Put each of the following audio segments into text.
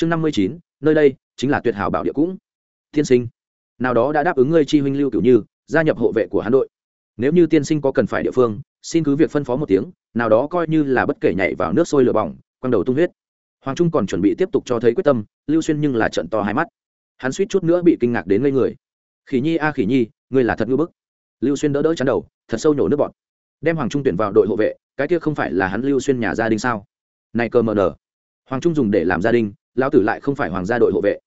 chương năm mươi chín, nơi đây chính là tuyệt hảo bảo địa cũng. Tiên sinh, nào đó đã đáp ứng ngươi chi huynh lưu cửu như, gia nhập hộ vệ của hắn đội. Nếu như tiên sinh có cần phải địa phương, xin cứ việc phân phó một tiếng, nào đó coi như là bất kể nhảy vào nước sôi lửa bỏng, quăng đầu tung huyết. Hoàng trung còn chuẩn bị tiếp tục cho thấy quyết tâm, lưu xuyên nhưng là trận to hai mắt. Hắn suýt chút nữa bị kinh ngạc đến ngây người. Khỉ nhi, a khỉ nhi, ngươi là thật ngư bức. Lưu xuyên đỡ đỡ chắn đầu, thật sâu nhổ nước bọt. Đem hoàng trung tuyển vào đội hộ vệ, cái kia không phải là hắn lưu xuyên nhà gia đình sao? Này cơ mờ nở hoàng trung dùng để làm gia đình lão tử lại không phải hoàng gia đội hộ vệ.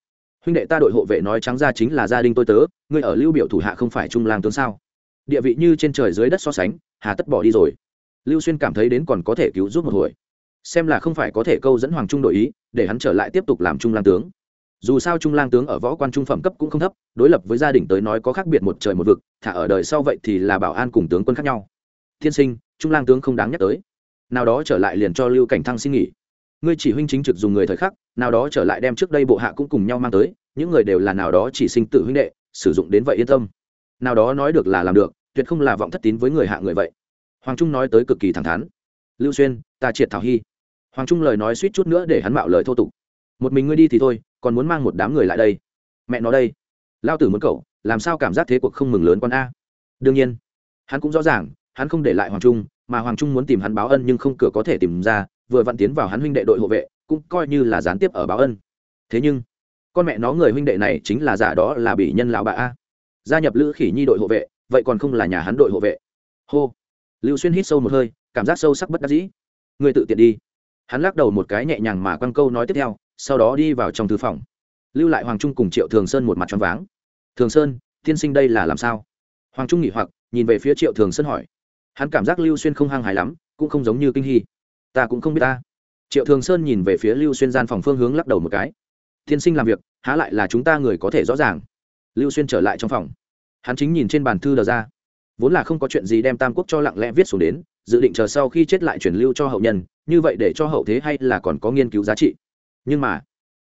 Huynh đệ ta đội hộ vệ nói trắng ra chính là gia đình tôi tớ, ngươi ở lưu biểu thủ hạ không phải trung lang tướng sao? Địa vị như trên trời dưới đất so sánh, hà tất bỏ đi rồi. Lưu xuyên cảm thấy đến còn có thể cứu giúp một hồi. Xem là không phải có thể câu dẫn hoàng trung đội ý, để hắn trở lại tiếp tục làm trung lang tướng. Dù sao trung lang tướng ở võ quan trung phẩm cấp cũng không thấp, đối lập với gia đình tới nói có khác biệt một trời một vực, thả ở đời sau vậy thì là bảo an cùng tướng quân khác nhau. Thiên sinh, trung lang tướng không đáng nhắc tới. Nào đó trở lại liền cho lưu cảnh thăng xin nghỉ. Ngươi chỉ huynh chính trực dùng người thời khắc nào đó trở lại đem trước đây bộ hạ cũng cùng nhau mang tới, những người đều là nào đó chỉ sinh tự huynh đệ, sử dụng đến vậy yên tâm. Nào đó nói được là làm được, tuyệt không là vọng thất tín với người hạ người vậy. Hoàng trung nói tới cực kỳ thẳng thắn. Lưu xuyên, ta triệt thảo hy. Hoàng trung lời nói suýt chút nữa để hắn mạo lời thô tục. Một mình ngươi đi thì thôi, còn muốn mang một đám người lại đây. Mẹ nó đây. Lao tử muốn cậu, làm sao cảm giác thế cuộc không mừng lớn con a? Đương nhiên, hắn cũng rõ ràng, hắn không để lại hoàng trung, mà hoàng trung muốn tìm hắn báo ân nhưng không cửa có thể tìm ra, vừa vặn tiến vào hắn huynh đệ đội hộ vệ cũng coi như là gián tiếp ở báo ân. Thế nhưng, con mẹ nó người huynh đệ này chính là giả đó là bị nhân lão bà a. Gia nhập lữ khỉ nhi đội hộ vệ, vậy còn không là nhà hắn đội hộ vệ. Hô. Lưu xuyên hít sâu một hơi, cảm giác sâu sắc bất đắc dĩ. Người tự tiện đi. Hắn lắc đầu một cái nhẹ nhàng mà quăng câu nói tiếp theo, sau đó đi vào trong thư phòng. Lưu lại hoàng trung cùng triệu thường sơn một mặt choáng váng. Thường sơn, tiên sinh đây là làm sao? Hoàng trung nghỉ hoặc, nhìn về phía triệu thường sơn hỏi. Hắn cảm giác lưu xuyên không hăng hài lắm, cũng không giống như kinh hy. Ta cũng không biết ta triệu thường sơn nhìn về phía lưu xuyên gian phòng phương hướng lắc đầu một cái. Tiên sinh làm việc, há lại là chúng ta người có thể rõ ràng. Lưu xuyên trở lại trong phòng. Hắn chính nhìn trên bàn thư đờ ra. Vốn là không có chuyện gì đem tam quốc cho lặng lẽ viết xuống đến, dự định chờ sau khi chết lại chuyển lưu cho hậu nhân, như vậy để cho hậu thế hay là còn có nghiên cứu giá trị. Nhưng mà,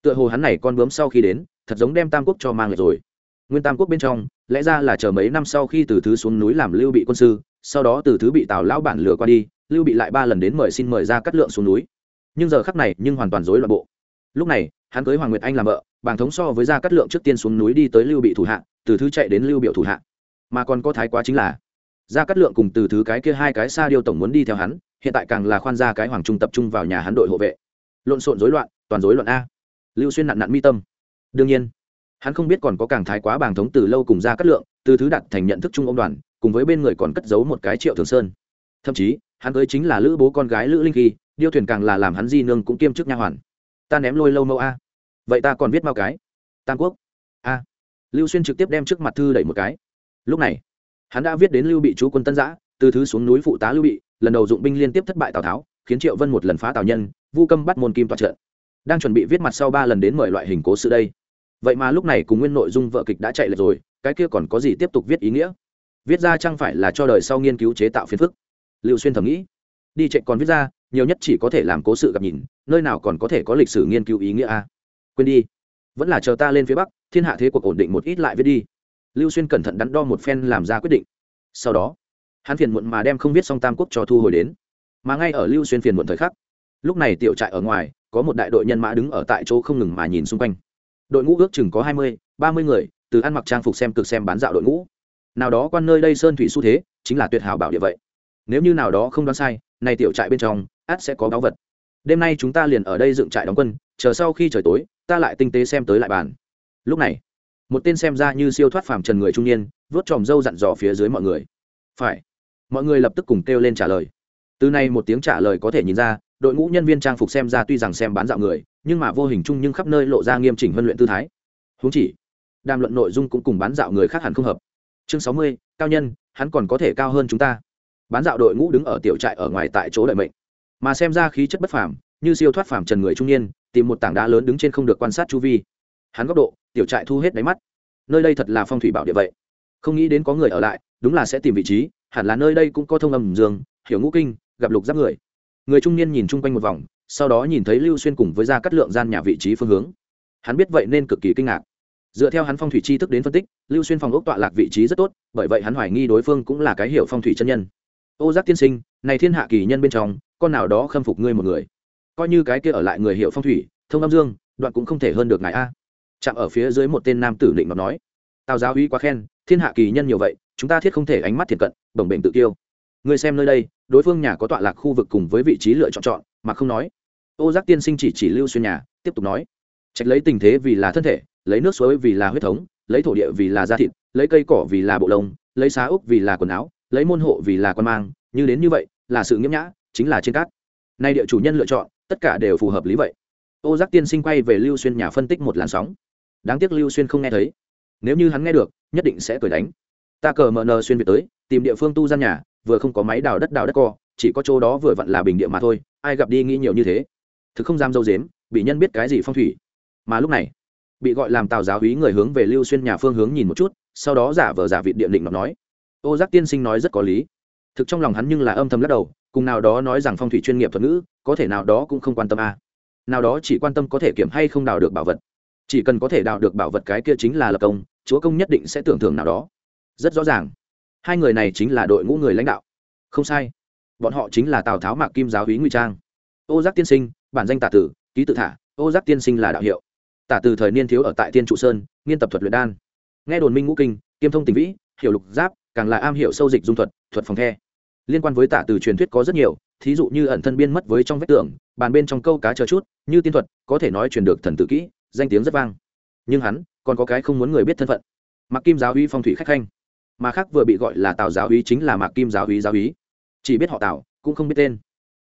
tựa hồ hắn này con bướm sau khi đến, thật giống đem tam quốc cho mang lại rồi. Nguyên tam quốc bên trong, lẽ ra là chờ mấy năm sau khi từ thứ xuống núi làm lưu bị quân sư, sau đó từ thứ bị tào lão bản lừa qua đi, lưu bị lại ba lần đến mời xin mời ra cắt lượng xuống núi nhưng giờ khắc này nhưng hoàn toàn rối loạn bộ. Lúc này, hắn cưới hoàng nguyệt anh làm vợ, bàng thống so với gia cát lượng trước tiên xuống núi đi tới lưu bị thủ hạ, từ thứ chạy đến lưu biểu thủ hạ. Mà còn có thái quá chính là, gia cát lượng cùng từ thứ cái kia hai cái xa điêu tổng muốn đi theo hắn, hiện tại càng là khoan ra cái hoàng trung tập trung vào nhà hắn đội hộ vệ. Lộn xộn rối loạn, toàn rối loạn a. Lưu xuyên nặn nặn mi tâm. Đương nhiên, hắn không biết còn có càng thái quá bàng thống từ lâu cùng gia cát lượng, từ thứ đặt thành nhận thức chung ông đoàn, cùng với bên người còn cất giấu một cái triệu thường sơn. Thậm chí, hắn tới chính là lữ bố con gái lữ linh kỳ điêu thuyền càng là làm hắn di nương cũng kiêm chức nha hoàn. Ta ném lôi lâu mẫu a. Vậy ta còn viết bao cái? Tam quốc. A. Lưu xuyên trực tiếp đem trước mặt thư đẩy một cái. Lúc này, hắn đã viết đến lưu bị chú quân tân giã, từ thứ xuống núi phụ tá lưu bị, lần đầu dụng binh liên tiếp thất bại tào tháo, khiến triệu vân một lần phá tào nhân, vu câm bắt môn kim toa trợ đang chuẩn bị viết mặt sau ba lần đến mời loại hình cố sự đây. Vậy mà lúc này cùng nguyên nội dung vợ kịch đã chạy lệch rồi, cái kia còn có gì tiếp tục viết ý nghĩa? Viết ra chăng phải là cho đời sau nghiên cứu chế tạo phiền phức? Lưu xuyên thầm nghĩ đi chạy còn viết ra, nhiều nhất chỉ có thể làm cố sự gặp nhìn, nơi nào còn có thể có lịch sử nghiên cứu ý nghĩa a. Quên đi. Vẫn là chờ ta lên phía bắc, thiên hạ thế cuộc ổn định một ít lại viết đi. Lưu xuyên cẩn thận đắn đo một phen làm ra quyết định. Sau đó, hắn phiền muộn mà đem không viết xong tam quốc cho thu hồi đến. Mà ngay ở lưu xuyên phiền muộn thời khắc, lúc này tiểu trại ở ngoài, có một đại đội nhân mã đứng ở tại chỗ không ngừng mà nhìn xung quanh. Đội ngũ ước chừng có hai mươi, ba mươi người, từ ăn mặc trang phục xem cực xem bán dạo đội ngũ. Nào đó quan nơi đây sơn thủy xu thế, chính là tuyệt hảo bảo địa vậy. Nếu như nào đó không đoán sai này tiểu trại bên trong át sẽ có báu vật. Đêm nay chúng ta liền ở đây dựng trại đóng quân, chờ sau khi trời tối, ta lại tinh tế xem tới lại bàn. Lúc này, một tên xem ra như siêu thoát phàm trần người trung niên vớt tròm râu dặn dò phía dưới mọi người. Phải. Mọi người lập tức cùng kêu lên trả lời. Từ nay một tiếng trả lời có thể nhìn ra, đội ngũ nhân viên trang phục xem ra tuy rằng xem bán dạo người, nhưng mà vô hình chung nhưng khắp nơi lộ ra nghiêm chỉnh huấn luyện tư thái. Huống chỉ, đàm luận nội dung cũng cùng bán dạo người khác hẳn không hợp. Chương sáu mươi, cao nhân, hắn còn có thể cao hơn chúng ta bán dạo đội ngũ đứng ở tiểu trại ở ngoài tại chỗ đợi mệnh. Mà xem ra khí chất bất phàm, như siêu thoát phàm trần người trung niên, tìm một tảng đá lớn đứng trên không được quan sát chu vi. Hắn góc độ, tiểu trại thu hết đáy mắt. Nơi đây thật là phong thủy bảo địa vậy. Không nghĩ đến có người ở lại, đúng là sẽ tìm vị trí, hẳn là nơi đây cũng có thông âm dương, hiểu ngũ kinh, gặp lục giáp người. Người trung niên nhìn chung quanh một vòng, sau đó nhìn thấy lưu xuyên cùng với gia cắt lượng gian nhà vị trí phương hướng. Hắn biết vậy nên cực kỳ kinh ngạc. Dựa theo hắn phong thủy chi thức đến phân tích, lưu xuyên phòng ốc tọa lạc vị trí rất tốt, bởi vậy hắn hoài nghi đối phương cũng là cái hiểu phong thủy chân nhân ô giác tiên sinh, này thiên hạ kỳ nhân bên trong, con nào đó khâm phục ngươi một người. Coi như cái kia ở lại người hiệu phong thủy, thông âm dương, đoạn cũng không thể hơn được ngài a. Chạm ở phía dưới một tên nam tử định mà nói, tào giáo uy quá khen, thiên hạ kỳ nhân nhiều vậy, chúng ta thiết không thể ánh mắt thiệt cận, bồng bệnh tự tiêu người xem nơi đây, đối phương nhà có tọa lạc khu vực cùng với vị trí lựa chọn chọn, mà không nói. Ô giác tiên sinh chỉ chỉ lưu xuyên nhà, tiếp tục nói, trạch lấy tình thế vì là thân thể, lấy nước suối vì là huyết thống, lấy thổ địa vì là da thịt, lấy cây cỏ vì là bộ lông, lấy xá úc vì là quần áo lấy môn hộ vì là quan mang, như đến như vậy, là sự nghiễm nhã, chính là trên cát. Nay địa chủ nhân lựa chọn, tất cả đều phù hợp lý vậy. Ô giác tiên sinh quay về lưu xuyên nhà phân tích một làn sóng. Đáng tiếc lưu xuyên không nghe thấy. Nếu như hắn nghe được, nhất định sẽ cười đánh. Ta cờ mờ nờ xuyên việt tới, tìm địa phương tu gian nhà, vừa không có máy đào đất đào đất co, chỉ có chỗ đó vừa vặn là bình địa mà thôi, ai gặp đi nghĩ nhiều như thế. Thực không dám dâu dếm, bị nhân biết cái gì phong thủy. Mà lúc này, bị gọi làm tào giáo hí người hướng về lưu xuyên nhà phương hướng nhìn một chút, sau đó giả vờ giả vị điện định nói ô giác tiên sinh nói rất có lý. Thực trong lòng hắn nhưng là âm thầm lắc đầu, cùng nào đó nói rằng phong thủy chuyên nghiệp thuật ngữ, có thể nào đó cũng không quan tâm a. À. nào đó chỉ quan tâm có thể kiểm hay không đào được bảo vật. Chỉ cần có thể đào được bảo vật cái kia chính là lập công, chúa công nhất định sẽ tưởng thưởng nào đó. Rất rõ ràng. Hai người này chính là đội ngũ người lãnh đạo. Không sai. Bọn họ chính là tào tháo mạc kim giáo hí ngụy trang. Ô giác tiên sinh, bản danh tả tử, ký tự thả, ô giác tiên sinh là đạo hiệu. Tả từ thời niên thiếu ở tại tiên trụ sơn, nghiên tập thuật luyện đan. Nghe đồn minh ngũ kinh, kiêm thông tình vĩ, hiểu lục giáp càng là am hiểu sâu dịch dung thuật thuật phòng the. Liên quan với tả từ truyền thuyết có rất nhiều, thí dụ như ẩn thân biên mất với trong vách tường, bàn bên trong câu cá chờ chút, như tiên thuật, có thể nói truyền được thần tự kỹ, danh tiếng rất vang. Nhưng hắn, còn có cái không muốn người biết thân phận. Mạc kim giáo uy phong thủy khách khanh. Mà khác vừa bị gọi là tào giáo uy chính là mạc kim giáo uy giáo uy chỉ biết họ tào, cũng không biết tên.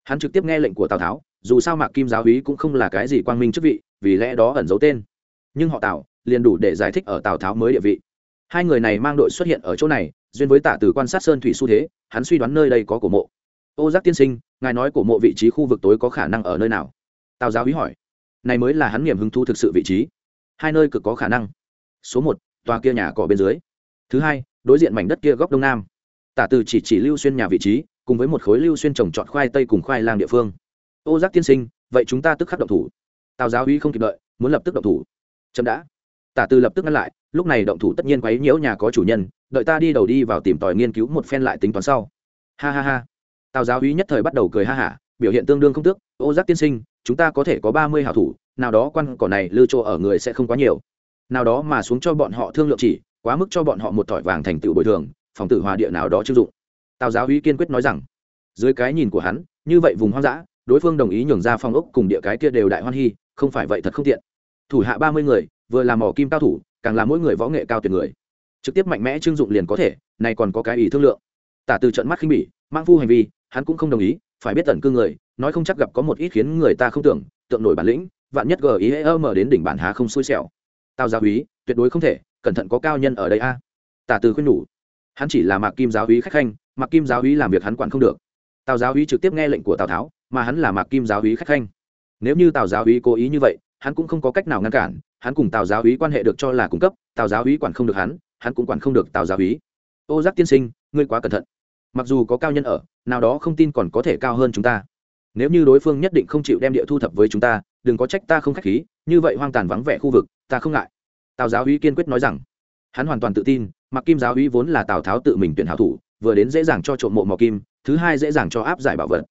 Hắn trực tiếp nghe lệnh của tào tháo, dù sao mạc kim giáo uy cũng không là cái gì quang minh chức vị, vì lẽ đó ẩn giấu tên. Nhưng họ tào, liền đủ để giải thích ở tào tháo mới địa vị. Hai người này mang đội xuất hiện ở chỗ này duyên với tả từ quan sát sơn thủy xu thế, hắn suy đoán nơi đây có cổ mộ. Ô giác tiên sinh, ngài nói cổ mộ vị trí khu vực tối có khả năng ở nơi nào? Tào giáo hí hỏi. Này mới là hắn niềm hứng thu thực sự vị trí. Hai nơi cực có khả năng. Số một, tòa kia nhà cỏ bên dưới. Thứ hai, đối diện mảnh đất kia góc đông nam. Tả từ chỉ chỉ lưu xuyên nhà vị trí, cùng với một khối lưu xuyên trồng trọt khoai tây cùng khoai lang địa phương. Ô giác tiên sinh, vậy chúng ta tức khắc động thủ. Tào giáo uy không kịp đợi, muốn lập tức động thủ. Chậm đã. Tả từ lập tức ngăn lại, lúc này động thủ tất nhiên quấy nhiễu nhà có chủ nhân đợi ta đi đầu đi vào tìm tòi nghiên cứu một phen lại tính toán sau. Ha ha ha. Tào giáo uy nhất thời bắt đầu cười ha hả, biểu hiện tương đương không tước. Ô giác tiên sinh, chúng ta có thể có ba mươi hảo thủ, nào đó quan cỏ này lư chỗ ở người sẽ không quá nhiều. Nào đó mà xuống cho bọn họ thương lượng chỉ, quá mức cho bọn họ một thỏi vàng thành tựu bồi thường, phòng tử hòa địa nào đó chưng dụng. Tào giáo uy kiên quyết nói rằng, dưới cái nhìn của hắn, như vậy vùng hoang dã, đối phương đồng ý nhường ra phong ốc cùng địa cái kia đều đại hoan hy, không phải vậy thật không tiện. Thủ hạ ba mươi người, vừa làm mỏ kim cao thủ, càng là mỗi người võ nghệ cao tuyệt người trực tiếp mạnh mẽ trưng dụng liền có thể, này còn có cái ý thương lượng. Tả từ trận mắt khinh bỉ mang phu hành vi, hắn cũng không đồng ý, phải biết tận cư người, nói không chắc gặp có một ít khiến người ta không tưởng, tượng nổi bản lĩnh, vạn nhất g ý ơ mở đến đỉnh bản há không xui xẻo. Tào giáo úy tuyệt đối không thể, cẩn thận có cao nhân ở đây a. Tả từ khuyên nhủ. Hắn chỉ là mạc kim giáo úy khách khanh, mạc kim giáo úy làm việc hắn quản không được. Tào giáo úy trực tiếp nghe lệnh của tào tháo, mà hắn là mạc kim giáo úy khách khanh. Nếu như tào giáo úy cố ý như vậy, hắn cũng không có cách nào ngăn cản, hắn cùng tào giáo úy quan hệ được cho là cung cấp, tào giáo úy quản không được hắn hắn cũng quản không được tào giáo úy ô giác tiên sinh, ngươi quá cẩn thận. Mặc dù có cao nhân ở, nào đó không tin còn có thể cao hơn chúng ta. Nếu như đối phương nhất định không chịu đem địa thu thập với chúng ta, đừng có trách ta không k h á c h khí, như vậy hoang tàn vắng vẻ khu vực, ta không ngại. Tào giáo úy kiên quyết nói rằng. Hắn hoàn toàn tự tin, mặc kim giáo úy vốn là tào tháo tự mình tuyển hảo thủ, vừa đến dễ dàng cho trộm mộ mò kim, thứ hai dễ dàng cho áp giải bảo vật.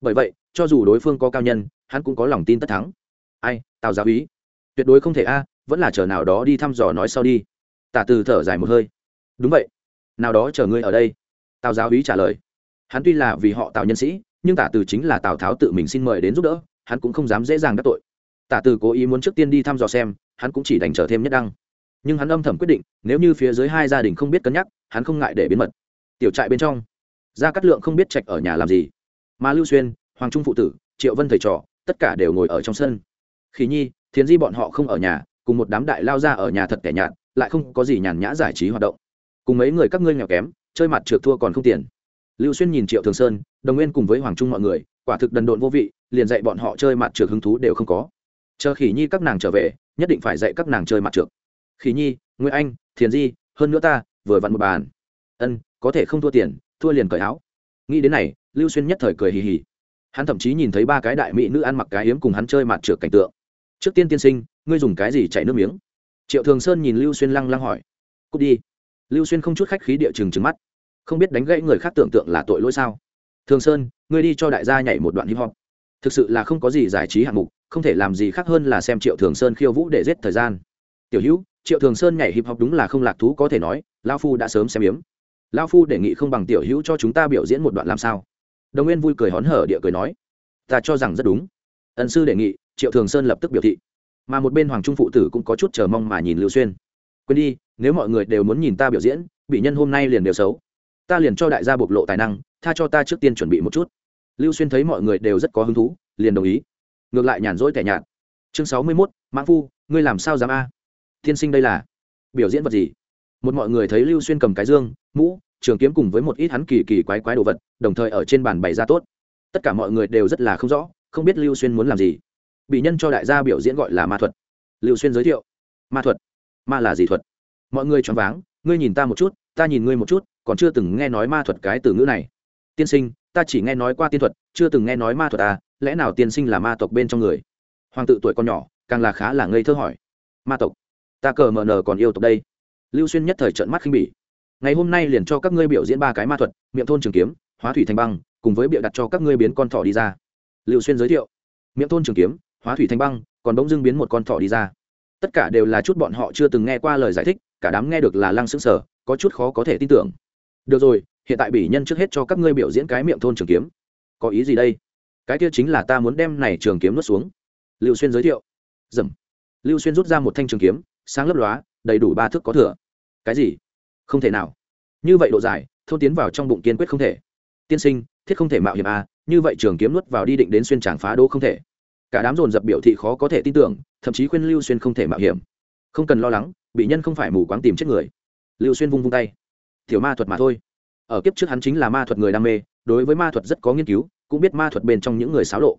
Bởi vậy, cho dù đối phương có cao nhân, hắn cũng có lòng tin tất thắng. Ai, tào giáo úy tuyệt đối không thể a, vẫn là chờ nào đó đi thăm dò nói sau đi tả từ thở dài một hơi. Đúng vậy. Nào đó chờ ngươi ở đây. Tào giáo úy trả lời. Hắn tuy là vì họ tào nhân sĩ, nhưng tả từ chính là tào tháo tự mình xin mời đến giúp đỡ, hắn cũng không dám dễ dàng đắc tội. Tả từ cố ý muốn trước tiên đi thăm dò xem, hắn cũng chỉ đành chờ thêm nhất đăng. Nhưng hắn âm thầm quyết định, nếu như phía dưới hai gia đình không biết cân nhắc, hắn không ngại để biến mật. Tiểu trại bên trong, gia cát lượng không biết trạch ở nhà làm gì. Mà lưu xuyên, hoàng trung phụ tử, triệu vân thầy trò, tất cả đều ngồi ở trong sân. Khí nhi, Thiến di bọn họ không ở nhà, cùng một đám đại lao ra ở nhà thật kẻ nhạt lại không có gì nhàn nhã giải trí hoạt động. Cùng mấy người các ngươi nghèo kém, chơi mặt trượt thua còn không tiền. Lưu xuyên nhìn triệu thường sơn, đồng nguyên cùng với hoàng trung mọi người, quả thực đần độn vô vị, liền dạy bọn họ chơi mặt trượt hứng thú đều không có. Chờ khỉ nhi các nàng trở về, nhất định phải dạy các nàng chơi mặt trượt. Khỉ nhi, nguyễn anh, thiền di, hơn nữa ta, vừa vặn một bàn. Ân, có thể không thua tiền, thua liền cởi áo. Nghĩ đến này, lưu xuyên nhất thời cười hì hì. Hắn thậm chí nhìn thấy ba cái đại mỹ nữ ăn mặc cái hiếm cùng hắn chơi mặt trượt cảnh tượng. Trước tiên tiên sinh, ngươi dùng cái gì chạy nước miếng? Triệu thường sơn nhìn lưu xuyên lăng lăng hỏi. Cút đi. Lưu xuyên không chút khách khí địa chừng trừng mắt. Không biết đánh gãy người khác tưởng tượng là tội lỗi sao? Thường sơn, ngươi đi cho đại gia nhảy một đoạn hip hop. Thực sự là không có gì giải trí hạng mục, không thể làm gì khác hơn là xem triệu thường sơn khiêu vũ để giết thời gian. Tiểu hữu, triệu thường sơn nhảy hip hop đúng là không lạc thú có thể nói lao phu đã sớm xem yếm. Lao phu đề nghị không bằng tiểu hữu cho chúng ta biểu diễn một đoạn làm sao? Đồng nguyên vui cười hón hở địa cười nói. Ta cho rằng rất đúng. Ẩn sư đề nghị, triệu thường sơn lập tức biểu thị mà một bên hoàng trung phụ tử cũng có chút chờ mong mà nhìn lưu xuyên. Quên đi, nếu mọi người đều muốn nhìn ta biểu diễn, bị nhân hôm nay liền đều xấu. Ta liền cho đại gia bộc lộ tài năng, tha cho ta trước tiên chuẩn bị một chút. Lưu xuyên thấy mọi người đều rất có hứng thú, liền đồng ý. Ngược lại nhàn rỗi tẻ nhạt. Chương sáu mươi mốt mãn phu, ngươi làm sao dám a? Tiên sinh đây là biểu diễn vật gì? Một mọi người thấy lưu xuyên cầm cái dương, mũ, trường kiếm cùng với một ít hắn kỳ kỳ quái quái đồ vật, đồng thời ở trên bàn bày ra tốt. Tất cả mọi người đều rất là không rõ, không biết lưu xuyên muốn làm gì bị nhân cho đại gia biểu diễn gọi là ma thuật. Lưu xuyên giới thiệu. Ma thuật? Ma là gì thuật? Mọi người choáng váng, ngươi nhìn ta một chút, ta nhìn ngươi một chút, còn chưa từng nghe nói ma thuật cái từ ngữ này. Tiên sinh, ta chỉ nghe nói qua tiên thuật, chưa từng nghe nói ma thuật à lẽ nào tiên sinh là ma tộc bên trong người? Hoàng tự tuổi con nhỏ, càng là khá là ngây thơ hỏi. Ma tộc? Ta cờ mờ nờ còn yêu tộc đây. Lưu xuyên nhất thời trận mắt khinh bỉ. Ngày hôm nay liền cho các ngươi biểu diễn ba cái ma thuật, miệng thôn trường kiếm, hóa thủy thành băng, cùng với bịa đặt cho các ngươi biến con thỏ đi ra. Lưu xuyên giới thiệu. Miệng thôn trường kiếm hóa thủy thành băng, còn bỗng dưng biến một con thỏ đi ra. Tất cả đều là chút bọn họ chưa từng nghe qua lời giải thích, cả đám nghe được là lăng xứng sở có chút khó có thể tin tưởng. Được rồi, hiện tại bỉ nhân trước hết cho các ngươi biểu diễn cái miệng thôn trường kiếm. Có ý gì đây? Cái kia chính là ta muốn đem này trường kiếm nuốt xuống. Lưu xuyên giới thiệu. Dầm. Lưu xuyên rút ra một thanh trường kiếm, sáng lấp lóa, đầy đủ ba thước có thừa. Cái gì? Không thể nào. Như vậy độ dài, thôn tiến vào trong bụng kiên quyết không thể. Tiên sinh, thiết không thể mạo hiểm à như vậy trường kiếm nuốt vào đi định đến xuyên tràng phá đô không thể cả đám dồn dập biểu thị khó có thể tin tưởng, thậm chí khuyên lưu xuyên không thể mạo hiểm. Không cần lo lắng, bị nhân không phải mù quáng tìm chết người. Lưu xuyên vung vung tay. Tiểu ma thuật mà thôi. Ở kiếp trước hắn chính là ma thuật người đam mê, đối với ma thuật rất có nghiên cứu, cũng biết ma thuật bên trong những người xáo lộ.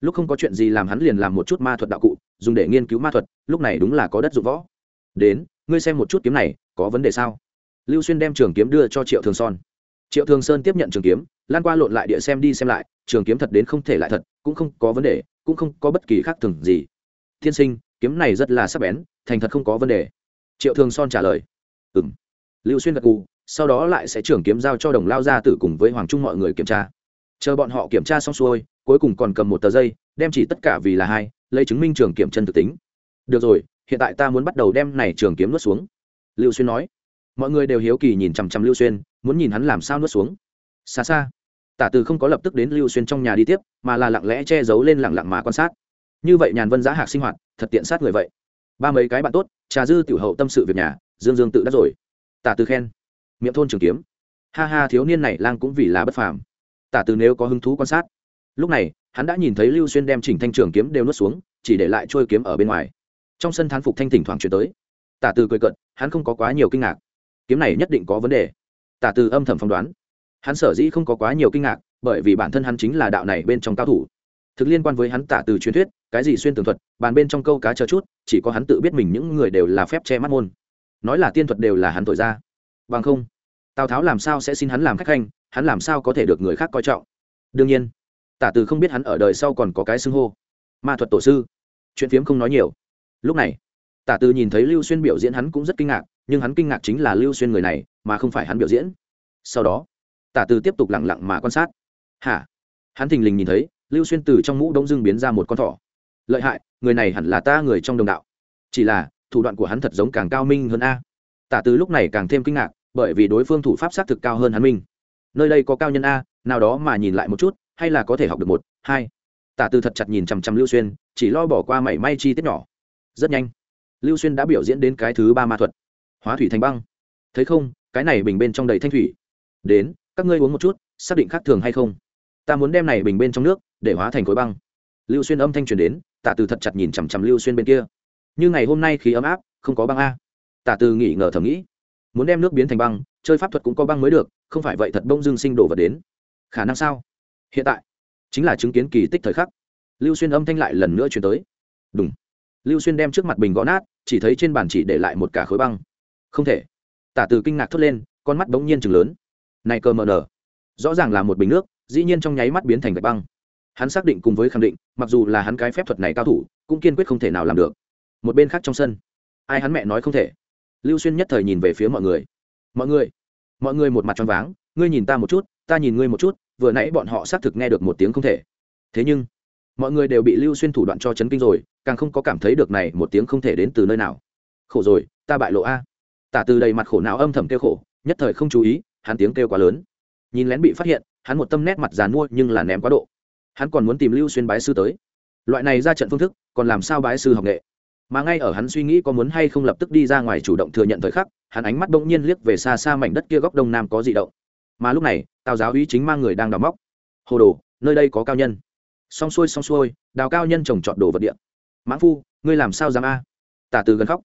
Lúc không có chuyện gì làm hắn liền làm một chút ma thuật đạo cụ, dùng để nghiên cứu ma thuật, lúc này đúng là có đất dụng võ. Đến, ngươi xem một chút kiếm này, có vấn đề sao? Lưu xuyên đem trường kiếm đưa cho triệu thường son. Triệu thường sơn tiếp nhận trường kiếm, lan qua lộn lại địa xem đi xem lại, trường kiếm thật đến không thể lại thật, cũng không có vấn đề cũng không có bất kỳ khác thường gì. Thiên sinh, kiếm này rất là sắc bén, thành thật không có vấn đề. Triệu thường son trả lời. Ừ m lưu xuyên gật cù sau đó lại sẽ trưởng kiếm giao cho đồng lao gia tử cùng với hoàng trung mọi người kiểm tra. Chờ bọn họ kiểm tra xong xuôi, cuối cùng còn cầm một tờ giấy đem chỉ tất cả vì là hai, lấy chứng minh trường kiểm chân thực tính. Được rồi, hiện tại ta muốn bắt đầu đem này trường kiếm nuốt xuống. Lưu xuyên nói. Mọi người đều hiếu kỳ nhìn chằm chằm lưu xuyên, muốn nhìn hắn làm sao nuốt xuống. Xa xa tả từ không có lập tức đến lưu xuyên trong nhà đi tiếp, mà là lặng lẽ che giấu lên lặng lặng mà quan sát. Như vậy nhàn vân giá hạc sinh hoạt, thật tiện sát người vậy. Ba mấy cái bạn tốt, trà dư tiểu hậu tâm sự việc nhà, dương dương tự đắc rồi. Tả từ khen, miệng thôn trường kiếm. Ha ha, thiếu niên này lang cũng vì là bất phàm. Tả từ nếu có hứng thú quan sát. Lúc này, hắn đã nhìn thấy lưu xuyên đem chỉnh thanh trường kiếm đều nuốt xuống, chỉ để lại trôi kiếm ở bên ngoài. Trong sân thán phục thanh thỉnh thoảng chuyển tới. Tả từ cười cận hắn không có quá nhiều kinh ngạc. Kiếm này nhất định có vấn đề. Tả từ âm thầm phỏng đoán hắn sở dĩ không có quá nhiều kinh ngạc, bởi vì bản thân hắn chính là đạo này bên trong cao thủ. Thực liên quan với hắn tả từ truyền thuyết, cái gì xuyên tường thuật, bàn bên trong câu cá chờ chút, chỉ có hắn tự biết mình những người đều là phép che mắt môn. Nói là tiên thuật đều là hắn thổi ra. Bằng không, tào tháo làm sao sẽ xin hắn làm khách khanh, hắn làm sao có thể được người khác coi trọng? Đương nhiên, tả từ không biết hắn ở đời sau còn có cái xưng hô. Ma thuật tổ sư. Chuyện phiếm không nói nhiều. Lúc này, tả từ nhìn thấy lưu xuyên biểu diễn hắn cũng rất kinh ngạc, nhưng hắn kinh ngạc chính là lưu xuyên người này, mà không phải hắn biểu diễn. Sau đó tả từ tiếp tục lẳng lặng mà quan sát. Hả? Hắn thình lình nhìn thấy, lưu xuyên từ trong mũ đông dưng biến ra một con thỏ. Lợi hại, người này hẳn là ta người trong đồng đạo. Chỉ là, thủ đoạn của hắn thật giống càng cao minh hơn a. Tả từ lúc này càng thêm kinh ngạc, bởi vì đối phương thủ pháp xác thực cao hơn hắn minh nơi đây có cao nhân a, nào đó mà nhìn lại một chút, hay là có thể học được một, hai. Tả từ thật chặt nhìn chằm chằm lưu xuyên, chỉ lo bỏ qua mảy may chi tiết nhỏ. Rất nhanh, lưu xuyên đã biểu diễn đến cái thứ ba ma thuật. Hóa thủy thành băng. Thấy không, cái này bình bên trong đầy thanh thủy. Đến các ngươi uống một chút, xác định khác thường hay không? Ta muốn đem này bình bên trong nước, để hóa thành khối băng. Lưu xuyên âm thanh truyền đến tả từ thật chặt nhìn chằm chằm lưu xuyên bên kia. Như ngày hôm nay khí ấm áp, không có băng a. Tả từ nghỉ ngờ thầm nghĩ. Muốn đem nước biến thành băng, chơi pháp thuật cũng có băng mới được, không phải vậy thật bông dương sinh đổ vật đến. Khả năng sao? Hiện tại, chính là chứng kiến kỳ tích thời khắc. Lưu xuyên âm thanh lại lần nữa chuyển tới. Đúng lưu xuyên đem trước mặt bình gõ nát, chỉ thấy trên bàn chỉ để lại một cả khối băng. Không thể. Tả từ kinh ngạc thốt lên, con mắt bỗng nhiên chừng lớn này cơ mờ nở rõ ràng là một bình nước, dĩ nhiên trong nháy mắt biến thành gạch băng. Hắn xác định cùng với khẳng định, mặc dù là hắn cái phép thuật này cao thủ, cũng kiên quyết không thể nào làm được. Một bên khác trong sân, ai hắn mẹ nói không thể. Lưu xuyên nhất thời nhìn về phía mọi người. Mọi người mọi người một mặt choáng váng, ngươi nhìn ta một chút, ta nhìn ngươi một chút, vừa nãy bọn họ xác thực nghe được một tiếng không thể. Thế nhưng, mọi người đều bị lưu xuyên thủ đoạn cho chấn kinh rồi, càng không có cảm thấy được này một tiếng không thể đến từ nơi nào. Khổ rồi, ta bại lộ a. Tả từ đầy mặt khổ não âm thầm kêu khổ, nhất thời không chú ý hắn tiếng kêu quá lớn. Nhìn lén bị phát hiện, hắn một tâm nét mặt dàn mua nhưng là ném quá độ. Hắn còn muốn tìm lưu xuyên bái sư tới. Loại này ra trận phương thức, còn làm sao bái sư học nghệ? Mà ngay ở hắn suy nghĩ có muốn hay không lập tức đi ra ngoài chủ động thừa nhận thời khắc, hắn ánh mắt bỗng nhiên liếc về xa xa mảnh đất kia góc đông nam có gì động. Mà lúc này, tào giáo uy chính mang người đang đào móc. Hồ đồ, nơi đây có cao nhân. Xong xuôi xong xuôi, đào cao nhân trồng trọt đồ vật điện mãn phu, ngươi làm sao dám a? Tả từ gần khóc.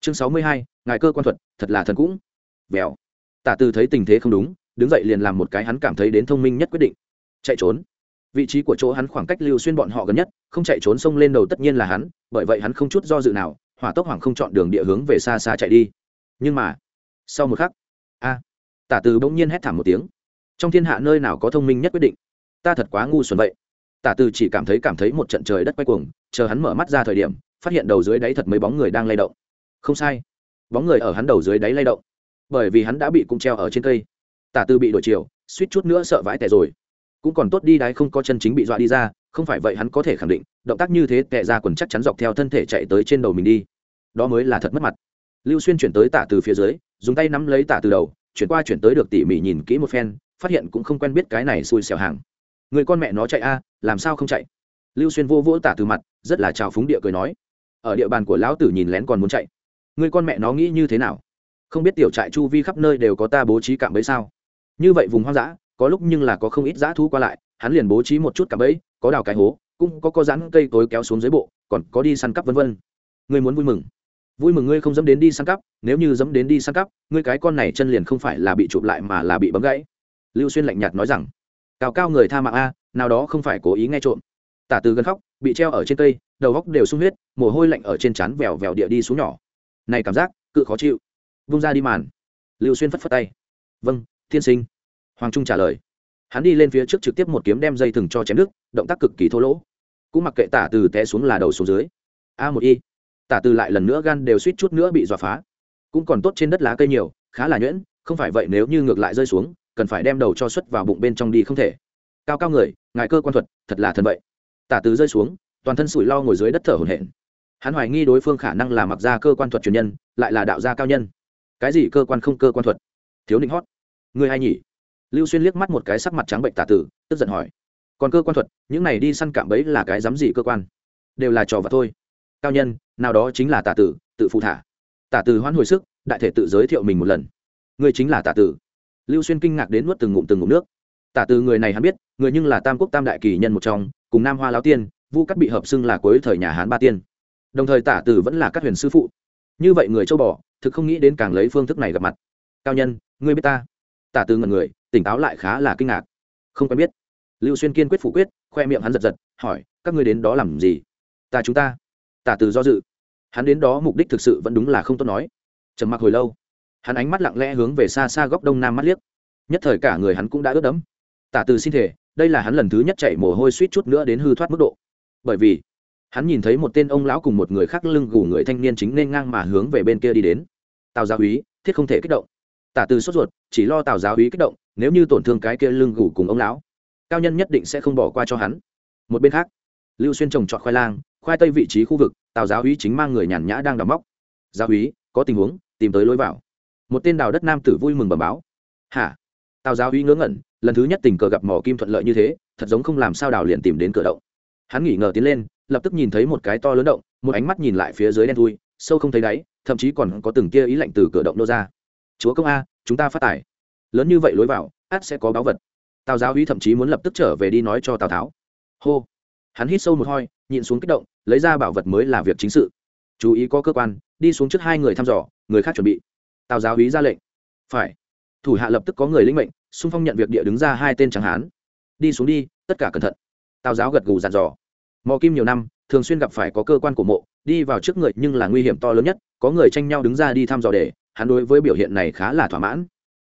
Chương sáu mươi hai, ngài cơ quan thuật, thật là thần cũng. Vèo tả từ thấy tình thế không đúng, đứng dậy liền làm một cái hắn cảm thấy đến thông minh nhất quyết định. Chạy trốn. Vị trí của chỗ hắn khoảng cách lưu xuyên bọn họ gần nhất, không chạy trốn sông lên đầu tất nhiên là hắn, bởi vậy hắn không chút do dự nào, hỏa tốc hoàng không chọn đường địa hướng về xa xa chạy đi. Nhưng mà, sau một khắc, a, tả từ bỗng nhiên hét thảm một tiếng. Trong thiên hạ nơi nào có thông minh nhất quyết định? Ta thật quá ngu xuẩn vậy. Tả từ chỉ cảm thấy cảm thấy một trận trời đất quay cuồng, chờ hắn mở mắt ra thời điểm, phát hiện đầu dưới đáy thật mấy bóng người đang lay động. Không sai. Bóng người ở hắn đầu dưới đáy lay động bởi vì hắn đã bị cung treo ở trên cây. Tả Tư bị đổi chiều, suýt chút nữa sợ vãi tẻ rồi. Cũng còn tốt đi đái không có chân chính bị dọa đi ra, không phải vậy hắn có thể khẳng định, động tác như thế tệ ra quần chắc chắn dọc theo thân thể chạy tới trên đầu mình đi. Đó mới là thật mất mặt. Lưu xuyên chuyển tới tả từ phía dưới, dùng tay nắm lấy tả từ đầu, chuyển qua chuyển tới được tỉ mỉ nhìn kỹ một phen, phát hiện cũng không quen biết cái này xui xẻo hàng. Người con mẹ nó chạy a, làm sao không chạy? Lưu xuyên vô vỗ tả từ mặt, rất là trào phúng địa cười nói. Ở địa bàn của lão tử nhìn lén còn muốn chạy. Người con mẹ nó nghĩ như thế nào? Không biết tiểu trại chu vi khắp nơi đều có ta bố trí cạm bẫy sao? Như vậy vùng hoang dã, có lúc nhưng là có không ít dã thú qua lại, hắn liền bố trí một chút cạm bẫy, có đào cái hố, cũng có có rắn cây tối kéo xuống dưới bộ, còn có đi săn cắp vân vân. Ngươi muốn vui mừng. Vui mừng ngươi không dám đến đi săn cắp, nếu như dám đến đi săn cắp, ngươi cái con này chân liền không phải là bị chụp lại mà là bị bấm gãy. Lưu xuyên lạnh nhạt nói rằng, cao cao người tha mạng a, nào đó không phải cố ý nghe trộm. Tả từ gần khóc, bị treo ở trên cây, đầu góc đều sung huyết, mồ hôi lạnh ở trên trán vèo vèo địa đi xuống nhỏ. Này cảm giác, cự khó chịu vung ra đi màn. Lưu xuyên phất phất tay. Vâng thiên sinh. Hoàng trung trả lời. Hắn đi lên phía trước trực tiếp một kiếm đem dây thừng cho chém nước động tác cực kỳ thô lỗ. Cũng mặc kệ tả từ té xuống là đầu xuống dưới. A một y tả từ lại lần nữa gan đều suýt chút nữa bị dọa phá. Cũng còn tốt trên đất lá cây nhiều, khá là nhuyễn, không phải vậy nếu như ngược lại rơi xuống, cần phải đem đầu cho xuất vào bụng bên trong đi không thể. Cao cao người, ngài cơ quan thuật, thật là thần vậy. Tả từ rơi xuống, toàn thân sủi lo ngồi dưới đất thở hổn hển. Hắn hoài nghi đối phương khả năng là mặc ra cơ quan thuật truyền nhân, lại là đạo gia cao nhân cái gì cơ quan không cơ quan thuật? Thiếu định hót. Người hay nhỉ? Lưu xuyên liếc mắt một cái sắc mặt trắng bệnh tả tử, tức giận hỏi. Còn cơ quan thuật, những này đi săn cạm bẫy là cái dám gì cơ quan? Đều là trò và thôi. Cao nhân, nào đó chính là tả tử, tự phụ thả. Tả tử hoan hồi sức, đại thể tự giới thiệu mình một lần. Người chính là tả tử. Lưu xuyên kinh ngạc đến nuốt từng ngụm từng ngụm nước. Tả tử người này hắn biết, người nhưng là tam quốc tam đại kỳ nhân một trong, cùng nam hoa lão tiên, vu cắt bị hợp xưng là cuối thời nhà hán ba tiên. Đồng thời tả tử vẫn là các huyền sư phụ như vậy người châu bò, thực không nghĩ đến càng lấy phương thức này gặp mặt. Cao nhân, ngươi biết ta? Tả từ ngần người, tỉnh táo lại khá là kinh ngạc. Không quen biết. Lưu xuyên kiên quyết phủ quyết, khoe miệng hắn giật giật, hỏi, các ngươi đến đó làm gì? Ta chúng ta. Tả từ do dự. Hắn đến đó mục đích thực sự vẫn đúng là không tốt nói. Trầm mặc hồi lâu. Hắn ánh mắt lặng lẽ hướng về xa xa góc đông nam mắt liếc. Nhất thời cả người hắn cũng đã ướt đẫm. Tả từ xin thể đây là hắn lần thứ nhất chạy mồ hôi suýt chút nữa đến hư thoát mức độ. Bởi vì hắn nhìn thấy một tên ông lão cùng một người khác lưng gù người thanh niên chính nên ngang mà hướng về bên kia đi đến. Tào gia úy thiết không thể kích động. Tả từ sốt ruột, chỉ lo tào giáo úy kích động, nếu như tổn thương cái kia lưng gù cùng ông lão, cao nhân nhất định sẽ không bỏ qua cho hắn. Một bên khác, lưu xuyên trồng trọt khoai lang, khoai tây vị trí khu vực, tào giáo úy chính mang người nhàn nhã đang đào móc. Giáo úy có tình huống, tìm tới lối vào. Một tên đào đất nam tử vui mừng bẩm báo. Hả? Tào giáo úy ngớ ngẩn, lần thứ nhất tình cờ gặp mỏ kim thuận lợi như thế, thật giống không làm sao đào liền tìm đến cửa động. Hắn nghỉ ngờ tiến lên lập tức nhìn thấy một cái to lớn động, một ánh mắt nhìn lại phía dưới đen thui, sâu không thấy đáy, thậm chí còn có từng kia ý lạnh từ cửa động nô ra. Chúa công a, chúng ta phát tài lớn như vậy lối vào át sẽ có báu vật. Tào giáo uy thậm chí muốn lập tức trở về đi nói cho tào tháo. Hô. Hắn hít sâu một hoi nhịn xuống kích động, lấy ra bảo vật mới là việc chính sự. Chú ý có cơ quan, đi xuống trước hai người thăm dò, người khác chuẩn bị. Tào giáo uy ra lệnh. Phải. Thủ hạ lập tức có người linh mệnh, xung phong nhận việc địa đứng ra hai tên chẳng hán. Đi xuống đi, tất cả cẩn thận. Tào giáo gật gù dàn dò mò kim nhiều năm, thường xuyên gặp phải có cơ quan của mộ, đi vào trước người nhưng là nguy hiểm to lớn nhất, có người tranh nhau đứng ra đi thăm dò để, hắn đối với biểu hiện này khá là thỏa mãn.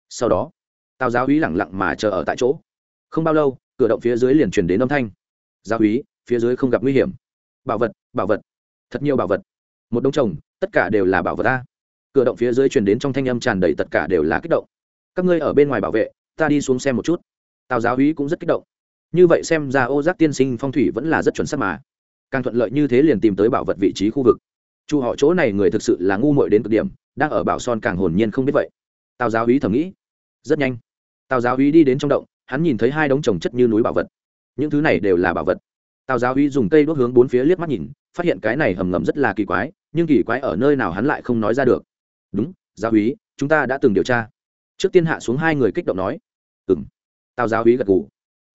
Sau đó, tào giáo úy lẳng lặng mà chờ ở tại chỗ. Không bao lâu, cửa động phía dưới liền truyền đến âm thanh. Giáo úy, phía dưới không gặp nguy hiểm. Bảo vật bảo vật. Thật nhiều bảo vật. Một đống chồng tất cả đều là bảo vật ta. Cửa động phía dưới truyền đến trong thanh âm tràn đầy tất cả đều là kích động. Các ngươi ở bên ngoài bảo vệ, ta đi xuống xem một chút. Tào giáo úy cũng rất kích động như vậy xem ra ô giác tiên sinh phong thủy vẫn là rất chuẩn xác mà. Càng thuận lợi như thế liền tìm tới bảo vật vị trí khu vực. Chu họ chỗ này người thực sự là ngu muội đến cực điểm, đang ở bảo son càng hồn nhiên không biết vậy. Tào giáo úy thầm nghĩ. Rất nhanh. Tào giáo úy đi đến trong động, hắn nhìn thấy hai đống trồng chất như núi bảo vật. Những thứ này đều là bảo vật. Tào giáo úy dùng cây đốt hướng bốn phía liếc mắt nhìn, phát hiện cái này hầm ngầm rất là kỳ quái, nhưng kỳ quái ở nơi nào hắn lại không nói ra được. Đúng, giáo úy, chúng ta đã từng điều tra. Trước tiên hạ xuống hai người kích động nói. Ừ m tào giáo úy gật g ủ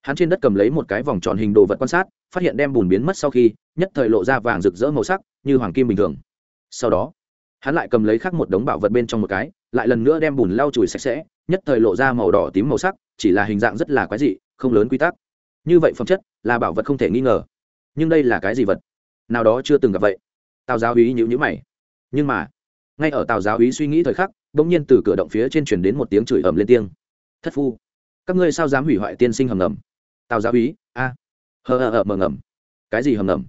hắn trên đất cầm lấy một cái vòng tròn hình đồ vật quan sát, phát hiện đem bùn biến mất sau khi, nhất thời lộ ra vàng rực rỡ màu sắc, như hoàng kim bình thường. Sau đó, hắn lại cầm lấy khác một đống bảo vật bên trong một cái, lại lần nữa đem bùn lau chùi sạch sẽ, nhất thời lộ ra màu đỏ tím màu sắc, chỉ là hình dạng rất là quái dị, không lớn quy tắc. Như vậy phẩm chất là bảo vật không thể nghi ngờ. Nhưng đây là cái gì vật? Nào đó chưa từng gặp vậy. Tào giáo úy nhữ nhữ mày. Nhưng mà, ngay ở tào giáo úy suy nghĩ thời khắc đ ỗ n g nhiên từ cửa động phía trên chuyển đến một tiếng chửi ầm lên tiếng. Thất phu, các ngươi sao dám hủy hoại tiên sinh hầm ngầm? Tào giáo úy a hờ hờ hờ mờ ngầm. Cái gì hầm ngầm?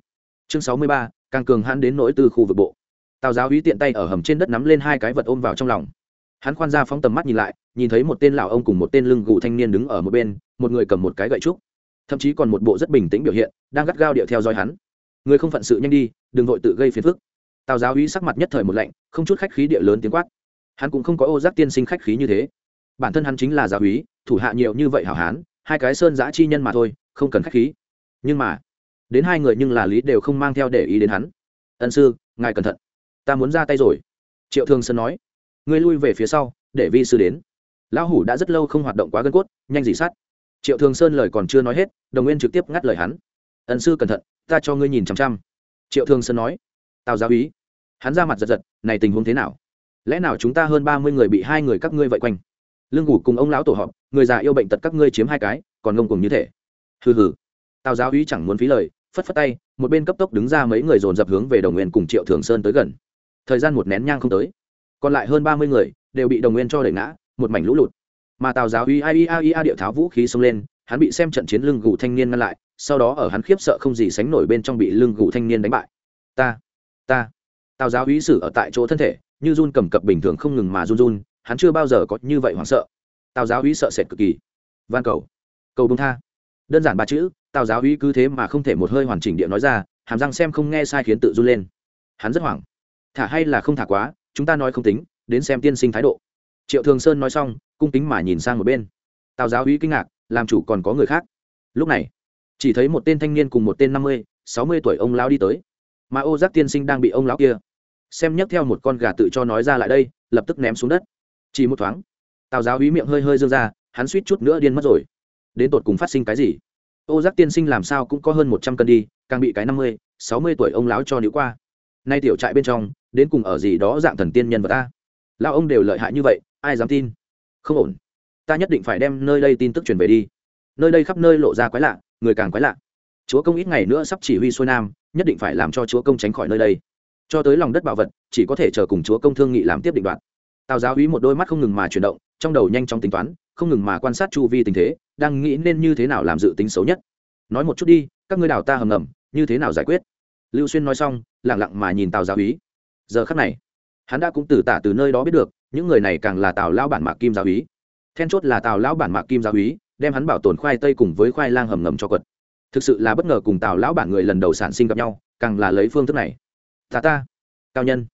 Chương sáu mươi ba càng cường hãn đến nỗi từ khu vực bộ. Tào giáo úy tiện tay ở hầm trên đất nắm lên hai cái vật ôm vào trong lòng. Hắn khoan ra phóng tầm mắt nhìn lại nhìn thấy một tên lão ông cùng một tên lưng gù thanh niên đứng ở một bên một người cầm một cái gậy trúc. Thậm chí còn một bộ rất bình tĩnh biểu hiện đang gắt gao điệu theo dõi hắn. Người không phận sự nhanh đi đừng vội tự gây phiền phức. Tào giáo Uy sắc mặt nhất thời một lạnh không chút khách khí địa lớn tiếng quát. Hắn cũng không có ô giác tiên sinh khách khí như thế. Bản thân hắn chính là giáo uy, thủ hạ nhiều như vậy hảo hán hai cái sơn giã chi nhân mà thôi, không cần khách khí. Nhưng mà, đến hai người nhưng là lý đều không mang theo để ý đến hắn. Ân sư, ngài cẩn thận. Ta muốn ra tay rồi. Triệu thương sơn nói. Ngươi lui về phía sau, để vi sư đến. Lão hủ đã rất lâu không hoạt động quá gân cốt, nhanh dị sát. Triệu thường sơn lời còn chưa nói hết, đồng nguyên trực tiếp ngắt lời hắn. Ẩn sư cẩn thận, ta cho ngươi nhìn chằm chằm. Triệu thường sơn nói. Tào giáo ý hắn ra mặt giật giật, này tình huống thế nào? Lẽ nào chúng ta hơn ba mươi người bị hai người các ngươi vây quanh? Lương ngủ cùng ông lão tổ họp người già yêu bệnh tật các ngươi chiếm hai cái, còn ngông cùng như thế hừ hừ. Tào giáo uy chẳng muốn phí lời, phất phất tay, một bên cấp tốc đứng ra mấy người dồn dập hướng về đồng nguyên cùng triệu thường sơn tới gần. Thời gian một nén nhang không tới. Còn lại hơn ba mươi người đều bị đồng nguyên cho đẩy ngã, một mảnh lũ lụt. Mà tào giáo uy ai ai ai điệu tháo vũ khí xông lên, hắn bị xem trận chiến lưng gù thanh niên ngăn lại, sau đó ở hắn khiếp sợ không gì sánh nổi bên trong bị lưng gù thanh niên đánh bại. Ta ta. Tào giáo uy xử ở tại chỗ thân thể, như run cầm cập bình thường không ngừng mà run run, hắn chưa bao giờ có như vậy hoảng sợ tào giáo uy sợ sệt cực kỳ. Van cầu. Cầu bông tha. Đơn giản ba chữ, tào giáo uy cứ thế mà không thể một hơi hoàn chỉnh địa nói ra, hàm răng xem không nghe sai khiến tự run lên. Hắn rất hoảng. Thả hay là không thả quá, chúng ta nói không tính, đến xem tiên sinh thái độ. Triệu thường sơn nói xong, cung kính mà nhìn sang một bên. Tào giáo uy kinh ngạc, làm chủ còn có người khác. Lúc này, chỉ thấy một tên thanh niên cùng một tên năm mươi, sáu mươi tuổi ông lão đi tới. Mà ô giác tiên sinh đang bị ông lão kia. Xem nhấc theo một con gà tự cho nói ra lại đây, lập tức ném xuống đất. Chỉ một thoáng tào giáo hí miệng hơi hơi dương ra, hắn suýt chút nữa điên mất rồi. Đến tột cùng phát sinh cái gì? Ô giác tiên sinh làm sao cũng có hơn một trăm cân đi, càng bị cái năm mươi, sáu mươi tuổi ông lão cho nữ qua. Nay tiểu trại bên trong, đến cùng ở gì đó dạng thần tiên nhân vật ta lao ông đều lợi hại như vậy, ai dám tin? Không ổn. Ta nhất định phải đem nơi đây tin tức truyền về đi. Nơi đây khắp nơi lộ ra quái lạ, người càng quái lạ. Chúa công ít ngày nữa sắp chỉ huy xuôi nam, nhất định phải làm cho chúa công tránh khỏi nơi đây. Cho tới lòng đất bảo vật, chỉ có thể chờ cùng chúa công thương nghị làm tiếp định đoạn tào giáo úy một đôi mắt không ngừng mà chuyển động, trong đầu nhanh chóng tính toán, không ngừng mà quan sát chu vi tình thế, đang nghĩ nên như thế nào làm dự tính xấu nhất. Nói một chút đi, các ngươi đào ta hầm ngầm, như thế nào giải quyết? Lưu xuyên nói xong lẳng lặng mà nhìn tào giáo úy. Giờ khắc này, hắn đã cũng từ tả từ nơi đó biết được, những người này càng là tào lão bản mạc kim giáo úy. Then chốt là tào lão bản mạc kim giáo úy, đem hắn bảo tồn khoai tây cùng với khoai lang hầm ngầm cho quật. Thực sự là bất ngờ cùng tào lão bản người lần đầu sản sinh gặp nhau, càng là lấy phương thức này. Ta ta, cao nhân.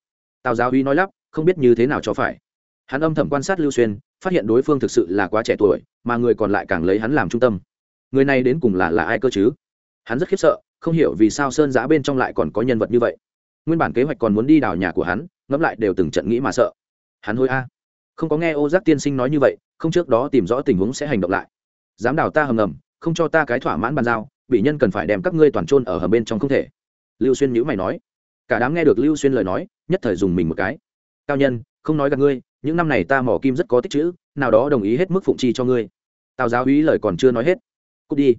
Tào giáo Uy nói lắp không biết như thế nào cho phải. Hắn âm thầm quan sát lưu xuyên, phát hiện đối phương thực sự là quá trẻ tuổi, mà người còn lại càng lấy hắn làm trung tâm. Người này đến cùng là là ai cơ chứ? Hắn rất khiếp sợ, không hiểu vì sao sơn giã bên trong lại còn có nhân vật như vậy. Nguyên bản kế hoạch còn muốn đi đào nhà của hắn, ngẫm lại đều từng trận nghĩ mà sợ. Hắn hối a. Không có nghe ô giác tiên sinh nói như vậy, không trước đó tìm rõ tình huống sẽ hành động lại. Dám đào ta hầm ngầm, không cho ta cái thỏa mãn bàn giao, bị nhân cần phải đem các ngươi toàn trôn ở hầm bên trong không thể. Lưu xuyên nhữ mày nói. Cả đám nghe được lưu xuyên lời nói, nhất thời dùng mình một cái cao nhân, không nói gặp ngươi, những năm này ta mỏ kim rất có tích chữ, nào đó đồng ý hết mức phụng chi cho ngươi. Tào giáo úy lời còn chưa nói hết. Cút đi.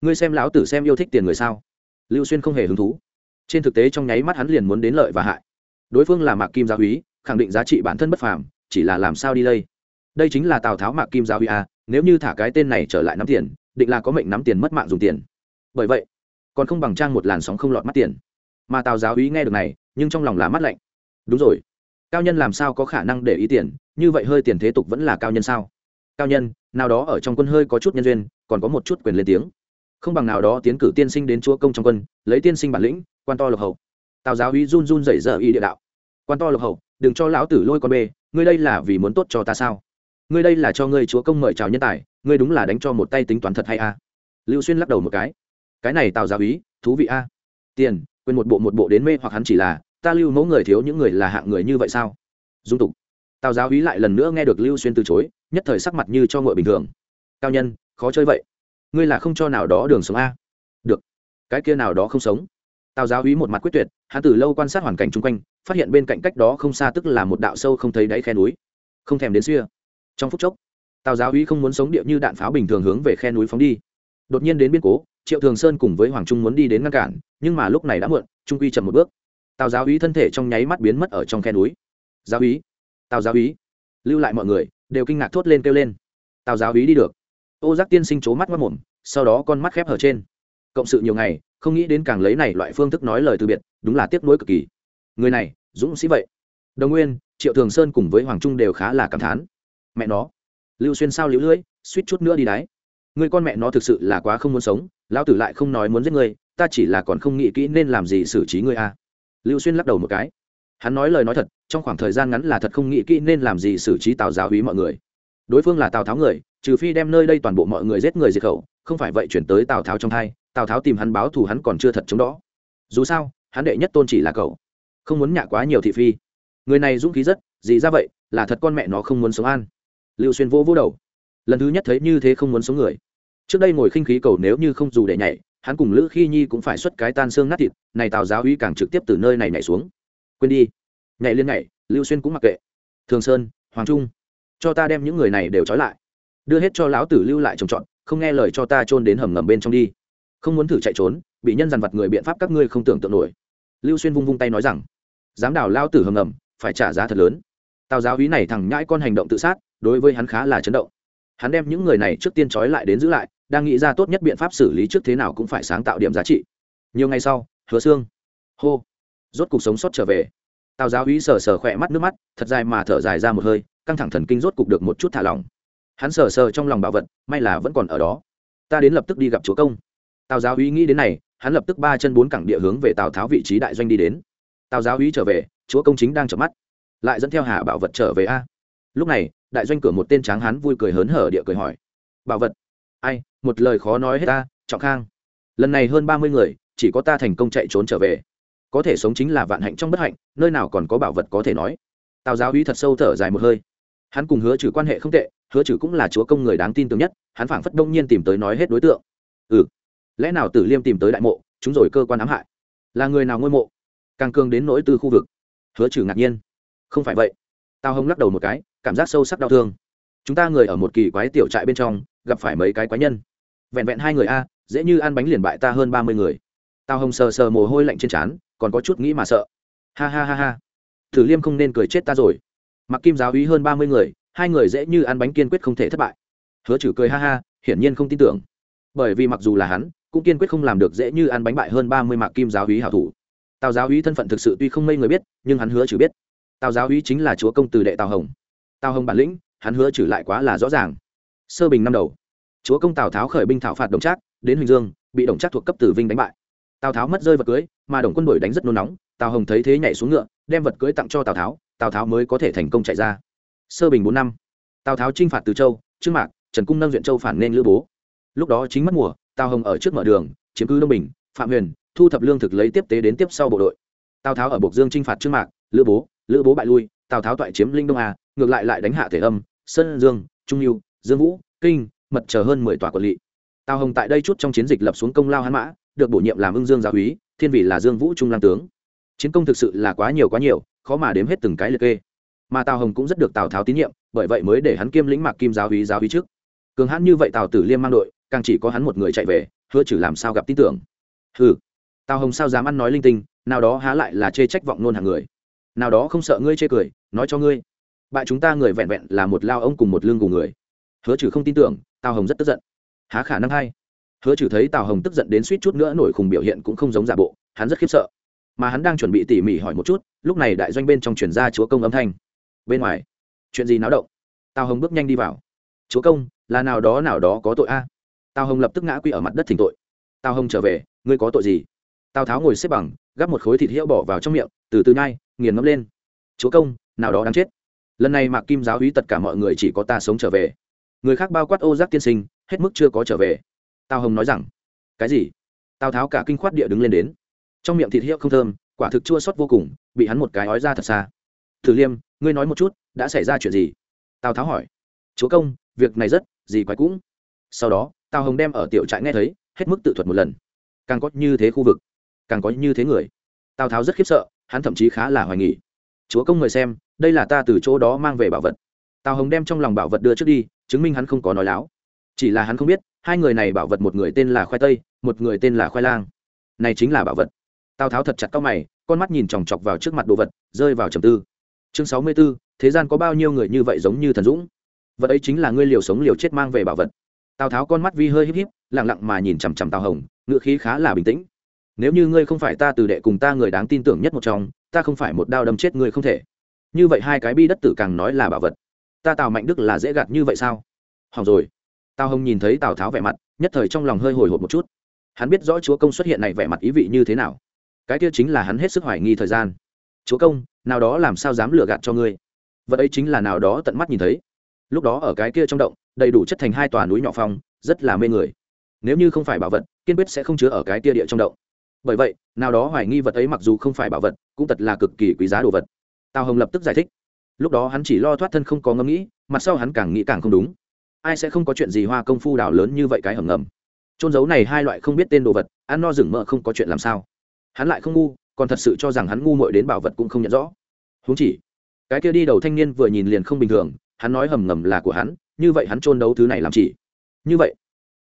Ngươi xem lão tử xem yêu thích tiền người sao? Lưu xuyên không hề hứng thú. Trên thực tế trong nháy mắt hắn liền muốn đến lợi và hại. Đối phương là mạc kim giáo úy, khẳng định giá trị bản thân bất phàm, chỉ là làm sao đi lây đây chính là tào tháo mạc kim giáo úy a nếu như thả cái tên này trở lại nắm tiền, định là có mệnh nắm tiền mất mạng dùng tiền. Bởi vậy, còn không bằng trang một làn sóng không lọt mắt tiền. Mà tào giáo úy nghe được này, nhưng trong lòng là mắt lạnh. Đúng rồi cao nhân làm sao có khả năng để ý tiền? Như vậy hơi tiền thế tục vẫn là cao nhân sao? Cao nhân, nào đó ở trong quân hơi có chút nhân duyên, còn có một chút quyền lên tiếng. Không bằng nào đó tiến cử tiên sinh đến chúa công trong quân, lấy tiên sinh bản lĩnh, quan to lộc hậu tào giáo uy run run rẩy dở y địa đạo. Quan to lộc hậu đừng cho lão tử lôi con bê, ngươi đây là vì muốn tốt cho ta sao? Ngươi đây là cho ngươi chúa công mời chào nhân tài, ngươi đúng là đánh cho một tay tính toán thật hay a? Lưu xuyên lắc đầu một cái. Cái này tào giáo uy thú vị a. Tiền quên một bộ một bộ đến mê hoặc hắn chỉ là ta lưu mẫu người thiếu những người là hạng người như vậy sao? Dung tục. Tào giáo hí lại lần nữa nghe được lưu xuyên từ chối, nhất thời sắc mặt như cho ngội bình thường. Cao nhân, khó chơi vậy. Ngươi là không cho nào đó đường sống a? Được. Cái kia nào đó không sống. Tào giáo hí một mặt quyết tuyệt, hắn từ lâu quan sát hoàn cảnh chung quanh, phát hiện bên cạnh cách đó không xa tức là một đạo sâu không thấy đáy khe núi. Không thèm đến xưa. Trong phút chốc, tào giáo hí không muốn sống địa như đạn pháo bình thường hướng về khe núi phóng đi. Đột nhiên đến biên cố, triệu thường sơn cùng với hoàng trung muốn đi đến ngăn cản, nhưng mà lúc này đã muộn, trung quy chậm một bước tào giáo ý thân thể trong nháy mắt biến mất ở trong khe núi. Giáo ý tào giáo ý lưu lại mọi người đều kinh ngạc thốt lên kêu lên. Tào giáo ý đi được. Ô giác tiên sinh c mắt mất mồm sau đó con mắt khép hở trên. Cộng sự nhiều ngày không nghĩ đến càng lấy này loại phương thức nói lời từ biệt đúng là tiếc nuối cực kỳ. Người này dũng sĩ vậy. Đồng nguyên triệu thường sơn cùng với hoàng trung đều khá là cảm thán. Mẹ nó. Lưu xuyên sao liễu lưỡi suýt chút nữa đi đáy người con mẹ nó thực sự là quá không muốn sống lão tử lại không nói muốn giết người, ta chỉ là còn không nghĩ kỹ nên làm gì xử trí ngươi a à lưu xuyên lắc đầu một cái. Hắn nói lời nói thật, trong khoảng thời gian ngắn là thật không nghĩ kỹ nên làm gì xử trí tào giáo hí mọi người. Đối phương là tào tháo người, trừ phi đem nơi đây toàn bộ mọi người giết người diệt khẩu, không phải vậy chuyển tới tào tháo trong thai tào tháo tìm hắn báo thù hắn còn chưa thật chống đó. Dù sao, hắn đệ nhất tôn chỉ là cậu, không muốn nhạ quá nhiều thị phi. Người này dũng khí rất, gì ra vậy, là thật con mẹ nó không muốn sống an. Lưu xuyên vô vô đầu. Lần thứ nhất thấy như thế không muốn sống người. Trước đây ngồi khinh khí cầu nếu như không dù để nhảy hắn cùng lữ khi nhi cũng phải xuất cái tan xương nát thịt, này tào giáo uy càng trực tiếp từ nơi này nhảy xuống. Quên đi. Nhảy lên nhảy, lưu xuyên cũng mặc kệ. Thường sơn, hoàng trung, cho ta đem những người này đều trói lại. Đưa hết cho lão tử lưu lại trồng trọt, không nghe lời cho ta trôn đến hầm ngầm bên trong đi. Không muốn thử chạy trốn, bị nhân dằn vặt người biện pháp các ngươi không tưởng tượng nổi. Lưu xuyên vung vung tay nói rằng, dám đào lao tử hầm ngầm, phải trả giá thật lớn. Tào giáo hí này thằng nhãi con hành động tự sát, đối với hắn khá là chấn động. Hắn đem những người này trước tiên trói lại đến giữ lại đang nghĩ ra tốt nhất biện pháp xử lý trước thế nào cũng phải sáng tạo điểm giá trị. Nhiều ngày sau, hứa xương hô, rốt cuộc sống sót trở về. Tào giáo hí sờ sờ khỏe mắt nước mắt, thật dài mà thở dài ra một hơi, căng thẳng thần kinh rốt cục được một chút thả lỏng. Hắn sờ sờ trong lòng bảo vật, may là vẫn còn ở đó. Ta đến lập tức đi gặp chúa công. Tào giáo hí nghĩ đến này, hắn lập tức ba chân bốn cẳng địa hướng về tào tháo vị trí đại doanh đi đến. Tào giáo hí trở về, chúa công chính đang chợp mắt. Lại dẫn theo hà bảo vật trở về a. Lúc này, đại doanh cửa một tên tráng hắn vui cười hớn hở địa cười hỏi. Bảo vật ai, một lời khó nói hết ta, trọng khang. Lần này hơn ba mươi người, chỉ có ta thành công chạy trốn trở về. Có thể sống chính là vạn hạnh trong bất hạnh, nơi nào còn có bảo vật có thể nói. Tào giáo uy thật sâu thở dài một hơi. Hắn cùng hứa trừ quan hệ không tệ, hứa trừ cũng là chúa công người đáng tin tưởng nhất, hắn phảng phất đông nhiên tìm tới nói hết đối tượng. Ừ. Lẽ nào tử liêm tìm tới đại mộ, chúng rồi cơ quan ám hại? Là người nào ngôi mộ? Càng cương đến nỗi tư khu vực. Hứa trừ ngạc nhiên. Không phải vậy. Tào hồng lắc đầu một cái, cảm giác sâu sắc đau thương. Chúng ta người ở một kỳ quái tiểu trại bên trong gặp phải mấy cái quái nhân. Vẹn vẹn hai người a, dễ như ăn bánh liền bại ta hơn ba mươi người. Tào hồng sờ sờ mồ hôi lạnh trên trán, còn có chút nghĩ mà sợ. Ha ha ha ha. Thử liêm không nên cười chết ta rồi. Mặc kim giáo úy hơn ba mươi người, hai người dễ như ăn bánh kiên quyết không thể thất bại. Hứa chử cười ha ha, hiển nhiên không tin tưởng. Bởi vì mặc dù là hắn, cũng kiên quyết không làm được dễ như ăn bánh bại hơn ba mươi mạc kim giáo úy hảo thủ. Tào giáo úy thân phận thực sự tuy không mây người biết, nhưng hắn hứa chử biết. Tào giáo úy chính là chúa công từ đệ tào hồng. Tào hồng bản lĩnh, hắn hứa chử lại quá là rõ ràng sơ bình năm đầu. Chúa công tào tháo khởi binh thảo phạt đồng trác, đến huỳnh dương, bị đồng trác thuộc cấp tử vinh đánh bại. Tào tháo mất rơi vật cưới, mà đồng quân đội đánh rất nôn nóng, tào hồng thấy thế nhảy xuống ngựa, đem vật cưới tặng cho tào tháo tào tháo mới có thể thành công chạy ra. Sơ bình bốn năm, tào tháo chinh phạt từ châu, trương mạc, trần cung nâng duyện châu phản nên lữ bố. Lúc đó chính mất mùa, tào hồng ở trước mở đường, chiếm cứ đông bình, phạm huyền thu thập lương thực lấy tiếp tế đến tiếp sau bộ đội. Tào tháo ở bộc dương chinh phạt trương mạc, lữ bố lữ bố bại lui, tào tháo toại chiếm linh đông a, ngược lại lại đánh hạ thể âm, sơn dương, trung lưu dương vũ kinh mật chờ hơn mười tòa quận lỵ. Tào hồng tại đây chút trong chiến dịch lập xuống công lao hán mã được bổ nhiệm làm ưng dương giáo úy thiên vị là dương vũ trung lang tướng. Chiến công thực sự là quá nhiều quá nhiều khó mà đếm hết từng cái liệt kê. Mà tào hồng cũng rất được tào tháo tín nhiệm bởi vậy mới để hắn kiêm lĩnh mạc kim giáo úy giáo úy trước. Cường hãn như vậy tào tử liêm mang đội càng chỉ có hắn một người chạy về hứa chử làm sao gặp tin tưởng. Hừ, tào hồng sao dám ăn nói linh tinh nào đó há lại là chê trách vọng nôn hàng người. Nào đó không sợ ngươi chê cười nói cho ngươi. Bại chúng ta người vẹn vẹn là một lao ông cùng một lương cùng người hứa trừ không tin tưởng, tào hồng rất tức giận. Há khả năng hay? Hứa trừ thấy tào hồng tức giận đến suýt chút nữa nổi khùng biểu hiện cũng không giống giả bộ, hắn rất khiếp sợ. Mà hắn đang chuẩn bị tỉ mỉ hỏi một chút, lúc này đại doanh bên trong truyền ra chúa công âm thanh. Bên ngoài, chuyện gì náo động? Tào hồng bước nhanh đi vào. Chúa công, là nào đó nào đó có tội a? Tào hồng lập tức ngã quy ở mặt đất thỉnh tội. Tào hồng trở về, ngươi có tội gì? Tào tháo ngồi xếp bằng, gắp một khối thịt hiệu bỏ vào trong miệng, từ từ nhai, nghiền ngấm lên. Chúa công, nào đó đáng chết. Lần này mạc kim giáo hí tất cả mọi người chỉ có ta sống trở về người khác bao quát ô giác tiên sinh, hết mức chưa có trở về. Tào hồng nói rằng, cái gì? Tào tháo cả kinh khoát địa đứng lên đến. Trong miệng thịt hiệu không thơm, quả thực chua xót vô cùng, bị hắn một cái ói ra thật xa. Thử liêm, ngươi nói một chút, đã xảy ra chuyện gì? Tào tháo hỏi. Chúa công, việc này rất, gì quái cũng. Sau đó, tào hồng đem ở tiểu trại nghe thấy, hết mức tự thuật một lần. Càng có như thế khu vực, càng có như thế người. Tào tháo rất khiếp sợ, hắn thậm chí khá là hoài nghỉ chúa công người xem, đây là ta từ chỗ đó mang về bảo vật. Tào hồng đem trong lòng bảo vật đưa trước đi chứng minh hắn không có nói láo. Chỉ là hắn không biết, hai người này bảo vật một người tên là khoai tây, một người tên là khoai lang. Này chính là bảo vật. Tào tháo thật chặt cao mày, con mắt nhìn chòng chọc vào trước mặt đồ vật, rơi vào trầm tư. Chương sáu mươi b ố thế gian có bao nhiêu người như vậy giống như thần dũng? Vật ấy chính là ngươi liều sống liều chết mang về bảo vật. Tào tháo con mắt vi hơi híp híp lẳng lặng mà nhìn chằm chằm tào hồng ngựa khí khá là bình tĩnh. Nếu như ngươi không phải ta từ đệ cùng ta người đáng tin tưởng nhất một trong, ta không phải một đao đâm chết ngươi không thể. Như vậy hai cái bi đất tử càng nói là bảo vật ta tào mạnh đức là dễ gạt như vậy sao? Hỏng rồi. Tào hồng nhìn thấy tào tháo vẻ mặt, nhất thời trong lòng hơi hồi hộp một chút. Hắn biết rõ chúa công xuất hiện này vẻ mặt ý vị như thế nào. Cái kia chính là hắn hết sức hoài nghi thời gian. Chúa công, nào đó làm sao dám lừa gạt cho ngươi? Vật ấy chính là nào đó tận mắt nhìn thấy. Lúc đó ở cái kia trong động, đầy đủ chất thành hai tòa núi nhỏ phong, rất là mê người. Nếu như không phải bảo vật, kiên quyết sẽ không chứa ở cái kia địa trong động. Bởi vậy, nào đó hoài nghi vật ấy mặc dù không phải bảo vật, cũng thật là cực kỳ quý giá đồ vật. Tào hồng lập tức giải thích lúc đó hắn chỉ lo thoát thân không có ngẫm nghĩ, mặt sau hắn càng nghĩ càng không đúng. Ai sẽ không có chuyện gì hoa công phu đào lớn như vậy cái hầm ngầm? Trôn giấu này hai loại không biết tên đồ vật, ăn no rừng mỡ không có chuyện làm sao. Hắn lại không ngu, còn thật sự cho rằng hắn ngu muội đến bảo vật cũng không nhận rõ. Huống chỉ, cái kia đi đầu thanh niên vừa nhìn liền không bình thường, hắn nói hầm ngầm là của hắn, như vậy hắn trôn đấu thứ này làm chỉ. Như vậy,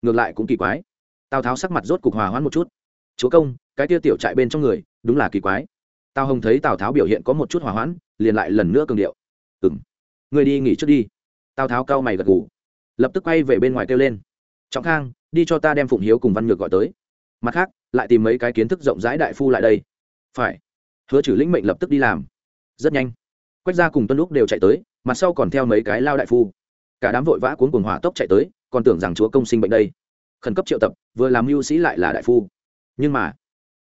ngược lại cũng kỳ quái. Tào tháo sắc mặt rốt cục hòa hoãn một chút. Chúa công, cái kia tiểu trại bên trong người, đúng là kỳ quái. Tào hồng thấy tào tháo biểu hiện có một chút hòa hoãn, liền lại lần nữa cường điệu ừng người đi nghỉ trước đi. Tào tháo cao mày gật ngủ lập tức quay về bên ngoài kêu lên. Trọng khang, đi cho ta đem phụng hiếu cùng văn nhược gọi tới. Mặt khác, lại tìm mấy cái kiến thức rộng rãi đại phu lại đây. Phải. Hứa trừ lĩnh mệnh lập tức đi làm. Rất nhanh. Quách gia cùng tuân lúc đều chạy tới, mặt sau còn theo mấy cái lao đại phu. Cả đám vội vã cuốn cùng hỏa tốc chạy tới, còn tưởng rằng chúa công sinh bệnh đây. Khẩn cấp triệu tập, vừa làm mưu sĩ lại là đại phu. Nhưng mà,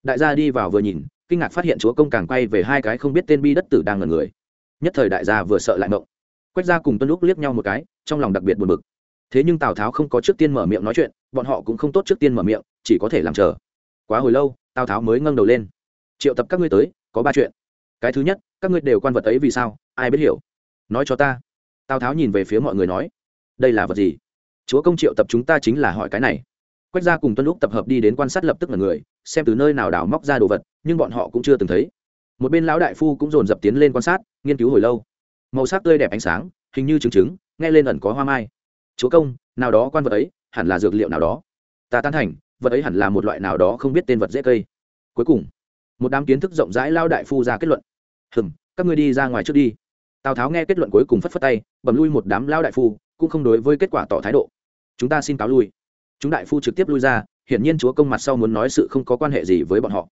đại gia đi vào vừa nhìn, kinh ngạc phát hiện chúa công càng quay về hai cái không biết tên bi đất tử đang ngần người nhất thời đại gia vừa sợ lại mộng. Quách gia cùng tuân lúc liếc nhau một cái, trong lòng đặc biệt buồn bực. Thế nhưng tào tháo không có trước tiên mở miệng nói chuyện, bọn họ cũng không tốt trước tiên mở miệng, chỉ có thể làm chờ. Quá hồi lâu, tào tháo mới ngâng đầu lên. Triệu tập các ngươi tới, có ba chuyện. Cái thứ nhất, các ngươi đều quan vật ấy vì sao, ai biết hiểu? Nói cho ta. Tào tháo nhìn về phía mọi người nói, đây là vật gì? Chúa công triệu tập chúng ta chính là hỏi cái này. Quách gia cùng tuân lúc tập hợp đi đến quan sát lập tức là người, xem từ nơi nào đào móc ra đồ vật, nhưng bọn họ cũng chưa từng thấy một bên lão đại phu cũng dồn dập tiến lên quan sát, nghiên cứu hồi lâu. Màu sắc tươi đẹp ánh sáng, hình như trứng trứng nghe lên ẩn có hoa mai. Chúa công, nào đó quan vật ấy, hẳn là dược liệu nào đó. Ta tán thành, vật ấy hẳn là một loại nào đó không biết tên vật dễ cây. Cuối cùng, một đám kiến thức rộng rãi lao đại phu ra kết luận. Hừm, các ngươi đi ra ngoài trước đi. Tào tháo nghe kết luận cuối cùng phất phất tay bầm lui một đám lao đại phu, cũng không đối với kết quả tỏ thái độ. Chúng ta xin cáo lui. Chúng đại phu trực tiếp lui ra, hiển nhiên chúa công mặt sau muốn nói sự không có quan hệ gì với bọn họ.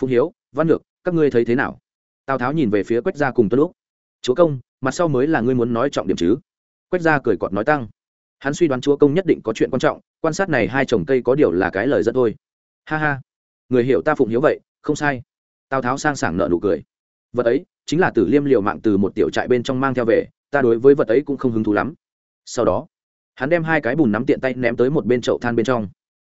Phụng hiếu, văn lược các ngươi thấy thế nào? Tào tháo nhìn về phía quách gia cùng tuân lúc chúa công, mặt sau mới là ngươi muốn nói trọng điểm chứ? Quách gia cười cọt nói tăng. Hắn suy đoán chúa công nhất định có chuyện quan trọng, quan sát này hai chồng cây có điều là cái lời dẫn thôi. Ha ha. Người hiểu ta phụng hiếu vậy, không sai. Tào tháo sang sảng nợ nụ cười. Vật ấy, chính là tử liêm liều mạng từ một tiểu trại bên trong mang theo về, ta đối với vật ấy cũng không hứng thú lắm. Sau đó, hắn đem hai cái bùn nắm tiện tay ném tới một bên chậu than bên trong.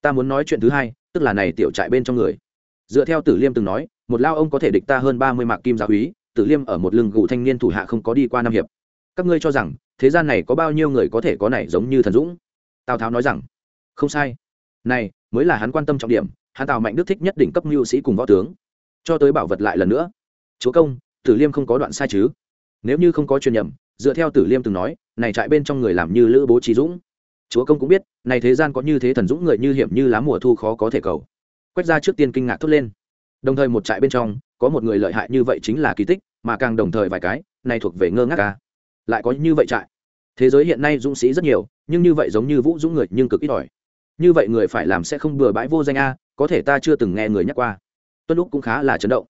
Ta muốn nói chuyện thứ hai, tức là này tiểu trại bên trong người. Dựa theo tử liêm từng nói một lao ông có thể địch ta hơn ba mươi mạc kim giáo úy tử liêm ở một lưng gù thanh niên thủ hạ không có đi qua năm hiệp. Các ngươi cho rằng, thế gian này có bao nhiêu người có thể có này giống như thần dũng? Tào tháo nói rằng, không sai. Này, mới là hắn quan tâm trọng điểm, hắn tào mạnh đức thích nhất đỉnh cấp mưu sĩ cùng võ tướng. Cho tới bảo vật lại lần nữa. Chúa công, tử liêm không có đoạn sai chứ? Nếu như không có truyền nhầm, dựa theo tử liêm từng nói, này trại bên trong người làm như lữ bố trí dũng. Chúa công cũng biết, này thế gian có như thế thần dũng người như hiểm như lá mùa thu khó có thể cầu. Quét ra trước tiên kinh ngạc thốt lên đồng thời một trại bên trong, có một người lợi hại như vậy chính là kỳ tích, mà càng đồng thời vài cái này thuộc về ngơ ngác ca. Lại có như vậy trại. Thế giới hiện nay dũng sĩ rất nhiều, nhưng như vậy giống như vũ dũng người nhưng cực ít ỏi. Như vậy người phải làm sẽ không bừa bãi vô danh a, có thể ta chưa từng nghe người nhắc qua. Tuân lúc cũng khá là chấn động.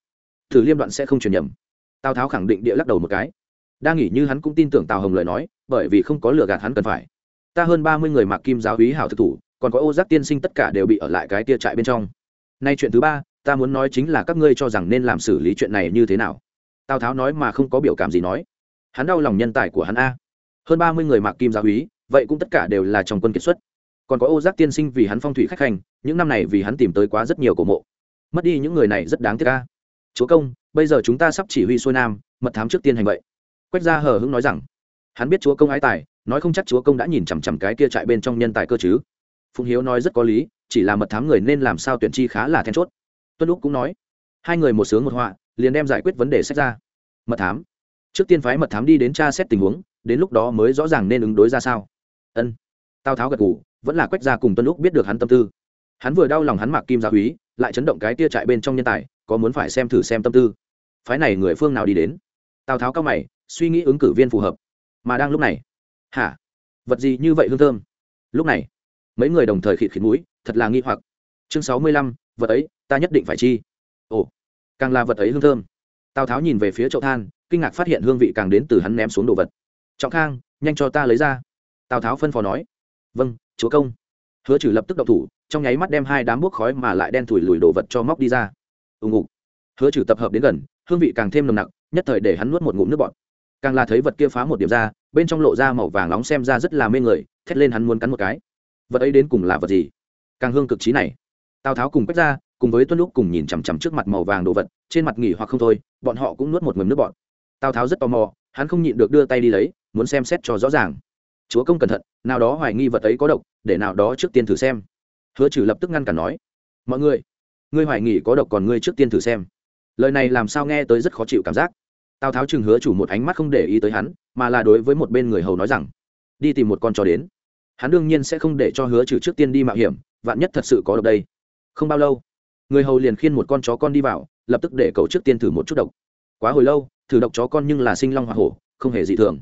Thử liêm đoạn sẽ không truyền nhầm. Tào tháo khẳng định địa lắc đầu một cái. Đang nghĩ như hắn cũng tin tưởng tào hồng lời nói, bởi vì không có lừa gạt hắn cần phải. Ta hơn ba mươi người mặc kim giáo hí hảo thực thủ, còn có ô giác tiên sinh tất cả đều bị ở lại cái tia trại bên trong. Nay chuyện thứ ba ta muốn nói chính là các ngươi cho rằng nên làm xử lý chuyện này như thế nào. Tào tháo nói mà không có biểu cảm gì nói. Hắn đau lòng nhân tài của hắn a. Hơn ba mươi người mạc kim gia úy, vậy cũng tất cả đều là trong quân kiệt xuất. Còn có ô giác tiên sinh vì hắn phong thủy khách hành, những năm này vì hắn tìm tới quá rất nhiều cổ mộ. Mất đi những người này rất đáng tiếc ca chúa công, bây giờ chúng ta sắp chỉ huy xuôi nam, mật thám trước tiên hành vậy. Quách gia hờ hững nói rằng, hắn biết chúa công ái tài, nói không chắc chúa công đã nhìn chằm chằm cái kia trại bên trong nhân tài cơ chứ. Phụng hiếu nói rất có lý, chỉ là mật thám người nên làm sao tuyển chi khá là then chốt tuân lúc cũng nói, hai người một sướng một họa, liền đem giải quyết vấn đề sách ra. Mật thám. Trước tiên phái mật thám đi đến tra xét tình huống, đến lúc đó mới rõ ràng nên ứng đối ra sao. Ân. Tào tháo gật ngủ vẫn là quách gia cùng tuân lúc biết được hắn tâm tư. Hắn vừa đau lòng hắn mạc kim gia úy lại chấn động cái tia trại bên trong nhân tài, có muốn phải xem thử xem tâm tư. Phái này người phương nào đi đến? Tào tháo cao mày, suy nghĩ ứng cử viên phù hợp. Mà đang lúc này, hả? Vật gì như vậy hương thơm? Lúc này, mấy người đồng thời khịt khịt mũi, thật là nghi hoặc. Chương sáu mươi lăm, vật ấy ta nhất định phải chi. Ồ, càng là vật ấy hương thơm. Tào tháo nhìn về phía chậu than, kinh ngạc phát hiện hương vị càng đến từ hắn ném xuống đồ vật. Trọng khang, nhanh cho ta lấy ra. Tào tháo phân phó nói. Vâng chúa công. Hứa trừ lập tức đậu thủ, trong nháy mắt đem hai đám bốc khói mà lại đen thủi lùi đồ vật cho móc đi ra. Ù ngục. Hứa trừ tập hợp đến gần, hương vị càng thêm nồng nặc, nhất thời để hắn nuốt một ngụm nước bọt. Càng là thấy vật kia phá một điểm ra, bên trong lộ ra màu vàng nóng xem ra rất là mê người, thét lên hắn muốn cắn một cái. Vật ấy đến cùng là vật gì? Càng hương cực trí này. Tào tháo cùng quét ra cùng với tuân lúc cùng nhìn chằm chằm trước mặt màu vàng đồ vật, trên mặt nghỉ hoặc không thôi, bọn họ cũng nuốt một ngụm nước bọn tào tháo rất tò mò, hắn không nhịn được đưa tay đi lấy, muốn xem xét cho rõ ràng. Chúa công cẩn thận, nào đó hoài nghi vật ấy có độc, để nào đó trước tiên thử xem. Hứa trừ lập tức ngăn cản nói, mọi người, ngươi hoài nghi có độc còn ngươi trước tiên thử xem. Lời này làm sao nghe tới rất khó chịu cảm giác. Tào tháo chừng hứa chủ một ánh mắt không để ý tới hắn, mà là đối với một bên người hầu nói rằng, đi tìm một con chó đến. Hắn đương nhiên sẽ không để cho hứa trừ trước tiên đi mạo hiểm, vạn nhất thật sự có độc đây. Không bao lâu người hầu liền khiên một con chó con đi vào, lập tức để cậu trước tiên thử một chút độc. Quá hồi lâu, thử độc chó con nhưng là sinh long hoa hổ, không hề dị thường.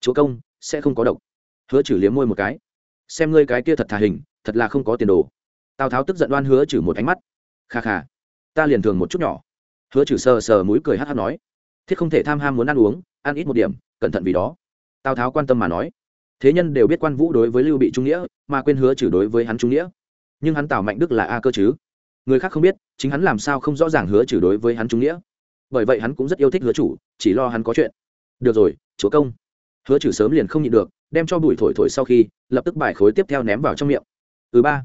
Chúa công, sẽ không có độc. Hứa chử liếm môi một cái. Xem ngươi cái kia thật thà hình, thật là không có tiền đồ. Tào tháo tức giận đoan hứa chử một ánh mắt. Kha kha, ta liền thường một chút nhỏ. Hứa chử sờ sờ mũi cười hát hát nói. Thiết không thể tham ham muốn ăn uống, ăn ít một điểm, cẩn thận vì đó. Tào tháo quan tâm mà nói. Thế nhân đều biết quan vũ đối với lưu bị trung nghĩa, mà quên hứa chử đối với hắn trung nghĩa. Nhưng hắn tào mạnh đức là a cơ chứ? Người khác không biết, chính hắn làm sao không rõ ràng hứa chử đối với hắn trung nghĩa. Bởi vậy hắn cũng rất yêu thích hứa chủ, chỉ lo hắn có chuyện. Được rồi, chúa công. Hứa trừ sớm liền không nhịn được, đem cho bụi thổi thổi sau khi, lập tức bài khối tiếp theo ném vào trong miệng. Thứ ba.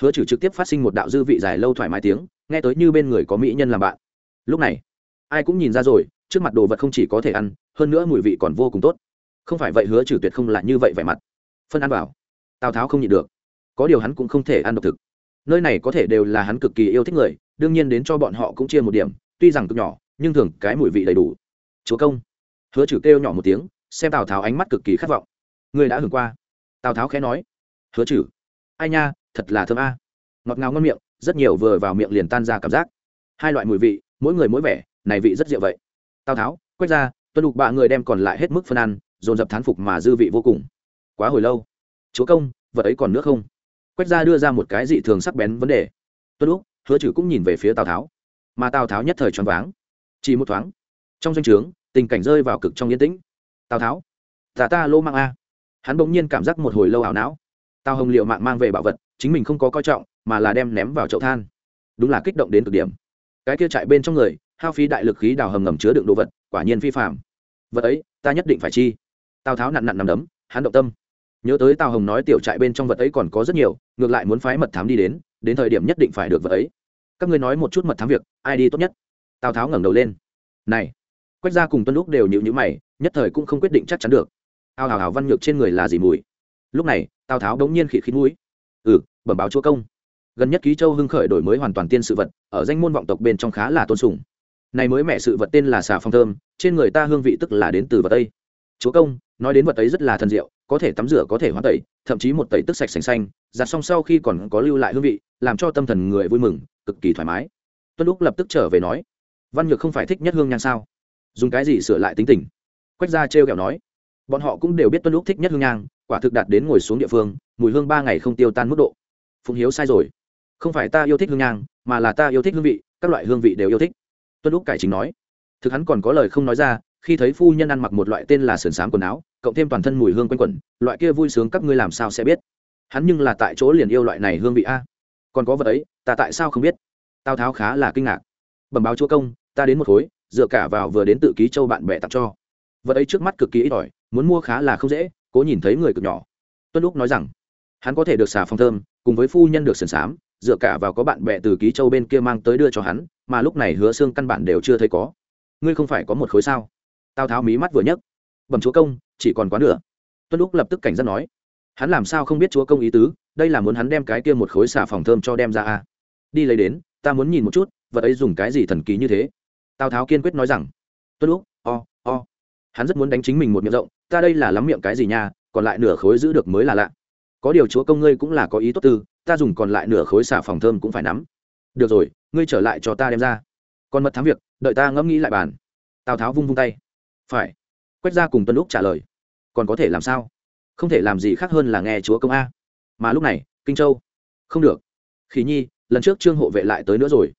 Hứa trừ trực tiếp phát sinh một đạo dư vị dài lâu thoải mái tiếng, nghe tới như bên người có mỹ nhân làm bạn. Lúc này, ai cũng nhìn ra rồi, trước mặt đồ vật không chỉ có thể ăn, hơn nữa mùi vị còn vô cùng tốt. Không phải vậy hứa trừ tuyệt không là như vậy vẻ mặt. Phân ăn vào. Tào tháo không nhịn được. Có điều hắn cũng không thể ăn độc thực nơi này có thể đều là hắn cực kỳ yêu thích người, đương nhiên đến cho bọn họ cũng chia một điểm, tuy rằng cực nhỏ, nhưng thường cái mùi vị đầy đủ. Chúa công. Hứa trừ kêu nhỏ một tiếng, xem tào tháo ánh mắt cực kỳ khát vọng. Người đã hưởng qua. Tào tháo khẽ nói. Hứa trừ ai nha, thật là thơm a. Ngọt ngào ngon miệng, rất nhiều vừa vào miệng liền tan ra cảm giác. Hai loại mùi vị, mỗi người mỗi vẻ, này vị rất rượu vậy. Tào tháo, quét ra, tuân đục bạ người đem còn lại hết mức phân ăn, dồn dập thán phục mà dư vị vô cùng. Quá hồi lâu. Chúa công, vật ấy còn nước không? Quét ra đưa ra một cái dị thường sắc bén vấn đề. Tuân lúc hứa trừ cũng nhìn về phía tào tháo. Mà tào tháo nhất thời choáng váng. Chỉ một thoáng, trong danh o trướng, tình cảnh rơi vào cực trong yên tĩnh. Tào tháo, tà ta lô mang a. Hắn bỗng nhiên cảm giác một hồi lâu ảo não. Tào hồng liệu mạng mang về bảo vật, chính mình không có coi trọng, mà là đem ném vào chậu than. Đúng là kích động đến cực điểm. Cái kia chạy bên trong người, hao phí đại lực khí đào hầm ngầm chứa đựng đồ vật, quả nhiên phi phạm vật ấy, ta nhất định phải chi. Tào tháo nặn nặn nằm đấm, hắn động tâm nhớ tới tào hồng nói tiểu trại bên trong vật ấy còn có rất nhiều, ngược lại muốn phái mật thám đi đến đến thời điểm nhất định phải được vật ấy. Các ngươi nói một chút mật thám việc, ai đi tốt nhất? Tào tháo ngẩng đầu lên. Này, quách gia cùng tuân lúc đều nhịu nhữ mày, nhất thời cũng không quyết định chắc chắn được. Ao hào hào văn nhược trên người là gì mùi? Lúc này, tào tháo đống nhiên khịt khí mũi. Ừ bẩm báo chúa công. Gần nhất ký châu hưng khởi đổi mới hoàn toàn tiên sự vật, ở danh môn vọng tộc bên trong khá là tôn sùng. Này mới mẹ sự vật tên là xà phong thơm, trên người ta hương vị tức là đến từ vật tây chúa công, nói đến vật ấy rất là thần diệu có thể tắm rửa có thể hóa tẩy, thậm chí một tẩy tức sạch sành xanh, giặt xong sau khi còn có lưu lại hương vị, làm cho tâm thần người vui mừng, cực kỳ thoải mái. Tuân lúc lập tức trở về nói, văn nhược không phải thích nhất hương nhang sao? Dùng cái gì sửa lại tính tình? Quách gia trêu kẹo nói, bọn họ cũng đều biết tuân lúc thích nhất hương nhang, quả thực đạt đến ngồi xuống địa phương, mùi hương ba ngày không tiêu tan mức độ. Phụng hiếu sai rồi, không phải ta yêu thích hương nhang, mà là ta yêu thích hương vị, các loại hương vị đều yêu thích. Tuân lúc cải chính nói, thực hắn còn có lời không nói ra khi thấy phu nhân ăn mặc một loại tên là sườn xám quần áo, cộng thêm toàn thân mùi hương quanh quẩn, loại kia vui sướng các ngươi làm sao sẽ biết? Hắn nhưng là tại chỗ liền yêu loại này hương vị a. Còn có vật ấy, ta tại sao không biết? Tào tháo khá là kinh ngạc. Bẩm báo chúa công, ta đến một khối, dựa cả vào vừa đến tự ký châu bạn bè tặng cho. Vật ấy trước mắt cực kỳ ít ỏi, muốn mua khá là không dễ, cố nhìn thấy người cực nhỏ. Tuân lúc nói rằng, hắn có thể được xà phong thơm, cùng với phu nhân được sườn xám, dựa cả vào có bạn bè từ ký châu bên kia mang tới đưa cho hắn, mà lúc này hứa xương căn bản đều chưa thấy có. Ngươi không phải có một khối sao? Tào tháo mí mắt vừa nhấc. Bẩm chúa công, chỉ còn quá nửa. Tuân lúc lập tức cảnh giác nói, hắn làm sao không biết chúa công ý tứ, đây là muốn hắn đem cái kia một khối xà phòng thơm cho đem ra à. đi lấy đến, ta muốn nhìn một chút, vật ấy dùng cái gì thần kỳ như thế. Tào tháo kiên quyết nói rằng, tuân lúc o o. Hắn rất muốn đánh chính mình một miệng rộng, ta đây là lắm miệng cái gì nha, còn lại nửa khối giữ được mới là lạ. Có điều chúa công ngươi cũng là có ý tốt tư, ta dùng còn lại nửa khối xà phòng thơm cũng phải nắm. Được rồi, ngươi trở lại cho ta đem ra. Còn mật thám việc, đợi ta ngẫm nghĩ lại bàn. Tào tháo vung vung tay phải. Quét ra cùng tuân lúc trả lời. Còn có thể làm sao? Không thể làm gì khác hơn là nghe chúa công a. Mà lúc này, kinh châu. Không được. Khỉ nhi, lần trước trương hộ vệ lại tới nữa rồi.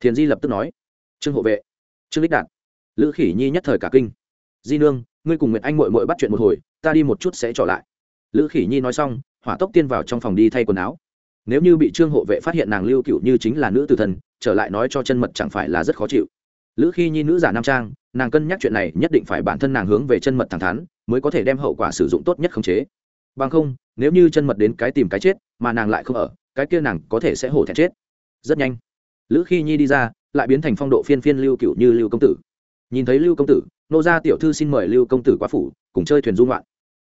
Thiền di lập tức nói. Trương hộ vệ. Trương đích đạt. Lữ khỉ nhi nhất thời cả kinh. Di nương, ngươi cùng nguyệt anh mội mội bắt chuyện một hồi, ta đi một chút sẽ trở lại. Lữ khỉ nhi nói xong, hỏa tốc tiên vào trong phòng đi thay quần áo. Nếu như bị trương hộ vệ phát hiện nàng lưu cựu như chính là nữ tử thần, trở lại nói cho chân mật chẳng phải là rất khó chịu lữ khi nhi nữ giả nam trang, nàng cân nhắc chuyện này nhất định phải bản thân nàng hướng về chân mật thẳng thắn, mới có thể đem hậu quả sử dụng tốt nhất khống chế. Bằng không, nếu như chân mật đến cái tìm cái chết, mà nàng lại không ở, cái kia nàng có thể sẽ hổ thẹn chết. Rất nhanh, lữ khi nhi đi ra, lại biến thành phong độ phiên phiên lưu cựu như lưu công tử. Nhìn thấy lưu công tử, nô gia tiểu thư xin mời lưu công tử quá phủ, cùng chơi thuyền dung loạn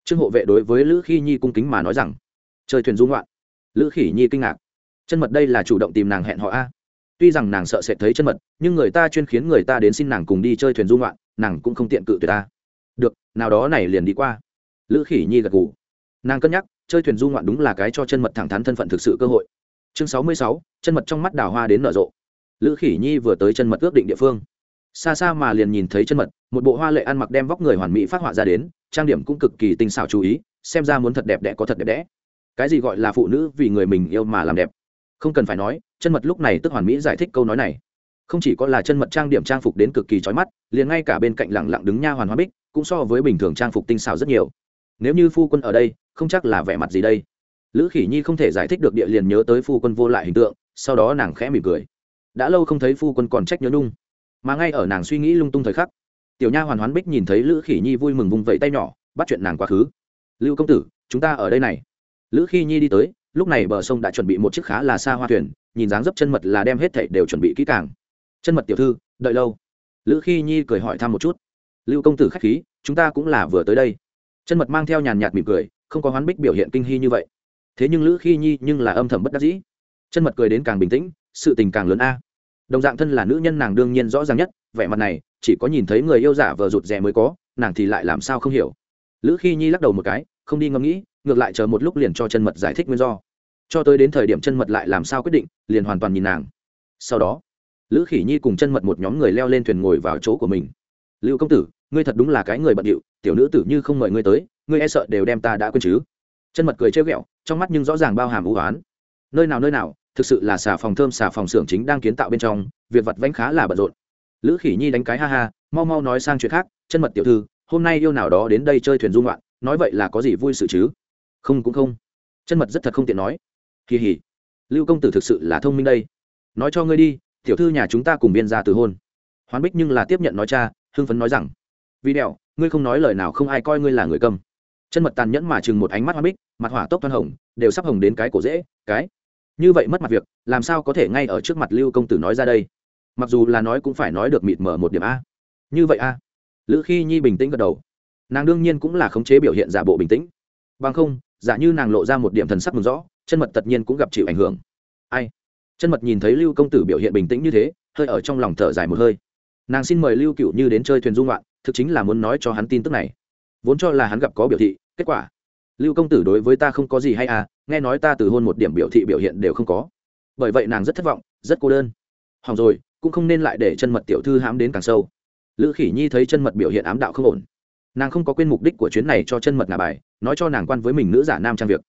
trương hộ vệ đối với lữ khi nhi cung kính mà nói rằng, chơi thuyền dung loạn lữ khỉ nhi kinh ngạc. Chân mật đây là chủ động tìm nàng hẹn họ a? Tuy rằng nàng sợ sẽ thấy chân mật, nhưng người ta chuyên khiến người ta đến xin nàng cùng đi chơi thuyền dung loạn nàng cũng không tiện cự tuyệt ta. Được, nào đó này liền đi qua. Lữ khỉ nhi gật gù. Nàng cân nhắc, chơi thuyền dung ngoạn đúng là cái cho chân mật thẳng thắn thân phận thực sự cơ hội. Chương sáu mươi sáu, chân mật trong mắt đào hoa đến nở rộ. Lữ khỉ nhi vừa tới chân mật ước định địa phương. Xa xa mà liền nhìn thấy chân mật, một bộ hoa lệ ăn mặc đem vóc người hoàn mỹ phát họa ra đến, trang điểm cũng cực kỳ tinh xảo chú ý, xem ra muốn thật đẹp đẽ có thật đẹp đẽ. Cái gì gọi là phụ nữ vì người mình yêu mà làm đẹp? Không cần phải nói, chân mật lúc này tức hoàn mỹ giải thích câu nói này. Không chỉ có là chân mật trang điểm trang phục đến cực kỳ trói mắt, liền ngay cả bên cạnh lẳng lặng đứng nha hoàn hoa bích, cũng so với bình thường trang phục tinh xảo rất nhiều. Nếu như phu quân ở đây, không chắc là vẻ mặt gì đây. Lữ khỉ nhi không thể giải thích được địa liền nhớ tới phu quân vô lại hình tượng, sau đó nàng khẽ mỉm cười. Đã lâu không thấy phu quân còn trách nhớ nung mà ngay ở nàng suy nghĩ lung tung thời khắc, tiểu nha hoàn hoán bích nhìn thấy lữ khỉ nhi vui mừng vùng vẫy tay nhỏ, bắt chuyện nàng quá khứ. Lưu công tử, chúng ta ở đây này. Lữ khi nhi đi tới lúc này bờ sông đã chuẩn bị một chiếc khá là xa hoa thuyền, nhìn dáng dấp chân mật là đem hết thảy đều chuẩn bị kỹ càng. Chân mật tiểu thư, đợi lâu. Lữ khi nhi cười hỏi thăm một chút. Lưu công tử khách khí, chúng ta cũng là vừa tới đây. Chân mật mang theo nhàn nhạt mỉm cười, không có hoán bích biểu hiện kinh hy như vậy. Thế nhưng lữ khi nhi nhưng là âm thầm bất đắc dĩ. Chân mật cười đến càng bình tĩnh, sự tình càng lớn a. Đồng dạng thân là nữ nhân nàng đương nhiên rõ ràng nhất, vẻ mặt này, chỉ có nhìn thấy người yêu giả vờ rụt rè mới có, nàng thì lại làm sao không hiểu. Lữ khi nhi lắc đầu một cái không đi ngẫm nghĩ, ngược lại chờ một lúc liền cho chân mật giải thích nguyên do. Cho tới đến thời điểm chân mật lại làm sao quyết định, liền hoàn toàn nhìn nàng. Sau đó, lữ khỉ nhi cùng chân mật một nhóm người leo lên thuyền ngồi vào chỗ của mình. Lưu công tử, ngươi thật đúng là cái người bận điệu, tiểu nữ tử như không mời ngươi tới, ngươi e sợ đều đem ta đã quên chứ. Chân mật cười trêu ghẹo, trong mắt nhưng rõ ràng bao hàm ưu oán. Nơi nào nơi nào, thực sự là xà phòng thơm, xà phòng xưởng chính đang kiến tạo bên trong, việc vặt vãnh khá là bận rộn. Lữ khỉ nhi đánh cái ha ha, mau mau nói sang chuyện khác, chân mật tiểu thư, hôm nay yêu nào đó đến đây chơi thuyền dung loạn nói vậy là có gì vui sự chứ? Không cũng không. Chân mật rất thật không tiện nói. Kỳ hỉ lưu công tử thực sự là thông minh đây. Nói cho ngươi đi, tiểu thư nhà chúng ta cùng biên ra từ hôn. Hoán bích nhưng là tiếp nhận nói cha, hưng phấn nói rằng, vì đẹo ngươi không nói lời nào không ai coi ngươi là người cầm. Chân mật tàn nhẫn mà chừng một ánh mắt hoán bích, mặt hỏa tốc toan hồng, đều sắp hồng đến cái cổ dễ, cái. Như vậy mất mặt việc, làm sao có thể ngay ở trước mặt lưu công tử nói ra đây? Mặc dù là nói cũng phải nói được mịt mở một điểm a. Như vậy a. Lữ khi nhi bình tĩnh gật đầu nàng đương nhiên cũng là khống chế biểu hiện giả bộ bình tĩnh. Bằng không, giả như nàng lộ ra một điểm thần sắc mừng rõ, chân mật tất nhiên cũng gặp chịu ảnh hưởng. Ai? Chân mật nhìn thấy lưu công tử biểu hiện bình tĩnh như thế, hơi ở trong lòng thở dài một hơi. Nàng xin mời lưu cựu như đến chơi thuyền dung loạn thực chính là muốn nói cho hắn tin tức này. Vốn cho là hắn gặp có biểu thị, kết quả? Lưu công tử đối với ta không có gì hay à nghe nói ta từ hôn một điểm biểu thị biểu hiện đều không có. Bởi vậy nàng rất thất vọng, rất cô đơn. Hỏng rồi, cũng không nên lại để chân mật tiểu thư hãm đến càng sâu. Lữ khỉ nhi thấy chân mật biểu hiện ám đạo không ổn nàng không có quên mục đích của chuyến này cho chân mật ngà bài, nói cho nàng quan với mình nữ giả nam trang việc.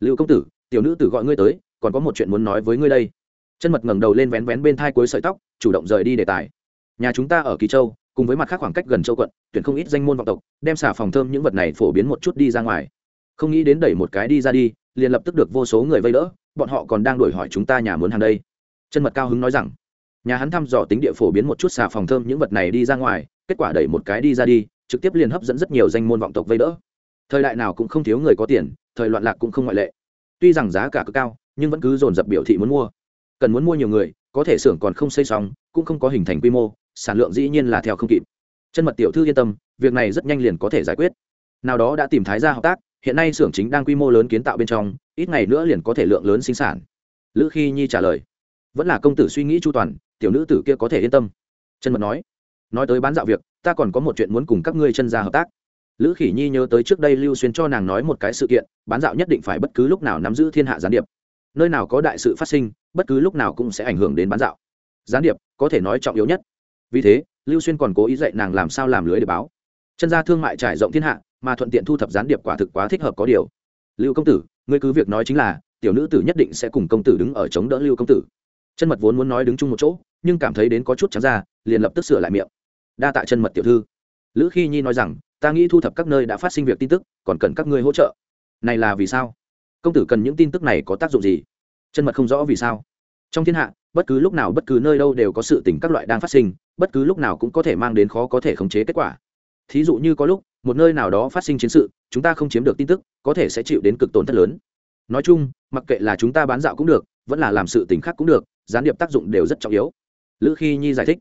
Lưu công tử, tiểu nữ tử gọi ngươi tới, còn có một chuyện muốn nói với ngươi đây. Chân mật ngẩng đầu lên vén vén bên thai cuối sợi tóc, chủ động rời đi đề tài. Nhà chúng ta ở kỳ châu, cùng với mặt khác khoảng cách gần châu quận, tuyển không ít danh môn vọng tộc, đem xả phòng thơm những vật này phổ biến một chút đi ra ngoài. Không nghĩ đến đẩy một cái đi ra đi, liền lập tức được vô số người vây đỡ, bọn họ còn đang đuổi hỏi chúng ta nhà muốn hàng đây. Chân mật cao hứng nói rằng, nhà hắn thăm dò tính địa phổ biến một chút xà phòng thơm những vật này đi ra ngoài, kết quả đẩy một cái đi ra đi trực tiếp liền hấp dẫn rất nhiều danh môn vọng tộc vây đỡ. Thời đại nào cũng không thiếu người có tiền, thời loạn lạc cũng không ngoại lệ. Tuy rằng giá cả cực cao, nhưng vẫn cứ dồn dập biểu thị muốn mua. Cần muốn mua nhiều người, có thể xưởng còn không xây xong, cũng không có hình thành quy mô, sản lượng dĩ nhiên là theo không kịp. Chân mật tiểu thư yên tâm, việc này rất nhanh liền có thể giải quyết. Nào đó đã tìm thái gia hợp tác, hiện nay xưởng chính đang quy mô lớn kiến tạo bên trong, ít ngày nữa liền có thể lượng lớn sinh sản. Lữ khi nhi trả lời. Vẫn là công tử suy nghĩ chu toàn, tiểu nữ tử kia có thể yên tâm. Chân mật nói. Nói tới bán dạo việc ta còn có một chuyện muốn cùng các ngươi chân ra hợp tác. Lữ khỉ nhi nhớ tới trước đây lưu xuyên cho nàng nói một cái sự kiện, bán dạo nhất định phải bất cứ lúc nào nắm giữ thiên hạ gián điệp. Nơi nào có đại sự phát sinh, bất cứ lúc nào cũng sẽ ảnh hưởng đến bán dạo. Gián điệp, có thể nói trọng yếu nhất. Vì thế, lưu xuyên còn cố ý dạy nàng làm sao làm lưới để báo. Chân gia thương mại trải rộng thiên hạ, mà thuận tiện thu thập gián điệp quả thực quá thích hợp có điều. Lưu công tử, ngươi cứ việc nói chính là, tiểu nữ tử nhất định sẽ cùng công tử đứng ở chống đỡ lưu công tử. Chân mật vốn muốn nói đứng chung một chỗ, nhưng cảm thấy đến có chút trắng ra, liền lập tức sửa lại miệng đa tạ chân mật tiểu thư. Lữ khi nhi nói rằng, ta nghĩ thu thập các nơi đã phát sinh việc tin tức, còn cần các ngươi hỗ trợ. Này là vì sao? Công tử cần những tin tức này có tác dụng gì? Chân mật không rõ vì sao? Trong thiên hạ, bất cứ lúc nào bất cứ nơi đâu đều có sự tình các loại đang phát sinh, bất cứ lúc nào cũng có thể mang đến khó có thể khống chế kết quả. Thí dụ như có lúc, một nơi nào đó phát sinh chiến sự, chúng ta không chiếm được tin tức, có thể sẽ chịu đến cực tổn thất lớn. Nói chung, mặc kệ là chúng ta bán dạo cũng được, vẫn là làm sự tình khác cũng được, gián điệp tác dụng đều rất trọng yếu. Lữ khi nhi giải thích.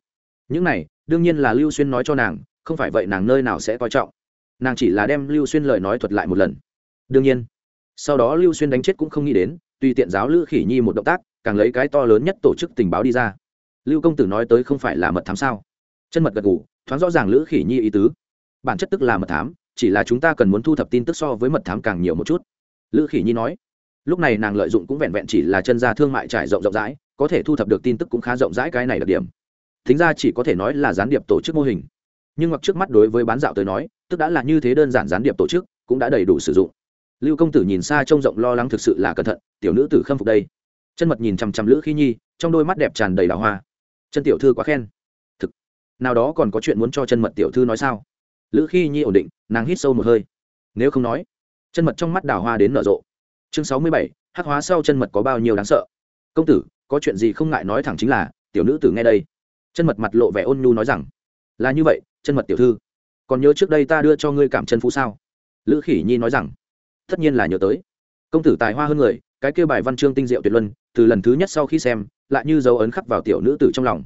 Những này đương nhiên là lưu xuyên nói cho nàng, không phải vậy nàng nơi nào sẽ coi trọng. Nàng chỉ là đem lưu xuyên lời nói thuật lại một lần. Đương nhiên, sau đó lưu xuyên đánh chết cũng không nghĩ đến, tùy tiện giáo lữ khỉ nhi một động tác, càng lấy cái to lớn nhất tổ chức tình báo đi ra. Lưu công tử nói tới không phải là mật thám sao? Chân mật gật ngủ thoáng rõ ràng lữ khỉ nhi ý tứ. Bản chất tức là mật thám, chỉ là chúng ta cần muốn thu thập tin tức so với mật thám càng nhiều một chút. Lữ khỉ nhi nói, lúc này nàng lợi dụng cũng vẹn vẹn chỉ là chân gia thương mại trải rộng rộng rãi, có thể thu thập được tin tức cũng khá rộng rãi cái này đặc điểm thính ra chỉ có thể nói là gián điệp tổ chức mô hình. Nhưng mặc trước mắt đối với bán dạo tới nói, tức đã là như thế đơn giản gián điệp tổ chức, cũng đã đầy đủ sử dụng. Lưu công tử nhìn xa trông rộng lo lắng thực sự là cẩn thận, tiểu nữ tử khâm phục đây. Chân mật nhìn chằm chằm lữ khi nhi, trong đôi mắt đẹp tràn đầy đào hoa. Chân tiểu thư quá khen. Thực, nào đó còn có chuyện muốn cho chân mật tiểu thư nói sao? Lữ khi nhi ổn định, nàng hít sâu một hơi. Nếu không nói, chân mật trong mắt đào hoa đến nở rộ. Chương sáu mươi bảy, hắc hóa sau chân mật có bao nhiêu đáng sợ? Công tử, có chuyện gì không ngại nói thẳng chính là, tiểu nữ tử nghe đây chân mật mặt lộ vẻ ôn nhu nói rằng, là như vậy, chân mật tiểu thư, còn nhớ trước đây ta đưa cho ngươi cảm chân phú sao? Lữ khỉ nhi nói rằng, tất nhiên là nhớ tới. Công tử tài hoa hơn người, cái kêu bài văn chương tinh diệu tuyệt luân, từ lần thứ nhất sau khi xem, lại như dấu ấn khắc vào tiểu nữ tử trong lòng.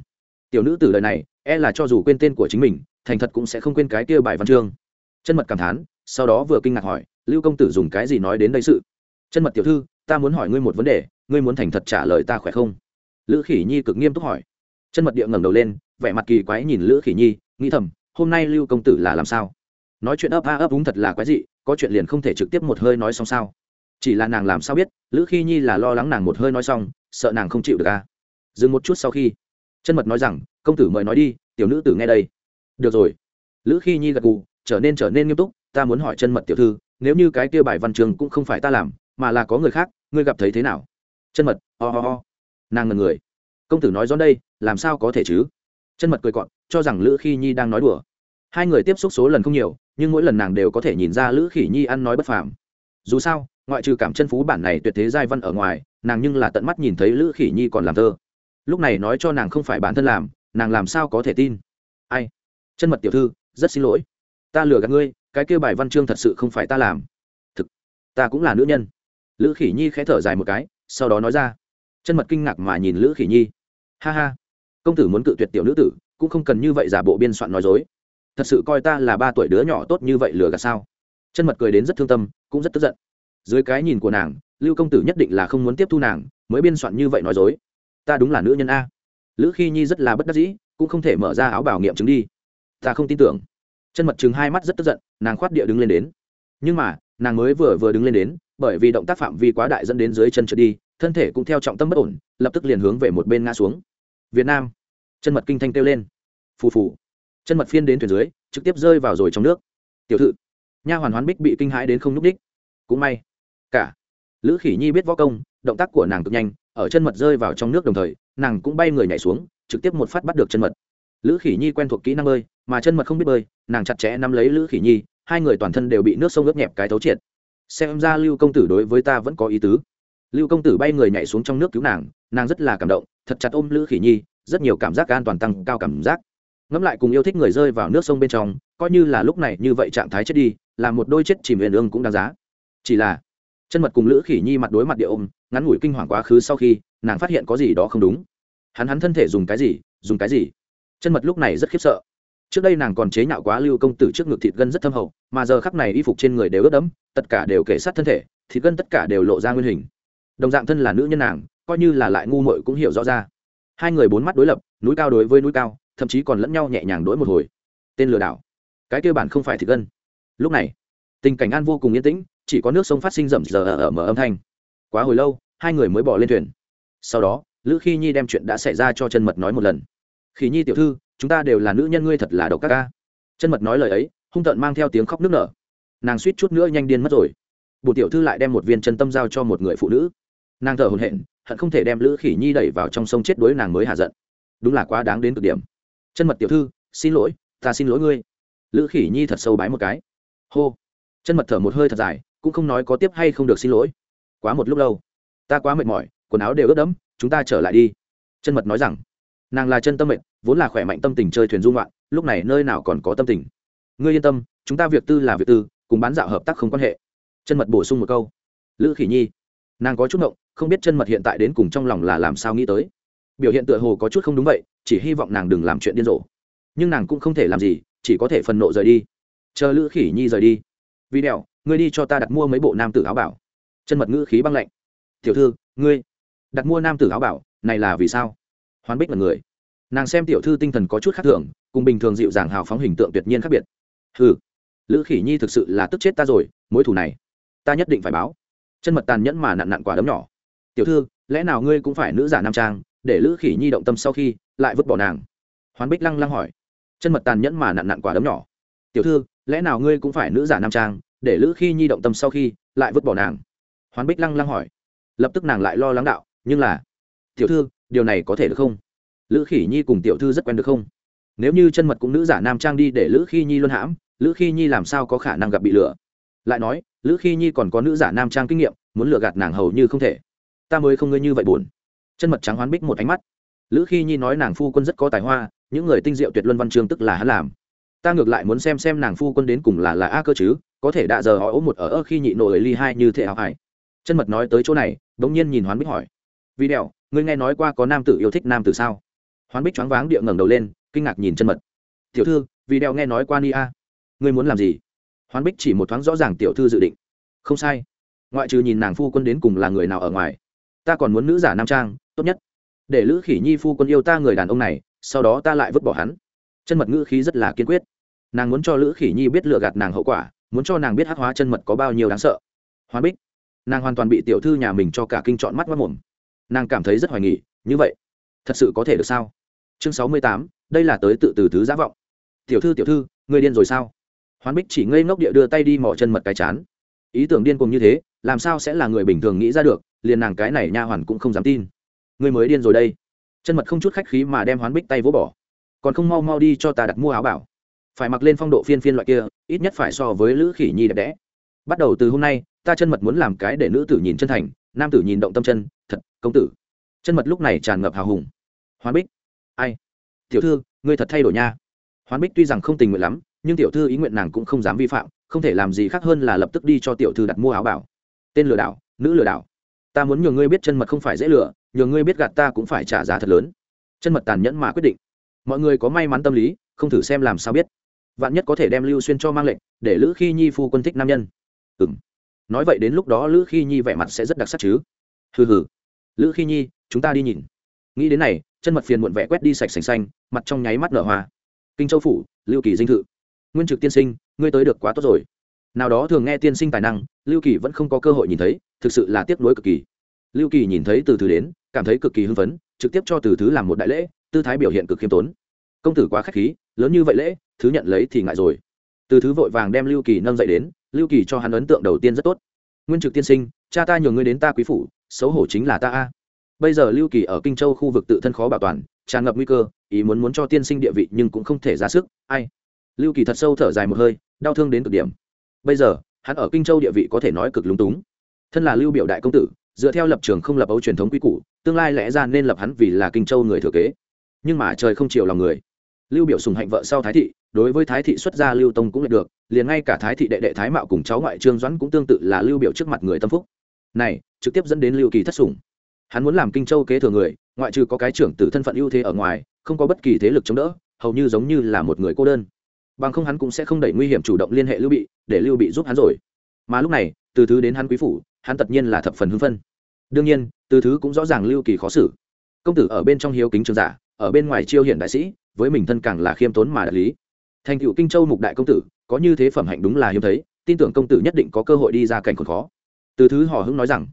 Tiểu nữ tử lời này e là cho dù quên tên của chính mình, thành thật cũng sẽ không quên cái kia bài văn chương. Chân mật cảm thán, sau đó vừa kinh ngạc hỏi, lưu công tử dùng cái gì nói đến đây sự? Chân mật tiểu thư, ta muốn hỏi ngươi một vấn đề, ngươi muốn thành thật trả lời ta khỏe không? Lữ khỉ nhi cực nghiêm túc hỏi chân mật địa ngẩng đầu lên, vẻ mặt kỳ quái nhìn lữ khỉ nhi, nghĩ thầm, hôm nay lưu công tử là làm sao? Nói chuyện ấp a ấp úng thật là quái dị, có chuyện liền không thể trực tiếp một hơi nói xong sao? Chỉ là nàng làm sao biết, lữ khi nhi là lo lắng nàng một hơi nói xong, sợ nàng không chịu được à? Dừng một chút sau khi, chân mật nói rằng, công tử mời nói đi, tiểu nữ tử nghe đây. Được rồi. Lữ khi nhi gật gù, trở nên trở nên nghiêm túc, ta muốn hỏi chân mật tiểu thư, nếu như cái kia bài văn trường cũng không phải ta làm, mà là có người khác, ngươi gặp thấy thế nào? Chân mật ho、oh、ho、oh. ho nàng ngần người. Công tử nói rõ đây làm sao có thể chứ? Chân mật cười cọn cho rằng lữ khi nhi đang nói đùa. Hai người tiếp xúc số lần không nhiều, nhưng mỗi lần nàng đều có thể nhìn ra lữ khỉ nhi ăn nói bất phàm. Dù sao, ngoại trừ cảm chân phú bản này tuyệt thế giai văn ở ngoài, nàng nhưng là tận mắt nhìn thấy lữ khỉ nhi còn làm thơ. Lúc này nói cho nàng không phải bản thân làm, nàng làm sao có thể tin? Ai? Chân mật tiểu thư, rất xin lỗi. Ta lừa gạt ngươi, cái kêu bài văn chương thật sự không phải ta làm. Thực, ta cũng là nữ nhân. Lữ khỉ nhi khẽ thở dài một cái, sau đó nói ra. Chân mật kinh ngạc mà nhìn lữ khỉ nhi. Ha ha công tử muốn cự tuyệt tiểu nữ tử, cũng không cần như vậy giả bộ biên soạn nói dối. Thật sự coi ta là ba tuổi đứa nhỏ tốt như vậy lừa gạt sao? Chân mật cười đến rất thương tâm, cũng rất tức giận. Dưới cái nhìn của nàng, lưu công tử nhất định là không muốn tiếp thu nàng, mới biên soạn như vậy nói dối. Ta đúng là nữ nhân a. Lữ khi nhi rất là bất đắc dĩ, cũng không thể mở ra áo bảo nghiệm chứng đi. Ta không tin tưởng. Chân mật chừng hai mắt rất tức giận, nàng khoát địa đứng lên đến. Nhưng mà, nàng mới vừa vừa đứng lên đến, bởi vì động tác phạm vi quá đại dẫn đến dưới chân trượt đi, thân thể cũng theo trọng tâm bất ổn, lập tức liền hướng về một bên ngã xuống. Việt nam chân mật kinh thanh kêu lên. Phù phù. Chân mật phiên đến thuyền dưới, trực tiếp rơi vào rồi trong nước. Tiểu thự. Nha hoàn hoán bích bị kinh hãi đến không nhúc đích cũng may. Cả. Lữ khỉ nhi biết võ công, động tác của nàng cực nhanh, ở chân mật rơi vào trong nước đồng thời, nàng cũng bay người nhảy xuống, trực tiếp một phát bắt được chân mật. Lữ khỉ nhi quen thuộc kỹ năng bơi, mà chân mật không biết bơi, nàng chặt chẽ nắm lấy lữ khỉ nhi, hai người toàn thân đều bị nước sông ướt nhẹp cái thấu triệt. Xem ra lưu công tử đối với ta vẫn có ý tứ. Lưu công tử bay người nhảy xuống trong nước cứu nàng nàng rất là cảm động, thật chặt ôm lữ khỉ nhi rất nhiều cảm giác an toàn tăng cao cảm giác. Ngẫm lại cùng yêu thích người rơi vào nước sông bên trong, coi như là lúc này như vậy trạng thái chết đi, là một đôi chết chìm huyền ương cũng đáng giá. Chỉ là, chân mật cùng lữ khỉ nhi mặt đối mặt địa ôm, ngắn ngủi kinh hoàng quá khứ sau khi, nàng phát hiện có gì đó không đúng. Hắn hắn thân thể dùng cái gì, dùng cái gì? Chân mật lúc này rất khiếp sợ. Trước đây nàng còn chế nhạo quá lưu công tử trước ngực thịt gân rất thâm hậu, mà giờ khắc này y phục trên người đều ướt đẫm, tất cả đều kể sát thân thể, thịt gân tất cả đều lộ ra nguyên hình. Đồng dạng thân là nữ nhân nàng, coi như là lại ngu muội cũng hiểu rõ ra hai người bốn mắt đối lập, núi cao đối với núi cao, thậm chí còn lẫn nhau nhẹ nhàng đối một hồi. Tên lừa đảo. Cái kêu bản không phải thịt gân. Lúc này, tình cảnh an vô cùng yên tĩnh, chỉ có nước sông phát sinh rầm rờ ở mở âm thanh. Quá hồi lâu, hai người mới bỏ lên thuyền. Sau đó, lữ khi nhi đem chuyện đã xảy ra cho chân mật nói một lần. Khi nhi tiểu thư, chúng ta đều là nữ nhân ngươi thật là độc các ca chân mật nói lời ấy, hung tợn mang theo tiếng khóc nức nở. Nàng suýt chút nữa nhanh điên mất rồi. Bù tiểu thư lại đem một viên chân tâm giao cho một người phụ nữ. Nàng thở hồn hển hận không thể đem lữ khỉ nhi đẩy vào trong sông chết đuối nàng mới hạ giận. Đúng là quá đáng đến cực điểm. Chân mật tiểu thư, xin lỗi, ta xin lỗi ngươi. Lữ khỉ nhi thật sâu bái một cái. Hô. Chân mật thở một hơi thật dài, cũng không nói có tiếp hay không được xin lỗi. Quá một lúc lâu. Ta quá mệt mỏi, quần áo đều ướt đẫm, chúng ta trở lại đi. Chân mật nói rằng. Nàng là chân tâm mệt vốn là khỏe mạnh tâm tình chơi thuyền dung loạn lúc này nơi nào còn có tâm tình. Ngươi yên tâm, chúng ta việc tư là việc tư, cùng bán dạo hợp tác không quan hệ. Chân mật bổ sung một câu. Lữ khỉ nhi nàng có chút ngộng, không biết chân mật hiện tại đến cùng trong lòng là làm sao nghĩ tới. Biểu hiện tựa hồ có chút không đúng vậy, chỉ hy vọng nàng đừng làm chuyện điên rồ. Nhưng nàng cũng không thể làm gì, chỉ có thể phần nộ rời đi. Chờ lữ khỉ nhi rời đi. Vì đèo, ngươi đi cho ta đặt mua mấy bộ nam tử áo bảo. Chân mật ngữ khí băng lạnh. Tiểu thư, ngươi đặt mua nam tử áo bảo, này là vì sao? Hoán bích là người. Nàng xem tiểu thư tinh thần có chút khác thường, cùng bình thường dịu dàng hào phóng hình tượng tuyệt nhiên khác biệt. Ừ lữ khỉ nhi thực sự là tức chết ta rồi, mối thù này, ta nhất định phải báo chân mật tàn nhẫn mà nặn nặn quả đấm nhỏ. Tiểu thư, lẽ nào ngươi cũng phải nữ giả nam trang, để lữ khỉ nhi động tâm sau khi lại vứt bỏ nàng? Hoán bích lăng lăng hỏi. Chân mật tàn nhẫn mà nặn nặn quả đấm nhỏ. Tiểu thư, lẽ nào ngươi cũng phải nữ giả nam trang, để lữ khi nhi động tâm sau khi lại vứt bỏ nàng? Hoán bích lăng lăng hỏi. Lập tức nàng lại lo lắng đạo, nhưng là, tiểu thư, điều này có thể được không? Lữ khỉ nhi cùng tiểu thư rất quen được không? Nếu như chân mật cũng nữ giả nam trang đi để lữ khi nhi luôn hãm, lữ khi nhi làm sao có khả năng gặp bị lừa? Lại nói, lữ khi nhi còn có nữ giả nam trang kinh nghiệm, muốn lừa gạt nàng hầu như không thể. Ta mới không ngơi như vậy buồn. Chân mật trắng hoán bích một ánh mắt. Lữ khi nhi nói nàng phu quân rất có tài hoa, những người tinh diệu tuyệt luân văn chương tức là hắn làm. Ta ngược lại muốn xem xem nàng phu quân đến cùng là là a cơ chứ, có thể đã giờ họ ố một ở ơ khi nhị nội ly hai như thế ảo hải chân mật nói tới chỗ này đ ỗ n g nhiên nhìn hoán bích hỏi. Vì đèo ngươi nghe nói qua có nam tử yêu thích nam tử sao? Hoán bích choáng váng địa ngẩng đầu lên, kinh ngạc nhìn chân mật. Tiểu thư, vì đèo nghe nói qua ni a. Ngươi muốn làm gì? Hoán bích chỉ một thoáng rõ ràng tiểu thư dự định. Không sai. Ngoại trừ nhìn nàng phu quân đến cùng là người nào ở ngoài, ta còn muốn nữ giả nam trang, tốt nhất. Để lữ khỉ nhi phu quân yêu ta người đàn ông này, sau đó ta lại vứt bỏ hắn. Chân mật ngữ khí rất là kiên quyết. Nàng muốn cho lữ khỉ nhi biết lựa gạt nàng hậu quả, muốn cho nàng biết hát hóa chân mật có bao nhiêu đáng sợ. Hoán bích, nàng hoàn toàn bị tiểu thư nhà mình cho cả kinh chọn mắt mất mồm. Nàng cảm thấy rất hoài nghỉ như vậy, thật sự có thể được sao? Chương sáu mươi tám, đây là tới tự từ thứ giả vọng. Tiểu thư tiểu thư, người điên rồi sao? Hoán bích chỉ ngây ngốc địa đưa tay đi mỏ chân mật cái chán. Ý tưởng điên cùng như thế, làm sao sẽ là người bình thường nghĩ ra được, liền nàng cái này nha hoàn cũng không dám tin. Người mới điên rồi đây. Chân mật không chút khách khí mà đem hoán bích tay vỗ bỏ. Còn không mau mau đi cho ta đặt mua áo bảo. Phải mặc lên phong độ phiên phiên loại kia, ít nhất phải so với lữ khỉ nhi đẹp đẽ. Bắt đầu từ hôm nay, ta chân mật muốn làm cái để nữ tử nhìn chân thành, nam tử nhìn động tâm chân, thật, công tử. Chân mật lúc này tràn ngập hào hùng. Hoán bích, ai? Tiểu thư, ngươi thật thay đổi nha. Hoán bích tuy rằng không tình nguyện lắm nhưng tiểu thư ý nguyện nàng cũng không dám vi phạm, không thể làm gì khác hơn là lập tức đi cho tiểu thư đặt mua áo bảo. Tên lừa đảo, nữ lừa đảo. Ta muốn nhường ngươi biết chân mật không phải dễ lừa nhường ngươi biết gạt ta cũng phải trả giá thật lớn. Chân mật tàn nhẫn mà quyết định. Mọi người có may mắn tâm lý, không thử xem làm sao biết. Vạn nhất có thể đem lưu xuyên cho mang lệnh, để lữ khi nhi phu quân thích nam nhân. Ừ m nói vậy đến lúc đó lữ khi nhi vẻ mặt sẽ rất đặc sắc chứ. Hừ hừ. Lữ khi nhi, chúng ta đi nhìn. Nghĩ đến này, chân mật phiền muộn vẽ quét đi sạch sành xanh, mặt trong nháy mắt nở hoa. Kinh châu phủ, lưu kỳ dinh thự nguyên trực tiên sinh, ngươi tới được quá tốt rồi. Nào đó thường nghe tiên sinh tài năng, lưu kỳ vẫn không có cơ hội nhìn thấy, thực sự là tiếc nuối cực kỳ. Lưu kỳ nhìn thấy từ thứ đến, cảm thấy cực kỳ hưng phấn, trực tiếp cho từ thứ làm một đại lễ, tư thái biểu hiện cực khiêm tốn. Công tử quá k h á c h khí, lớn như vậy lễ, thứ nhận lấy thì ngại rồi. Từ thứ vội vàng đem lưu kỳ nâng dậy đến, lưu kỳ cho hắn ấn tượng đầu tiên rất tốt. Nguyên trực tiên sinh, cha ta nhường ngươi đến ta quý phủ, xấu hổ chính là ta a. Bây giờ lưu kỳ ở kinh châu khu vực tự thân khó bảo toàn, tràn ngập nguy cơ, ý muốn muốn cho tiên sinh địa vị nhưng cũng không thể ra sức. Ai? Lưu kỳ thật sâu thở dài một hơi, đau thương đến cực điểm. Bây giờ, hắn ở kinh châu địa vị có thể nói cực lúng túng. Thân là lưu biểu đại công tử, dựa theo lập trường không lập ấu truyền thống quy củ, tương lai lẽ ra nên lập hắn vì là kinh châu người thừa kế. Nhưng mà trời không chiều lòng người. Lưu biểu sùng hạnh vợ sau thái thị, đối với thái thị xuất gia lưu tông cũng lại được, liền ngay cả thái thị đệ đệ thái mạo cùng cháu ngoại trương doãn cũng tương tự là lưu biểu trước mặt người tâm phúc. Này, trực tiếp dẫn đến lưu kỳ thất sủng. Hắn muốn làm kinh châu kế thừa người, ngoại trừ có cái trưởng tử thân phận ưu thế ở ngoài, không có bất kỳ thế lực chống đỡ, hầu như giống như là một người cô đơn bằng không hắn cũng sẽ không đẩy nguy hiểm chủ động liên hệ lưu bị, để lưu bị giúp hắn rồi. Mà lúc này, từ thứ đến hắn quý phủ, hắn tất nhiên là thập phần hưng phân đương nhiên, từ thứ cũng rõ ràng lưu kỳ khó xử. Công tử ở bên trong hiếu kính trường giả, ở bên ngoài chiêu hiển đại sĩ, với mình thân càng là khiêm tốn mà đại lý. Thành cựu kinh châu mục đại công tử, có như thế phẩm hạnh đúng là hiếm thấy, tin tưởng công tử nhất định có cơ hội đi ra cảnh còn khó. Từ thứ hò hưng nói rằng,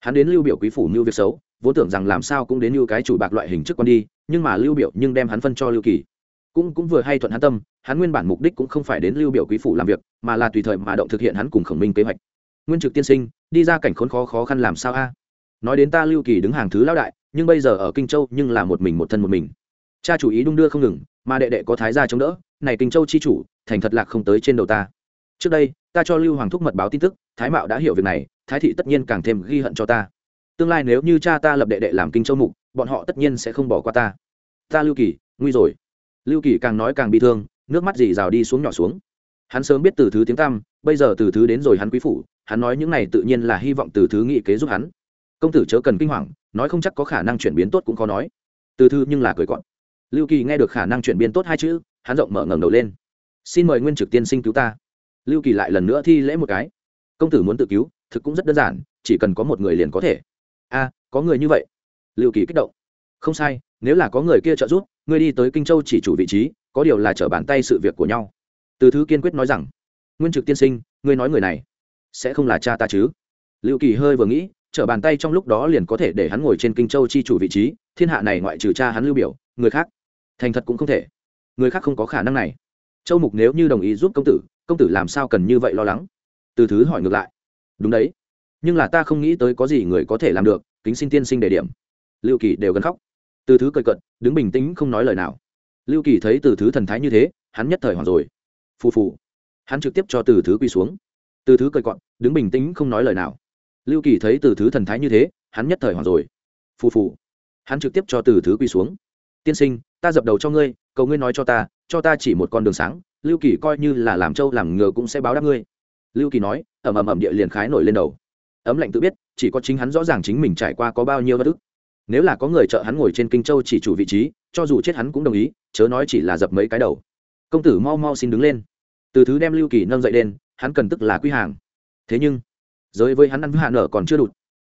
hắn đến lưu biểu quý phủ mưu việc xấu, vốn tưởng rằng làm sao cũng đến lưu cái chủ bạc loại hình trước con đi, nhưng mà lưu biểu nhưng đem hắn phân cho lưu kỳ cũng cũng vừa hay thuận hắn tâm, hắn nguyên bản mục đích cũng không phải đến lưu biểu quý phủ làm việc, mà là tùy thời mà động thực hiện hắn cùng khổng minh kế hoạch. Nguyên trực tiên sinh, đi ra cảnh khốn khó khó khăn làm sao a? Nói đến ta lưu kỳ đứng hàng thứ lão đại, nhưng bây giờ ở kinh châu nhưng là một mình một thân một mình. Cha chủ ý đung đưa không ngừng, mà đệ đệ có thái gia chống đỡ, này kinh châu chi chủ, thành thật lạc không tới trên đầu ta. Trước đây, ta cho lưu hoàng thúc mật báo tin tức, thái mạo đã hiểu việc này, thái thị tất nhiên càng thêm ghi hận cho ta. Tương lai nếu như cha ta lập đệ đệ làm kinh châu mục, bọn họ tất nhiên sẽ không bỏ qua ta. Ta lưu kỳ, nguy rồi lưu kỳ càng nói càng bị thương, nước mắt dì rào đi xuống nhỏ xuống. Hắn sớm biết từ thứ tiếng tăm, bây giờ từ thứ đến rồi hắn quý phủ, hắn nói những này tự nhiên là hy vọng từ thứ nghị kế giúp hắn. Công tử chớ cần kinh hoàng, nói không chắc có khả năng chuyển biến tốt cũng khó nói. Từ thư nhưng là cười gọn lưu kỳ nghe được khả năng chuyển biến tốt hai chữ, hắn rộng mở ngẩng đầu lên. Xin mời nguyên trực tiên sinh cứu ta. Lưu kỳ lại lần nữa thi lễ một cái. Công tử muốn tự cứu, thực cũng rất đơn giản, chỉ cần có một người liền có thể. A, có người như vậy. Lưu kỳ kích động. Không sai, nếu là có người kia trợ giúp ngươi đi tới kinh châu chỉ chủ vị trí, có điều là trở bàn tay sự việc của nhau. Từ thứ kiên quyết nói rằng, nguyên trực tiên sinh, ngươi nói người này, sẽ không là cha ta chứ? Lưu kỳ hơi vừa nghĩ, trở bàn tay trong lúc đó liền có thể để hắn ngồi trên kinh châu chi chủ vị trí, thiên hạ này ngoại trừ cha hắn lưu biểu, người khác, thành thật cũng không thể. Người khác không có khả năng này. Châu mục nếu như đồng ý giúp công tử công tử làm sao cần như vậy lo lắng? Từ thứ hỏi ngược lại. Đúng đấy, nhưng là ta không nghĩ tới có gì người có thể làm được, kính xin tiên sinh đề điểm. Lưu kỳ đều gần khóc từ thứ cười cận đứng bình tĩnh không nói lời nào. Lưu kỳ thấy từ thứ thần thái như thế, hắn nhất thời hoảng rồi. Phù phù. Hắn trực tiếp cho từ thứ quy xuống. Từ thứ cười cọn đứng bình tĩnh không nói lời nào. Lưu kỳ thấy từ thứ thần thái như thế, hắn nhất thời hoảng rồi. Phù phù. Hắn trực tiếp cho từ thứ quy xuống. Tiên sinh, ta dập đầu cho ngươi, cầu ngươi nói cho ta cho ta chỉ một con đường sáng, lưu kỳ coi như là làm trâu làm ngựa cũng sẽ báo đáp ngươi. Lưu kỳ nói ẩm ẩm ẩm địa liền khái nổi lên đầu. Ấm lạnh tự biết, chỉ có chính hắn rõ ràng chính mình trải qua có bao nhiêu bất ức nếu là có người trợ hắn ngồi trên kinh châu chỉ chủ vị trí, cho dù chết hắn cũng đồng ý, chớ nói chỉ là dập mấy cái đầu. Công tử mau mau xin đứng lên. Từ thứ đem lưu kỳ nâng dậy lên hắn cần tức là quy hàng. Thế nhưng, giới với hắn ăn hạ nở còn chưa đủ.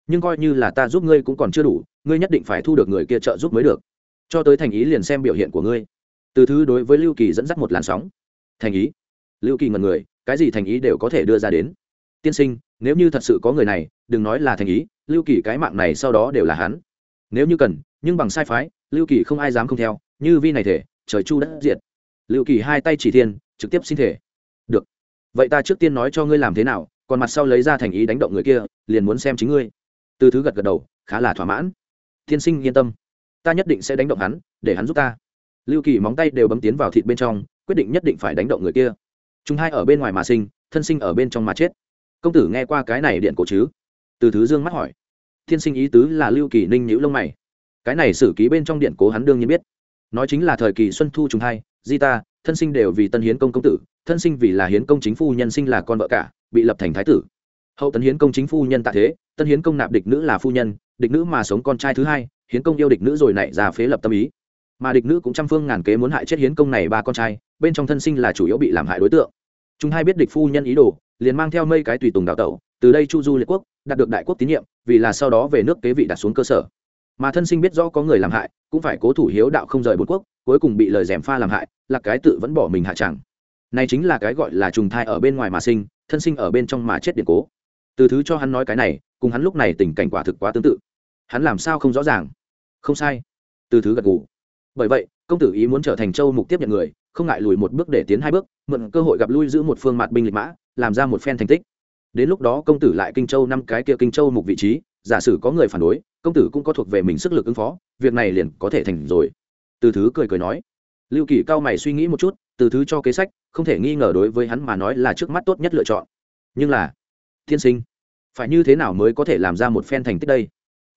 Nhưng coi như là ta giúp ngươi cũng còn chưa đủ, ngươi nhất định phải thu được người kia trợ giúp mới được. Cho tới thành ý liền xem biểu hiện của ngươi. Từ thứ đối với lưu kỳ dẫn dắt một làn sóng. Thành ý. Lưu kỳ ngần người, cái gì thành ý đều có thể đưa ra đến. Tiên sinh, nếu như thật sự có người này, đừng nói là thành ý, lưu kỳ cái mạng này sau đó đều là hắn nếu như cần, nhưng bằng sai phái, lưu kỳ không ai dám không theo, như vi này thể, trời chu đất diệt. Lưu kỳ hai tay chỉ thiên, trực tiếp xin thể. Được. Vậy ta trước tiên nói cho ngươi làm thế nào, còn mặt sau lấy ra thành ý đánh động người kia, liền muốn xem chính ngươi. Từ thứ gật gật đầu, khá là thỏa mãn. Tiên sinh yên tâm. Ta nhất định sẽ đánh động hắn, để hắn giúp ta. Lưu kỳ móng tay đều bấm tiến vào thịt bên trong, quyết định nhất định phải đánh động người kia. Chúng hai ở bên ngoài mà sinh, thân sinh ở bên trong mà chết. Công tử nghe qua cái này điện cổ chứ? Từ thứ dương mắt hỏi thiên sinh ý tứ là lưu kỳ ninh nhữ lông mày. Cái này sử ký bên trong điện cố hắn đương nhiên biết. Nói chính là thời kỳ xuân thu trùng hai, di ta, thân sinh đều vì tân hiến công công tử, thân sinh vì là hiến công chính phu nhân sinh là con vợ cả, bị lập thành thái tử. Hậu tấn hiến công chính phu nhân tạ thế, tân hiến công nạp địch nữ là phu nhân, địch nữ mà sống con trai thứ hai, hiến công yêu địch nữ rồi nảy ra phế lập tâm ý. Mà địch nữ cũng trăm phương ngàn kế muốn hại chết hiến công này ba con trai, bên trong thân sinh là chủ yếu bị làm hại đối tượng. Chúng hai biết địch phu nhân ý đồ, liền mang theo mây cái tùy tùng đào tẩu từ đây chu du liệt quốc đạt được đại quốc tín nhiệm, vì là sau đó về nước kế vị đặt xuống cơ sở. Mà thân sinh biết rõ có người làm hại, cũng phải cố thủ hiếu đạo không rời bốn quốc, cuối cùng bị lời dèm pha làm hại, là cái tự vẫn bỏ mình hạ chẳng. Này chính là cái gọi là trùng thai ở bên ngoài mà sinh, thân sinh ở bên trong mà chết điện cố. Từ thứ cho hắn nói cái này, cùng hắn lúc này tình cảnh quả thực quá tương tự. Hắn làm sao không rõ ràng? Không sai. Từ thứ gật gù. Bởi vậy, công tử ý muốn trở thành châu mục tiếp nhận người, không ngại lùi một bước để tiến hai bước, mượn cơ hội gặp lui giữ một phương mặt binh lịch mã, làm ra một phen thành tích đến lúc đó công tử lại kinh châu năm cái kia kinh châu mục vị trí, giả sử có người phản đối, công tử cũng có thuộc về mình sức lực ứng phó, việc này liền có thể thành rồi. Từ thứ cười cười nói. Lưu kỳ cao mày suy nghĩ một chút, từ thứ cho kế sách, không thể nghi ngờ đối với hắn mà nói là trước mắt tốt nhất lựa chọn. Nhưng là thiên sinh, phải như thế nào mới có thể làm ra một phen thành tích đây?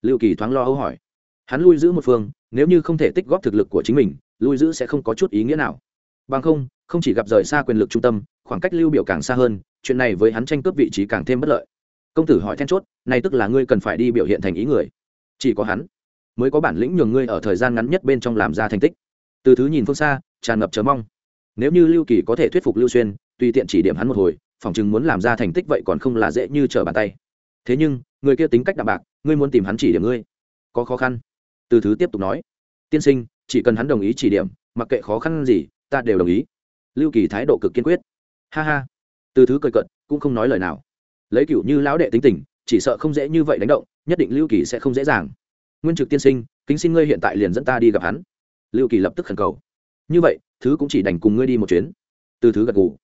Lưu kỳ thoáng lo âu hỏi. Hắn lui giữ một phương, nếu như không thể tích góp thực lực của chính mình, lui giữ sẽ không có chút ý nghĩa nào. Bằng không không chỉ gặp rời xa quyền lực trung tâm, khoảng cách lưu biểu càng xa hơn chuyện này với hắn tranh cướp vị trí càng thêm bất lợi. Công tử hỏi then chốt, này tức là ngươi cần phải đi biểu hiện thành ý người. Chỉ có hắn mới có bản lĩnh nhường ngươi ở thời gian ngắn nhất bên trong làm ra thành tích. Từ thứ nhìn phương xa, tràn ngập chờ mong. Nếu như lưu kỳ có thể thuyết phục lưu xuyên, tùy tiện chỉ điểm hắn một hồi, phỏng chừng muốn làm ra thành tích vậy còn không là dễ như trở bàn tay. Thế nhưng, người kia tính cách đạm bạc, ngươi muốn tìm hắn chỉ điểm ngươi, có khó khăn. Từ thứ tiếp tục nói, tiên sinh, chỉ cần hắn đồng ý chỉ điểm, mặc kệ khó khăn gì, ta đều đồng ý. Lưu kỳ thái độ cực kiên quyết. Ha ha từ thứ cười cận cũng không nói lời nào. Lấy cựu như lão đệ tính tình, chỉ sợ không dễ như vậy đánh động, nhất định lưu kỳ sẽ không dễ dàng. Nguyên trực tiên sinh, kính xin ngươi hiện tại liền dẫn ta đi gặp hắn. Lưu kỳ lập tức khẩn cầu. Như vậy, thứ cũng chỉ đành cùng ngươi đi một chuyến. Từ thứ gật gù.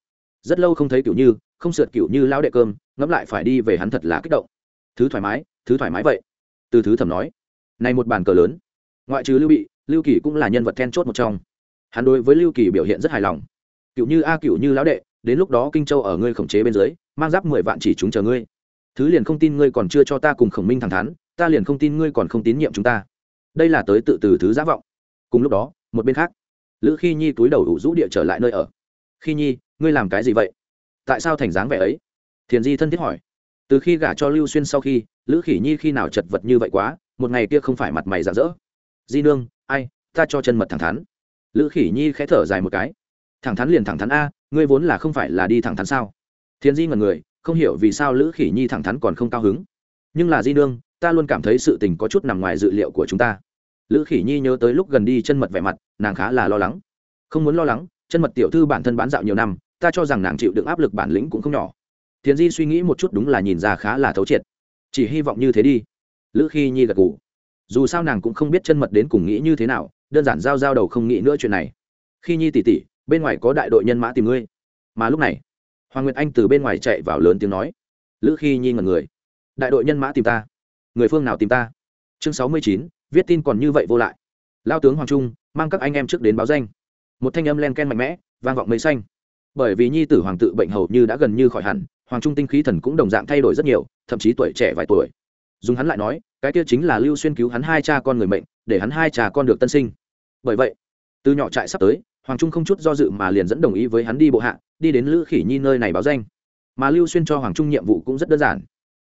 Rất lâu không thấy cựu như, không sượt cựu như lão đệ cơm, ngẫm lại phải đi về hắn thật là kích động. Thứ thoải mái, thứ thoải mái vậy. Từ thứ thầm nói. Này một bàn cờ lớn. Ngoại trừ lưu bị, lưu kỳ cũng là nhân vật then chốt một trong. Hắn đối với lưu kỳ biểu hiện rất hài lòng. Cựu như a cựu như lão đệ đến lúc đó kinh châu ở ngươi khống chế bên dưới, mang giáp mười vạn chỉ chúng chờ ngươi. Thứ liền không tin ngươi còn chưa cho ta cùng khổng minh thẳng thắn, ta liền không tin ngươi còn không tín nhiệm chúng ta. Đây là tới tự từ thứ giả vọng. Cùng lúc đó, một bên khác, lữ khi nhi túi đầu ủ rũ địa trở lại nơi ở. Khi nhi, ngươi làm cái gì vậy? Tại sao thành dáng vẻ ấy? Thiền di thân thiết hỏi. Từ khi gả cho lưu xuyên sau khi, lữ khỉ nhi khi nào chật vật như vậy quá, một ngày kia không phải mặt mày rạng rỡ. Di nương, ai, ta cho chân mật thẳng thắn. Lữ khỉ nhi khẽ thở dài một cái. Thẳng thắn liền thẳng thắn a ngươi vốn là không phải là đi thẳng thắn sao? Thiên di ngần người, không hiểu vì sao lữ khỉ nhi thẳng thắn còn không cao hứng. Nhưng là di nương, ta luôn cảm thấy sự tình có chút nằm ngoài dự liệu của chúng ta. Lữ khỉ nhi nhớ tới lúc gần đi chân mật vẻ mặt, nàng khá là lo lắng. Không muốn lo lắng, chân mật tiểu thư bản thân bán dạo nhiều năm, ta cho rằng nàng chịu đựng áp lực bản lĩnh cũng không nhỏ. Thiền di suy nghĩ một chút đúng là nhìn ra khá là thấu triệt. Chỉ hy vọng như thế đi. Lữ khi nhi gật gù. Dù sao nàng cũng không biết chân mật đến cùng nghĩ như thế nào, đơn giản giao giao đầu không nghĩ nữa chuyện này. Khi nhi tỉ tỉ bên ngoài có đại đội nhân mã tìm ngươi. Mà lúc này, hoàng nguyệt anh từ bên ngoài chạy vào lớn tiếng nói, lữ khi nhi ngần người. Đại đội nhân mã tìm ta. Người phương nào tìm ta? Chương sáu mươi chín, viết tin còn như vậy vô lại. Lao tướng hoàng trung, mang các anh em trước đến báo danh. Một thanh âm len ken mạnh mẽ, vang vọng mấy xanh. Bởi vì nhi tử hoàng tự bệnh hầu như đã gần như khỏi hẳn, hoàng trung tinh khí thần cũng đồng dạng thay đổi rất nhiều, thậm chí tuổi trẻ vài tuổi. Dùng hắn lại nói, cái kia chính là lưu xuyên cứu hắn hai cha con người mệnh, để hắn hai cha con được tân sinh. Bởi vậy, từ nhỏ trại sắp tới hoàng trung không chút do dự mà liền dẫn đồng ý với hắn đi bộ hạ, đi đến lữ khỉ nhi nơi này báo danh. Mà lưu xuyên cho hoàng trung nhiệm vụ cũng rất đơn giản.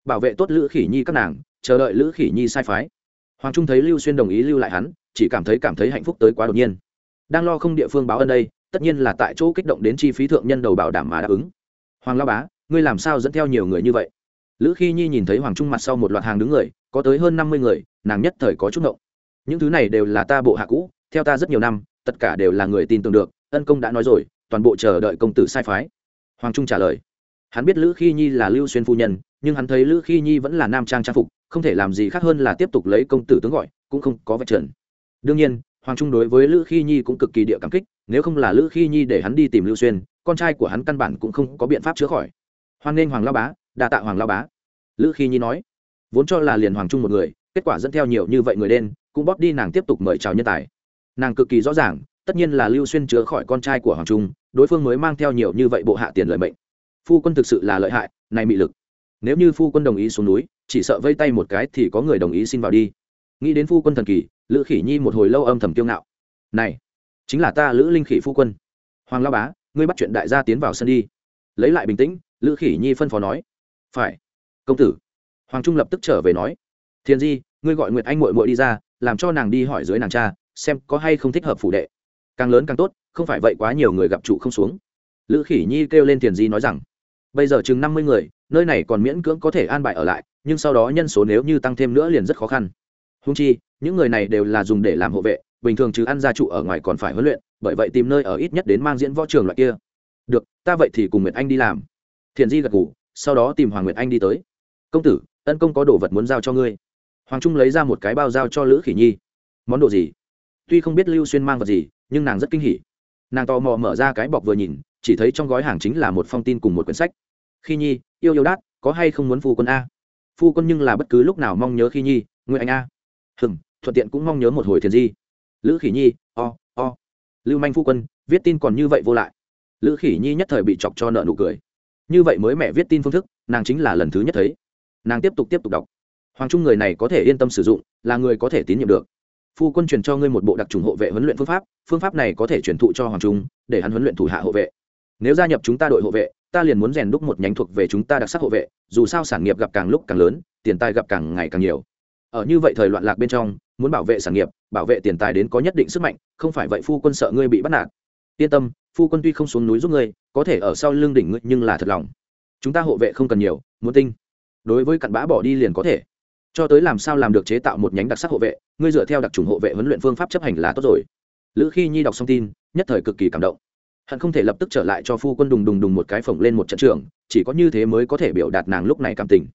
Bảo vệ tốt lữ khỉ nhi các nàng, chờ đợi lữ khỉ nhi sai phái. Hoàng trung thấy lưu xuyên đồng ý lưu lại hắn, chỉ cảm thấy cảm thấy hạnh phúc tới quá đột nhiên. Đang lo không địa phương báo ân đây, tất nhiên là tại chỗ kích động đến chi phí thượng nhân đầu bảo đảm mà đáp ứng. Hoàng lao bá, ngươi làm sao dẫn theo nhiều người như vậy? Lữ khi nhi nhìn thấy hoàng trung mặt sau một loạt hàng đứng người, có tới hơn năm mươi người, nàng nhất thời có chút ngộng. Những thứ này đều là ta bộ hạ cũ, theo ta rất nhiều năm tất cả đều là người tin tưởng được, ân công đã nói rồi, toàn bộ chờ đợi công tử sai phái. Hoàng trung trả lời. Hắn biết lữ khi nhi là lưu xuyên phu nhân, nhưng hắn thấy lữ khi nhi vẫn là nam trang trang phục, không thể làm gì khác hơn là tiếp tục lấy công tử tướng gọi, cũng không có vạch trần. Đương nhiên, hoàng trung đối với lữ khi nhi cũng cực kỳ địa cảm kích, nếu không là lữ khi nhi để hắn đi tìm lưu xuyên, con trai của hắn căn bản cũng không có biện pháp chữa khỏi. Hoan nghênh hoàng lao bá, đa tạ hoàng lao bá. Lữ khi nhi nói. Vốn cho là liền hoàng trung một người, kết quả dẫn theo nhiều như vậy người đen cũng bóp đi nàng tiếp tục mời chào nhân tài nàng cực kỳ rõ ràng, tất nhiên là lưu xuyên chứa khỏi con trai của hoàng trung, đối phương mới mang theo nhiều như vậy bộ hạ tiền lợi mệnh. Phu quân thực sự là lợi hại, này mị lực. Nếu như phu quân đồng ý xuống núi, chỉ sợ vây tay một cái thì có người đồng ý xin vào đi. Nghĩ đến phu quân thần kỳ, lữ khỉ nhi một hồi lâu âm thầm kiêu ngạo. Này, chính là ta lữ linh khỉ phu quân. Hoàng lao bá, ngươi bắt chuyện đại gia tiến vào sân đi. Lấy lại bình tĩnh, lữ khỉ nhi phân phó nói. Phải. Công tử. Hoàng trung lập tức trở về nói. Thiên di, ngươi gọi nguyệt anh mội mội đi ra, làm cho nàng đi hỏi dưới nàng cha xem có hay không thích hợp phủ đệ. Càng lớn càng tốt, không phải vậy quá nhiều người gặp trụ không xuống. Lữ khỉ nhi kêu lên tiền di nói rằng, bây giờ chừng năm mươi người, nơi này còn miễn cưỡng có thể an bài ở lại, nhưng sau đó nhân số nếu như tăng thêm nữa liền rất khó khăn. Húng chi, những người này đều là dùng để làm hộ vệ, bình thường chứ ăn gia trụ ở ngoài còn phải huấn luyện, bởi vậy tìm nơi ở ít nhất đến mang diễn võ trường loại kia. Được, ta vậy thì cùng nguyệt anh đi làm. Thiện di gật ngủ sau đó tìm hoàng nguyệt anh đi tới. Công tử, ân công có đồ vật muốn giao cho ngươi. Hoàng trung lấy ra một cái bao giao cho lữ khỉ nhi. Món đồ gì? Tuy không biết lưu xuyên mang vật gì, nhưng nàng rất kinh hỉ. Nàng tò mò mở ra cái bọc vừa nhìn, chỉ thấy trong gói hàng chính là một phong tin cùng một quyển sách. Khi nhi, yêu yêu đát, có hay không muốn phu quân a? Phu quân nhưng là bất cứ lúc nào mong nhớ khi nhi nguyên anh a. Hừm, thuận tiện cũng mong nhớ một hồi thiền di. Lữ khỉ nhi, o o. Lưu manh phu quân, viết tin còn như vậy vô lại. Lữ khỉ nhi nhất thời bị chọc cho nợ nụ cười. Như vậy mới mẹ viết tin phương thức, nàng chính là lần thứ nhất thấy. Nàng tiếp tục tiếp tục đọc. Hoàng trung người này có thể yên tâm sử dụng, là người có thể tín nhiệm được phu quân truyền cho ngươi một bộ đặc trùng hộ vệ huấn luyện phương pháp phương pháp này có thể truyền thụ cho hoàng trung, để hắn huấn luyện thủ hạ hộ vệ. Nếu gia nhập chúng ta đội hộ vệ, ta liền muốn rèn đúc một nhánh thuộc về chúng ta đặc sắc hộ vệ, dù sao sản nghiệp gặp càng lúc càng lớn, tiền tài gặp càng ngày càng nhiều. Ở như vậy thời loạn lạc bên trong, muốn bảo vệ sản nghiệp, bảo vệ tiền tài đến có nhất định sức mạnh, không phải vậy phu quân sợ ngươi bị bắt nạt. Yên tâm, phu quân tuy không xuống núi giúp ngươi, có thể ở sau lưng đỉnh ngươi nhưng là thật lòng. Chúng ta hộ vệ không cần nhiều, muốn tinh. Đối với cặn bã bỏ đi liền có thể. Cho tới làm sao làm được chế tạo một nhánh đặc sắc hộ vệ ngươi dựa theo đặc trùng hộ vệ huấn luyện phương pháp chấp hành là tốt rồi. Lữ khi nhi đọc xong tin, nhất thời cực kỳ cảm động. Hận không thể lập tức trở lại cho phu quân đùng đùng đùng một cái phồng lên một trận trường, chỉ có như thế mới có thể biểu đạt nàng lúc này cảm tình.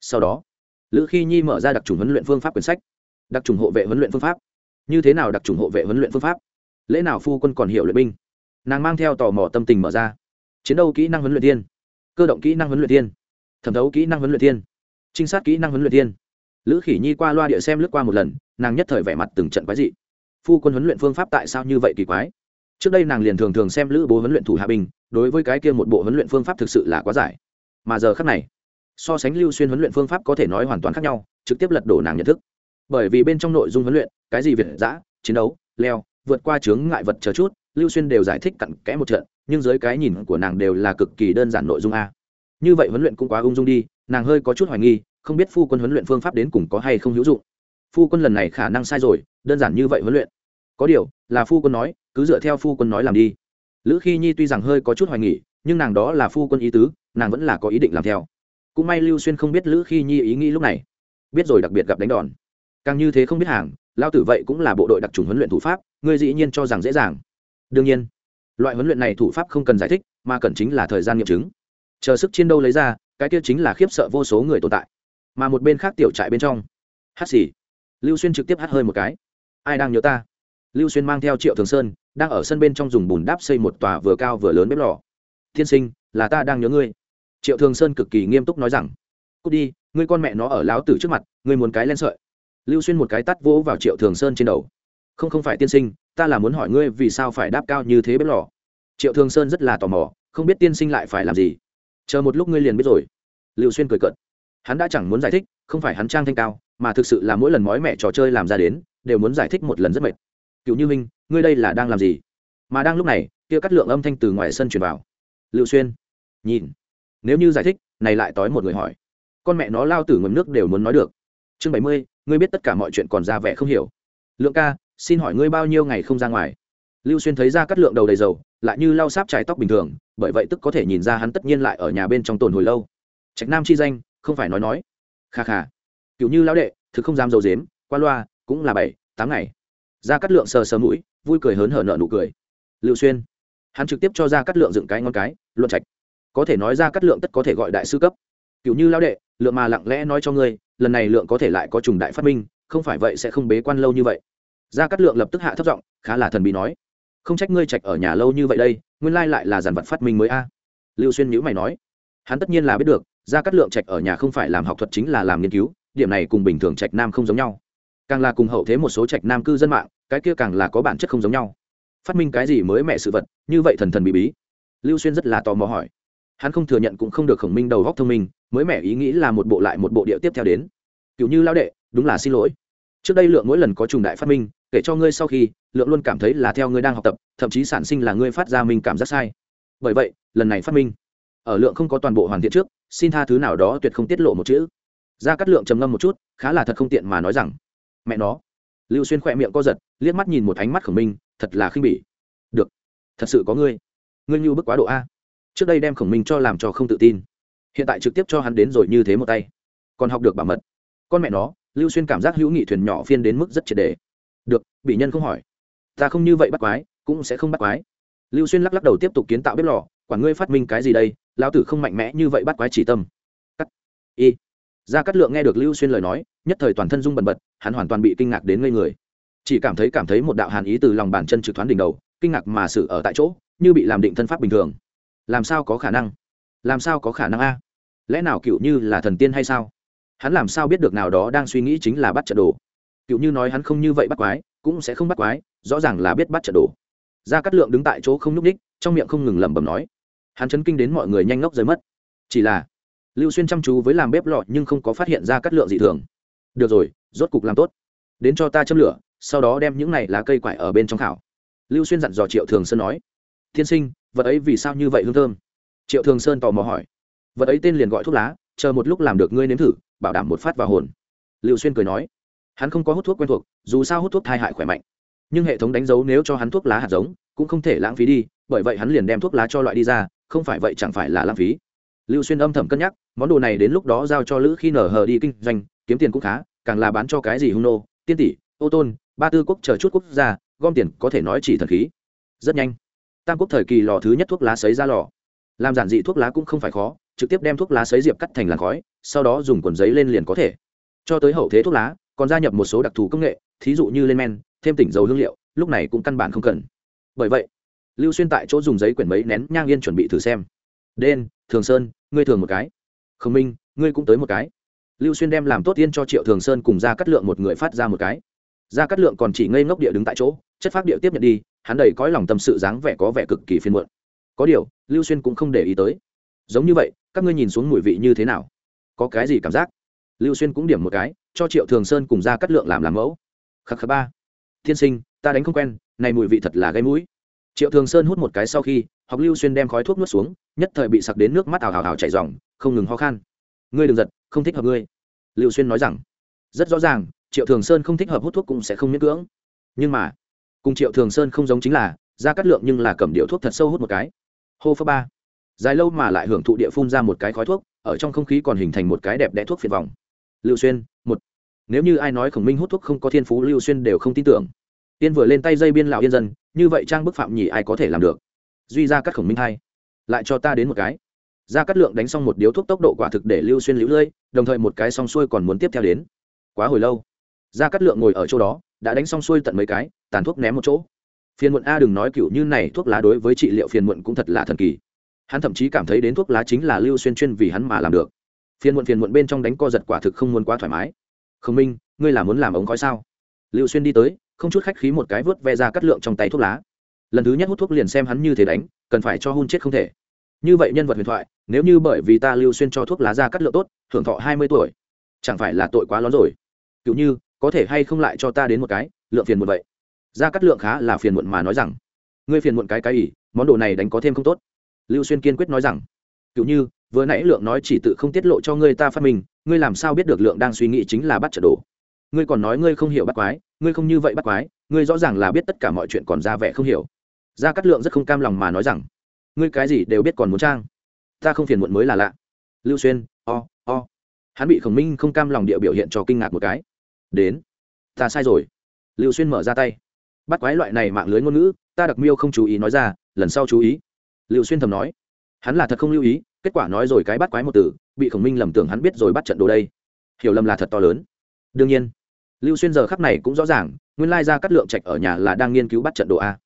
Sau đó, lữ khi nhi mở ra đặc trùng huấn luyện phương pháp quyển sách. Đặc trùng hộ vệ huấn luyện phương pháp. Như thế nào đặc trùng hộ vệ huấn luyện phương pháp? Lễ nào phu quân còn hiểu luyện binh? Nàng mang theo tò mò tâm tình mở ra. Chiến đấu kỹ năng huấn luyện tiên cơ động kỹ năng huấn luyện tiên thẩm thấu kỹ năng huấn luyện tiên trinh sát kỹ năng huấn luyện tiên lữ khỉ nhi qua loa địa xem lướt qua một lần nàng nhất thời vẻ mặt từng trận quái dị. Phu quân huấn luyện phương pháp tại sao như vậy kỳ quái? Trước đây nàng liền thường thường xem lữ bố huấn luyện thủ hạ bình. đối với cái kia một bộ huấn luyện phương pháp thực sự là quá giải. Mà giờ khác này, so sánh lưu xuyên huấn luyện phương pháp có thể nói hoàn toàn khác nhau, trực tiếp lật đổ nàng nhận thức. Bởi vì bên trong nội dung huấn luyện, cái gì việt giã chiến đấu, leo, vượt qua chướng ngại vật chờ chút, lưu xuyên đều giải thích cặn kẽ một trận, nhưng dưới cái nhìn của nàng đều là cực kỳ đơn giản nội dung a. Như vậy huấn luyện cũng quá ung dung đi, nàng hơi có chút hoài nghi, không biết phu quân huấn luyện phương pháp đến cùng có hay không hữu dụng phu quân lần này khả năng sai rồi, đơn giản như vậy huấn luyện. Có điều, là phu quân nói, cứ dựa theo phu quân nói làm đi. Lữ khi nhi tuy rằng hơi có chút hoài nghỉ nhưng nàng đó là phu quân ý tứ, nàng vẫn là có ý định làm theo. Cũng may lưu xuyên không biết lữ khi nhi ý nghĩ lúc này. Biết rồi đặc biệt gặp đánh đòn. Càng như thế không biết hàng lao tử vậy cũng là bộ đội đặc trùng huấn luyện thủ pháp, ngươi dĩ nhiên cho rằng dễ dàng. Đương nhiên, loại huấn luyện này thủ pháp không cần giải thích, mà cần chính là thời gian nghiệm chứng. Chờ sức chiến đấu lấy ra, cái kia chính là khiếp sợ vô số người tồn tại. Mà một bên khác tiểu trại bên trong. Hát xì lưu xuyên trực tiếp hát hơi một cái. Ai đang nhớ ta? Lưu xuyên mang theo triệu thường sơn, đang ở sân bên trong dùng bùn đáp xây một tòa vừa cao vừa lớn bếp lò. Tiên sinh, là ta đang nhớ ngươi. Triệu thường sơn cực kỳ nghiêm túc nói rằng, cút đi, ngươi con mẹ nó ở láo tử trước mặt, ngươi muốn cái len sợi. Lưu xuyên một cái tắt vỗ vào triệu thường sơn trên đầu. Không không phải tiên sinh, ta là muốn hỏi ngươi vì sao phải đáp cao như thế bếp lò. Triệu thường sơn rất là tò mò, không biết tiên sinh lại phải làm gì. Chờ một lúc ngươi liền biết rồi. Lưu xuyên cười cợt. Hắn đã chẳng muốn giải thích không phải hắn trang thanh cao, mà thực sự là mỗi lần mói mẹ trò chơi làm ra đến, đều muốn giải thích một lần rất mệt. Cựu như minh, ngươi đây là đang làm gì? Mà đang lúc này, kia cắt lượng âm thanh từ ngoài sân truyền vào. Lưu xuyên, nhìn. Nếu như giải thích, này lại tối một người hỏi. Con mẹ nó lao tử ngầm nước đều muốn nói được. Chương bảy mươi, ngươi biết tất cả mọi chuyện còn ra vẻ không hiểu. Lượng ca, xin hỏi ngươi bao nhiêu ngày không ra ngoài? Lưu xuyên thấy ra cắt lượng đầu đầy dầu, lại như lau sáp trái tóc bình thường, bởi vậy tức có thể nhìn ra hắn tất nhiên lại ở nhà bên trong tồn hồi lâu. Trạch nam chi danh, không phải nói nói kha kha. Cựu như lão đệ, thực không dám dầu dếm qua loa, cũng là bảy, tám ngày. Ra cắt lượng sờ sờ mũi, vui cười hớn hở nợ nụ cười. Lưu xuyên. Hắn trực tiếp cho ra cắt lượng dựng cái ngon cái, luận trạch. Có thể nói ra cắt lượng tất có thể gọi đại sư cấp. Cựu như lão đệ, lượng mà lặng lẽ nói cho ngươi, lần này lượng có thể lại có trùng đại phát minh, không phải vậy sẽ không bế quan lâu như vậy. Gia cát lượng lập tức hạ thấp giọng, khá là thần bí nói. Không trách ngươi trạch ở nhà lâu như vậy đây, nguyên lai lại là giàn vật phát minh mới a. Lưu xuyên nhữ mày nói. Hắn tất nhiên là biết được gia cát lượng trạch ở nhà không phải làm học thuật chính là làm nghiên cứu, điểm này cùng bình thường trạch nam không giống nhau. Càng là cùng hậu thế một số trạch nam cư dân mạng, cái kia càng là có bản chất không giống nhau. Phát minh cái gì mới mẹ sự vật, như vậy thần thần bí bí. Lưu xuyên rất là tò mò hỏi. Hắn không thừa nhận cũng không được khổng minh đầu góc thông minh, mới mẹ ý nghĩ là một bộ lại một bộ địa tiếp theo đến. Kiểu như lao đệ, đúng là xin lỗi. Trước đây lượng mỗi lần có trùng đại phát minh, kể cho ngươi sau khi, lượng luôn cảm thấy là theo ngươi đang học tập, thậm chí sản sinh là ngươi phát ra mình cảm giác sai. Bởi vậy, lần này phát minh, ở lượng không có toàn bộ hoàn thiện trước xin tha thứ nào đó tuyệt không tiết lộ một chữ. Ra cắt lượng trầm ngâm một chút, khá là thật không tiện mà nói rằng, mẹ nó. Lưu xuyên khỏe miệng co giật, liếc mắt nhìn một ánh mắt khổng minh, thật là khinh bỉ. Được, thật sự có ngươi. Ngươi như bức quá độ a. Trước đây đem khổng minh cho làm cho không tự tin, hiện tại trực tiếp cho hắn đến rồi như thế một tay. Còn học được bảo mật. Con mẹ nó, lưu xuyên cảm giác hữu nghị thuyền nhỏ phiên đến mức rất triệt đề. Được, bị nhân không hỏi. Ta không như vậy bắt quái, cũng sẽ không bắt quái. Lưu xuyên lắc lắc đầu tiếp tục kiến tạo bếp lò, quản ngươi phát minh cái gì đây lão tử không mạnh mẽ như vậy bắt quái chỉ tâm. Cắt. Y. Gia cát lượng nghe được lưu xuyên lời nói, nhất thời toàn thân rung bần bật, hắn hoàn toàn bị kinh ngạc đến ngây người. Chỉ cảm thấy cảm thấy một đạo hàn ý từ lòng bàn chân trực thoáng đỉnh đầu, kinh ngạc mà sự ở tại chỗ, như bị làm định thân pháp bình thường. Làm sao có khả năng? Làm sao có khả năng a? Lẽ nào cựu như là thần tiên hay sao? Hắn làm sao biết được nào đó đang suy nghĩ chính là bắt trận đồ? Cựu như nói hắn không như vậy bắt quái, cũng sẽ không bắt quái, rõ ràng là biết bắt trận đồ. Gia cát lượng đứng tại chỗ không nhúc ních trong miệng không ngừng lẩm bẩm nói hắn chấn kinh đến mọi người nhanh ngốc rơi mất. Chỉ là, lưu xuyên chăm chú với làm bếp lọ nhưng không có phát hiện ra cắt lượng dị thường. Được rồi, rốt cục làm tốt. Đến cho ta châm lửa, sau đó đem những này lá cây quải ở bên trong khảo. Lưu xuyên dặn dò triệu thường sơn nói, tiên sinh, vật ấy vì sao như vậy hương thơm? Triệu thường sơn tò mò hỏi, vật ấy tên liền gọi thuốc lá, chờ một lúc làm được ngươi nếm thử, bảo đảm một phát vào hồn. Lưu xuyên cười nói, hắn không có hút thuốc quen thuộc, dù sao hút thuốc thai hại khỏe mạnh. Nhưng hệ thống đánh dấu nếu cho hắn thuốc lá hạt giống, cũng không thể lãng phí đi, bởi vậy hắn liền đem thuốc lá cho loại đi ra không phải vậy chẳng phải là lãng phí. Lưu xuyên âm thầm cân nhắc, món đồ này đến lúc đó giao cho lữ khi nở hờ đi kinh doanh, kiếm tiền cũng khá, càng là bán cho cái gì hung nô, tiên tỷ, ô tôn, ba tư quốc chờ chút quốc gia, gom tiền có thể nói chỉ thần khí. Rất nhanh, tam quốc thời kỳ lò thứ nhất thuốc lá sấy ra lò. Làm giản dị thuốc lá cũng không phải khó, trực tiếp đem thuốc lá sấy diệp cắt thành làn khói, sau đó dùng quần giấy lên liền có thể. Cho tới hậu thế thuốc lá, còn gia nhập một số đặc thù công nghệ, thí dụ như lên men thêm tỉnh dầu hương liệu, lúc này cũng căn bản không cần. Bởi vậy lưu xuyên tại chỗ dùng giấy quyển mấy nén nhang yên chuẩn bị thử xem. Đen, thường sơn, ngươi thường một cái. Khổng minh, ngươi cũng tới một cái. Lưu xuyên đem làm tốt yên cho triệu thường sơn cùng ra cắt lượng một người phát ra một cái. Ra cắt lượng còn chỉ ngây ngốc địa đứng tại chỗ, chất phát địa tiếp nhận đi, hắn đầy cõi lòng tâm sự dáng vẻ có vẻ cực kỳ phiên muộn. Có điều, lưu xuyên cũng không để ý tới. Giống như vậy, các ngươi nhìn xuống mùi vị như thế nào? Có cái gì cảm giác? Lưu xuyên cũng điểm một cái, cho triệu thường sơn cùng ra cắt lượng làm làm mẫu. Khắc khắc ba, tiên sinh, ta đánh không quen, này mùi vị thật là gây mũi triệu thường sơn hút một cái sau khi, học lưu xuyên đem khói thuốc nuốt xuống, nhất thời bị sặc đến nước mắt ào hào hào chảy dòng không ngừng ho khan. Ngươi đừng giật, không thích hợp ngươi. Lưu xuyên nói rằng. Rất rõ ràng, triệu thường sơn không thích hợp hút thuốc cũng sẽ không miễn cưỡng. Nhưng mà, cùng triệu thường sơn không giống chính là ra cắt lượng nhưng là cầm điệu thuốc thật sâu hút một cái. Hô phơ ba. Dài lâu mà lại hưởng thụ địa phun ra một cái khói thuốc, ở trong không khí còn hình thành một cái đẹp đẽ thuốc phiệt vòng. Lưu xuyên, một. Nếu như ai nói khổng minh hút thuốc không có thiên phú, lưu xuyên đều không tin tưởng. Tiên vừa lên tay dây biên lão yên dân như vậy trang bức phạm nhỉ ai có thể làm được? Duy ra cắt khổng minh hai. Lại cho ta đến một cái. Ra cắt lượng đánh xong một điếu thuốc tốc độ quả thực để lưu xuyên lũ lưỡi đồng thời một cái xong xuôi còn muốn tiếp theo đến. Quá hồi lâu. Ra cắt lượng ngồi ở chỗ đó, đã đánh xong xuôi tận mấy cái, tàn thuốc ném một chỗ. Phiền muộn a đừng nói cựu như này, thuốc lá đối với trị liệu phiền muộn cũng thật là thần kỳ. Hắn thậm chí cảm thấy đến thuốc lá chính là lưu xuyên chuyên vì hắn mà làm được. Phiền muộn phiền muộn bên trong đánh co giật quả thực không muốn quá thoải mái. Khổng minh, ngươi là muốn làm ống khói sao? Lưu xuyên đi tới không chút khách khí một cái vớt ve ra cắt lượng trong tay thuốc lá. Lần thứ nhất hút thuốc liền xem hắn như thế đánh, cần phải cho hôn chết không thể. Như vậy nhân vật huyền thoại, nếu như bởi vì ta lưu xuyên cho thuốc lá ra cắt lượng tốt, thưởng thọ hai mươi tuổi, chẳng phải là tội quá lón rồi? Cựu như, có thể hay không lại cho ta đến một cái, lượng phiền muộn vậy? Ra cắt lượng khá là phiền muộn mà nói rằng. Ngươi phiền muộn cái cái ỉ món đồ này đánh có thêm không tốt. Lưu xuyên kiên quyết nói rằng. Cựu như, vừa nãy lượng nói chỉ tự không tiết lộ cho ngươi ta phát minh, ngươi làm sao biết được lượng đang suy nghĩ chính là bắt trận đồ? Ngươi còn nói ngươi không hiểu bắt quái ngươi không như vậy bắt quái ngươi rõ ràng là biết tất cả mọi chuyện còn ra vẻ không hiểu. Gia cát lượng rất không cam lòng mà nói rằng ngươi cái gì đều biết còn muốn trang. Ta không phiền muộn mới là lạ. Lưu xuyên o、oh, o、oh. hắn bị khổng minh không cam lòng địa biểu hiện cho kinh ngạc một cái. Đến ta sai rồi. Lưu xuyên mở ra tay. Bắt quái loại này mạng lưới ngôn ngữ ta đặc miêu không chú ý nói ra lần sau chú ý. Lưu xuyên thầm nói. Hắn là thật không lưu ý kết quả nói rồi cái bắt quái một từ bị khổng minh lầm tưởng hắn biết rồi bắt trận đồ đây. Hiểu lầm là thật to lớn. Đương nhiên lưu xuyên giờ khắc này cũng rõ ràng, nguyên lai ra cắt lượng trạch ở nhà là đang nghiên cứu bắt trận đồ a.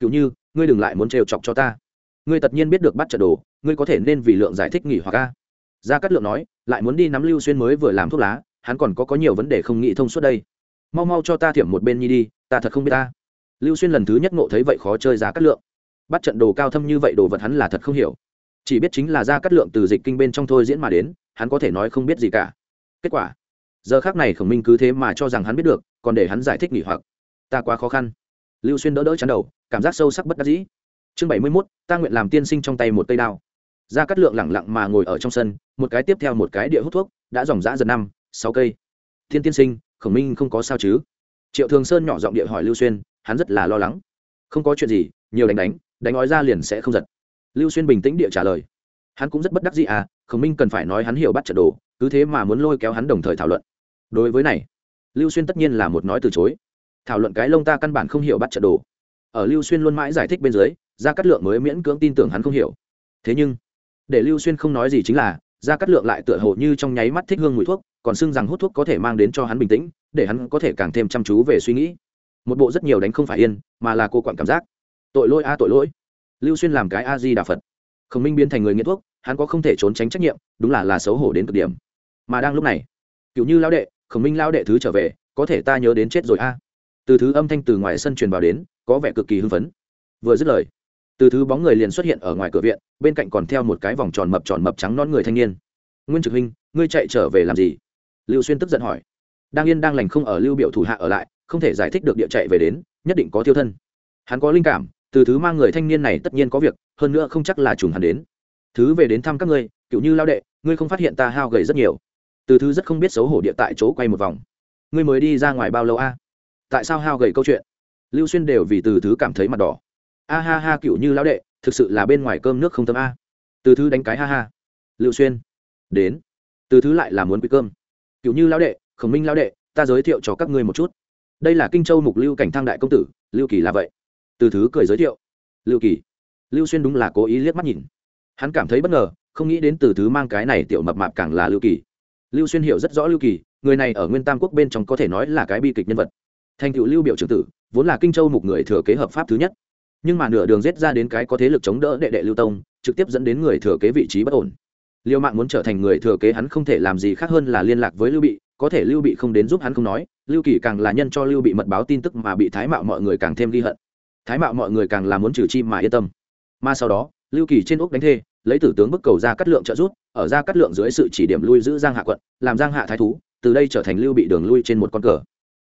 Kiểu như, ngươi đừng lại muốn trêu chọc cho ta. Ngươi tất nhiên biết được bắt trận đồ, ngươi có thể nên vì lượng giải thích nghỉ hoặc a. Ra cắt lượng nói, lại muốn đi nắm lưu xuyên mới vừa làm thuốc lá, hắn còn có có nhiều vấn đề không nghĩ thông suốt đây. Mau mau cho ta thiểm một bên nhi đi, ta thật không biết ta. Lưu xuyên lần thứ nhất ngộ thấy vậy khó chơi ra cắt lượng. Bắt trận đồ cao thâm như vậy đồ vật hắn là thật không hiểu. Chỉ biết chính là ra cắt lượng từ dịch kinh bên trong thôi diễn mà đến, hắn có thể nói không biết gì cả. Kết quả giờ khác này khổng minh cứ thế mà cho rằng hắn biết được, còn để hắn giải thích nghỉ hoặc. Ta quá khó khăn. Lưu xuyên đỡ đỡ chắn đầu, cảm giác sâu sắc bất đắc dĩ. Chương bảy mươi mốt, ta nguyện làm tiên sinh trong tay một cây đao. Ra cắt lượng lẳng lặng mà ngồi ở trong sân, một cái tiếp theo một cái địa hút thuốc, đã dòng dã dần năm, sáu cây. Thiên tiên sinh, khổng minh không có sao chứ? Triệu thường sơn nhỏ giọng địa hỏi lưu xuyên, hắn rất là lo lắng. Không có chuyện gì, nhiều đánh đánh đánh nói ra liền sẽ không giật. Lưu xuyên bình tĩnh địa trả lời. Hắn cũng rất bất đắc dĩ à khổng minh cần phải nói hắn hiểu bắt trận đồ, cứ thế mà muốn lôi kéo hắn đồng thời thảo luận đối với này, lưu xuyên tất nhiên là một nói từ chối. Thảo luận cái lông ta căn bản không hiểu bắt trận đồ. Ở lưu xuyên luôn mãi giải thích bên dưới, gia cát lượng mới miễn cưỡng tin tưởng hắn không hiểu. Thế nhưng, để lưu xuyên không nói gì chính là, gia cát lượng lại tựa hồ như trong nháy mắt thích hương mùi thuốc, còn xưng rằng hút thuốc có thể mang đến cho hắn bình tĩnh, để hắn có thể càng thêm chăm chú về suy nghĩ. Một bộ rất nhiều đánh không phải yên, mà là cô quản cảm giác. Tội lỗi a à tội lỗi. Lưu xuyên làm cái a di đà phật. Khổng minh biến thành người nghiện thuốc, hắn có không thể trốn tránh trách nhiệm, đúng là là xấu hổ đến cực điểm. Mà đang lúc này cựu như lao đệ khổng minh lao đệ thứ trở về, có thể ta nhớ đến chết rồi a. À. Từ thứ âm thanh từ ngoài sân truyền vào đến, có vẻ cực kỳ hưng phấn. Vừa dứt lời, từ thứ bóng người liền xuất hiện ở ngoài cửa viện, bên cạnh còn theo một cái vòng tròn mập tròn mập trắng non người thanh niên. Nguyên trực huynh, ngươi chạy trở về làm gì? Lưu xuyên tức giận hỏi. Đang yên đang lành không ở lưu biểu thủ hạ ở lại, không thể giải thích được địa chạy về đến, nhất định có tiêu thân. Hắn có linh cảm, từ thứ mang người thanh niên này tất nhiên có việc, hơn nữa không chắc là trùng hắn đến. Thứ về đến thăm các ngươi, cựu như lao đệ, ngươi không phát hiện ta hao gầy rất nhiều từ thứ rất không biết xấu hổ địa tại chỗ quay một vòng. Ngươi mới đi ra ngoài bao lâu a? Tại sao hao gầy câu chuyện? Lưu xuyên đều vì từ thứ cảm thấy mặt đỏ. A ha ha, cựu như lão đệ, thực sự là bên ngoài cơm nước không tâm a. Từ thứ đánh cái ha ha. Lưu xuyên, đến. Từ thứ lại là muốn quý cơm. Cựu như lão đệ, khổng minh lão đệ, ta giới thiệu cho các ngươi một chút. Đây là kinh châu mục lưu cảnh thăng đại công tử, lưu kỳ là vậy. Từ thứ cười giới thiệu. Lưu kỳ. Lưu xuyên đúng là cố ý liếc mắt nhìn. Hắn cảm thấy bất ngờ, không nghĩ đến từ thứ mang cái này tiểu mập mạp càng là lưu kỳ lưu xuyên hiểu rất rõ lưu kỳ, người này ở nguyên tam quốc bên trong có thể nói là cái bi kịch nhân vật. Thành cựu lưu biểu trưởng tử, vốn là kinh châu mục người thừa kế hợp pháp thứ nhất. Nhưng mà nửa đường rết ra đến cái có thế lực chống đỡ đệ đệ lưu tông, trực tiếp dẫn đến người thừa kế vị trí bất ổn. Liêu mạng muốn trở thành người thừa kế hắn không thể làm gì khác hơn là liên lạc với lưu bị, có thể lưu bị không đến giúp hắn không nói, lưu kỳ càng là nhân cho lưu bị mật báo tin tức mà bị thái mạo mọi người càng thêm ghi hận. Thái mạo mọi người càng là muốn trừ chi mà yên tâm. Mà sau đó, lưu kỳ trên úc đánh thê, lấy tử tướng bức cầu ra cắt lượng trợ rút ở ra cắt lượng dưới sự chỉ điểm lui giữ giang hạ quận, làm giang hạ thái thú, từ đây trở thành lưu bị đường lui trên một con cờ.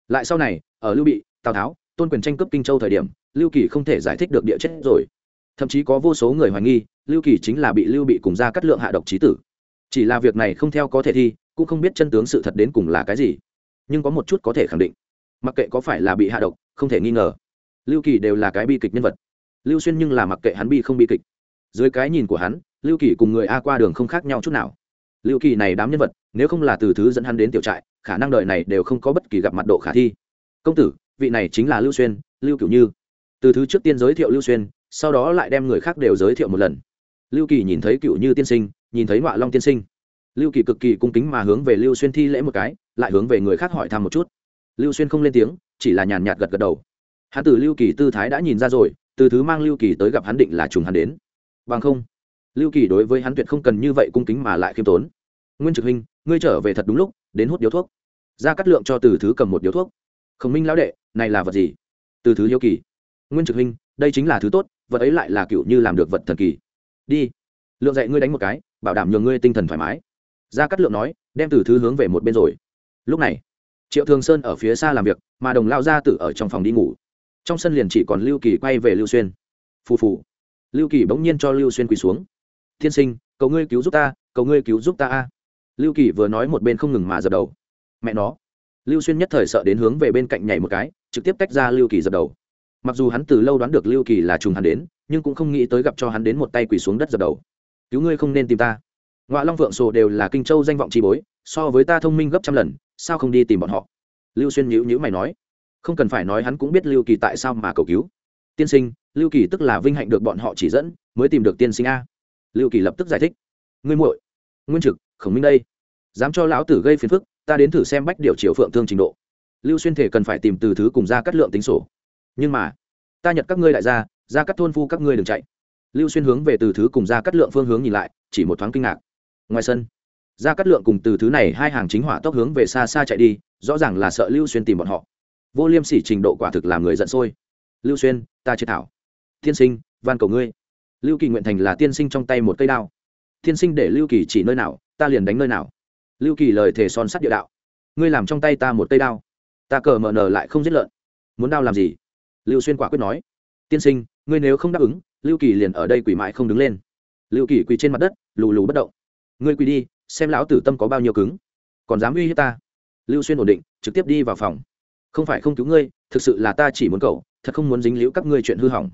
Lại sau này, ở lưu bị, tào tháo, tôn quyền tranh cướp kinh châu thời điểm, lưu kỳ không thể giải thích được địa chết rồi. Thậm chí có vô số người hoài nghi, lưu kỳ chính là bị lưu bị cùng ra cắt lượng hạ độc trí tử. Chỉ là việc này không theo có thể thi, cũng không biết chân tướng sự thật đến cùng là cái gì. Nhưng có một chút có thể khẳng định. Mặc kệ có phải là bị hạ độc, không thể nghi ngờ. Lưu kỳ đều là cái bi kịch nhân vật. Lưu xuyên nhưng là mặc kệ hắn bi không bi kịch. Dưới cái nhìn của hắn lưu kỳ cùng người a qua đường không khác nhau chút nào. Lưu kỳ này đám nhân vật, nếu không là từ thứ dẫn hắn đến tiểu trại, khả năng đời này đều không có bất kỳ gặp mặt độ khả thi. Công tử, vị này chính là lưu xuyên, lưu cửu như. Từ thứ trước tiên giới thiệu lưu xuyên, sau đó lại đem người khác đều giới thiệu một lần. Lưu kỳ nhìn thấy cựu như tiên sinh, nhìn thấy ngọa long tiên sinh. Lưu kỳ cực kỳ cung kính mà hướng về lưu xuyên thi lễ một cái, lại hướng về người khác hỏi thăm một chút. Lưu xuyên không lên tiếng, chỉ là nhàn nhạt gật gật đầu. Hắn từ lưu kỳ tư thái đã nhìn ra rồi, từ thứ mang lưu kỳ tới gặp hắn định là trùng hắn đến. Bằng không lưu kỳ đối với hắn tuyệt không cần như vậy cung kính mà lại khiêm tốn. Nguyên trực huynh, ngươi trở về thật đúng lúc, đến hút điếu thuốc. Ra cắt lượng cho từ thứ cầm một điếu thuốc. Khổng minh lão đệ, này là vật gì? Từ thứ hiếu kỳ. Nguyên trực huynh, đây chính là thứ tốt, vật ấy lại là cựu như làm được vật thần kỳ. Đi. Lượng dạy ngươi đánh một cái, bảo đảm nhường ngươi tinh thần thoải mái. Gia cát lượng nói, đem từ thứ hướng về một bên rồi. Lúc này, triệu thường sơn ở phía xa làm việc, mà đồng lao gia tử ở trong phòng đi ngủ. Trong sân liền chỉ còn lưu kỳ quay về lưu xuyên. Phù phù. Lưu kỳ bỗng nhiên cho lưu xuyên quỳ xuống tiên sinh, cầu ngươi cứu giúp ta, cầu ngươi cứu giúp ta a. Lưu kỳ vừa nói một bên không ngừng mà dập đầu. Mẹ nó. Lưu xuyên nhất thời sợ đến hướng về bên cạnh nhảy một cái, trực tiếp tách ra lưu kỳ dập đầu. Mặc dù hắn từ lâu đoán được lưu kỳ là trùng hắn đến, nhưng cũng không nghĩ tới gặp cho hắn đến một tay quỳ xuống đất dập đầu. Cứu ngươi không nên tìm ta. Ngoại long vượng sổ đều là kinh châu danh vọng chi bối, so với ta thông minh gấp trăm lần, sao không đi tìm bọn họ? Lưu xuyên nhữ nhữ mày nói. Không cần phải nói hắn cũng biết lưu kỳ tại sao mà cầu cứu. Tiên sinh, lưu kỳ tức là vinh hạnh được bọn họ chỉ dẫn, mới tìm được tiên sinh a lưu kỳ lập tức giải thích. Ngươi muội, nguyên trực, khổng minh đây, dám cho lão tử gây phiền phức, ta đến thử xem bách điều chiều phượng thương trình độ. Lưu xuyên thể cần phải tìm từ thứ cùng ra cắt lượng tính sổ. Nhưng mà, ta nhận các ngươi đại gia, ra cắt thôn phu các ngươi đừng chạy. Lưu xuyên hướng về từ thứ cùng ra cắt lượng phương hướng nhìn lại, chỉ một thoáng kinh ngạc. Ngoài sân, ra cắt lượng cùng từ thứ này hai hàng chính hỏa tốc hướng về xa xa chạy đi, rõ ràng là sợ lưu xuyên tìm bọn họ. Vô liêm sỉ trình độ quả thực làm người giận sôi. Lưu xuyên, ta chế thảo. Tiên sinh, van cầu ngươi lưu kỳ nguyện thành là tiên sinh trong tay một cây đao. Tiên sinh để lưu kỳ chỉ nơi nào, ta liền đánh nơi nào. Lưu kỳ lời thề son sắt địa đạo. Ngươi làm trong tay ta một cây đao. Ta cờ mờ nờ lại không giết lợn. Muốn đao làm gì? Lưu xuyên quả quyết nói. Tiên sinh, ngươi nếu không đáp ứng, lưu kỳ liền ở đây quỷ mãi không đứng lên. Lưu kỳ quỳ trên mặt đất, lù lù bất động. Ngươi quỳ đi, xem lão tử tâm có bao nhiêu cứng. Còn dám uy hiếp ta? Lưu xuyên ổn định, trực tiếp đi vào phòng. Không phải không cứu ngươi, thực sự là ta chỉ muốn cậu thật không muốn dính liễu các ngươi chuyện hư hỏng.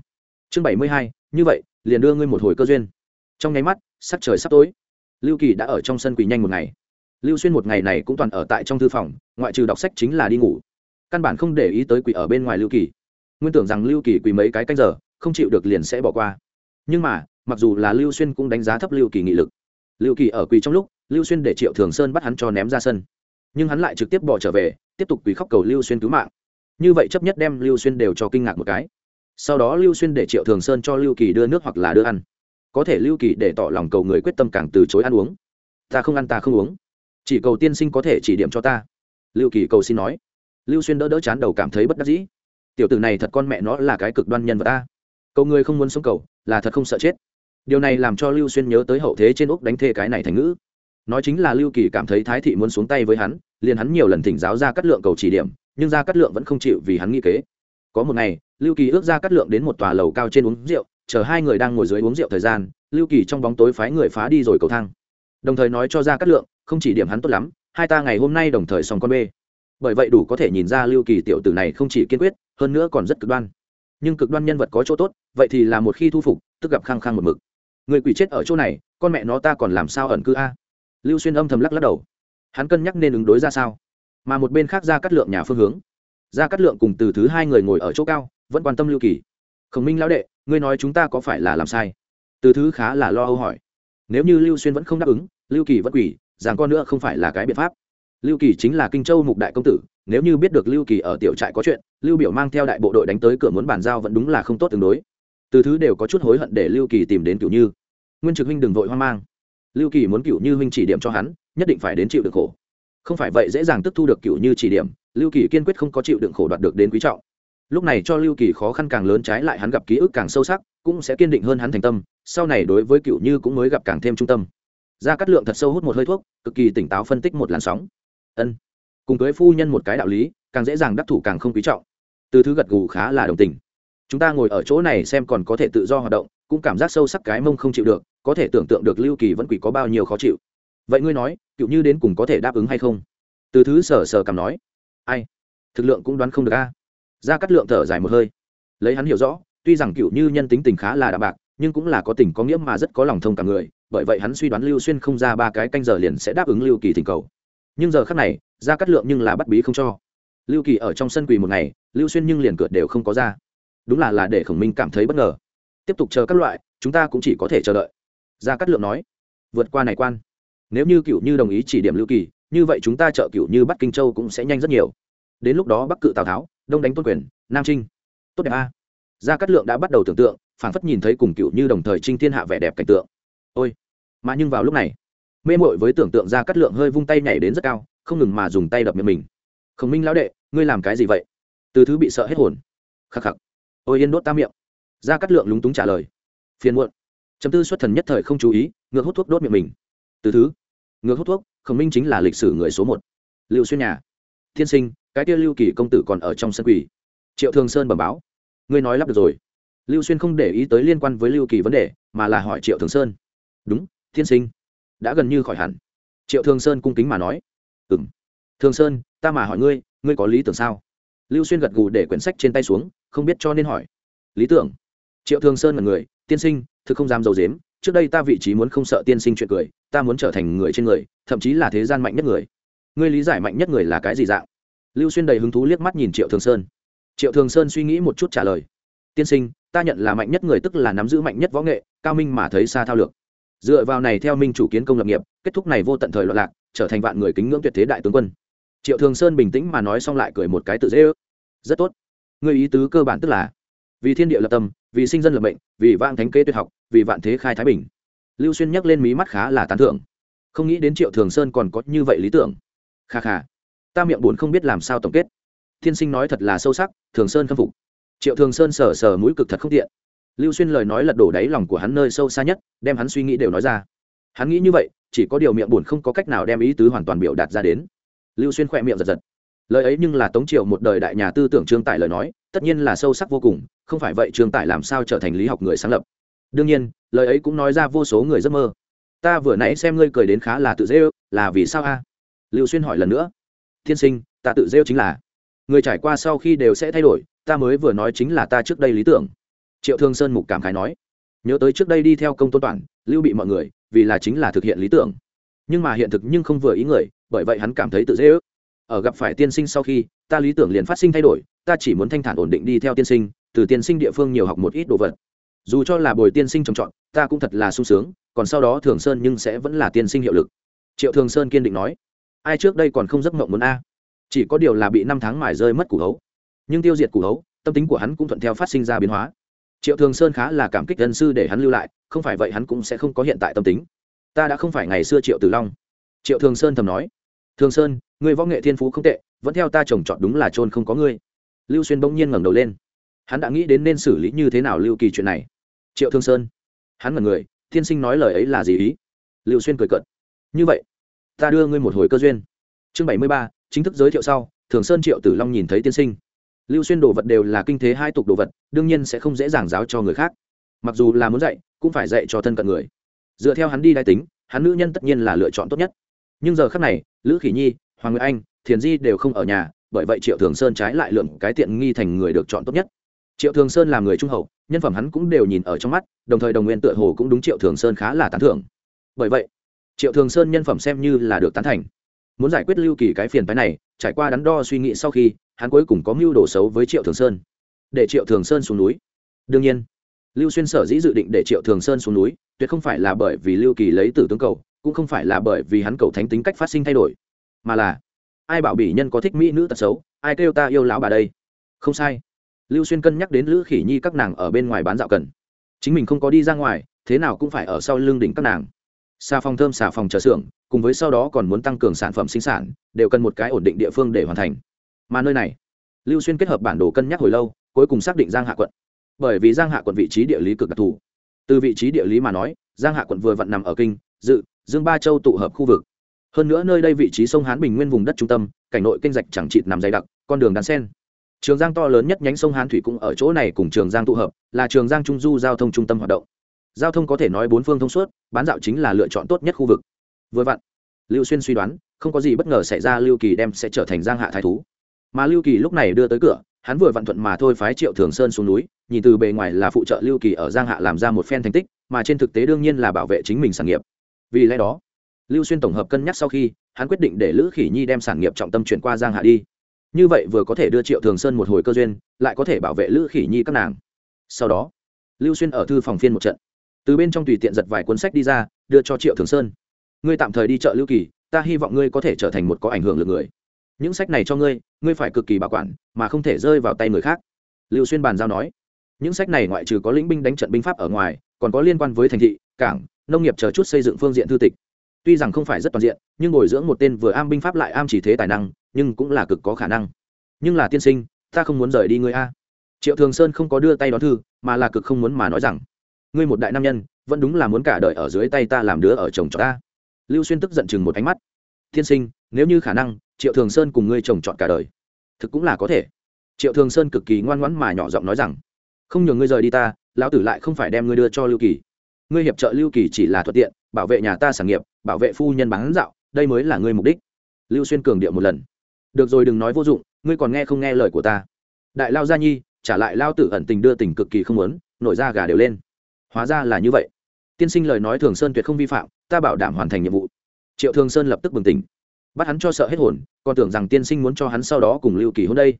Chương bảy mươi hai như vậy, liền đưa ngươi một hồi cơ duyên. Trong nháy mắt, sắc trời sắp tối. Lưu kỳ đã ở trong sân quỳ nhanh một ngày. Lưu xuyên một ngày này cũng toàn ở tại trong thư phòng, ngoại trừ đọc sách chính là đi ngủ. Căn bản không để ý tới quỳ ở bên ngoài lưu kỳ. Nguyên tưởng rằng lưu kỳ quỳ mấy cái canh giờ, không chịu được liền sẽ bỏ qua. Nhưng mà, mặc dù là lưu xuyên cũng đánh giá thấp lưu kỳ nghị lực. Lưu kỳ ở quỳ trong lúc, lưu xuyên để triệu thường sơn bắt hắn cho ném ra sân. Nhưng hắn lại trực tiếp bỏ trở về, tiếp tục quỳ khóc cầu lưu xuyên cứu mạng. Như vậy chấp nhất đem lưu xuyên đều cho kinh ngạc một cái sau đó lưu xuyên để triệu thường sơn cho lưu kỳ đưa nước hoặc là đưa ăn. Có thể lưu kỳ để tỏ lòng cầu người quyết tâm càng từ chối ăn uống. Ta không ăn, ta không uống. Chỉ cầu tiên sinh có thể chỉ điểm cho ta. Lưu kỳ cầu xin nói. Lưu xuyên đỡ đỡ chán đầu cảm thấy bất đắc dĩ. Tiểu tử này thật con mẹ nó là cái cực đoan nhân vật ta. Cầu người không muốn sống cầu, là thật không sợ chết. Điều này làm cho lưu xuyên nhớ tới hậu thế trên úc đánh thê cái này thành ngữ. Nói chính là lưu kỳ cảm thấy thái thị muốn xuống tay với hắn, liền hắn nhiều lần thỉnh giáo ra cắt lượng cầu chỉ điểm, nhưng ra cắt lượng vẫn không chịu vì hắn nghĩ kế có một ngày, lưu kỳ ước ra cắt lượng đến một tòa lầu cao trên uống rượu, chờ hai người đang ngồi dưới uống rượu thời gian, lưu kỳ trong bóng tối phái người phá đi rồi cầu thang. Đồng thời nói cho ra cắt lượng, không chỉ điểm hắn tốt lắm, hai ta ngày hôm nay đồng thời xong con bê. Bởi vậy đủ có thể nhìn ra lưu kỳ tiểu tử này không chỉ kiên quyết, hơn nữa còn rất cực đoan. Nhưng cực đoan nhân vật có chỗ tốt, vậy thì là một khi thu phục, tức gặp khăng khăng một mực. Người quỷ chết ở chỗ này, con mẹ nó ta còn làm sao ẩn cư a? Lưu xuyên âm thầm lắc lắc đầu. Hắn cân nhắc nên ứng đối ra sao? Mà một bên khác ra cắt lượng nhà phương hướng ra cắt lượng cùng từ thứ hai người ngồi ở chỗ cao, vẫn quan tâm lưu kỳ. Khổng minh lão đệ, ngươi nói chúng ta có phải là làm sai? Từ thứ khá là lo âu hỏi. Nếu như lưu xuyên vẫn không đáp ứng, lưu kỳ vẫn quỷ rằng con nữa không phải là cái biện pháp. Lưu kỳ chính là kinh châu mục đại công tử, nếu như biết được lưu kỳ ở tiểu trại có chuyện, lưu biểu mang theo đại bộ đội đánh tới cửa muốn bàn giao vẫn đúng là không tốt tương đối. Từ thứ đều có chút hối hận để lưu kỳ tìm đến cựu như. Nguyên trực huynh đừng vội hoang mang. Lưu kỳ muốn cựu như huynh chỉ điểm cho hắn, nhất định phải đến chịu được khổ. Không phải vậy dễ dàng tức thu được cựu như chỉ điểm lưu kỳ kiên quyết không có chịu đựng khổ đoạt được đến quý trọng. Lúc này cho lưu kỳ khó khăn càng lớn trái lại hắn gặp ký ức càng sâu sắc, cũng sẽ kiên định hơn hắn thành tâm, sau này đối với cựu như cũng mới gặp càng thêm trung tâm. Ra cắt lượng thật sâu hút một hơi thuốc, cực kỳ tỉnh táo phân tích một làn sóng. Ân, cùng cưới phu nhân một cái đạo lý, càng dễ dàng đắc thủ càng không quý trọng. Từ thứ gật gù khá là đồng tình. Chúng ta ngồi ở chỗ này xem còn có thể tự do hoạt động, cũng cảm giác sâu sắc cái mông không chịu được, có thể tưởng tượng được lưu kỳ vẫn quỷ có bao nhiêu khó chịu. Vậy ngươi nói, cựu như đến cùng có thể đáp ứng hay không? Từ thứ sờ sờ cảm nói ai? Thực lượng cũng đoán không được a. Ra cắt lượng thở dài một hơi. Lấy hắn hiểu rõ, tuy rằng cựu như nhân tính tình khá là đạm bạc, nhưng cũng là có tình có nghĩa mà rất có lòng thông cảm người, bởi vậy hắn suy đoán lưu xuyên không ra ba cái canh giờ liền sẽ đáp ứng lưu kỳ thỉnh cầu. Nhưng giờ khác này ra cắt lượng nhưng là bắt bí không cho. Lưu kỳ ở trong sân quỳ một ngày, lưu xuyên nhưng liền cửa đều không có ra. Đúng là là để khổng minh cảm thấy bất ngờ. Tiếp tục chờ các loại, chúng ta cũng chỉ có thể chờ đợi. Ra cắt lượng nói, vượt qua này quan. Nếu như cựu như đồng ý chỉ điểm lưu kỳ như vậy chúng ta trợ cựu như bắt kinh châu cũng sẽ nhanh rất nhiều. Đến lúc đó bắc cự tào tháo, đông đánh tôn quyền, nam trinh, tốt đẹp a. Gia cát lượng đã bắt đầu tưởng tượng, phảng phất nhìn thấy cùng cựu như đồng thời trinh thiên hạ vẻ đẹp cảnh tượng. Ôi, mà nhưng vào lúc này, mê mội với tưởng tượng gia cát lượng hơi vung tay nhảy đến rất cao, không ngừng mà dùng tay đập miệng mình. Khổng minh lão đệ, ngươi làm cái gì vậy? Từ thứ bị sợ hết hồn. Khắc khắc. Ôi, yên đốt ta miệng. Gia cát lượng lúng túng trả lời. Phiền muộn. Chấm tư xuất thần nhất thời không chú ý, ngược hút thuốc đốt miệng mình. Từ thứ ngược hút thuốc, khổng minh chính là lịch sử người số một. Liệu xuyên nhà. Thiên sinh, cái kia lưu kỳ công tử còn ở trong sân quỷ triệu thường sơn bẩm báo. Ngươi nói lắp được rồi. Lưu xuyên không để ý tới liên quan với lưu kỳ vấn đề, mà là hỏi triệu thường sơn. Đúng, thiên sinh. Đã gần như khỏi hẳn. Triệu thường sơn cung kính mà nói. Ừ m thường sơn, ta mà hỏi ngươi ngươi có lý tưởng sao? Lưu xuyên gật gù để quyển sách trên tay xuống, không biết cho nên hỏi. Lý tưởng. Triệu thường sơn là người, tiên sinh, thực không dám d i ấ u dếm trước đây ta vị trí muốn không sợ tiên sinh chuyện cười ta muốn trở thành người trên người, thậm chí là thế gian mạnh nhất người. Ngươi lý giải mạnh nhất người là cái gì dạng? Lưu xuyên đầy hứng thú liếc mắt nhìn triệu thường sơn. Triệu thường sơn suy nghĩ một chút trả lời. Tiên sinh, ta nhận là mạnh nhất người tức là nắm giữ mạnh nhất võ nghệ, cao minh mà thấy xa thao lược. Dựa vào này theo minh chủ kiến công lập nghiệp, kết thúc này vô tận thời loạn lạc, trở thành vạn người kính ngưỡng tuyệt thế đại tướng quân. Triệu thường sơn bình tĩnh mà nói xong lại cười một cái tự dễ ước. Rất tốt. Người ý tứ cơ bản tức là, vì thiên địa lập tâm, vì sinh dân lập mệnh, vì vạn thánh kế tuyệt học, vì vạn thế khai thái bình lưu xuyên nhắc lên mí mắt khá là tán thưởng. Không nghĩ đến triệu thường sơn còn có như vậy lý tưởng. Kha kha, ta miệng buồn không biết làm sao tổng kết. Thiên sinh nói thật là sâu sắc, thường sơn khâm phục. Triệu thường sơn sờ sờ mũi cực thật không tiện. Lưu xuyên lời nói lật đổ đáy lòng của hắn nơi sâu xa nhất, đem hắn suy nghĩ đều nói ra. Hắn nghĩ như vậy, chỉ có điều miệng buồn không có cách nào đem ý tứ hoàn toàn biểu đạt ra đến. Lưu xuyên khỏe miệng giật giật. Lời ấy nhưng là tống triệu một đời đại nhà tư tưởng trương tại lời nói, tất nhiên là sâu sắc vô cùng, không phải vậy trương tại làm sao trở thành lý học người sáng lập đương nhiên, lời ấy cũng nói ra vô số người giấc mơ. Ta vừa nãy xem ngươi cười đến khá là tự dễ ư là vì sao a? Lưu xuyên hỏi lần nữa. Thiên sinh, ta tự rêu chính là, người trải qua sau khi đều sẽ thay đổi, ta mới vừa nói chính là ta trước đây lý tưởng. Triệu thương sơn mục cảm khái nói. Nhớ tới trước đây đi theo công tôn toàn, lưu bị mọi người, vì là chính là thực hiện lý tưởng. Nhưng mà hiện thực nhưng không vừa ý người, bởi vậy hắn cảm thấy tự dễ ước. Ở gặp phải tiên sinh sau khi, ta lý tưởng liền phát sinh thay đổi, ta chỉ muốn thanh thản ổn định đi theo tiên sinh, từ tiên sinh địa phương nhiều học một ít đồ vật dù cho là bồi tiên sinh trồng trọt, ta cũng thật là sung sướng, còn sau đó thường sơn nhưng sẽ vẫn là tiên sinh hiệu lực. Triệu thường sơn kiên định nói, ai trước đây còn không giấc mộng muốn a. Chỉ có điều là bị năm tháng mải rơi mất củ hấu. Nhưng tiêu diệt củ hấu, tâm tính của hắn cũng thuận theo phát sinh ra biến hóa. Triệu thường sơn khá là cảm kích dân sư để hắn lưu lại, không phải vậy hắn cũng sẽ không có hiện tại tâm tính. Ta đã không phải ngày xưa triệu tử long. Triệu thường sơn thầm nói, thường sơn người võ nghệ thiên phú không tệ, vẫn theo ta trồng trọt đúng là trôn không có ngươi. Lưu xuyên bỗng nhiên ngẩng đầu lên hắn đã nghĩ đến nên xử lý như thế nào lưu kỳ chuyện này. Triệu thương sơn. Hắn là người, tiên sinh nói lời ấy là gì ý? Lưu xuyên cười cợt. Như vậy, ta đưa ngươi một hồi cơ duyên. Chương bảy mươi ba, chính thức giới thiệu sau, thường sơn triệu tử long nhìn thấy tiên sinh. Lưu xuyên đồ vật đều là kinh thế hai tục đồ vật, đương nhiên sẽ không dễ dàng giáo cho người khác. Mặc dù là muốn dạy, cũng phải dạy cho thân cận người. Dựa theo hắn đi đai tính, hắn nữ nhân tất nhiên là lựa chọn tốt nhất. Nhưng giờ khác này, lữ khỉ nhi, hoàng nguyệt anh, thiền di đều không ở nhà, bởi vậy triệu thường sơn trái lại lượm cái tiện nghi thành người được chọn tốt nhất triệu thường sơn là người trung hậu, nhân phẩm hắn cũng đều nhìn ở trong mắt, đồng thời đồng nguyên tựa hồ cũng đúng triệu thường sơn khá là tán thưởng. Bởi vậy, triệu thường sơn nhân phẩm xem như là được tán thành. Muốn giải quyết lưu kỳ cái phiền phái này, trải qua đắn đo suy nghĩ sau khi, hắn cuối cùng có mưu đồ xấu với triệu thường sơn. Để triệu thường sơn xuống núi. Đương nhiên, lưu xuyên sở dĩ dự định để triệu thường sơn xuống núi, tuyệt không phải là bởi vì lưu kỳ lấy tử tướng cầu, cũng không phải là bởi vì hắn cầu thánh tính cách phát sinh thay đổi, mà là, ai bảo bỉ nhân có thích mỹ nữ tật xấu, ai kêu ta yêu lão bà đây? Không sai lưu xuyên cân nhắc đến lữ khỉ nhi các nàng ở bên ngoài bán dạo cần. Chính mình không có đi ra ngoài, thế nào cũng phải ở sau lưng đỉnh các nàng. Xà phòng thơm, xà phòng chờ xưởng, cùng với sau đó còn muốn tăng cường sản phẩm sinh sản, đều cần một cái ổn định địa phương để hoàn thành. Mà nơi này, lưu xuyên kết hợp bản đồ cân nhắc hồi lâu, cuối cùng xác định giang hạ quận. Bởi vì giang hạ quận vị trí địa lý cực đặc thù. Từ vị trí địa lý mà nói, giang hạ quận vừa vặn nằm ở kinh, dự, dương ba châu tụ hợp khu vực. Hơn nữa nơi đây vị trí sông hán bình nguyên vùng đất trung tâm, cảnh nội kênh rạch chẳng chịt nằm dày đặc, con đường đan sen trường giang to lớn nhất nhánh sông hán thủy cũng ở chỗ này cùng trường giang tụ hợp, là trường giang trung du giao thông trung tâm hoạt động. Giao thông có thể nói bốn phương thông suốt, bán dạo chính là lựa chọn tốt nhất khu vực. Vừa vặn, lưu xuyên suy đoán, không có gì bất ngờ xảy ra lưu kỳ đem sẽ trở thành giang hạ thái thú. Mà lưu kỳ lúc này đưa tới cửa, hắn vừa vặn thuận mà thôi phái triệu thường sơn xuống núi, nhìn từ bề ngoài là phụ trợ lưu kỳ ở giang hạ làm ra một phen thành tích, mà trên thực tế đương nhiên là bảo vệ chính mình sản nghiệp. Vì lẽ đó, lưu xuyên tổng hợp cân nhắc sau khi, hắn quyết định để lữ khỉ nhi đem sản nghiệp trọng tâm chuyển qua giang hạ đi như vậy vừa có thể đưa triệu thường sơn một hồi cơ duyên, lại có thể bảo vệ lữ khỉ nhi các nàng. Sau đó, lưu xuyên ở thư phòng phiên một trận. Từ bên trong tùy tiện giật vài cuốn sách đi ra, đưa cho triệu thường sơn. Ngươi tạm thời đi chợ lưu kỳ, ta hy vọng ngươi có thể trở thành một có ảnh hưởng lực người. Những sách này cho ngươi ngươi phải cực kỳ bảo quản, mà không thể rơi vào tay người khác. Lưu xuyên bàn giao nói. Những sách này ngoại trừ có lĩnh binh đánh trận binh pháp ở ngoài, còn có liên quan với thành thị, cảng, nông nghiệp chờ chút xây dựng phương diện thư tịch. Tuy rằng không phải rất toàn diện, nhưng bồi dưỡng một tên vừa am binh pháp lại am chỉ thế tài năng nhưng cũng là cực có khả năng. Nhưng là tiên sinh, ta không muốn rời đi ngươi a. Triệu thường sơn không có đưa tay đón thư, mà là cực không muốn mà nói rằng, ngươi một đại nam nhân, vẫn đúng là muốn cả đời ở dưới tay ta làm đứa ở chồng cho ta. Lưu xuyên tức giận chừng một ánh mắt, tiên sinh, nếu như khả năng, triệu thường sơn cùng ngươi chồng chọn cả đời. Thực cũng là có thể. Triệu thường sơn cực kỳ ngoan ngoãn mà nhỏ giọng nói rằng, không nhường ngươi rời đi ta, lão tử lại không phải đem ngươi đưa cho lưu kỳ. Ngươi hiệp trợ lưu kỳ chỉ là thuận tiện, bảo vệ nhà ta sản nghiệp, bảo vệ phu nhân bán dạo, đây mới là ngươi mục đích. Lưu xuyên cường điệu một lần được rồi đừng nói vô dụng, ngươi còn nghe không nghe lời của ta. Đại lao gia nhi, trả lại lao tử ẩn tình đưa tình cực kỳ không muốn, nổi ra gà đều lên. Hóa ra là như vậy. Tiên sinh lời nói thường sơn tuyệt không vi phạm, ta bảo đảm hoàn thành nhiệm vụ. Triệu thường sơn lập tức bừng tỉnh. Bắt hắn cho sợ hết hồn, còn tưởng rằng tiên sinh muốn cho hắn sau đó cùng lưu kỳ hôn đây.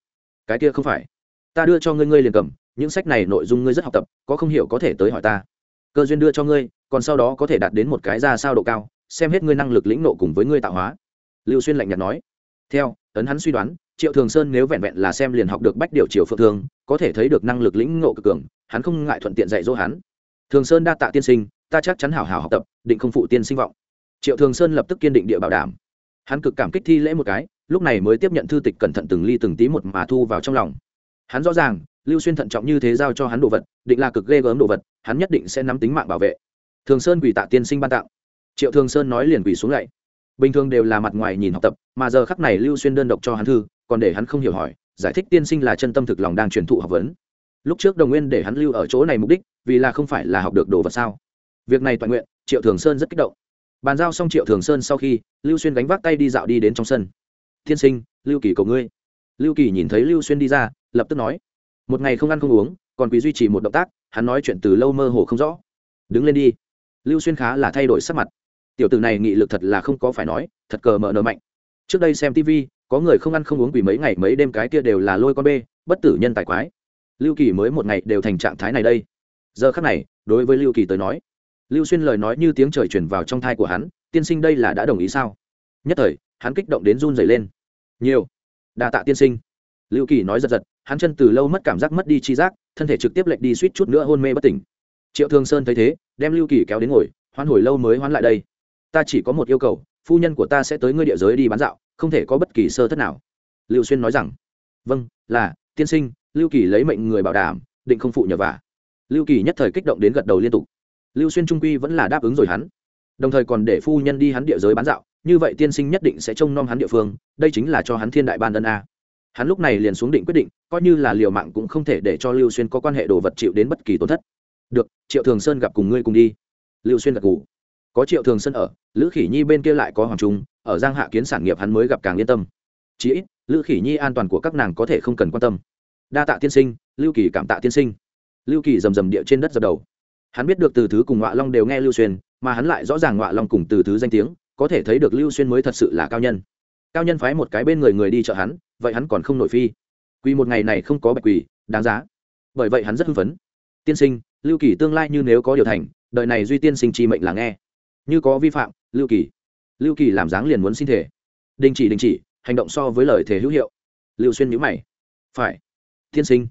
Cái kia không phải. Ta đưa cho ngươi ngươi liền cầm, những sách này nội dung ngươi rất học tập, có không hiểu có thể tới hỏi ta. Cơ duyên đưa cho ngươi, còn sau đó có thể đạt đến một cái ra sao độ cao, xem hết ngươi năng lực lĩnh nộ cùng với ngươi tạo hóa. Lưu xuyên lạnh nhạt nói. Theo ấn hắn suy đoán, triệu thường sơn nếu vẹn vẹn là xem liền học được bách điều triều phượng thương, có thể thấy được năng lực lĩnh ngộ cực cường, hắn không ngại thuận tiện dạy dỗ hắn. Thường sơn đa tạ tiên sinh, ta chắc chắn hảo hảo học tập, định không phụ tiên sinh vọng. Triệu thường sơn lập tức kiên định địa bảo đảm. Hắn cực cảm kích thi lễ một cái, lúc này mới tiếp nhận thư tịch cẩn thận từng ly từng tí một mà thu vào trong lòng. Hắn rõ ràng, lưu xuyên thận trọng như thế giao cho hắn đồ vật, định là cực ghê gớm đồ vật, hắn nhất định sẽ nắm tính mạng bảo vệ. Thường sơn quỳ tạ tiên sinh ban tặng. Triệu thường sơn nói liền quỳ xuống lạy bình thường đều là mặt ngoài nhìn học tập, mà giờ khắc này lưu xuyên đơn độc cho hắn thư, còn để hắn không hiểu hỏi, giải thích tiên sinh là chân tâm thực lòng đang truyền thụ học vấn. Lúc trước đồng nguyên để hắn lưu ở chỗ này mục đích, vì là không phải là học được đồ vật sao? Việc này toàn nguyện, triệu thường sơn rất kích động. Bàn giao xong triệu thường sơn sau khi, lưu xuyên gánh vác tay đi dạo đi đến trong sân. Tiên sinh, lưu kỳ cầu ngươi. Lưu kỳ nhìn thấy lưu xuyên đi ra, lập tức nói, một ngày không ăn không uống, còn quý duy trì một động tác, hắn nói chuyện từ lâu mơ hồ không rõ. Đứng lên đi. Lưu xuyên khá là thay đổi sắc mặt tiểu tử này nghị lực thật là không có phải nói, thật cờ mở nở mạnh. Trước đây xem tv có người không ăn không uống vì mấy ngày, mấy đêm cái kia đều là lôi con bê, bất tử nhân tài quái. Lưu kỳ mới một ngày đều thành trạng thái này đây. Giờ khắc này, đối với lưu kỳ tới nói, lưu xuyên lời nói như tiếng trời truyền vào trong thai của hắn, tiên sinh đây là đã đồng ý sao? Nhất thời, hắn kích động đến run dày lên. Nhiều, đa tạ tiên sinh. Lưu kỳ nói giật giật, hắn chân từ lâu mất cảm giác mất đi chi giác, thân thể trực tiếp lệch đi suýt chút nữa hôn mê bất tỉnh. Triệu thương sơn thấy thế, đem lưu kỳ kéo đến ngồi, hoan hồi lâu mới hoán lại đây ta chỉ có một yêu cầu, phu nhân của ta sẽ tới ngươi địa giới đi bán dạo, không thể có bất kỳ sơ thất nào. Lưu xuyên nói rằng. Vâng là, tiên sinh, lưu kỳ lấy mệnh người bảo đảm, định không phụ nhờ vả. Lưu kỳ nhất thời kích động đến gật đầu liên tục. Lưu xuyên trung quy vẫn là đáp ứng rồi hắn. Đồng thời còn để phu nhân đi hắn địa giới bán dạo, như vậy tiên sinh nhất định sẽ trông nom hắn địa phương, đây chính là cho hắn thiên đại ban ân a. Hắn lúc này liền xuống định quyết định, coi như là liều mạng cũng không thể để cho lưu xuyên có quan hệ đồ vật chịu đến bất kỳ tổn thất. Được, triệu thường sơn gặp cùng ngươi cùng đi. Lưu xuyên gật ngủ có triệu thường sân ở, lữ khỉ nhi bên kia lại có hoàng trung, ở giang hạ kiến sản nghiệp hắn mới gặp càng yên tâm. Chí ít, lữ khỉ nhi an toàn của các nàng có thể không cần quan tâm. Đa tạ tiên sinh, lưu kỳ cảm tạ tiên sinh. Lưu kỳ rầm rầm địa trên đất dập đầu. Hắn biết được từ thứ cùng ngọa long đều nghe lưu xuyên, mà hắn lại rõ ràng ngọa long cùng từ thứ danh tiếng, có thể thấy được lưu xuyên mới thật sự là cao nhân. Cao nhân phái một cái bên người người đi chợ hắn, vậy hắn còn không nổi phi. Quỳ một ngày này không có bạch quỳ, đáng giá. Bởi vậy hắn rất hưng phấn. Tiên sinh, lưu kỳ tương lai như nếu có điều thành đợi này duy tiên sinh chi mệnh là nghe như có vi phạm, lưu kỳ. Lưu kỳ làm dáng liền muốn xin thể đình chỉ đình chỉ, hành động so với lời thể hữu hiệu. Lưu xuyên nhữ mày. Phải. Tiên sinh.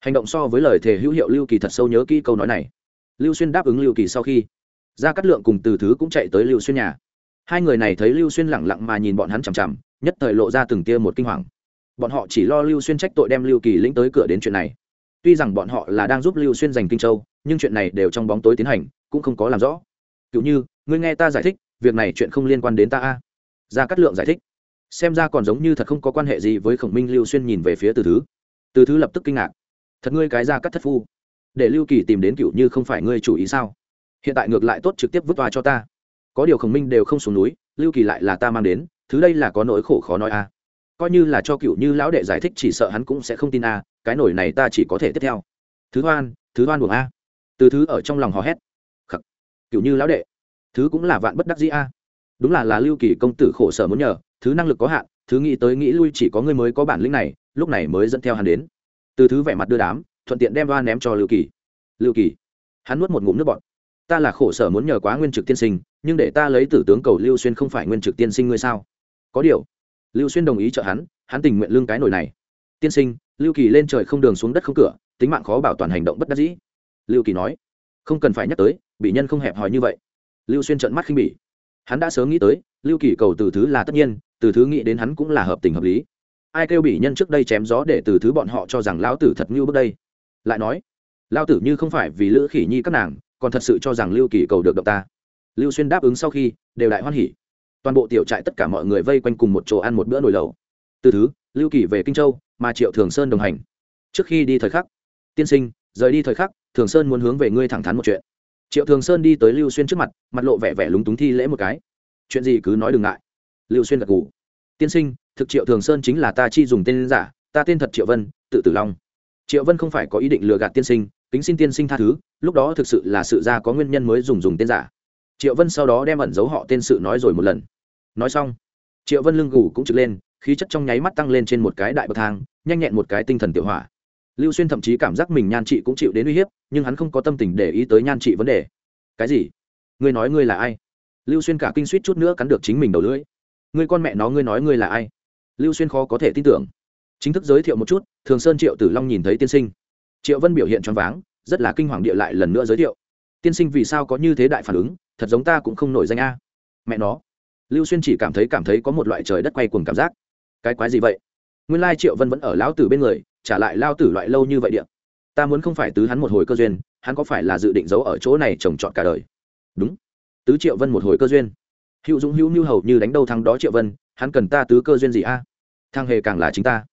Hành động so với lời thể hữu hiệu lưu kỳ thật sâu nhớ kỹ câu nói này. Lưu xuyên đáp ứng lưu kỳ sau khi ra cắt lượng cùng từ thứ cũng chạy tới lưu xuyên nhà. Hai người này thấy lưu xuyên lẳng lặng mà nhìn bọn hắn chằm chằm, nhất thời lộ ra từng tia một kinh hoàng. Bọn họ chỉ lo lưu xuyên trách tội đem lưu kỳ lĩnh tới cửa đến chuyện này. Tuy rằng bọn họ là đang giúp lưu xuyên giành kinh châu, nhưng chuyện này đều trong bóng tối tiến hành, cũng không có làm rõ cựu như, ngươi nghe ta giải thích, việc này chuyện không liên quan đến ta a. Ra cắt lượng giải thích. Xem ra còn giống như thật không có quan hệ gì với khổng minh lưu xuyên nhìn về phía từ thứ. Từ thứ lập tức kinh ngạc. Thật ngươi cái ra cắt thất phu. Để lưu kỳ tìm đến cựu như không phải ngươi chủ ý sao? Hiện tại ngược lại tốt trực tiếp vứt toa cho ta. Có điều khổng minh đều không xuống núi, lưu kỳ lại là ta mang đến, thứ đây là có nỗi khổ khó nói a. Coi như là cho cựu như lão đệ giải thích chỉ sợ hắn cũng sẽ không tin a, cái nổi này ta chỉ có thể tiếp theo. Thứ hoan thứ hoan buồng a. Từ thứ ở trong lòng hò hét kiểu như lão đệ. Thứ cũng là vạn bất đắc dĩ a. Đúng là là lưu kỳ công tử khổ sở muốn nhờ, thứ năng lực có hạn, thứ nghĩ tới nghĩ lui chỉ có người mới có bản lĩnh này, lúc này mới dẫn theo hắn đến. Từ thứ vẻ mặt đưa đám, thuận tiện đem đoan ném cho lưu kỳ. Lưu kỳ, hắn nuốt một ngụm nước bọt. Ta là khổ sở muốn nhờ quá nguyên trực tiên sinh, nhưng để ta lấy tử tướng cầu lưu xuyên không phải nguyên trực tiên sinh ngươi sao? Có điều, lưu xuyên đồng ý trợ hắn hắn tình nguyện lương cái nổi này. Tiên sinh, lưu kỳ lên trời không đường xuống đất không cửa, tính mạng khó bảo toàn hành động bất đắc dĩ. Lưu kỳ nói, không cần phải nhắc tới bị nhân không hẹp hòi như vậy. Lưu xuyên trợn mắt khinh bỉ. Hắn đã sớm nghĩ tới, lưu kỳ cầu từ thứ là tất nhiên, từ thứ nghĩ đến hắn cũng là hợp tình hợp lý. Ai kêu bị nhân trước đây chém gió để từ thứ bọn họ cho rằng lão tử thật như bước đây? Lại nói, lão tử như không phải vì lữ khỉ nhi các nàng, còn thật sự cho rằng lưu kỳ cầu được động ta. Lưu xuyên đáp ứng sau khi, đều đại hoan hỉ. Toàn bộ tiểu trại tất cả mọi người vây quanh cùng một chỗ ăn một bữa nồi lẩu. Từ thứ, lưu kỳ về kinh châu, mà triệu thường sơn đồng hành. Trước khi đi thời khắc, tiên sinh, rời đi thời khắc, thường sơn muốn hướng về ngươi thẳng thắn một chuyện triệu thường sơn đi tới lưu xuyên trước mặt mặt lộ vẻ vẻ lúng túng thi lễ một cái. Chuyện gì cứ nói đừng ngại. Lưu xuyên gật gù. Tiên sinh, thực triệu thường sơn chính là ta chi dùng tên giả, ta tên thật triệu vân, tự tử long. Triệu vân không phải có ý định lừa gạt tiên sinh, kính xin tiên sinh tha thứ, lúc đó thực sự là sự ra có nguyên nhân mới dùng dùng tên giả. Triệu vân sau đó đem ẩn giấu họ tên sự nói rồi một lần. Nói xong, triệu vân lưng gù cũng trực lên, khí chất trong nháy mắt tăng lên trên một cái đại bậc thang, nhanh nhẹn một cái tinh thần tiểu hỏa lưu xuyên thậm chí cảm giác mình nhan trị cũng chịu đến uy hiếp, nhưng hắn không có tâm tình để ý tới nhan trị vấn đề. Cái gì? Ngươi nói ngươi là ai? Lưu xuyên cả kinh suýt chút nữa cắn được chính mình đầu lưỡi. Ngươi con mẹ nó, ngươi nói ngươi là ai? Lưu xuyên khó có thể tin tưởng. Chính thức giới thiệu một chút, thường sơn triệu tử long nhìn thấy tiên sinh. Triệu vân biểu hiện choáng váng, rất là kinh hoàng địa lại lần nữa giới thiệu. Tiên sinh vì sao có như thế đại phản ứng, thật giống ta cũng không nổi danh a. Mẹ nó. Lưu xuyên chỉ cảm thấy cảm thấy có một loại trời đất quay cuồng cảm giác. Cái quái gì vậy? Nguyên lai triệu vân vẫn ở lão tử bên người trả lại lao tử loại lâu như vậy điện. Ta muốn không phải tứ hắn một hồi cơ duyên, hắn có phải là dự định giấu ở chỗ này trồng trọt cả đời? Đúng. Tứ triệu vân một hồi cơ duyên. Hữu dũng hữu mưu hầu như đánh đâu thắng đó triệu vân, hắn cần ta tứ cơ duyên gì a? À? hề càng là chính ta.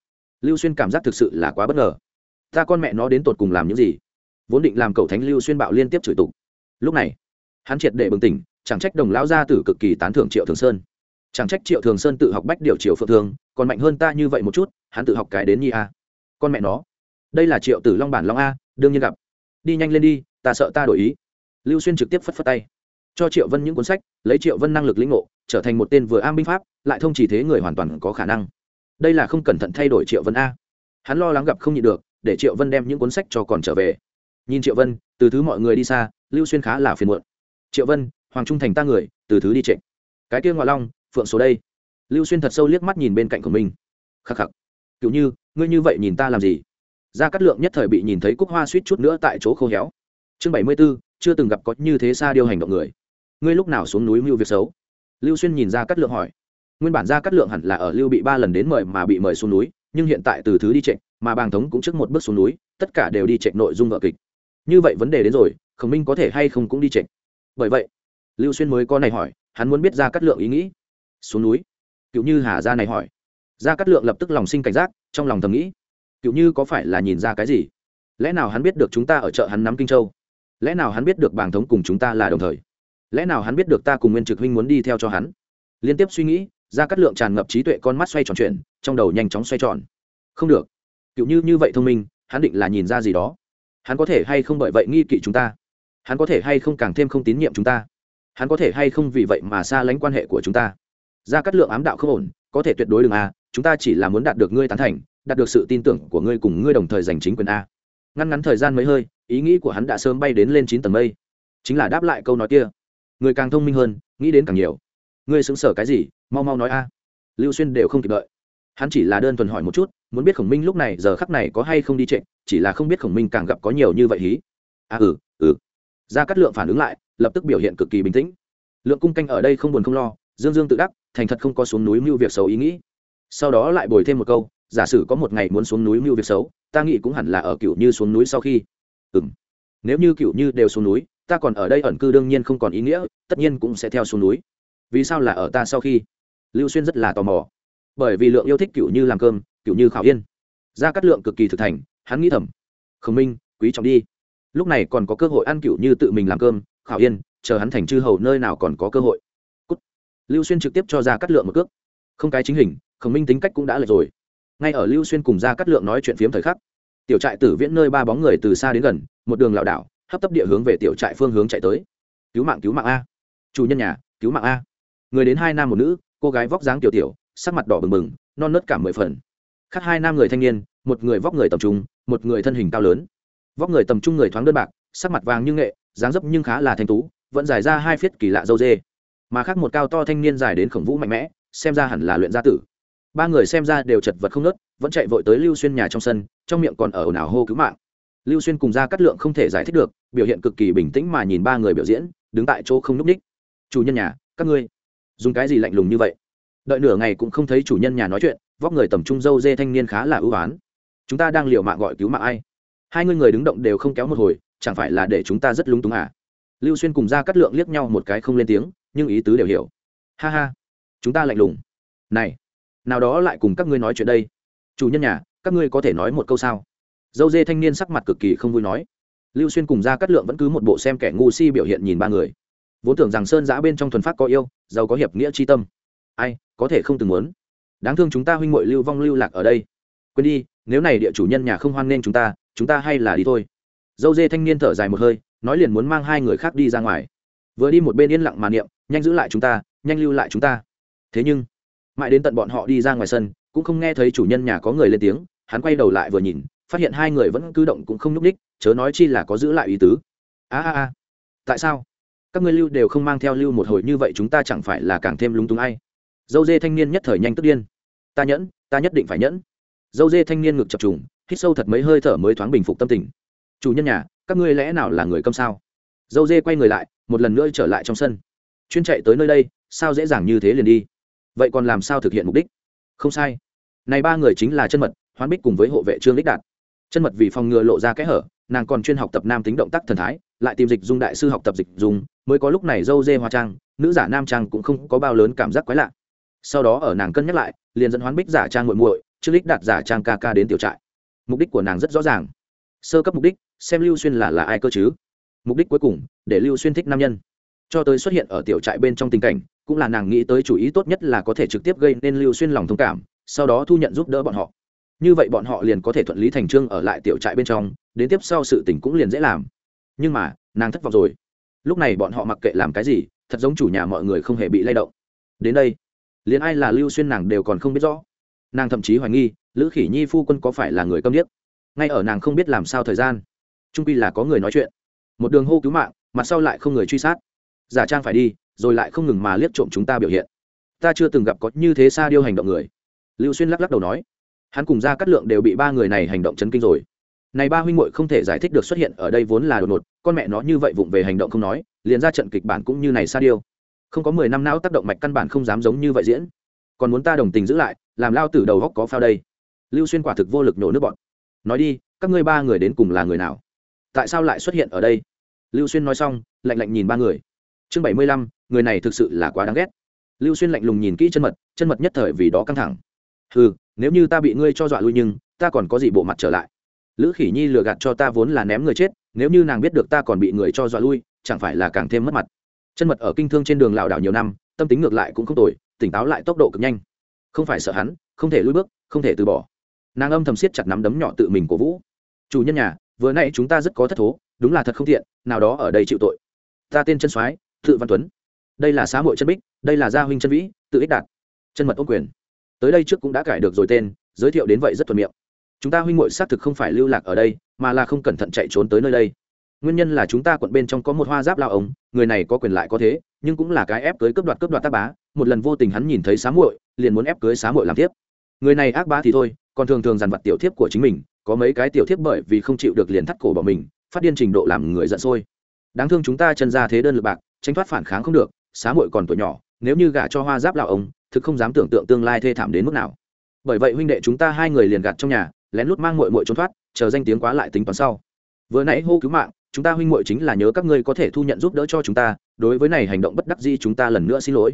Lưu xuyên cảm giác thực sự là quá bất ngờ. Ta con mẹ nó đến tột cùng làm những gì? Vốn định làm cậu thánh lưu xuyên bạo liên tiếp chửi tục. Lúc này, hắn triệt để bừng tỉnh, chẳng trách đồng lão gia tử cực kỳ tán thưởng triệu thường sơn. Chẳng trách triệu thường sơn tự học bách điều triệu phượng thường còn mạnh hơn ta như vậy một chút, hắn tự học cái đến nhi a con mẹ nó. Đây là triệu tử long bản long a, đương nhiên gặp. Đi nhanh lên đi, ta sợ ta đổi ý. Lưu xuyên trực tiếp phất phất tay. Cho triệu vân những cuốn sách, lấy triệu vân năng lực lĩnh ngộ, trở thành một tên vừa am binh pháp, lại thông chỉ thế người hoàn toàn có khả năng. Đây là không cẩn thận thay đổi triệu vân a. Hắn lo lắng gặp không nhịn được, để triệu vân đem những cuốn sách cho còn trở về. Nhìn triệu vân, từ thứ mọi người đi xa, lưu xuyên khá là phiền muộn. Triệu vân, hoàng trung thành ta người, từ thứ đi trịnh. Cái kia ngoại long, phượng số đây. Lưu xuyên thật sâu liếc mắt nhìn bên cạnh của mình. Khắc khắc. Kiểu như ngươi như vậy nhìn ta làm gì? Gia cát lượng nhất thời bị nhìn thấy cúc hoa suýt chút nữa tại chỗ khô héo. Chương bảy mươi b ố chưa từng gặp có như thế xa điều hành động người. Ngươi lúc nào xuống núi mưu việc xấu? Lưu xuyên nhìn Gia cát lượng hỏi. Nguyên bản Gia cát lượng hẳn là ở lưu bị ba lần đến mời mà bị mời xuống núi, nhưng hiện tại từ thứ đi trịnh mà bàng thống cũng trước một bước xuống núi, tất cả đều đi chạy nội dung vợ kịch. Như vậy vấn đề đến rồi, khổng minh có thể hay không cũng đi chạy bởi vậy, lưu xuyên mới có này hỏi, hắn muốn biết ra cắt lượng ý nghĩ. Xuống núi? Cựu như hà ra này hỏi. Gia Cát lượng lập tức lòng sinh cảnh giác, trong lòng thầm nghĩ, cựu như có phải là nhìn ra cái gì? Lẽ nào hắn biết được chúng ta ở chợ hắn nắm kinh châu? Lẽ nào hắn biết được bàng thống cùng chúng ta là đồng thời? Lẽ nào hắn biết được ta cùng nguyên trực huynh muốn đi theo cho hắn? Liên tiếp suy nghĩ, Gia Cát lượng tràn ngập trí tuệ con mắt xoay tròn chuyện trong đầu nhanh chóng xoay tròn. Không được. Cựu như như vậy thông minh, hắn định là nhìn ra gì đó. Hắn có thể hay không bởi vậy nghi kỵ chúng ta? Hắn có thể hay không càng thêm không tín nhiệm chúng ta? Hắn có thể hay không vì vậy mà xa lánh quan hệ của chúng ta? Gia Cát lượng ám đạo không ổn, có thể tuyệt đối đừng a chúng ta chỉ là muốn đạt được ngươi tán thành, đạt được sự tin tưởng của ngươi cùng ngươi đồng thời giành chính quyền a. Ngăn ngắn thời gian mấy hơi, ý nghĩ của hắn đã sớm bay đến lên chín tầng mây. Chính là đáp lại câu nói kia. Người càng thông minh hơn, nghĩ đến càng nhiều. Ngươi xứng sở cái gì, mau mau nói a. Lưu xuyên đều không kịp đợi. Hắn chỉ là đơn thuần hỏi một chút, muốn biết khổng minh lúc này giờ khắc này có hay không đi trệ, chỉ là không biết khổng minh càng gặp có nhiều như vậy hí. À ừ ừ. Ra cắt lượng phản ứng lại, lập tức biểu hiện cực kỳ bình tĩnh. Lượng cung canh ở đây không buồn không lo, dương dương tự đắc, thành thật không có xuống núi mưu việc xấu ý nghĩ sau đó lại bồi thêm một câu, giả sử có một ngày muốn xuống núi mưu việc xấu, ta nghĩ cũng hẳn là ở cựu như xuống núi sau khi. Ừ m nếu như cựu như đều xuống núi, ta còn ở đây ẩn cư đương nhiên không còn ý nghĩa, tất nhiên cũng sẽ theo xuống núi. Vì sao là ở ta sau khi? Lưu xuyên rất là tò mò. Bởi vì lượng yêu thích cựu như làm cơm cựu như khảo yên. Ra cắt lượng cực kỳ thực thành, hắn nghĩ thầm. Khổng minh, quý trọng đi. Lúc này còn có cơ hội ăn cựu như tự mình làm cơm, khảo yên, chờ hắn thành chư hầu nơi nào còn có cơ hội. Cút. lưu xuyên trực tiếp cho ra cắt lượng một cước. Không cái chính hình khổng minh tính cách cũng đã lệch rồi. Ngay ở lưu xuyên cùng ra cắt lượng nói chuyện phiếm thời khắc, tiểu trại tử viễn nơi ba bóng người từ xa đến gần, một đường lảo đảo, hấp tấp địa hướng về tiểu trại phương hướng chạy tới. Cứu mạng cứu mạng a. Chủ nhân nhà, cứu mạng a. Người đến hai nam một nữ, cô gái vóc dáng tiểu tiểu, sắc mặt đỏ bừng bừng, non nớt cả mười phần. Khác hai nam người thanh niên, một người vóc người tầm trung, một người thân hình cao lớn. Vóc người tầm trung người thoáng đơn bạc, sắc mặt vàng như nghệ, dáng dấp nhưng khá là thanh tú, vẫn dài ra hai phiết kỳ lạ dâu dê. Mà khác một cao to thanh niên dài đến khổng vũ mạnh mẽ, xem ra hẳn là luyện gia tử ba người xem ra đều chật vật không nớt, vẫn chạy vội tới lưu xuyên nhà trong sân, trong miệng còn ở ồn ào hô cứu mạng. Lưu xuyên cùng ra cắt lượng không thể giải thích được, biểu hiện cực kỳ bình tĩnh mà nhìn ba người biểu diễn, đứng tại chỗ không n ú c ních. Chủ nhân nhà, các ngươi dùng cái gì lạnh lùng như vậy? Đợi nửa ngày cũng không thấy chủ nhân nhà nói chuyện, vóc người tầm trung dâu dê thanh niên khá là ưu á n chúng ta đang liều mạng gọi cứu mạng ai? Hai người người đứng động đều không kéo một hồi, chẳng phải là để chúng ta rất lúng túng à? Lưu xuyên cùng ra cắt lượng liếc nhau một cái không lên tiếng, nhưng ý tứ đều hiểu. Ha ha, chúng ta lạnh lùng. Này nào đó lại cùng các ngươi nói chuyện đây. Chủ nhân nhà, các ngươi có thể nói một câu sao? Dâu dê thanh niên sắc mặt cực kỳ không vui nói. Lưu xuyên cùng ra cắt lượng vẫn cứ một bộ xem kẻ ngu si biểu hiện nhìn ba người. Vốn tưởng rằng sơn giã bên trong thuần phát có yêu, giàu có hiệp nghĩa c tâm. Ai, có thể không từng muốn. Đáng thương chúng ta huynh mội lưu vong lưu lạc ở đây. Quên đi, nếu này địa chủ nhân nhà không hoan nghênh chúng ta chúng ta hay là đi thôi. Dâu dê thanh niên thở dài một hơi, nói liền muốn mang hai người khác đi ra ngoài. Vừa đi một bên yên lặng mà niệm, nhanh giữ lại chúng ta, nhanh lưu lại chúng ta. Thế nhưng mãi đến tận bọn họ đi ra ngoài sân, cũng không nghe thấy chủ nhân nhà có người lên tiếng, hắn quay đầu lại vừa nhìn, phát hiện hai người vẫn cứ động cũng không nhúc ních chớ nói chi là có giữ lại ý tứ. A a a, tại sao? Các ngươi lưu đều không mang theo lưu một hồi như vậy chúng ta chẳng phải là càng thêm lúng túng ai? Dâu dê thanh niên nhất thời nhanh tức điên. Ta nhẫn, ta nhất định phải nhẫn. Dâu dê thanh niên ngực chập trùng, hít sâu thật mấy hơi thở mới thoáng bình phục tâm tình. Chủ nhân nhà, các ngươi lẽ nào là người câm sao? Dâu dê quay người lại, một lần nữa trở lại trong sân. Chuyên chạy tới nơi đây, sao dễ dàng như thế liền đi? Vậy còn làm sao thực hiện mục đích? Không sai. Này ba người chính là chân mật, hoán bích cùng với hộ vệ trương đích đạt. Chân mật vì phòng ngừa lộ ra kẽ hở, nàng còn chuyên học tập nam tính động tác thần thái, lại tìm dịch dung đại sư học tập dịch dung, mới có lúc này dâu dê hoa trang, nữ giả nam trang cũng không có bao lớn cảm giác quái lạ. Sau đó ở nàng cân nhắc lại, liền dẫn hoán bích giả trang muội muội, trương đích đạt giả trang ca ca đến tiểu trại. Mục đích của nàng rất rõ ràng. Sơ cấp mục đích, xem lưu xuyên là là ai cơ chứ? Mục đích cuối cùng, để lưu xuyên thích nam nhân. Cho tới xuất hiện ở tiểu trại bên trong tình cảnh cũng là nàng nghĩ tới chủ ý tốt nhất là có thể trực tiếp gây nên lưu xuyên lòng thông cảm, sau đó thu nhận giúp đỡ bọn họ. Như vậy bọn họ liền có thể thuận lý thành trương ở lại tiểu trại bên trong, đến tiếp sau sự tình cũng liền dễ làm. Nhưng mà, nàng thất vọng rồi. Lúc này bọn họ mặc kệ làm cái gì, thật giống chủ nhà mọi người không hề bị lay động. Đến đây, liền ai là lưu xuyên nàng đều còn không biết rõ. Nàng thậm chí hoài nghi, lữ khỉ nhi phu quân có phải là người câm điếc? Ngay ở nàng không biết làm sao thời gian, trung pi là có người nói chuyện. Một đường hô cứu mạng, mặt sau lại không người truy sát. Giả trang phải đi rồi lại không ngừng mà liếc trộm chúng ta biểu hiện. Ta chưa từng gặp có như thế xa điêu hành động người. Lưu xuyên lắc lắc đầu nói. Hắn cùng ra cắt lượng đều bị ba người này hành động chấn kinh rồi. Này ba huynh muội không thể giải thích được xuất hiện ở đây vốn là đột ngột, con mẹ nó như vậy vụng về hành động không nói, liền ra trận kịch bản cũng như này xa điêu. Không có mười năm não tác động mạch căn bản không dám giống như vậy diễn. Còn muốn ta đồng tình giữ lại, làm lao tử đầu góc có phao đây. Lưu xuyên quả thực vô lực nổ nước bọn. Nói đi, các ngươi ba người đến cùng là người nào? Tại sao lại xuất hiện ở đây? Lưu xuyên nói xong, lạnh lạnh nhìn ba người. Chương bảy mươi lăm người này thực sự là quá đáng ghét. Lưu xuyên lạnh lùng nhìn kỹ chân mật chân mật nhất thời vì đó căng thẳng. Ừ nếu như ta bị ngươi cho dọa lui nhưng, ta còn có gì bộ mặt trở lại? Lữ khỉ nhi lừa gạt cho ta vốn là ném người chết, nếu như nàng biết được ta còn bị người cho dọa lui, chẳng phải là càng thêm mất mặt. Chân mật ở kinh thương trên đường lảo đảo nhiều năm, tâm tính ngược lại cũng không tồi, tỉnh táo lại tốc độ cực nhanh. Không phải sợ hắn, không thể lui bước, không thể từ bỏ. Nàng âm thầm siết chặt nắm đấm nhỏ tự mình cổ vũ. Chủ nhân nhà, vừa nãy chúng ta rất có thất thố, đúng là thật không thiện nào đó ở đây chịu tội. Ta tên chân soái, tự văn tuấn đây là xã hội chân bích, đây là gia huynh chân vĩ, tự ích đạt. Chân mật ô quyền. Tới đây trước cũng đã cải được rồi tên, giới thiệu đến vậy rất thuận miệng. Chúng ta huynh muội xác thực không phải lưu lạc ở đây, mà là không cẩn thận chạy trốn tới nơi đây. Nguyên nhân là chúng ta quận bên trong có một hoa giáp lao ống, người này có quyền lại có thế, nhưng cũng là cái ép cưới cướp đoạt cướp đoạt tác bá, một lần vô tình hắn nhìn thấy xá muội, liền muốn ép cưới xá muội làm tiếp người này ác bá thì thôi, còn thường thường dằn vặt tiểu thiếp của chính mình, có mấy cái tiểu thiếp bởi vì không chịu được liền thắt cổ bỏ mình, phát điên trình độ làm người giận sôi. Đáng thương chúng ta chân ra thế đơn lực bạc, tránh thoát phản kháng không được xá muội còn tuổi nhỏ, nếu như gả cho hoa giáp lão ông, thực không dám tưởng tượng tương lai thê thảm đến mức nào. Bởi vậy huynh đệ chúng ta hai người liền gạt trong nhà, lén lút mang muội muội trốn thoát, chờ danh tiếng quá lại tính toán sau. Vừa nãy hô cứu mạng, chúng ta huynh muội chính là nhớ các ngươi có thể thu nhận giúp đỡ cho chúng ta, đối với này hành động bất đắc dĩ chúng ta lần nữa xin lỗi.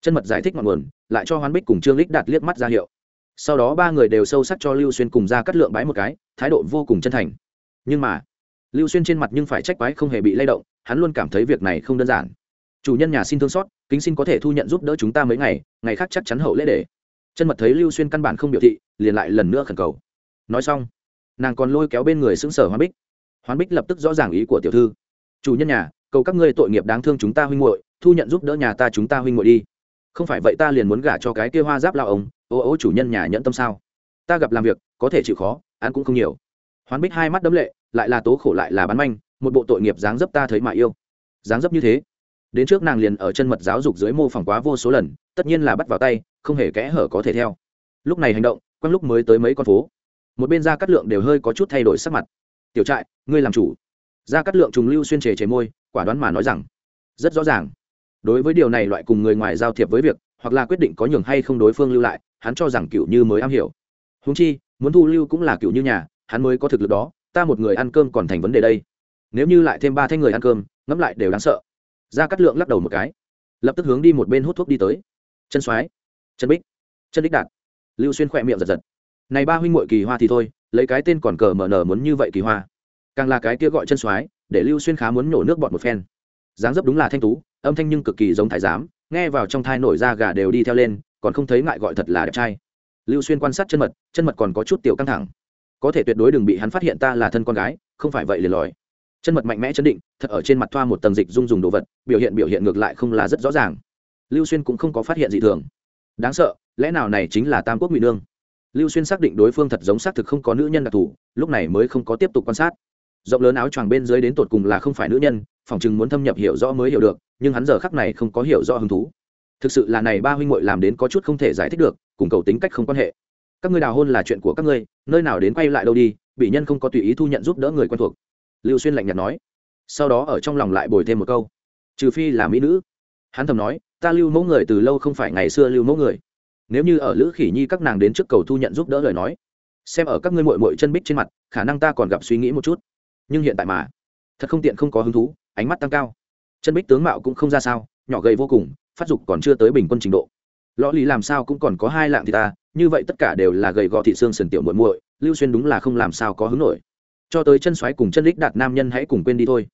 Chân mật giải thích ngọn nguồn, lại cho hoán bích cùng trương lích đạt liếc mắt ra hiệu. Sau đó ba người đều sâu sắc cho lưu xuyên cùng ra cắt lượng bái một cái, thái độ vô cùng chân thành. Nhưng mà, lưu xuyên trên mặt nhưng phải trách quái không hề bị lay động, hắn luôn cảm thấy việc này không đơn giản chủ nhân nhà xin thương xót, kính xin có thể thu nhận giúp đỡ chúng ta mấy ngày ngày khác chắc chắn hậu lễ để. Chân mật thấy lưu xuyên căn bản không biểu thị, liền lại lần nữa khẩn cầu. Nói xong, nàng còn lôi kéo bên người xứng sở hoán bích. Hoán bích lập tức rõ ràng ý của tiểu thư. Chủ nhân nhà, cầu các ngươi tội nghiệp đáng thương chúng ta huynh muội, thu nhận giúp đỡ nhà ta chúng ta huynh muội đi. Không phải vậy ta liền muốn gả cho cái kia hoa giáp lao ông, ô ô chủ nhân nhà nhẫn tâm sao? Ta gặp làm việc, có thể chịu khó, ăn cũng không nhiều. Hoán bích hai mắt đấm lệ, lại là tố khổ lại là bán manh, một bộ tội nghiệp dáng dấp ta thấy mà yêu. Dáng dấp như thế đến trước nàng liền ở chân mật giáo dục dưới mô phỏng quá vô số lần, tất nhiên là bắt vào tay, không hề kẽ hở có thể theo. Lúc này hành động quanh lúc mới tới mấy con phố. Một bên ra cắt lượng đều hơi có chút thay đổi sắc mặt. Tiểu trại, ngươi làm chủ. Ra cắt lượng trùng lưu xuyên trề chế môi, quả đoán mà nói rằng, rất rõ ràng. Đối với điều này loại cùng người ngoài giao thiệp với việc, hoặc là quyết định có nhường hay không đối phương lưu lại, hắn cho rằng cựu như mới am hiểu. Húng chi, muốn thu lưu cũng là cựu như nhà, hắn mới có thực lực đó, ta một người ăn cơm còn thành vấn đề đây. Nếu như lại thêm ba thanh người ăn cơm, ngẫm lại đều đáng sợ ra cắt lượng lắc đầu một cái. Lập tức hướng đi một bên hút thuốc đi tới. Chân soái chân bích. Chân đích đạt. Lưu xuyên khỏe miệng giật giật. Này ba huynh muội kỳ hoa thì thôi, lấy cái tên còn cờ mở nở muốn như vậy kỳ hoa. Càng là cái kia gọi chân soái để lưu xuyên khá muốn nhổ nước bọt một phen. Dáng dấp đúng là thanh tú, âm thanh nhưng cực kỳ giống thái giám, nghe vào trong thai nổi da gà đều đi theo lên, còn không thấy ngại gọi thật là đẹp trai. Lưu xuyên quan sát chân mật chân mật còn có chút tiểu căng thẳng. Có thể tuyệt đối đừng bị hắn phát hiện ta là thân con gái, không phải vậy liền lòi chân mật mạnh mẽ chấn định, thật ở trên mặt thoa một tầng dịch dung dùng đồ vật, biểu hiện biểu hiện ngược lại không là rất rõ ràng. Lưu xuyên cũng không có phát hiện gì thường. Đáng sợ, lẽ nào này chính là tam quốc mỹ nương? Lưu xuyên xác định đối phương thật giống xác thực không có nữ nhân đặc thù, lúc này mới không có tiếp tục quan sát. Rộng lớn áo choàng bên dưới đến tột cùng là không phải nữ nhân, phòng chừng muốn thâm nhập hiểu rõ mới hiểu được, nhưng hắn giờ khắc này không có hiểu rõ hứng thú. Thực sự là này ba huynh muội làm đến có chút không thể giải thích được, cùng cầu tính cách không quan hệ. Các ngươi đào hôn là chuyện của các ngươi, nơi nào đến quay lại đâu đi, bị nhân không có tùy ý thu nhận giúp đỡ người quen thuộc lưu xuyên lạnh nhạt nói. Sau đó ở trong lòng lại bồi thêm một câu. Trừ phi là mỹ nữ. Hắn thầm nói, ta lưu mẫu người từ lâu không phải ngày xưa lưu mẫu người. Nếu như ở lữ khỉ nhi các nàng đến trước cầu thu nhận giúp đỡ lời nói, xem ở các ngươi mội mội chân bích trên mặt, khả năng ta còn gặp suy nghĩ một chút. Nhưng hiện tại mà, thật không tiện không có hứng thú, ánh mắt tăng cao. Chân bích tướng mạo cũng không ra sao, nhỏ gầy vô cùng, phát dục còn chưa tới bình quân trình độ. Lõ lý làm sao cũng còn có hai lạng thì ta, như vậy tất cả đều là gầy gò thị xương sần tiểu muội muội, lưu xuyên đúng là không làm sao có hứng nổi cho tới chân xoáy cùng chân lích đạt nam nhân hãy cùng quên đi thôi.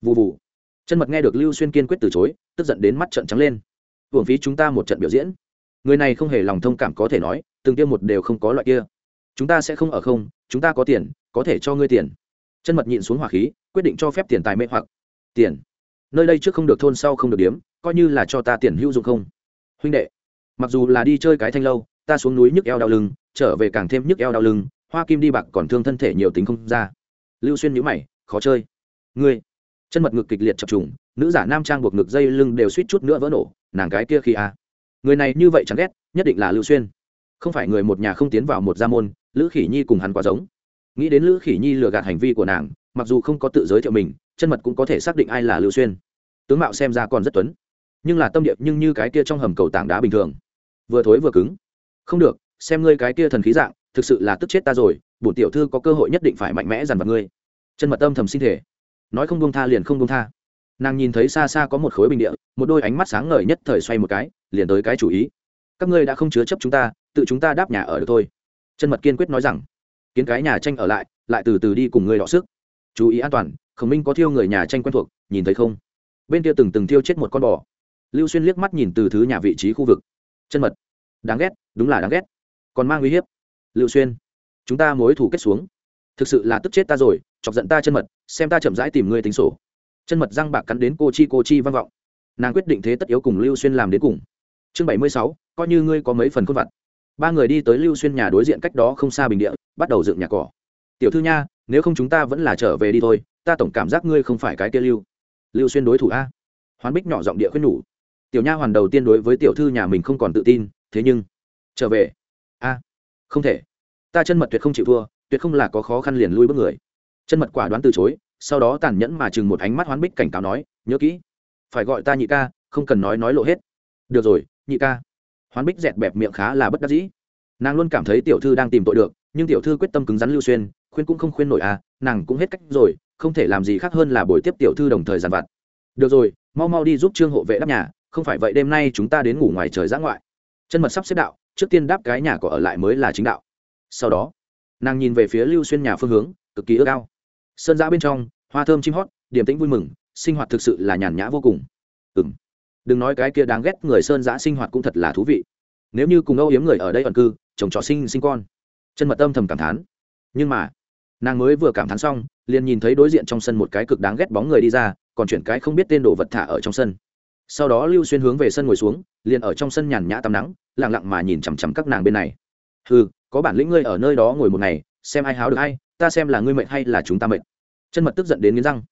Vụ vụ chân mật nghe được lưu xuyên kiên quyết từ chối, tức giận đến mắt trận trắng lên. Hưởng phí chúng ta một trận biểu diễn. Người này không hề lòng thông cảm có thể nói, từng tiêu một đều không có loại kia. Chúng ta sẽ không ở không, chúng ta có tiền, có thể cho ngươi tiền. Chân mật nhịn xuống hỏa khí, quyết định cho phép tiền tài mê hoặc. Tiền. Nơi đây trước không được thôn sau không được điếm, coi như là cho ta tiền hữu dụng không. Huynh đệ. Mặc dù là đi chơi cái thanh lâu, ta xuống núi nhức eo đau lưng, trở về càng thêm nhức eo đau lưng, hoa kim đi bạc còn thương thân thể nhiều tính không ra lưu xuyên nhữ mày, khó chơi. Ngươi. Chân mật ngực kịch liệt chập trùng, nữ giả nam trang buộc ngực dây lưng đều suýt chút nữa vỡ nổ, nàng cái kia khi a à. người này như vậy chẳng ghét, nhất định là lưu xuyên. Không phải người một nhà không tiến vào một gia môn, lữ khỉ nhi cùng hắn quá giống. Nghĩ đến lữ khỉ nhi lừa gạt hành vi của nàng, mặc dù không có tự giới thiệu mình, chân mật cũng có thể xác định ai là lưu xuyên. Tướng mạo xem ra còn rất tuấn, nhưng là tâm điệp nhưng như cái kia trong hầm cầu tảng đá bình thường. Vừa thối vừa cứng. Không được, xem ngươi cái kia thần khí dạng, thực sự là tức chết ta rồi bổn tiểu thư có cơ hội nhất định phải mạnh mẽ dằn vặt ngươi. Chân mật âm thầm sinh thể nói không buông tha liền không buông tha. Nàng nhìn thấy xa xa có một khối bình địa, một đôi ánh mắt sáng ngời nhất thời xoay một cái, liền tới cái chủ ý. Các ngươi đã không chứa chấp chúng ta, tự chúng ta đáp nhà ở được thôi. Chân mật kiên quyết nói rằng. Kiến cái nhà tranh ở lại lại từ từ đi cùng ngươi đọ sức. Chú ý an toàn, khổng minh có thiêu người nhà tranh quen thuộc, nhìn thấy không? Bên kia từng từng thiêu chết một con bò. Lưu xuyên liếc mắt nhìn từ thứ nhà vị trí khu vực. Chân mật. Đáng ghét, đúng là đáng ghét. Còn mang uy hiếp. Lưu xuyên chúng ta mối thủ kết xuống. Thực sự là tức chết ta rồi, chọc giận ta chân mật, xem ta chậm rãi tìm ngươi tính sổ. Chân mật răng bạc cắn đến cô chi cô chi vang vọng. Nàng quyết định thế tất yếu cùng lưu xuyên làm đến cùng. Chương bảy mươi sáu, coi như ngươi có mấy phần khuôn vặt. Ba người đi tới lưu xuyên nhà đối diện cách đó không xa bình địa, bắt đầu dựng nhà cỏ. Tiểu thư nha, nếu không chúng ta vẫn là trở về đi thôi, ta tổng cảm giác ngươi không phải cái kia lưu. Lưu xuyên đối thủ a. Hoán bích nhỏ giọng địa khuyên nhủ. Tiểu nha hoàn đầu tiên đối với tiểu thư nhà mình không còn tự tin, thế nhưng, trở về. A, không thể ta chân mật tuyệt không chịu thua, tuyệt không là có khó khăn liền lui bước người. Chân mật quả đoán từ chối, sau đó tàn nhẫn mà chừng một ánh mắt hoán bích cảnh cáo nói, nhớ kỹ, phải gọi ta nhị ca, không cần nói nói lộ hết. Được rồi, nhị ca. Hoán bích dẹt bẹp miệng khá là bất đắc dĩ. Nàng luôn cảm thấy tiểu thư đang tìm tội được, nhưng tiểu thư quyết tâm cứng rắn lưu xuyên, khuyên cũng không khuyên nổi à nàng cũng hết cách rồi, không thể làm gì khác hơn là bồi tiếp tiểu thư đồng thời dàn vặt. Được rồi, mau mau đi giúp trương hộ vệ đáp nhà, không phải vậy đêm nay chúng ta đến ngủ ngoài trời giã ngoại. Chân mật sắp xếp đạo, trước tiên đáp cái nhà có ở lại mới là chính đạo sau đó, nàng nhìn về phía lưu xuyên nhà phương hướng, cực kỳ ước ao. Sơn giã bên trong, hoa thơm chim hót, điểm tĩnh vui mừng, sinh hoạt thực sự là nhàn nhã vô cùng. Ừ m đừng nói cái kia đáng ghét người sơn giã sinh hoạt cũng thật là thú vị. Nếu như cùng âu yếm người ở đây ẩn cư chồng trọ sinh sinh con, chân mật tâm thầm cảm thán. Nhưng mà, nàng mới vừa cảm thán xong, liền nhìn thấy đối diện trong sân một cái cực đáng ghét bóng người đi ra, còn chuyển cái không biết tên đồ vật thả ở trong sân. Sau đó lưu xuyên hướng về sân ngồi xuống, liền ở trong sân nhàn nhã tắm nắng lẳng lặng mà nhìn chằm chằm các nàng bên này. Ừ có bản lĩnh ngươi ở nơi đó ngồi một ngày, xem ai háo được hay ta xem là ngươi mệnh hay là chúng ta mệnh chân mật tức giận đến nghiến răng.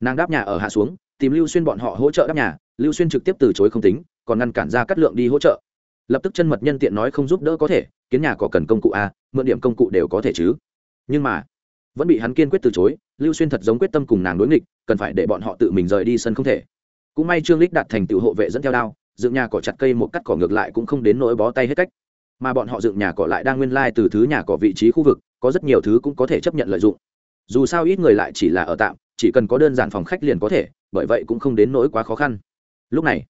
Nàng đáp nhà ở hạ xuống, tìm lưu xuyên bọn họ hỗ trợ đáp nhà, lưu xuyên trực tiếp từ chối không tính, còn ngăn cản ra cắt lượng đi hỗ trợ. Lập tức chân mật nhân tiện nói không giúp đỡ có thể, kiến nhà có cần công cụ a, mượn điểm công cụ đều có thể chứ. Nhưng mà, vẫn bị hắn kiên quyết từ chối, lưu xuyên thật giống quyết tâm cùng nàng đối nghịch, cần phải để bọn họ tự mình rời đi sân không thể. Cũng may trương lích đạt thành tựu hộ vệ dẫn theo đao, dựng nhà cỏ chặt cây một cắt cỏ ngược lại cũng không đến nỗi bó tay hết cách mà bọn họ dựng nhà cỏ lại đang nguyên lai từ thứ nhà cỏ vị trí khu vực, có rất nhiều thứ cũng có thể chấp nhận lợi dụng. Dù sao ít người lại chỉ là ở tạm, chỉ cần có đơn giản phòng khách liền có thể, bởi vậy cũng không đến nỗi quá khó khăn. Lúc này,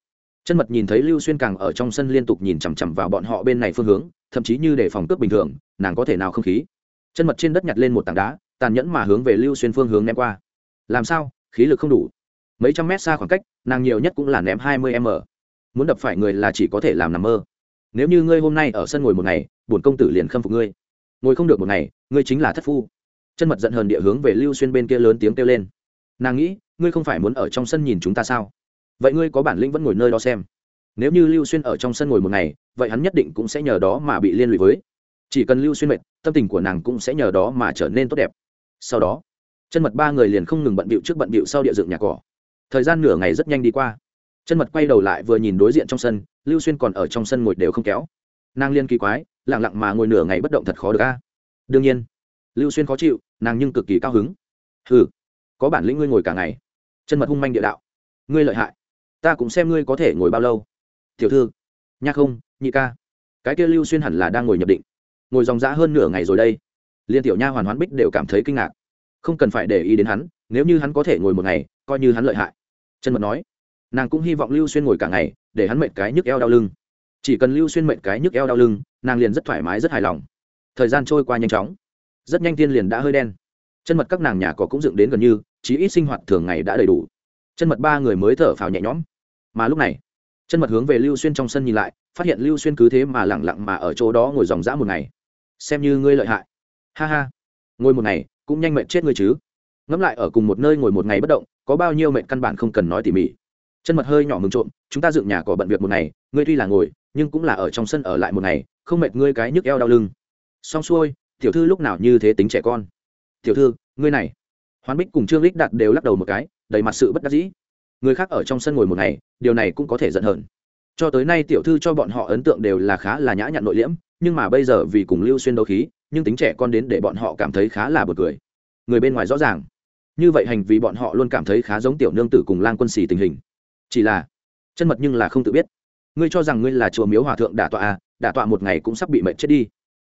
chân mật nhìn thấy lưu xuyên càng ở trong sân liên tục nhìn chằm chằm vào bọn họ bên này phương hướng, thậm chí như để phòng cướp bình thường, nàng có thể nào không khí. Chân mật trên đất nhặt lên một tảng đá, tàn nhẫn mà hướng về lưu xuyên phương hướng ném qua. Làm sao? Khí lực không đủ. Mấy trăm mét xa khoảng cách, nàng nhiều nhất cũng là ném hai mươi m. Muốn đập phải người là chỉ có thể làm nằm mơ nếu như ngươi hôm nay ở sân ngồi một ngày, bổn công tử liền khâm phục ngươi. Ngồi không được một ngày, ngươi chính là thất phu. Chân mật giận hờn địa hướng về lưu xuyên bên kia lớn tiếng kêu lên. Nàng nghĩ, ngươi không phải muốn ở trong sân nhìn chúng ta sao? Vậy ngươi có bản lĩnh vẫn ngồi nơi đó xem. Nếu như lưu xuyên ở trong sân ngồi một ngày, vậy hắn nhất định cũng sẽ nhờ đó mà bị liên lụy với. Chỉ cần lưu xuyên mệt, tâm tình của nàng cũng sẽ nhờ đó mà trở nên tốt đẹp. Sau đó, chân mật ba người liền không ngừng bận bịu trước bận bịu sau địa dựng nhà cỏ. Thời gian nửa ngày rất nhanh đi qua chân mật quay đầu lại vừa nhìn đối diện trong sân, lưu xuyên còn ở trong sân ngồi đều không kéo. Nàng liên kỳ quái lẳng lặng mà ngồi nửa ngày bất động thật khó được a. Đương nhiên, lưu xuyên khó chịu, nàng nhưng cực kỳ cao hứng. Hừ, có bản lĩnh ngươi ngồi cả ngày. Chân mật hung manh địa đạo. Ngươi lợi hại. Ta cũng xem ngươi có thể ngồi bao lâu. Tiểu thư nha không, nhị ca. Cái kia lưu xuyên hẳn là đang ngồi nhập định. Ngồi dòng dã hơn nửa ngày rồi đây. Liên tiểu nha hoàn hoán bích đều cảm thấy kinh ngạc. Không cần phải để ý đến hắn, nếu như hắn có thể ngồi một ngày, coi như hắn lợi hại. Chân mật nói nàng cũng hy vọng lưu xuyên ngồi cả ngày, để hắn mệt cái nhức eo đau lưng. Chỉ cần lưu xuyên mệt cái nhức eo đau lưng, nàng liền rất thoải mái, rất hài lòng. Thời gian trôi qua nhanh chóng. Rất nhanh tiên liền đã hơi đen. Chân mật các nàng nhà có cũng dựng đến gần như, chí ít sinh hoạt thường ngày đã đầy đủ. Chân mật ba người mới thở phào nhẹ nhõm. Mà lúc này, chân mật hướng về lưu xuyên trong sân nhìn lại, phát hiện lưu xuyên cứ thế mà lẳng lặng mà ở chỗ đó ngồi dòng dã một ngày. Xem như ngươi lợi hại. Ha ha. Ngồi một ngày, cũng nhanh mệnh chết ngươi chứ. Ngẫm lại ở cùng một nơi ngồi một ngày bất động, có bao nhiêu mệnh căn bản không cần nói tỉ mỉ chân mật hơi nhỏ mừng trộm, chúng ta dựng nhà cỏ bận việc một ngày, ngươi tuy là ngồi, nhưng cũng là ở trong sân ở lại một ngày, không mệt ngươi cái nhức eo đau lưng. Xong xuôi, tiểu thư lúc nào như thế tính trẻ con. Tiểu thư, ngươi này. Hoán bích cùng trương lích đặt đều lắc đầu một cái, đầy mặt sự bất đắc dĩ. Người khác ở trong sân ngồi một ngày, điều này cũng có thể giận hờn. Cho tới nay tiểu thư cho bọn họ ấn tượng đều là khá là nhã nhặn nội liễm, nhưng mà bây giờ vì cùng lưu xuyên đấu khí, nhưng tính trẻ con đến để bọn họ cảm thấy khá là bực cười. Người bên ngoài rõ ràng. Như vậy hành vi bọn họ luôn cảm thấy khá giống tiểu nương tử cùng lang quân xì tình hình chỉ là, chân mật nhưng là không tự biết. Ngươi cho rằng ngươi là chùa miếu hòa thượng đả tọa à đả tọa một ngày cũng sắp bị mệnh chết đi.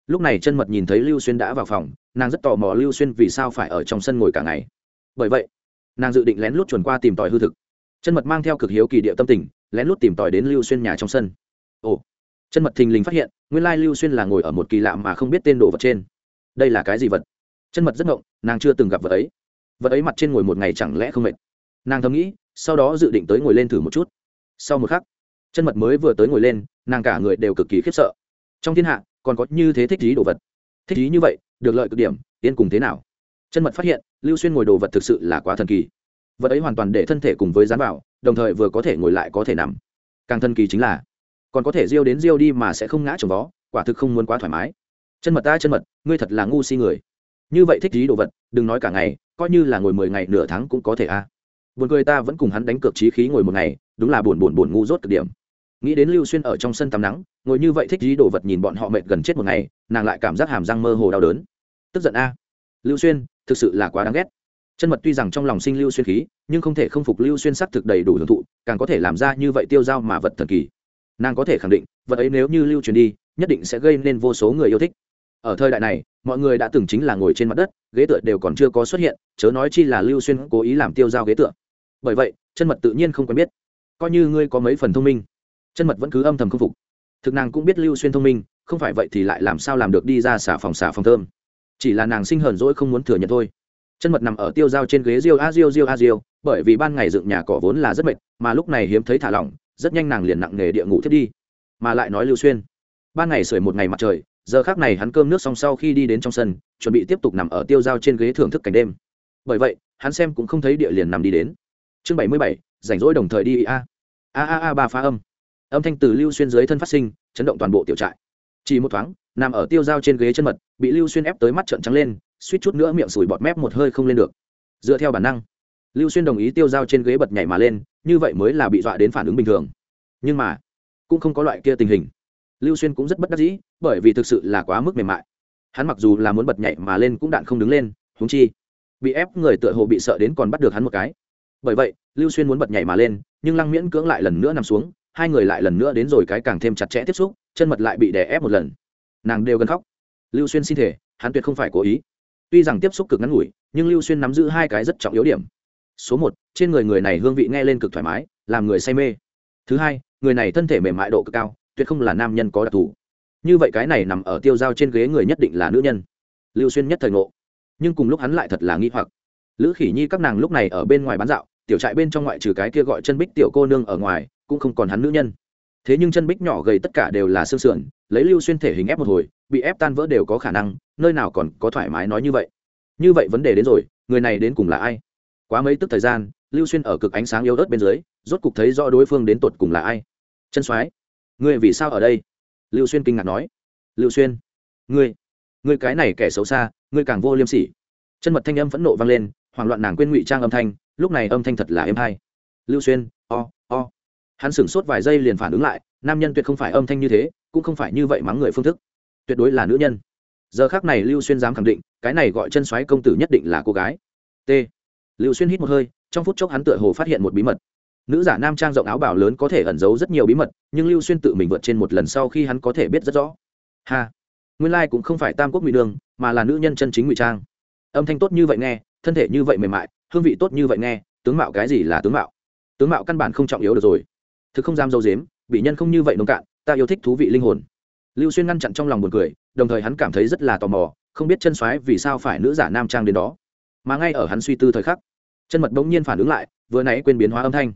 Lúc này chân mật nhìn thấy lưu xuyên đã vào phòng, nàng rất tò mò lưu xuyên vì sao phải ở trong sân ngồi cả ngày. Bởi vậy, nàng dự định lén lút chuẩn qua tìm tòi hư thực. Chân mật mang theo cực hiếu kỳ địa tâm tình, lén lút tìm tòi đến lưu xuyên nhà trong sân. Ồ, chân mật thình lình phát hiện, nguyên lai lưu xuyên là ngồi ở một kỳ lạ mà không biết tên đồ vật trên. Đây là cái gì vật? Chân mật rất ngộng, nàng chưa từng gặp vật ấy. Vật ấy mặt trên ngồi một ngày chẳng lẽ không mệt. Nàng thầm nghĩ sau đó dự định tới ngồi lên thử một chút. Sau một khắc, chân mật mới vừa tới ngồi lên, nàng cả người đều cực kỳ khiếp sợ. Trong thiên hạ, còn có như thế thích lý đồ vật. Thích lý như vậy, được lợi cực điểm yên cùng thế nào? Chân mật phát hiện, lưu xuyên ngồi đồ vật thực sự là quá thần kỳ. Vật ấy hoàn toàn để thân thể cùng với dán vào, đồng thời vừa có thể ngồi lại có thể nằm. Càng thần kỳ chính là, còn có thể riêu đến riêu đi mà sẽ không ngã trồng vó, quả thực không muốn quá thoải mái. Chân mật ta, chân mật, ngươi thật là ngu si người. Như vậy thích trí đồ vật, đừng nói cả ngày, coi như là ngồi mười ngày nửa tháng cũng có thể a. à buồn cười ta vẫn cùng hắn đánh cược trí khí ngồi một ngày, đúng là buồn buồn buồn ngu rốt cực điểm. Nghĩ đến lưu xuyên ở trong sân tắm nắng, ngồi như vậy thích dí đồ vật nhìn bọn họ mệt gần chết một ngày, nàng lại cảm giác hàm răng mơ hồ đau đớn. Tức giận a. Lưu xuyên, thực sự là quá đáng ghét. Chân mật tuy rằng trong lòng sinh lưu xuyên khí, nhưng không thể không phục lưu xuyên sắc thực đầy đủ hưởng thụ, càng có thể làm ra như vậy tiêu dao mà vật thần kỳ. Nàng có thể khẳng định, vật ấy nếu như lưu truyền đi, nhất định sẽ gây nên vô số người yêu thích. Ở thời đại này, mọi người đã từng chính là ngồi trên mặt đất, ghế tựa đều còn chưa có xuất hiện, chớ nói chi là lưu xuyên cố ý làm tiêu dao ghế tựa bởi vậy, chân mật tự nhiên không quen biết. Coi như ngươi có mấy phần thông minh, chân mật vẫn cứ âm thầm không phục. Thực nàng cũng biết lưu xuyên thông minh, không phải vậy thì lại làm sao làm được đi ra xả phòng xả phòng thơm. Chỉ là nàng sinh hờn dỗi không muốn thừa nhận thôi. Chân mật nằm ở tiêu dao trên ghế riêu a riêu riêu a riêu bởi vì ban ngày dựng nhà cỏ vốn là rất mệt, mà lúc này hiếm thấy thả lỏng, rất nhanh nàng liền nặng nghề địa ngủ thiết đi. Mà lại nói lưu xuyên, ban ngày sưởi một ngày mặt trời, giờ khác này hắn cơm nước xong sau khi đi đến trong sân, chuẩn bị tiếp tục nằm ở tiêu dao trên ghế thưởng thức cảnh đêm. Bởi vậy, hắn xem cũng không thấy địa liền nằm đi đến chương bảy mươi bảy, rảnh rỗi đồng thời đi a. A a a ba phá âm. Âm thanh từ lưu xuyên dưới thân phát sinh, chấn động toàn bộ tiểu trại. Chỉ một thoáng, nằm ở tiêu dao trên ghế chân mật, bị lưu xuyên ép tới mắt trợn trắng lên, suýt chút nữa miệng sùi bọt mép một hơi không lên được. Dựa theo bản năng, lưu xuyên đồng ý tiêu dao trên ghế bật nhảy mà lên, như vậy mới là bị dọa đến phản ứng bình thường. Nhưng mà, cũng không có loại kia tình hình. Lưu xuyên cũng rất bất đắc dĩ, bởi vì thực sự là quá mức mềm mại. Hắn mặc dù là muốn bật nhảy mà lên cũng đạn không đứng lên húng chi, bị ép người tựa hồ bị sợ đến còn bắt được hắn một cái bởi vậy, lưu xuyên muốn bật nhảy mà lên, nhưng lăng miễn cưỡng lại lần nữa nằm xuống, hai người lại lần nữa đến rồi cái càng thêm chặt chẽ tiếp xúc, chân mật lại bị đè ép một lần. Nàng đều gần khóc. Lưu xuyên xin thể hắn tuyệt không phải cố ý. Tuy rằng tiếp xúc cực ngắn ngủi, nhưng lưu xuyên nắm giữ hai cái rất trọng yếu điểm. Số một, trên người người này hương vị nghe lên cực thoải mái, làm người say mê. Thứ hai, người này thân thể mềm mại độ cực cao, tuyệt không là nam nhân có đặc thù. Như vậy cái này nằm ở tiêu dao trên ghế người nhất định là nữ nhân. Lưu xuyên nhất thời ngộ. Nhưng cùng lúc hắn lại thật là nghi hoặc. Lữ khỉ nhi các nàng lúc này ở bên ngoài bán dạo tiểu trại bên trong ngoại trừ cái kia gọi chân bích tiểu cô nương ở ngoài, cũng không còn hắn nữ nhân. Thế nhưng chân bích nhỏ gầy tất cả đều là xương sườn, lấy lưu xuyên thể hình ép một hồi, bị ép tan vỡ đều có khả năng, nơi nào còn có thoải mái nói như vậy. Như vậy vấn đề đến rồi, người này đến cùng là ai? Quá mấy tức thời gian, lưu xuyên ở cực ánh sáng yếu ớt bên dưới, rốt cục thấy rõ đối phương đến tột cùng là ai. Chân soái, ngươi vì sao ở đây? Lưu xuyên kinh ngạc nói. Lưu xuyên, ngươi ngươi cái này kẻ xấu xa, ngươi càng vô liêm sỉ. Chân mật thanh âm phẫn nộ vang lên, hoảng loạn nàng quên ngụy trang âm thanh lúc này âm thanh thật là êm hay. Lưu xuyên, o o. Hắn sửng sốt vài giây liền phản ứng lại, nam nhân tuyệt không phải âm thanh như thế, cũng không phải như vậy mắng người phương thức. Tuyệt đối là nữ nhân. Giờ khác này lưu xuyên dám khẳng định, cái này gọi chân xoáy công tử nhất định là cô gái. T. Lưu xuyên hít một hơi, trong phút chốc hắn tựa hồ phát hiện một bí mật. Nữ giả nam trang rộng áo bảo lớn có thể ẩn giấu rất nhiều bí mật, nhưng lưu xuyên tự mình vượt trên một lần sau khi hắn có thể biết rất rõ. Ha. Nguyên lai cũng không phải tam quốc ngụy đường, mà là nữ nhân chân chính ngụy trang. Âm thanh tốt như vậy nghe, thân thể như vậy mềm mại hương vị tốt như vậy nghe, tướng mạo cái gì là tướng mạo? Tướng mạo căn bản không trọng yếu được rồi. Thực không dám dâu dếm bị nhân không như vậy nông cạn, ta yêu thích thú vị linh hồn. Lưu xuyên ngăn chặn trong lòng buồn cười, đồng thời hắn cảm thấy rất là tò mò, không biết chân soái vì sao phải nữ giả nam trang đến đó. Mà ngay ở hắn suy tư thời khắc, chân mật bỗng nhiên phản ứng lại, vừa nãy quên biến hóa âm thanh.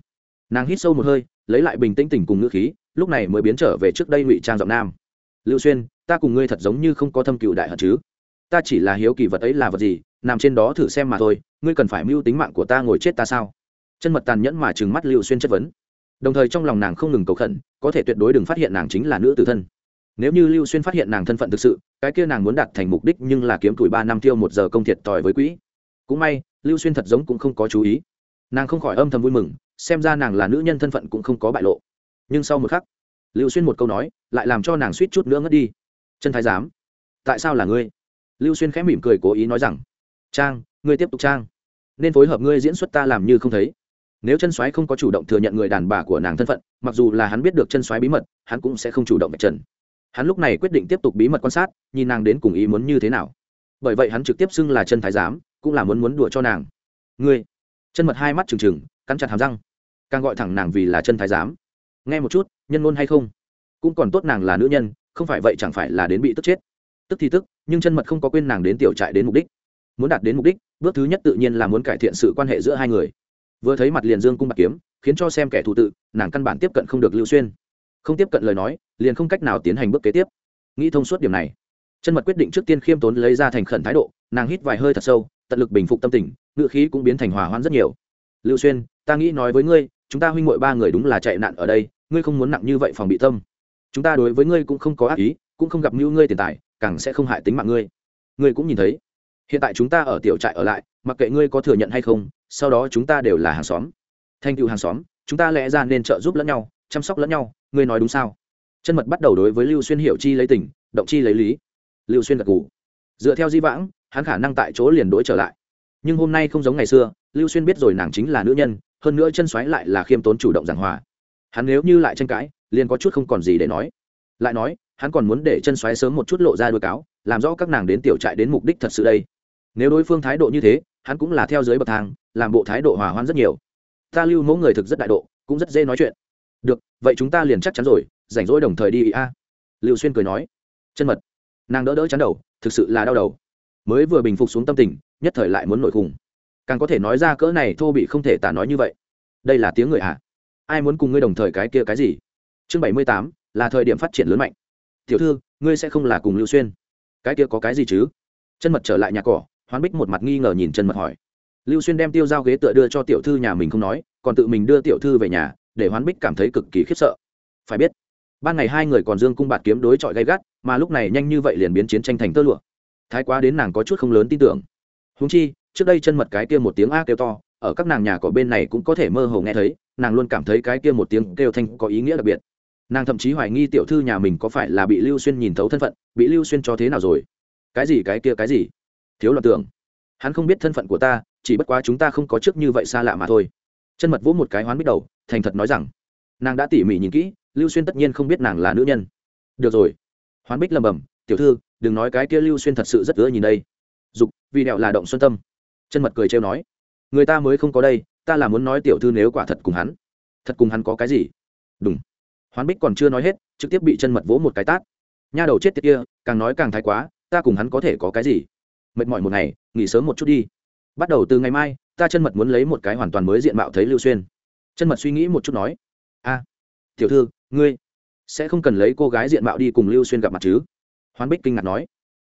Nàng hít sâu một hơi, lấy lại bình tĩnh tỉnh cùng ngữ khí, lúc này mới biến trở về trước đây ngụy trang giọng nam. Lưu xuyên, ta cùng ngươi thật giống như không có thâm cựu đại hận chứ? Ta chỉ là hiếu kỳ vật ấy là vật gì nằm trên đó thử xem mà thôi, ngươi cần phải mưu tính mạng của ta ngồi chết ta sao? Chân mật tàn nhẫn mà trừng mắt lưu xuyên chất vấn. Đồng thời trong lòng nàng không ngừng cầu khẩn, có thể tuyệt đối đừng phát hiện nàng chính là nữ tử thân. Nếu như lưu xuyên phát hiện nàng thân phận thực sự, cái kia nàng muốn đạt thành mục đích nhưng là kiếm tuổi ba năm tiêu một giờ công thiệt tòi với quỹ. Cũng may, lưu xuyên thật giống cũng không có chú ý. Nàng không khỏi âm thầm vui mừng, xem ra nàng là nữ nhân thân phận cũng không có bại lộ. Nhưng sau một khắc, lưu xuyên một câu nói, lại làm cho nàng suýt chút nữa ngất đi. Chân thái giám, tại sao là ngươi? Lưu xuyên khẽ mỉm cười cố ý nói rằng trang, ngươi tiếp tục trang. Nên phối hợp ngươi diễn xuất ta làm như không thấy. Nếu chân soái không có chủ động thừa nhận người đàn bà của nàng thân phận, mặc dù là hắn biết được chân soái bí mật, hắn cũng sẽ không chủ động bạch trần. Hắn lúc này quyết định tiếp tục bí mật quan sát, nhìn nàng đến cùng ý muốn như thế nào. Bởi vậy hắn trực tiếp xưng là chân thái giám, cũng là muốn muốn đùa cho nàng. Ngươi. Chân mật hai mắt trừng trừng, cắn chặt hàm răng. Càng gọi thẳng nàng vì là chân thái giám. Nghe một chút, nhân ngôn hay không? Cũng còn tốt nàng là nữ nhân, không phải vậy chẳng phải là đến bị tức chết. Tức thì tức, nhưng chân mật không có quên nàng đến tiểu trại đến mục đích muốn đạt đến mục đích, bước thứ nhất tự nhiên là muốn cải thiện sự quan hệ giữa hai người. Vừa thấy mặt liền dương cung bạc kiếm, khiến cho xem kẻ thù tự, nàng căn bản tiếp cận không được lưu xuyên. Không tiếp cận lời nói, liền không cách nào tiến hành bước kế tiếp. Nghĩ thông suốt điểm này, chân mật quyết định trước tiên khiêm tốn lấy ra thành khẩn thái độ, nàng hít vài hơi thật sâu, tận lực bình phục tâm tình ngự khí cũng biến thành hòa hoãn rất nhiều. Lưu xuyên, ta nghĩ nói với ngươi, chúng ta huynh muội ba người đúng là chạy nạn ở đây, ngươi không muốn nặng như vậy phòng bị tâm. Chúng ta đối với ngươi cũng không có ác ý, cũng không gặp mưu ngươi tiền tài, càng sẽ không hại tính mạng ngươi. Ngươi cũng nhìn thấy hiện tại chúng ta ở tiểu trại ở lại, mặc kệ ngươi có thừa nhận hay không, sau đó chúng ta đều là hàng xóm. Thanh cựu hàng xóm, chúng ta lẽ ra nên trợ giúp lẫn nhau, chăm sóc lẫn nhau, ngươi nói đúng sao? Chân mật bắt đầu đối với lưu xuyên hiểu chi lấy tình, động chi lấy lý. Lưu xuyên gật g ủ dựa theo di vãng, hắn khả năng tại chỗ liền đ i trở lại. Nhưng hôm nay không giống ngày xưa, lưu xuyên biết rồi nàng chính là nữ nhân, hơn nữa chân xoáy lại là khiêm tốn chủ động giảng hòa. Hắn nếu như lại tranh cãi, liền có chút không còn gì để nói. Lại nói, hắn còn muốn để chân xoáy sớm một chút lộ ra đôi cáo, làm rõ các nàng đến tiểu trại đến mục đích thật sự đây nếu đối phương thái độ như thế, hắn cũng là theo dưới bậc thang, làm bộ thái độ hòa hoãn rất nhiều. Ta lưu mẫu người thực rất đại độ, cũng rất dễ nói chuyện. Được, vậy chúng ta liền chắc chắn rồi, rảnh rỗi đồng thời đi ý a. Lưu xuyên cười nói. Chân mật. Nàng đỡ đỡ chắn đầu, thực sự là đau đầu. Mới vừa bình phục xuống tâm tình, nhất thời lại muốn nổi khùng. Càng có thể nói ra cỡ này thô bị không thể tả nói như vậy. Đây là tiếng người ạ ai muốn cùng ngươi đồng thời cái kia cái gì? Chương bảy mươi tám, là thời điểm phát triển lớn mạnh. Tiểu thư, ngươi sẽ không là cùng lưu xuyên. Cái kia có cái gì chứ? Chân mật trở lại nhà cỏ hoán bích một mặt nghi ngờ nhìn chân mật hỏi. Lưu xuyên đem tiêu Giao ghế tựa đưa cho tiểu thư nhà mình không nói, còn tự mình đưa tiểu thư về nhà, để hoán bích cảm thấy cực kỳ khiếp sợ. Phải biết, ban ngày hai người còn dương cung bạt kiếm đối chọi gay gắt, mà lúc này nhanh như vậy liền biến chiến tranh thành tơ lụa. Thái quá đến nàng có chút không lớn tin tưởng. Húng chi, trước đây chân mật cái kia một tiếng a kêu to, ở các nàng nhà có bên này cũng có thể mơ hồ nghe thấy, nàng luôn cảm thấy cái kia một tiếng kêu thanh có ý nghĩa đặc biệt. Nàng thậm chí hoài nghi tiểu thư nhà mình có phải là bị lưu xuyên nhìn thấu thân phận, bị lưu xuyên cho thế nào rồi? Cái gì cái kia cái gì? Thiếu loạn tưởng. Hắn không biết thân phận của ta, chỉ bất quá chúng ta không có trước như vậy xa lạ mà thôi. Chân mật vỗ một cái hoán bích đầu, thành thật nói rằng, nàng đã tỉ mỉ nhìn kỹ, lưu xuyên tất nhiên không biết nàng là nữ nhân. Được rồi. Hoán bích lầm bầm tiểu thư, đừng nói cái kia lưu xuyên thật sự rất ưa nhìn đây. Dục, vì đẹo là động xuân tâm. Chân mật cười trêu nói, người ta mới không có đây, ta là muốn nói tiểu thư nếu quả thật cùng hắn. Thật cùng hắn có cái gì? Đúng hoán bích còn chưa nói hết, trực tiếp bị chân mật vỗ một cái tát. Nha đầu chết tiệt kia, càng nói càng thái quá, ta cùng hắn có thể có cái gì? Mệt mỏi một ngày, nghỉ sớm một chút đi. Bắt đầu từ ngày mai, ta chân mật muốn lấy một cái hoàn toàn mới diện mạo thấy lưu xuyên. Chân mật suy nghĩ một chút nói, a, tiểu thư, ngươi sẽ không cần lấy cô gái diện mạo đi cùng lưu xuyên gặp mặt chứ? Hoán bích kinh ngạc nói,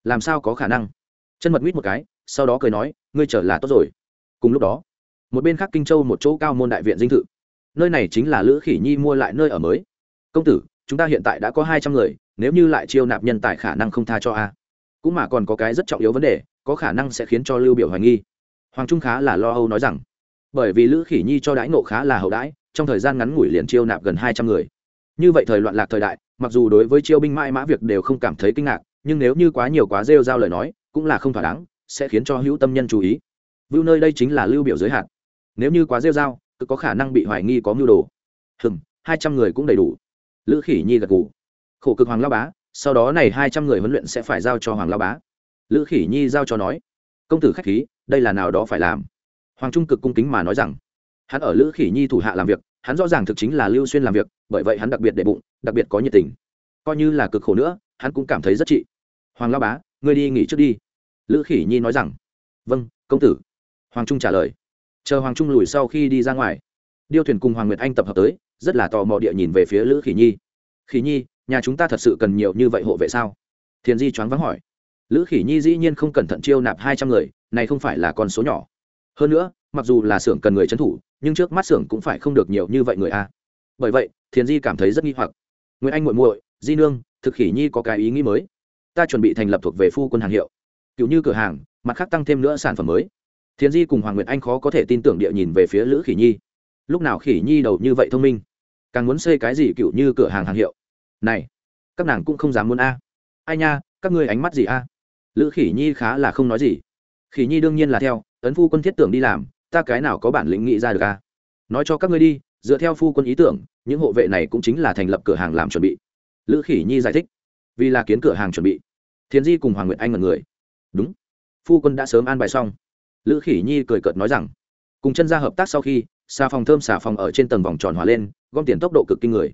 làm sao có khả năng? Chân mật mít một cái, sau đó cười nói, ngươi trở là tốt rồi. Cùng lúc đó, một bên khác kinh châu một chỗ cao môn đại viện dinh thự. Nơi này chính là lữ khỉ nhi mua lại nơi ở mới. Công tử, chúng ta hiện tại đã có hai trăm người, nếu như lại chiêu nạp nhân tài khả năng không tha cho a cũng mà còn có cái rất trọng yếu vấn đề, có khả năng sẽ khiến cho lưu biểu hoài nghi. Hoàng trung khá là lo âu nói rằng, bởi vì lữ khỉ nhi cho đãi nộ khá là hậu đãi, trong thời gian ngắn ngủi liền chiêu nạp gần hai trăm người. Như vậy thời loạn lạc thời đại, mặc dù đối với chiêu binh mãi mã việc đều không cảm thấy kinh ngạc, nhưng nếu như quá nhiều quá rêu giao lời nói, cũng là không thỏa đáng, sẽ khiến cho hữu tâm nhân chú ý. Vưu nơi đây chính là lưu biểu giới hạn. Nếu như quá rêu giao cứ có khả năng bị hoài nghi có mưu đồ. Hừm, hai trăm người cũng đầy đủ. Lữ khỉ nhi gật gù. Khổ cực hoàng lao bá sau đó này hai trăm người huấn luyện sẽ phải giao cho hoàng lao bá. Lữ khỉ nhi giao cho nói, công tử khách khí, đây là nào đó phải làm. Hoàng trung cực cung kính mà nói rằng, hắn ở lữ khỉ nhi thủ hạ làm việc, hắn rõ ràng thực chính là lưu xuyên làm việc, bởi vậy hắn đặc biệt để bụng, đặc biệt có nhiệt tình. Coi như là cực khổ nữa, hắn cũng cảm thấy rất trị. Hoàng lao bá, ngươi đi nghỉ trước đi. Lữ khỉ nhi nói rằng vâng công tử. Hoàng trung trả lời, chờ hoàng trung lùi sau khi đi ra ngoài. Điêu thuyền cùng hoàng nguyệt anh tập hợp tới, rất là tò mò địa nhìn về phía lữ khỉ nhi. Khỉ nhi nhà chúng ta thật sự cần nhiều như vậy hộ vệ sao? Thiền di choáng vắng hỏi. Lữ khỉ nhi dĩ nhiên không cẩn thận chiêu nạp hai trăm người, này không phải là con số nhỏ. Hơn nữa, mặc dù là xưởng cần người trấn thủ, nhưng trước mắt xưởng cũng phải không được nhiều như vậy người a. Bởi vậy, thiền di cảm thấy rất nghi hoặc. Nguyễn anh muội muội, di nương, thực khỉ nhi có cái ý nghĩ mới. Ta chuẩn bị thành lập thuộc về phu quân hàng hiệu. Kiểu như cửa hàng, mặt khác tăng thêm nữa sản phẩm mới. Thiền di cùng hoàng nguyệt anh khó có thể tin tưởng địa nhìn về phía lữ khỉ nhi. Lúc nào khỉ nhi đầu như vậy thông minh? Càng muốn xây cái gì kiểu như cửa hàng hàng hiệu? Này, các nàng cũng không dám muốn a. Ai nha, các ngươi ánh mắt gì a? Lữ khỉ nhi khá là không nói gì. Khỉ nhi đương nhiên là theo, ấn phu quân thiết tưởng đi làm, ta cái nào có bản lĩnh nghĩ ra được a? Nói cho các ngươi đi, dựa theo phu quân ý tưởng, những hộ vệ này cũng chính là thành lập cửa hàng làm chuẩn bị. Lữ khỉ nhi giải thích. Vì là kiến cửa hàng chuẩn bị. Thiền di cùng hoàng nguyệt anh là người. Đúng. Phu quân đã sớm an bài xong. Lữ khỉ nhi cười cợt nói rằng, cùng chân ra hợp tác sau khi, xà phòng thơm xà phòng ở trên tầng vòng tròn hòa lên, gom tiền tốc độ cực kinh người.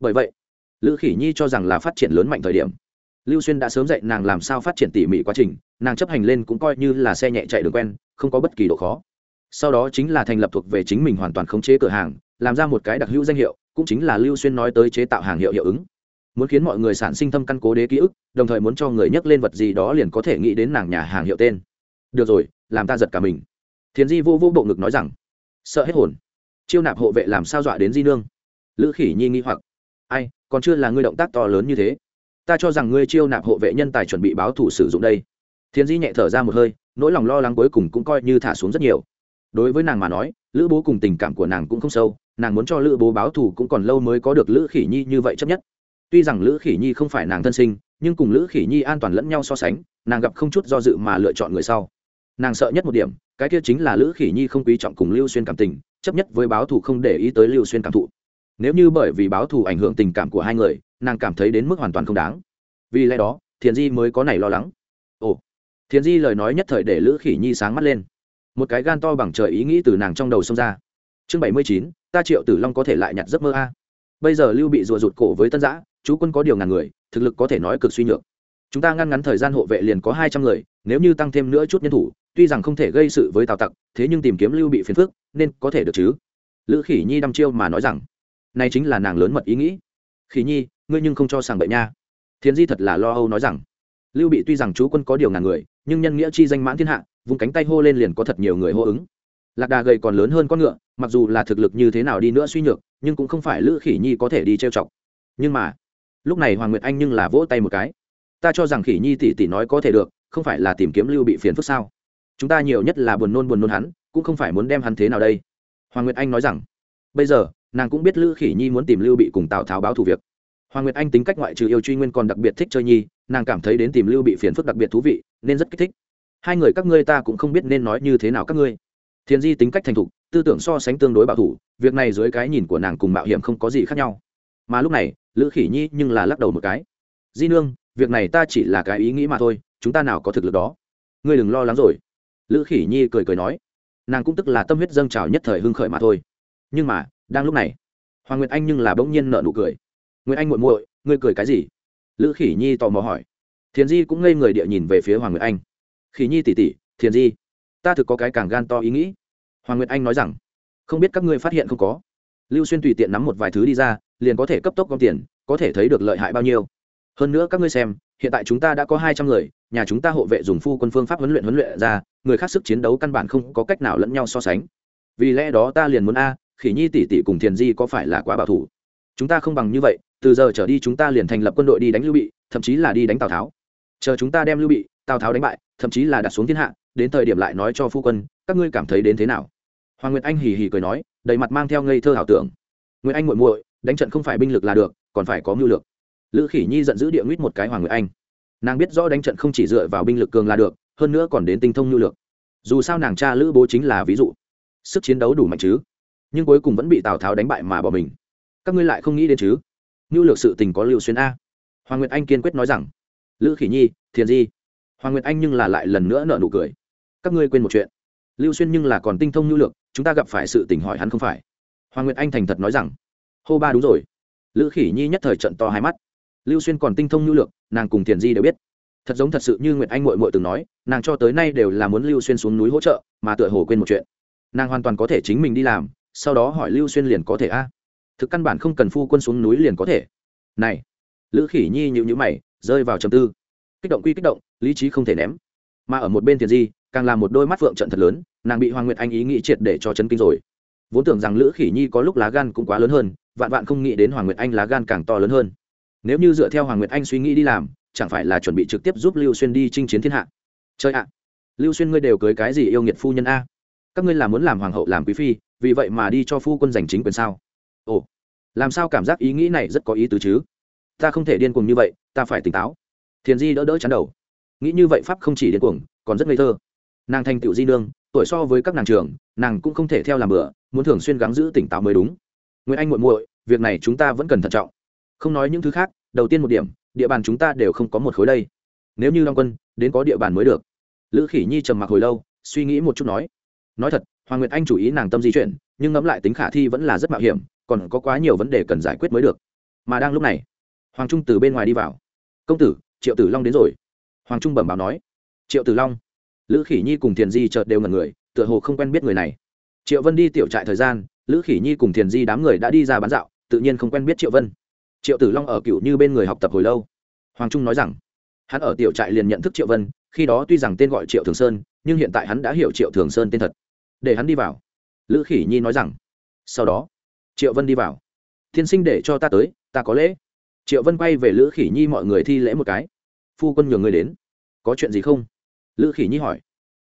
Bởi vậy lữ khỉ nhi cho rằng là phát triển lớn mạnh thời điểm. Lưu xuyên đã sớm dạy nàng làm sao phát triển tỉ mỉ quá trình, nàng chấp hành lên cũng coi như là xe nhẹ chạy đường quen, không có bất kỳ độ khó. Sau đó chính là thành lập thuộc về chính mình hoàn toàn khống chế cửa hàng, làm ra một cái đặc hữu danh hiệu, cũng chính là lưu xuyên nói tới chế tạo hàng hiệu hiệu ứng. Muốn khiến mọi người sản sinh thâm căn cố đế ký ức, đồng thời muốn cho người nhắc lên vật gì đó liền có thể nghĩ đến nàng nhà hàng hiệu tên. Được rồi, làm ta giật cả mình. Thiền di vô vô bộ ngực nói rằng, sợ hết hồn. Chiêu nạp hộ vệ làm sao dọa đến di nương? Lữ khỉ nhi nghi hoặc, ai còn chưa là ngươi động tác to lớn như thế. Ta cho rằng ngươi chiêu nạp hộ vệ nhân tài chuẩn bị báo thủ sử dụng đây. Thiên di nhẹ thở ra một hơi, nỗi lòng lo lắng cuối cùng cũng coi như thả xuống rất nhiều. Đối với nàng mà nói, lữ bố cùng tình cảm của nàng cũng không sâu, nàng muốn cho lữ bố báo thù cũng còn lâu mới có được lữ khỉ nhi như vậy chấp nhất. Tuy rằng lữ khỉ nhi không phải nàng thân sinh, nhưng cùng lữ khỉ nhi an toàn lẫn nhau so sánh, nàng gặp không chút do dự mà lựa chọn người sau. Nàng sợ nhất một điểm, cái kia chính là lữ khỉ nhi không quý trọng cùng lưu xuyên cảm tình, chấp nhất với báo thù không để ý tới lưu xuyên cảm thụ nếu như bởi vì báo thù ảnh hưởng tình cảm của hai người, nàng cảm thấy đến mức hoàn toàn không đáng. Vì lẽ đó thiền di mới có này lo lắng. Ồ thiền di lời nói nhất thời để lữ khỉ nhi sáng mắt lên. Một cái gan to bằng trời ý nghĩ từ nàng trong đầu xông ra. Chương bảy mươi chín, ta triệu tử long có thể lại nhặt giấc mơ a. Bây giờ lưu bị rùa rụt cổ với tân giã chú quân có điều ngàn người, thực lực có thể nói cực suy nhược. Chúng ta ngăn ngắn thời gian hộ vệ liền có hai trăm người, nếu như tăng thêm nữa chút nhân thủ, tuy rằng không thể gây sự với tào tặc, thế nhưng tìm kiếm lưu bị phiền phức, nên có thể được chứ? Lữ khỉ nhi đăm chiêu mà nói rằng này chính là nàng lớn mật ý nghĩ. Khỉ nhi, ngươi nhưng không cho sàng bậy nha. Thiến di thật là lo âu nói rằng, lưu bị tuy rằng chú quân có điều ngàn người, nhưng nhân nghĩa chi danh mãn thiên hạ, vùng cánh tay hô lên liền có thật nhiều người hô ứng. Lạc đà gầy còn lớn hơn con ngựa, mặc dù là thực lực như thế nào đi nữa suy nhược, nhưng cũng không phải lữ khỉ nhi có thể đi trêu chọc. Nhưng mà, lúc này hoàng nguyệt anh nhưng là vỗ tay một cái. Ta cho rằng khỉ nhi tỷ tỷ nói có thể được, không phải là tìm kiếm lưu bị phiền phức sao? Chúng ta nhiều nhất là buồn nôn buồn nôn hắn, cũng không phải muốn đem hắn thế nào đây. Hoàng nguyệt anh nói rằng, bây giờ nàng cũng biết lữ khỉ nhi muốn tìm lưu bị cùng tào tháo báo thù việc. Hoàng nguyệt anh tính cách ngoại trừ yêu truy nguyên còn đặc biệt thích chơi nhi, nàng cảm thấy đến tìm lưu bị phiền phức đặc biệt thú vị, nên rất kích thích. Hai người các ngươi ta cũng không biết nên nói như thế nào các ngươi. Thiền di tính cách thành thục, tư tưởng so sánh tương đối bảo thủ, việc này dưới cái nhìn của nàng cùng mạo hiểm không có gì khác nhau. Mà lúc này, lữ khỉ nhi nhưng là lắc đầu một cái. Di nương, việc này ta chỉ là cái ý nghĩ mà thôi, chúng ta nào có thực lực đó. Ngươi đừng lo lắng rồi. Lữ khỉ nhi cười cười nói. Nàng cũng tức là tâm huyết dâng trào nhất thời hưng khởi mà thôi. Nhưng mà đang lúc này, hoàng nguyệt anh nhưng là bỗng nhiên nợ nụ cười. Nguyệt anh muội muội, ngươi cười cái gì? Lữ khỉ nhi tò mò hỏi. Thiền di cũng ngây người địa nhìn về phía hoàng nguyệt anh. Khỉ nhi tỉ tỉ thiền di, ta thực có cái càng gan to ý nghĩ. Hoàng nguyệt anh nói rằng. Không biết các ngươi phát hiện không có. Lưu xuyên tùy tiện nắm một vài thứ đi ra, liền có thể cấp tốc gom tiền, có thể thấy được lợi hại bao nhiêu. Hơn nữa các ngươi xem, hiện tại chúng ta đã có hai trăm người, nhà chúng ta hộ vệ dùng phu quân phương pháp huấn luyện huấn luyện ra, người khác sức chiến đấu căn bản không có cách nào lẫn nhau so sánh. Vì lẽ đó ta liền muốn a khỉ nhi tỷ tỷ cùng thiền di có phải là quá bảo thủ? Chúng ta không bằng như vậy, từ giờ trở đi chúng ta liền thành lập quân đội đi đánh lưu bị, thậm chí là đi đánh tào tháo. Chờ chúng ta đem lưu bị, tào tháo đánh bại, thậm chí là đặt xuống thiên hạ, đến thời điểm lại nói cho phu quân, các ngươi cảm thấy đến thế nào? Hoàng nguyệt anh hì hì cười nói, đầy mặt mang theo ngây thơ ảo tưởng. Nguyệt anh muội muội, đánh trận không phải binh lực là được, còn phải có mưu lược. Lữ khỉ nhi giận dữ địa nguyết một cái hoàng nguyệt anh. Nàng biết rõ đánh trận không chỉ dựa vào binh lực cường là được, hơn nữa còn đến tinh thông mưu lược. Dù sao nàng cha lữ bố chính là ví dụ. Sức chiến đấu đủ mạnh chứ? Nhưng cuối cùng vẫn bị tào tháo đánh bại mà bỏ mình các ngươi lại không nghĩ đến chứ như lược sự tình có lưu xuyên a hoàng nguyệt anh kiên quyết nói rằng lữ khỉ nhi thiền di hoàng nguyệt anh nhưng là lại lần nữa nợ nụ cười các ngươi quên một chuyện lưu xuyên nhưng là còn tinh thông nhu lược chúng ta gặp phải sự tình hỏi hắn không phải hoàng nguyệt anh thành thật nói rằng hô ba đúng rồi lữ khỉ nhi nhất thời trận to hai mắt lưu xuyên còn tinh thông nhu lược nàng cùng thiền di đều biết thật giống thật sự như nguyệt anh mội mội từng nói nàng cho tới nay đều là muốn lưu xuyên xuống núi hỗ trợ mà tựa hồ quên một chuyện nàng hoàn toàn có thể chính mình đi làm sau đó hỏi lưu xuyên liền có thể a thực căn bản không cần phu quân xuống núi liền có thể này lữ khỉ nhi nhịu nhữ mày rơi vào trầm tư kích động quy kích động lý trí không thể ném mà ở một bên tiền di càng là một đôi mắt phượng trận thật lớn nàng bị hoàng nguyệt anh ý nghĩ triệt để cho chấn kinh rồi vốn tưởng rằng lữ khỉ nhi có lúc lá gan cũng quá lớn hơn vạn vạn không nghĩ đến hoàng nguyệt anh lá gan càng to lớn hơn nếu như dựa theo hoàng nguyệt anh suy nghĩ đi làm chẳng phải là chuẩn bị trực tiếp giúp lưu xuyên đi chinh chiến thiên hạ chơi ạ lưu xuyên ngươi đều cưới cái gì yêu nghiệt phu nhân a các ngươi là muốn làm hoàng hậu làm quý phi, vì vậy mà đi cho phu quân giành chính quyền sao? Ồ, làm sao cảm giác ý nghĩ này rất có ý tứ chứ? Ta không thể điên cuồng như vậy, ta phải tỉnh táo. Thiền di đỡ đỡ chắn đầu. Nghĩ như vậy pháp không chỉ điên cuồng, còn rất ngây thơ. Nàng thành tựu di nương, tuổi so với các nàng trường nàng cũng không thể theo làm bữa muốn thường xuyên gắng giữ tỉnh táo mới đúng. Nguyễn anh muội muội, việc này chúng ta vẫn cần thận trọng. Không nói những thứ khác, đầu tiên một điểm, địa bàn chúng ta đều không có một khối đây. Nếu như long quân, đến có địa bàn mới được. Lữ khỉ nhi trầm mặc hồi lâu, suy nghĩ một chút nói nói thật, hoàng nguyệt anh chủ ý nàng tâm di chuyển, nhưng ngẫm lại tính khả thi vẫn là rất mạo hiểm, còn có quá nhiều vấn đề cần giải quyết mới được. Mà đang lúc này, hoàng trung từ bên ngoài đi vào. Công tử, triệu tử long đến rồi. Hoàng trung bẩm báo nói. Triệu tử long. Lữ khỉ nhi cùng thiền di chợt đều ngần người, tựa hồ không quen biết người này. Triệu vân đi tiểu trại thời gian, lữ khỉ nhi cùng thiền di đám người đã đi ra bán dạo, tự nhiên không quen biết triệu vân. Triệu tử long ở cựu như bên người học tập hồi lâu. Hoàng trung nói rằng, hắn ở tiểu trại liền nhận thức triệu vân, khi đó tuy rằng tên gọi triệu thường sơn, nhưng hiện tại hắn đã hiểu triệu thường sơn tên thật để hắn đi vào. Lữ khỉ nhi nói rằng, sau đó, triệu vân đi vào. Tiên sinh để cho ta tới, ta có lễ. Triệu vân quay về lữ khỉ nhi mọi người thi lễ một cái. Phu quân nhường người đến. Có chuyện gì không? Lữ khỉ nhi hỏi.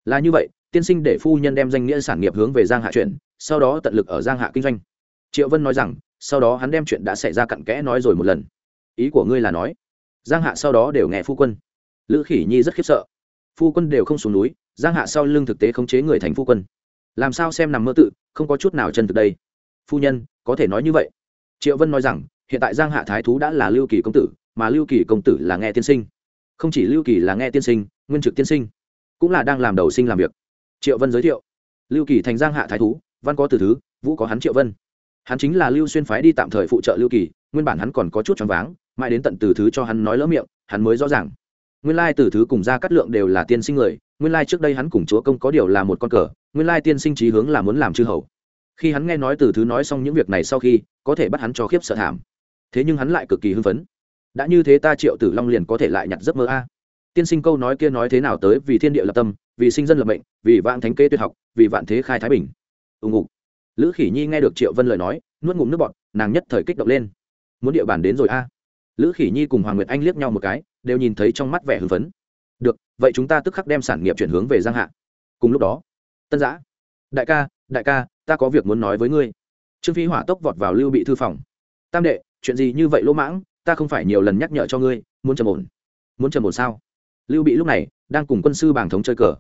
Là như vậy, tiên sinh để phu nhân đem danh nghĩa sản nghiệp hướng về giang hạ chuyển, sau đó tận lực ở giang hạ kinh doanh. Triệu vân nói rằng, sau đó hắn đem chuyện đã xảy ra cặn kẽ nói rồi một lần. Ý của ngươi là nói, giang hạ sau đó đều nghe phu quân. Lữ khỉ nhi rất khiếp sợ. Phu quân đều không xuống núi, giang hạ sau lưng thực tế khống chế người thành phu quân làm sao xem nằm mơ tự, không có chút nào chân thực đây? Phu nhân, có thể nói như vậy. Triệu vân nói rằng, hiện tại giang hạ thái thú đã là lưu kỳ công tử, mà lưu kỳ công tử là nghe tiên sinh. Không chỉ lưu kỳ là nghe tiên sinh, nguyên trực tiên sinh cũng là đang làm đầu sinh làm việc. Triệu vân giới thiệu, lưu kỳ thành giang hạ thái thú, văn có từ thứ, vũ có hắn triệu vân. Hắn chính là lưu xuyên phái đi tạm thời phụ trợ lưu kỳ, nguyên bản hắn còn có chút choáng váng, mãi đến tận từ thứ cho hắn nói lỡ miệng, hắn mới rõ ràng. Nguyên lai từ thứ cùng ra cắt lượng đều là tiên sinh người nguyên lai trước đây hắn cùng chúa công có điều là một con cờ, nguyên lai tiên sinh trí hướng là muốn làm chư hầu. Khi hắn nghe nói từ thứ nói xong những việc này sau khi, có thể bắt hắn cho khiếp sợ thảm. Thế nhưng hắn lại cực kỳ hưng phấn. Đã như thế ta triệu tử long liền có thể lại nhặt giấc mơ a. Tiên sinh câu nói kia nói thế nào tới vì thiên địa lập tâm, vì sinh dân lập mệnh, vì vạn thánh kê tuyệt học, vì vạn thế khai thái bình. Ùng ục lữ khỉ nhi nghe được triệu vân lời nói, nuốt ngụm nước bọt, nàng nhất thời kích động lên. Muốn địa bàn đến rồi a. Lữ khỉ nhi cùng hoàng nguyệt anh liếc nhau một cái, đều nhìn thấy trong mắt vẻ hưng phấn vậy chúng ta tức khắc đem sản nghiệp chuyển hướng về giang hạ. Cùng lúc đó, tân giã, đại ca đại ca, ta có việc muốn nói với ngươi. Trương phi hỏa tốc vọt vào lưu bị thư phòng. Tam đệ, chuyện gì như vậy lỗ mãng, ta không phải nhiều lần nhắc nhở cho ngươi, muốn trầm ổn. Muốn trầm ổn sao? Lưu bị lúc này đang cùng quân sư bảng thống chơi cờ.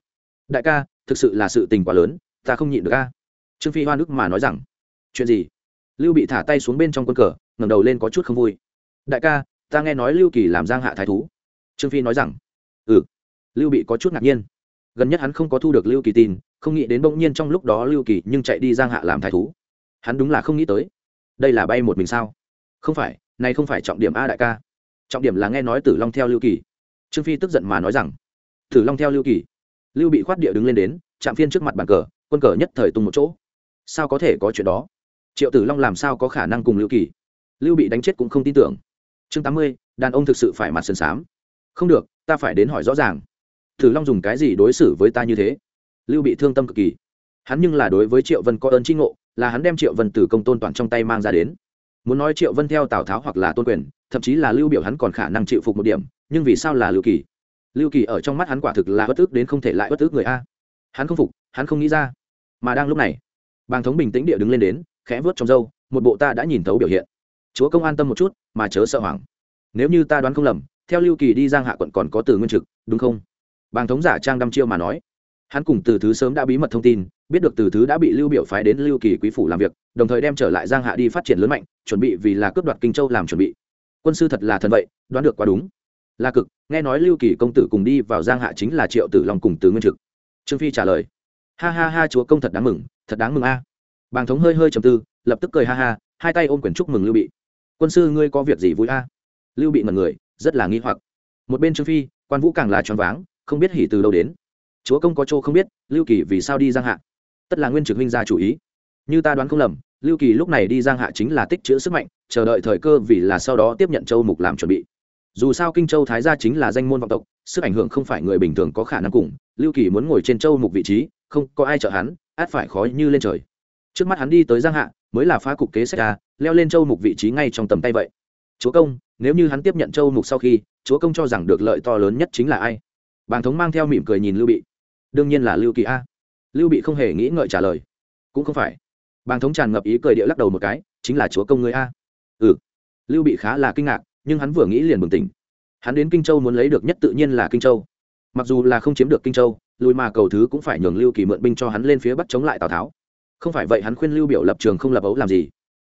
Đại ca, thực sự là sự tình quá lớn, ta không nhịn được ca trương phi hoa nước mà nói rằng, chuyện gì? Lưu bị thả tay xuống bên trong quân cờ, ngẩng đầu lên có chút không vui. Đại ca, ta nghe nói lưu kỳ làm giang hạ thái thú. Trương phi nói rằng ừ lưu bị có chút ngạc nhiên. Gần nhất hắn không có thu được lưu kỳ tin, không nghĩ đến bỗng nhiên trong lúc đó lưu kỳ nhưng chạy đi giang hạ làm thái thú. Hắn đúng là không nghĩ tới. Đây là bay một mình sao? Không phải, này không phải trọng điểm a đại ca. Trọng điểm là nghe nói tử long theo lưu kỳ. Trương phi tức giận mà nói rằng, tử long theo lưu kỳ? Lưu bị khoát địa đứng lên đến, chạm phiên trước mặt bàn cờ, quân cờ nhất thời tung một chỗ. Sao có thể có chuyện đó? Triệu tử long làm sao có khả năng cùng lưu kỳ? Lưu bị đánh chết cũng không tin tưởng. Chương tám mươi, đàn ông thực sự phải mặt sườn xám. Không được, ta phải đến hỏi rõ ràng tử long dùng cái gì đối xử với ta như thế? Lưu bị thương tâm cực kỳ. Hắn nhưng là đối với triệu vân có ơn tri ngộ, là hắn đem triệu vân từ công tôn toàn trong tay mang ra đến. Muốn nói triệu vân theo tào tháo hoặc là tôn quyền, thậm chí là lưu biểu hắn còn khả năng chịu phục một điểm, nhưng vì sao là lưu kỳ? Lưu kỳ ở trong mắt hắn quả thực là bất ức đến không thể lại bất ức người a. Hắn không phục, hắn không nghĩ ra. Mà đang lúc này, bàng thống bình tĩnh địa đứng lên đến, khẽ vớt trong râu, một bộ ta đã nhìn thấu biểu hiện. Chúa công an tâm một chút, mà chớ sợ hoảng. Nếu như ta đoán không lầm, theo lưu kỳ đi giang hạ quận còn có từ nguyên trực, đúng không? Bàng thống giả trang đăm chiêu mà nói, hắn cùng từ thứ sớm đã bí mật thông tin, biết được từ thứ đã bị lưu biểu phái đến lưu kỳ quý phủ làm việc, đồng thời đem trở lại giang hạ đi phát triển lớn mạnh, chuẩn bị vì là cướp đoạt kinh châu làm chuẩn bị. Quân sư thật là thần vậy, đoán được quá đúng. Là cực, nghe nói lưu kỳ công tử cùng đi vào giang hạ chính là triệu tử long cùng từ nguyên trực. Trương phi trả lời, ha ha ha, chúa công thật đáng mừng, thật đáng mừng a. Bàng thống hơi hơi trầm tư, lập tức cười ha ha, hai tay ôm quyển chúc mừng lưu bị. Quân sư, ngươi có việc gì vui a? Lưu bị mật người, rất là nghi hoặc. Một bên trương phi, quan vũ càng là choáng váng không biết hỉ từ đâu đến. Chúa công có chỗ không biết, lưu kỳ vì sao đi giang hạ? Tất là nguyên trực huynh ra chủ ý. Như ta đoán không lầm, lưu kỳ lúc này đi giang hạ chính là tích chữ sức mạnh, chờ đợi thời cơ vì là sau đó tiếp nhận châu mục làm chuẩn bị. Dù sao kinh châu thái gia chính là danh môn vọng tộc, sức ảnh hưởng không phải người bình thường có khả năng cùng, lưu kỳ muốn ngồi trên châu mục vị trí, không có ai trợ hắn, át phải khó như lên trời. Trước mắt hắn đi tới giang hạ, mới là phá cục kế sách ra leo lên châu mục vị trí ngay trong tầm tay vậy. Chúa công, nếu như hắn tiếp nhận châu mục sau khi, chúa công cho rằng được lợi to lớn nhất chính là ai? Bàng thống mang theo mỉm cười nhìn lưu bị. Đương nhiên là lưu kỳ a. Lưu bị không hề nghĩ ngợi trả lời. Cũng không phải. Bàng thống tràn ngập ý cười địa lắc đầu một cái, chính là chúa công ngươi a. Ừ. Lưu bị khá là kinh ngạc, nhưng hắn vừa nghĩ liền bừng tỉnh. Hắn đến kinh châu muốn lấy được nhất tự nhiên là kinh châu. Mặc dù là không chiếm được kinh châu, lùi mà cầu thứ cũng phải nhường lưu kỳ mượn binh cho hắn lên phía bắc chống lại tào tháo. Không phải vậy hắn khuyên lưu biểu lập trường không lập ấu làm gì.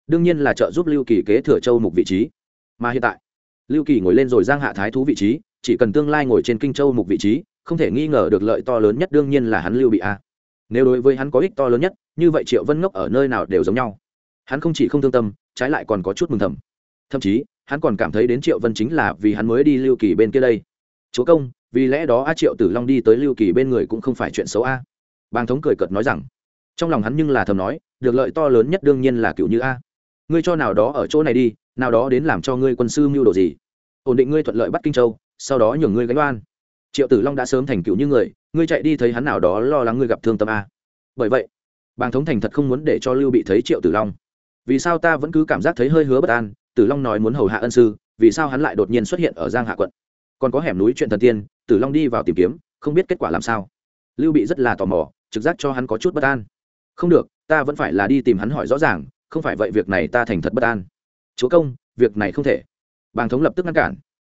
Đương nhiên là trợ giúp lưu kỳ kế thừa châu mục vị trí. Mà hiện tại, lưu kỳ ngồi lên rồi giang hạ thái thú vị trí chỉ cần tương lai ngồi trên kinh châu mục vị trí, không thể nghi ngờ được lợi to lớn nhất đương nhiên là hắn lưu bị a. Nếu đối với hắn có ích to lớn nhất, như vậy triệu vân ngốc ở nơi nào đều giống nhau. Hắn không chỉ không thương tâm, trái lại còn có chút mừng thầm. Thậm chí, hắn còn cảm thấy đến triệu vân chính là vì hắn mới đi lưu kỳ bên kia đây. Chúa công, vì lẽ đó a triệu tử long đi tới lưu kỳ bên người cũng không phải chuyện xấu a. Bàng thống cười cợt nói rằng, trong lòng hắn nhưng là thầm nói, được lợi to lớn nhất đương nhiên là cựu như a. Ngươi cho nào đó ở chỗ này đi, nào đó đến làm cho ngươi quân sư mưu đồ gì. Ổn định ngươi thuận lợi bắt kinh châu sau đó nhường ngươi gánh oan. Triệu tử long đã sớm thành cựu như người, ngươi chạy đi thấy hắn nào đó lo lắng ngươi gặp thương tâm a. Bởi vậy, bàng thống thành thật không muốn để cho lưu bị thấy triệu tử long. Vì sao ta vẫn cứ cảm giác thấy hơi hứa bất an, tử long nói muốn hầu hạ ân sư, vì sao hắn lại đột nhiên xuất hiện ở giang hạ quận? Còn có hẻm núi chuyện thần tiên, tử long đi vào tìm kiếm, không biết kết quả làm sao. Lưu bị rất là tò mò, trực giác cho hắn có chút bất an. Không được, ta vẫn phải là đi tìm hắn hỏi rõ ràng, không phải vậy việc này ta thành thật bất an. Chúa công, việc này không thể. Bàng thống lập tức ngăn cản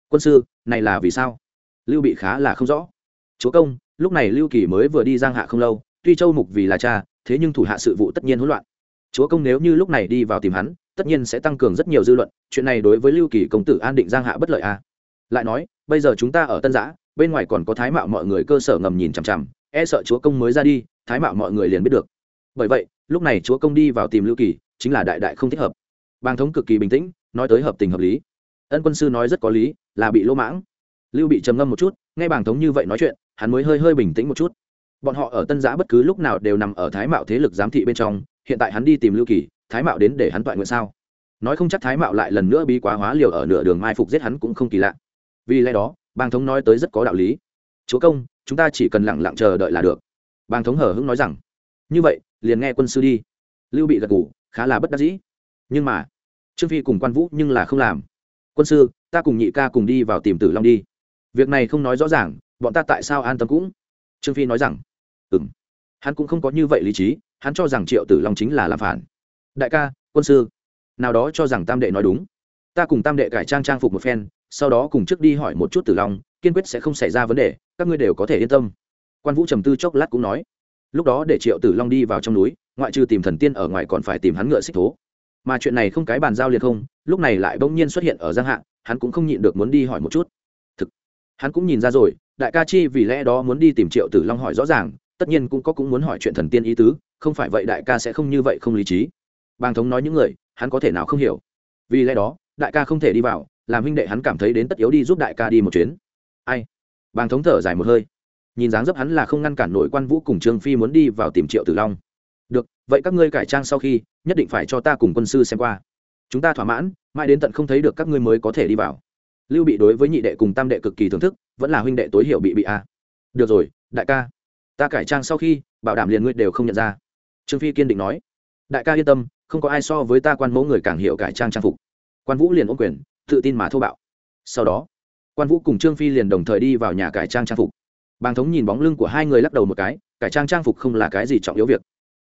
quân sư, này là vì sao? Lưu bị khá là không rõ. Chúa công, lúc này lưu kỳ mới vừa đi giang hạ không lâu, tuy châu mục vì là cha, thế nhưng thủ hạ sự vụ tất nhiên hỗn loạn. Chúa công nếu như lúc này đi vào tìm hắn, tất nhiên sẽ tăng cường rất nhiều dư luận, chuyện này đối với lưu kỳ công tử an định giang hạ bất lợi à. lại nói, bây giờ chúng ta ở tân giã, bên ngoài còn có thái mạo mọi người cơ sở ngầm nhìn chằm chằm e sợ chúa công mới ra đi, thái mạo mọi người liền biết được. Bởi vậy, lúc này chúa công đi vào tìm lưu kỳ, chính là đại đại không thích hợp. Bàng thống cực kỳ bình tĩnh, nói tới hợp tình hợp lý. Ân quân sư nói rất có lý là bị lỗ mãng. Lưu bị trầm ngâm một chút, nghe bàng thống như vậy nói chuyện, hắn mới hơi hơi bình tĩnh một chút. Bọn họ ở tân giã bất cứ lúc nào đều nằm ở thái mạo thế lực giám thị bên trong, hiện tại hắn đi tìm lưu kỳ, thái mạo đến để hắn toại nguyện sao? Nói không chắc thái mạo lại lần nữa bi quá hóa liều ở nửa đường mai phục giết hắn cũng không kỳ lạ. Vì lẽ đó, bàng thống nói tới rất có đạo lý. Chúa công, chúng ta chỉ cần lẳng lặng chờ đợi là được. Bàng thống hở hững nói rằng. Như vậy, liền nghe quân sư đi. Lưu bị gật ngủ khá là bất đắc dĩ. Nhưng mà, trương phi cùng quan vũ nhưng là không làm quân sư, ta cùng nhị ca cùng đi vào tìm tử long đi. Việc này không nói rõ ràng, bọn ta tại sao an tâm cũng? Trương phi nói rằng ừ m hắn cũng không có như vậy lý trí, hắn cho rằng triệu tử long chính là làm phản. Đại ca, quân sư, nào đó cho rằng tam đệ nói đúng. Ta cùng tam đệ cải trang trang phục một phen, sau đó cùng trước đi hỏi một chút tử long, kiên quyết sẽ không xảy ra vấn đề, các ngươi đều có thể yên tâm. Quan vũ trầm tư chốc lát cũng nói, lúc đó để triệu tử long đi vào trong núi, ngoại trừ tìm thần tiên ở ngoài còn phải tìm hắn ngựa xích thố mà chuyện này không cái bàn giao liệt không, lúc này lại bỗng nhiên xuất hiện ở giang hạ, hắn cũng không nhịn được muốn đi hỏi một chút. Thực, hắn cũng nhìn ra rồi, đại ca chi vì lẽ đó muốn đi tìm triệu tử long hỏi rõ ràng, tất nhiên cũng có cũng muốn hỏi chuyện thần tiên ý tứ, không phải vậy đại ca sẽ không như vậy không lý trí. Bàng thống nói những người, hắn có thể nào không hiểu? Vì lẽ đó, đại ca không thể đi vào, làm huynh đệ hắn cảm thấy đến tất yếu đi giúp đại ca đi một chuyến. Ai? Bàng thống thở dài một hơi. Nhìn dáng dấp hắn là không ngăn cản nổi quan vũ cùng trương phi muốn đi vào tìm triệu tử long được, vậy các ngươi cải trang sau khi, nhất định phải cho ta cùng quân sư xem qua. Chúng ta thỏa mãn, mãi đến tận không thấy được các ngươi mới có thể đi vào. Lưu bị đối với nhị đệ cùng tam đệ cực kỳ thưởng thức, vẫn là huynh đệ tối hiểu bị bị a. À. được rồi, đại ca. Ta cải trang sau khi, bảo đảm liền ngươi đều không nhận ra. Trương phi kiên định nói. Đại ca yên tâm, không có ai so với ta quan mẫu người càng hiểu cải trang trang phục. Quan vũ liền ôm quyền, tự tin mà thô bạo. Sau đó, quan vũ cùng trương phi liền đồng thời đi vào nhà cải trang trang phục. Bàng thống nhìn bóng lưng của hai người lắc đầu một cái, cải trang trang phục không là cái gì trọng yếu việc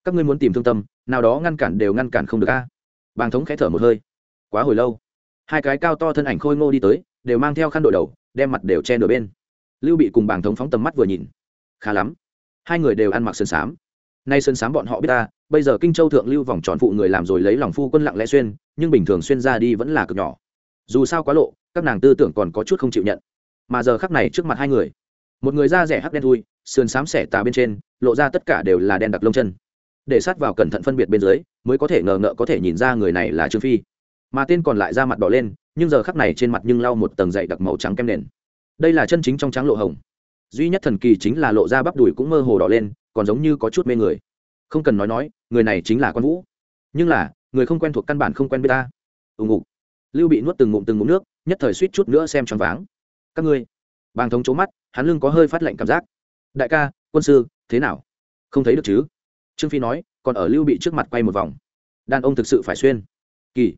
các ngươi muốn tìm thương tâm, nào đó ngăn cản đều ngăn cản không được a. Bàng thống khẽ thở một hơi. Quá hồi lâu. Hai cái cao to thân ảnh khôi ngô đi tới, đều mang theo khăn đội đầu, đem mặt đều che nửa bên. Lưu bị cùng bàng thống phóng tầm mắt vừa nhìn. Khá lắm. Hai người đều ăn mặc sơn sám. Nay sơn sám bọn họ biết ta, bây giờ kinh châu thượng lưu vòng tròn phụ người làm rồi lấy lòng phu quân lặng lẽ xuyên, nhưng bình thường xuyên ra đi vẫn là cực nhỏ. Dù sao quá lộ, các nàng tư tưởng còn có chút không chịu nhận. Mà giờ khắc này trước mặt hai người, một người da rẻ hắc đen thui, sườn xám xẻ tà bên trên, lộ ra tất cả đều là đen đặc lông chân để sát vào cẩn thận phân biệt bên dưới, mới có thể ngờ ngợ có thể nhìn ra người này là trương phi. Mà tên còn lại ra mặt đỏ lên, nhưng giờ khắc này trên mặt nhưng lau một tầng dậy đặc màu trắng kem nền. Đây là chân chính trong trắng lộ hồng. Duy nhất thần kỳ chính là lộ ra bắp đùi cũng mơ hồ đỏ lên, còn giống như có chút mê người. Không cần nói nói, người này chính là quan vũ. Nhưng là, người không quen thuộc căn bản không quen biết ta. Ù ục lưu bị nuốt từng ngụm từng ngụm nước, nhất thời suýt chút nữa xem choáng váng. Các ngươi. Bàng thống trố mắt, hắn lưng có hơi phát lạnh cảm giác. Đại ca, quân sư, thế nào? Không thấy được chứ? Trương phi nói, còn ở lưu bị trước mặt quay một vòng. Đàn ông thực sự phải xuyên. Kỳ.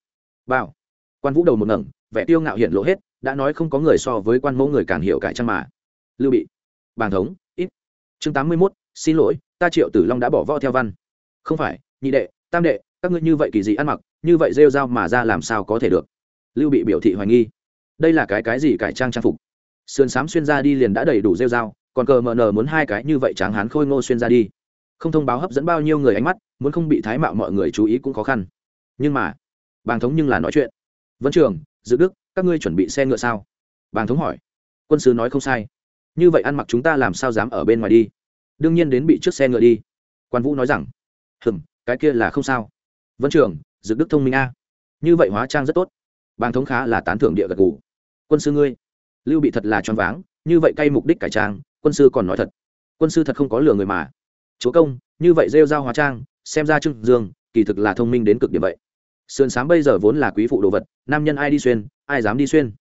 Bảo. Quan vũ đầu một ngẩng, vẻ tiêu ngạo hiện lộ hết, đã nói không có người so với quan mẫu người càng hiểu cải trang mà. Lưu bị. Bàng thống, ít. Chương tám mươi mốt, xin lỗi, ta triệu tử long đã bỏ vo theo văn. Không phải, nhị đệ, tam đệ, các ngươi như vậy kỳ dị ăn mặc, như vậy rêu rao mà ra làm sao có thể được? Lưu bị biểu thị hoài nghi. Đây là cái cái gì cải trang trang phục? Sườn xám xuyên ra đi liền đã đầy đủ rêu rao, còn cờ mờ nờ muốn hai cái như vậy tráng hán khôi ngô xuyên ra đi không thông báo hấp dẫn bao nhiêu người ánh mắt, muốn không bị thái mạo mọi người chú ý cũng khó khăn. Nhưng mà, bàng thống nhưng là nói chuyện. Vân trường, dự đức, các ngươi chuẩn bị xe ngựa sao? Bàng thống hỏi. Quân sứ nói không sai. Như vậy ăn mặc chúng ta làm sao dám ở bên ngoài đi? Đương nhiên đến bị trước xe ngựa đi. Quan vũ nói rằng. Hừng cái kia là không sao. Vân trưởng dự đức thông minh a. Như vậy hóa trang rất tốt. Bàng thống khá là tán thưởng địa gật gù. Quân sư ngươi, lưu bị thật là choáng váng, như vậy cay mục đích cải trang, quân sư còn nói thật. Quân sư thật không có lừa người mà chúa công, như vậy rêu dao hóa trang, xem ra trương dương, kỳ thực là thông minh đến cực điểm vậy. Sườn s bây giờ vốn là quý phụ đồ vật, nam nhân ai đi xuyên, ai dám đi xuyên.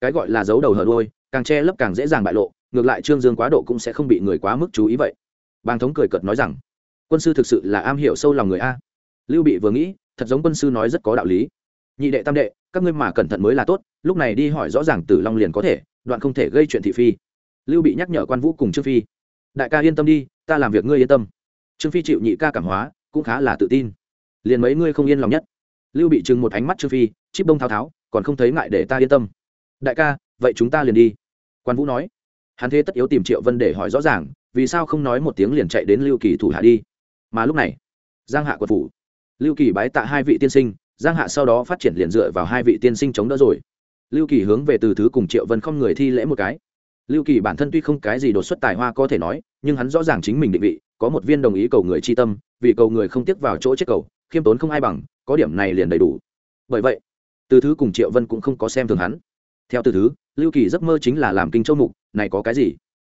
Cái gọi là giấu đầu hở đôi càng che lấp càng dễ dàng bại lộ, ngược lại trương dương quá độ cũng sẽ không bị người quá mức chú ý vậy. Bàng thống cười cợt nói rằng, quân sư thực sự là am hiểu sâu lòng người a. Lưu bị vừa nghĩ, thật giống quân sư nói rất có đạo lý. Nhị đệ tam đệ, các ngươi mà cẩn thận mới là tốt, lúc này đi hỏi rõ ràng tử long liền có thể, đoạn không thể gây chuyện thị phi. Lưu bị nhắc nhở quan vũ cùng trương phi. Đại ca yên tâm đi ta làm việc ngươi yên tâm. Trương phi chịu nhị ca cảm hóa, cũng khá là tự tin. Liền mấy ngươi không yên lòng nhất. Lưu bị chừng một ánh mắt trương phi, chip đông thao tháo, còn không thấy ngại để ta yên tâm. Đại ca, vậy chúng ta liền đi. Quan vũ nói. Hắn thế tất yếu tìm triệu vân để hỏi rõ ràng, vì sao không nói một tiếng liền chạy đến lưu kỳ thủ hạ đi. Mà lúc này, giang hạ quật phủ. Lưu kỳ bái tạ hai vị tiên sinh, giang hạ sau đó phát triển liền dựa vào hai vị tiên sinh chống đỡ rồi. Lưu kỳ hướng về từ thứ cùng triệu vân không người thi lễ một cái lưu kỳ bản thân tuy không cái gì đột xuất tài hoa có thể nói, nhưng hắn rõ ràng chính mình định vị, có một viên đồng ý cầu người chi tâm, vì cầu người không tiếc vào chỗ chết cầu, khiêm tốn không ai bằng, có điểm này liền đầy đủ. Bởi vậy, từ thứ cùng triệu vân cũng không có xem thường hắn. Theo từ thứ, lưu kỳ giấc mơ chính là làm kinh châu mục, này có cái gì?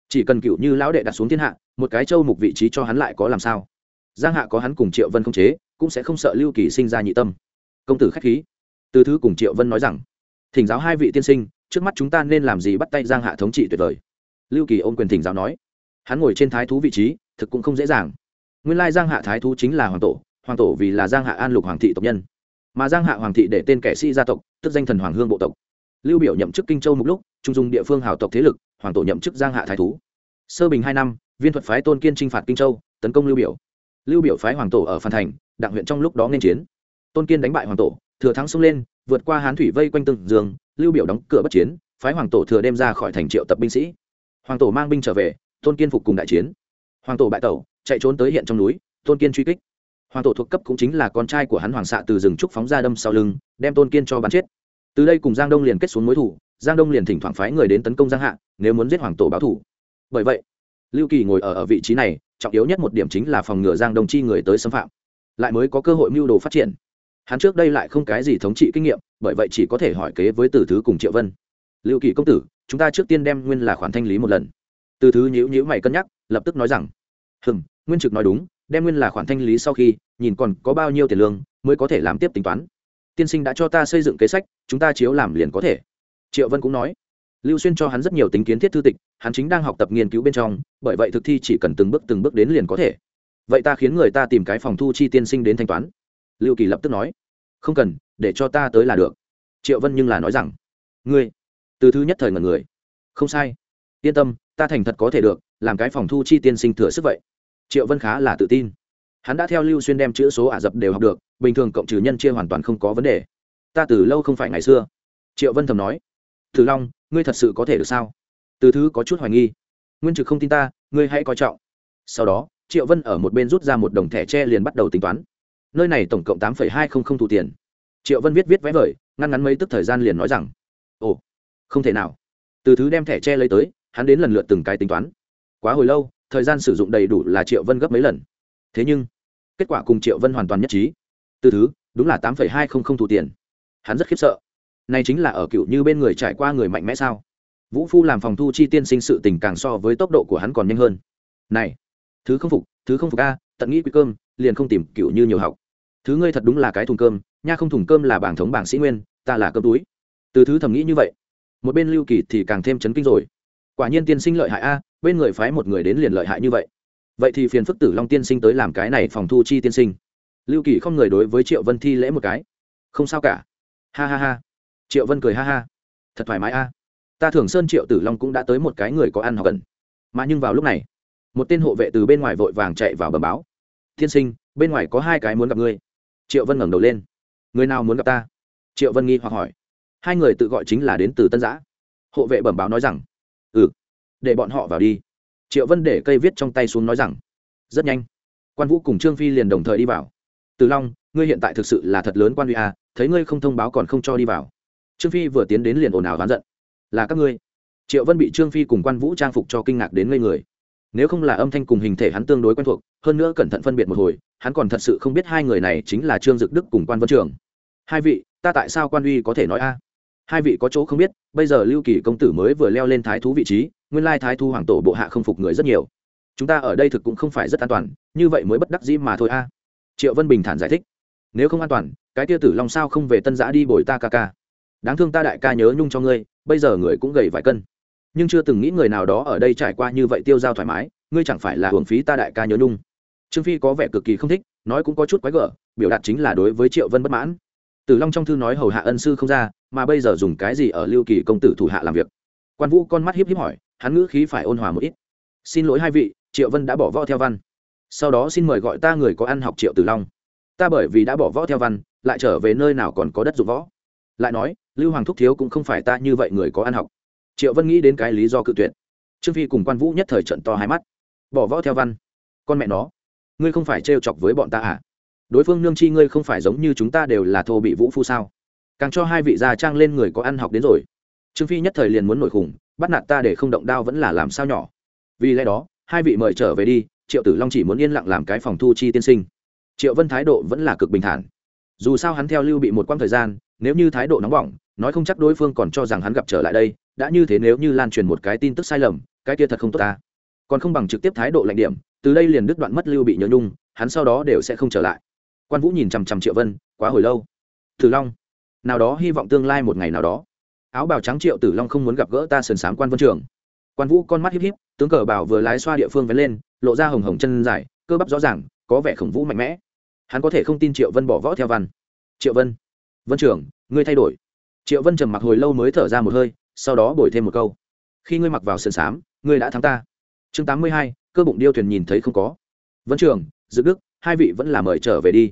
Chỉ cần cựu như lão đệ đặt xuống thiên hạ, một cái châu mục vị trí cho hắn lại có làm sao? Giang hạ có hắn cùng triệu vân không chế, cũng sẽ không sợ lưu kỳ sinh ra nhị tâm. Công tử k h á c h khí. Từ thứ cùng triệu vân nói rằng, thỉnh giáo hai vị tiên sinh trước mắt chúng ta nên làm gì bắt tay giang hạ thống trị tuyệt vời? Lưu kỳ ôm quyền thỉnh giáo nói. Hắn ngồi trên thái thú vị trí, thực cũng không dễ dàng. Nguyên lai giang hạ thái thú chính là hoàng tổ hoàng tổ vì là giang hạ an lục hoàng thị tộc nhân. Mà giang hạ hoàng thị để tên kẻ sĩ gia tộc, tức danh thần hoàng hương bộ tộc. Lưu biểu nhậm chức kinh châu một lúc, trung dung địa phương hào tộc thế lực, hoàng tổ nhậm chức giang hạ thái thú. Sơ bình hai năm, viên thuật phái tôn kiên trinh phạt kinh châu, tấn công lưu biểu. Lưu biểu phái hoàng tổ ở phan thành, đặng huyện trong lúc đó nên chiến. Tôn kiên đánh bại hoàng tổ, thừa thắng xông lên vượt qua hán thủy vây quanh từng giường lưu biểu đóng cửa bất chiến, phái hoàng tổ thừa đem ra khỏi thành triệu tập binh sĩ. Hoàng tổ mang binh trở về, tôn kiên phục cùng đại chiến. Hoàng tổ bại tẩu, chạy trốn tới hiện trong núi, tôn kiên truy kích. Hoàng tổ thuộc cấp cũng chính là con trai của hắn hoàng xạ từ rừng trúc phóng ra đâm sau lưng, đem tôn kiên cho bắn chết. Từ đây cùng giang đông liền kết xuống mối thủ, giang đông liền thỉnh thoảng phái người đến tấn công giang hạ, nếu muốn giết hoàng tổ báo thủ. Bởi vậy, lưu kỳ ngồi ở ở vị trí này, trọng yếu nhất một điểm chính là phòng ngừa giang đông chi người tới xâm phạm, lại mới có cơ hội mưu đồ phát triển hắn trước đây lại không cái gì thống trị kinh nghiệm, bởi vậy chỉ có thể hỏi kế với từ thứ cùng triệu vân. Lưu kỳ công tử, chúng ta trước tiên đem nguyên là khoản thanh lý một lần. Từ thứ nhữ nhữ mày cân nhắc, lập tức nói rằng, hừm, nguyên trực nói đúng, đem nguyên là khoản thanh lý sau khi, nhìn còn có bao nhiêu tiền lương, mới có thể làm tiếp tính toán. Tiên sinh đã cho ta xây dựng kế sách, chúng ta chiếu làm liền có thể. Triệu vân cũng nói. Lưu xuyên cho hắn rất nhiều tính kiến thiết thư tịch, hắn chính đang học tập nghiên cứu bên trong, bởi vậy thực thi chỉ cần từng bước từng bước đến liền có thể. Vậy ta khiến người ta tìm cái phòng thu chi tiên sinh đến thanh toán lưu kỳ lập tức nói, không cần, để cho ta tới là được. Triệu vân nhưng là nói rằng, ngươi. Từ thứ nhất thời ngần người. Không sai. Yên tâm, ta thành thật có thể được, làm cái phòng thu chi tiên sinh thừa sức vậy. Triệu vân khá là tự tin. Hắn đã theo lưu xuyên đem chữ số ả rập đều học được, bình thường cộng trừ nhân chia hoàn toàn không có vấn đề. Ta từ lâu không phải ngày xưa. Triệu vân thầm nói. Thử long, ngươi thật sự có thể được sao? Từ thứ có chút hoài nghi. Nguyên trực không tin ta, ngươi hãy coi trọng. Sau đó, triệu vân ở một bên rút ra một đồng thẻ tre liền bắt đầu tính toán nơi này tổng cộng tám hai không không thu tiền. Triệu vân viết viết vẽ vời, ngăn ngắn mấy tức thời gian liền nói rằng, ồ, không thể nào. Từ thứ đem thẻ tre lấy tới, hắn đến lần lượt từng cái tính toán. Quá hồi lâu, thời gian sử dụng đầy đủ là triệu vân gấp mấy lần. Thế nhưng, kết quả cùng triệu vân hoàn toàn nhất trí. Từ thứ, đúng là tám hai không không thu tiền. Hắn rất khiếp sợ. Này chính là ở cựu như bên người trải qua người mạnh mẽ sao? Vũ phu làm phòng thu chi tiên sinh sự tình càng so với tốc độ của hắn còn nhanh hơn. Này, thứ không phục, thứ không phục a, tận nghĩ quý cơm, liền không tìm cựu như nhiều học thứ ngươi thật đúng là cái thùng cơm, nha không thùng cơm là bảng thống bảng sĩ nguyên, ta là cơm túi. Từ thứ thầm nghĩ như vậy, một bên lưu kỳ thì càng thêm chấn kinh rồi. Quả nhiên tiên sinh lợi hại a, bên người phái một người đến liền lợi hại như vậy. Vậy thì phiền phức tử long tiên sinh tới làm cái này phòng thu chi tiên sinh. Lưu kỳ không người đối với triệu vân thi lễ một cái. Không sao cả. Ha ha ha. Triệu vân cười ha ha. Thật thoải mái a. Ta thường sơn triệu tử long cũng đã tới một cái người có ăn học cần mà nhưng vào lúc này, một tên hộ vệ từ bên ngoài vội vàng chạy vào bờ báo. Tiên sinh, bên ngoài có hai cái muốn gặp ngươi triệu vân ngẩng đầu lên. Người nào muốn gặp ta? Triệu vân nghi hoặc hỏi. Hai người tự gọi chính là đến từ tân giã. Hộ vệ bẩm báo nói rằng ừ để bọn họ vào đi. Triệu vân để cây viết trong tay xuống nói rằng, rất nhanh. Quan vũ cùng trương phi liền đồng thời đi vào. Từ long, ngươi hiện tại thực sự là thật lớn quan huy à thấy ngươi không thông báo còn không cho đi vào. Trương phi vừa tiến đến liền ồn ào oán giận. Là các ngươi. Triệu vân bị trương phi cùng quan vũ trang phục cho kinh ngạc đến ngây người nếu không là âm thanh cùng hình thể hắn tương đối quen thuộc, hơn nữa cẩn thận phân biệt một hồi, hắn còn thật sự không biết hai người này chính là trương dực đức cùng quan vân trường. Hai vị, ta tại sao quan uy có thể nói a? Hai vị có chỗ không biết, bây giờ lưu kỳ công tử mới vừa leo lên thái thú vị trí, nguyên lai thái thú hoàng tổ bộ hạ không phục người rất nhiều. Chúng ta ở đây thực cũng không phải rất an toàn, như vậy mới bất đắc dĩ mà thôi a. Triệu vân bình thản giải thích. Nếu không an toàn, cái tia tử long sao không về tân giã đi bồi ta ca ca. Đáng thương ta đại ca nhớ nhung cho ngươi, bây giờ người cũng gầy vài cân nhưng chưa từng nghĩ người nào đó ở đây trải qua như vậy tiêu dao thoải mái, ngươi chẳng phải là hưởng phí ta đại ca nhớ nhung. Trương phi có vẻ cực kỳ không thích, nói cũng có chút quái gở, biểu đạt chính là đối với triệu vân bất mãn. Tử long trong thư nói hầu hạ ân sư không ra, mà bây giờ dùng cái gì ở lưu kỳ công tử thủ hạ làm việc? Quan vũ con mắt hiếp hiếp hỏi, hắn ngữ khí phải ôn hòa một ít. Xin lỗi hai vị, triệu vân đã bỏ võ theo văn. Sau đó xin mời gọi ta người có ăn học triệu tử long. Ta bởi vì đã bỏ võ theo văn, lại trở về nơi nào còn có đất dụng võ. Lại nói, lưu hoàng thúc thiếu cũng không phải ta như vậy người có ăn học triệu vân nghĩ đến cái lý do cự tuyệt. Trương phi cùng quan vũ nhất thời trận to hai mắt. Bỏ võ theo văn. Con mẹ nó, ngươi không phải trêu chọc với bọn ta à? Đối phương nương chi ngươi không phải giống như chúng ta đều là thô bị vũ phu sao? Càng cho hai vị già trang lên người có ăn học đến rồi. Trương phi nhất thời liền muốn nổi khủng, bắt nạt ta để không động đao vẫn là làm sao nhỏ. Vì lẽ đó, hai vị mời trở về đi, triệu tử long chỉ muốn yên lặng làm cái phòng thu chi tiên sinh. Triệu vân thái độ vẫn là cực bình thản. Dù sao hắn theo lưu bị một quãng thời gian, nếu như thái độ nóng bỏng, nói không chắc đối phương còn cho rằng hắn gặp trở lại đây đã như thế nếu như lan truyền một cái tin tức sai lầm, cái kia thật không tốt ta. Còn không bằng trực tiếp thái độ lạnh điểm, từ đây liền đứt đoạn mất lưu bị nhớ nhung, hắn sau đó đều sẽ không trở lại. Quan vũ nhìn chằm chằm triệu vân, quá hồi lâu. Tử long, nào đó hy vọng tương lai một ngày nào đó. Áo bào trắng triệu tử long không muốn gặp gỡ ta sườn sáng quan vân trường. Quan vũ con mắt híp híp, tướng cờ bảo vừa lái xoa địa phương vén lên, lộ ra hồng hồng chân dài, cơ bắp rõ ràng, có vẻ khổng vũ mạnh mẽ. Hắn có thể không tin triệu vân bỏ võ theo văn. Triệu vân vân trưởng ngươi thay đổi. Triệu vân trầm mặc hồi lâu mới thở ra một hơi sau đó bồi thêm một câu. Khi ngươi mặc vào sườn xám, ngươi đã thắng ta. Chương tám mươi hai, cơ bụng điêu thuyền nhìn thấy không có. Vẫn trường, dự đức, hai vị vẫn là mời trở về đi.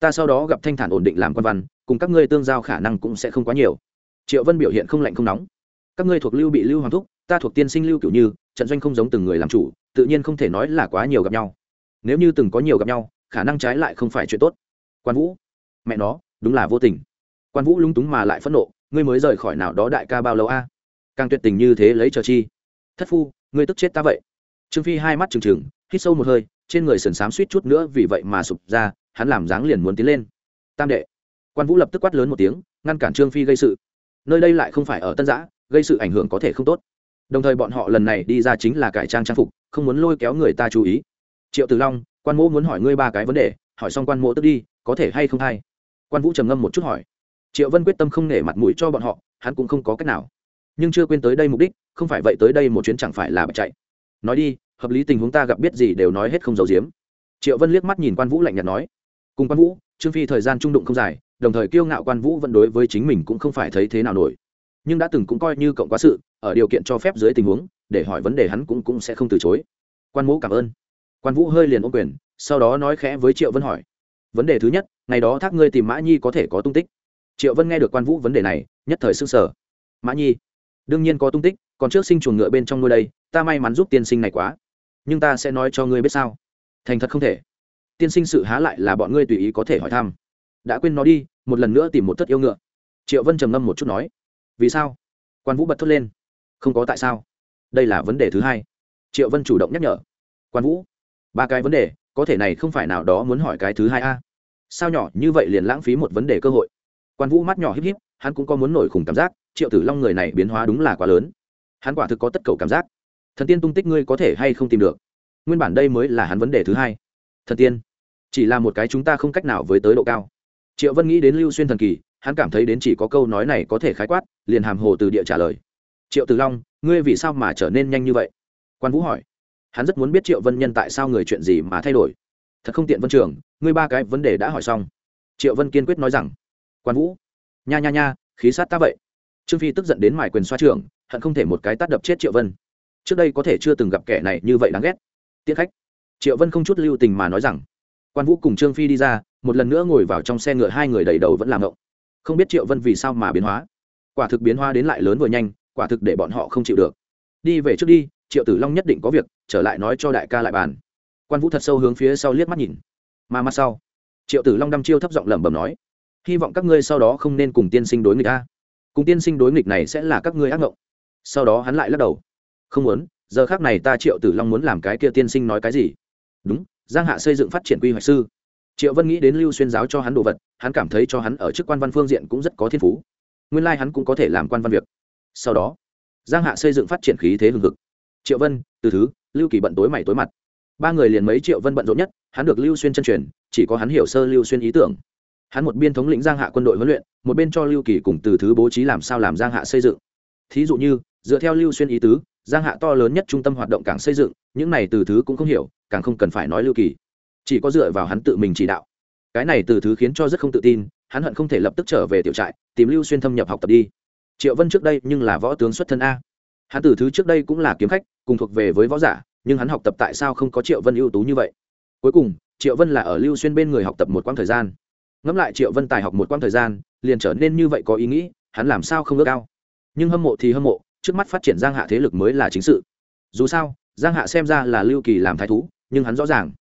Ta sau đó gặp thanh thản ổn định làm quan văn, cùng các ngươi tương giao khả năng cũng sẽ không quá nhiều. Triệu vân biểu hiện không lạnh không nóng. Các ngươi thuộc lưu bị lưu hoàng thúc, ta thuộc tiên sinh lưu kiểu như, trận doanh không giống từng người làm chủ, tự nhiên không thể nói là quá nhiều gặp nhau. Nếu như từng có nhiều gặp nhau, khả năng trái lại không phải chuyện tốt. Quan vũ, mẹ nó, đúng là vô tình. Quan vũ lúng túng mà lại phẫn nộ ngươi mới rời khỏi nào đó đại ca bao lâu a? Càng tuyệt tình như thế lấy chờ chi? Thất phu, ngươi tức chết ta vậy. Trương phi hai mắt trừng trừng, hít sâu một hơi, trên người sườn xám suýt chút nữa vì vậy mà sụp ra, hắn làm dáng liền muốn tiến lên. Tam đệ. Quan vũ lập tức quát lớn một tiếng, ngăn cản trương phi gây sự. Nơi đây lại không phải ở tân giã, gây sự ảnh hưởng có thể không tốt. Đồng thời bọn họ lần này đi ra chính là cải trang trang phục, không muốn lôi kéo người ta chú ý. Triệu tử long, quan mỗ muốn hỏi ngươi ba cái vấn đề, hỏi xong quan mỗ tức đi, có thể hay không hay? Quan vũ trầm ngâm một chút hỏi triệu vân quyết tâm không nể mặt mũi cho bọn họ, hắn cũng không có cách nào. Nhưng chưa quên tới đây mục đích, không phải vậy tới đây một chuyến chẳng phải là bạch chạy. Nói đi, hợp lý tình huống ta gặp biết gì đều nói hết không giấu giếm. Triệu vân liếc mắt nhìn quan vũ lạnh nhạt nói. Cùng quan vũ, trương phi thời gian trung đụng không dài, đồng thời kiêu ngạo quan vũ vẫn đối với chính mình cũng không phải thấy thế nào nổi. Nhưng đã từng cũng coi như cộng quá sự, ở điều kiện cho phép dưới tình huống, để hỏi vấn đề hắn cũng cũng sẽ không từ chối. Quan vũ cảm ơn. Quan vũ hơi liền ôm quyền, sau đó nói khẽ với triệu vân hỏi. Vấn đề thứ nhất, ngày đó thác ngươi tìm mã nhi có thể có tung tích triệu vân nghe được quan vũ vấn đề này, nhất thời s ư n g sở mã nhi, đương nhiên có tung tích, còn trước sinh chuồng ngựa bên trong nuôi đây, ta may mắn giúp tiên sinh này quá. Nhưng ta sẽ nói cho ngươi biết sao? Thành thật không thể. Tiên sinh sự há lại là bọn ngươi tùy ý có thể hỏi thăm. Đã quên nó đi, một lần nữa tìm một thất yêu ngựa. Triệu vân trầm ngâm một chút nói. Vì sao? Quan vũ bật thốt lên. Không có tại sao? Đây là vấn đề thứ hai. Triệu vân chủ động nhắc nhở. Quan vũ, ba cái vấn đề, có thể này không phải nào đó muốn hỏi cái thứ hai a. Sao nhỏ như vậy liền lãng phí một vấn đề cơ hội? Quan vũ mắt nhỏ híp híp, hắn cũng có muốn nổi khủng cảm giác, triệu tử long người này biến hóa đúng là quá lớn. Hắn quả thực có tất cầu cảm giác. Thần tiên tung tích ngươi có thể hay không tìm được? Nguyên bản đây mới là hắn vấn đề thứ hai. Thần tiên, chỉ là một cái chúng ta không cách nào với tới độ cao. Triệu vân nghĩ đến lưu xuyên thần kỳ, hắn cảm thấy đến chỉ có câu nói này có thể khái quát, liền hàm hồ từ địa trả lời. Triệu tử long, ngươi vì sao mà trở nên nhanh như vậy? Quan vũ hỏi. Hắn rất muốn biết triệu vân nhân tại sao người chuyện gì mà thay đổi. Thật không tiện vân trường, ngươi ba cái vấn đề đã hỏi xong. Triệu vân kiên quyết nói rằng quan vũ nha nha nha khí sát ta vậy trương phi tức giận đến mải quyền xoa trường hận không thể một cái tát đập chết triệu vân trước đây có thể chưa từng gặp kẻ này như vậy đáng ghét tiết khách triệu vân không chút lưu tình mà nói rằng quan vũ cùng trương phi đi ra một lần nữa ngồi vào trong xe ngựa hai người đầy đầu vẫn làm ngộng không biết triệu vân vì sao mà biến hóa quả thực biến hóa đến lại lớn vừa nhanh quả thực để bọn họ không chịu được đi về trước đi triệu tử long nhất định có việc trở lại nói cho đại ca lại bàn quan vũ thật sâu hướng phía sau liếc mắt nhìn mà mắt sau triệu tử long đăm chiêu thấp giọng lẩm bẩm nói hy vọng các ngươi sau đó không nên cùng tiên sinh đối nghịch a. Cùng tiên sinh đối nghịch này sẽ là các ngươi ác mộng sau đó hắn lại lắc đầu. Không muốn, giờ khác này ta triệu tử long muốn làm cái kia tiên sinh nói cái gì? Đúng, giang hạ xây dựng phát triển quy hoạch sư. Triệu vân nghĩ đến lưu xuyên giáo cho hắn đồ vật, hắn cảm thấy cho hắn ở chức quan văn phương diện cũng rất có thiên phú. Nguyên lai、like、hắn cũng có thể làm quan văn việc. Sau đó, giang hạ xây dựng phát triển khí thế hừng hực. Triệu vân, từ thứ, lưu kỳ bận tối mày tối mặt. Ba người liền mấy triệu vân bận rộn nhất, hắn được lưu xuyên chân truyền, chỉ có hắn hiểu sơ lưu xuyên ý tưởng hắn một biên thống lĩnh giang hạ quân đội huấn luyện, một bên cho lưu kỳ cùng từ thứ bố trí làm sao làm giang hạ xây dựng. Thí dụ như, dựa theo lưu xuyên ý tứ, giang hạ to lớn nhất trung tâm hoạt động cảng xây dựng, những này từ thứ cũng không hiểu, càng không cần phải nói lưu kỳ. Chỉ có dựa vào hắn tự mình chỉ đạo. Cái này từ thứ khiến cho rất không tự tin, hắn hận không thể lập tức trở về tiểu trại, tìm lưu xuyên thâm nhập học tập đi. Triệu vân trước đây nhưng là võ tướng xuất thân a. Hắn từ thứ trước đây cũng là kiếm khách, cùng thuộc về với võ giả, nhưng hắn học tập tại sao không có triệu vân ưu tú như vậy? Cuối cùng, triệu vân là ở lưu xuyên bên người học tập một quãng thời gian ngẫm lại triệu vân tài học một quãng thời gian, liền trở nên như vậy có ý nghĩ, hắn làm sao không ước cao nhưng hâm mộ thì hâm mộ, trước mắt phát triển giang hạ thế lực mới là chính sự. Dù sao, giang hạ xem ra là lưu kỳ làm thái thú, nhưng hắn rõ ràng,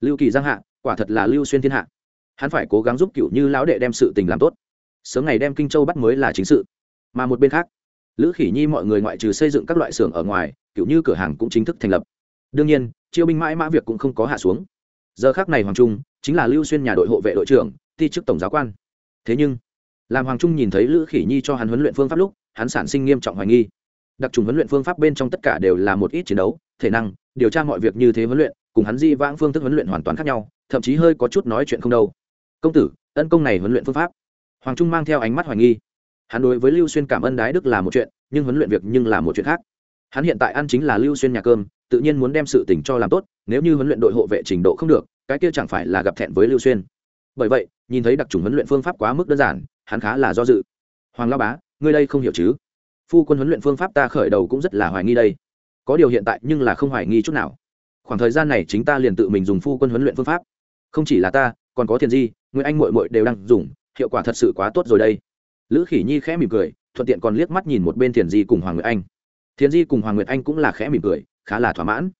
lưu kỳ giang hạ, quả thật là lưu xuyên thiên hạ. Hắn phải cố gắng giúp cựu như lão đệ đem sự tình làm tốt. Sớm ngày đem kinh châu bắt mới là chính sự. Mà một bên khác, lữ khỉ nhi mọi người ngoại trừ xây dựng các loại xưởng ở ngoài, cựu như cửa hàng cũng chính thức thành lập. Đương nhiên, chiêu binh mãi mã việc cũng không có hạ xuống. Giờ khác này hoàng trung, chính là lưu xuyên nhà đội hộ vệ đội trưởng thi chức tổng giáo quan. Thế nhưng, làm hoàng trung nhìn thấy lữ khỉ nhi cho hắn huấn luyện phương pháp lúc, hắn sản sinh nghiêm trọng hoài nghi. Đặc trùng huấn luyện phương pháp bên trong tất cả đều là một ít chiến đấu, thể năng, điều tra mọi việc như thế huấn luyện, cùng hắn di vãng phương thức huấn luyện hoàn toàn khác nhau, thậm chí hơi có chút nói chuyện không đâu. Công tử ân công này huấn luyện phương pháp. Hoàng trung mang theo ánh mắt hoài nghi. Hắn đối với lưu xuyên cảm ơn đái đức là một chuyện, nhưng huấn luyện việc nhưng là một chuyện khác. Hắn hiện tại ăn chính là lưu xuyên nhà cơm, tự nhiên muốn đem sự tỉnh cho làm tốt, nếu như huấn luyện đội hộ vệ trình độ không được, cái kia chẳng phải là gặp thẹn với lưu xuyên bởi vậy, nhìn thấy đặc trùng huấn luyện phương pháp quá mức đơn giản, hắn khá là do dự. Hoàng lao bá, ngươi đây không hiểu chứ? Phu quân huấn luyện phương pháp ta khởi đầu cũng rất là hoài nghi đây. Có điều hiện tại nhưng là không hoài nghi chút nào. Khoảng thời gian này chính ta liền tự mình dùng phu quân huấn luyện phương pháp. Không chỉ là ta, còn có thiền di, nguyễn anh mội mội đều đang dùng, hiệu quả thật sự quá tốt rồi đây. Lữ khỉ nhi khẽ mỉm cười, thuận tiện còn liếc mắt nhìn một bên thiền di cùng hoàng nguyệt anh. Thiền di cùng hoàng nguyệt anh cũng là khẽ mỉm cười, khá là thỏa mãn.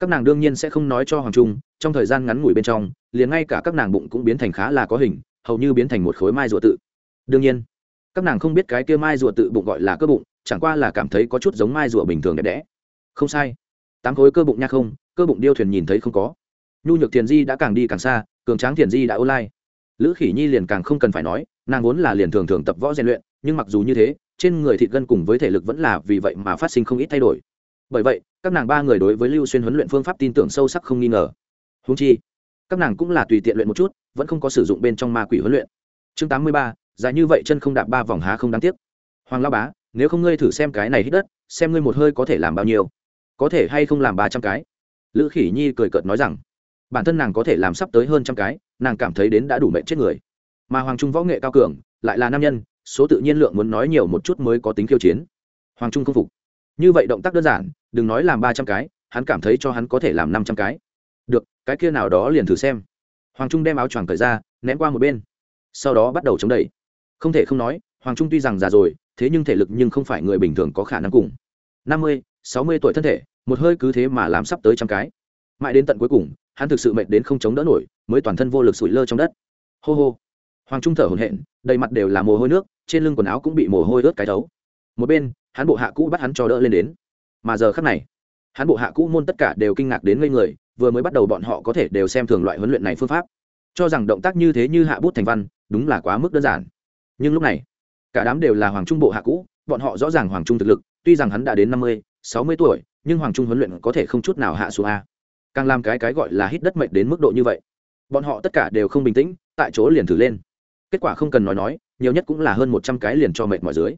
Các nàng đương nhiên sẽ không nói cho hoàng trung, trong thời gian ngắn ngủi bên trong liền ngay cả các nàng bụng cũng biến thành khá là có hình, hầu như biến thành một khối mai rùa tự. Đương nhiên, các nàng không biết cái kia mai rùa tự bụng gọi là cơ bụng, chẳng qua là cảm thấy có chút giống mai rùa bình thường đẹp đẽ. Không sai. Tám khối cơ bụng nha không, cơ bụng điêu thuyền nhìn thấy không có. Nhu nhược thiền di đã càng đi càng xa, cường tráng thiền di đã ô lai lữ khỉ nhi liền càng không cần phải nói, nàng vốn là liền thường thường tập võ rèn luyện, nhưng mặc dù như thế, trên người thịt gân cùng với thể lực vẫn là vì vậy mà phát sinh không ít thay đổi. Bởi vậy, các nàng ba người đối với lưu xuyên huấn luyện phương pháp tin tưởng sâu sắc không nghi ngờ. Húng chi các nàng cũng là tùy tiện luyện một chút, vẫn không có sử dụng bên trong ma quỷ huấn luyện. Chương tám mươi ba, dài như vậy chân không đạp ba vòng há không đáng tiếc. Hoàng lao bá, nếu không ngươi thử xem cái này hít đất, xem ngươi một hơi có thể làm bao nhiêu. Có thể hay không làm ba trăm cái? Lữ khỉ nhi cười cợt nói rằng, bản thân nàng có thể làm sắp tới hơn trăm cái, nàng cảm thấy đến đã đủ mệnh chết người. Mà hoàng trung võ nghệ cao cường, lại là nam nhân, số tự nhiên lượng muốn nói nhiều một chút mới có tính khiêu chiến. Hoàng trung không phục. Như vậy động tác đơn giản, đừng nói làm ba trăm cái, hắn cảm thấy cho hắn có thể làm năm trăm cái được, cái kia nào đó liền thử xem. Hoàng trung đem áo choàng cởi ra, ném qua một bên. Sau đó bắt đầu chống đẩy. Không thể không nói, hoàng trung tuy rằng già rồi, thế nhưng thể lực nhưng không phải người bình thường có khả năng cùng. Năm mươi, sáu mươi tuổi thân thể, một hơi cứ thế mà làm sắp tới trăm cái. Mãi đến tận cuối cùng, hắn thực sự mệt đến không chống đỡ nổi, mới toàn thân vô lực sủi lơ trong đất. Hô hô. Hoàng trung thở hổn hển, đầy mặt đều là mồ hôi nước, trên lưng quần áo cũng bị mồ hôi ướt cái thấu. Một bên, hắn bộ hạ cũ bắt hắn cho đỡ lên đến. Mà giờ khắc này, hắn bộ hạ cũ môn tất cả đều kinh ngạc đến ngây người vừa mới bắt đầu bọn họ có thể đều xem thường loại huấn luyện này phương pháp. Cho rằng động tác như thế như hạ bút thành văn, đúng là quá mức đơn giản. Nhưng lúc này, cả đám đều là hoàng trung bộ hạ cũ, bọn họ rõ ràng hoàng trung thực lực, tuy rằng hắn đã đến năm mươi, sáu mươi tuổi, nhưng hoàng trung huấn luyện có thể không chút nào hạ xuống a. Càng làm cái cái gọi là hít đất mệnh đến mức độ như vậy, bọn họ tất cả đều không bình tĩnh, tại chỗ liền thử lên. Kết quả không cần nói nói, nhiều nhất cũng là hơn một trăm cái liền cho mệt mọi dưới.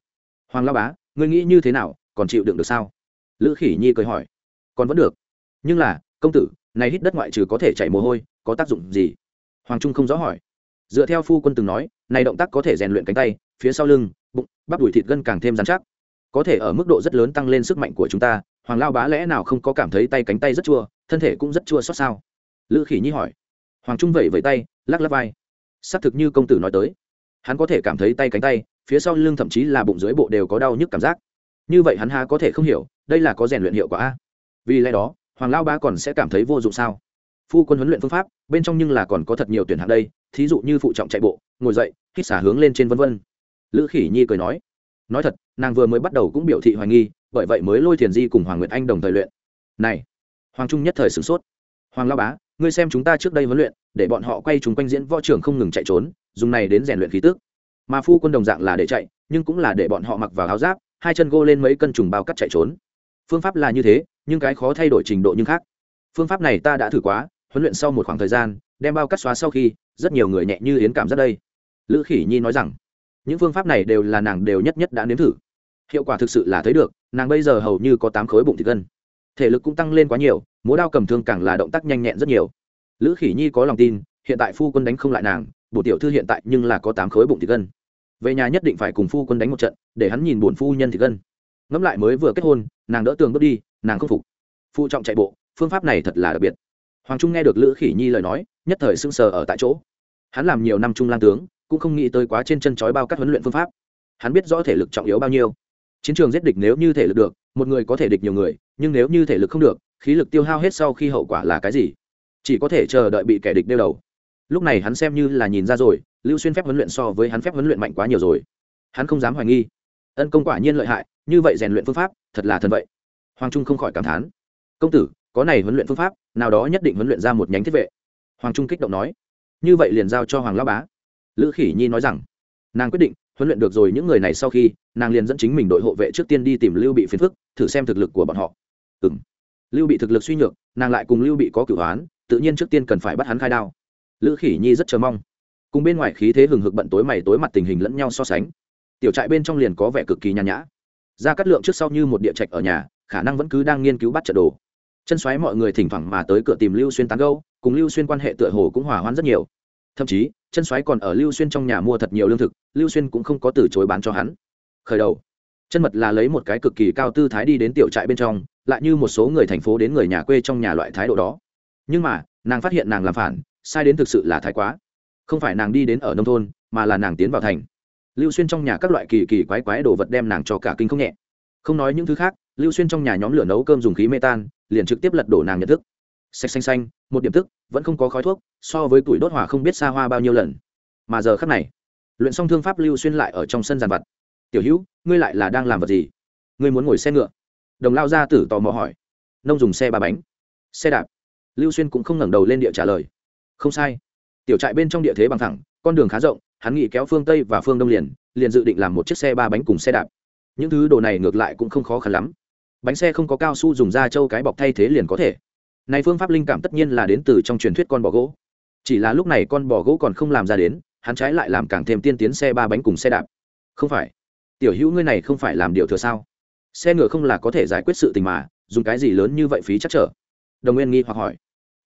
Hoàng lao bá, ngươi nghĩ như thế nào, còn chịu đựng được sao? Lữ khỉ nhi cười hỏi. Còn vẫn được. Nhưng là, công tử này hít đất ngoại trừ có thể chảy mồ hôi, có tác dụng gì? Hoàng trung không rõ hỏi. Dựa theo phu quân từng nói, này động tác có thể rèn luyện cánh tay, phía sau lưng, bụng, bắp đùi thịt gân càng thêm dán chắc. Có thể ở mức độ rất lớn tăng lên sức mạnh của chúng ta, hoàng lao bá lẽ nào không có cảm thấy tay cánh tay rất chua, thân thể cũng rất chua xót sao? Lữ khỉ nhi hỏi. Hoàng trung vẩy vẩy tay, lắc lắc vai. Xác thực như công tử nói tới, hắn có thể cảm thấy tay cánh tay, phía sau lưng thậm chí là bụng dưới bộ đều có đau nhức cảm giác. Như vậy hắn há có thể không hiểu, đây là có rèn luyện hiệu quả a? Vì lẽ đó hoàng lao bá còn sẽ cảm thấy vô dụng sao? Phu quân huấn luyện phương pháp, bên trong nhưng là còn có thật nhiều tuyển hạng đây, thí dụ như phụ trọng chạy bộ, ngồi dậy, hít xả hướng lên trên vân vân. Lữ khỉ nhi cười nói nói thật, nàng vừa mới bắt đầu cũng biểu thị hoài nghi, bởi vậy mới lôi thiền di cùng hoàng nguyệt anh đồng thời luyện. Này, hoàng trung nhất thời sửng sốt. Hoàng lao bá, ngươi xem chúng ta trước đây huấn luyện, để bọn họ quay chúng quanh diễn võ trưởng không ngừng chạy trốn, dùng này đến rèn luyện khí tức. Mà phu quân đồng dạng là để chạy, nhưng cũng là để bọn họ mặc vào áo giáp, hai chân gô lên mấy cân trùng bao cắt chạy trốn. Phương pháp là như thế nhưng cái khó thay đổi trình độ nhưng khác. Phương pháp này ta đã thử quá, huấn luyện sau một khoảng thời gian, đem bao cắt xóa sau khi, rất nhiều người nhẹ như yến cảm rất đây. Lữ khỉ nhi nói rằng, những phương pháp này đều là nàng đều nhất nhất đã nếm thử. Hiệu quả thực sự là thấy được, nàng bây giờ hầu như có tám khối bụng thịt gân. Thể lực cũng tăng lên quá nhiều, múa đao cầm thương càng là động tác nhanh nhẹn rất nhiều. Lữ khỉ nhi có lòng tin, hiện tại phu quân đánh không lại nàng, bổ tiểu thư hiện tại nhưng là có tám khối bụng thịt gân. Về nhà nhất định phải cùng phu quân đánh một trận, để hắn nhìn buồn phu nhân thịt gân. Ngẫm lại mới vừa kết hôn, nàng đỡ tường bước đi nàng không phục. Phụ trọng chạy bộ, phương pháp này thật là đặc biệt. Hoàng trung nghe được lữ khỉ nhi lời nói, nhất thời sưng sờ ở tại chỗ. Hắn làm nhiều năm trung lan tướng, cũng không nghĩ tới quá trên chân chói bao các huấn luyện phương pháp. Hắn biết rõ thể lực trọng yếu bao nhiêu. Chiến trường giết địch nếu như thể lực được, một người có thể địch nhiều người, nhưng nếu như thể lực không được, khí lực tiêu hao hết sau khi hậu quả là cái gì? Chỉ có thể chờ đợi bị kẻ địch đeo đầu. Lúc này hắn xem như là nhìn ra rồi, lưu xuyên phép huấn luyện so với hắn phép huấn luyện mạnh quá nhiều rồi. Hắn không dám hoài nghi. Ân công quả nhiên lợi hại, như vậy rèn luyện phương pháp, thật là thần vậy hoàng trung không khỏi cảm thán. Công tử, có này huấn luyện phương pháp, nào đó nhất định huấn luyện ra một nhánh thiết vệ. Hoàng trung kích động nói. Như vậy liền giao cho hoàng lao bá. Lữ khỉ nhi nói rằng. Nàng quyết định, huấn luyện được rồi những người này sau khi, nàng liền dẫn chính mình đội hộ vệ trước tiên đi tìm lưu bị phiền phức, thử xem thực lực của bọn họ. Ừ m lưu bị thực lực suy nhược, nàng lại cùng lưu bị có cửu hoán tự nhiên trước tiên cần phải bắt hắn khai đao. Lữ khỉ nhi rất chờ mong. Cùng bên ngoài khí thế hừng hực bận tối mày tối mặt tình hình lẫn nhau so sánh. Tiểu trại bên trong liền có vẻ cực kỳ nhàn nhã. Ra cắt lượng trước sau như một địa trạch ở nhà khả năng vẫn cứ đang nghiên cứu bắt trận đồ. Chân xoáy mọi người thỉnh thoảng mà tới cửa tìm lưu xuyên tán gâu cùng lưu xuyên quan hệ tựa hồ cũng hòa hoãn rất nhiều. Thậm chí, chân xoáy còn ở lưu xuyên trong nhà mua thật nhiều lương thực, lưu xuyên cũng không có từ chối bán cho hắn. Khởi đầu, chân mật là lấy một cái cực kỳ cao tư thái đi đến tiểu trại bên trong, lại như một số người thành phố đến người nhà quê trong nhà loại thái độ đó. Nhưng mà, nàng phát hiện nàng làm phản, sai đến thực sự là thái quá. Không phải nàng đi đến ở nông thôn, mà là nàng tiến vào thành. Lưu xuyên trong nhà các loại kỳ kỳ quái quái đồ vật đem nàng cho cả kinh không nhẹ. Không nói những thứ khác lưu xuyên trong nhà nhóm lửa nấu cơm dùng khí mê tan, liền trực tiếp lật đổ nàng nhận thức. Xanh xanh xanh, một điểm thức vẫn không có khói thuốc, so với tuổi đốt hỏa không biết xa hoa bao nhiêu lần. Mà giờ khắc này, luyện xong thương pháp lưu xuyên lại ở trong sân giàn vật tiểu hữu, ngươi lại là đang làm vật gì? Ngươi muốn ngồi xe ngựa? Đồng lao gia tử tò mò hỏi. Nông dùng xe ba bánh. Xe đạp? Lưu xuyên cũng không ngẩng đầu lên địa trả lời. Không sai. Tiểu trại bên trong địa thế bằng thẳng, con đường khá rộng, hắn nghĩ kéo phương tây và phương đông liền liền dự định làm một chiếc xe ba bánh cùng xe đạp. Những thứ đồ này ngược lại cũng không khó khăn lắm bánh xe không có cao su dùng da trâu cái bọc thay thế liền có thể. Này phương pháp linh cảm tất nhiên là đến từ trong truyền thuyết con bò gỗ. Chỉ là lúc này con bò gỗ còn không làm ra đến, hắn trái lại làm càng thêm tiên tiến xe ba bánh cùng xe đạp. Không phải. Tiểu hữu ngươi này không phải làm điều thừa sao? Xe ngựa không là có thể giải quyết sự tình mà, dùng cái gì lớn như vậy phí chắc trở? Đồng nguyên nghi hoặc hỏi.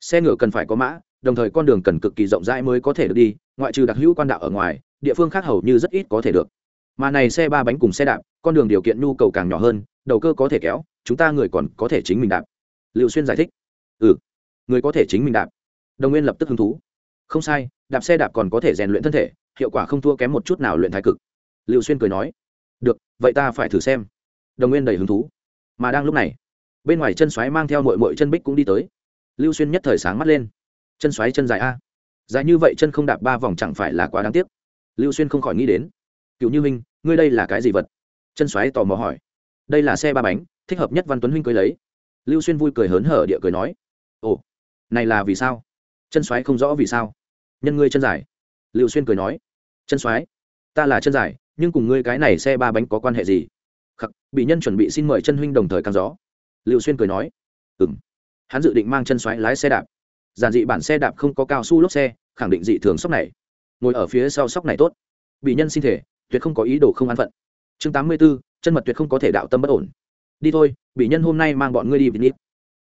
Xe ngựa cần phải có mã, đồng thời con đường cần cực kỳ rộng rãi mới có thể được đi, ngoại trừ đặc hữu quan đạo ở ngoài, địa phương khác hầu như rất ít có thể được. Mà này xe ba bánh cùng xe đạp, con đường điều kiện nhu cầu càng nhỏ hơn đầu cơ có thể kéo, chúng ta người còn có thể chính mình đạp. Liệu xuyên giải thích. Ừ người có thể chính mình đạp. Đồng nguyên lập tức hứng thú. Không sai, đạp xe đạp còn có thể rèn luyện thân thể, hiệu quả không thua kém một chút nào luyện thái cực. Liệu xuyên cười nói. Được, vậy ta phải thử xem. Đồng nguyên đầy hứng thú. Mà đang lúc này, bên ngoài chân xoáy mang theo mội mội chân bích cũng đi tới. Lưu xuyên nhất thời sáng mắt lên. Chân xoáy chân dài a. Dài như vậy chân không đạp ba vòng chẳng phải là quá đáng tiếc. Lưu xuyên không khỏi nghĩ đến. Cựu như minh, ngươi đây là cái gì vật? Chân xoáy tò mò hỏi đây là xe ba bánh, thích hợp nhất văn tuấn huynh cưới lấy. Lưu xuyên vui cười hớn hở địa cười nói, ồ, này là vì sao? Chân xoáy không rõ vì sao? Nhân ngươi chân dài. Lưu xuyên cười nói, chân xoáy, ta là chân dài, nhưng cùng ngươi cái này xe ba bánh có quan hệ gì? Khắc, bị nhân chuẩn bị xin mời chân huynh đồng thời căng gió. Lưu xuyên cười nói ừng hắn dự định mang chân xoáy lái xe đạp. Giản dị bản xe đạp không có cao su lốp xe, khẳng định dị thường sóc này. Ngồi ở phía sau sóc này tốt. Bị nhân xin thể, tuyệt không có ý đồ không an phận. Chương tám mươi b ố chân mật tuyệt không có thể đạo tâm bất ổn. Đi thôi bị nhân hôm nay mang bọn ngươi đi vịt nịp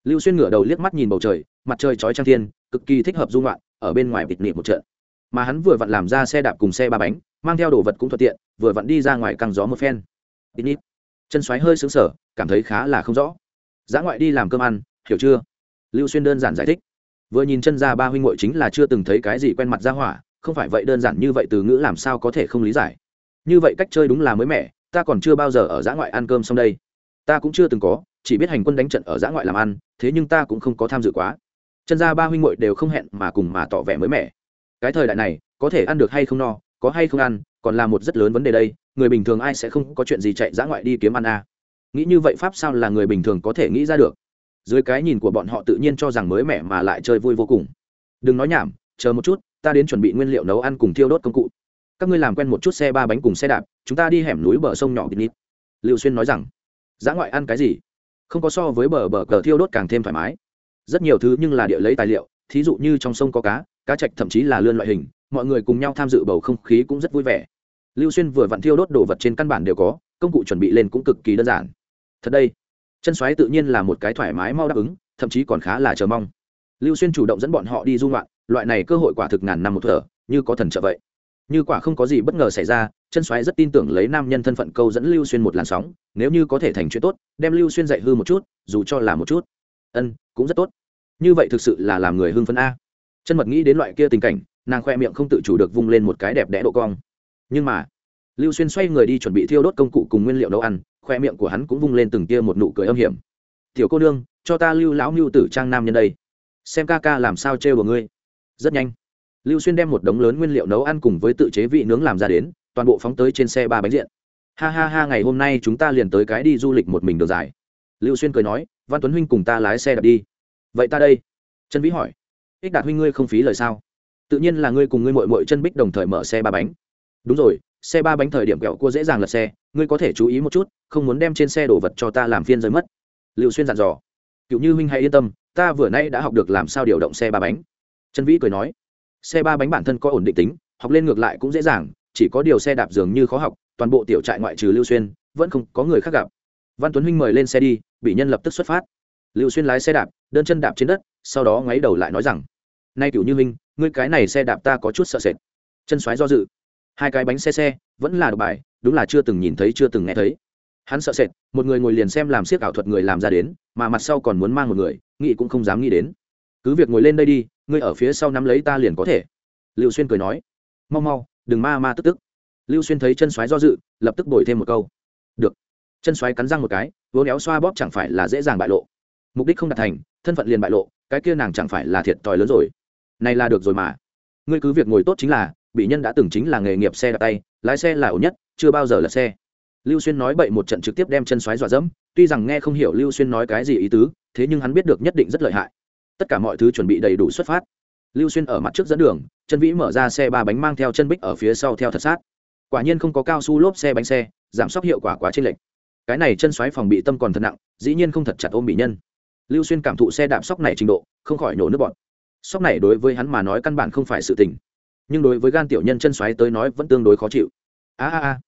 lưu xuyên ngửa đầu liếc mắt nhìn bầu trời, mặt trời chói trang thiên, cực kỳ thích hợp dung loạn ở bên ngoài vịt nịp một trận. Mà hắn vừa vặn làm ra xe đạp cùng xe ba bánh, mang theo đồ vật cũng thuận tiện, vừa vặn đi ra ngoài căng gió một phen. Vịt nịp chân xoáy hơi xứng sở cảm thấy khá là không rõ. Dã ngoại đi làm cơm ăn, hiểu chưa? Lưu xuyên đơn giản giải thích. Vừa nhìn chân ra ba huynh ngội chính là chưa từng thấy cái gì quen mặt ra hỏa, không phải vậy đơn giản như vậy từ ngữ làm sao có thể không lý giải. Như vậy cách chơi đúng là mới mẻ ta còn chưa bao giờ ở giã ngoại ăn cơm xong đây. Ta cũng chưa từng có, chỉ biết hành quân đánh trận ở giã ngoại làm ăn, thế nhưng ta cũng không có tham dự quá. Chân ra ba huynh hội đều không hẹn mà cùng mà tỏ vẻ mới mẻ. Cái thời đại này, có thể ăn được hay không no, có hay không ăn, còn là một rất lớn vấn đề đây, người bình thường ai sẽ không có chuyện gì chạy giã ngoại đi kiếm ăn à. nghĩ như vậy pháp sao là người bình thường có thể nghĩ ra được. Dưới cái nhìn của bọn họ tự nhiên cho rằng mới mẻ mà lại chơi vui vô cùng. Đừng nói nhảm, chờ một chút, ta đến chuẩn bị nguyên liệu nấu ăn cùng thiêu đốt công cụ các ngươi làm quen một chút xe ba bánh cùng xe đạp, chúng ta đi hẻm núi bờ sông nhỏ bịt nít liệu xuyên nói rằng dã ngoại ăn cái gì? Không có so với bờ bờ cờ thiêu đốt càng thêm thoải mái. Rất nhiều thứ nhưng là địa lấy tài liệu, thí dụ như trong sông có cá cá chạch thậm chí là lươn loại hình, mọi người cùng nhau tham dự bầu không khí cũng rất vui vẻ. Lưu xuyên vừa vặn thiêu đốt đồ vật trên căn bản đều có, công cụ chuẩn bị lên cũng cực kỳ đơn giản. Thật đây, chân xoáy tự nhiên là một cái thoải mái mau đáp ứng, thậm chí còn khá là chờ mong. Lưu xuyên chủ động dẫn bọn họ đi du ngoạn, loại này cơ hội quả thực ngàn năm một thở, như có thần trợ vậy như quả không có gì bất ngờ xảy ra, chân xoáy rất tin tưởng lấy nam nhân thân phận câu dẫn lưu xuyên một làn sóng, nếu như có thể thành chuyện tốt, đem lưu xuyên dạy hư một chút, dù cho là một chút. Ân, cũng rất tốt. Như vậy thực sự là làm người hưng phấn a. Chân mật nghĩ đến loại kia tình cảnh, nàng khoe miệng không tự chủ được vung lên một cái đẹp đẽ độ cong. Nhưng mà, lưu xuyên xoay người đi chuẩn bị thiêu đốt công cụ cùng nguyên liệu nấu ăn, khoe miệng của hắn cũng vung lên từng tia một nụ cười âm hiểm. Tiểu cô nương, cho ta lưu lão mưu tử trang nam nhân đây. Xem ca ca làm sao trêu của ngươi. Rất nhanh lưu xuyên đem một đống lớn nguyên liệu nấu ăn cùng với tự chế vị nướng làm ra đến, toàn bộ phóng tới trên xe ba bánh diện. Ha ha ha, ngày hôm nay chúng ta liền tới cái đi du lịch một mình đường dài. Lưu xuyên cười nói, văn tuấn huynh cùng ta lái xe đạp đi. Vậy ta đây. Trần vĩ hỏi, ích đạt huynh ngươi không phí lời sao? Tự nhiên là ngươi cùng ngươi mội mội chân bích đồng thời mở xe ba bánh. Đúng rồi, xe ba bánh thời điểm kẹo cua dễ dàng lật xe, ngươi có thể chú ý một chút, không muốn đem trên xe đồ vật cho ta làm phiên rơi mất. Lưu xuyên dặn dò, cựu như huynh hãy yên tâm, ta vừa nay đã học được làm sao điều động xe ba bánh. Trần vĩ cười nói xe ba bánh bản thân có ổn định tính, học lên ngược lại cũng dễ dàng, chỉ có điều xe đạp dường như khó học, toàn bộ tiểu trại ngoại trừ lưu xuyên, vẫn không có người khác gặp. Văn tuấn huynh mời lên xe đi, bị nhân lập tức xuất phát. Lưu xuyên lái xe đạp, đơn chân đạp trên đất, sau đó ngáy đầu lại nói rằng, nay cửu như huynh ngươi cái này xe đạp ta có chút sợ sệt. Chân xoáy do dự. Hai cái bánh xe xe, vẫn là độc bài, đúng là chưa từng nhìn thấy, chưa từng nghe thấy. Hắn sợ sệt, một người ngồi liền xem làm siếc ảo thuật người làm ra đến, mà mặt sau còn muốn mang một người, nghĩ cũng không dám nghĩ đến. Cứ việc ngồi lên đây đi ngươi ở phía sau nắm lấy ta liền có thể. Lưu xuyên cười nói, mau mau, đừng ma ma tức tức. Lưu xuyên thấy chân xoáy do dự, lập tức đổi thêm một câu. Được. Chân xoáy cắn răng một cái, vỗ néo xoa bóp chẳng phải là dễ dàng bại lộ. Mục đích không đạt thành, thân phận liền bại lộ, cái kia nàng chẳng phải là thiệt thòi lớn rồi. Này là được rồi mà. Ngươi cứ việc ngồi tốt chính là, bị nhân đã từng chính là nghề nghiệp xe đạp tay, lái xe là ổn nhất, chưa bao giờ là xe. Lưu xuyên nói bậy một trận trực tiếp đem chân xoáy dọa dẫm, tuy rằng nghe không hiểu lưu xuyên nói cái gì ý tứ, thế nhưng hắn biết được nhất định rất lợi hại tất cả mọi thứ chuẩn bị đầy đủ xuất phát. Lưu xuyên ở mặt trước dẫn đường, chân vĩ mở ra xe ba bánh mang theo chân bích ở phía sau theo thật sát. Quả nhiên không có cao su lốp xe bánh xe, giảm sốc hiệu quả quá trên lệch. Cái này chân xoáy phòng bị tâm còn thật nặng, dĩ nhiên không thật chặt ôm bị nhân. Lưu xuyên cảm thụ xe đạp sóc này trình độ, không khỏi nổ nước bọt. Sóc này đối với hắn mà nói căn bản không phải sự tình. Nhưng đối với gan tiểu nhân chân xoáy tới nói vẫn tương đối khó chịu. A a a.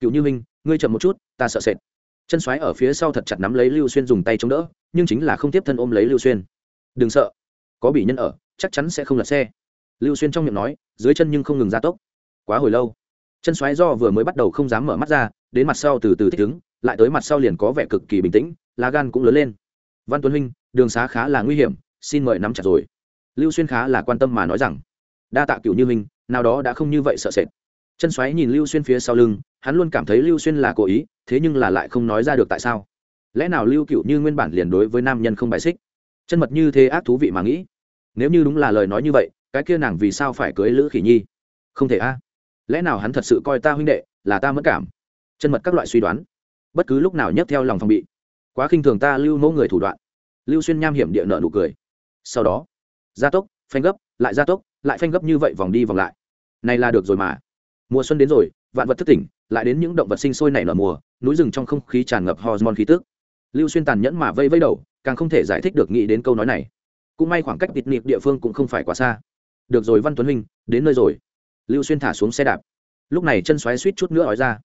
Cựu như minh, ngươi chậm một chút, ta sợ sệt. Chân xoáy ở phía sau thật chặt nắm lấy lưu xuyên dùng tay chống đỡ, nhưng chính là không tiếp thân ôm lấy lưu xuyên đừng sợ. Có bị nhân ở, chắc chắn sẽ không lật xe. Lưu xuyên trong miệng nói, dưới chân nhưng không ngừng gia tốc. Quá hồi lâu. Chân xoáy do vừa mới bắt đầu không dám mở mắt ra, đến mặt sau từ từ thích ứng, lại tới mặt sau liền có vẻ cực kỳ bình tĩnh, lá gan cũng lớn lên. Văn tuấn huynh, đường xá khá là nguy hiểm, xin mời nắm chặt rồi. Lưu xuyên khá là quan tâm mà nói rằng, đa tạ cựu như huynh, nào đó đã không như vậy sợ sệt. Chân xoáy nhìn lưu xuyên phía sau lưng, hắn luôn cảm thấy lưu xuyên là cố ý, thế nhưng là lại không nói ra được tại sao. Lẽ nào lưu cựu như nguyên bản liền đối với nam nhân không bài xích? Chân mật như thế ác thú vị mà nghĩ. Nếu như đúng là lời nói như vậy, cái kia nàng vì sao phải cưới lữ khỉ nhi? Không thể a. Lẽ nào hắn thật sự coi ta huynh đệ là ta mất cảm? Chân mật các loại suy đoán. Bất cứ lúc nào nhấc theo lòng phòng bị. Quá khinh thường ta lưu mẫu người thủ đoạn. Lưu xuyên nham hiểm địa nợ nụ cười. Sau đó, gia tốc, phanh gấp, lại gia tốc, lại phanh gấp như vậy vòng đi vòng lại. Này là được rồi mà. Mùa xuân đến rồi, vạn vật thức tỉnh, lại đến những động vật sinh sôi nảy nở mùa, núi rừng trong không khí tràn ngập hormone khí tức. Lưu xuyên tàn nhẫn mà vây vây đầu càng không thể giải thích được nghĩ đến câu nói này. Cũng may khoảng cách bịt nịp địa phương cũng không phải quá xa. Được rồi văn tuấn huynh đến nơi rồi. Lưu xuyên thả xuống xe đạp. Lúc này chân xoáy suýt chút nữa nói ra.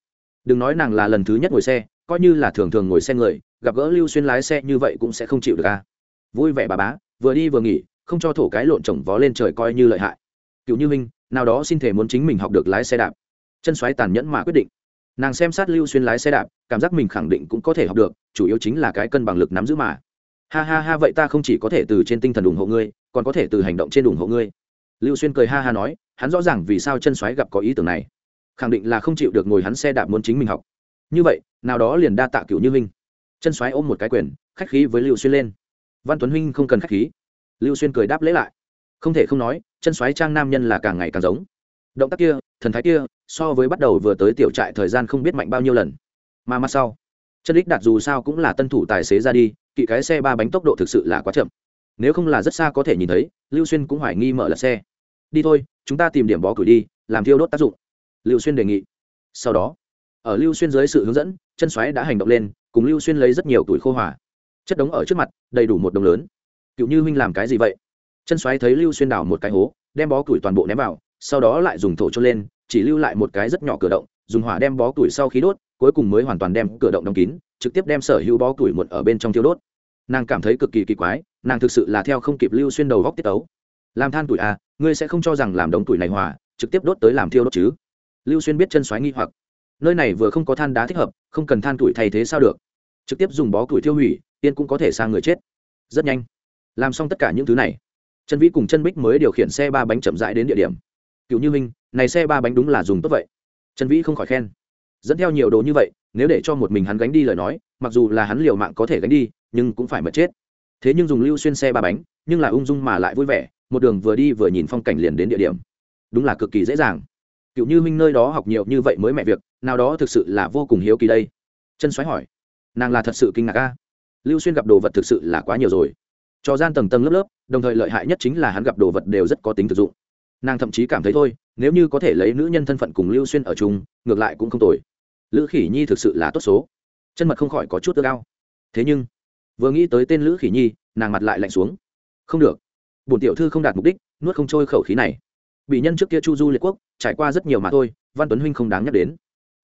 Đừng nói nàng là lần thứ nhất ngồi xe, coi như là thường thường ngồi xe người, gặp gỡ lưu xuyên lái xe như vậy cũng sẽ không chịu được a. vui vẻ bà bá, vừa đi vừa nghỉ, không cho thổ cái lộn trồng vó lên trời coi như lợi hại. Cựu như minh, nào đó xin thể muốn chính mình học được lái xe đạp. Chân xoáy tàn nhẫn mà quyết định. Nàng xem sát lưu xuyên lái xe đạp, cảm giác mình khẳng định cũng có thể học được, chủ yếu chính là cái cân bằng lực nắm giữ mà ha ha ha vậy ta không chỉ có thể từ trên tinh thần ủng hộ ngươi, còn có thể từ hành động trên ủng hộ ngươi. Lưu xuyên cười ha ha nói, hắn rõ ràng vì sao chân xoáy gặp có ý tưởng này. Khẳng định là không chịu được ngồi hắn xe đạp muốn chính mình học. Như vậy, nào đó liền đa tạ cựu như minh. Chân xoáy ôm một cái quyền, khách khí với lưu xuyên lên. Văn tuấn huynh không cần khách khí. Lưu xuyên cười đáp lễ lại. Không thể không nói, chân xoáy trang nam nhân là càng ngày càng giống. Động tác kia, thần thái kia, so với bắt đầu vừa tới tiểu trại thời gian không biết mạnh bao nhiêu lần. Mà mặt sau, chân đích đạt dù sao cũng là tân thủ tài xế ra đi kỵ cái xe ba bánh tốc độ thực sự là quá chậm. Nếu không là rất xa có thể nhìn thấy, lưu xuyên cũng hoài nghi mở lật xe. Đi thôi, chúng ta tìm điểm bó củi đi, làm thiêu đốt tác dụng. Lưu xuyên đề nghị. Sau đó, ở lưu xuyên dưới sự hướng dẫn, chân xoáy đã hành động lên, cùng lưu xuyên lấy rất nhiều tuổi khô hỏa chất đống ở trước mặt, đầy đủ một đồng lớn. Cựu như huynh làm cái gì vậy? Chân xoáy thấy lưu xuyên đào một cái hố, đem bó củi toàn bộ ném vào, sau đó lại dùng thổ trôn lên, chỉ lưu lại một cái rất nhỏ cửa động, dùng hỏa đem bó củi sau khi đốt cuối cùng mới hoàn toàn đem cửa động đóng kín, trực tiếp đem sở hữu bó củi muộn ở bên trong thiêu đốt. Nàng cảm thấy cực kỳ kỳ quái, nàng thực sự là theo không kịp lưu xuyên đầu góc tiết tấu. Làm than tuổi à ngươi sẽ không cho rằng làm đống tuổi này hòa, trực tiếp đốt tới làm thiêu đốt chứ? Lưu xuyên biết chân xoáy nghi hoặc. Nơi này vừa không có than đá thích hợp, không cần than tuổi thay thế sao được? Trực tiếp dùng bó củi thiêu hủy tiên cũng có thể sang người chết. Rất nhanh. Làm xong tất cả những thứ này chân vĩ cùng chân bích mới điều khiển xe ba bánh chậm rãi đến địa điểm. Cựu như minh, này xe ba bánh đúng là dùng tốt vậy. Chân vĩ không khỏi khen dẫn theo nhiều đồ như vậy, nếu để cho một mình hắn gánh đi lời nói, mặc dù là hắn liều mạng có thể gánh đi, nhưng cũng phải mất chết. Thế nhưng dùng lưu xuyên xe ba bánh, nhưng là ung dung mà lại vui vẻ, một đường vừa đi vừa nhìn phong cảnh liền đến địa điểm. Đúng là cực kỳ dễ dàng. Cựu như minh nơi đó học nhiều như vậy mới mẹ việc, nào đó thực sự là vô cùng hiếu kỳ đây. Chân xoáy hỏi, nàng là thật sự kinh ngạc a? Lưu xuyên gặp đồ vật thực sự là quá nhiều rồi. Cho gian tầng tầng lớp lớp, đồng thời lợi hại nhất chính là hắn gặp đồ vật đều rất có tính thực dụng nàng thậm chí cảm thấy thôi, nếu như có thể lấy nữ nhân thân phận cùng lưu xuyên ở chung, ngược lại cũng không tồi. Lữ khỉ nhi thực sự là tốt số. Chân mật không khỏi có chút ước ao. Thế nhưng, vừa nghĩ tới tên lữ khỉ nhi, nàng mặt lại lạnh xuống. Không được. Bổn tiểu thư không đạt mục đích, nuốt không trôi khẩu khí này. Bị nhân trước kia chu du liệt quốc, trải qua rất nhiều mà thôi, văn tuấn huynh không đáng nhắc đến.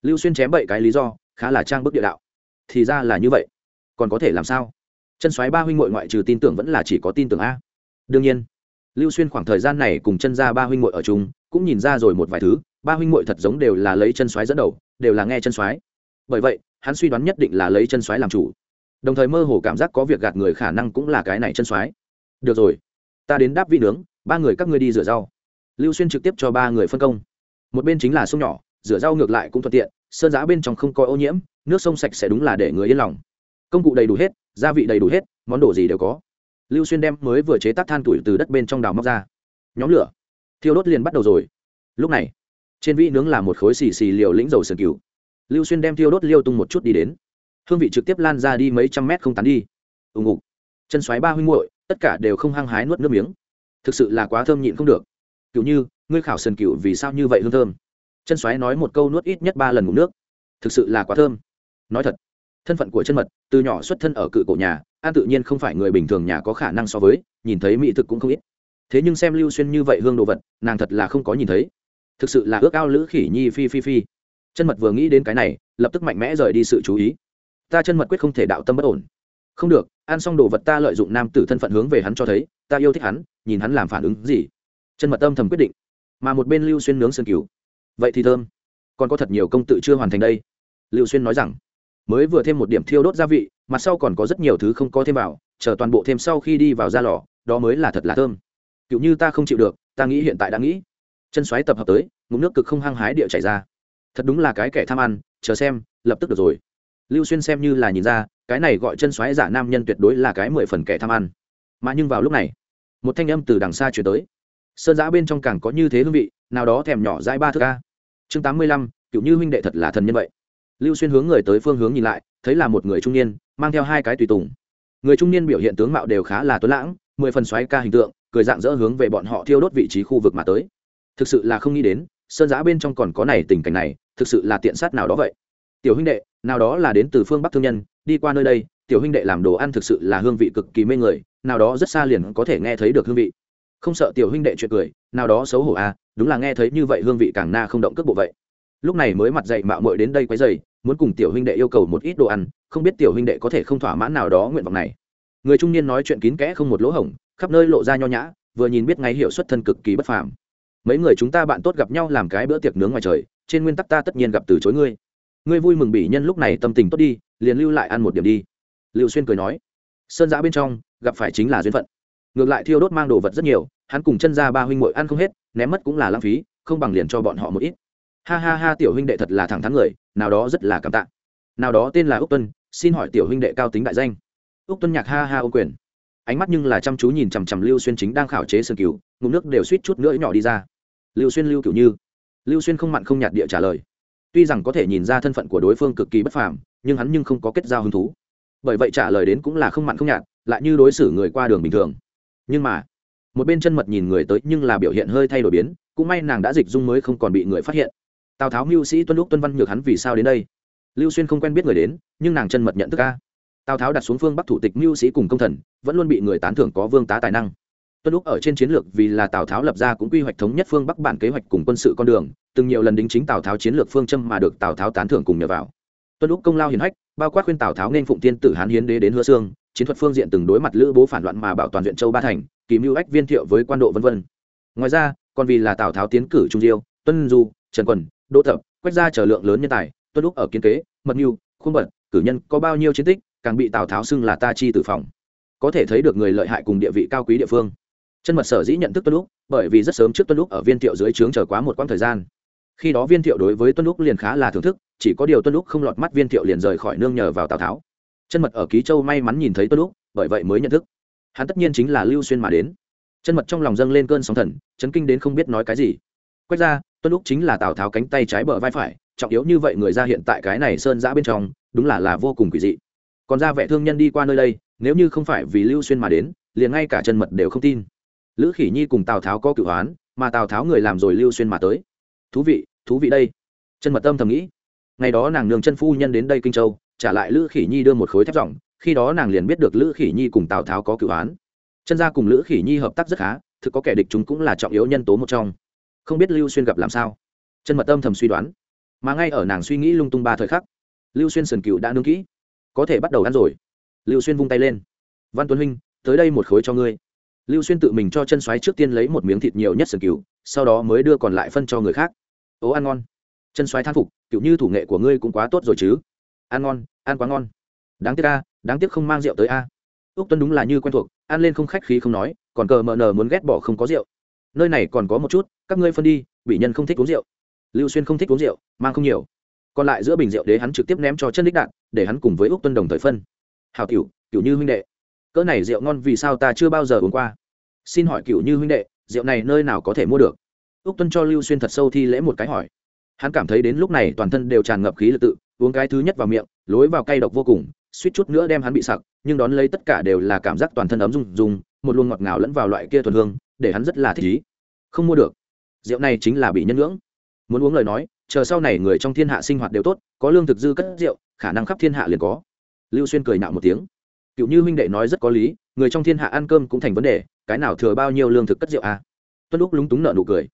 Lưu xuyên chém bậy cái lý do, khá là trang bức địa đạo. Thì ra là như vậy. Còn có thể làm sao? Chân xoáy ba huynh m ngoại trừ tin tưởng vẫn là chỉ có tin tưởng a. Đương nhiên lưu xuyên khoảng thời gian này cùng chân ra ba huynh muội ở chung, cũng nhìn ra rồi một vài thứ, ba huynh muội thật giống đều là lấy chân xoáy dẫn đầu, đều là nghe chân xoáy bởi vậy, hắn suy đoán nhất định là lấy chân xoáy làm chủ. Đồng thời mơ hồ cảm giác có việc gạt người khả năng cũng là cái này chân xoáy được rồi, ta đến đáp vị nướng, ba người các ngươi đi rửa rau. Lưu xuyên trực tiếp cho ba người phân công. Một bên chính là sông nhỏ, rửa rau ngược lại cũng thuận tiện, sơn giã bên trong không có ô nhiễm, nước sông sạch sẽ đúng là để người yên lòng. Công cụ đầy đủ hết, gia vị đầy đủ hết, món đồ gì đều có lưu xuyên đem mới vừa chế tác than tuổi từ đất bên trong đào móc ra. Nhóm lửa. Thiêu đốt liền bắt đầu rồi. Lúc này, trên vĩ nướng là một khối xì xì liều lĩnh dầu sườn cừu. Lưu xuyên đem thiêu đốt liêu tung một chút đi đến. Hương vị trực tiếp lan ra đi mấy trăm mét không tán đi. Ùng ục chân xoáy ba huynh muội, tất cả đều không hăng hái nuốt nước miếng. Thực sự là quá thơm nhịn không được. Cựu như, ngươi khảo sườn cừu vì sao như vậy hương thơm? Chân xoáy nói một câu nuốt ít nhất ba lần ngủ nước. Thực sự là quá thơm. Nói thật thân phận của chân mật, từ nhỏ xuất thân ở cự cổ nhà, an tự nhiên không phải người bình thường nhà có khả năng so với, nhìn thấy mỹ thực cũng không ít. Thế nhưng xem lưu xuyên như vậy hương đồ vật, nàng thật là không có nhìn thấy. Thực sự là ước ao lữ khỉ nhi phi phi phi. Chân mật vừa nghĩ đến cái này, lập tức mạnh mẽ rời đi sự chú ý. Ta chân mật quyết không thể đạo tâm bất ổn. Không được, ăn xong đồ vật ta lợi dụng nam tử thân phận hướng về hắn cho thấy, ta yêu thích hắn, nhìn hắn làm phản ứng gì. Chân mật tâm thầm quyết định. Mà một bên lưu xuyên nướng sơn cứu vậy thì thơm. Còn có thật nhiều công tự chưa hoàn thành đây. Lưu xuyên nói rằng mới vừa thêm một điểm thiêu đốt gia vị, mặt sau còn có rất nhiều thứ không có thêm vào, chờ toàn bộ thêm sau khi đi vào ra lò, đó mới là thật là thơm. Cựu như ta không chịu được, ta nghĩ hiện tại đã nghĩ. Chân xoáy tập hợp tới, ngụm nước cực không hăng hái địa chảy ra. Thật đúng là cái kẻ tham ăn, chờ xem, lập tức được rồi. Lưu xuyên xem như là nhìn ra, cái này gọi chân xoáy giả nam nhân tuyệt đối là cái mười phần kẻ tham ăn. Mà nhưng vào lúc này, một thanh âm từ đằng xa chuyển tới. Sơn giã bên trong càng có như thế hương vị, nào đó thèm nhỏ dãi ba thước ca chương tám mươi lăm cựu như huynh đệ thật là thần nhân vậy lưu xuyên hướng người tới phương hướng nhìn lại, thấy là một người trung niên, mang theo hai cái tùy tùng. Người trung niên biểu hiện tướng mạo đều khá là tuấn lãng, mười phần xoáy ca hình tượng, cười dạng dỡ hướng về bọn họ thiêu đốt vị trí khu vực mà tới. Thực sự là không nghĩ đến, sơn giã bên trong còn có này tình cảnh này, thực sự là tiện sát nào đó vậy. Tiểu huynh đệ, nào đó là đến từ phương bắc thương nhân, đi qua nơi đây, tiểu huynh đệ làm đồ ăn thực sự là hương vị cực kỳ mê người, nào đó rất xa liền có thể nghe thấy được hương vị. Không sợ tiểu huynh đệ chuyện cười, nào đó xấu hổ à đúng là nghe thấy như vậy hương vị càng na không động cước bộ vậy lúc này mới mặt dậy mạo muội đến đây quấy rầy, muốn cùng tiểu huynh đệ yêu cầu một ít đồ ăn không biết tiểu huynh đệ có thể không thỏa mãn nào đó nguyện vọng này. Người trung niên nói chuyện kín kẽ không một lỗ hổng khắp nơi lộ ra nho nhã vừa nhìn biết ngay hiểu xuất thân cực kỳ bất phàm. Mấy người chúng ta bạn tốt gặp nhau làm cái bữa tiệc nướng ngoài trời trên nguyên tắc ta tất nhiên gặp từ chối ngươi. Ngươi vui mừng bị nhân lúc này tâm tình tốt đi liền lưu lại ăn một điểm đi. Lưu xuyên cười nói. Sơn giã bên trong gặp phải chính là duyên phận. Ngược lại thiêu đốt mang đồ vật rất nhiều hắn cùng chân ra ba huynh muội ăn không hết ném mất cũng là lãng phí không bằng liền cho bọn họ một ít ha ha ha, tiểu huynh đệ thật là thẳng thắn người, nào đó rất là cảm tạ. Nào đó tên là úc tuân, xin hỏi tiểu huynh đệ cao tính đại danh. Úc tuân nhạc ha ha ô quyền. Ánh mắt nhưng là chăm chú nhìn chằm chằm lưu xuyên chính đang khảo chế sơn cửu ngụm nước đều suýt chút nữa nhỏ đi ra. Lưu xuyên lưu cửu như, lưu xuyên không mặn không nhạt địa trả lời. Tuy rằng có thể nhìn ra thân phận của đối phương cực kỳ bất phàm, nhưng hắn nhưng không có kết giao hứng thú. Bởi vậy trả lời đến cũng là không mặn không nhạt, lại như đối xử người qua đường bình thường. Nhưng mà, một bên chân mật nhìn người tới nhưng là biểu hiện hơi thay đổi biến, cũng may nàng đã dịch dung mới không còn bị người phát hiện tào tháo mưu sĩ tuân lúc tuân văn nhược hắn vì sao đến đây lưu xuyên không quen biết người đến nhưng nàng chân mật nhận thức ca tào tháo đặt xuống phương bắc thủ tịch mưu sĩ cùng công thần vẫn luôn bị người tán thưởng có vương tá tài năng tuân lúc ở trên chiến lược vì là tào tháo lập ra cũng quy hoạch thống nhất phương bắc bản kế hoạch cùng quân sự con đường từng nhiều lần đính chính tào tháo chiến lược phương châm mà được tào tháo tán thưởng cùng nhờ vào tuân lúc công lao hiển hách bao quát khuyên tào tháo nên phụng tiên tử hán hiến đế đến hứa xương chiến thuật phương diện từng đối mặt lữ bố phản loạn mà bảo toàn viện châu ba thành kỳ mưu ách viên thiệu với quan độ vân vân ngoài ra còn vì là tào tháo tiến cử trung diêu tuân du trần quần đỗ thập quách ra trở lượng lớn nhân tài, tuân lúc ở kiến kế, mật mưu khuôn bật cử nhân có bao nhiêu chiến tích, càng bị tào tháo xưng là ta chi tử phòng. Có thể thấy được người lợi hại cùng địa vị cao quý địa phương. Chân mật sở dĩ nhận thức tuân lúc bởi vì rất sớm trước tuân lúc ở viên thiệu dưới trướng chờ quá một quãng thời gian. Khi đó viên thiệu đối với tuân lúc liền khá là thưởng thức, chỉ có điều tuân lúc không lọt mắt viên thiệu liền rời khỏi nương nhờ vào tào tháo. Chân mật ở ký châu may mắn nhìn thấy tuân lúc bởi vậy mới nhận thức. Hắn tất nhiên chính là lưu xuyên mà đến. Chân mật trong lòng dâng lên cơn sóng thần, chấn kinh đến không biết nói cái gì. Quét ra tuân lúc chính là tào tháo cánh tay trái bờ vai phải, trọng yếu như vậy người ra hiện tại cái này sơn giã bên trong, đúng là là vô cùng quỷ dị. Còn ra vẻ thương nhân đi qua nơi đây, nếu như không phải vì lưu xuyên mà đến, liền ngay cả chân mật đều không tin. Lữ khỉ nhi cùng tào tháo có cửu hoán mà tào tháo người làm rồi lưu xuyên mà tới. Thú vị thú vị đây. Chân mật tâm thầm nghĩ. Ngày đó nàng nương chân phu nhân đến đây kinh châu, trả lại lữ khỉ nhi đưa một khối thép ròng, khi đó nàng liền biết được lữ khỉ nhi cùng tào tháo có cửu hoán chân gia cùng lữ khỉ nhi hợp tác rất khá, thực có kẻ địch chúng cũng là trọng yếu nhân tố một trong không biết lưu xuyên gặp làm sao chân mật tâm thầm suy đoán mà ngay ở nàng suy nghĩ lung tung ba thời khắc lưu xuyên sần cựu đã nương kỹ có thể bắt đầu ăn rồi lưu xuyên vung tay lên văn tuấn huynh tới đây một khối cho ngươi lưu xuyên tự mình cho chân xoáy trước tiên lấy một miếng thịt nhiều nhất sườn cừu sau đó mới đưa còn lại phân cho người khác ố ăn ngon chân xoáy than phục kiểu như thủ nghệ của ngươi cũng quá tốt rồi chứ ăn ngon ăn quá ngon đáng tiếc a đáng tiếc không mang rượu tới a úc Tuấn đúng là như quen thuộc ăn lên không khách khí không nói còn cờ mờ nờ muốn ghét bỏ không có rượu nơi này còn có một chút, các ngươi phân đi bị nhân không thích uống rượu. Lưu xuyên không thích uống rượu, mang không nhiều. Còn lại giữa bình rượu đế hắn trực tiếp ném cho chân đích đạn để hắn cùng với úc tuân đồng thời phân. Hào cựu cựu như huynh đệ, cỡ này rượu ngon vì sao ta chưa bao giờ uống qua? Xin hỏi cựu như huynh đệ, rượu này nơi nào có thể mua được? Úc tuân cho lưu xuyên thật sâu thi lễ một cái hỏi. Hắn cảm thấy đến lúc này toàn thân đều tràn ngập khí lực tự, uống cái thứ nhất vào miệng, lối vào cay độc vô cùng, suýt chút nữa đem hắn bị sặc, nhưng đón lấy tất cả đều là cảm giác toàn thân ấm rung rung, một luồng ngọt ngào lẫn vào loại kia thuần hương để hắn rất là thích ý. Không mua được. Rượu này chính là bị nhân ngưỡng. Muốn uống lời nói, chờ sau này người trong thiên hạ sinh hoạt đều tốt, có lương thực dư cất rượu, khả năng khắp thiên hạ liền có. Lưu xuyên cười nạo một tiếng. Cựu như huynh đệ nói rất có lý, người trong thiên hạ ăn cơm cũng thành vấn đề, cái nào thừa bao nhiêu lương thực cất rượu à? tuân lúc lúng túng nợ nụ cười.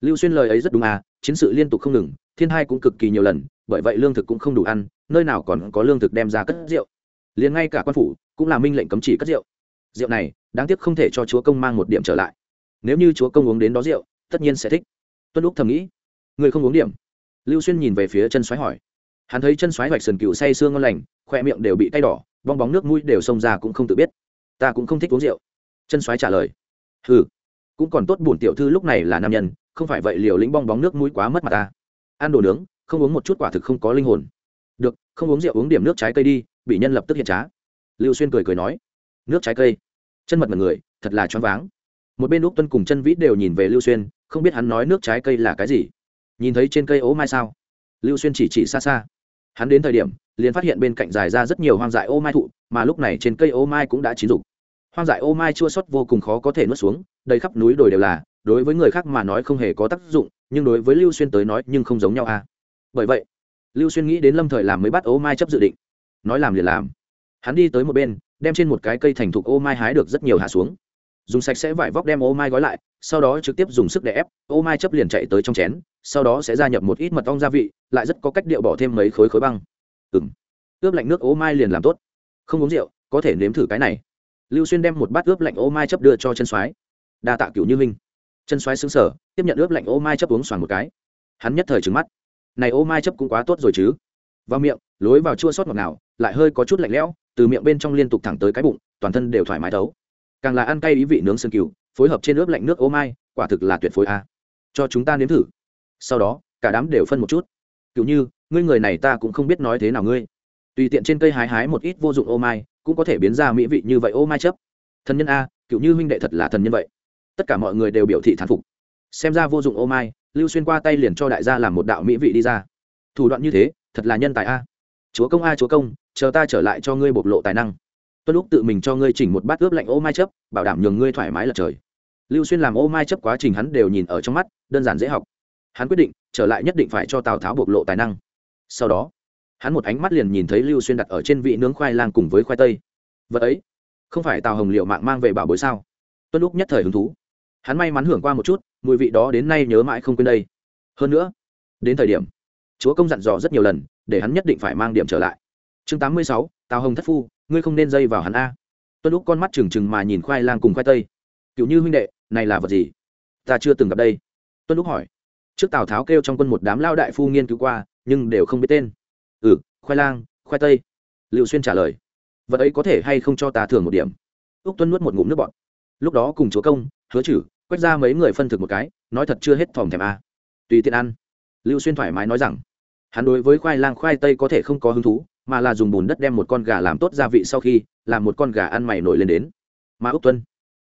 Lưu xuyên lời ấy rất đúng à chiến sự liên tục không ngừng, thiên hai cũng cực kỳ nhiều lần, bởi vậy lương thực cũng không đủ ăn, nơi nào còn có lương thực đem ra cất rượu. Liền ngay cả quan phủ cũng là minh lệnh cấm chỉ cất rượu. Rượu này, đáng tiếc không thể cho chúa công mang một điểm trở lại nếu như chúa công uống đến đó rượu, tất nhiên sẽ thích. Tuân lúc thầm nghĩ. Người không uống điểm. Lưu xuyên nhìn về phía chân xoáy hỏi. Hắn thấy chân xoáy hoạch sườn cựu say sương ngon lành, khoe miệng đều bị tay đỏ, bong bóng nước mũi đều xông ra cũng không tự biết. Ta cũng không thích uống rượu. Chân xoáy trả lời. Ừ cũng còn tốt bổn tiểu thư lúc này là nam nhân, không phải vậy liều lĩnh bong bóng nước mũi quá mất mặt ta. Ăn đồ nướng, không uống một chút quả thực không có linh hồn. Được, không uống rượu uống điểm nước trái cây đi, bị nhân lập tức hiện trá. Lưu xuyên cười cười nói. Nước trái cây. Chân mật mật người, thật là choáng váng một bên úc tuân cùng chân vĩ đều nhìn về lưu xuyên, không biết hắn nói nước trái cây là cái gì. Nhìn thấy trên cây ố mai sao? Lưu xuyên chỉ chỉ xa xa. Hắn đến thời điểm, liền phát hiện bên cạnh dài ra rất nhiều hoang dại ô mai thụ, mà lúc này trên cây ô mai cũng đã chín rục hoang dại ô mai chua sót vô cùng khó có thể nuốt xuống, đầy khắp núi đồi đều là, đối với người khác mà nói không hề có tác dụng, nhưng đối với lưu xuyên tới nói nhưng không giống nhau à. Bởi vậy, lưu xuyên nghĩ đến lâm thời làm mới bắt ô mai chấp dự định. Nói làm liền làm. Hắn đi tới một bên, đem trên một cái cây thành thục ô mai hái được rất nhiều hạ xuống dùng sạch sẽ vải vóc đem ô mai gói lại, sau đó trực tiếp dùng sức để ép, ô mai chấp liền chạy tới trong chén, sau đó sẽ gia nhập một ít mật ong gia vị, lại rất có cách điệu bỏ thêm mấy khối khối băng. Ừ m ướp lạnh nước ô mai liền làm tốt. Không uống rượu, có thể nếm thử cái này. Lưu xuyên đem một bát ướp lạnh ô mai chấp đưa cho chân soái. Đa tạ cựu như minh. Chân soái xứng sở tiếp nhận ướp lạnh ô mai chấp uống xoàng một cái. Hắn nhất thời trứng mắt. Này ô mai chấp cũng quá tốt rồi chứ. Vào miệng, lối vào chua sót ngọt ngào, lại hơi có chút lạnh lẽo, từ miệng bên trong liên tục thẳng tới cái bụng, toàn thân đều thoải mái thấu càng là ăn cay ý vị nướng sơn cừu, phối hợp trên ướp lạnh nước ô mai, quả thực là tuyệt phối a. Cho chúng ta nếm thử. Sau đó, cả đám đều phân một chút. Kiểu như, ngươi người này ta cũng không biết nói thế nào ngươi. Tùy tiện trên cây hái hái một ít vô dụng ô mai, cũng có thể biến ra mỹ vị như vậy ô mai chấp. Thần nhân a, kiểu như huynh đệ thật là thần nhân vậy. Tất cả mọi người đều biểu thị thán phục. Xem ra vô dụng ô mai, lưu xuyên qua tay liền cho đại gia làm một đạo mỹ vị đi ra. Thủ đoạn như thế, thật là nhân tài a. Chúa công a chúa công, chờ ta trở lại cho ngươi bộc lộ tài năng tuân lúc tự mình cho ngươi chỉnh một bát ướp lạnh ô mai chấp, bảo đảm nhường ngươi thoải mái lật trời. Lưu xuyên làm ô mai chấp quá trình hắn đều nhìn ở trong mắt, đơn giản dễ học. Hắn quyết định, trở lại nhất định phải cho tào tháo bộc lộ tài năng. Sau đó, hắn một ánh mắt liền nhìn thấy lưu xuyên đặt ở trên vị nướng khoai lang cùng với khoai tây. Vật ấy, không phải tào hồng liệu mạng mang về bảo bối sao? Tuân lúc nhất thời hứng thú. Hắn may mắn hưởng qua một chút, mùi vị đó đến nay nhớ mãi không quên đây. Hơn nữa, đến thời điểm, chúa công dặn dò rất nhiều lần, để hắn nhất định phải mang điểm trở lại. Chương tám mươi sáu tào hồng thất phu, ngươi không nên dây vào hắn a. Tuân lúc con mắt trừng trừng mà nhìn khoai lang cùng khoai tây. Cựu như huynh đệ, này là vật gì? Ta chưa từng gặp đây. Tuân lúc hỏi. Trước tào tháo kêu trong quân một đám lao đại phu nghiên cứu qua, nhưng đều không biết tên. Ừ khoai lang, khoai tây. Liệu xuyên trả lời. Vật ấy có thể hay không cho ta thưởng một điểm? Úc tuân nuốt một ngụm nước bọt. Lúc đó cùng chúa công, hứa chử, quét ra mấy người phân thực một cái, nói thật chưa hết thòm thèm a. Tùy tiện ăn. Lưu xuyên thoải mái nói rằng, hắn đối với khoai lang, khoai tây có thể không có hứng thú mà là dùng bùn đất đem một con gà làm tốt gia vị sau khi làm một con gà ăn mày nổi lên đến. Mà úc tuân,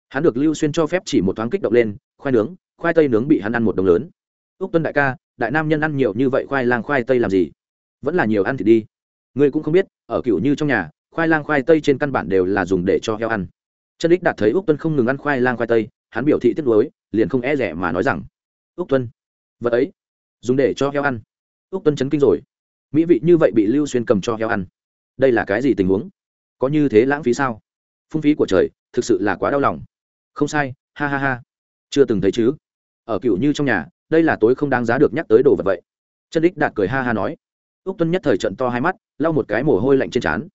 hắn được lưu xuyên cho phép chỉ một thoáng kích động lên, khoai nướng, khoai tây nướng bị hắn ăn một đồng lớn. Úc tuân đại ca, đại nam nhân ăn nhiều như vậy khoai lang khoai tây làm gì? Vẫn là nhiều ăn thì đi. Ngươi cũng không biết, ở cựu như trong nhà, khoai lang khoai tây trên căn bản đều là dùng để cho heo ăn. Chân đích đạt thấy úc tuân không ngừng ăn khoai lang khoai tây, hắn biểu thị tiếc nuối, liền không e rẻ mà nói rằng, úc tuân, vật ấy, dùng để cho heo ăn. Úc tuân chấn kinh rồi mỹ vị như vậy bị lưu xuyên cầm cho heo ăn đây là cái gì tình huống có như thế lãng phí sao phung phí của trời thực sự là quá đau lòng không sai ha ha ha chưa từng thấy chứ ở cựu như trong nhà đây là tối không đáng giá được nhắc tới đồ vật vậy chân đích đạt cười ha ha nói úc tuân nhất thời trận to hai mắt lau một cái mồ hôi lạnh trên trán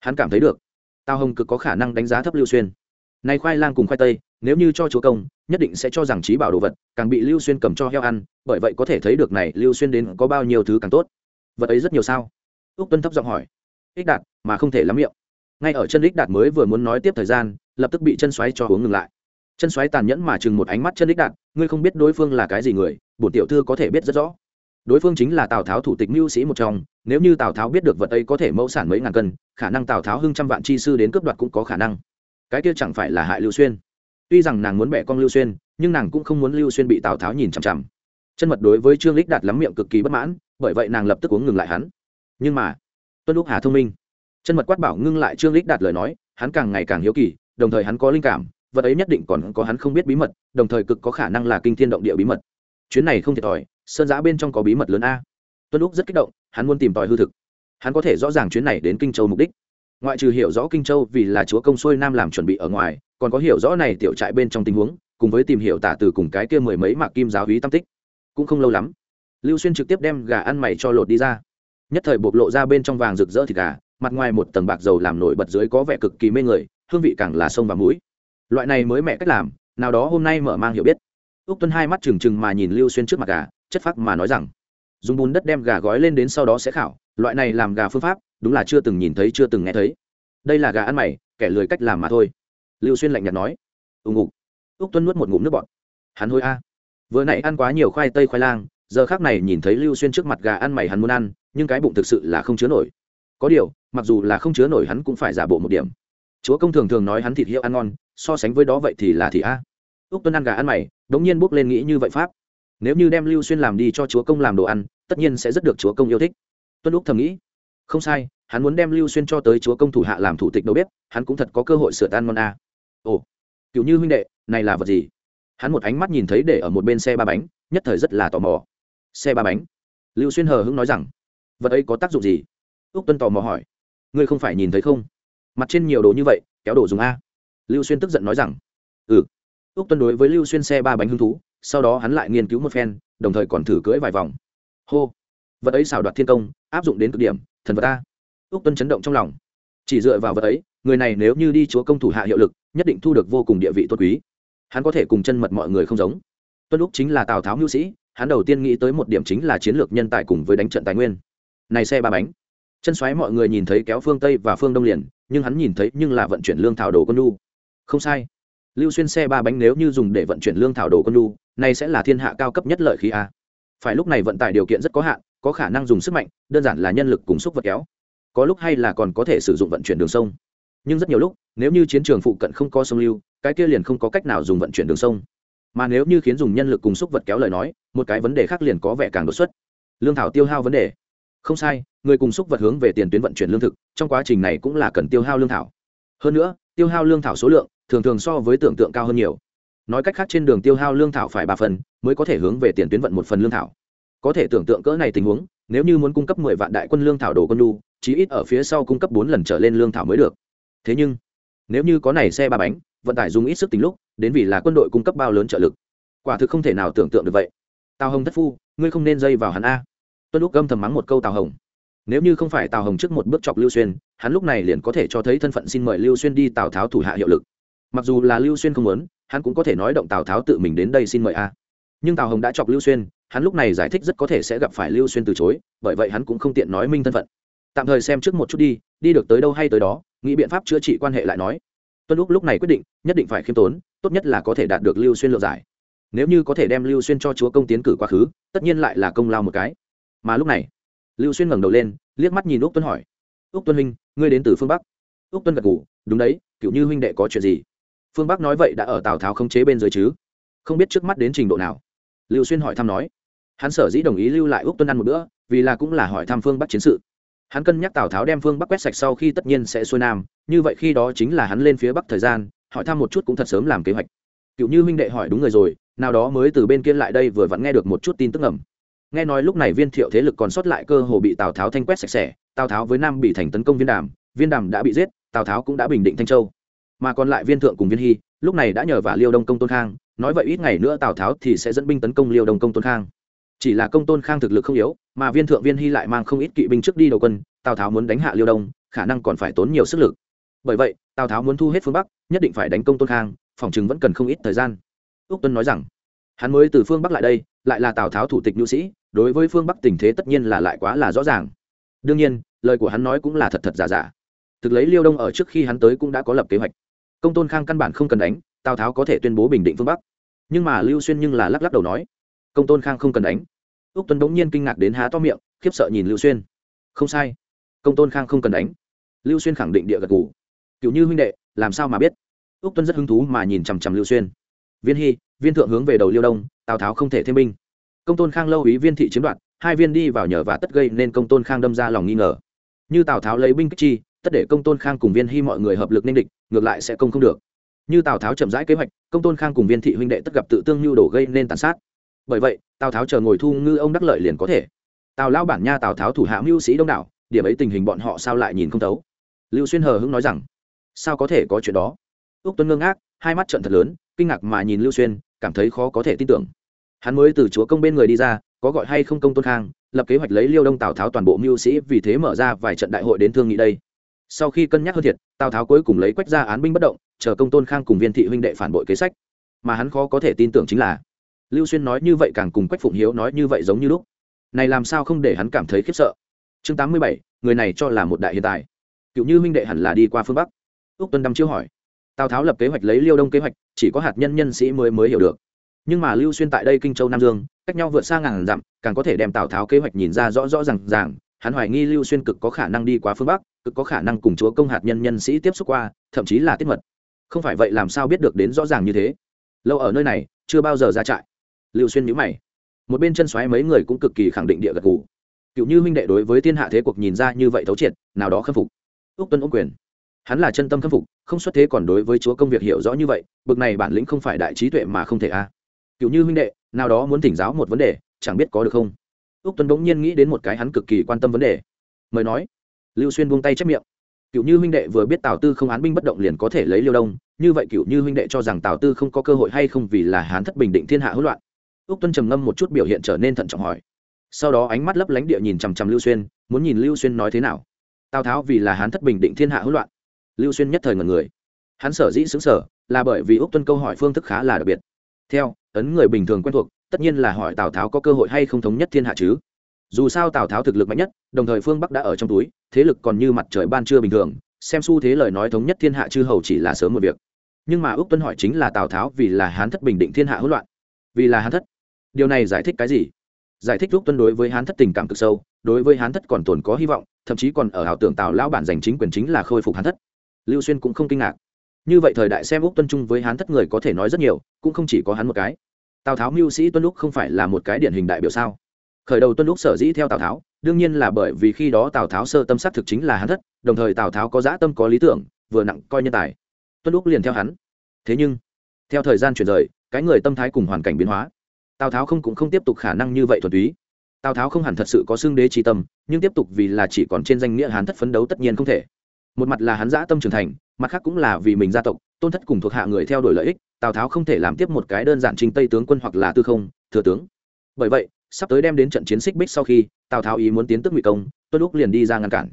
hắn cảm thấy được tao hồng cực có khả năng đánh giá thấp lưu xuyên nay khoai lang cùng khoai tây nếu như cho chúa công nhất định sẽ cho rằng trí bảo đồ vật càng bị lưu xuyên cầm cho heo ăn bởi vậy có thể thấy được này lưu xuyên đến có bao nhiêu thứ càng tốt vật ấy rất nhiều sao? Úc tuân thấp giọng hỏi. Ích đạt, mà không thể lắm miệng. Ngay ở chân ích đạt mới vừa muốn nói tiếp thời gian, lập tức bị chân xoáy cho uống ngừng lại. Chân xoáy tàn nhẫn mà chừng một ánh mắt chân ích đạt, ngươi không biết đối phương là cái gì người, bổn tiểu thư có thể biết rất rõ. Đối phương chính là tào tháo thủ tịch mưu sĩ một trong, nếu như tào tháo biết được vật ấy có thể mẫu sản mấy ngàn cân, khả năng tào tháo hưng trăm vạn chi sư đến cướp đoạt cũng có khả năng. Cái kia chẳng phải là hại lưu xuyên. Tuy rằng nàng muốn bẻ con lưu xuyên, nhưng nàng cũng không muốn lưu xuyên bị tào tháo nhìn chằm chằm chân mật đối với trương lích đạt lắm miệng cực kỳ bất mãn, bởi vậy nàng lập tức uống ngừng lại hắn. Nhưng mà, tuân lúc hà thông minh. Chân mật quát bảo ngưng lại trương lích đạt lời nói, hắn càng ngày càng hiếu kỳ, đồng thời hắn có linh cảm, vật ấy nhất định còn có hắn không biết bí mật, đồng thời cực có khả năng là kinh thiên động địa bí mật. Chuyến này không thiệt thòi sơn giã bên trong có bí mật lớn a. Tuân lúc rất kích động, hắn muốn tìm tòi hư thực. Hắn có thể rõ ràng chuyến này đến kinh châu mục đích. Ngoại trừ hiểu rõ kinh châu vì là chúa công xuôi nam làm chuẩn bị ở ngoài, còn có hiểu rõ này tiểu trại bên trong tình huống, cùng với tìm hiểu tả từ cùng cái kia mười mấy mạc kim giáo hí tam tích cũng không lâu lắm, lưu xuyên trực tiếp đem gà ăn mày cho lột đi ra. Nhất thời bộc lộ ra bên trong vàng rực rỡ thịt gà, mặt ngoài một tầng bạc dầu làm nổi bật dưới có vẻ cực kỳ mê người, hương vị càng là sông và mũi. Loại này mới mẹ cách làm, nào đó hôm nay mở mang hiểu biết. Úc tuân hai mắt trừng trừng mà nhìn lưu xuyên trước mặt gà, chất phác mà nói rằng, dùng bùn đất đem gà gói lên đến sau đó sẽ khảo, loại này làm gà phương pháp, đúng là chưa từng nhìn thấy, chưa từng nghe thấy. Đây là gà ăn mày, kẻ lười cách làm mà thôi. Lưu xuyên lạnh nhạt nói. Ù ngục. Úc tuân nuốt một ngụm nước bọt. Hắn hôi a vừa nãy ăn quá nhiều khoai tây khoai lang, giờ khác này nhìn thấy lưu xuyên trước mặt gà ăn mày hắn muốn ăn, nhưng cái bụng thực sự là không chứa nổi. Có điều, mặc dù là không chứa nổi hắn cũng phải giả bộ một điểm. Chúa công thường thường nói hắn thịt hiệu ăn ngon, so sánh với đó vậy thì là thị a. Úc tuân ăn gà ăn mày đ ố n g nhiên bốc lên nghĩ như vậy pháp. Nếu như đem lưu xuyên làm đi cho chúa công làm đồ ăn, tất nhiên sẽ rất được chúa công yêu thích. Tuân úc thầm nghĩ. Không sai, hắn muốn đem lưu xuyên cho tới chúa công thủ hạ làm thủ tịch đầu bếp, hắn cũng thật có cơ hội sửa tan ngon a. Ồ cựu như huynh đệ, này là vật gì? Hắn một ánh mắt nhìn thấy để ở một bên xe ba bánh, nhất thời rất là tò mò. Xe ba bánh? Lưu xuyên hờ hững nói rằng, vật ấy có tác dụng gì? Úc tuân tò mò hỏi, ngươi không phải nhìn thấy không? Mặt trên nhiều đồ như vậy, kéo đồ dùng a? Lưu xuyên tức giận nói rằng ừ. Úc tuân đối với lưu xuyên xe ba bánh hứng thú, sau đó hắn lại nghiên cứu một phen, đồng thời còn thử cưỡi vài vòng. Hô, vật ấy xảo đoạt thiên công, áp dụng đến cực điểm, thần vật ta úc tuân chấn động trong lòng. Chỉ dựa vào vật ấy, người này nếu như đi chúa công thủ hạ hiệu lực, nhất định thu được vô cùng địa vị tốt quý hắn có thể cùng chân mật mọi người không giống. Tuân lúc chính là tào tháo mưu sĩ, hắn đầu tiên nghĩ tới một điểm chính là chiến lược nhân tài cùng với đánh trận tài nguyên. Này xe ba bánh. Chân xoáy mọi người nhìn thấy kéo phương tây và phương đông liền, nhưng hắn nhìn thấy nhưng là vận chuyển lương thảo đồ con nu không sai. Lưu xuyên xe ba bánh nếu như dùng để vận chuyển lương thảo đồ con nu này sẽ là thiên hạ cao cấp nhất lợi khí a. Phải lúc này vận tải điều kiện rất có hạn, có khả năng dùng sức mạnh, đơn giản là nhân lực cùng xúc vật kéo. Có lúc hay là còn có thể sử dụng vận chuyển đường sông. Nhưng rất nhiều lúc, nếu như chiến trường phụ cận không có sông lưu cái kia liền không có cách nào dùng vận chuyển đường sông. Mà nếu như khiến dùng nhân lực cùng xúc vật kéo lời nói, một cái vấn đề khác liền có vẻ càng đột xuất. Lương thảo tiêu hao vấn đề. Không sai, người cùng xúc vật hướng về tiền tuyến vận chuyển lương thực, trong quá trình này cũng là cần tiêu hao lương thảo. Hơn nữa, tiêu hao lương thảo số lượng, thường thường so với tưởng tượng cao hơn nhiều. Nói cách khác trên đường tiêu hao lương thảo phải ba phần, mới có thể hướng về tiền tuyến vận một phần lương thảo. Có thể tưởng tượng cỡ này tình huống, nếu như muốn cung cấp mười vạn đại quân lương thảo đồ quân lu chí ít ở phía sau cung cấp bốn lần trở lên lương thảo mới được. Thế nhưng, nếu như có này xe ba bánh vận tải dùng ít sức tính lúc, đến vì là quân đội cung cấp bao lớn trợ lực. Quả thực không thể nào tưởng tượng được vậy. Tào hồng thất phu, ngươi không nên dây vào hắn a. Tuân lúc gâm thầm mắng một câu tào hồng. Nếu như không phải tào hồng trước một bước chọc lưu xuyên, hắn lúc này liền có thể cho thấy thân phận xin mời lưu xuyên đi tào tháo thủ hạ hiệu lực. Mặc dù là lưu xuyên không muốn, hắn cũng có thể nói động tào tháo tự mình đến đây xin mời a. Nhưng tào hồng đã chọc lưu xuyên, hắn lúc này giải thích rất có thể sẽ gặp phải lưu xuyên từ chối, bởi vậy hắn cũng không tiện nói minh thân phận. Tạm thời xem trước một chút đi đi được tới đâu hay tới đó, nghĩ biện pháp chữa trị quan hệ lại nói tuân lúc lúc này quyết định, nhất định phải khiêm tốn, tốt nhất là có thể đạt được lưu xuyên lượng giải. Nếu như có thể đem lưu xuyên cho chúa công tiến cử quá khứ, tất nhiên lại là công lao một cái. Mà lúc này, lưu xuyên ngẩng đầu lên, liếc mắt nhìn úc tuân hỏi, úc tuân huynh, ngươi đến từ phương bắc? Úc tuân gật ngủ đúng đấy cựu như huynh đệ có chuyện gì? Phương bắc nói vậy đã ở tào tháo không chế bên dưới chứ? Không biết trước mắt đến trình độ nào. Lưu xuyên hỏi thăm nói, hắn sở dĩ đồng ý lưu lại úc tuân ăn một bữa, vì là cũng là hỏi thăm phương bắc chiến sự hắn cân nhắc tào tháo đem phương bắc quét sạch sau khi tất nhiên sẽ xuôi nam, như vậy khi đó chính là hắn lên phía bắc thời gian, hỏi thăm một chút cũng thật sớm làm kế hoạch. Cựu như huynh đệ hỏi đúng người rồi, nào đó mới từ bên kia lại đây vừa vặn nghe được một chút tin tức ngầm. Nghe nói lúc này viên thiệu thế lực còn sót lại cơ hồ bị tào tháo thanh quét sạch sẽ, tào tháo với nam bị thành tấn công viên đàm viên đàm đã bị giết, tào tháo cũng đã bình định thanh châu. Mà còn lại viên thượng cùng viên hy, lúc này đã nhờ vả liêu đông công tôn khang, nói vậy ít ngày nữa tào tháo thì sẽ dẫn binh tấn công liêu đông công tôn khang chỉ là công tôn khang thực lực không yếu, mà viên thượng viên hy lại mang không ít kỵ binh trước đi đầu quân, tào tháo muốn đánh hạ liêu đông, khả năng còn phải tốn nhiều sức lực. Bởi vậy, tào tháo muốn thu hết phương bắc, nhất định phải đánh công tôn khang, phòng chừng vẫn cần không ít thời gian. Úc tuân nói rằng, hắn mới từ phương bắc lại đây, lại là tào tháo thủ tịch nhu sĩ, đối với phương bắc tình thế tất nhiên là lại quá là rõ ràng. Đương nhiên, lời của hắn nói cũng là thật thật giả giả. Thực lấy liêu đông ở trước khi hắn tới cũng đã có lập kế hoạch. Công tôn khang căn bản không cần đánh, tào tháo có thể tuyên bố bình định phương bắc. Nhưng mà lưu xuyên nhưng là lắc lắc đầu nói, công tôn khang không cần đánh úc tuấn bỗng nhiên kinh ngạc đến há to miệng, khiếp sợ nhìn lưu xuyên. Không sai. Công tôn khang không cần đánh. Lưu xuyên khẳng định địa gật g ủ cựu như huynh đệ, làm sao mà biết? Úc tuấn rất hứng thú mà nhìn chằm chằm lưu xuyên. Viên hy, viên thượng hướng về đầu liêu đông, tào tháo không thể thêm binh. Công tôn khang lâu ý viên thị chiếm đoạt, hai viên đi vào nhờ và tất gây nên công tôn khang đâm ra lòng nghi ngờ. Như tào tháo lấy binh kích chi, tất để công tôn khang cùng viên hy mọi người hợp lực nên địch, ngược lại sẽ công không được. Như tào tháo chậm rãi kế hoạch, công tôn khang cùng viên thị huynh đệ tất gặp tự tương nhu đổ gây nên tàn sát. Bởi vậy tào tháo chờ ngồi thu ngư ông đắc lợi liền có thể tào lao bản nha tào tháo thủ hạ mưu sĩ đông đảo điểm ấy tình hình bọn họ sao lại nhìn không thấu lưu xuyên hờ hững nói rằng sao có thể có chuyện đó úc tuân ngưng ác hai mắt trận thật lớn kinh ngạc mà nhìn lưu xuyên cảm thấy khó có thể tin tưởng hắn mới từ chúa công bên người đi ra có gọi hay không công tôn khang lập kế hoạch lấy liêu đông tào tháo toàn bộ mưu sĩ vì thế mở ra vài trận đại hội đến thương nghị đây sau khi cân nhắc hơn thiệt tào tháo cuối cùng lấy quách ra án binh bất động chờ công tôn khang cùng viên thị huynh đệ phản bội kế sách mà hắn khó có thể tin tưởng chính là lưu xuyên nói như vậy càng cùng quách phụng hiếu nói như vậy giống như lúc. Này làm sao không để hắn cảm thấy khiếp sợ? Chương tám mươi bảy, người này cho là một đại hiện tại cựu như huynh đệ hẳn là đi qua phương bắc. Úc tuân đăm chiêu hỏi. Tào tháo lập kế hoạch lấy liêu đông kế hoạch, chỉ có hạt nhân nhân sĩ mới mới hiểu được. Nhưng mà lưu xuyên tại đây kinh châu nam dương, cách nhau vượt xa ngàn dặm, càng có thể đem tào tháo kế hoạch nhìn ra rõ rõ r à n g ràng. Hắn hoài nghi lưu xuyên cực có khả năng đi qua phương bắc, cực có khả năng cùng chúa công hạt nhân nhân sĩ tiếp xúc qua, thậm chí là tiết mật. Không phải vậy làm sao biết được đến rõ ràng như thế? Lâu ở nơi này, chưa bao giờ ra trại lưu xuyên nhữ mày. Một bên chân xoáy mấy người cũng cực kỳ khẳng định địa gật g ủ cựu như huynh đệ đối với thiên hạ thế cuộc nhìn ra như vậy thấu triệt, nào đó khâm phục. Ước tuân ôm quyền. Hắn là chân tâm khâm phục, không xuất thế còn đối với chúa công việc hiểu rõ như vậy, bực này bản lĩnh không phải đại trí tuệ mà không thể a. À. cựu như huynh đệ, nào đó muốn thỉnh giáo một vấn đề, chẳng biết có được không? Ước tuân bỗng nhiên nghĩ đến một cái hắn cực kỳ quan tâm vấn đề. Mời nói. Lưu xuyên buông tay chép miệng. Cựu như huynh đệ vừa biết tào tư không án binh bất động liền có thể lấy liêu đông, như vậy cựu như huynh đệ cho rằng tào tư không có cơ hội hay không vì là hán thất bình định thiên hạ hỗn loạn úc tuân trầm ngâm một chút biểu hiện trở nên thận trọng hỏi. Sau đó ánh mắt lấp lánh địa nhìn chằm chằm lưu xuyên, muốn nhìn lưu xuyên nói thế nào. Tào tháo vì là hán thất bình định thiên hạ hỗn loạn. Lưu xuyên nhất thời ngần người. Hắn sở dĩ xứng sở là bởi vì úc tuân câu hỏi phương thức khá là đặc biệt. Theo, ấn người bình thường quen thuộc, tất nhiên là hỏi tào tháo có cơ hội hay không thống nhất thiên hạ chứ. Dù sao tào tháo thực lực mạnh nhất, đồng thời phương bắc đã ở trong túi, thế lực còn như mặt trời ban trưa bình thường, xem xu thế lời nói thống nhất thiên hạ chư hầu chỉ là sớm một việc. Nhưng mà úc tuân hỏi chính là tào tháo vì là hán thất bình định thiên hạ hỗn loạn. Vì là hán thất điều này giải thích cái gì? Giải thích lúc tuân đối với hán thất tình cảm cực sâu, đối với hán thất còn tồn có hy vọng, thậm chí còn ở ảo tưởng tào lão bản giành chính quyền chính là khôi phục hán thất. Lưu xuyên cũng không kinh ngạc. Như vậy thời đại xem úc tuân chung với hán thất người có thể nói rất nhiều, cũng không chỉ có hắn một cái. Tào tháo mưu sĩ tuân lúc không phải là một cái điển hình đại biểu sao? Khởi đầu tuân lúc sở dĩ theo tào tháo, đương nhiên là bởi vì khi đó tào tháo sơ tâm sắc thực chính là hán thất, đồng thời tào tháo có dã tâm, có lý tưởng, vừa nặng coi nhân tài. Tuân lúc liền theo hắn. Thế nhưng, theo thời gian chuyển rời, cái người tâm thái cùng hoàn cảnh biến hóa tào tháo không cũng không tiếp tục khả năng như vậy thuần túy. Tào tháo không hẳn thật sự có xương đế trí tâm, nhưng tiếp tục vì là chỉ còn trên danh nghĩa hán thất phấn đấu tất nhiên không thể. Một mặt là hắn dã tâm trưởng thành, mặt khác cũng là vì mình gia tộc, tôn thất cùng thuộc hạ người theo đuổi lợi ích, tào tháo không thể làm tiếp một cái đơn giản trình tây tướng quân hoặc là tư không, thừa tướng. Bởi vậy, sắp tới đem đến trận chiến xích bích sau khi, tào tháo ý muốn tiến tức ngụy công, tuân lúc liền đi ra ngăn cản.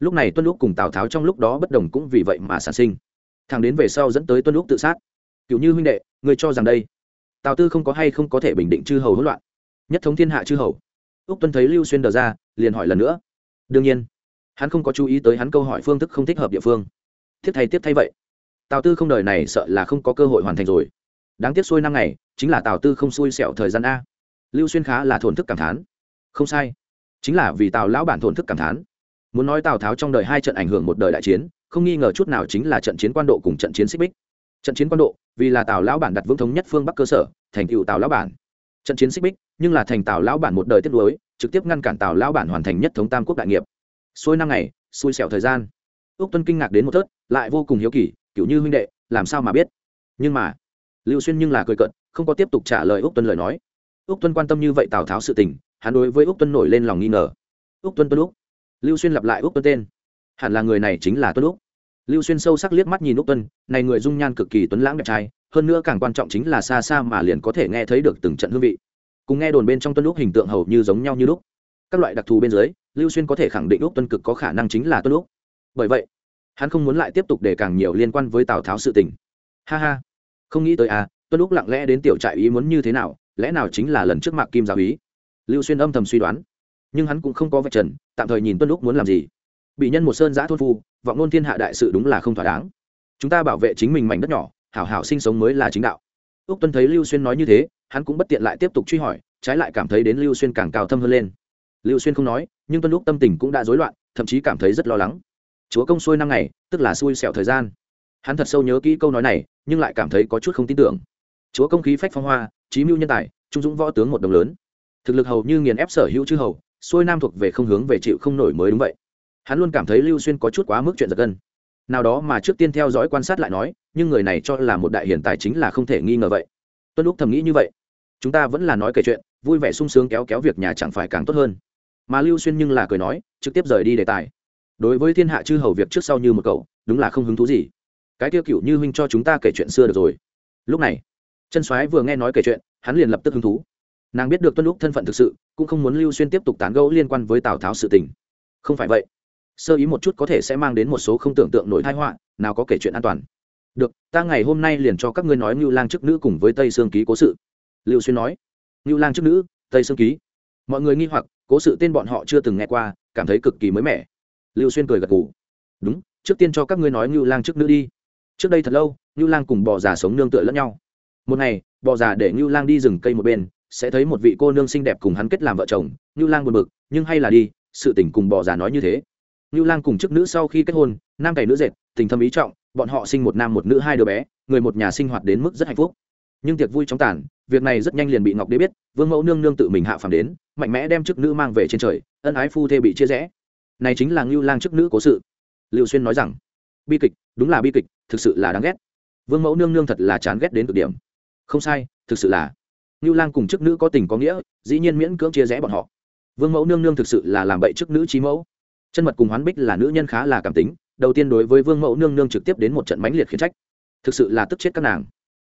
Lúc này tuân lúc cùng tào tháo trong lúc đó bất đồng cũng vì vậy mà sản sinh. Thằng đến về sau dẫn tới tuân lúc tự sát. Cựu như huynh đệ người cho rằng đây tào tư không có hay không có thể bình định chư hầu hỗn loạn. Nhất thống thiên hạ chư hầu. Úc tuân thấy lưu xuyên đờ ra, liền hỏi lần nữa. Đương nhiên, hắn không có chú ý tới hắn câu hỏi phương thức không thích hợp địa phương. Tiếp thay tiếp thay vậy. Tào tư không đời này sợ là không có cơ hội hoàn thành rồi. Đáng tiếc xuôi năm ngày, chính là tào tư không xui xẻo thời gian a. Lưu xuyên khá là thổn thức cảm thán. Không sai. Chính là vì tào lão bản thổn thức cảm thán. Muốn nói tào tháo trong đời hai trận ảnh hưởng một đời đại chiến, không nghi ngờ chút nào chính là trận chiến quan độ cùng trận chiến xích bích. Trận chiến quan độ vì là tào lão bản đặt vững thống nhất phương bắc cơ sở, thành cựu tào lão bản. Trận chiến xích bích, nhưng là thành tào lão bản một đời tiếp nối, trực tiếp ngăn cản tào lão bản hoàn thành nhất thống tam quốc đại nghiệp. Xuôi năm ngày, xui xẻo thời gian. Ước tuân kinh ngạc đến một thớt, lại vô cùng hiếu kỳ, kiểu như huynh đệ, làm sao mà biết? Nhưng mà, lưu xuyên nhưng là cười cận không có tiếp tục trả lời ước tuân lời nói. Ước tuân quan tâm như vậy tào tháo sự tình, hắn đối với ước tuân nổi lên lòng nghi ngờ. Ước tuân tuân úc. Lưu xuyên lặp lại ước tuân tên. Hẳn là người này chính là tuân úc lưu xuyên sâu sắc liếc mắt nhìn úc tuân, này người dung nhan cực kỳ tuấn lãng đẹp trai, hơn nữa càng quan trọng chính là xa xa mà liền có thể nghe thấy được từng trận hương vị. Cùng nghe đồn bên trong tuân lúc hình tượng hầu như giống nhau như lúc. Các loại đặc thù bên dưới, lưu xuyên có thể khẳng định úc tuân cực có khả năng chính là tuân lúc bởi vậy, hắn không muốn lại tiếp tục để càng nhiều liên quan với tào tháo sự tình. Ha ha, không nghĩ tới à tuân lúc lặng lẽ đến tiểu trại ý muốn như thế nào, lẽ nào chính là lần trước mạc kim giáo ý? Lưu xuyên âm thầm suy đoán. Nhưng hắn cũng không có vạch trần, tạm thời nhìn tuân lúc muốn làm gì bị nhân một sơn giã thôn phu, vọng nôn thiên hạ đại sự đúng là không thỏa đáng. Chúng ta bảo vệ chính mình mảnh đất nhỏ, hảo hảo sinh sống mới là chính đạo. Úc tuân thấy lưu xuyên nói như thế, hắn cũng bất tiện lại tiếp tục truy hỏi, trái lại cảm thấy đến lưu xuyên càng cao thâm hơn lên. Lưu xuyên không nói, nhưng tuân lúc tâm tình cũng đã rối loạn, thậm chí cảm thấy rất lo lắng. Chúa công xuôi năm ngày, tức là xui xẻo thời gian. Hắn thật sâu nhớ kỹ câu nói này, nhưng lại cảm thấy có chút không tin tưởng. Chúa công khí phách phong hoa trí mưu nhân tài, trung dũng võ tướng một đồng lớn. Thực lực hầu như nghiền ép sở hữu chư hầu, xuôi nam thuộc về không hướng về chịu không nổi mới đúng vậy hắn luôn cảm thấy lưu xuyên có chút quá mức chuyện giật gân. Nào đó mà trước tiên theo dõi quan sát lại nói, nhưng người này cho là một đại hiển tài chính là không thể nghi ngờ vậy. Tuân lúc thầm nghĩ như vậy. Chúng ta vẫn là nói kể chuyện, vui vẻ sung sướng kéo kéo việc nhà chẳng phải càng tốt hơn. Mà lưu xuyên nhưng là cười nói, trực tiếp rời đi đề tài. Đối với thiên hạ chư hầu việc trước sau như một cậu, đúng là không hứng thú gì. Cái tiêu cựu như huynh cho chúng ta kể chuyện xưa được rồi. Lúc này, chân soái vừa nghe nói kể chuyện, hắn liền lập tức hứng thú. Nàng biết được tuân lúc thân phận thực sự, cũng không muốn lưu xuyên tiếp tục tán gẫu liên quan với tào tháo sự tình. Không phải vậy sơ ý một chút có thể sẽ mang đến một số không tưởng tượng nổi thai họa, nào có kể chuyện an toàn. Được, ta ngày hôm nay liền cho các ngươi nói ngưu lang chức nữ cùng với tây sương ký cố sự. Lưu xuyên nói. Ngưu lang chức nữ, tây sương ký. Mọi người nghi hoặc, cố sự tên bọn họ chưa từng nghe qua, cảm thấy cực kỳ mới mẻ. Lưu xuyên cười gật g ủ đúng, trước tiên cho các ngươi nói ngưu lang chức nữ đi. Trước đây thật lâu, ngưu lang cùng bò già sống nương tựa lẫn nhau. Một ngày, bò già để ngưu lang đi rừng cây một bên, sẽ thấy một vị cô nương xinh đẹp cùng hắn kết làm vợ chồng. Ngưu lang buồn bực, nhưng hay là đi, sự tình cùng bò già nói như thế. Nưu lang cùng chức nữ sau khi kết hôn, nam cày nữ dệt, tình thâm ý trọng, bọn họ sinh một nam một nữ hai đứa bé, người một nhà sinh hoạt đến mức rất hạnh phúc. Nhưng tiệc vui trong tàn, việc này rất nhanh liền bị ngọc đế biết, vương mẫu nương nương tự mình hạ phàm đến, mạnh mẽ đem chức nữ mang về trên trời, ân ái phu thê bị chia rẽ. Này chính là Nưu lang chức nữ cố sự. Lưu xuyên nói rằng, bi kịch, đúng là bi kịch, thực sự là đáng ghét. Vương mẫu nương nương thật là chán ghét đến cực điểm. Không sai, thực sự là. Nưu lang cùng chức nữ có tình có nghĩa, dĩ nhiên miễn cưỡng chia rẽ bọn họ. Vương mẫu nương nương thực sự là làm bậy chức nữ trí mẫu chân mật cùng hoán bích là nữ nhân khá là cảm tính, đầu tiên đối với vương mẫu nương nương trực tiếp đến một trận mãnh liệt khiển trách. Thực sự là tức chết các nàng.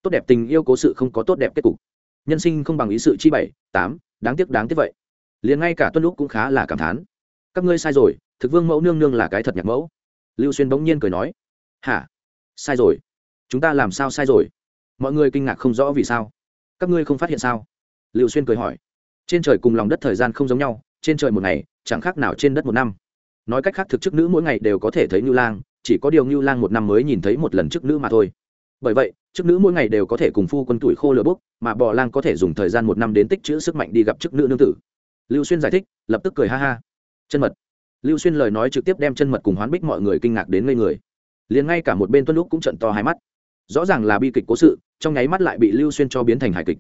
Tốt đẹp tình yêu cố sự không có tốt đẹp kết cục. Nhân sinh không bằng ý sự chi bảy, tám, đáng tiếc đáng tiếc vậy. Liền ngay cả tuân lúc cũng khá là cảm thán. Các ngươi sai rồi, thực vương mẫu nương nương là cái thật nhạc mẫu. Lưu xuyên bỗng nhiên cười nói, hả? Sai rồi. Chúng ta làm sao sai rồi? Mọi người kinh ngạc không rõ vì sao. Các ngươi không phát hiện sao? Lưu xuyên cười hỏi, trên trời cùng lòng đất thời gian không giống nhau, trên trời một ngày, chẳng khác nào trên đất một năm nói cách khác thực chức nữ mỗi ngày đều có thể thấy ngưu lang, chỉ có điều ngưu lang một năm mới nhìn thấy một lần chức nữ mà thôi. Bởi vậy, chức nữ mỗi ngày đều có thể cùng phu quân tuổi khô lửa bốc, mà bò lang có thể dùng thời gian một năm đến tích chữ sức mạnh đi gặp chức nữ nương tử. Lưu xuyên giải thích, lập tức cười ha ha. Chân mật. Lưu xuyên lời nói trực tiếp đem chân mật cùng hoán bích mọi người kinh ngạc đến ngây người. Liền ngay cả một bên tuân lúc cũng trận to hai mắt. Rõ ràng là bi kịch cố sự, trong nháy mắt lại bị lưu xuyên cho biến thành hài kịch.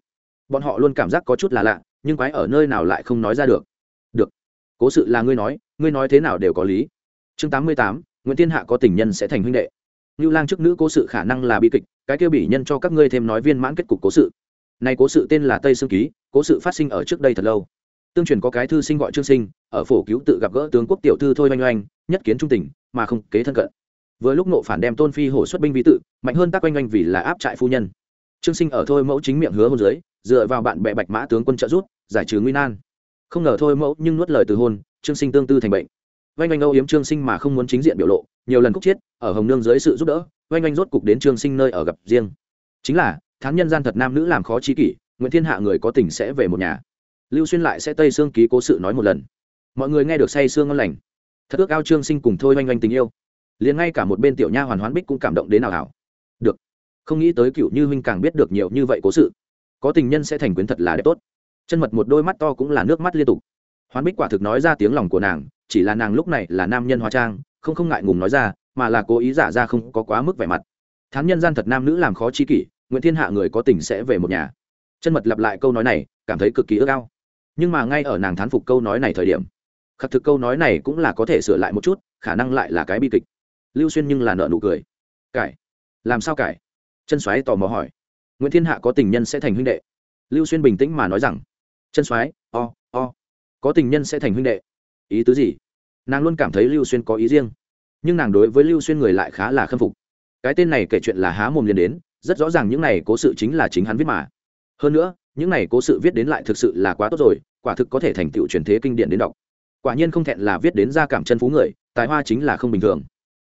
Bọn họ luôn cảm giác có chút là lạ, nhưng quái ở nơi nào lại không nói ra được được cố sự là ngươi nói ngươi nói thế nào đều có lý. Chương tám mươi tám, nguyễn thiên hạ có tình nhân sẽ thành huynh đệ. Ngưu lang chức nữ cố sự khả năng là bi kịch, cái kia bị nhân cho các ngươi thêm nói viên mãn kết cục cố sự. Này cố sự tên là tây sương ký, cố sự phát sinh ở trước đây thật lâu. Tương truyền có cái thư sinh gọi trương sinh, ở phổ cứu tự gặp gỡ tướng quốc tiểu thư thôi oanh oanh, nhất kiến trung tình, mà không kế thân cận. Vừa lúc nộ phản đem tôn phi hổ xuất binh vi tự, mạnh hơn tác oanh oanh vì là áp trại phu nhân. Trương sinh ở thôi mẫu chính miệng hứa hôn dưới dựa vào bạn bè bạch mã tướng quân trợ rút giải trừ nguy nan không ngờ thôi mẫu nhưng nuốt lời từ hôn, trương sinh tương tư thành bệnh. Oanh oanh âu yếm trương sinh mà không muốn chính diện biểu lộ, nhiều lần khúc chiết, ở hồng nương dưới sự giúp đỡ, oanh oanh rốt cục đến trương sinh nơi ở gặp riêng. Chính là thắng nhân gian thật nam nữ làm khó trí kỷ, nguyễn thiên hạ người có tình sẽ về một nhà. Lưu xuyên lại sẽ tây xương ký cố sự nói một lần. Mọi người nghe được say xương ngon lành. Thật ước ao trương sinh cùng thôi oanh oanh tình yêu. Liền ngay cả một bên tiểu nha hoàn hoán bích cũng cảm động đến nào hảo được. Không nghĩ tới cựu như huynh càng biết được nhiều như vậy cố sự. Có tình nhân sẽ thành quyến thật là đẹp tốt chân mật một đôi mắt to cũng là nước mắt liên tục. Hoán bích quả thực nói ra tiếng lòng của nàng, chỉ là nàng lúc này là nam nhân hóa trang, không không ngại ngùng nói ra, mà là cố ý giả ra không có quá mức vẻ mặt. Thán nhân gian thật nam nữ làm khó chi kỷ, nguyễn thiên hạ người có tình sẽ về một nhà. Chân mật lặp lại câu nói này, cảm thấy cực kỳ ước ao. Nhưng mà ngay ở nàng thán phục câu nói này thời điểm, khắc thực câu nói này cũng là có thể sửa lại một chút, khả năng lại là cái bi kịch. Lưu xuyên nhưng là nợ nụ cười. Cải, làm sao cải? Chân xoáy tò mò hỏi. Nguyễn thiên hạ có tình nhân sẽ thành huynh đệ? Lưu xuyên bình tĩnh mà nói rằng chân xoáy o o. Có tình nhân sẽ thành huynh đệ. Ý tứ gì? Nàng luôn cảm thấy lưu xuyên có ý riêng. Nhưng nàng đối với lưu xuyên người lại khá là khâm phục. Cái tên này kể chuyện là há mồm liền đến, rất rõ ràng những này cố sự chính là chính hắn viết mà. Hơn nữa, những này cố sự viết đến lại thực sự là quá tốt rồi, quả thực có thể thành tựu truyền thế kinh điển đến đọc. Quả nhiên không thẹn là viết đến gia cảm chân phú người, tài hoa chính là không bình thường.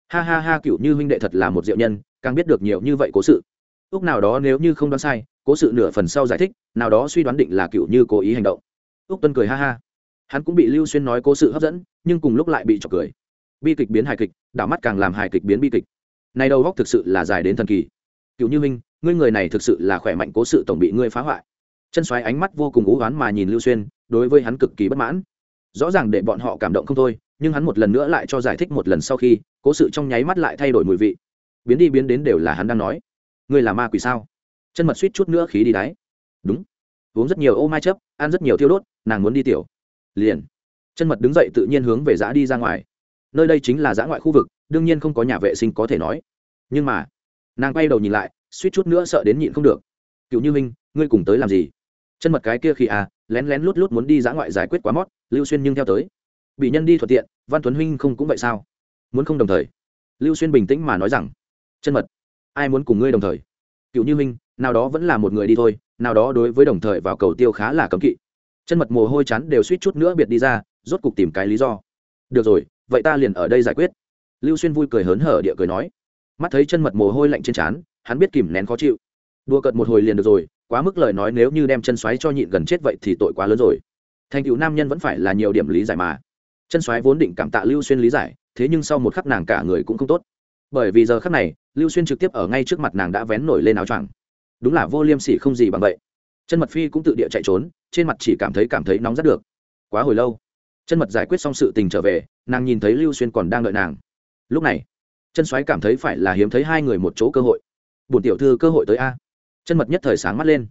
Ha ha ha, cựu như huynh đệ thật là một diệu nhân, càng biết được nhiều như vậy cố sự. Lúc nào đó nếu như không đoán sai cố sự nửa phần sau giải thích, nào đó suy đoán định là cựu như cố ý hành động. Úc tuân cười ha ha. Hắn cũng bị lưu xuyên nói cố sự hấp dẫn, nhưng cùng lúc lại bị trọc cười. Bi kịch biến hài kịch, đảo mắt càng làm hài kịch biến bi kịch. Này đầu góc thực sự là dài đến thần kỳ. Cựu như minh, ngươi người này thực sự là khỏe mạnh cố sự tổng bị ngươi phá hoại. Chân xoáy ánh mắt vô cùng ú oán mà nhìn lưu xuyên, đối với hắn cực kỳ bất mãn. Rõ ràng để bọn họ cảm động không thôi, nhưng hắn một lần nữa lại cho giải thích một lần sau khi, cố sự trong nháy mắt lại thay đổi mùi vị. Biến đi biến đến đều là hắn đang nói. Ngươi là ma quỷ sao? Chân mật suýt chút nữa khí đi đáy đúng. Uống rất nhiều ô mai chấp, ăn rất nhiều thiêu đốt, nàng muốn đi tiểu. Liền. Chân mật đứng dậy tự nhiên hướng về giã đi ra ngoài. Nơi đây chính là giã ngoại khu vực, đương nhiên không có nhà vệ sinh có thể nói. Nhưng mà, nàng quay đầu nhìn lại, suýt chút nữa sợ đến nhịn không được. Cựu như minh, ngươi cùng tới làm gì? Chân mật cái kia khi à lén lén lút lút muốn đi giã ngoại giải quyết quá mót, lưu xuyên nhưng theo tới. Bị nhân đi thuận tiện, văn tuấn huynh không cũng vậy sao? Muốn không đồng thời. Lưu xuyên bình tĩnh mà nói rằng, chân mật, ai muốn cùng ngươi đồng thời? Cựu như minh nào đó vẫn là một người đi thôi, nào đó đối với đồng thời vào cầu tiêu khá là cấm kỵ. Chân mật mồ hôi chắn đều suýt chút nữa biệt đi ra, rốt cục tìm cái lý do. Được rồi, vậy ta liền ở đây giải quyết. Lưu xuyên vui cười hớn hở địa cười nói. Mắt thấy chân mật mồ hôi lạnh trên trán, hắn biết kìm nén khó chịu. Đua cợt một hồi liền được rồi, quá mức lời nói nếu như đem chân xoáy cho nhịn gần chết vậy thì tội quá lớn rồi. Thành cựu nam nhân vẫn phải là nhiều điểm lý giải mà. Chân xoáy vốn định cảm tạ lưu xuyên lý giải, thế nhưng sau một khắc nàng cả người cũng không tốt. Bởi vì giờ khắc này, lưu xuyên trực tiếp ở ngay trước mặt nàng đã vén nổi lên áo choàng đúng là vô liêm sỉ không gì bằng vậy. Chân mật phi cũng tự địa chạy trốn, trên mặt chỉ cảm thấy cảm thấy nóng rất được. Quá hồi lâu, chân mật giải quyết xong sự tình trở về, nàng nhìn thấy lưu xuyên còn đang đợi nàng. Lúc này, chân xoáy cảm thấy phải là hiếm thấy hai người một chỗ cơ hội. Bổn tiểu thư cơ hội tới a. Chân mật nhất thời sáng mắt lên.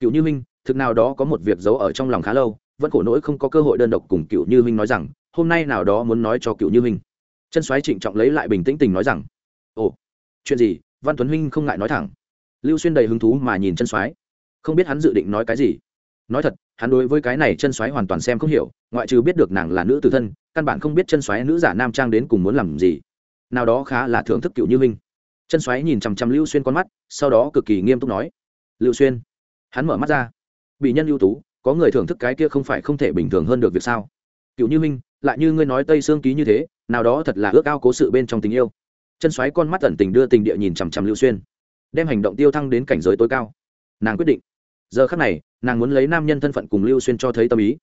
Cựu như minh, thực nào đó có một việc giấu ở trong lòng khá lâu, vẫn khổ nỗi không có cơ hội đơn độc cùng cựu như minh nói rằng, hôm nay nào đó muốn nói cho cựu như minh. Chân xoáy trịnh trọng lấy lại bình tĩnh tình nói rằng, ồ, chuyện gì? Văn tuấn huynh không ngại nói thẳng lưu xuyên đầy hứng thú mà nhìn chân xoáy không biết hắn dự định nói cái gì. Nói thật, hắn đối với cái này chân xoáy hoàn toàn xem không hiểu, ngoại trừ biết được nàng là nữ tử thân, căn bản không biết chân xoáy nữ giả nam trang đến cùng muốn làm gì. Nào đó khá là thưởng thức cựu như minh chân xoáy nhìn chằm chằm lưu xuyên con mắt, sau đó cực kỳ nghiêm túc nói, lưu xuyên. Hắn mở mắt ra. Bị nhân ưu tú, có người thưởng thức cái kia không phải không thể bình thường hơn được việc sao? Cựu như minh lại như ngươi nói tây xương ký như thế, nào đó thật là ước ao cố sự bên trong tình yêu. Chân xoáy con mắt ẩn tình đưa tình địa nhìn chằm chằm lưu xuyên đem hành động tiêu thăng đến cảnh giới tối cao. Nàng quyết định. Giờ khắc này, nàng muốn lấy nam nhân thân phận cùng lưu xuyên cho thấy tâm ý.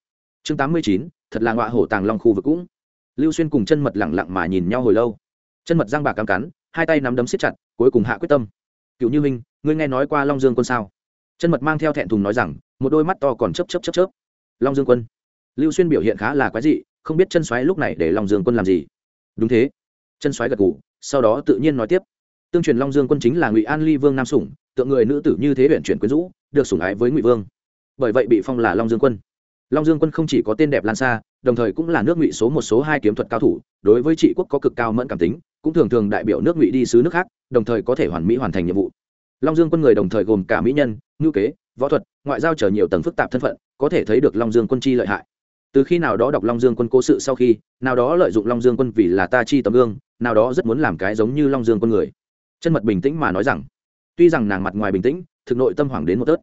Chương tám mươi chín, thật là ngọa hổ tàng long khu vực cũng. Lưu xuyên cùng chân mật lẳng lặng mà nhìn nhau hồi lâu. Chân mật giang bạc cắm cắn, hai tay nắm đấm siết chặt, cuối cùng hạ quyết tâm. Cựu như minh, ngươi nghe nói qua long dương quân sao? Chân mật mang theo thẹn thùng nói rằng, một đôi mắt to còn chấp chấp chấp chớp. Long dương quân. Lưu xuyên biểu hiện khá là quái dị, không biết chân xoáy lúc này để long dương quân làm gì. Đúng thế. Chân xoáy gật gù, sau đó tự nhiên nói tiếp tương truyền long dương quân chính là ngụy an ly vương nam sủng, tượng người nữ tử như thế huyện chuyển quyến rũ, được sủng ái với ngụy vương. Bởi vậy bị phong là long dương quân. Long dương quân không chỉ có tên đẹp lan xa đồng thời cũng là nước ngụy số một số hai kiếm thuật cao thủ, đối với trị quốc có cực cao mẫn cảm tính, cũng thường thường đại biểu nước ngụy đi xứ nước khác, đồng thời có thể hoàn mỹ hoàn thành nhiệm vụ. Long dương quân người đồng thời gồm cả mỹ nhân ngữ kế, võ thuật, ngoại giao chở nhiều tầng phức tạp thân phận, có thể thấy được long dương quân chi lợi hại. Từ khi nào đó đọc long dương quân cố sự sau khi, nào đó lợi dụng long dương quân vì là ta chi tấm gương, nào đó rất muốn làm cái giống như long dương quân người chân mật bình tĩnh mà nói rằng, tuy rằng nàng mặt ngoài bình tĩnh, thực nội tâm hoảng đến một tớt.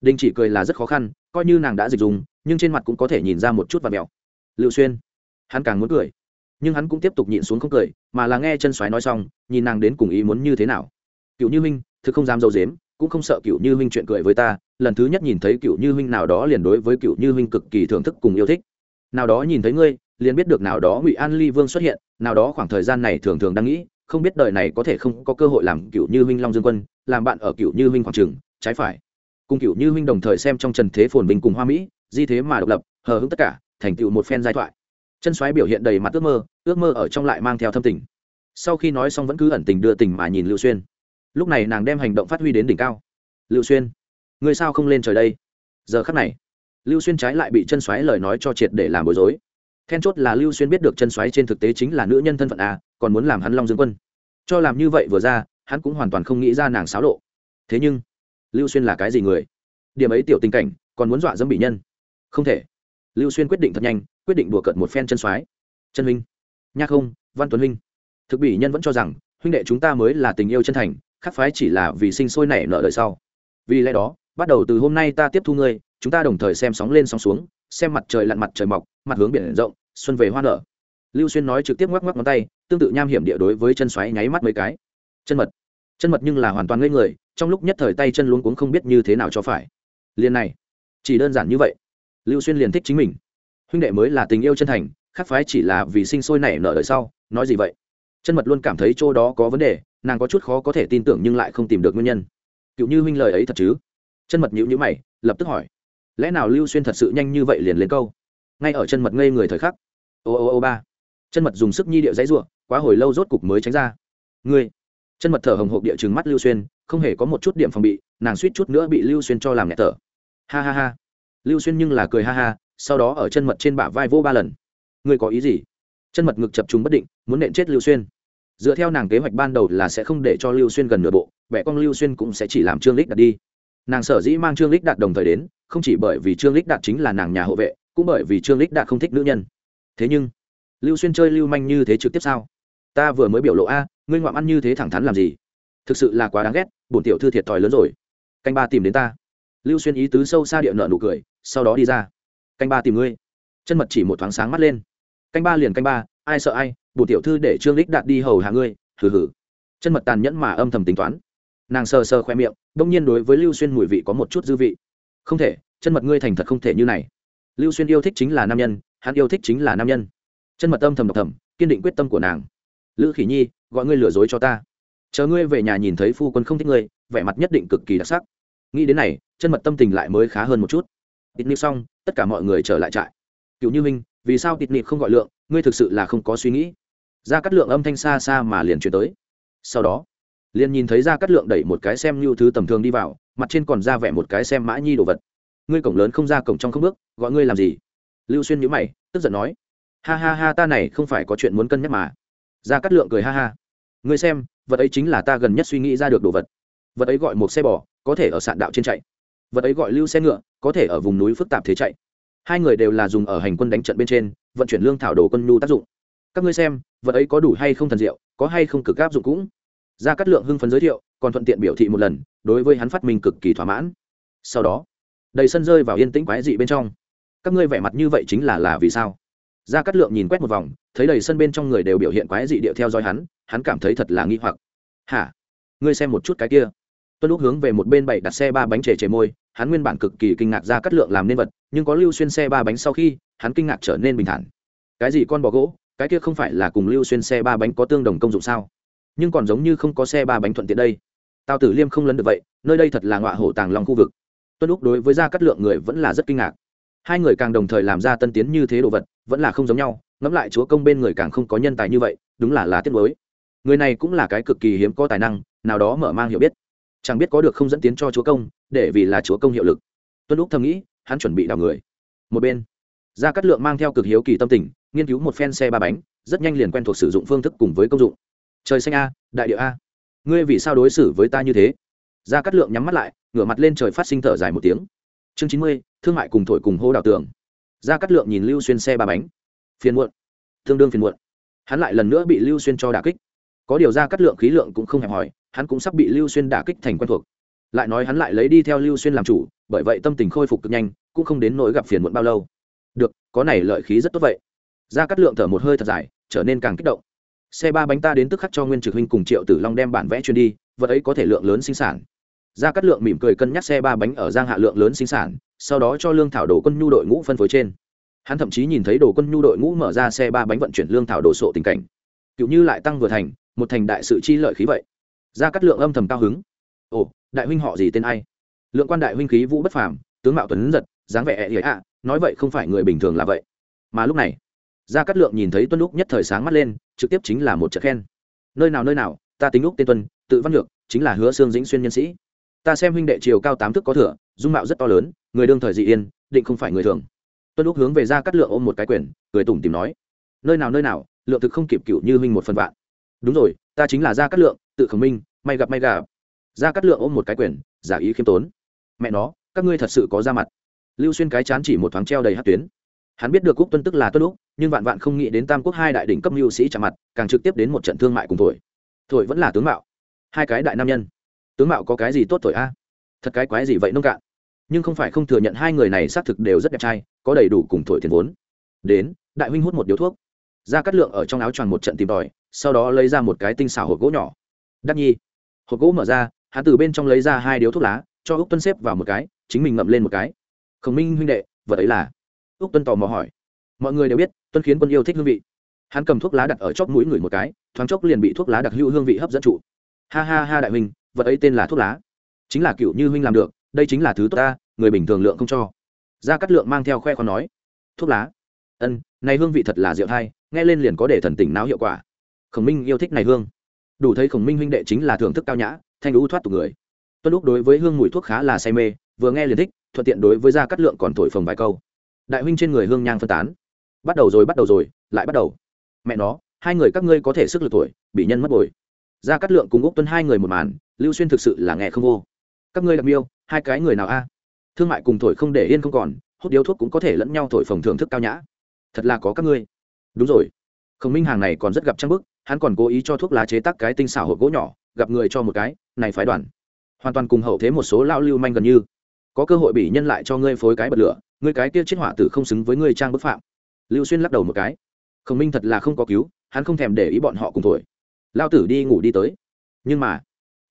Đình chỉ cười là rất khó khăn, coi như nàng đã dịch dùng, nhưng trên mặt cũng có thể nhìn ra một chút và mèo liệu xuyên, hắn càng muốn cười. Nhưng hắn cũng tiếp tục nhịn xuống không cười, mà là nghe chân xoáy nói xong, nhìn nàng đến cùng ý muốn như thế nào. Cựu như minh thực không dám dâu dếm, cũng không sợ cựu như huynh chuyện cười với ta, lần thứ nhất nhìn thấy cựu như huynh nào đó liền đối với cựu như huynh cực kỳ thưởng thức cùng yêu thích. Nào đó nhìn thấy ngươi, liền biết được nào đó ngụy an ly vương xuất hiện, nào đó khoảng thời gian này thường thường đang nghĩ không biết đời này có thể không có cơ hội làm cựu như huynh long dương quân, làm bạn ở cựu như huynh khoảng trường, trái phải. Cùng cựu như huynh đồng thời xem trong trần thế phồn bình cùng hoa mỹ, di thế mà độc lập, hờ hững tất cả, thành tựu một phen giai thoại. Chân xoáy biểu hiện đầy mặt ước mơ ước mơ ở trong lại mang theo thâm tình. Sau khi nói xong vẫn cứ ẩn tình đưa tình mà nhìn lưu xuyên. Lúc này nàng đem hành động phát huy đến đỉnh cao. Lưu xuyên người sao không lên trời đây? Giờ khắc này, lưu xuyên trái lại bị chân xoáy lời nói cho triệt để làm bối rối. Then chốt là lưu xuyên biết được chân xoáy trên thực tế chính là nữ nhân thân phận a còn muốn làm hắn long dương quân. Cho làm như vậy vừa ra, hắn cũng hoàn toàn không nghĩ ra nàng xáo lộ. Thế nhưng, lưu xuyên là cái gì người? Điểm ấy tiểu tình cảnh, còn muốn dọa dẫm bị nhân. Không thể. Lưu xuyên quyết định thật nhanh, quyết định đùa cợt một phen chân xoáy chân huynh. Nha không, văn tuấn huynh. Thực bị nhân vẫn cho rằng, huynh đệ chúng ta mới là tình yêu chân thành khắc phái chỉ là vì sinh sôi nảy nở đời sau. Vì lẽ đó, bắt đầu từ hôm nay ta tiếp thu ngươi, chúng ta đồng thời xem sóng lên sóng xuống, xem mặt trời lặn mặt trời mọc, mặt hướng biển rộng, xuân về hoa nở. Lưu xuyên nói trực tiếp ngoắc ngoắc ngón tay tương tự nham hiểm địa đối với chân xoáy nháy mắt mấy cái. Chân mật. Chân mật nhưng là hoàn toàn ngây người, trong lúc nhất thời tay chân luống cuống không biết như thế nào cho phải. Liền này, chỉ đơn giản như vậy. Lưu xuyên liền thích chính mình. Huynh đệ mới là tình yêu chân thành, khác phái chỉ là vì sinh sôi nảy nở đời sau, nói gì vậy? Chân mật luôn cảm thấy chỗ đó có vấn đề, nàng có chút khó có thể tin tưởng nhưng lại không tìm được nguyên nhân. Cựu như huynh lời ấy thật chứ? Chân mật nhữ nhữ mày, lập tức hỏi. Lẽ nào lưu xuyên thật sự nhanh như vậy liền lên câu? Ngay ở chân mật ngây người thời khắc. Ô ô ô ba chân mật dùng sức nhi điệu dãy r u ộ quá hồi lâu rốt cục mới tránh ra. Ngươi. Chân mật thở hồng hộp địa chừng mắt lưu xuyên, không hề có một chút điểm phòng bị, nàng suýt chút nữa bị lưu xuyên cho làm nhẹ thở. Ha ha ha. Lưu xuyên nhưng là cười ha ha, sau đó ở chân mật trên bả vai vô ba lần. Ngươi có ý gì? Chân mật ngực chập trùng bất định, muốn nện chết lưu xuyên. Dựa theo nàng kế hoạch ban đầu là sẽ không để cho lưu xuyên gần nửa bộ vẽ con lưu xuyên cũng sẽ chỉ làm trương lích đặt đi. Nàng sở dĩ mang trương lích đạt đồng thời đến, không chỉ bởi vì trương lích đạt chính là nàng nhà hộ vệ, cũng bởi vì trương lích đạt không thích nữ nhân. Thế nhưng lưu xuyên chơi lưu manh như thế trực tiếp sao? Ta vừa mới biểu lộ a, ngươi ngoạm ăn như thế thẳng thắn làm gì? Thực sự là quá đáng ghét, bổn tiểu thư thiệt thòi lớn rồi. Canh ba tìm đến ta. Lưu xuyên ý tứ sâu xa địa nợ nụ cười, sau đó đi ra. Canh ba tìm ngươi. Chân mật chỉ một thoáng sáng mắt lên. Canh ba liền canh ba, ai sợ ai, bổn tiểu thư để trương lích đạt đi hầu hạ ngươi, hừ hừ. Chân mật tàn nhẫn mà âm thầm tính toán. Nàng sờ sờ khoe miệng, đông nhiên đối với lưu xuyên mùi vị có một chút dư vị. Không thể, chân mật ngươi thành thật không thể như này. Lưu xuyên yêu thích chính là nam nhân, hắn yêu thích chính là nam nhân chân mật âm thầm độc thầm, kiên định quyết tâm của nàng. Lữ khỉ nhi, gọi ngươi lừa dối cho ta. Chờ ngươi về nhà nhìn thấy phu quân không thích ngươi, vẻ mặt nhất định cực kỳ đặc sắc. Nghĩ đến này, chân mật tâm tình lại mới khá hơn một chút. Tịt nịp xong, tất cả mọi người trở lại trại. Cựu như minh, vì sao tịt nịp không gọi lượng, ngươi thực sự là không có suy nghĩ. Ra cắt lượng âm thanh xa xa mà liền chuyển tới. Sau đó, liền nhìn thấy ra cắt lượng đẩy một cái xem như thứ tầm thường đi vào, mặt trên còn ra vẻ một cái xem mã nhi đồ vật. Ngươi cổng lớn không ra cổng trong không bước, gọi ngươi làm gì? Lưu xuyên nhữ mày, tức giận nói ha ha ha, ta này không phải có chuyện muốn cân nhắc mà. Ra cắt lượng cười ha ha. Ngươi xem, vật ấy chính là ta gần nhất suy nghĩ ra được đồ vật. Vật ấy gọi một xe bò, có thể ở sạn đạo trên chạy. Vật ấy gọi lưu xe ngựa, có thể ở vùng núi phức tạp thế chạy. Hai người đều là dùng ở hành quân đánh trận bên trên, vận chuyển lương thảo đồ quân nhu tác dụng. Các ngươi xem, vật ấy có đủ hay không thần diệu, có hay không cực áp dụng cũng. Gia cát lượng hưng phấn giới thiệu, còn thuận tiện biểu thị một lần, đối với hắn phát minh cực kỳ thỏa mãn. Sau đó, đầy sân rơi vào yên tĩnh quái dị bên trong. Các ngươi vẻ mặt như vậy chính là là vì sao? Gia cát lượng nhìn quét một vòng, thấy đầy sân bên trong người đều biểu hiện quái dị điệu theo dõi hắn hắn cảm thấy thật là nghi hoặc. Hả? Ngươi xem một chút cái kia. Tuân lúc hướng về một bên bảy đặt xe ba bánh chề chề môi, hắn nguyên bản cực kỳ kinh ngạc ra cắt lượng làm nên vật, nhưng có lưu xuyên xe ba bánh sau khi, hắn kinh ngạc trở nên bình thản. Cái gì con bò gỗ? Cái kia không phải là cùng lưu xuyên xe ba bánh có tương đồng công dụng sao? Nhưng còn giống như không có xe ba bánh thuận tiện đây. Tào tử liêm không lấn được vậy, nơi đây thật là ngọa hổ tàng long khu vực. Tuân lúc đối với gia cát lượng người vẫn là rất kinh ngạc hai người càng đồng thời làm ra tân tiến như thế đồ vật, vẫn là không giống nhau, ngẫm lại chúa công bên người càng không có nhân tài như vậy, đúng là lá tiết mới người này cũng là cái cực kỳ hiếm có tài năng, nào đó mở mang hiểu biết. Chẳng biết có được không dẫn tiến cho chúa công, để vì là chúa công hiệu lực. Tuân lúc thầm nghĩ, hắn chuẩn bị đào người. Một bên, gia cát lượng mang theo cực hiếu kỳ tâm tình, nghiên cứu một phen xe ba bánh, rất nhanh liền quen thuộc sử dụng phương thức cùng với công dụng. Trời xanh a, đại địa a. Ngươi vì sao đối xử với ta như thế? Gia cát lượng nhắm mắt lại, ngửa mặt lên trời phát sinh thở dài một tiếng. Chương chín mươi thương mại cùng thổi cùng hô đào tường. Gia cát lượng nhìn lưu xuyên xe ba bánh. Phiền muộn. Tương đương phiền muộn. Hắn lại lần nữa bị lưu xuyên cho đả kích. Có điều gia cát lượng khí lượng cũng không hẹp hòi, hắn cũng sắp bị lưu xuyên đả kích thành quen thuộc. Lại nói hắn lại lấy đi theo lưu xuyên làm chủ, bởi vậy tâm tình khôi phục cực nhanh, cũng không đến nỗi gặp phiền muộn bao lâu. Được, có này lợi khí rất tốt vậy. Gia cát lượng thở một hơi thật dài, trở nên càng kích động. Xe ba bánh ta đến tức khắc cho nguyên trực huynh cùng triệu tử long đem bản vẽ chuyên đi, vật ấy có thể lượng lớn sinh sản gia cát lượng mỉm cười cân nhắc xe ba bánh ở giang hạ lượng lớn sinh sản, sau đó cho lương thảo đồ quân nhu đội ngũ phân phối trên. Hắn thậm chí nhìn thấy đồ quân nhu đội ngũ mở ra xe ba bánh vận chuyển lương thảo đồ sộ tình cảnh. Cựu như lại tăng vừa thành, một thành đại sự chi lợi khí vậy. Gia cát lượng âm thầm cao hứng. Ồ, đại huynh họ gì tên ai? Lượng quan đại huynh khí vũ bất phàm, tướng mạo tuấn giật, dáng vẻ e ẹ ạ, nói vậy không phải người bình thường là vậy. Mà lúc này, gia cát lượng nhìn thấy tuân lúc nhất thời sáng mắt lên, trực tiếp chính là một trận khen. Nơi nào nơi nào, ta tính lúc tên tuân, tự văn lược, chính là hứa xương dĩnh xuyên nhân sĩ ta xem huynh đệ chiều cao tám thước có thừa, dung mạo rất to lớn, người đương thời dị yên, định không phải người thường. Tuân lúc hướng về gia cát lượng ôm một cái quyền cười tủm tìm nói, nơi nào nơi nào, lượng thực không kịp cựu như huynh một phần vạn. Đúng rồi, ta chính là gia cát lượng, tự khẩu minh, may gặp may gặp. Gia cát lượng ôm một cái quyền giả ý khiêm tốn. Mẹ nó, các ngươi thật sự có ra mặt. Lưu xuyên cái chán chỉ một thoáng treo đầy hát tuyến. Hắn biết được quốc tuân tức là tuân lúc nhưng vạn vạn không nghĩ đến tam quốc hai đại đỉnh cấp mưu sĩ chạm mặt, càng trực tiếp đến một trận thương mại cùng thổi. Thổi vẫn là tướng mạo. Hai cái đại nam nhân tướng mạo có cái gì tốt thổi a? Thật cái quái gì vậy nông cạn? Nhưng không phải không thừa nhận hai người này xác thực đều rất đẹp trai, có đầy đủ cùng thổi tiền vốn. Đến, đại huynh hút một điếu thuốc. Ra cắt lượng ở trong áo choàng một trận tìm tòi, sau đó lấy ra một cái tinh xảo hộp gỗ nhỏ. Đắc nhi. Hộp gỗ mở ra, hắn từ bên trong lấy ra hai điếu thuốc lá, cho úc tuân xếp vào một cái, chính mình ngậm lên một cái. Khổng minh huynh đệ, vật ấy là? Úc tuân tò mò hỏi. Mọi người đều biết, tuân khiến quân yêu thích hương vị. Hắn cầm thuốc lá đặt ở chóp mũi người một cái, thoáng chốc liền bị thuốc lá đặc hữu hương vị hấp dẫn trụ. Ha ha ha đại huynh vật ấy tên là thuốc lá. Chính là cựu như huynh làm được, đây chính là thứ tốt ta, người bình thường lượng không cho. Gia cát lượng mang theo khoe khoan nói, thuốc lá? Ân, này hương vị thật là rượu thai, nghe lên liền có để thần tỉnh não hiệu quả. Khổng minh yêu thích này hương. Đủ thấy khổng minh huynh đệ chính là thưởng thức cao nhã, thanh lũ thoát tục người. Tuân lúc đối với hương mùi thuốc khá là say mê, vừa nghe liền thích, thuận tiện đối với gia cát lượng còn thổi phồng vài câu. Đại huynh trên người hương nhang phân tán. Bắt đầu rồi, bắt đầu rồi, lại bắt đầu. Mẹ nó, hai người các ngươi có thể sức lực tuổi, bị nhân mất bồi. Gia cát lượng cùng úc tuân hai người một màn lưu xuyên thực sự là nghe không vô. Các ngươi đặc miêu, hai cái người nào a? Thương mại cùng thổi không để yên không còn, hút điếu thuốc cũng có thể lẫn nhau thổi phồng thưởng thức cao nhã. Thật là có các ngươi. Đúng rồi. Khổng minh hàng này còn rất gặp trang bức, hắn còn cố ý cho thuốc lá chế tác cái tinh xảo hộp gỗ nhỏ, gặp người cho một cái, này phái đoàn. Hoàn toàn cùng hậu thế một số lao lưu manh gần như. Có cơ hội bị nhân lại cho ngươi phối cái bật lửa, ngươi cái kia chết hỏa tử không xứng với ngươi trang bức phạm. Lưu xuyên lắc đầu một cái. Khổng minh thật là không có cứu, hắn không thèm để ý bọn họ cùng thổi. Lao tử đi ngủ đi tới. Nhưng mà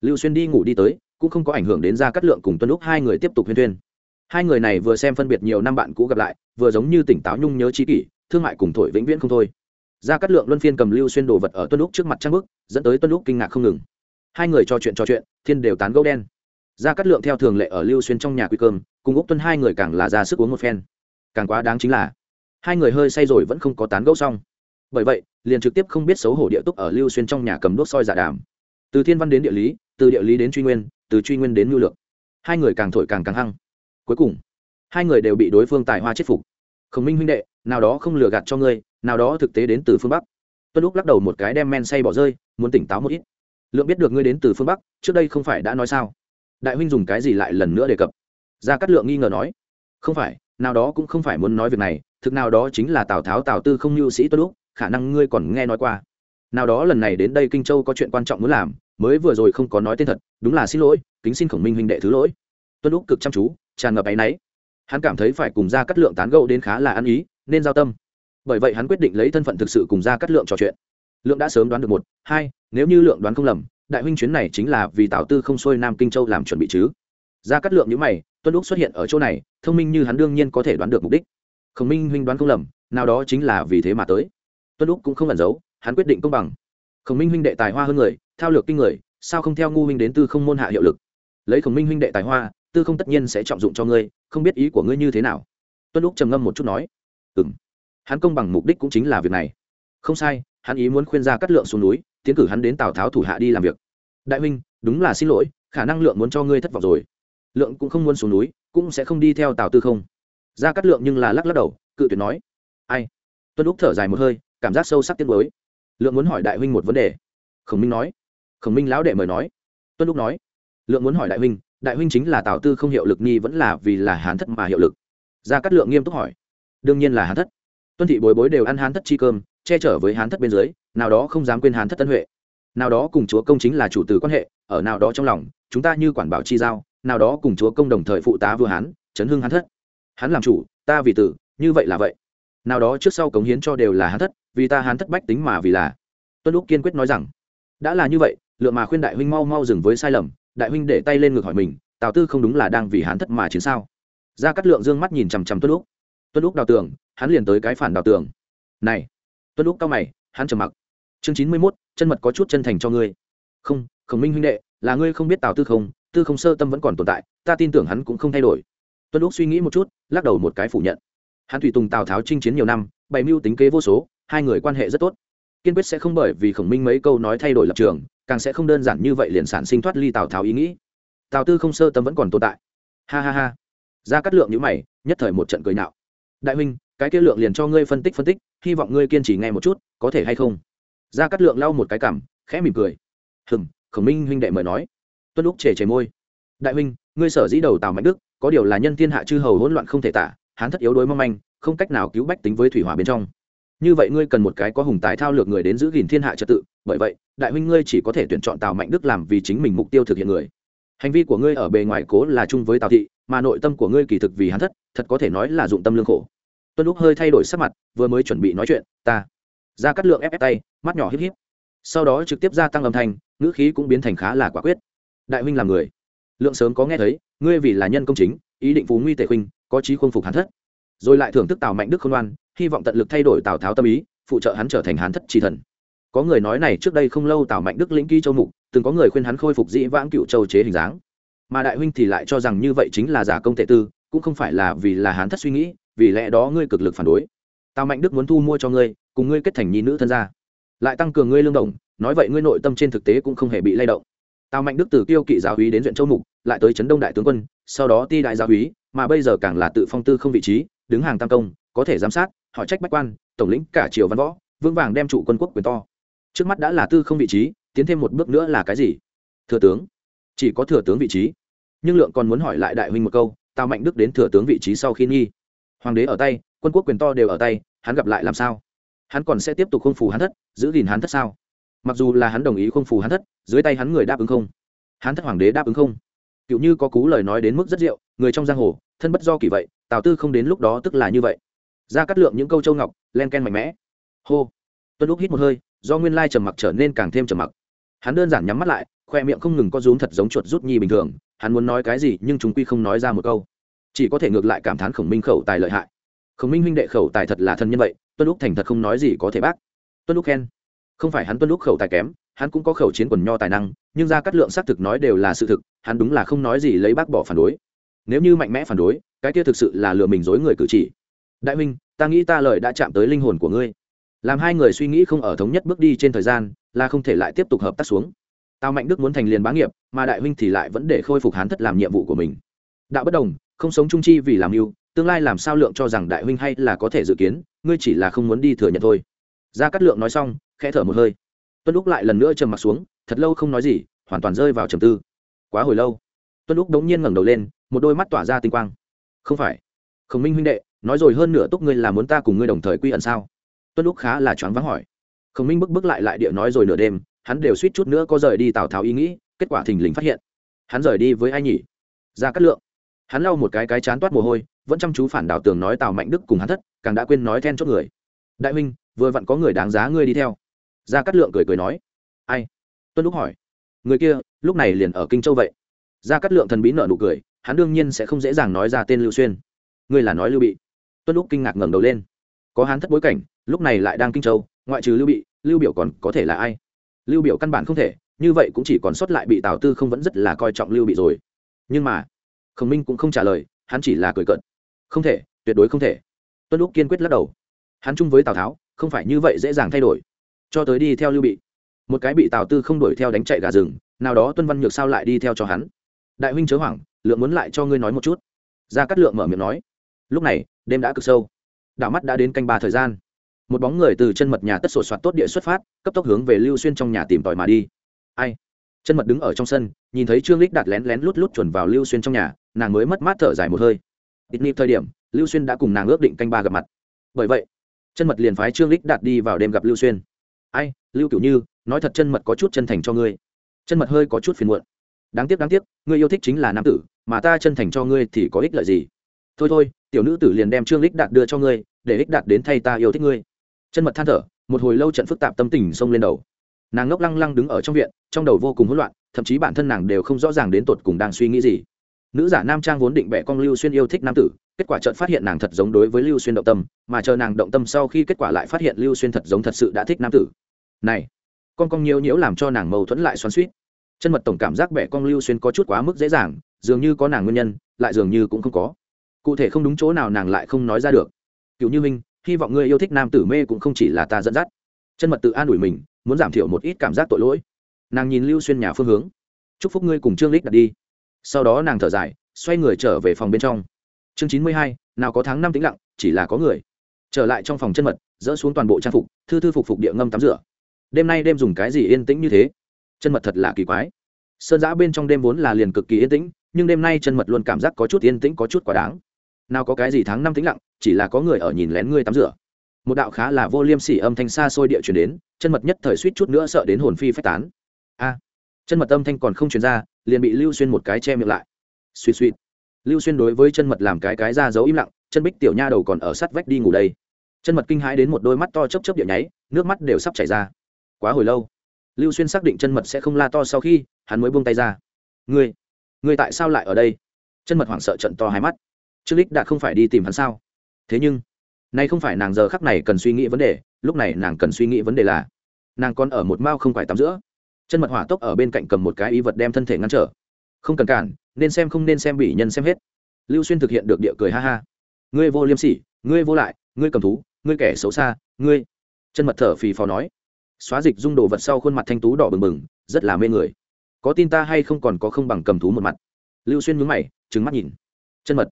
lưu xuyên đi ngủ đi tới, cũng không có ảnh hưởng đến ra cắt lượng cùng tuân lúc hai người tiếp tục huyên thuyên. Hai người này vừa xem phân biệt nhiều năm bạn cũ gặp lại, vừa giống như tỉnh táo nhung nhớ trí kỷ, thương mại cùng thổi vĩnh viễn không thôi. Ra cắt lượng luân phiên cầm lưu xuyên đồ vật ở tuân lúc trước mặt trang bức, dẫn tới tuân lúc kinh ngạc không ngừng. Hai người trò chuyện trò chuyện, thiên đều tán gấu đen. Ra cắt lượng theo thường lệ ở lưu xuyên trong nhà quy cơm, cùng úc tuân hai người càng là ra sức uống một phen. Càng quá đáng chính là, hai người hơi say rồi vẫn không có tán gẫu xong. Bởi vậy, liền trực tiếp không biết xấu hổ địa túc ở lưu xuyên trong nhà cầm đốt soi giả đàm. Từ thiên văn đến địa lý từ địa lý đến truy nguyên, từ truy nguyên đến mưu lược. Hai người càng thổi càng càng hăng. Cuối cùng, hai người đều bị đối phương tài hoa chết phục. Khổng minh huynh đệ, nào đó không lừa gạt cho ngươi, nào đó thực tế đến từ phương bắc. Tuân lúc lắc đầu một cái đem men say bỏ rơi, muốn tỉnh táo một ít. Lượng biết được ngươi đến từ phương bắc, trước đây không phải đã nói sao? Đại huynh dùng cái gì lại lần nữa đề cập? Gia cát lượng nghi ngờ nói. Không phải, nào đó cũng không phải muốn nói việc này, thực nào đó chính là tào tháo, tào tư không mưu sĩ tuân lúc khả năng ngươi còn nghe nói qua. Nào đó lần này đến đây kinh châu có chuyện quan trọng muốn làm mới vừa rồi không có nói tên thật, đúng là xin lỗi, kính xin khổng minh huynh đệ thứ lỗi. Tuân lúc cực chăm chú, tràn ngập áy náy. Hắn cảm thấy phải cùng ra cắt lượng tán gẫu đến khá là ăn ý, nên giao tâm. Bởi vậy hắn quyết định lấy thân phận thực sự cùng ra cắt lượng trò chuyện. Lượng đã sớm đoán được một, hai, nếu như lượng đoán không lầm, đại huynh chuyến này chính là vì tào tư không xuôi nam kinh châu làm chuẩn bị chứ. Ra cắt lượng nhữ mày, tuân lúc xuất hiện ở chỗ này, thông minh như hắn đương nhiên có thể đoán được mục đích. Khổng minh huynh đoán không lầm, nào đó chính là vì thế mà tới. Tuân lúc cũng không ẩn giấu, hắn quyết định công bằng khổng minh huynh đệ tài hoa hơn người, thao lược kinh người, sao không theo ngu huynh đến tư không môn hạ hiệu lực? Lấy khổng minh huynh đệ tài hoa, tư không tất nhiên sẽ trọng dụng cho ngươi, không biết ý của ngươi như thế nào. Tuân lúc trầm ngâm một chút nói. Ừ m hắn công bằng mục đích cũng chính là việc này. Không sai, hắn ý muốn khuyên ra cắt lượng xuống núi, tiến cử hắn đến tào tháo thủ hạ đi làm việc. Đại huynh, đúng là xin lỗi, khả năng lượng muốn cho ngươi thất vọng rồi. Lượng cũng không muốn xuống núi, cũng sẽ không đi theo tào tư không. Ra cắt lượng nhưng là lắc lắc đầu, cự tuyệt nói. Ai? Tuân lúc thở dài một hơi, cảm giác sâu sắc tiếc mới lượng muốn hỏi đại huynh một vấn đề. Khổng minh nói. Khổng minh lão đệ mời nói. Tuân lúc nói. Lượng muốn hỏi đại huynh đại huynh chính là tào tư không hiệu lực nghi vẫn là vì là hán thất mà hiệu lực? Ra cắt lượng nghiêm túc hỏi. Đương nhiên là hán thất. Tuân thị bối bối đều ăn hán thất chi cơm, che chở với hán thất bên dưới, nào đó không dám quên hán thất tân huệ. Nào đó cùng chúa công chính là chủ từ quan hệ, ở nào đó trong lòng, chúng ta như quản bảo chi giao, nào đó cùng chúa công đồng thời phụ tá vừa hán, chấn hưng hán thất. Hắn làm chủ, ta vì tử, như vậy là vậy. Nào đó trước sau cống hiến cho đều là hán thất vì ta hán thất bách tính mà vì là. Tuân lúc kiên quyết nói rằng, đã là như vậy, lựa mà khuyên đại huynh mau mau dừng với sai lầm, đại huynh để tay lên ngược hỏi mình, tào tư không đúng là đang vì hán thất mà chiến sao? Ra cắt lượng dương mắt nhìn chằm chằm tuân lúc tuân lúc đào tường, hắn liền tới cái phản đào tường. Này, tuân lúc cao mày, hắn trầm mặc. Chương chín mươi mốt, chân mật có chút chân thành cho ngươi. Không, khổng minh huynh đệ, là ngươi không biết tào tư không tư không sơ tâm vẫn còn tồn tại, ta tin tưởng hắn cũng không thay đổi. Tuân lúc suy nghĩ một chút, lắc đầu một cái phủ nhận. Hắn tùy tùng tào tháo chinh chiến nhiều năm, bày mưu tính kế vô số hai người quan hệ rất tốt. Kiên quyết sẽ không bởi vì khổng minh mấy câu nói thay đổi lập trường, càng sẽ không đơn giản như vậy liền sản sinh thoát ly tào tháo ý nghĩ. Tào tư không sơ tâm vẫn còn tồn tại. Ha ha ha. Ra cắt lượng nhữ mày, nhất thời một trận cười nạo đại huynh, cái kia lượng liền cho ngươi phân tích phân tích, hy vọng ngươi kiên trì nghe một chút, có thể hay không? Ra cắt lượng lau một cái cảm, khẽ mỉm cười. Hừng khổng minh huynh đệ mời nói. Tuân lúc chề chề môi. Đại huynh, ngươi sở dĩ đầu tào mạnh đức, có điều là nhân thiên hạ chư hầu hỗn loạn không thể tả, hán thất yếu đuối mong manh, không cách nào cứu bách tính với thủy hỏa bên trong như vậy ngươi cần một cái có hùng tài thao lược người đến giữ gìn thiên hạ trật tự, bởi vậy, đại huynh ngươi chỉ có thể tuyển chọn tào mạnh đức làm vì chính mình mục tiêu thực hiện người. Hành vi của ngươi ở bề ngoài cố là chung với tào thị, mà nội tâm của ngươi kỳ thực vì hắn thất, thật có thể nói là dụng tâm lương khổ. Tuân lúc hơi thay đổi sắc mặt, vừa mới chuẩn bị nói chuyện, ta ra cắt lượng ép ép tay, mắt nhỏ híp híp. Sau đó trực tiếp gia tăng âm thanh, ngữ khí cũng biến thành khá là quả quyết. Đại huynh là người. Lượng sớm có nghe thấy, ngươi vì là nhân công chính, ý định phú nguy tể huynh có trí khôi phục hắn thất. Rồi lại thưởng thức tào mạnh đức không oan hy vọng tận lực thay đổi tào tháo tâm ý, phụ trợ hắn trở thành hán thất tri thần. Có người nói này trước đây không lâu tào mạnh đức lĩnh ký châu mục, từng có người khuyên hắn khôi phục dĩ vãng cựu châu chế hình dáng. Mà đại huynh thì lại cho rằng như vậy chính là giả công tệ tư, cũng không phải là vì là hán thất suy nghĩ, vì lẽ đó ngươi cực lực phản đối. Tào mạnh đức muốn thu mua cho ngươi, cùng ngươi kết thành nhi nữ thân gia. Lại tăng cường ngươi lương đồng, nói vậy ngươi nội tâm trên thực tế cũng không hề bị lay động. Tào mạnh đức từ tiêu kỵ giáo húy đến huyện châu mục, lại tới trấn đông đại tướng quân, sau đó ti đại giáo húy mà bây giờ càng là tự phong tư không vị trí, đứng hàng tam công, có thể giám sát họ trách bách quan, tổng lĩnh cả triều văn võ vương vàng đem trụ quân quốc quyền to. Trước mắt đã là tư không vị trí, tiến thêm một bước nữa là cái gì? Thừa tướng. Chỉ có thừa tướng vị trí. Nhưng lượng còn muốn hỏi lại đại huynh một câu, tào mạnh đức đến thừa tướng vị trí sau khi nghi. Hoàng đế ở tay, quân quốc quyền to đều ở tay, hắn gặp lại làm sao? Hắn còn sẽ tiếp tục không phù hắn thất, giữ gìn hắn thất sao? Mặc dù là hắn đồng ý không phù hắn thất, dưới tay hắn người đáp ứng không? Hắn thất hoàng đế đáp ứng không? Cựu như có cú lời nói đến mức rất rượu, người trong giang hồ, thân bất do kỳ vậy, tào tư không đến lúc đó tức là như vậy ra cắt lượng những câu châu ngọc, len ken mạnh mẽ. Hô. Tuân lúc hít một hơi, do nguyên lai trầm mặc trở nên càng thêm trầm mặc. Hắn đơn giản nhắm mắt lại, khoe miệng không ngừng có rúm thật giống chuột rút nhi bình thường, hắn muốn nói cái gì nhưng chúng quy không nói ra một câu. Chỉ có thể ngược lại cảm thán khổng minh khẩu tài lợi hại. Khổng minh huynh đệ khẩu tài thật là thân nhân vậy, tuân lúc thành thật không nói gì có thể bác. Tuân lúc khen. Không phải hắn tuân lúc khẩu tài kém, hắn cũng có khẩu chiến quần nho tài năng, nhưng ra cắt lượng xác thực nói đều là sự thực, hắn đúng là không nói gì lấy bác bỏ phản đối. Nếu như mạnh mẽ phản đối, cái kia thực sự là lừa mình dối người cử chỉ đại huynh, ta nghĩ ta lời đã chạm tới linh hồn của ngươi. Làm hai người suy nghĩ không ở thống nhất bước đi trên thời gian, là không thể lại tiếp tục hợp tác xuống. Tào mạnh đức muốn thành liền bá nghiệp, mà đại huynh thì lại vẫn để khôi phục hán thất làm nhiệm vụ của mình. Đạo bất đồng, không sống trung chi vì làm yêu tương lai làm sao lượng cho rằng đại huynh hay là có thể dự kiến, ngươi chỉ là không muốn đi thừa nhận thôi. Gia Cát lượng nói xong, khẽ thở một hơi. Tuân lúc lại lần nữa trầm mặt xuống, thật lâu không nói gì, hoàn toàn rơi vào trầm tư. Quá hồi lâu. Tuân lúc đống nhiên ngẩng đầu lên, một đôi mắt tỏa ra tinh quang. Không phải. Khổng minh huynh đệ nói rồi hơn nửa túc ngươi là muốn ta cùng ngươi đồng thời quy ẩn sao? Tuân lúc khá là choáng vắng hỏi. Khổng minh bức bức lại lại địa nói rồi nửa đêm, hắn đều suýt chút nữa có rời đi tào tháo ý nghĩ, kết quả thình lình phát hiện. Hắn rời đi với ai nhỉ? Ra cắt lượng. Hắn lau một cái cái chán toát mồ hôi, vẫn chăm chú phản đảo tường nói tào mạnh đức cùng hắn thất, càng đã quên nói then chốt người. Đại huynh, vừa vặn có người đáng giá ngươi đi theo. Ra cắt lượng cười cười nói. Ai? Tuân lúc hỏi. Người kia, lúc này liền ở kinh châu vậy. Ra cắt lượng thần bí nợ nụ cười, hắn đương nhiên sẽ không dễ dàng nói ra tên lưu xuyên. Ngươi là nói lưu bị tuân lúc kinh ngạc ngẩng đầu lên. Có hắn thất bối cảnh, lúc này lại đang kinh châu, ngoại trừ lưu bị, lưu biểu còn có thể là ai? Lưu biểu căn bản không thể, như vậy cũng chỉ còn sót lại bị tào tư không vẫn rất là coi trọng lưu bị rồi. Nhưng mà, khổng minh cũng không trả lời, hắn chỉ là cười cợt. Không thể, tuyệt đối không thể. Tuân lúc kiên quyết lắc đầu. Hắn chung với tào tháo, không phải như vậy dễ dàng thay đổi. Cho tới đi theo lưu bị. Một cái bị tào tư không đuổi theo đánh chạy gà rừng, nào đó tuân văn nhược sao lại đi theo cho hắn? Đại huynh chớ hoảng, lượng muốn lại cho ngươi nói một chút. Ra cắt lượng mở miệng nói. Lúc này đêm đã cực sâu. Đảo mắt đã đến canh ba thời gian. Một bóng người từ chân mật nhà tất sổ soạt tốt địa xuất phát, cấp tốc hướng về lưu xuyên trong nhà tìm tòi mà đi. Ai? Chân mật đứng ở trong sân, nhìn thấy trương lích đặt lén lén lút lút chuẩn vào lưu xuyên trong nhà, nàng mới mất mát thở dài một hơi. Ít nịp thời điểm, lưu xuyên đã cùng nàng ước định canh ba gặp mặt. Bởi vậy, chân mật liền phái trương lích đạt đi vào đêm gặp lưu xuyên. Ai, lưu cửu như, nói thật chân mật có chút chân thành cho ngươi. Chân mật hơi có chút phiền muộn. Đáng tiếc đáng tiếc, ngươi yêu thích chính là nam tử, mà ta chân thành cho ngươi thì có ích lợi gì? Thôi thôi tiểu nữ tử liền đem trương lích đạt đưa cho ngươi, để ích đạt đến thay ta yêu thích ngươi. Chân mật than thở, một hồi lâu trận phức tạp tâm tình xông lên đầu. Nàng ngốc lăng lăng đứng ở trong viện, trong đầu vô cùng hỗn loạn, thậm chí bản thân nàng đều không rõ ràng đến tột cùng đang suy nghĩ gì. Nữ giả nam trang vốn định bẻ con lưu xuyên yêu thích nam tử, kết quả trận phát hiện nàng thật giống đối với lưu xuyên động tâm, mà chờ nàng động tâm sau khi kết quả lại phát hiện lưu xuyên thật giống thật sự đã thích nam tử. Này, con con nhiễu nhiễu làm cho nàng mâu thuẫn lại xoắn suýt chân mật tổng cảm giác bẻ con lưu xuyên có chút quá mức dễ dàng, dường như có nàng nguyên nhân, lại dường như cũng không có cụ thể không đúng chỗ nào nàng lại không nói ra được. Cựu như minh, hy vọng ngươi yêu thích nam tử mê cũng không chỉ là ta dẫn dắt. Chân mật tự an ủi mình, muốn giảm thiểu một ít cảm giác tội lỗi. Nàng nhìn lưu xuyên nhà phương hướng. Chúc phúc ngươi cùng trương lích đặt đi. Sau đó nàng thở dài, xoay người trở về phòng bên trong. Chương chín mươi hai, nào có tháng năm tĩnh lặng, chỉ là có người. Trở lại trong phòng chân mật, dỡ xuống toàn bộ trang phục, thư thư phục phục địa ngâm tắm rửa. Đêm nay đêm dùng cái gì yên tĩnh như thế? Chân mật thật là kỳ quái. Sơn giã bên trong đêm vốn là liền cực kỳ yên tĩnh, nhưng đêm nay chân mật luôn cảm giác có chút yên tĩnh, có chút quá đáng nào có cái gì tháng năm tĩnh lặng, chỉ là có người ở nhìn lén ngươi tắm rửa. Một đạo khá là vô liêm sỉ âm thanh xa xôi địa chuyển đến, chân mật nhất thời suýt chút nữa sợ đến hồn phi phách tán. A! Chân mật âm thanh còn không chuyển ra, liền bị lưu xuyên một cái che miệng lại. Suy suy lưu xuyên đối với chân mật làm cái cái ra giấu im lặng, chân bích tiểu nha đầu còn ở sát vách đi ngủ đây. Chân mật kinh hãi đến một đôi mắt to chấp chấp địa nháy, nước mắt đều sắp chảy ra. Quá hồi lâu, lưu xuyên xác định chân mật sẽ không la to sau khi hắn mới buông tay ra. Ngươi ngươi tại sao lại ở đây? Chân mật hoảng sợ trận to hai mắt trương lích đã không phải đi tìm hắn sao? Thế nhưng, nay không phải nàng giờ khắc này cần suy nghĩ vấn đề, lúc này nàng cần suy nghĩ vấn đề là, nàng còn ở một mao không phải tắm giữa. Chân mật hỏa tốc ở bên cạnh cầm một cái y vật đem thân thể ngăn trở. Không cần cản, nên xem không nên xem bị nhân xem hết. Lưu xuyên thực hiện được địa cười ha ha. Ngươi vô liêm sỉ, ngươi vô lại, ngươi cầm thú, ngươi kẻ xấu xa, ngươi. Chân mật thở phì phò nói. Xóa dịch dung đồ vật sau khuôn mặt thanh tú đỏ bừng bừng, rất là mê người. Có tin ta hay không còn có không bằng cầm thú một mặt. Lưu xuyên nhướng mày trứng mắt nhìn. Chân mật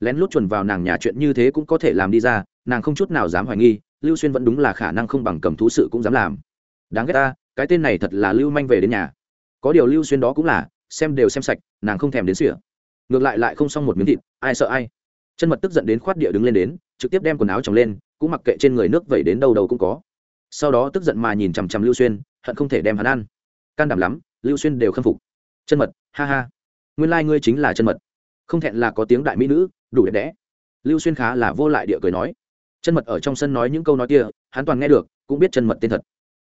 lén lút chuẩn vào nàng nhà chuyện như thế cũng có thể làm đi ra, nàng không chút nào dám hoài nghi, lưu xuyên vẫn đúng là khả năng không bằng cầm thú sự cũng dám làm. Đáng ghét ta, cái tên này thật là lưu manh về đến nhà. Có điều lưu xuyên đó cũng là, xem đều xem sạch, nàng không thèm đến sỉa ngược lại lại không xong một miếng thịt, ai sợ ai. Chân mật tức giận đến khoát địa đứng lên đến, trực tiếp đem quần áo trồng lên, cũng mặc kệ trên người nước vẩy đến đâu đầu cũng có. Sau đó tức giận mà nhìn chằm chằm lưu xuyên, hận không thể đem hắn ăn. Can đảm lắm, lưu xuyên đều khâm phục. Chân mật, ha ha. Nguyên lai、like、ngươi chính là chân mật. Không thẹn là có tiếng đại mỹ nữ đủ đẹp đẽ. Lưu xuyên khá là vô lại địa cười nói. Chân mật ở trong sân nói những câu nói kia, hắn toàn nghe được, cũng biết chân mật tên thật.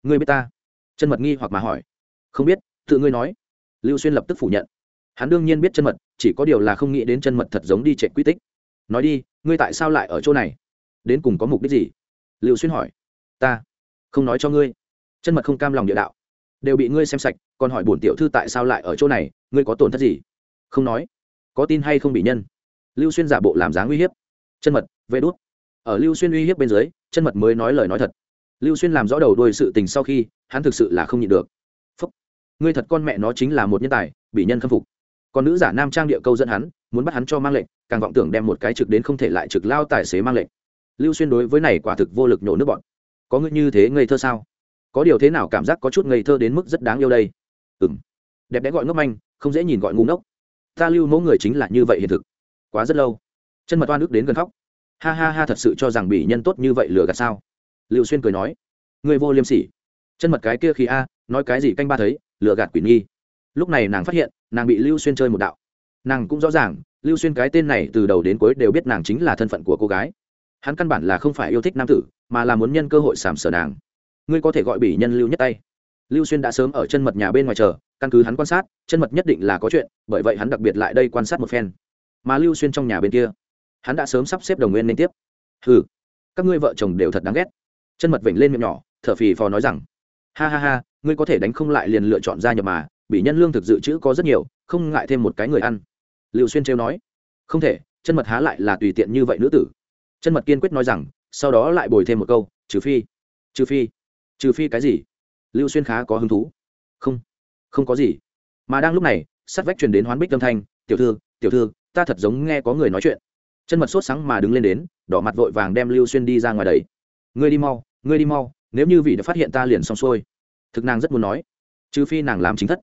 Ngươi biết ta? Chân mật nghi hoặc mà hỏi. Không biết, tự ngươi nói. Lưu xuyên lập tức phủ nhận. Hắn đương nhiên biết chân mật, chỉ có điều là không nghĩ đến chân mật thật giống đi chạy quy tích. Nói đi, ngươi tại sao lại ở chỗ này? Đến cùng có mục đích gì? Lưu xuyên hỏi. Ta không nói cho ngươi. Chân mật không cam lòng địa đạo. Đều bị ngươi xem sạch, còn hỏi bổn tiểu thư tại sao lại ở chỗ này, ngươi có tổn thất gì? Không nói. Có tin hay không bị nhân? Lưu xuyên giả bộ làm dáng uy hiếp. Chân mật vê đốt ở lưu xuyên uy hiếp bên dưới, chân mật mới nói lời nói thật. Lưu xuyên làm rõ đầu đuôi sự tình sau khi, hắn thực sự là không nhịn được. Phúc. ngươi thật con mẹ nó chính là một nhân tài, bị nhân khâm phục. Còn nữ giả nam trang địa câu dẫn hắn, muốn bắt hắn cho mang lệnh, càng vọng tưởng đem một cái trực đến không thể lại trực lao tài xế mang lệnh. Lưu xuyên đối với này quả thực vô lực nhổ nước bọn có ngươi như thế ngây thơ sao? Có điều thế nào cảm giác có chút ngây thơ đến mức rất đáng yêu đây? Ừ m đẹp đẽ gọi ngốc manh, không dễ nhìn gọi ngu ngốc. Ta lưu mẫu người chính là như vậy hiện thực quá rất lâu. Chân mật oan ức đến gần khóc. Ha ha ha, thật sự cho rằng bị nhân tốt như vậy lừa gạt sao? Lưu xuyên cười nói. Người vô liêm sỉ. Chân mật cái kia khi a, nói cái gì canh ba thấy, lừa gạt quỷ nghi. Lúc này nàng phát hiện, nàng bị lưu xuyên chơi một đạo. Nàng cũng rõ ràng, lưu xuyên cái tên này từ đầu đến cuối đều biết nàng chính là thân phận của cô gái. Hắn căn bản là không phải yêu thích nam tử, mà là muốn nhân cơ hội sàm sở nàng. Ngươi có thể gọi bỉ nhân lưu nhất tay. Lưu xuyên đã sớm ở chân mật nhà bên ngoài chờ, căn cứ hắn quan sát, chân mật nhất định là có chuyện, bởi vậy hắn đặc biệt lại đây quan sát một phen mà lưu xuyên trong nhà bên kia. Hắn đã sớm sắp xếp đồng nguyên nên tiếp. Hừ, các ngươi vợ chồng đều thật đáng ghét. Chân mật vểnh lên miệng nhỏ thở phì phò nói rằng ha ha ha ngươi có thể đánh không lại liền lựa chọn ra nhập mà bị nhân lương thực dự trữ có rất nhiều không ngại thêm một cái người ăn. Lưu xuyên trêu nói không thể chân mật há lại là tùy tiện như vậy nữ tử. Chân mật kiên quyết nói rằng sau đó lại bồi thêm một câu trừ phi trừ phi trừ phi cái gì? Lưu xuyên khá có hứng thú. Không không có gì. Mà đang lúc này sắt vách truyền đến hoán bích tâm thanh tiểu thư tiểu thư ta thật giống nghe có người nói chuyện. Chân mật sốt sáng mà đứng lên đến, đỏ mặt vội vàng đem lưu xuyên đi ra ngoài đấy. Ngươi đi mau, ngươi đi mau, nếu như vị đã phát hiện ta liền xong xuôi. Thực nàng rất muốn nói, trừ phi nàng làm chính thất.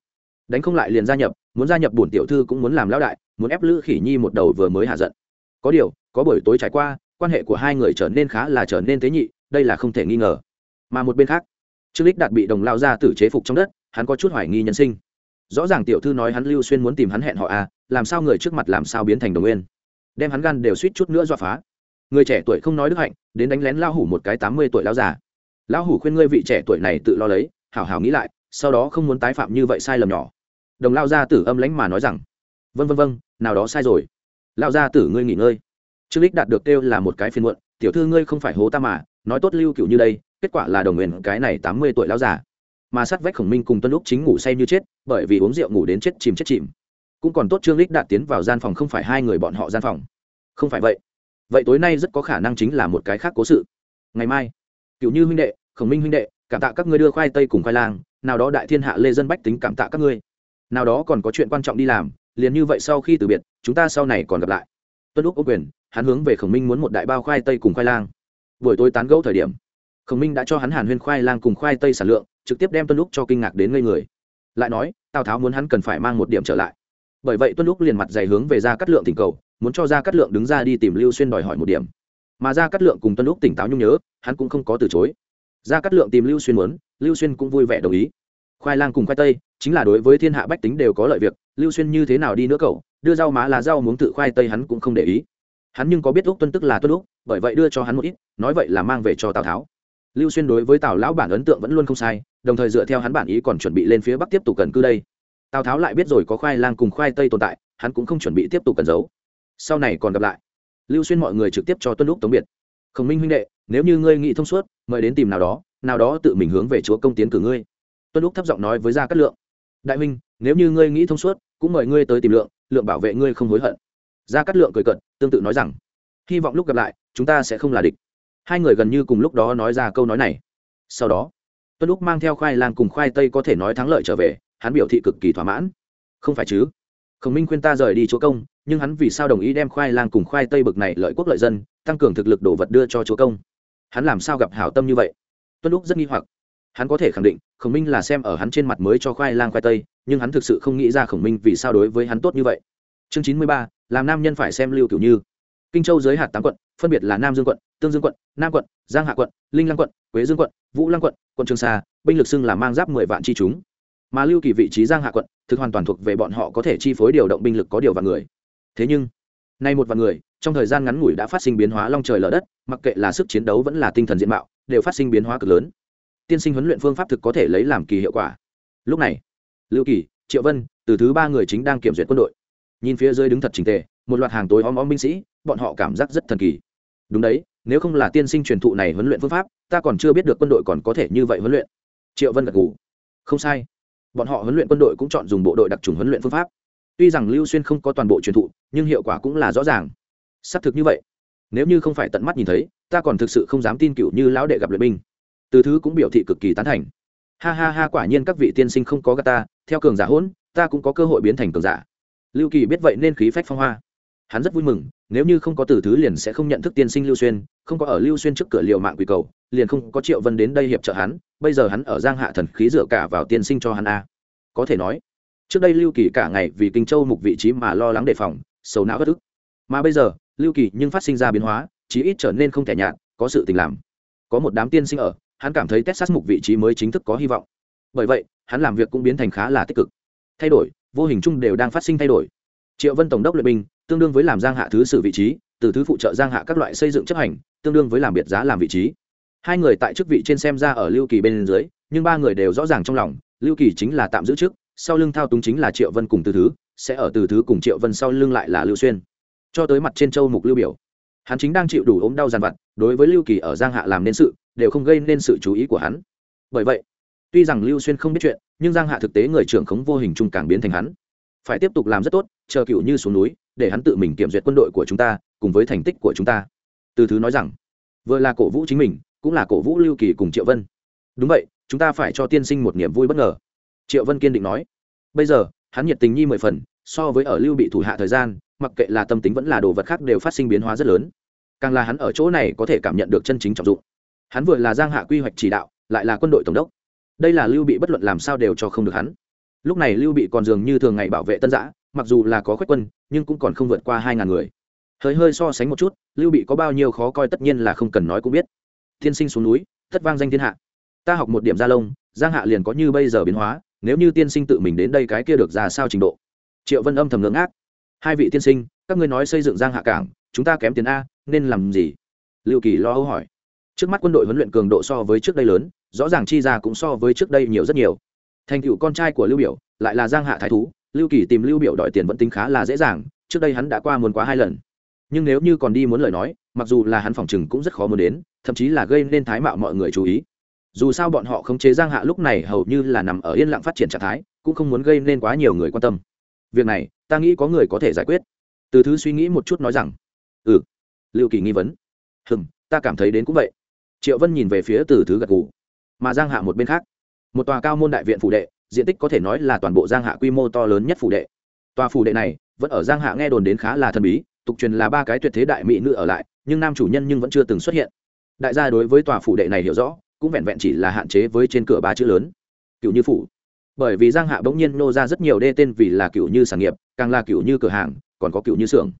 Đánh không lại liền gia nhập, muốn gia nhập bổn tiểu thư cũng muốn làm lão đại, muốn ép lữ khỉ nhi một đầu vừa mới hạ giận. Có điều, có buổi tối trải qua, quan hệ của hai người trở nên khá là trở nên tế nhị, đây là không thể nghi ngờ. Mà một bên khác, trương lích đạt bị đồng lao ra tử chế phục trong đất, hắn có chút hoài nghi nhân sinh. Rõ ràng tiểu thư nói hắn lưu xuyên muốn tìm hắn hẹn họ à làm sao người trước mặt làm sao biến thành đồng nguyên? Đem hắn gan đều suýt chút nữa dọa phá. Người trẻ tuổi không nói đức hạnh, đến đánh lén lao hủ một cái tám mươi tuổi lao già. Lão hủ khuyên ngươi vị trẻ tuổi này tự lo lấy, hảo hảo nghĩ lại, sau đó không muốn tái phạm như vậy sai lầm nhỏ. Đồng lao gia tử âm lãnh mà nói rằng vân vân vân nào đó sai rồi. Lao gia tử ngươi nghỉ ngơi. Trương lích đạt được kêu là một cái phiền muộn, tiểu thư ngươi không phải hố ta mà, nói tốt lưu cựu như đây, kết quả là đồng nguyện cái này tám mươi tuổi lão già. Mà sát vách khổng minh cùng tuân lúc chính ngủ say như chết, bởi vì uống rượu ngủ đến chết chìm chết chìm cũng còn tốt trương lích đạt tiến vào gian phòng không phải hai người bọn họ gian phòng. Không phải vậy. Vậy tối nay rất có khả năng chính là một cái khác cố sự. Ngày mai cựu như huynh đệ, khổng minh huynh đệ, cảm tạ các ngươi đưa khoai tây cùng khoai lang, nào đó đại thiên hạ lê dân bách tính cảm tạ các ngươi. Nào đó còn có chuyện quan trọng đi làm, liền như vậy sau khi từ biệt, chúng ta sau này còn gặp lại. Tuân lúc ô quyền, hắn hướng về khổng minh muốn một đại bao khoai tây cùng khoai lang. Buổi tối tán gẫu thời điểm, khổng minh đã cho hắn hàn huyên khoai lang cùng khoai tây sản lượng, trực tiếp đem tuân lúc cho kinh ngạc đến ngây người. Lại nói, tào tháo muốn hắn cần phải mang một điểm trở lại bởi vậy tuân lúc liền mặt dày hướng về ra cắt lượng thỉnh cầu, muốn cho ra cắt lượng đứng ra đi tìm lưu xuyên đòi hỏi một điểm. Mà ra cắt lượng cùng tuân lúc tỉnh táo nhung nhớ, hắn cũng không có từ chối. Ra cắt lượng tìm lưu xuyên muốn, lưu xuyên cũng vui vẻ đồng ý. Khoai lang cùng khoai tây, chính là đối với thiên hạ bách tính đều có lợi việc, lưu xuyên như thế nào đi nữa cậu, đưa rau má là rau muốn tự khoai tây hắn cũng không để ý. Hắn nhưng có biết úc tuân tức là tuân úc bởi vậy đưa cho hắn một ít, nói vậy là mang về cho tào tháo. Lưu xuyên đối với tào lão bản ấn tượng vẫn luôn không sai, đồng thời dựa theo hắn bản ý còn chuẩn bị lên phía bắc tiếp tục cần cư đây tào tháo lại biết rồi có khoai lang cùng khoai tây tồn tại, hắn cũng không chuẩn bị tiếp tục cẩn giấu. Sau này còn gặp lại. Lưu xuyên mọi người trực tiếp cho tuân lúc tống biệt. Khổng minh huynh đệ, nếu như ngươi nghĩ thông suốt, mời đến tìm nào đó nào đó tự mình hướng về chúa công tiến cử ngươi. Tuân lúc thấp giọng nói với gia cát lượng. Đại huynh, nếu như ngươi nghĩ thông suốt, cũng mời ngươi tới tìm lượng lượng bảo vệ ngươi không hối hận. Gia cát lượng cười cận tương tự nói rằng, hy vọng lúc gặp lại, chúng ta sẽ không là địch. Hai người gần như cùng lúc đó nói ra câu nói này. Sau đó, tuân lúc mang theo khoai lang cùng khoai tây có thể nói thắng lợi trở về hắn biểu thị cực kỳ thỏa mãn. Không phải chứ? Khổng minh khuyên ta rời đi chúa công, nhưng hắn vì sao đồng ý đem khoai lang cùng khoai tây bực này lợi quốc lợi dân, tăng cường thực lực đồ vật đưa cho chúa công? Hắn làm sao gặp hảo tâm như vậy? Tuân lúc rất nghi hoặc. Hắn có thể khẳng định, khổng minh là xem ở hắn trên mặt mới cho khoai lang khoai tây, nhưng hắn thực sự không nghĩ ra khổng minh vì sao đối với hắn tốt như vậy. Chương chín mươi ba, làm nam nhân phải xem lưu kiểu như. Kinh châu giới hạt tám quận, phân biệt là nam dương quận, tương dương quận, nam quận, giang hạ quận, linh lăng quận, quế dương quận, vũ lăng quận quận trường sa, binh lực xưng là mang giáp mười vạn chi chúng mà lưu kỳ vị trí giang hạ quận, thực hoàn toàn thuộc về bọn họ có thể chi phối điều động binh lực có điều vạn người. Thế nhưng, nay một vạn người, trong thời gian ngắn ngủi đã phát sinh biến hóa long trời lở đất, mặc kệ là sức chiến đấu vẫn là tinh thần diện mạo, đều phát sinh biến hóa cực lớn. Tiên sinh huấn luyện phương pháp thực có thể lấy làm kỳ hiệu quả. Lúc này, lưu kỳ, triệu vân, từ thứ ba người chính đang kiểm duyệt quân đội. Nhìn phía dưới đứng thật trình tề, một loạt hàng tối om om binh sĩ, bọn họ cảm giác rất thần kỳ. Đúng đấy, nếu không là tiên sinh truyền thụ này huấn luyện phương pháp, ta còn chưa biết được quân đội còn có thể như vậy huấn luyện. Triệu vân gật ngủ không sai bọn họ huấn luyện quân đội cũng chọn dùng bộ đội đặc trùng huấn luyện phương pháp. Tuy rằng lưu xuyên không có toàn bộ truyền thụ, nhưng hiệu quả cũng là rõ ràng. Xác thực như vậy. Nếu như không phải tận mắt nhìn thấy, ta còn thực sự không dám tin cựu như lão đệ gặp luyện binh. Từ thứ cũng biểu thị cực kỳ tán thành. Ha ha ha, quả nhiên các vị tiên sinh không có gà ta, theo cường giả hỗn, ta cũng có cơ hội biến thành cường giả. Lưu kỳ biết vậy nên khí phách phong hoa. Hắn rất vui mừng, nếu như không có từ thứ liền sẽ không nhận thức tiên sinh lưu xuyên, không có ở lưu xuyên trước cửa liệu mạng quỳ cầu, liền không có triệu vân đến đây hiệp trợ hắn bây giờ hắn ở giang hạ thần khí dựa cả vào tiên sinh cho hắn a. Có thể nói, trước đây lưu kỳ cả ngày vì kinh châu mục vị trí mà lo lắng đề phòng, sầu não bất ức. Mà bây giờ, lưu kỳ nhưng phát sinh ra biến hóa, chí ít trở nên không thể nhạt, có sự tình làm. Có một đám tiên sinh ở, hắn cảm thấy texas mục vị trí mới chính thức có hy vọng. Bởi vậy, hắn làm việc cũng biến thành khá là tích cực. Thay đổi, vô hình chung đều đang phát sinh thay đổi. Triệu vân tổng đốc luyện binh, tương đương với làm giang hạ thứ sử vị trí, từ thứ phụ trợ giang hạ các loại xây dựng chấp hành, tương đương với làm biệt giá làm vị trí hai người tại chức vị trên xem ra ở lưu kỳ bên dưới, nhưng ba người đều rõ ràng trong lòng, lưu kỳ chính là tạm giữ chức, sau lưng thao túng chính là triệu vân cùng từ thứ, sẽ ở từ thứ cùng triệu vân sau lưng lại là lưu xuyên. Cho tới mặt trên châu mục lưu biểu. Hắn chính đang chịu đủ ốm đau dàn vặt, đối với lưu kỳ ở giang hạ làm nên sự, đều không gây nên sự chú ý của hắn. Bởi vậy, tuy rằng lưu xuyên không biết chuyện, nhưng giang hạ thực tế người trưởng khống vô hình chung càng biến thành hắn. Phải tiếp tục làm rất tốt, chờ cựu như xuống núi, để hắn tự mình kiểm duyệt quân đội của chúng ta, cùng với thành tích của chúng ta. Từ thứ nói rằng, vừa là cổ vũ chính mình cũng là cổ vũ lưu kỳ cùng triệu vân. Đúng vậy, chúng ta phải cho tiên sinh một niềm vui bất ngờ. Triệu vân kiên định nói. Bây giờ, hắn nhiệt tình nhi mười phần, so với ở lưu bị thủ hạ thời gian, mặc kệ là tâm tính vẫn là đồ vật khác đều phát sinh biến hóa rất lớn. Càng là hắn ở chỗ này có thể cảm nhận được chân chính trọng dụng. Hắn vừa là giang hạ quy hoạch chỉ đạo, lại là quân đội tổng đốc. Đây là lưu bị bất luận làm sao đều cho không được hắn. Lúc này lưu bị còn dường như thường ngày bảo vệ tân giã, mặc dù là có khuếch quân, nhưng cũng còn không vượt qua hai ngàn người. Hơi hơi so sánh một chút, lưu bị có bao nhiêu khó coi tất nhiên là không cần nói cũng biết thiên sinh xuống núi, thất vang danh thiên hạ. Ta học một điểm gia lông, giang hạ liền có như bây giờ biến hóa, nếu như tiên sinh tự mình đến đây cái kia được ra sao trình độ. Triệu vân âm thầm ngưỡng ác hai vị tiên sinh, các ngươi nói xây dựng giang hạ cảng, chúng ta kém tiền a, nên làm gì? Lưu kỳ lo âu hỏi. Trước mắt quân đội huấn luyện cường độ so với trước đây lớn, rõ ràng chi ra cũng so với trước đây nhiều rất nhiều. Thành cựu con trai của lưu biểu, lại là giang hạ thái thú, lưu kỳ tìm lưu biểu đòi tiền vẫn tính khá là dễ dàng, trước đây hắn đã qua muốn quá hai lần. Nhưng nếu như còn đi muốn lời nói, mặc dù là hắn phòng chừng cũng rất khó muốn đến thậm chí là gây nên thái mạo mọi người chú ý. Dù sao bọn họ khống chế giang hạ lúc này hầu như là nằm ở yên lặng phát triển trạng thái, cũng không muốn gây nên quá nhiều người quan tâm. Việc này, ta nghĩ có người có thể giải quyết. Từ thứ suy nghĩ một chút nói rằng ừ. Liệu kỳ nghi vấn hừng ta cảm thấy đến cũng vậy. Triệu vân nhìn về phía từ thứ gật gù, mà giang hạ một bên khác. Một tòa cao môn đại viện phủ đệ, diện tích có thể nói là toàn bộ giang hạ quy mô to lớn nhất phủ đệ. Tòa phủ đệ này, vẫn ở giang hạ nghe đồn đến khá là thần bí, tục truyền là ba cái tuyệt thế đại mỹ nữ ở lại, nhưng nam chủ nhân nhưng vẫn chưa từng xuất hiện đại gia đối với tòa phủ đệ này hiểu rõ, cũng vẹn vẹn chỉ là hạn chế với trên cửa ba chữ lớn, cựu như phủ. Bởi vì giang hạ bỗng nhiên nô ra rất nhiều đê tên vì là cựu như sản nghiệp, càng là cựu như cửa hàng, còn có cựu như xưởng.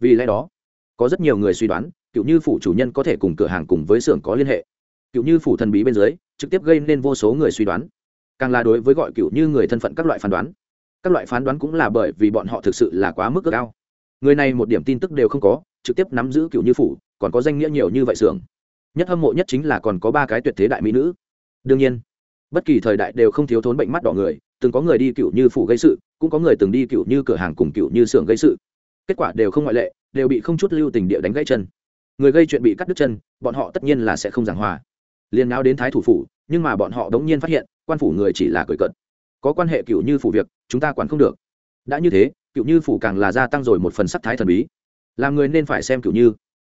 Vì lẽ đó, có rất nhiều người suy đoán, cựu như phủ chủ nhân có thể cùng cửa hàng cùng với xưởng có liên hệ. Cựu như phủ thần bí bên dưới, trực tiếp gây nên vô số người suy đoán, càng là đối với gọi cựu như người thân phận các loại phán đoán. Các loại phán đoán cũng là bởi vì bọn họ thực sự là quá mức cao người này một điểm tin tức đều không có, trực tiếp nắm giữ cựu như phủ, còn có danh nghĩa nhiều như vậy xưởng nhất hâm mộ nhất chính là còn có ba cái tuyệt thế đại mỹ nữ. Đương nhiên, bất kỳ thời đại đều không thiếu thốn bệnh mắt đỏ người, từng có người đi cựu như phủ gây sự, cũng có người từng đi cựu như cửa hàng cùng cựu như xưởng gây sự. Kết quả đều không ngoại lệ, đều bị không chút lưu tình địa đánh gãy chân. Người gây chuyện bị cắt đứt chân, bọn họ tất nhiên là sẽ không giảng hòa. Liền náo đến thái thủ phủ, nhưng mà bọn họ đống nhiên phát hiện, quan phủ người chỉ là cười cận có quan hệ cựu như phủ việc, chúng ta quản không được. Đã như thế, cựu như phủ càng là gia tăng rồi một phần sắc thái thần bí. Làm người nên phải xem cựu như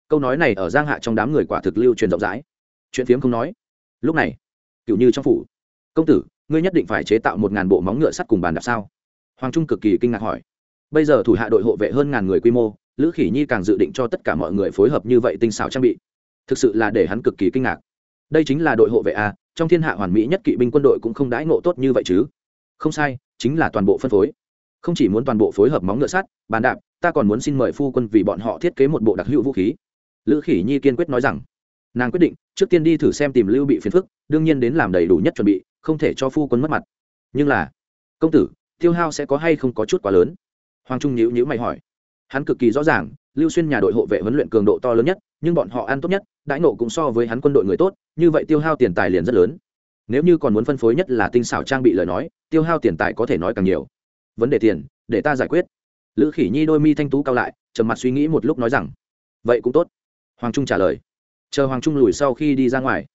câu nói này ở giang hạ trong đám người quả thực lưu truyền rộng rãi. Chuyện phiếm không nói. Lúc này cựu như trong phủ, công tử, ngươi nhất định phải chế tạo một ngàn bộ móng ngựa sắt cùng bàn đạp sao? Hoàng trung cực kỳ kinh ngạc hỏi. Bây giờ thủ hạ đội hộ vệ hơn ngàn người quy mô, lữ khỉ nhi càng dự định cho tất cả mọi người phối hợp như vậy tinh xảo trang bị. Thực sự là để hắn cực kỳ kinh ngạc. Đây chính là đội hộ vệ a, trong thiên hạ hoàn mỹ nhất kỵ binh quân đội cũng không đãi ngộ tốt như vậy chứ. Không sai, chính là toàn bộ phân phối. Không chỉ muốn toàn bộ phối hợp móng ngựa sắt, bàn đạp, ta còn muốn xin mời phu quân vì bọn họ thiết kế một bộ đặc hữu vũ khí lữ khỉ nhi kiên quyết nói rằng, nàng quyết định, trước tiên đi thử xem tìm lưu bị phiền phức, đương nhiên đến làm đầy đủ nhất chuẩn bị, không thể cho phu quân mất mặt. Nhưng là, công tử, tiêu hao sẽ có hay không có chút quá lớn? Hoàng trung nhíu nhíu mày hỏi. Hắn cực kỳ rõ ràng, lưu xuyên nhà đội hộ vệ huấn luyện cường độ to lớn nhất, nhưng bọn họ ăn tốt nhất, đãi nộ cũng so với hắn quân đội người tốt, như vậy tiêu hao tiền tài liền rất lớn. Nếu như còn muốn phân phối nhất là tinh xảo trang bị lời nói, tiêu hao tiền tài có thể nói càng nhiều. Vấn đề tiền, để ta giải quyết. Lữ khỉ nhi đôi mi thanh tú cao lại, trầm mặt suy nghĩ một lúc nói rằng, vậy cũng tốt hoàng trung trả lời. Chờ hoàng trung lùi sau khi đi ra ngoài,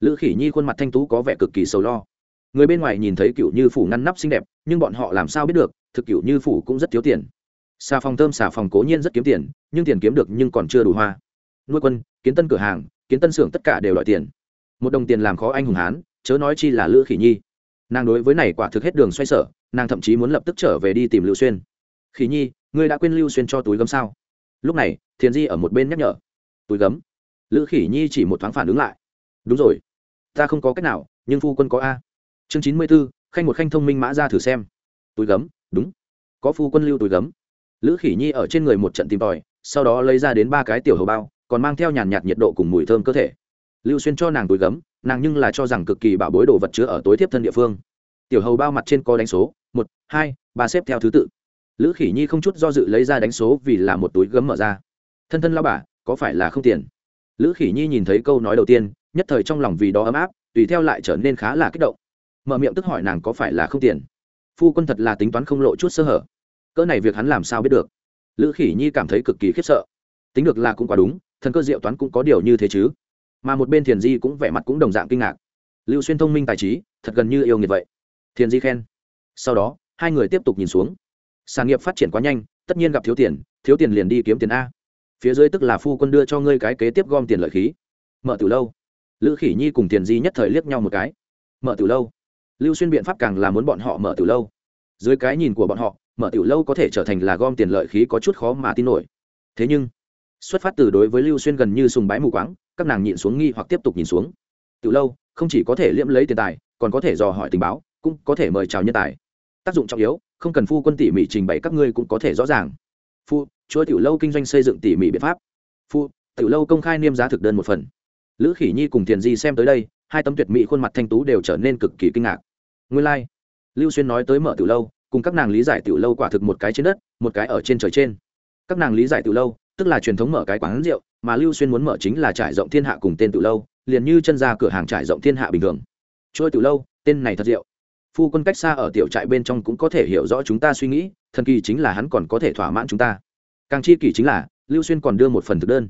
lữ khỉ nhi khuôn mặt thanh tú có vẻ cực kỳ sầu lo. Người bên ngoài nhìn thấy cựu như phủ ngăn nắp xinh đẹp, nhưng bọn họ làm sao biết được, thực cựu như phủ cũng rất thiếu tiền. Xà phòng thơm, xà phòng cố nhiên rất kiếm tiền, nhưng tiền kiếm được nhưng còn chưa đủ hoa. Nuôi quân, kiến tân cửa hàng, kiến tân xưởng tất cả đều đòi tiền. Một đồng tiền làm khó anh hùng hán, chớ nói chi là lữ khỉ nhi. Nàng đối với này quả thực hết đường xoay sở, nàng thậm chí muốn lập tức trở về đi tìm lưu xuyên. Khỉ nhi, ngươi đã quên lưu xuyên cho túi gấm sao? Lúc này, thiền di ở một bên nhắc nhở túi gấm. Lữ khỉ nhi chỉ một thoáng phản ứng lại. Đúng rồi. Ta không có cách nào, nhưng phu quân có a. Chương chín mươi b ố khanh một khanh thông minh mã ra thử xem. Túi gấm, đúng. Có phu quân lưu túi gấm. Lữ khỉ nhi ở trên người một trận tìm tòi, sau đó lấy ra đến ba cái tiểu hầu bao, còn mang theo nhàn nhạt nhiệt độ cùng mùi thơm cơ thể. Lưu xuyên cho nàng túi gấm, nàng nhưng là cho rằng cực kỳ bảo bối đồ vật chứa ở tối thiếp thân địa phương. Tiểu hầu bao mặt trên có đánh số, một, hai, ba xếp theo thứ tự. Lữ khỉ nhi không chút do dự lấy ra đánh số vì là một túi gấm mở ra. Thân thân lao bà có phải là không tiền? Lữ khỉ nhi nhìn thấy câu nói đầu tiên, nhất thời trong lòng vì đó ấm áp, tùy theo lại trở nên khá là kích động. Mở miệng tức hỏi nàng có phải là không tiền? Phu quân thật là tính toán không lộ chút sơ hở. Cỡ này việc hắn làm sao biết được? Lữ khỉ nhi cảm thấy cực kỳ khiếp sợ. Tính được là cũng quá đúng, thần cơ diệu toán cũng có điều như thế chứ. Mà một bên thiền di cũng vẻ mặt cũng đồng dạng kinh ngạc. Lưu xuyên thông minh tài trí, thật gần như yêu nghiệt vậy. Thiền di khen. Sau đó, hai người tiếp tục nhìn xuống. Sản nghiệp phát triển quá nhanh, tất nhiên gặp thiếu tiền thiếu tiền liền đi kiếm tiền a phía dưới tức là phu quân đưa cho ngươi cái kế tiếp gom tiền lợi khí. Mở từ lâu. Lữ khỉ nhi cùng tiền di nhất thời liếc nhau một cái. Mở từ lâu. Lưu xuyên biện pháp càng là muốn bọn họ mở từ lâu. Dưới cái nhìn của bọn họ, mở tiểu lâu có thể trở thành là gom tiền lợi khí có chút khó mà tin nổi. Thế nhưng, xuất phát từ đối với lưu xuyên gần như sùng bái mù quáng, các nàng nhịn xuống nghi hoặc tiếp tục nhìn xuống. Tiểu lâu, không chỉ có thể liễm lấy tiền tài, còn có thể dò hỏi tình báo, cũng có thể mời chào nhân tài. Tác dụng trọng yếu, không cần phu quân tỉ mỉ trình bày các ngươi cũng có thể rõ ràng phu chuỗi tiểu lâu kinh doanh xây dựng tỉ mỉ biện pháp. Phu, tiểu lâu công khai niêm giá thực đơn một phần. Lữ khỉ nhi cùng tiền di xem tới đây, hai tấm tuyệt mỹ khuôn mặt thanh tú đều trở nên cực kỳ kinh ngạc. Nguyên lai、like. lưu xuyên nói tới mở tiểu lâu, cùng các nàng lý giải tiểu lâu quả thực một cái trên đất, một cái ở trên trời trên. Các nàng lý giải tiểu lâu, tức là truyền thống mở cái quán rượu, mà lưu xuyên muốn mở chính là trải rộng thiên hạ cùng tên tiểu lâu, liền như chân ra cửa hàng trải rộng thiên hạ bình thường. Trôi tiểu lâu, tên này thật rượu phu quân cách xa ở tiểu trại bên trong cũng có thể hiểu rõ chúng ta suy nghĩ, thần kỳ chính là hắn còn có thể thỏa mãn chúng ta. Càng chi kỳ chính là, lưu xuyên còn đưa một phần thực đơn.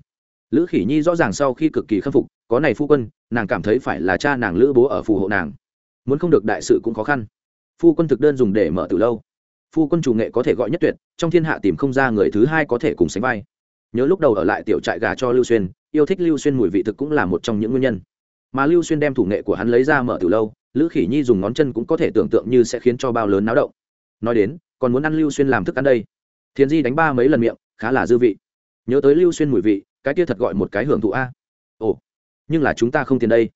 Lữ khỉ nhi rõ ràng sau khi cực kỳ khâm phục, có này phu quân, nàng cảm thấy phải là cha nàng lữ bố ở phù hộ nàng. Muốn không được đại sự cũng khó khăn. Phu quân thực đơn dùng để mở từ lâu. Phu quân chủ nghệ có thể gọi nhất tuyệt, trong thiên hạ tìm không ra người thứ hai có thể cùng sánh vai. Nhớ lúc đầu ở lại tiểu trại gà cho lưu xuyên, yêu thích lưu xuyên mùi vị thực cũng là một trong những nguyên nhân. Mà lưu xuyên đem thủ nghệ của hắn lấy ra mở từ lâu lữ khỉ nhi dùng ngón chân cũng có thể tưởng tượng như sẽ khiến cho bao lớn náo động. Nói đến, còn muốn ăn lưu xuyên làm thức ăn đây. Thiền di đánh ba mấy lần miệng, khá là dư vị. Nhớ tới lưu xuyên mùi vị, cái kia thật gọi một cái hưởng thụ a. Ồ, nhưng là chúng ta không tiền đây.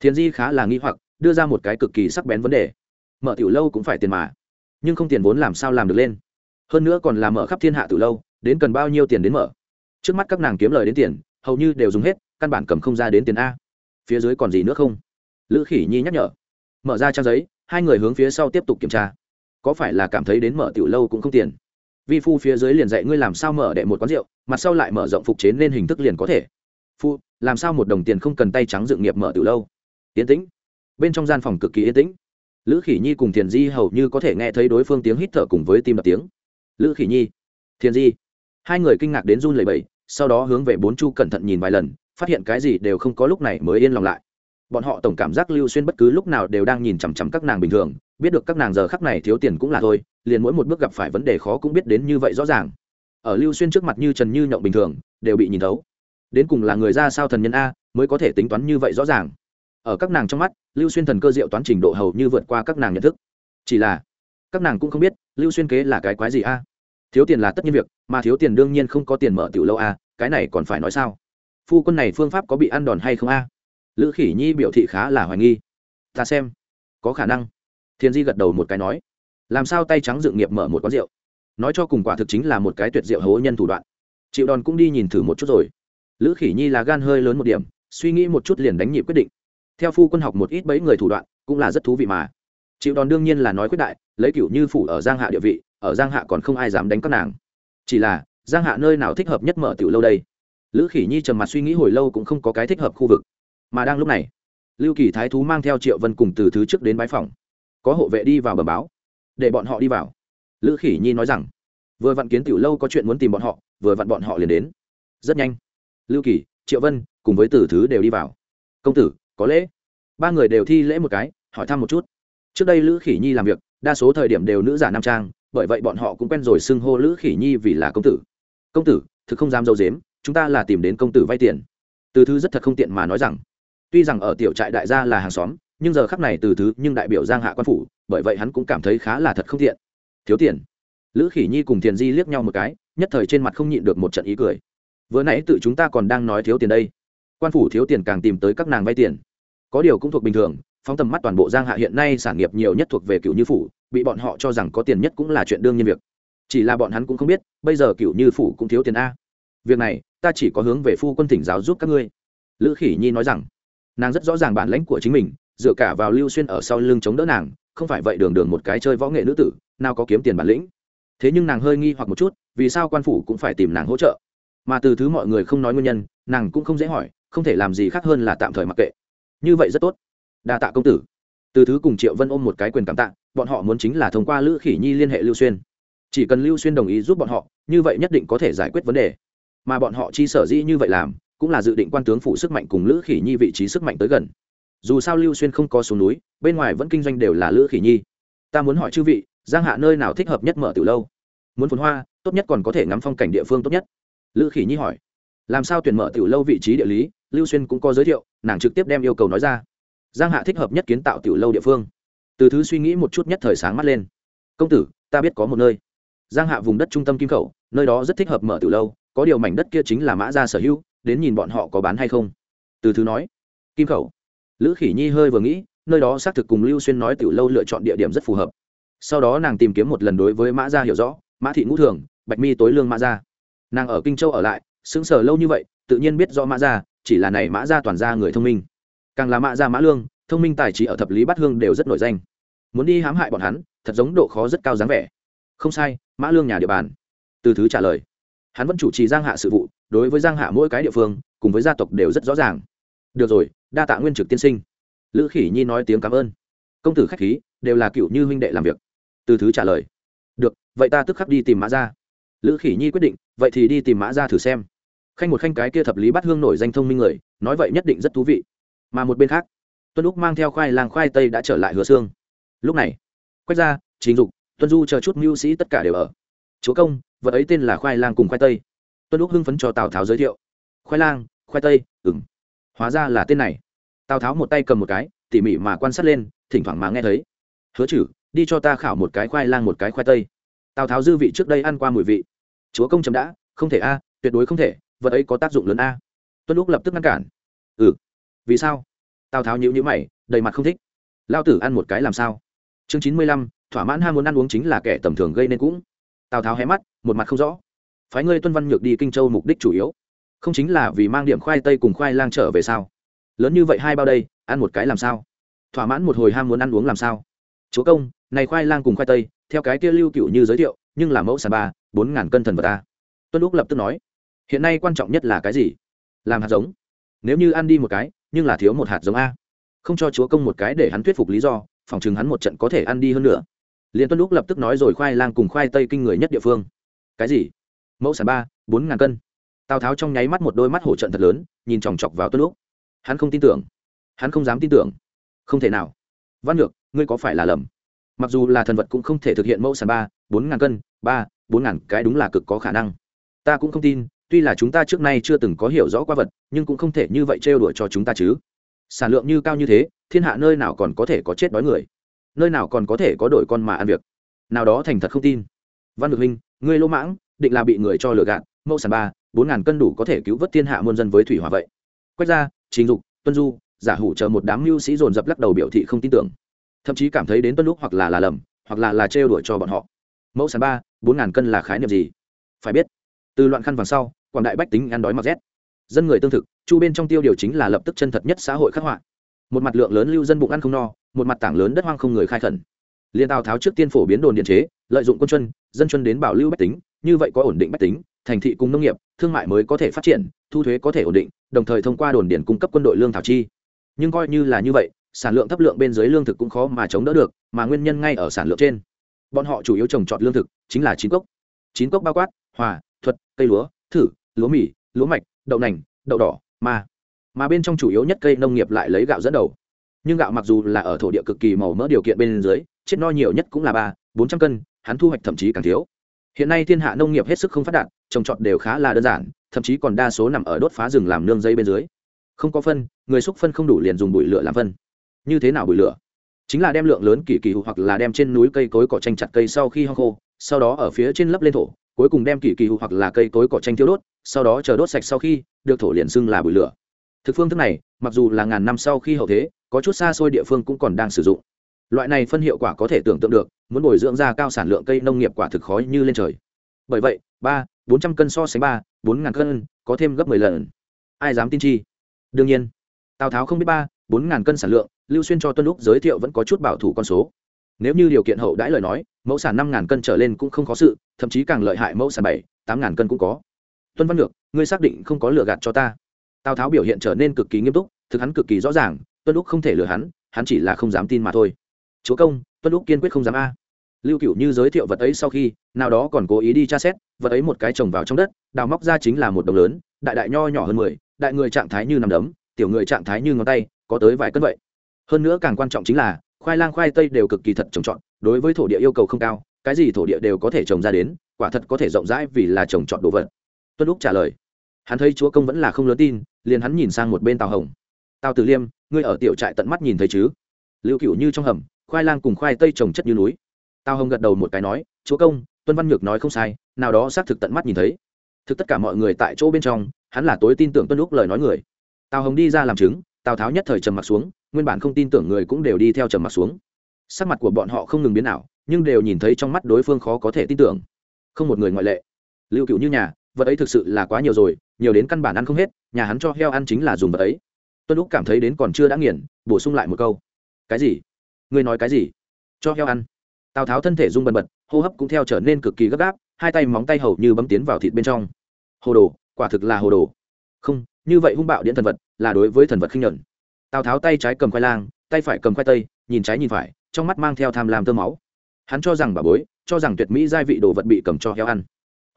Thiền di khá là nghi hoặc, đưa ra một cái cực kỳ sắc bén vấn đề. Mở tiểu lâu cũng phải tiền mà. Nhưng không tiền vốn làm sao làm được lên? Hơn nữa còn là mở khắp thiên hạ từ lâu, đến cần bao nhiêu tiền đến mở? Trước mắt các nàng kiếm lời đến tiền, hầu như đều dùng hết, căn bản cầm không ra đến tiền a. Phía dưới còn gì nữa không? Lữ khỉ nhi nhắc nhở mở ra trang giấy hai người hướng phía sau tiếp tục kiểm tra. Có phải là cảm thấy đến mở tiểu lâu cũng không tiền? Vi phu phía dưới liền dạy ngươi làm sao mở đệ một quán rượu mặt sau lại mở rộng phục chế nên hình thức liền có thể. Phu làm sao một đồng tiền không cần tay trắng dựng nghiệp mở tiểu lâu? Yên tĩnh. Bên trong gian phòng cực kỳ yên tĩnh. Lữ khỉ nhi cùng thiền di hầu như có thể nghe thấy đối phương tiếng hít thở cùng với tim đập tiếng. Lữ khỉ nhi thiền di. Hai người kinh ngạc đến run lẩy bẩy, sau đó hướng về bốn chu cẩn thận nhìn vài lần phát hiện cái gì đều không có lúc này mới yên lòng lại bọn họ tổng cảm giác lưu xuyên bất cứ lúc nào đều đang nhìn chằm chằm các nàng bình thường, biết được các nàng giờ khắc này thiếu tiền cũng là thôi, liền mỗi một bước gặp phải vấn đề khó cũng biết đến như vậy rõ ràng. Ở lưu xuyên trước mặt như trần như nhộng bình thường, đều bị nhìn thấu. Đến cùng là người ra sao thần nhân a, mới có thể tính toán như vậy rõ ràng. Ở các nàng trong mắt, lưu xuyên thần cơ diệu toán trình độ hầu như vượt qua các nàng nhận thức. Chỉ là, các nàng cũng không biết, lưu xuyên kế là cái quái gì a. Thiếu tiền là tất nhiên việc, mà thiếu tiền đương nhiên không có tiền mở tiểu lâu a, cái này còn phải nói sao? Phu quân này phương pháp có bị ăn đòn hay không a? Lữ khỉ nhi biểu thị khá là hoài nghi. Ta xem, có khả năng. Thiên di gật đầu một cái nói. Làm sao tay trắng dự nghiệp mở một quán rượu? Nói cho cùng quả thực chính là một cái tuyệt diệu hố nhân thủ đoạn. Chịu đòn cũng đi nhìn thử một chút rồi. Lữ khỉ nhi là gan hơi lớn một điểm, suy nghĩ một chút liền đánh nhịp quyết định. Theo phu quân học một ít bấy người thủ đoạn, cũng là rất thú vị mà. Chịu đòn đương nhiên là nói quyết đại, lấy cựu như phủ ở giang hạ địa vị, ở giang hạ còn không ai dám đánh các nàng. Chỉ là, giang hạ nơi nào thích hợp nhất mở tiểu lâu đây? Lữ khỉ nhi trầm mặt suy nghĩ hồi lâu cũng không có cái thích hợp khu vực mà đang lúc này, lưu kỳ thái thú mang theo triệu vân cùng từ thứ trước đến bãi phòng. Có hộ vệ đi vào bờ báo, để bọn họ đi vào. Lữ khỉ nhi nói rằng, vừa vặn kiến tiểu lâu có chuyện muốn tìm bọn họ, vừa vặn bọn họ liền đến. Rất nhanh, lưu kỳ, triệu vân cùng với tử thứ đều đi vào. Công tử, có lễ. Ba người đều thi lễ một cái, hỏi thăm một chút. Trước đây lữ khỉ nhi làm việc, đa số thời điểm đều nữ giả nam trang, bởi vậy bọn họ cũng quen rồi xưng hô lữ khỉ nhi vì là công tử. Công tử, thực không dám dâu dếm, chúng ta là tìm đến công tử vay tiền. Từ thứ rất thật không tiện mà nói rằng tuy rằng ở tiểu trại đại gia là hàng xóm, nhưng giờ khắc này từ thứ nhưng đại biểu giang hạ quan phủ, bởi vậy hắn cũng cảm thấy khá là thật không thiện thiếu tiền. Lữ khỉ nhi cùng thiền di liếc nhau một cái, nhất thời trên mặt không nhịn được một trận ý cười. Vừa nãy tự chúng ta còn đang nói thiếu tiền đây. Quan phủ thiếu tiền càng tìm tới các nàng vay tiền. Có điều cũng thuộc bình thường, phóng tầm mắt toàn bộ giang hạ hiện nay sản nghiệp nhiều nhất thuộc về cựu như phủ, bị bọn họ cho rằng có tiền nhất cũng là chuyện đương nhiên việc. Chỉ là bọn hắn cũng không biết, bây giờ cựu như phủ cũng thiếu tiền a. Việc này, ta chỉ có hướng về phu quân tỉnh giáo giúp các ngươi. Lữ khỉ nhi nói rằng nàng rất rõ ràng bản lãnh của chính mình, dựa cả vào lưu xuyên ở sau lưng chống đỡ nàng, không phải vậy đường đường một cái chơi võ nghệ nữ tử, nào có kiếm tiền bản lĩnh. Thế nhưng nàng hơi nghi hoặc một chút, vì sao quan phủ cũng phải tìm nàng hỗ trợ? Mà từ thứ mọi người không nói nguyên nhân, nàng cũng không dễ hỏi, không thể làm gì khác hơn là tạm thời mặc kệ. Như vậy rất tốt. Đa tạ công tử. Từ thứ cùng triệu vân ôm một cái quyền cảm tạ, bọn họ muốn chính là thông qua lữ khỉ nhi liên hệ lưu xuyên. Chỉ cần lưu xuyên đồng ý giúp bọn họ, như vậy nhất định có thể giải quyết vấn đề. Mà bọn họ chi sở dĩ như vậy làm cũng là dự định quan tướng phủ sức mạnh cùng lữ khỉ nhi vị trí sức mạnh tới gần. Dù sao lưu xuyên không có xuống núi, bên ngoài vẫn kinh doanh đều là lữ khỉ nhi. Ta muốn hỏi chư vị, giang hạ nơi nào thích hợp nhất mở từ lâu? Muốn phồn hoa, tốt nhất còn có thể ngắm phong cảnh địa phương tốt nhất. Lữ khỉ nhi hỏi. Làm sao tuyển mở tiểu lâu vị trí địa lý? Lưu xuyên cũng có giới thiệu, nàng trực tiếp đem yêu cầu nói ra. Giang hạ thích hợp nhất kiến tạo tiểu lâu địa phương. Từ thứ suy nghĩ một chút nhất thời sáng mắt lên. Công tử, ta biết có một nơi. Giang hạ vùng đất trung tâm kim khẩu, nơi đó rất thích hợp mở từ lâu, có điều mảnh đất kia chính là mã gia sở hữu đến nhìn bọn họ có bán hay không. Từ thứ nói, kim khẩu. Lữ khỉ nhi hơi vừa nghĩ, nơi đó xác thực cùng lưu xuyên nói tiểu lâu lựa chọn địa điểm rất phù hợp. Sau đó nàng tìm kiếm một lần đối với mã gia hiểu rõ, mã thị ngũ thường, bạch mi tối lương mã gia. Nàng ở kinh châu ở lại xứng sở lâu như vậy, tự nhiên biết rõ mã gia, chỉ là này mã gia toàn gia người thông minh. Càng là mã gia mã lương, thông minh tài trí ở thập lý bát hương đều rất nổi danh. Muốn đi hãm hại bọn hắn, thật giống độ khó rất cao dáng vẻ. Không sai, mã lương nhà địa bàn. Từ thứ trả lời, hắn vẫn chủ trì giang hạ sự vụ đối với giang hạ mỗi cái địa phương, cùng với gia tộc đều rất rõ ràng. Được rồi, đa tạ nguyên trực tiên sinh. Lữ khỉ nhi nói tiếng cảm ơn. Công tử khách khí, đều là cựu như huynh đệ làm việc. Từ thứ trả lời. Được, vậy ta tức khắc đi tìm mã ra lữ khỉ nhi quyết định, vậy thì đi tìm mã ra thử xem. Khanh một khanh cái kia thập lý bắt hương nổi danh thông minh người, nói vậy nhất định rất thú vị. Mà một bên khác, tuân lúc mang theo khoai lang khoai tây đã trở lại hứa xương lúc này, quách ra trình dục, tuân du chờ chút mưu sĩ tất cả đều ở. Chúa công, vật ấy tên là khoai lang cùng khoai tây tuân lúc hưng phấn cho tào tháo giới thiệu. Khoai lang, khoai tây ừng hóa ra là tên này. Tào tháo một tay cầm một cái, tỉ mỉ mà quan sát lên, thỉnh thoảng mà nghe thấy. Hứa chử, đi cho ta khảo một cái khoai lang, một cái khoai tây. Tào tháo dư vị trước đây ăn qua mùi vị. Chúa công chấm đã, không thể a, tuyệt đối không thể, vật ấy có tác dụng lớn a. Tuân lúc lập tức ngăn cản. Ừ. Vì sao? Tào tháo nhíu nhíu mày, đầy mặt không thích. Lao tử ăn một cái làm sao? Chương chín mươi lăm, thỏa mãn ham muốn ăn uống chính là kẻ tầm thường gây nên cũng. Tào tháo hé mắt, một mặt không rõ phái ngươi tuân văn nhược đi kinh châu mục đích chủ yếu. Không chính là vì mang điểm khoai tây cùng khoai lang trở về sao? Lớn như vậy hai bao đây, ăn một cái làm sao? Thỏa mãn một hồi ham muốn ăn uống làm sao? Chúa công, này khoai lang cùng khoai tây, theo cái kia lưu cựu như giới thiệu, nhưng là mẫu sàn ba, bốn ngàn cân thần vật ta tuân lúc lập tức nói, hiện nay quan trọng nhất là cái gì? Làm hạt giống. Nếu như ăn đi một cái, nhưng là thiếu một hạt giống a. Không cho chúa công một cái để hắn thuyết phục lý do, phòng chừng hắn một trận có thể ăn đi hơn nữa. Liền tuân lúc lập tức nói rồi khoai lang cùng khoai tây kinh người nhất địa phương. Cái gì? Mẫu sản ba, bốn ngàn cân. Tào tháo trong nháy mắt một đôi mắt hổ trận thật lớn, nhìn chòng chọc vào tuân lúc hắn không tin tưởng. Hắn không dám tin tưởng. Không thể nào. Văn ngược ngươi có phải là lầm? Mặc dù là thần vật cũng không thể thực hiện mẫu sản ba, bốn ngàn cân, ba, bốn ngàn, cái đúng là cực có khả năng. Ta cũng không tin, tuy là chúng ta trước nay chưa từng có hiểu rõ qua vật, nhưng cũng không thể như vậy trêu đuổi cho chúng ta chứ. Sản lượng như cao như thế, thiên hạ nơi nào còn có thể có chết đói người? Nơi nào còn có thể có đổi con mà ăn việc? Nào đó thành thật không tin. Văn ngược huynh, ngươi lỗ mãng định là bị người cho lừa gạt, mẫu sản ba, bốn ngàn cân đủ có thể cứu vớt thiên hạ muôn dân với thủy hòa vậy. Quét ra, trình dục, tuân du, giả hủ chờ một đám mưu sĩ dồn dập lắc đầu biểu thị không tin tưởng. Thậm chí cảm thấy đến tuân lúc hoặc là là lầm, hoặc là là trêu đuổi cho bọn họ. Mẫu sản ba, bốn ngàn cân là khái niệm gì? Phải biết, từ loạn khăn vàng sau, quảng đại bách tính ăn đói mặc rét. Dân người tương thực, chu bên trong tiêu điều chính là lập tức chân thật nhất xã hội khắc họa. Một mặt lượng lớn lưu dân bụng ăn không no, một mặt tảng lớn đất hoang không người khai khẩn. Liên tào tháo trước tiên phổ biến đồn điện chế, lợi dụng quân chân dân chân đến bảo lưu bách tính như vậy có ổn định bách tính, thành thị cùng nông nghiệp, thương mại mới có thể phát triển, thu thuế có thể ổn định, đồng thời thông qua đồn điền cung cấp quân đội lương thảo chi. Nhưng coi như là như vậy, sản lượng thấp lượng bên dưới lương thực cũng khó mà chống đỡ được, mà nguyên nhân ngay ở sản lượng trên. Bọn họ chủ yếu trồng trọt lương thực, chính là chín cốc. Chín cốc bao quát, hòa, thuật, cây lúa, thử, lúa mì, lúa mạch, đậu nành, đậu đỏ mà mà bên trong chủ yếu nhất cây nông nghiệp lại lấy gạo dẫn đầu. Nhưng gạo mặc dù là ở thổ địa cực kỳ màu mỡ điều kiện bên dưới, chết no nhiều nhất cũng là ba, bốn trăm cân, hắn thu hoạch thậm chí càng thiếu hiện nay thiên hạ nông nghiệp hết sức không phát đạt, trồng trọt đều khá là đơn giản, thậm chí còn đa số nằm ở đốt phá rừng làm nương dây bên dưới. Không có phân, người xúc phân không đủ liền dùng bụi lửa làm phân. Như thế nào bụi lửa? Chính là đem lượng lớn kỳ kỳ hoặc là đem trên núi cây cối cỏ tranh chặt cây sau khi hong khô, sau đó ở phía trên lấp lên thổ, cuối cùng đem kỳ kỳ hoặc là cây cối cỏ tranh thiếu đốt, sau đó chờ đốt sạch sau khi, được thổ liền xưng là bụi lửa. Thực phương thức này, mặc dù là ngàn năm sau khi hậu thế, có chút xa xôi địa phương cũng còn đang sử dụng loại này phân hiệu quả có thể tưởng tượng được, muốn bồi dưỡng ra cao sản lượng cây nông nghiệp quả thực khó như lên trời. Bởi vậy, ba, bốn trăm cân so sánh ba, bốn ngàn cân, có thêm gấp mười lần. Ai dám tin chi? Đương nhiên. Tào tháo không biết ba, bốn ngàn cân sản lượng, lưu xuyên cho tuân lúc giới thiệu vẫn có chút bảo thủ con số. Nếu như điều kiện hậu đãi lời nói, mẫu sản năm ngàn cân trở lên cũng không khó sự, thậm chí càng lợi hại mẫu sản bảy, tám ngàn cân cũng có. Tuân văn được ngươi xác định không có lừa gạt cho ta. Tào tháo biểu hiện trở nên cực kỳ nghiêm túc, thực hắn cực kỳ rõ ràng, tuân lúc không thể lừa hắn hắn chỉ là không dám tin mà thôi chúa công, tuân lúc kiên quyết không dám a. Lưu cựu như giới thiệu vật ấy sau khi, nào đó còn cố ý đi tra xét, vật ấy một cái trồng vào trong đất, đào móc ra chính là một đồng lớn, đại đại nho nhỏ hơn mười, đại người trạng thái như nằm đấm, tiểu người trạng thái như ngón tay, có tới vài cân vậy. Hơn nữa càng quan trọng chính là, khoai lang khoai tây đều cực kỳ thật trồng trọt, đối với thổ địa yêu cầu không cao, cái gì thổ địa đều có thể trồng ra đến, quả thật có thể rộng rãi vì là trồng trọt đồ vật. Tuân lúc trả lời, hắn thấy chúa công vẫn là không lớn tin, liền hắn nhìn sang một bên tàu hồng. Tào tử liêm, ngươi ở tiểu trại tận mắt nhìn thấy chứ? Lưu cựu như trong hầm khoai lang cùng khoai tây trồng chất như núi. Tào hồng gật đầu một cái nói, chúa công, tuân văn nhược nói không sai, nào đó xác thực tận mắt nhìn thấy. Thực tất cả mọi người tại chỗ bên trong, hắn là tối tin tưởng tuân lúc lời nói người. Tào hồng đi ra làm chứng, tào tháo nhất thời trầm mặt xuống, nguyên bản không tin tưởng người cũng đều đi theo trầm mặt xuống. Sắc mặt của bọn họ không ngừng biến ảo, nhưng đều nhìn thấy trong mắt đối phương khó có thể tin tưởng. Không một người ngoại lệ. Lưu cựu như nhà, vật ấy thực sự là quá nhiều rồi, nhiều đến căn bản ăn không hết, nhà hắn cho heo ăn chính là dùng vật ấy. Tuân lúc cảm thấy đến còn chưa đã nghiền, bổ sung lại một câu. Cái gì? Ngươi nói cái gì? Cho heo ăn. Tào tháo thân thể rung bần bật, hô hấp cũng theo trở nên cực kỳ gấp gáp, hai tay móng tay hầu như bấm tiến vào thịt bên trong. Hồ đồ, quả thực là hồ đồ. Không, như vậy hung bạo điện thần vật, là đối với thần vật khinh nhuận. Tào tháo tay trái cầm khoai lang, tay phải cầm khoai tây, nhìn trái nhìn phải, trong mắt mang theo tham lam tơ máu. Hắn cho rằng bà bối, cho rằng tuyệt mỹ gia vị đồ vật bị cầm cho heo ăn.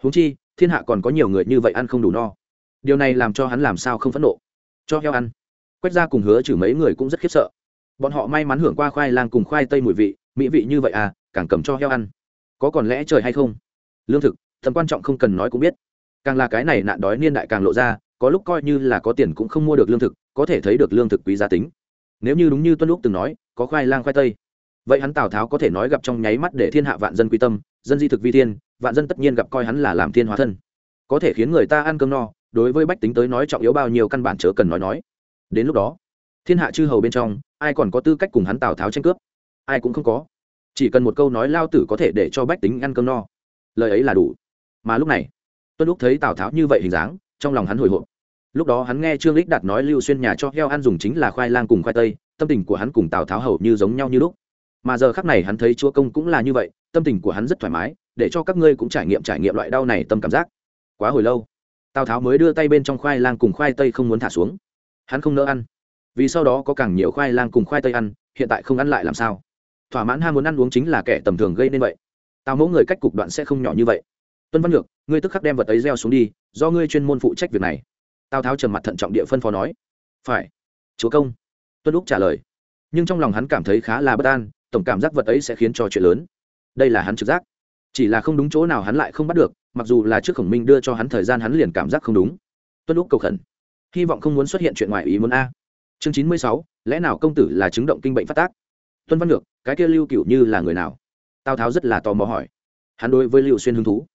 Huống chi, thiên hạ còn có nhiều người như vậy ăn không đủ no. Điều này làm cho hắn làm sao không phẫn nộ. Cho heo ăn. Quét ra cùng hứa trừ mấy người cũng rất khiếp sợ bọn họ may mắn hưởng qua khoai lang cùng khoai tây mùi vị, mỹ vị như vậy à càng cầm cho heo ăn. Có còn lẽ trời hay không? Lương thực tầm quan trọng không cần nói cũng biết. Càng là cái này nạn đói niên đại càng lộ ra, có lúc coi như là có tiền cũng không mua được lương thực, có thể thấy được lương thực quý giá tính. Nếu như đúng như tuân lúc từng nói, có khoai lang khoai tây. Vậy hắn tào tháo có thể nói gặp trong nháy mắt để thiên hạ vạn dân quy tâm, dân di thực vi thiên, vạn dân tất nhiên gặp coi hắn là làm thiên hóa thân. Có thể khiến người ta ăn cơm no, đối với bách tính tới nói trọng yếu bao nhiêu căn bản chớ cần nói nói. Đến lúc đó thiên hạ chư hầu bên trong, ai còn có tư cách cùng hắn tào tháo tranh cướp? Ai cũng không có. Chỉ cần một câu nói lao tử có thể để cho bách tính ăn cơm no. Lời ấy là đủ. Mà lúc này, tuân lúc thấy tào tháo như vậy hình dáng, trong lòng hắn hồi hộp. Lúc đó hắn nghe trương lích đạt nói lưu xuyên nhà cho heo ăn dùng chính là khoai lang cùng khoai tây, tâm tình của hắn cùng tào tháo hầu như giống nhau như lúc. Mà giờ khắc này hắn thấy chúa công cũng là như vậy, tâm tình của hắn rất thoải mái, để cho các ngươi cũng trải nghiệm trải nghiệm loại đau này tâm cảm giác. Quá hồi lâu, tào tháo mới đưa tay bên trong khoai lang cùng khoai tây không muốn thả xuống. Hắn không nỡ ăn vì sau đó có càng nhiều khoai lang cùng khoai tây ăn, hiện tại không ăn lại làm sao? Thỏa mãn ham muốn ăn uống chính là kẻ tầm thường gây nên vậy. Tào mẫu người cách cục đoạn sẽ không nhỏ như vậy. Tuân văn lược ngươi tức khắc đem vật ấy gieo xuống đi, do ngươi chuyên môn phụ trách việc này. Tào tháo trầm mặt thận trọng địa phân phó nói. Phải. Chúa công. Tuân úc trả lời. Nhưng trong lòng hắn cảm thấy khá là bất an, tổng cảm giác vật ấy sẽ khiến cho chuyện lớn. Đây là hắn trực giác. Chỉ là không đúng chỗ nào hắn lại không bắt được, mặc dù là trước khổng minh đưa cho hắn thời gian hắn liền cảm giác không đúng. Tuân úc cầu khẩn. Hy vọng không muốn xuất hiện chuyện ngoài ý muốn a chương chín mươi sáu, lẽ nào công tử là chứng động kinh bệnh phát tác? Tuân văn ngược cái kia lưu cựu như là người nào? Tào tháo rất là tò mò hỏi. Hắn đối với lưu xuyên hứng thú.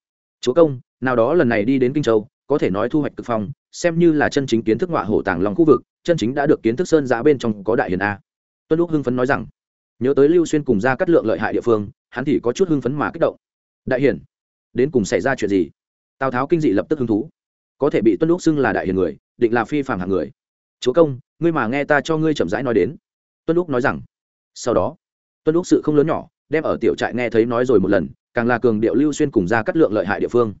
Chúa công, nào đó lần này đi đến kinh châu, có thể nói thu hoạch cực phong, xem như là chân chính kiến thức ngọa hổ tàng lòng khu vực, chân chính đã được kiến thức sơn giã bên trong có đại hiền a. Tuân lúc hưng phấn nói rằng, nhớ tới lưu xuyên cùng ra cắt lượng lợi hại địa phương, hắn thì có chút hưng phấn mà kích động. Đại hiền, đến cùng xảy ra chuyện gì? Tào tháo kinh dị lập tức hứng thú. Có thể bị tuân lúc xưng là đại hiền người, định là phi phàm hạng người chúa công, ngươi mà nghe ta cho ngươi chậm rãi nói đến. Tuân lúc nói rằng. Sau đó, tuân lúc sự không lớn nhỏ, đem ở tiểu trại nghe thấy nói rồi một lần, càng là cường điệu lưu xuyên cùng ra cắt lượng lợi hại địa phương.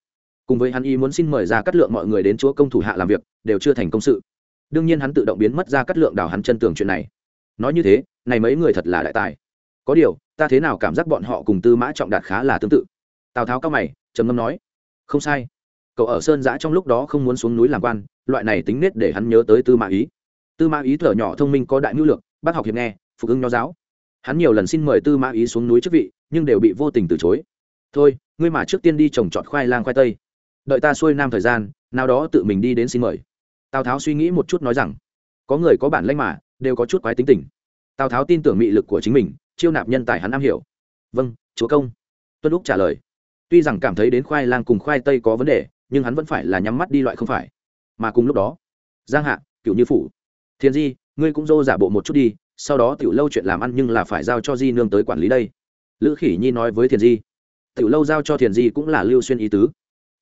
Cùng với hắn ý muốn xin mời ra cắt lượng mọi người đến chúa công thủ hạ làm việc, đều chưa thành công sự. Đương nhiên hắn tự động biến mất ra cắt lượng đào hắn chân tường chuyện này. Nói như thế, này mấy người thật là đại tài. Có điều, ta thế nào cảm giác bọn họ cùng tư mã trọng đạt khá là tương tự. Tào tháo cao mày, trầm ngâm nói, không sai cậu ở sơn giã trong lúc đó không muốn xuống núi làm quan, loại này tính nết để hắn nhớ tới tư mã ý. Tư mã ý thở nhỏ thông minh có đại mưu lược bác học hiệp nghe, phục ứng nho giáo. Hắn nhiều lần xin mời tư mã ý xuống núi chức vị, nhưng đều bị vô tình từ chối. Thôi, ngươi mà trước tiên đi trồng trọt khoai lang khoai tây. Đợi ta xuôi nam thời gian, nào đó tự mình đi đến xin mời. Tào tháo suy nghĩ một chút nói rằng, có người có bản lãnh mà, đều có chút quái tính tình. Tào tháo tin tưởng mị lực của chính mình, chiêu nạp nhân tài hắn am hiểu. Vâng chúa công. Tuân úc trả lời. Tuy rằng cảm thấy đến khoai lang cùng khoai tây có vấn đề nhưng hắn vẫn phải là nhắm mắt đi loại không phải. Mà cùng lúc đó, giang hạ cựu như phủ thiên di, ngươi cũng dô giả bộ một chút đi, sau đó tiểu lâu chuyện làm ăn nhưng là phải giao cho di nương tới quản lý đây. Lữ khỉ nhi nói với thiền di, tiểu lâu giao cho thiền di cũng là lưu xuyên ý tứ.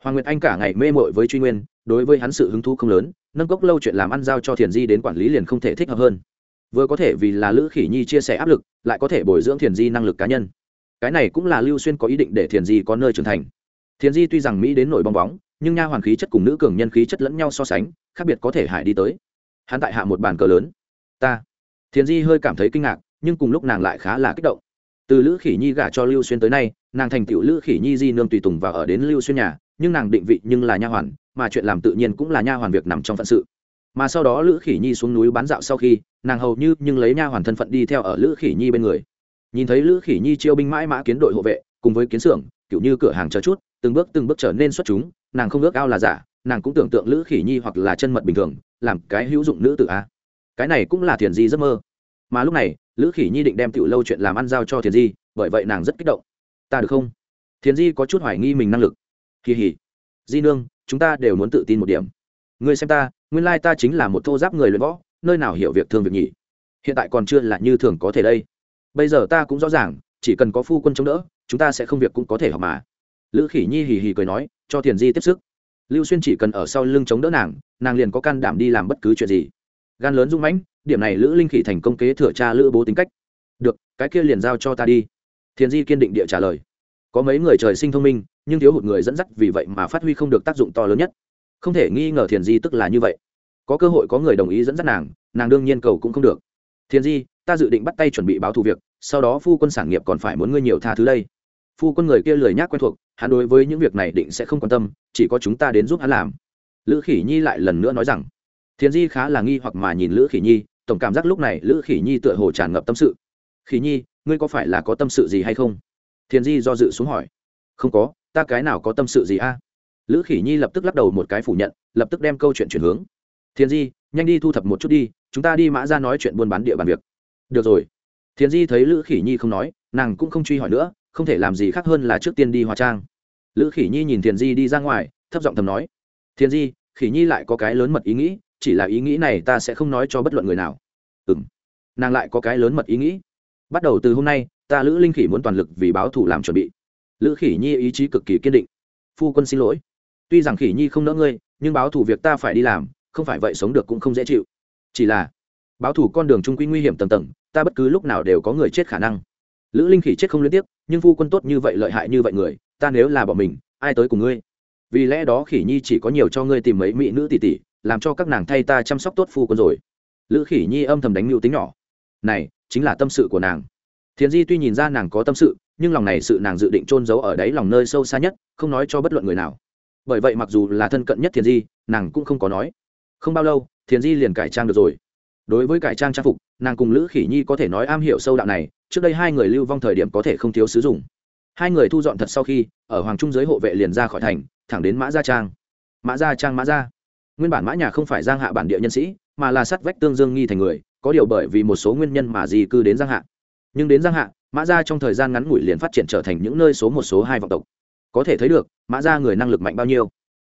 Hoàng nguyệt anh cả ngày mê mội với truy nguyên, đối với hắn sự hứng thú không lớn, nâng cốc lâu chuyện làm ăn giao cho thiền di đến quản lý liền không thể thích hợp hơn. Vừa có thể vì là lữ khỉ nhi chia sẻ áp lực, lại có thể bồi dưỡng thiền di năng lực cá nhân. Cái này cũng là lưu xuyên có ý định để thiền di có nơi trưởng thành. Thiền di tuy rằng mỹ đến nổi bong bóng nhưng nha hoàn khí chất cùng nữ cường nhân khí chất lẫn nhau so sánh, khác biệt có thể hải đi tới. Hắn tại hạ một bàn cờ lớn. Ta. Thiền di hơi cảm thấy kinh ngạc, nhưng cùng lúc nàng lại khá là kích động. Từ lữ khỉ nhi gả cho lưu xuyên tới nay, nàng thành tựu lữ khỉ nhi di nương tùy tùng và ở đến lưu xuyên nhà, nhưng nàng định vị nhưng là nha hoàn, mà chuyện làm tự nhiên cũng là nha hoàn việc nằm trong phận sự. Mà sau đó lữ khỉ nhi xuống núi bán dạo sau khi, nàng hầu như nhưng lấy nha hoàn thân phận đi theo ở lữ khỉ nhi bên người. Nhìn thấy lữ khỉ nhi chiêu binh mãi mã kiến đội hộ vệ, cùng với kiến xưởng, kiểu như cửa hàng chờ chút, từng bước từng bước trở nên xuất chúng nàng không ước ao là giả, nàng cũng tưởng tượng lữ khỉ nhi hoặc là chân mật bình thường, làm cái hữu dụng nữ tử a. Cái này cũng là thiền di giấc mơ. Mà lúc này, lữ khỉ nhi định đem tiểu lâu chuyện làm ăn giao cho thiền di, bởi vậy nàng rất kích động. Ta được không? Thiền di có chút hoài nghi mình năng lực. Kỳ hỉ. Di nương, chúng ta đều muốn tự tin một điểm. Người xem ta, nguyên lai ta chính là một thô giáp người luyện võ, nơi nào hiểu việc thương việc nhỉ? Hiện tại còn chưa là như thường có thể đây. Bây giờ ta cũng rõ ràng, chỉ cần có phu quân chống đỡ, chúng ta sẽ không việc cũng có thể học mà. Lữ khỉ nhi hì hì cười nói cho thiền di tiếp sức. Lưu xuyên chỉ cần ở sau lưng chống đỡ nàng nàng liền có can đảm đi làm bất cứ chuyện gì. Gan lớn dung mãnh, điểm này lữ linh khỉ thành công kế thừa cha lữ bố tính cách. Được, cái kia liền giao cho ta đi. Thiền di kiên định địa trả lời. Có mấy người trời sinh thông minh, nhưng thiếu hụt người dẫn dắt vì vậy mà phát huy không được tác dụng to lớn nhất. Không thể nghi ngờ thiền di tức là như vậy. Có cơ hội có người đồng ý dẫn dắt nàng nàng đương nhiên cầu cũng không được. Thiền di, ta dự định bắt tay chuẩn bị báo thù việc, sau đó phu quân sản nghiệp còn phải muốn ngươi nhiều tha thứ đây phu quân người kia lười nhác quen thuộc, hắn đối với những việc này định sẽ không quan tâm, chỉ có chúng ta đến giúp hắn làm. Lữ khỉ nhi lại lần nữa nói rằng, thiền di khá là nghi hoặc mà nhìn lữ khỉ nhi, tổng cảm giác lúc này lữ khỉ nhi tựa hồ tràn ngập tâm sự. Khỉ nhi, ngươi có phải là có tâm sự gì hay không? Thiền di do dự xuống hỏi. Không có, ta cái nào có tâm sự gì a? Lữ khỉ nhi lập tức lắc đầu một cái phủ nhận, lập tức đem câu chuyện chuyển hướng. Thiền di, nhanh đi thu thập một chút đi, chúng ta đi mã ra nói chuyện buôn bán địa bàn việc. Được rồi. Thiền di thấy lữ khỉ nhi không nói, nàng cũng không truy hỏi nữa không thể làm gì khác hơn là trước tiên đi hóa trang. Lữ khỉ nhi nhìn thiền di đi ra ngoài, thấp giọng thầm nói, thiền di, khỉ nhi lại có cái lớn mật ý nghĩ, chỉ là ý nghĩ này ta sẽ không nói cho bất luận người nào. Ừ m nàng lại có cái lớn mật ý nghĩ. Bắt đầu từ hôm nay, ta lữ linh khỉ muốn toàn lực vì báo thủ làm chuẩn bị. Lữ khỉ nhi ý chí cực kỳ kiên định. Phu quân xin lỗi. Tuy rằng khỉ nhi không nỡ ngươi, nhưng báo thủ việc ta phải đi làm, không phải vậy sống được cũng không dễ chịu. Chỉ là, báo thủ con đường trung quy nguy hiểm tầng tầng, ta bất cứ lúc nào đều có người chết khả năng lữ linh khỉ chết không liên tiếp, nhưng phu quân tốt như vậy lợi hại như vậy người, ta nếu là bỏ mình, ai tới cùng ngươi? Vì lẽ đó khỉ nhi chỉ có nhiều cho ngươi tìm mấy mỹ nữ tỷ tỷ, làm cho các nàng thay ta chăm sóc tốt phu quân rồi. Lữ khỉ nhi âm thầm đánh mưu tính nhỏ. Này, chính là tâm sự của nàng. Thiền di tuy nhìn ra nàng có tâm sự, nhưng lòng này sự nàng dự định trôn giấu ở đáy lòng nơi sâu xa nhất, không nói cho bất luận người nào. Bởi vậy mặc dù là thân cận nhất thiền di, nàng cũng không có nói. Không bao lâu, thiền di liền cải trang được rồi. Đối với cải trang trang phục, nàng cùng lữ khỉ nhi có thể nói am hiểu sâu đạo này trước đây hai người lưu vong thời điểm có thể không thiếu sử dụng. Hai người thu dọn thật sau khi, ở hoàng trung giới hộ vệ liền ra khỏi thành, thẳng đến mã gia trang. Mã gia trang, mã gia. Nguyên bản mã nhà không phải giang hạ bản địa nhân sĩ, mà là sắt vách tương dương nghi thành người, có điều bởi vì một số nguyên nhân mà di cư đến giang hạ. Nhưng đến giang hạ, mã gia trong thời gian ngắn ngủi liền phát triển trở thành những nơi số một, số hai vọng tộc. Có thể thấy được, mã gia người năng lực mạnh bao nhiêu.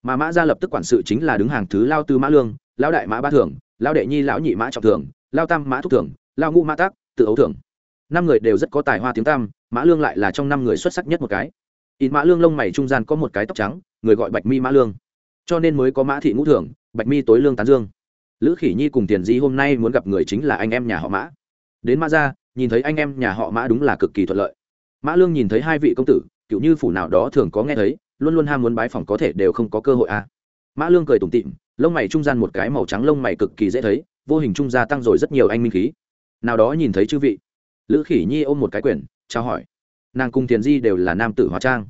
Mà mã gia lập tức quản sự chính là đứng hàng thứ lao tư mã lương, lão đại mã ba thường lão đệ nhi lão nhị mã trọng thường lao tam mã thúc thường lao ngũ mã tác tự ấu thường năm người đều rất có tài hoa tiếng tam mã lương lại là trong năm người xuất sắc nhất một cái. Ít mã lương lông mày trung gian có một cái tóc trắng, người gọi bạch mi mã lương. Cho nên mới có mã thị ngũ thường bạch mi tối lương tán dương. Lữ khỉ nhi cùng tiền di hôm nay muốn gặp người chính là anh em nhà họ mã. Đến mã ra, nhìn thấy anh em nhà họ mã đúng là cực kỳ thuận lợi. Mã lương nhìn thấy hai vị công tử cựu như phủ nào đó thường có nghe thấy, luôn luôn ham muốn bái phòng có thể đều không có cơ hội à. mã lương cười tủm tịm lông mày trung gian một cái màu trắng lông mày cực kỳ dễ thấy, vô hình trung gia tăng rồi rất nhiều anh minh khí. Nào đó nhìn thấy chư vị lữ khỉ nhi ôm một cái quyển, trao hỏi. Nàng cùng tiền di đều là nam tử hóa trang.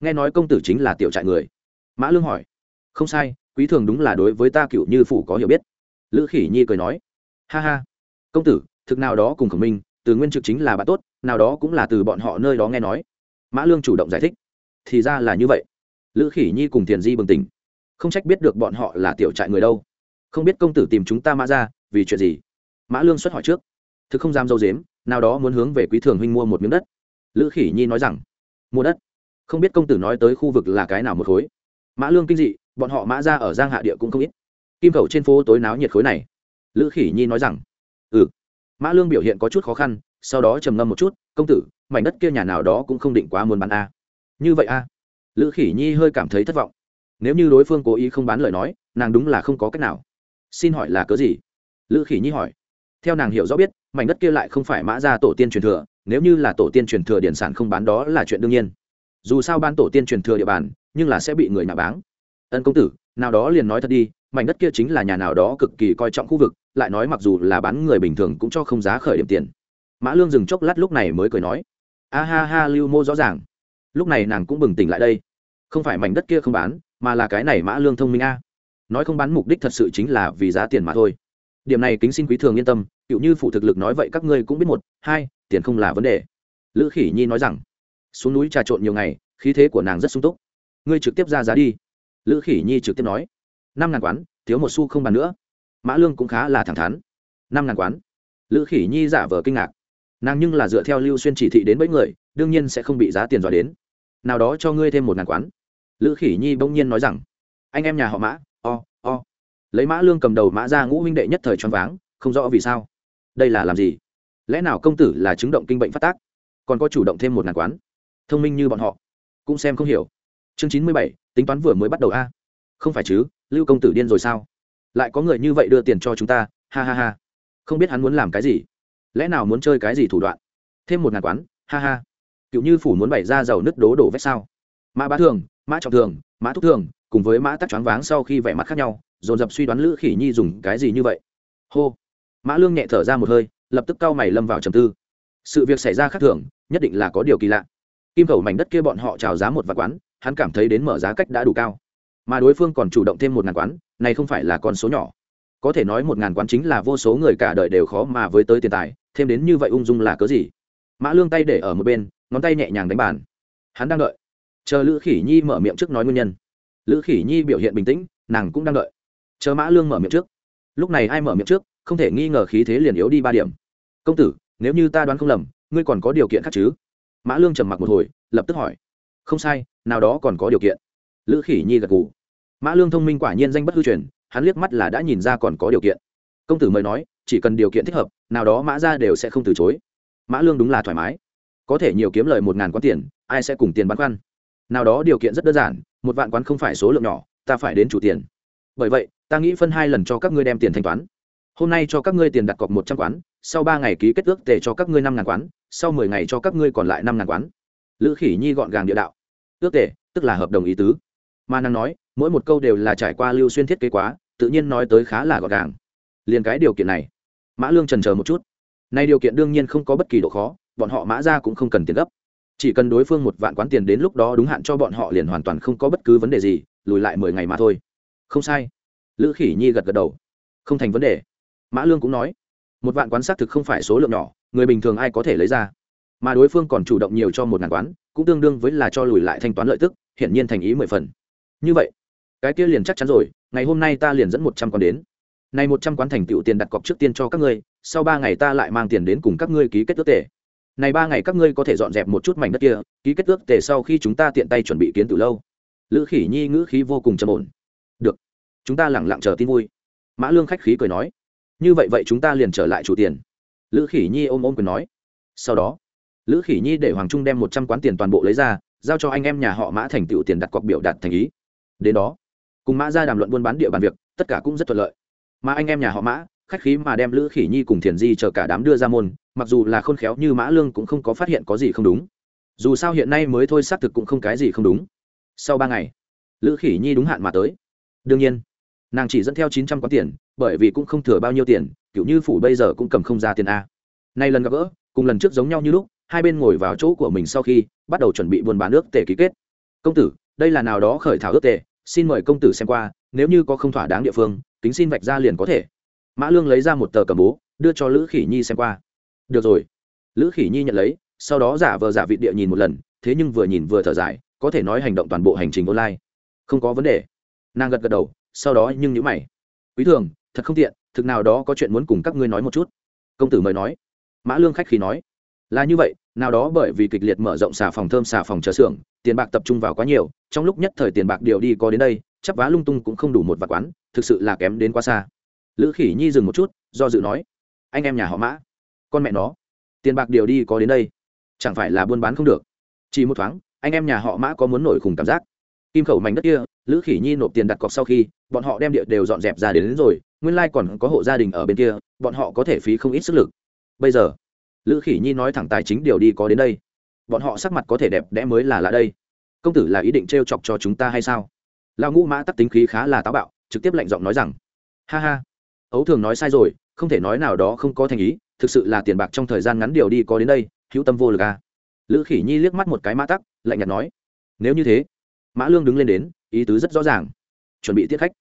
Nghe nói công tử chính là tiểu trại người. Mã lương hỏi. Không sai quý thường đúng là đối với ta cựu như phủ có hiểu biết. Lữ khỉ nhi cười nói. Ha ha. Công tử thực nào đó cùng khổng minh từ nguyên trực chính là bạn tốt nào đó cũng là từ bọn họ nơi đó nghe nói. Mã lương chủ động giải thích. Thì ra là như vậy. Lữ khỉ nhi cùng tiền di bừng tỉnh. Không trách biết được bọn họ là tiểu trại người đâu. Không biết công tử tìm chúng ta mã ra vì chuyện gì? Mã lương xuất hỏi trước. Thực không dám dâu dếm nào đó muốn hướng về quý thường huynh mua một miếng đất. Lữ khỉ nhi nói rằng, mua đất? Không biết công tử nói tới khu vực là cái nào một khối. Mã lương kinh dị, bọn họ mã ra ở giang hạ địa cũng không ít. Kim khẩu trên phố tối náo nhiệt khối này. Lữ khỉ nhi nói rằng ừ. Mã lương biểu hiện có chút khó khăn, sau đó trầm ngâm một chút, công tử, mảnh đất kia nhà nào đó cũng không định quá muốn bán a. Như vậy a? Lữ khỉ nhi hơi cảm thấy thất vọng. Nếu như đối phương cố ý không bán lời nói, nàng đúng là không có cách nào. Xin hỏi là cớ gì? Lữ khỉ nhi hỏi theo nàng hiểu rõ biết, mảnh đất kia lại không phải mã ra tổ tiên truyền thừa, nếu như là tổ tiên truyền thừa điển sản không bán đó là chuyện đương nhiên. Dù sao ban tổ tiên truyền thừa địa bàn, nhưng là sẽ bị người nhà báng. Ân công tử, nào đó liền nói thật đi, mảnh đất kia chính là nhà nào đó cực kỳ coi trọng khu vực, lại nói mặc dù là bán người bình thường cũng cho không giá khởi điểm tiền. Mã lương dừng chốc lát lúc này mới cười nói, a ha ha, lưu mô rõ ràng. Lúc này nàng cũng bừng tỉnh lại đây. Không phải mảnh đất kia không bán, mà là cái này mã lương thông minh a. Nói không bán mục đích thật sự chính là vì giá tiền mà thôi. Điểm này kính xin quý thường yên tâm cựu như phụ thực lực nói vậy các ngươi cũng biết một, hai, tiền không là vấn đề. Lữ khỉ nhi nói rằng, xuống núi trà trộn nhiều ngày, khí thế của nàng rất sung túc. Ngươi trực tiếp ra giá đi. Lữ khỉ nhi trực tiếp nói, năm ngàn quán, thiếu một xu không bàn nữa. Mã lương cũng khá là thẳng thắn. Năm ngàn quán. Lữ khỉ nhi giả vờ kinh ngạc. Nàng nhưng là dựa theo lưu xuyên chỉ thị đến mấy người, đương nhiên sẽ không bị giá tiền dọa đến. Nào đó cho ngươi thêm một ngàn quán. Lữ khỉ nhi bỗng nhiên nói rằng, anh em nhà họ mã, o o. Lấy mã lương cầm đầu mã ra ngũ huynh đệ nhất thời choáng váng, không rõ vì sao đây là làm gì? Lẽ nào công tử là chứng động kinh bệnh phát tác, còn có chủ động thêm một ngàn quán? Thông minh như bọn họ, cũng xem không hiểu. Chương chín mươi bảy, tính toán vừa mới bắt đầu a. Không phải chứ, lưu công tử điên rồi sao? Lại có người như vậy đưa tiền cho chúng ta, ha ha ha. Không biết hắn muốn làm cái gì? Lẽ nào muốn chơi cái gì thủ đoạn? Thêm một ngàn quán, ha ha. Cựu như phủ muốn bày ra giàu nứt đố đổ vét sao? Mã bá thường, mã trọng thường, mã thúc thường, cùng với mã tắc choáng váng sau khi vẻ mặt khác nhau, dồn dập suy đoán lữ khỉ nhi dùng cái gì như vậy. Hô mã lương nhẹ thở ra một hơi, lập tức cau mày lâm vào trầm tư. Sự việc xảy ra khác thường, nhất định là có điều kỳ lạ. Kim khẩu mảnh đất kia bọn họ trào giá một vạn quán, hắn cảm thấy đến mở giá cách đã đủ cao. Mà đối phương còn chủ động thêm một ngàn quán, này không phải là con số nhỏ. Có thể nói một ngàn quán chính là vô số người cả đời đều khó mà với tới tiền tài, thêm đến như vậy ung dung là cớ gì? Mã lương tay để ở một bên, ngón tay nhẹ nhàng đánh bàn. Hắn đang đợi. Chờ lữ khỉ nhi mở miệng trước nói nguyên nhân. Lữ khỉ nhi biểu hiện bình tĩnh, nàng cũng đang đợi. Chờ mã lương mở miệng trước. Lúc này ai mở miệng trước? Không thể nghi ngờ khí thế liền yếu đi ba điểm. Công tử, nếu như ta đoán không lầm, ngươi còn có điều kiện khác chứ? Mã lương trầm mặc một hồi, lập tức hỏi. Không sai, nào đó còn có điều kiện. Lữ khỉ nhi gật gù. Mã lương thông minh quả nhiên danh bất hư truyền, hắn liếc mắt là đã nhìn ra còn có điều kiện. Công tử mời nói, chỉ cần điều kiện thích hợp, nào đó mã ra đều sẽ không từ chối. Mã lương đúng là thoải mái. Có thể nhiều kiếm lời một ngàn quán tiền, ai sẽ cùng tiền bán khoăn? Nào đó điều kiện rất đơn giản, một vạn quán không phải số lượng nhỏ, ta phải đến chủ tiền. Bởi vậy, ta nghĩ phân hai lần cho các ngươi đem tiền thanh toán hôm nay cho các ngươi tiền đặt cọc một trăm quán, sau ba ngày ký kết ước tề cho các ngươi năm ngàn quán, sau mười ngày cho các ngươi còn lại năm ngàn quán. Lữ khỉ nhi gọn gàng địa đạo. Ước tề, tức là hợp đồng ý tứ. Mà nàng nói, mỗi một câu đều là trải qua lưu xuyên thiết kế quá, tự nhiên nói tới khá là gọn gàng. Liền cái điều kiện này, mã lương trần chờ một chút. Nay điều kiện đương nhiên không có bất kỳ độ khó, bọn họ mã ra cũng không cần tiền gấp. Chỉ cần đối phương một vạn quán tiền đến lúc đó đúng hạn cho bọn họ liền hoàn toàn không có bất cứ vấn đề gì, lùi lại mười ngày mà thôi. Không sai. Lữ khỉ nhi gật gật đầu. Không thành vấn đề mã lương cũng nói, một vạn quán xác thực không phải số lượng nhỏ, người bình thường ai có thể lấy ra. Mà đối phương còn chủ động nhiều cho một ngàn quán, cũng tương đương với là cho lùi lại thanh toán lợi tức, hiển nhiên thành ý mười phần. Như vậy, cái kia liền chắc chắn rồi, ngày hôm nay ta liền dẫn một trăm quán đến. Này một trăm quán thành tựu tiền đặt cọc trước tiên cho các ngươi, sau ba ngày ta lại mang tiền đến cùng các ngươi ký kết ước tề. Này ba ngày các ngươi có thể dọn dẹp một chút mảnh đất kia, ký kết ước tề sau khi chúng ta tiện tay chuẩn bị kiến từ lâu. Lữ khỉ nhi ngữ khí vô cùng trầm ổn. Được, chúng ta lẳng lặng chờ tin vui. Mã lương khách khí cười nói như vậy vậy chúng ta liền trở lại chủ tiền. Lữ khỉ nhi ôm ôm quyền nói. Sau đó, lữ khỉ nhi để hoàng trung đem một trăm quán tiền toàn bộ lấy ra, giao cho anh em nhà họ mã thành tựu tiền đặt cọc biểu đạt thành ý. Đến đó, cùng mã ra đàm luận buôn bán địa bàn việc, tất cả cũng rất thuận lợi. Mà anh em nhà họ mã, khách khí mà đem lữ khỉ nhi cùng thiền di chờ cả đám đưa ra môn, mặc dù là khôn khéo như mã lương cũng không có phát hiện có gì không đúng. Dù sao hiện nay mới thôi xác thực cũng không cái gì không đúng. Sau ba ngày, lữ khỉ nhi đúng hạn mà tới. Đương nhiên, nàng chỉ dẫn theo chín trăm quán tiền bởi vì cũng không thừa bao nhiêu tiền, kiểu như phủ bây giờ cũng cầm không ra tiền a. Nay lần gặp gỡ, cùng lần trước giống nhau như lúc, hai bên ngồi vào chỗ của mình sau khi bắt đầu chuẩn bị buôn bán ước tề ký kết. Công tử, đây là nào đó khởi thảo ước tề xin mời công tử xem qua, nếu như có không thỏa đáng địa phương tính xin vạch ra liền có thể. Mã lương lấy ra một tờ cầm bố, đưa cho lữ khỉ nhi xem qua. Được rồi. Lữ khỉ nhi nhận lấy, sau đó giả vờ giả vị địa nhìn một lần, thế nhưng vừa nhìn vừa thở dài, có thể nói hành động toàn bộ hành trình online. Không có vấn đề. Nàng gật gật đầu, sau đó nhưng nhữ mày. Quý thường thật không tiện thực nào đó có chuyện muốn cùng các ngươi nói một chút. Công tử mời nói. Mã lương khách khí nói. Là như vậy nào đó bởi vì kịch liệt mở rộng xà phòng thơm xà phòng chờ xưởng tiền bạc tập trung vào quá nhiều trong lúc nhất thời tiền bạc điều đi có đến đây chắp vá lung tung cũng không đủ một vạt quán thực sự là kém đến quá xa. Lữ khỉ nhi dừng một chút do dự nói. Anh em nhà họ mã con mẹ nó tiền bạc điều đi có đến đây chẳng phải là buôn bán không được. Chỉ một thoáng anh em nhà họ mã có muốn nổi khủng cảm giác. Kim khẩu mảnh đất kia lữ khỉ nhi nộp tiền đặt cọc sau khi bọn họ đem địa đều dọn dẹp ra đến, đến rồi nguyên lai còn có hộ gia đình ở bên kia, bọn họ có thể phí không ít sức lực. Bây giờ, lữ khỉ nhi nói thẳng tài chính điều đi có đến đây. Bọn họ sắc mặt có thể đẹp đẽ mới là lạ đây. Công tử là ý định t r e o chọc cho chúng ta hay sao? Lão ngũ mã tắc tính khí khá là táo bạo, trực tiếp lạnh giọng nói rằng, ha ha, ấu thường nói sai rồi, không thể nói nào đó không có thành ý, thực sự là tiền bạc trong thời gian ngắn điều đi có đến đây, hữu tâm vô lực à. lữ khỉ nhi liếc mắt một cái mã tắc, lạnh nhạt nói, nếu như thế, mã lương đứng lên đến, ý tứ rất rõ ràng. Chuẩn bị tiết khách.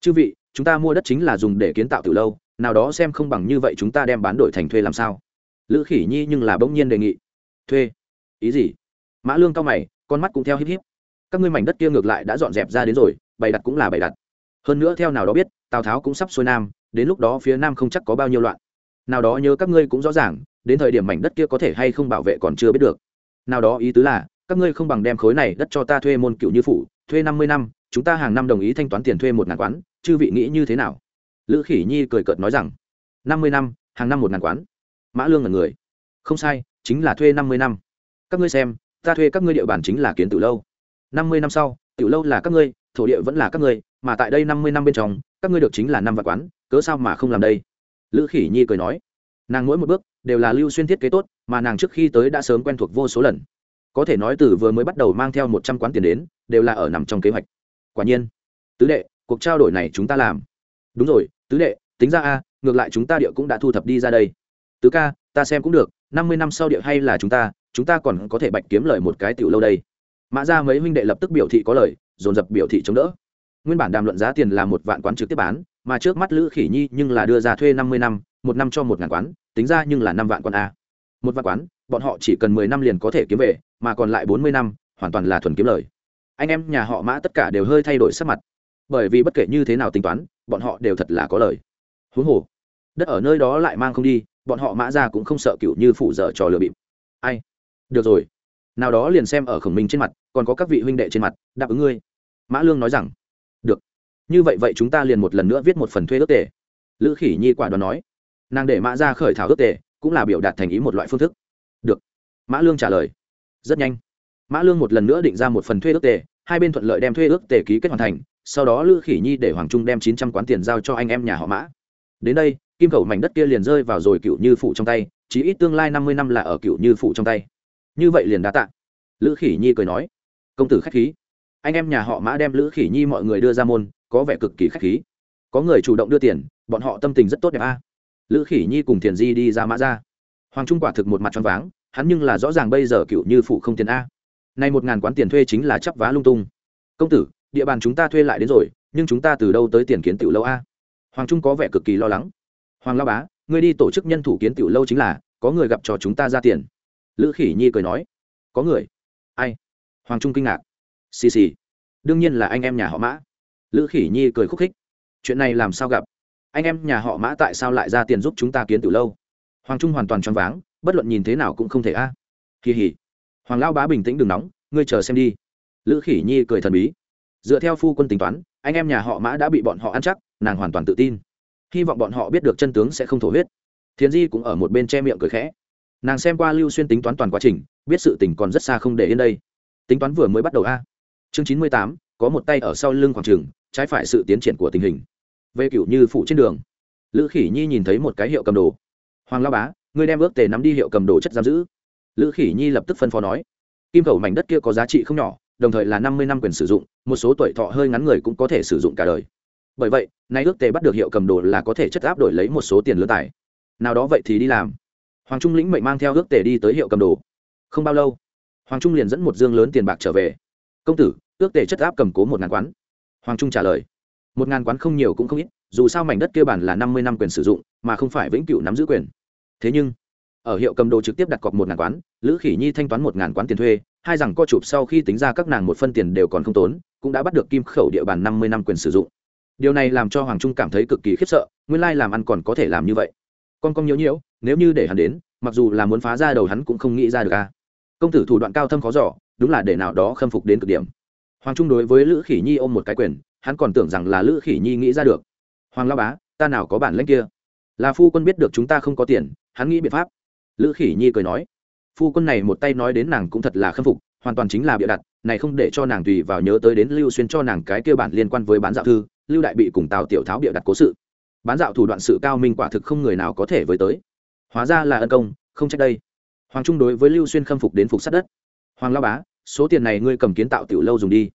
Chư vị chúng ta mua đất chính là dùng để kiến tạo từ lâu, nào đó xem không bằng như vậy chúng ta đem bán đổi thành thuê làm sao? Lữ khỉ nhi nhưng là bỗng nhiên đề nghị. Thuê? Ý gì? Mã lương cao mày, con mắt cũng theo híp híp. Các ngươi mảnh đất kia ngược lại đã dọn dẹp ra đến rồi, bày đặt cũng là bày đặt. Hơn nữa theo nào đó biết, tào tháo cũng sắp xuôi nam, đến lúc đó phía nam không chắc có bao nhiêu loạn. Nào đó nhớ các ngươi cũng rõ ràng, đến thời điểm mảnh đất kia có thể hay không bảo vệ còn chưa biết được. Nào đó ý tứ là, các ngươi không bằng đem khối này đất cho ta thuê môn cựu như phủ, thuê năm mươi năm, chúng ta hàng năm đồng ý thanh toán tiền thuê một ngàn quán chư vị nghĩ như thế nào? Lữ khỉ nhi cười cợt nói rằng, năm mươi năm, hàng năm một ngàn quán. Mã lương là người. Không sai, chính là thuê năm mươi năm. Các ngươi xem, ta thuê các ngươi địa bàn chính là kiến tử lâu. Năm mươi năm sau tiểu lâu là các ngươi, thổ địa vẫn là các ngươi, mà tại đây năm mươi năm bên trong, các ngươi được chính là năm vạn quán, cớ sao mà không làm đây? Lữ khỉ nhi cười nói. Nàng mỗi một bước đều là lưu xuyên thiết kế tốt, mà nàng trước khi tới đã sớm quen thuộc vô số lần. Có thể nói từ vừa mới bắt đầu mang theo một trăm quán tiền đến, đều là ở nằm trong kế hoạch. Quả nhiên, tứ đệ cuộc trao đổi này chúng ta làm. Đúng rồi, tứ đệ, tính ra a, ngược lại chúng ta địa cũng đã thu thập đi ra đây. Tứ ca, ta xem cũng được, năm mươi năm sau địa hay là chúng ta chúng ta còn có thể bạch kiếm lời một cái tiểu lâu đây. Mã ra mấy huynh đệ lập tức biểu thị có lời, dồn dập biểu thị chống đỡ. Nguyên bản đàm luận giá tiền là một vạn quán trực tiếp bán, mà trước mắt lữ khỉ nhi nhưng là đưa ra thuê năm mươi năm, một năm cho một ngàn quán, tính ra nhưng là năm vạn quán a. Một vạn quán, bọn họ chỉ cần mười năm liền có thể kiếm về, mà còn lại bốn mươi năm, hoàn toàn là thuần kiếm lời. Anh em nhà họ mã tất cả đều hơi thay đổi sắc mặt bởi vì bất kể như thế nào tính toán, bọn họ đều thật là có lời. Huống hồ, đất ở nơi đó lại mang không đi, bọn họ mã ra cũng không sợ cựu như phủ dở trò lừa bịp. Ai? Được rồi. Nào đó liền xem ở khổng minh trên mặt, còn có các vị huynh đệ trên mặt, đáp ứng ngươi. Mã lương nói rằng, được. Như vậy vậy chúng ta liền một lần nữa viết một phần thuê ước tề. Lữ khỉ nhi quả đoán nói. Nàng để mã ra khởi thảo ước tề, cũng là biểu đạt thành ý một loại phương thức. Được. Mã lương trả lời. Rất nhanh. Mã lương một lần nữa định ra một phần thuê ước tề hai bên thuận lợi đem thuê ước tề ký kết hoàn thành, sau đó lữ khỉ nhi để hoàng trung đem chín trăm quán tiền giao cho anh em nhà họ mã. Đến đây, kim khẩu mảnh đất kia liền rơi vào rồi cựu như phụ trong tay, chí ít tương lai năm mươi năm là ở cựu như phụ trong tay. Như vậy liền đã tạ. Lữ khỉ nhi cười nói. Công tử k h á c h khí. Anh em nhà họ mã đem lữ khỉ nhi mọi người đưa ra môn, có vẻ cực kỳ k h á c h khí. Có người chủ động đưa tiền, bọn họ tâm tình rất tốt đẹp a. Lữ khỉ nhi cùng thiền di đi ra mã ra. Hoàng trung quả thực một mặt t r váng, hắn nhưng là rõ ràng bây giờ cựu như phụ không tiền a nay một ngàn quán tiền thuê chính là chắp vá lung tung. Công tử, địa bàn chúng ta thuê lại đến rồi, nhưng chúng ta từ đâu tới tiền kiến tiểu lâu a? Hoàng trung có vẻ cực kỳ lo lắng. Hoàng lao bá, ngươi đi tổ chức nhân thủ kiến tiểu lâu chính là, có người gặp cho chúng ta ra tiền. Lữ khỉ nhi cười nói. Có người? Ai? Hoàng trung kinh ngạc. Xì xì. Đương nhiên là anh em nhà họ mã. Lữ khỉ nhi cười khúc khích. Chuyện này làm sao gặp? Anh em nhà họ mã tại sao lại ra tiền giúp chúng ta kiến tiểu lâu? Hoàng trung hoàn toàn choáng váng, bất luận nhìn thế nào cũng không thể a. À. kỳ hỉ hoàng lao bá bình tĩnh đừng nóng, ngươi chờ xem đi. Lữ khỉ nhi cười thần bí. Dựa theo phu quân tính toán, anh em nhà họ mã đã bị bọn họ ăn chắc, nàng hoàn toàn tự tin. Hy vọng bọn họ biết được chân tướng sẽ không thổ huyết. Thiền di cũng ở một bên che miệng cười khẽ. Nàng xem qua lưu xuyên tính toán toàn quá trình, biết sự tình còn rất xa không để yên đây. Tính toán vừa mới bắt đầu a. Chương chín mươi tám, có một tay ở sau lưng khoảng trường, trái phải sự tiến triển của tình hình. Về cựu như phụ trên đường. Lữ khỉ nhi nhìn thấy một cái hiệu cầm đồ. Hoàng lao bá, ngươi đem ước tề nắm đi hiệu cầm đồ chất giam giữ lữ khỉ nhi lập tức phân phó nói, kim khẩu mảnh đất kia có giá trị không nhỏ, đồng thời là năm mươi năm quyền sử dụng, một số tuổi thọ hơi ngắn người cũng có thể sử dụng cả đời. Bởi vậy, nay ước tề bắt được hiệu cầm đồ là có thể chất áp đổi lấy một số tiền lương tài. Nào đó vậy thì đi làm. Hoàng trung lĩnh mệnh mang theo ước tề đi tới hiệu cầm đồ. Không bao lâu, hoàng trung liền dẫn một dương lớn tiền bạc trở về. Công tử, ước tề chất áp cầm cố một ngàn quán. Hoàng trung trả lời, một ngàn quán không nhiều cũng không ít, dù sao mảnh đất kia bản là năm mươi năm quyền sử dụng, mà không phải vĩnh cửu nắm giữ quyền. Thế nhưng ở hiệu cầm đồ trực tiếp đặt cọc một ngàn quán, lữ khỉ nhi thanh toán một ngàn quán tiền thuê, hai rằng co chụp sau khi tính ra các nàng một phân tiền đều còn không tốn, cũng đã bắt được kim khẩu địa bàn năm mươi năm quyền sử dụng. Điều này làm cho hoàng trung cảm thấy cực kỳ khiếp sợ, nguyên lai làm ăn còn có thể làm như vậy. Con công nhiễu nhiễu nếu như để hắn đến, mặc dù là muốn phá ra đầu hắn cũng không nghĩ ra được a công tử thủ đoạn cao thâm khó giỏ đúng là để nào đó khâm phục đến cực điểm. Hoàng trung đối với lữ khỉ nhi ôm một cái quyền, hắn còn tưởng rằng là lữ khỉ nhi nghĩ ra được. Hoàng lao bá, ta nào có bản lãnh kia? Là phu quân biết được chúng ta không có tiền, hắn nghĩ biện pháp lữ khỉ nhi cười nói, phu quân này một tay nói đến nàng cũng thật là khâm phục, hoàn toàn chính là bịa đặt, này không để cho nàng tùy vào nhớ tới đến lưu xuyên cho nàng cái kia bản liên quan với bán dạo thư, lưu đại bị cùng tào tiểu tháo bịa đặt cố sự. Bán dạo thủ đoạn sự cao minh quả thực không người nào có thể với tới. Hóa ra là ân công, không trách đây. Hoàng trung đối với lưu xuyên khâm phục đến phục sát đất. Hoàng lao bá, số tiền này ngươi cầm kiến tạo tiểu lâu dùng đi.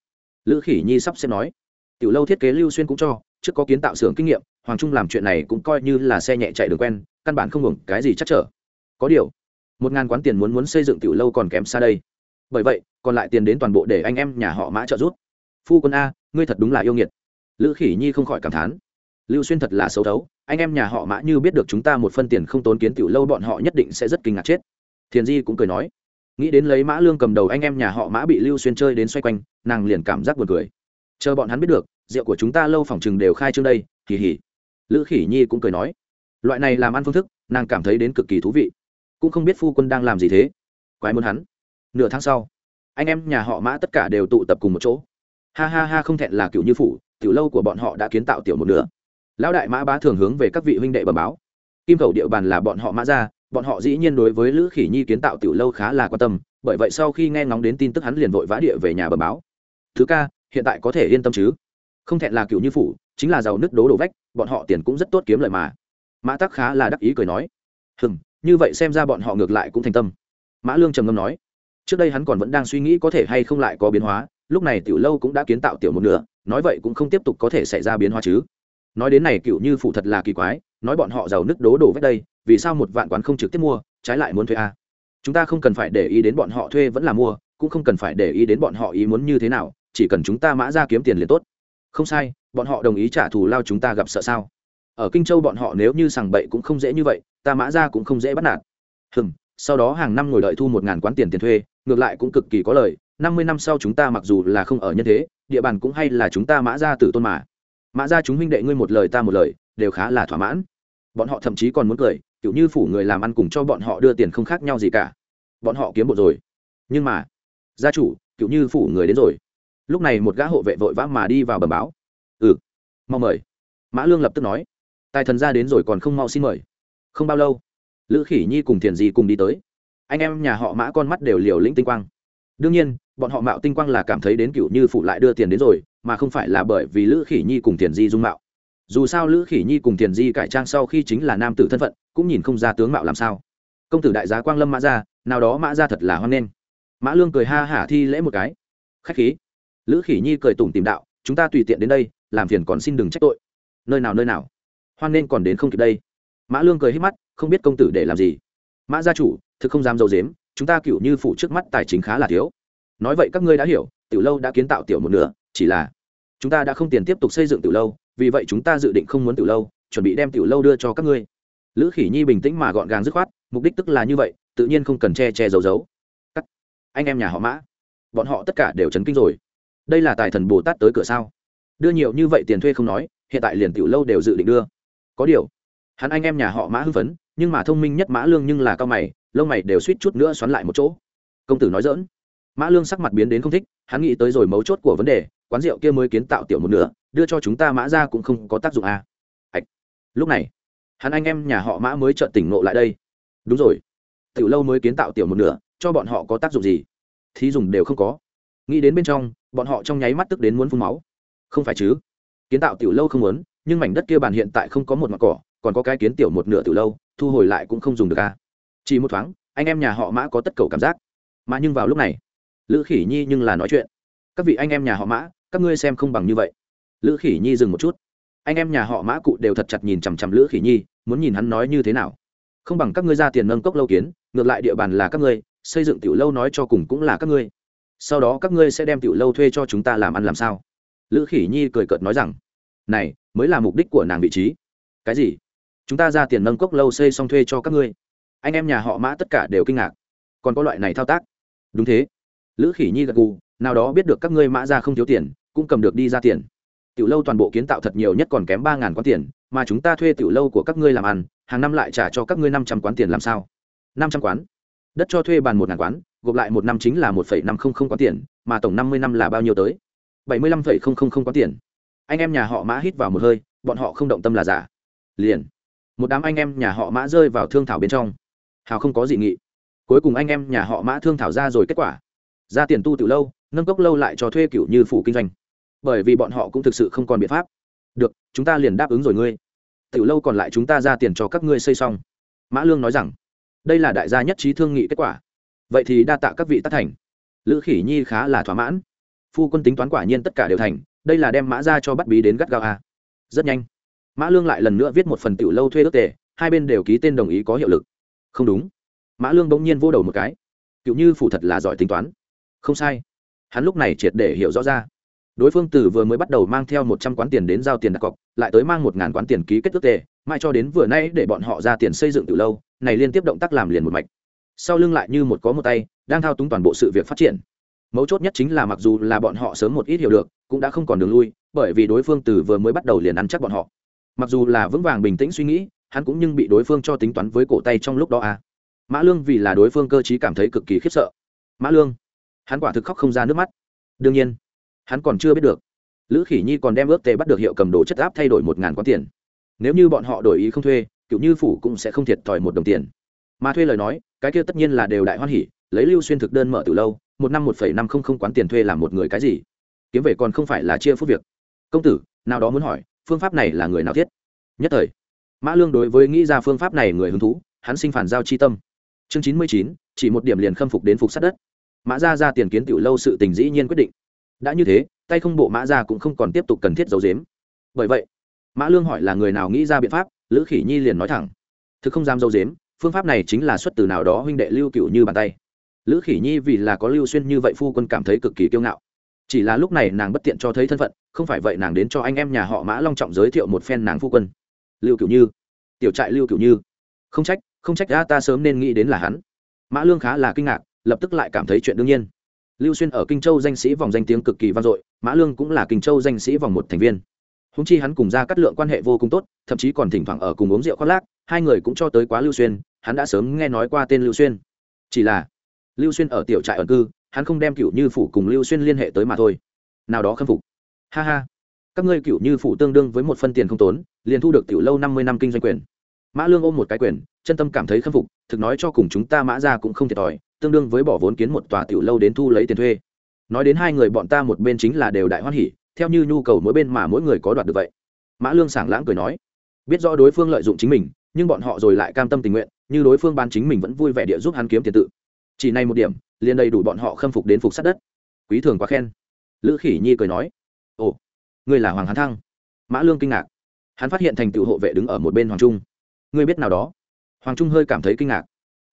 Lữ khỉ nhi sắp xếp nói. Tiểu lâu thiết kế lưu xuyên cũng cho, trước có kiến tạo xưởng kinh nghiệm, hoàng trung làm chuyện này cũng coi như là xe nhẹ chạy đường quen, căn bản không hưởng cái gì chắc trở có điều, một ngàn quán tiền muốn muốn xây dựng tiểu lâu còn kém xa đây. Bởi vậy, còn lại tiền đến toàn bộ để anh em nhà họ mã trợ giúp. Phu quân a, ngươi thật đúng là yêu nghiệt. Lữ khỉ nhi không khỏi cảm thán. Lưu xuyên thật là xấu thấu, anh em nhà họ mã như biết được chúng ta một phân tiền không tốn kiến tiểu lâu bọn họ nhất định sẽ rất kinh ngạc chết. Thiền di cũng cười nói. Nghĩ đến lấy mã lương cầm đầu anh em nhà họ mã bị lưu xuyên chơi đến xoay quanh, nàng liền cảm giác buồn cười. Chờ bọn hắn biết được, rượu của chúng ta lâu phòng chừng đều khai trương đây kỳ hỉ lữ khỉ nhi cũng cười nói. Loại này làm ăn phương thức, nàng cảm thấy đến cực kỳ thú vị cũng không biết phu quân đang làm gì thế. Quái muốn hắn. Nửa tháng sau, anh em nhà họ mã tất cả đều tụ tập cùng một chỗ. Ha ha ha, không thẹn là cựu như phủ, tiểu lâu của bọn họ đã kiến tạo tiểu một nửa. Lão đại mã bá thường hướng về các vị huynh đệ bẩm báo. Kim khẩu địa bàn là bọn họ mã ra, bọn họ dĩ nhiên đối với lữ khỉ nhi kiến tạo tiểu lâu khá là quan tâm, bởi vậy sau khi nghe ngóng đến tin tức hắn liền vội vã địa về nhà bẩm báo. Thứ ca, hiện tại có thể yên tâm chứ? Không thẹn là cựu như phủ, chính là giàu nứt đố đổ vách, bọn họ tiền cũng rất tốt kiếm lời mà. Mã tắc khá là đắc ý cười nói. Hừng như vậy xem ra bọn họ ngược lại cũng thành tâm. Mã lương trầm ngâm nói, trước đây hắn còn vẫn đang suy nghĩ có thể hay không lại có biến hóa, lúc này tiểu lâu cũng đã kiến tạo tiểu một nửa, nói vậy cũng không tiếp tục có thể xảy ra biến hóa chứ. Nói đến này cựu như phụ thật là kỳ quái, nói bọn họ giàu nứt đố đổ vách đây, vì sao một vạn quán không trực tiếp mua, trái lại muốn thuê a chúng ta không cần phải để ý đến bọn họ thuê vẫn là mua, cũng không cần phải để ý đến bọn họ ý muốn như thế nào, chỉ cần chúng ta mã ra kiếm tiền liền tốt. Không sai, bọn họ đồng ý trả thù lao chúng ta gặp sợ sao? Ở kinh châu bọn họ nếu như sằng bậy cũng không dễ như vậy ta mã ra cũng không dễ bắt nạt. Hừm, sau đó hàng năm ngồi đợi thu một ngàn quán tiền tiền thuê, ngược lại cũng cực kỳ có lời, năm mươi năm sau chúng ta mặc dù là không ở nhân thế, địa bàn cũng hay là chúng ta mã ra tử tôn mà. Mã ra chúng huynh đệ ngươi một lời ta một lời, đều khá là thỏa mãn. Bọn họ thậm chí còn muốn cười, kiểu như phủ người làm ăn cùng cho bọn họ đưa tiền không khác nhau gì cả. Bọn họ kiếm bộ rồi. Nhưng mà, gia chủ, kiểu như phủ người đến rồi. Lúc này một gã hộ vệ vội vã mà đi vào bầm báo. Ừ mau mời. Mã lương lập tức nói. Tài thần ra đến rồi còn không mau xin mời không bao lâu, lữ khỉ nhi cùng thiền di cùng đi tới. Anh em nhà họ mã con mắt đều liều lĩnh tinh quang. Đương nhiên, bọn họ mạo tinh quang là cảm thấy đến cựu như phụ lại đưa tiền đến rồi, mà không phải là bởi vì lữ khỉ nhi cùng thiền di dung mạo. Dù sao lữ khỉ nhi cùng thiền di cải trang sau khi chính là nam tử thân phận, cũng nhìn không ra tướng mạo làm sao. Công tử đại giá quang lâm mã ra nào đó mã ra thật là hoan nghênh. Mã lương cười ha hả thi lễ một cái. Khách khí. Lữ khỉ nhi cười tủm tìm đạo, chúng ta tùy tiện đến đây, làm phiền còn xin đừng trách tội. Nơi nào nơi nào? Hoan nghênh còn đến không kịp đây mã lương cười hít mắt, không biết công tử để làm gì. Mã gia chủ, thực không dám dầu dếm, chúng ta cựu như phủ trước mắt tài chính khá là thiếu. Nói vậy các ngươi đã hiểu, tiểu lâu đã kiến tạo tiểu một nửa, chỉ là chúng ta đã không tiền tiếp tục xây dựng tiểu lâu, vì vậy chúng ta dự định không muốn tiểu lâu, chuẩn bị đem tiểu lâu đưa cho các ngươi. Lữ khỉ nhi bình tĩnh mà gọn gàng dứt khoát, mục đích tức là như vậy, tự nhiên không cần che che giấu giấu. Các anh em nhà họ mã. Bọn họ tất cả đều chấn kinh rồi. Đây là tài thần bồ tát tới cửa sao? Đưa nhiều như vậy tiền thuê không nói, hiện tại liền tiểu lâu đều dự định đưa. Có điều hắn anh em nhà họ mã hưng phấn, nhưng mà thông minh nhất mã lương nhưng là cao mày, lông mày đều suýt chút nữa xoắn lại một chỗ. Công tử nói dỡn mã lương sắc mặt biến đến không thích, hắn nghĩ tới rồi mấu chốt của vấn đề, quán rượu kia mới kiến tạo tiểu một nửa, đưa cho chúng ta mã ra cũng không có tác dụng à. Hạch. lúc này, hắn anh em nhà họ mã mới chợt tỉnh ngộ lại đây. Đúng rồi. Tiểu lâu mới kiến tạo tiểu một nửa, cho bọn họ có tác dụng gì? Thí dùng đều không có. Nghĩ đến bên trong, bọn họ trong nháy mắt tức đến muốn phun máu. Không phải chứ. Kiến tạo tiểu lâu không muốn, nhưng mảnh đất kia bàn hiện tại không có một mặt cỏ còn có cái kiến tiểu một nửa tiểu lâu, thu hồi lại cũng không dùng được a. Chỉ một thoáng, anh em nhà họ mã có tất cầu cảm giác. Mà nhưng vào lúc này, lữ khỉ nhi nhưng là nói chuyện. Các vị anh em nhà họ mã, các ngươi xem không bằng như vậy. Lữ khỉ nhi dừng một chút. Anh em nhà họ mã cụ đều thật chặt nhìn chằm chằm lữ khỉ nhi, muốn nhìn hắn nói như thế nào. Không bằng các ngươi ra tiền nâng cốc lâu kiến, ngược lại địa bàn là các ngươi, xây dựng tiểu lâu nói cho cùng cũng là các ngươi. Sau đó các ngươi sẽ đem tiểu lâu thuê cho chúng ta làm ăn làm sao? Lữ khỉ nhi cười cợt nói rằng, này, mới là mục đích của nàng vị trí. Cái gì? Chúng ta ra tiền nâng cốc lâu xây xong thuê cho các ngươi. Anh em nhà họ mã tất cả đều kinh ngạc. Còn có loại này thao tác. Đúng thế. Lữ khỉ nhi gật gù, nào đó biết được các ngươi mã ra không thiếu tiền, cũng cầm được đi ra tiền. Tiểu lâu toàn bộ kiến tạo thật nhiều nhất còn kém ba ngàn quán tiền, mà chúng ta thuê tiểu lâu của các ngươi làm ăn, hàng năm lại trả cho các ngươi năm trăm quán tiền làm sao? Năm trăm quán. Đất cho thuê bàn một ngàn quán, gộp lại một năm chính là một phẩy năm không không quán tiền, mà tổng năm mươi năm là bao nhiêu tới? Bảy mươi lăm phẩy không không không quán tiền. Anh em nhà họ mã hít vào một hơi, bọn họ không động tâm là giả. Liền một đám anh em nhà họ mã rơi vào thương thảo bên trong. Hào không có gì nghị. Cuối cùng anh em nhà họ mã thương thảo ra rồi kết quả. Ra tiền tu từ lâu, nâng cốc lâu lại cho thuê cựu như phủ kinh doanh. Bởi vì bọn họ cũng thực sự không còn biện pháp. Được, chúng ta liền đáp ứng rồi ngươi. Tiểu lâu còn lại chúng ta ra tiền cho các ngươi xây xong. Mã lương nói rằng, đây là đại gia nhất trí thương nghị kết quả. Vậy thì đa tạ các vị tác thành. Lữ khỉ nhi khá là thỏa mãn. Phu quân tính toán quả nhiên tất cả đều thành, đây là đem mã ra cho bắt bí đến gắt gao a. Rất nhanh mã lương lại lần nữa viết một phần tiểu lâu thuê ước tệ hai bên đều ký tên đồng ý có hiệu lực. Không đúng. Mã lương bỗng nhiên vô đầu một cái. Cựu như phủ thật là giỏi tính toán. Không sai. Hắn lúc này triệt để hiểu rõ ra. Đối phương từ vừa mới bắt đầu mang theo một trăm quán tiền đến giao tiền đặt cọc, lại tới mang một ngàn quán tiền ký kết ước tệ mai cho đến vừa nay để bọn họ ra tiền xây dựng từ lâu, này liên tiếp động tác làm liền một mạch. Sau lưng lại như một có một tay, đang thao túng toàn bộ sự việc phát triển. Mấu chốt nhất chính là mặc dù là bọn họ sớm một ít hiểu được, cũng đã không còn đường lui, bởi vì đối phương từ vừa mới bắt đầu liền ăn chắc bọn họ mặc dù là vững vàng bình tĩnh suy nghĩ, hắn cũng nhưng bị đối phương cho tính toán với cổ tay trong lúc đó à. Mã lương vì là đối phương cơ t cảm thấy cực kỳ khiếp sợ. Mã lương, hắn quả thực khóc không ra nước mắt. Đương nhiên, hắn còn chưa biết được. Lữ khỉ nhi còn đem ước tề bắt được hiệu cầm đồ chất áp thay đổi một ngàn quán tiền. Nếu như bọn họ đổi ý không thuê, cựu như phủ cũng sẽ không thiệt thòi một đồng tiền. Mà thuê lời nói, cái kia tất nhiên là đều đại hoan hỉ, lấy lưu xuyên thực đơn mở từ lâu, một năm một phẩy năm không không quán tiền thuê làm một người cái gì? Kiếm về còn không phải là chia phút việc. Công tử, nào đó muốn hỏi phương pháp này là người nào thiết? Nhất thời, mã lương đối với nghĩ ra phương pháp này người hứng thú, hắn sinh phản giao chi tâm. Chương chín mươi chín, chỉ một điểm liền khâm phục đến phục sát đất. Mã ra ra tiền kiến tiểu lâu sự tình dĩ nhiên quyết định. Đã như thế, tay không bộ mã ra cũng không còn tiếp tục cần thiết giấu dếm bởi vậy, mã lương hỏi là người nào nghĩ ra biện pháp, lữ khỉ nhi liền nói thẳng. Thực không dám giấu dếm phương pháp này chính là xuất từ nào đó huynh đệ lưu cựu như bàn tay. Lữ khỉ nhi vì là có lưu xuyên như vậy phu quân cảm thấy cực kỳ kiêu ngạo. Chỉ là lúc này nàng bất tiện cho thấy thân phận không phải vậy nàng đến cho anh em nhà họ mã long trọng giới thiệu một phen nàng phu quân lưu cựu như tiểu trại lưu cựu như không trách không trách ra ta sớm nên nghĩ đến là hắn. mã lương khá là kinh ngạc, lập tức lại cảm thấy chuyện đương nhiên. lưu xuyên ở kinh châu danh sĩ vòng danh tiếng cực kỳ vang dội, mã lương cũng là kinh châu danh sĩ vòng một thành viên. húng chi hắn cùng ra cắt lượng quan hệ vô cùng tốt, thậm chí còn thỉnh thoảng ở cùng uống rượu khoác lác, hai người cũng cho tới quá lưu xuyên, hắn đã sớm nghe nói qua tên lưu xuyên. chỉ là lưu xuyên ở tiểu trại ẩn cư, hắn không đem cựu như phủ cùng lưu xuyên liên hệ tới mà thôi. nào đó khâm phục ha ha. Các ngươi cựu như phủ tương đương với một phân tiền không tốn, liền thu được tiểu lâu năm mươi năm kinh doanh quyền. Mã lương ôm một cái quyền, chân tâm cảm thấy khâm phục, thực nói cho cùng chúng ta mã ra cũng không thiệt thòi, tương đương với bỏ vốn kiến một tòa tiểu lâu đến thu lấy tiền thuê. Nói đến hai người bọn ta một bên chính là đều đại hoan hỉ, theo như nhu cầu mỗi bên mà mỗi người có đoạt được vậy. Mã lương sảng lãng cười nói, biết rõ đối phương lợi dụng chính mình, nhưng bọn họ rồi lại cam tâm tình nguyện, như đối phương ban chính mình vẫn vui vẻ địa giúp hắn kiếm tiền tự. Chỉ này một điểm, liền đầy đủ bọn họ khâm phục đến phục sát đất. Quý thường quá khen. Lữ khỉ nhi cười nói ngươi là hoàng hán thăng. Mã lương kinh ngạc. Hắn phát hiện thành tựu hộ vệ đứng ở một bên hoàng trung. Ngươi biết nào đó? Hoàng trung hơi cảm thấy kinh ngạc.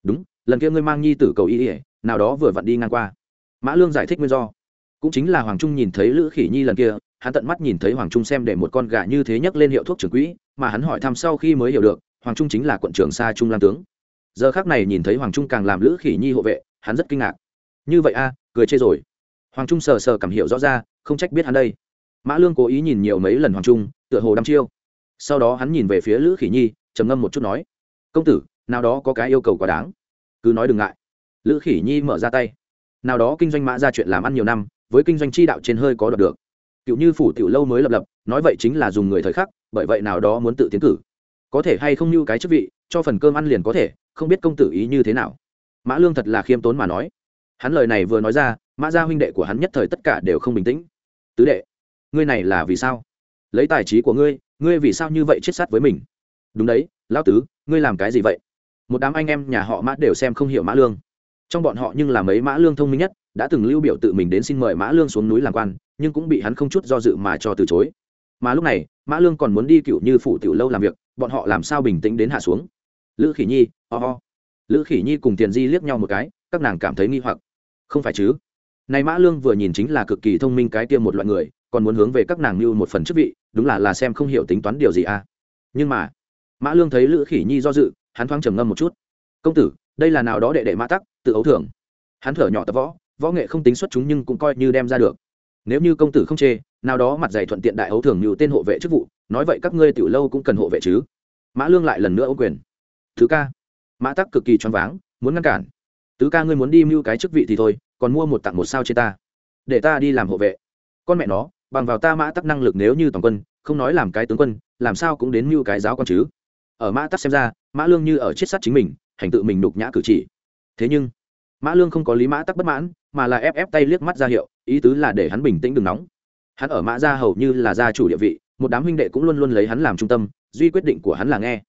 Đúng, lần kia ngươi mang nhi tử cầu y ỉa nào đó vừa vặn đi ngang qua. Mã lương giải thích nguyên do. Cũng chính là hoàng trung nhìn thấy lữ khỉ nhi lần kia, hắn tận mắt nhìn thấy hoàng trung xem để một con gà như thế nhấc lên hiệu thuốc trưởng quỹ, mà hắn hỏi thăm sau khi mới hiểu được, hoàng trung chính là quận trưởng Sa trung lam tướng. Giờ khác này nhìn thấy hoàng trung càng làm lữ khỉ nhi hộ vệ, hắn rất kinh ngạc. Như vậy a, cười chê rồi. Hoàng trung sờ sờ cảm hiểu rõ ra, không trách biết hắn đây mã lương cố ý nhìn nhiều mấy lần hoàng trung, tựa hồ đăm chiêu. Sau đó hắn nhìn về phía lữ khỉ nhi, trầm ngâm một chút nói, công tử, nào đó có cái yêu cầu quá đáng. Cứ nói đừng ngại. Lữ khỉ nhi mở ra tay. Nào đó kinh doanh mã ra chuyện làm ăn nhiều năm, với kinh doanh chi đạo trên hơi có đoạt được. Cựu như phủ tiểu lâu mới lập lập, nói vậy chính là dùng người thời khắc, bởi vậy nào đó muốn tự tiến cử. Có thể hay không như cái chức vị, cho phần cơm ăn liền có thể, không biết công tử ý như thế nào. Mã lương thật là khiêm tốn mà nói. Hắn lời này vừa nói ra, mã gia huynh đệ của hắn nhất thời tất cả đều không bình tĩnh. Tứ đệ ngươi này là vì sao? Lấy tài trí của ngươi ngươi vì sao như vậy chết sát với mình? Đúng đấy, lão tứ, ngươi làm cái gì vậy? Một đám anh em nhà họ mã đều xem không hiểu mã lương. Trong bọn họ nhưng là mấy mã lương thông minh nhất, đã từng lưu biểu tự mình đến xin mời mã lương xuống núi làm quan, nhưng cũng bị hắn không chút do dự mà cho từ chối. Mà lúc này, mã lương còn muốn đi cựu như phủ tiểu lâu làm việc, bọn họ làm sao bình tĩnh đến hạ xuống? Lữ khỉ nhi, ho、oh、ho. Lữ khỉ nhi cùng tiền di liếc nhau một cái, các nàng cảm thấy nghi hoặc. Không phải chứ? Này mã lương vừa nhìn chính là cực kỳ thông minh cái tiêm một loại người còn muốn hướng về các nàng như một phần chức vị, đúng là là xem không hiểu tính toán điều gì à. Nhưng mà, mã lương thấy lữ khỉ nhi do dự, hắn thoáng trầm ngâm một chút. Công tử, đây là nào đó đệ đệ mã tắc, tự ấu thưởng. Hắn thở nhỏ tập võ võ nghệ không tính xuất chúng nhưng cũng coi như đem ra được. Nếu như công tử không chê, nào đó mặt dày thuận tiện đại ấu thưởng như tên hộ vệ chức vụ, nói vậy các ngươi tiểu lâu cũng cần hộ vệ chứ. Mã lương lại lần nữa ô quyền. Thứ ca. Mã tắc cực kỳ choáng váng, muốn ngăn cản. Tứ ca ngươi muốn đi mưu cái chức vị thì thôi, còn mua một tặng một sao trên ta. Để ta đi làm hộ vệ. Con mẹ nó bằng vào ta mã tắc năng lực nếu như toàn quân, không nói làm cái tướng quân, làm sao cũng đến mưu cái giáo con chứ? Ở mã tắc xem ra, mã lương như ở chết sát chính mình, hành tự mình đục nhã cử chỉ. Thế nhưng, mã lương không có lý mã tắc bất mãn, mà là ép ép tay liếc mắt ra hiệu, ý tứ là để hắn bình tĩnh đừng nóng. Hắn ở mã gia hầu như là gia chủ địa vị, một đám huynh đệ cũng luôn luôn lấy hắn làm trung tâm, duy quyết định của hắn là nghe.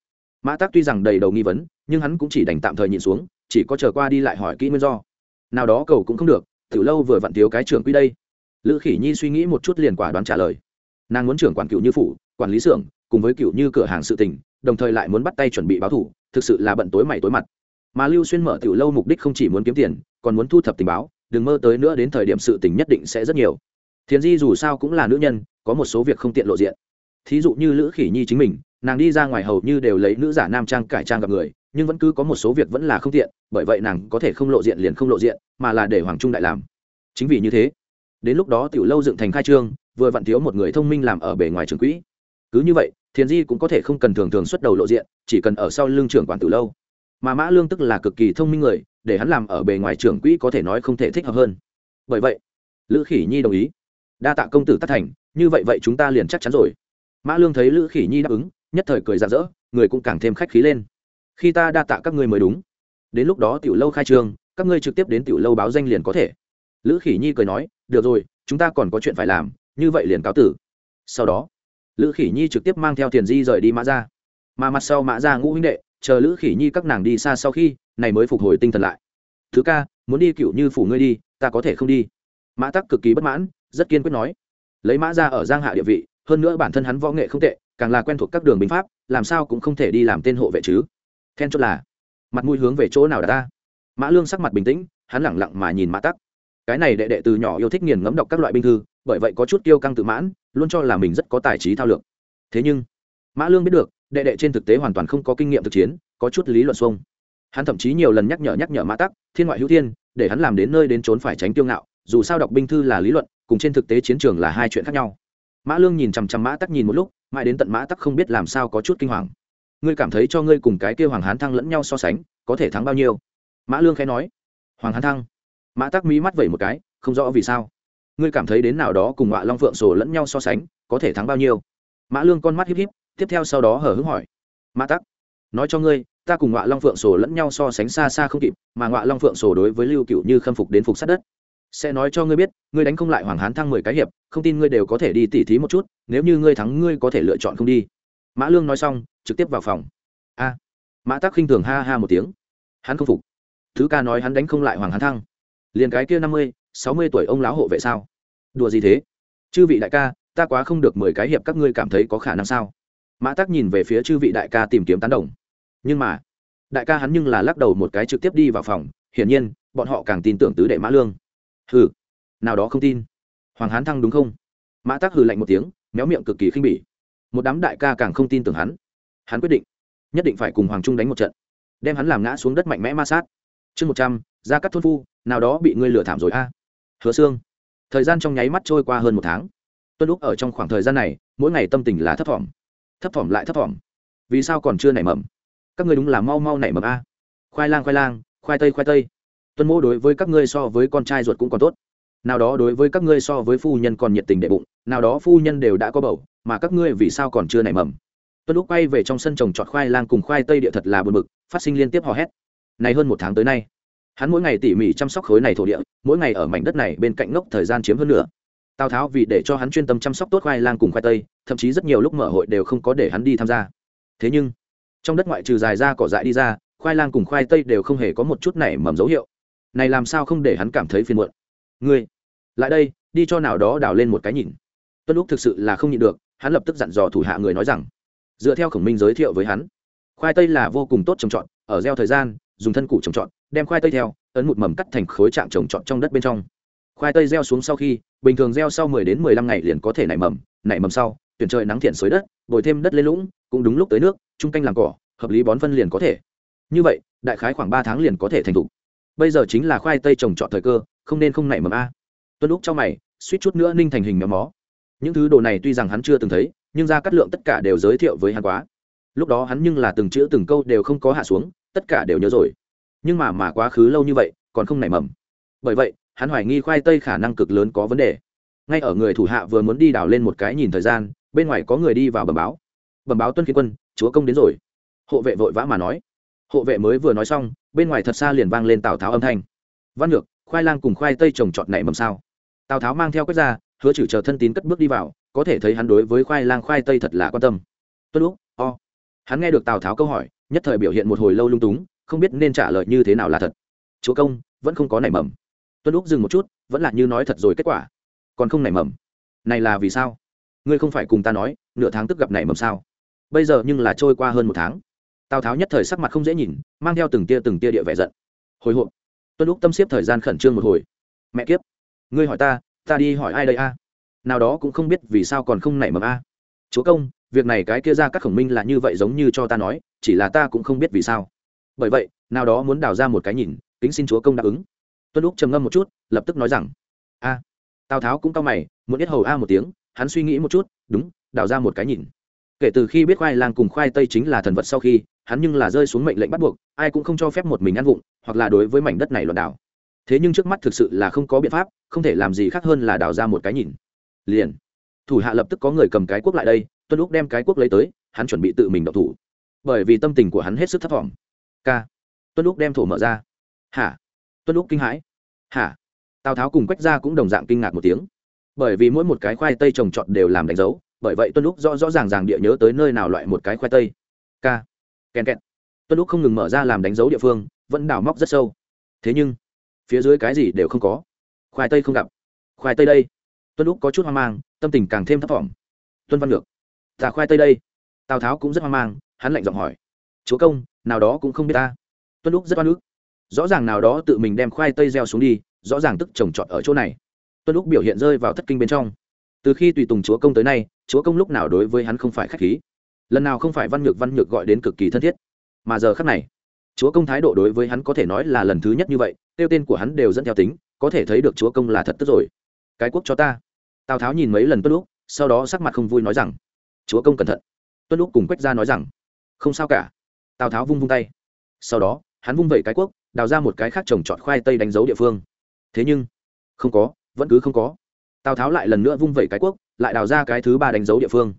Mã tắc tuy rằng đầy đầu nghi vấn, nhưng hắn cũng chỉ đành tạm thời nhịn xuống, chỉ có chờ qua đi lại hỏi kỹ nguyên do. Nào đó cầu cũng không được từ lâu vừa vặn thiếu cái trưởng quy đây lữ khỉ nhi suy nghĩ một chút liền quả đoán trả lời. Nàng muốn trưởng quản cựu như phủ, quản lý xưởng, cùng với cựu như cửa hàng sự tình, đồng thời lại muốn bắt tay chuẩn bị báo thủ, thực sự là bận tối mày tối mặt. Mà lưu xuyên mở tiểu lâu mục đích không chỉ muốn kiếm tiền, còn muốn thu thập tình báo, đừng mơ tới nữa đến thời điểm sự tình nhất định sẽ rất nhiều. Thiền di dù sao cũng là nữ nhân, có một số việc không tiện lộ diện. Thí dụ như lữ khỉ nhi chính mình, nàng đi ra ngoài hầu như đều lấy nữ giả nam trang cải trang gặp người, nhưng vẫn cứ có một số việc vẫn là không tiện, bởi vậy nàng có thể không lộ diện liền không lộ diện, mà là để hoàng trung đại làm. Chính vì như thế đến lúc đó tiểu lâu dựng thành khai trương, vừa vặn thiếu một người thông minh làm ở bề ngoài trường quỹ. Cứ như vậy, thiền di cũng có thể không cần thường thường xuất đầu lộ diện, chỉ cần ở sau lưng trưởng quản tiểu lâu. Mà mã lương tức là cực kỳ thông minh người, để hắn làm ở bề ngoài trưởng quỹ có thể nói không thể thích hợp hơn. Bởi vậy, lữ khỉ nhi đồng ý. Đa tạ công tử tác thành, như vậy vậy chúng ta liền chắc chắn rồi. Mã lương thấy lữ khỉ nhi đáp ứng, nhất thời cười rạng rỡ, người cũng càng thêm khách khí lên. Khi ta đa tạ các ngươi mới đúng. Đến lúc đó tiểu lâu khai trương, các ngươi trực tiếp đến tiểu lâu báo danh liền có thể. Lữ khỉ nhi cười nói được rồi, chúng ta còn có chuyện phải làm, như vậy liền cáo tử. Sau đó, lữ khỉ nhi trực tiếp mang theo tiền di rời đi mã ra mà mặt sau mã ra ngũ huynh đệ, chờ lữ khỉ nhi các nàng đi xa sau khi, này mới phục hồi tinh thần lại. Thứ ca, muốn đi cựu như phủ ngươi đi, ta có thể không đi. Mã tắc cực kỳ bất mãn, rất kiên quyết nói. Lấy mã ra ở giang hạ địa vị, hơn nữa bản thân hắn võ nghệ không tệ, càng là quen thuộc các đường binh pháp, làm sao cũng không thể đi làm tên hộ vệ chứ. Then chốt là, mặt mũi hướng về chỗ nào đã ta mã lương sắc mặt bình tĩnh, hắn lẳng lặng mà nhìn mã tắc cái này đệ đệ từ nhỏ yêu thích nghiền ngẫm đọc các loại binh thư, bởi vậy có chút tiêu căng tự mãn, luôn cho là mình rất có tài trí thao lược. Thế nhưng, mã lương biết được, đệ đệ trên thực tế hoàn toàn không có kinh nghiệm thực chiến, có chút lý luận xuông. Hắn thậm chí nhiều lần nhắc nhở nhắc nhở mã tắc, thiên ngoại hữu thiên, để hắn làm đến nơi đến trốn phải tránh tiêu ngạo, dù sao đọc binh thư là lý luận, cùng trên thực tế chiến trường là hai chuyện khác nhau. Mã lương nhìn chằm chằm mã tắc nhìn một lúc, mãi đến tận mã tắc không biết làm sao có chút kinh hoàng. Ngươi cảm thấy cho ngươi cùng cái kêu hoàng hán thăng lẫn nhau so sánh, có thể thắng bao nhiêu? Mã lương khẽ nói. Hoàng hán thăng mã tắc mí mắt vẩy một cái, không rõ vì sao. Ngươi cảm thấy đến nào đó cùng ngọa long phượng sổ lẫn nhau so sánh, có thể thắng bao nhiêu? Mã lương con mắt híp híp, tiếp theo sau đó hở hứng hỏi. Mã tắc, nói cho ngươi, ta cùng ngọa long phượng sổ lẫn nhau so sánh xa xa không kịp, mà ngọa long phượng sổ đối với lưu cựu như khâm phục đến phục sát đất. Sẽ nói cho ngươi biết, ngươi đánh không lại hoàng hán thăng mười cái hiệp, không tin ngươi đều có thể đi tỉ thí một chút, nếu như ngươi thắng ngươi có thể lựa chọn không đi. Mã lương nói xong, trực tiếp vào phòng. A. Mã tắc khinh thường ha ha một tiếng. Hắn không phục. Thứ ca nói hắn đánh không lại hoàng hán thăng liền cái kia năm mươi, sáu mươi tuổi ông lão hộ vệ sao? Đùa gì thế? Chư vị đại ca, ta quá không được mười cái hiệp các ngươi cảm thấy có khả năng sao? Mã tắc nhìn về phía chư vị đại ca tìm kiếm tán đồng. Nhưng mà, đại ca hắn nhưng là lắc đầu một cái trực tiếp đi vào phòng, hiển nhiên, bọn họ càng tin tưởng tứ đệ mã lương. Hừ, nào đó không tin. Hoàng hán thăng đúng không? Mã tắc hừ lạnh một tiếng, méo miệng cực kỳ khinh bỉ. Một đám đại ca càng không tin tưởng hắn. Hắn quyết định, nhất định phải cùng hoàng trung đánh một trận, đem hắn làm ngã xuống đất mạnh mẽ ma sát. Chương một trăm ra cắt thôn phu, nào đó bị ngươi lừa thảm rồi a. Hứa xương thời gian trong nháy mắt trôi qua hơn một tháng. Tuân lúc ở trong khoảng thời gian này, mỗi ngày tâm tình là thấp thỏm. Thấp thỏm lại thấp thỏm. Vì sao còn chưa nảy mầm? Các ngươi đúng là mau mau nảy mầm a. Khoai lang khoai lang, khoai tây khoai tây. Tuân mô đối với các ngươi so với con trai ruột cũng còn tốt. Nào đó đối với các ngươi so với phu nhân còn nhiệt tình đệ bụng, nào đó phu nhân đều đã có bầu, mà các ngươi vì sao còn chưa nảy mầm? Tuân lúc quay về trong sân trồng trọt khoai lang cùng khoai tây địa thật là buồn bực, phát sinh liên tiếp hò hét. Này hơn một tháng tới nay hắn mỗi ngày tỉ mỉ chăm sóc khối này thổ địa, mỗi ngày ở mảnh đất này bên cạnh ngốc thời gian chiếm hơn nữa tào tháo vì để cho hắn chuyên tâm chăm sóc tốt khoai lang cùng khoai tây, thậm chí rất nhiều lúc mở hội đều không có để hắn đi tham gia. Thế nhưng, trong đất ngoại trừ dài ra cỏ dại đi ra, khoai lang cùng khoai tây đều không hề có một chút nảy mầm dấu hiệu. Này làm sao không để hắn cảm thấy phiền muộn? Ngươi, lại đây, đi cho nào đó đào lên một cái nhìn. Tuân lúc thực sự là không nhịn được, hắn lập tức dặn dò thủ hạ người nói rằng, dựa theo khổng minh giới thiệu với hắn, khoai tây là vô cùng tốt trồng trọt, ở gieo thời gian, dùng thân củ trồng trọt đem khoai tây theo, ấn một mầm cắt thành khối trạng trồng trọt trong đất bên trong. Khoai tây gieo xuống sau khi, bình thường gieo sau 10 đến 15 ngày liền có thể nảy mầm nảy mầm sau, tuyển trời nắng thiện xới đất, bồi thêm đất lên lũng, cũng đúng lúc tới nước trung canh làm cỏ, hợp lý bón phân liền có thể. Như vậy, đại khái khoảng ba tháng liền có thể thành thục. Bây giờ chính là khoai tây trồng trọt thời cơ, không nên không nảy mầm a. Tuân lúc trong mày, suýt chút nữa ninh thành hình méo mó. Những thứ đồ này tuy rằng hắn chưa từng thấy, nhưng ra cắt lượng tất cả đều giới thiệu với hắn quá. Lúc đó hắn nhưng là từng chữ từng câu đều không có hạ xuống, tất cả đều nhớ rồi nhưng mà mà quá khứ lâu như vậy, còn không nảy mầm. Bởi vậy, hắn hoài nghi khoai tây khả năng cực lớn có vấn đề. Ngay ở người thủ hạ vừa muốn đi đào lên một cái nhìn thời gian, bên ngoài có người đi vào bầm báo. Bầm báo tuân khí quân, chúa công đến rồi. Hộ vệ vội vã mà nói. Hộ vệ mới vừa nói xong, bên ngoài thật xa liền vang lên tào tháo âm thanh. Văn ngược khoai lang cùng khoai tây trồng trọt nảy mầm sao? Tào tháo mang theo quét ra, hứa chử chờ thân tín cất bước đi vào, có thể thấy hắn đối với khoai lang khoai tây thật là quan tâm. Tuân lúc o. Hắn nghe được tào tháo câu hỏi, nhất thời biểu hiện một hồi lâu lung túng không biết nên trả lời như thế nào là thật. Chúa công, vẫn không có nảy mầm. Tuân lúc dừng một chút, vẫn là như nói thật rồi kết quả. Còn không nảy mầm. Này là vì sao? Ngươi không phải cùng ta nói, nửa tháng tức gặp nảy mầm sao? Bây giờ nhưng là trôi qua hơn một tháng. Tào tháo nhất thời sắc mặt không dễ nhìn, mang theo từng tia từng tia địa vẻ giận. Hồi hộp. Tuân lúc tâm xếp thời gian khẩn trương một hồi. Mẹ kiếp. Ngươi hỏi ta ta đi hỏi ai đây a? Nào đó cũng không biết vì sao còn không nảy mầm a. Chúa công, việc này cái kia ra các khổng minh là như vậy giống như cho ta nói, chỉ là ta cũng không biết vì sao bởi vậy, nào đó muốn đào ra một cái nhìn, kính xin chúa công đáp ứng. Tuân lúc trầm ngâm một chút, lập tức nói rằng, a. Tào tháo cũng cao mày, muốn biết hầu a một tiếng, hắn suy nghĩ một chút, đúng, đào ra một cái nhìn. Kể từ khi biết khoai lang cùng khoai tây chính là thần vật sau khi, hắn nhưng là rơi xuống mệnh lệnh bắt buộc, ai cũng không cho phép một mình ăn vụng, hoặc là đối với mảnh đất này loạn đảo. Thế nhưng trước mắt thực sự là không có biện pháp, không thể làm gì khác hơn là đào ra một cái nhìn. Liền, thủ hạ lập tức có người cầm cái cuốc lại đây, tuân lúc đem cái cuốc lấy tới, hắn chuẩn bị tự mình đậu thủ. Bởi vì tâm tình của hắn hết sức thấp t k tuân lúc đem thổ mở ra. Hả? Tuân lúc kinh hãi. Hả? Tào tháo cùng quách ra cũng đồng dạng kinh ngạc một tiếng. Bởi vì mỗi một cái khoai tây trồng trọt đều làm đánh dấu, bởi vậy tuân lúc rõ rõ ràng ràng địa nhớ tới nơi nào loại một cái khoai tây. K kèn kẹt tuân lúc không ngừng mở ra làm đánh dấu địa phương, vẫn đào móc rất sâu. Thế nhưng, phía dưới cái gì đều không có. Khoai tây không gặp. Khoai tây đây. Tuân lúc có chút hoang mang, tâm tình càng thêm thấp t tuân văn lược. Tà khoai tây đây. Tào tháo cũng rất hoang mang, hắn lạnh giọng hỏi. Chúa công nào đó cũng không biết ta. Tuân lúc rất oan ức. Rõ ràng nào đó tự mình đem khoai tây gieo xuống đi, rõ ràng tức trồng trọt ở chỗ này. Tuân lúc biểu hiện rơi vào thất kinh bên trong. Từ khi tùy tùng chúa công tới nay, chúa công lúc nào đối với hắn không phải k h á c h khí. Lần nào không phải văn nhược văn nhược gọi đến cực kỳ thân thiết. Mà giờ khác này, chúa công thái độ đối với hắn có thể nói là lần thứ nhất như vậy, tiêu tên của hắn đều dẫn theo tính, có thể thấy được chúa công là thật tức rồi. Cái quốc cho ta. Tào tháo nhìn mấy lần tuân lúc sau đó sắc mặt không vui nói rằng, chúa công cẩn thận. Tuân lúc cùng quách ra nói rằng, không sao cả tào tháo vung vung tay sau đó hắn vung vẩy cái quốc đào ra một cái khác trồng trọt khoai tây đánh dấu địa phương thế nhưng không có vẫn cứ không có tào tháo lại lần nữa vung vẩy cái quốc lại đào ra cái thứ ba đánh dấu địa phương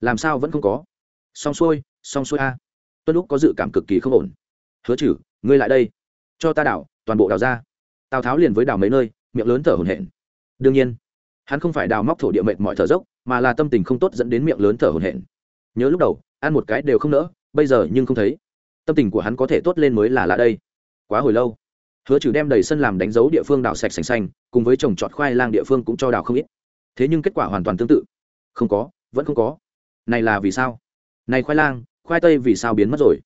làm sao vẫn không có xong xuôi xong xuôi a tuân lúc có dự cảm cực kỳ không ổn hứa chử ngươi lại đây cho ta đào toàn bộ đào ra tào tháo liền với đào mấy nơi miệng lớn thở hổn hển đương nhiên hắn không phải đào móc thổ địa mệt mọi thở dốc mà là tâm tình không tốt dẫn đến miệng lớn thở hổn hển nhớ lúc đầu ăn một cái đều không nỡ bây giờ nhưng không thấy. Tâm tình của hắn có thể tốt lên mới là lạ đây. Quá hồi lâu. Hứa trừ đem đầy sân làm đánh dấu địa phương đào sạch sành xanh, cùng với trồng trọt khoai lang địa phương cũng cho đào không ít. Thế nhưng kết quả hoàn toàn tương tự. Không có, vẫn không có. Này là vì sao? Này khoai lang, khoai tây vì sao biến mất rồi?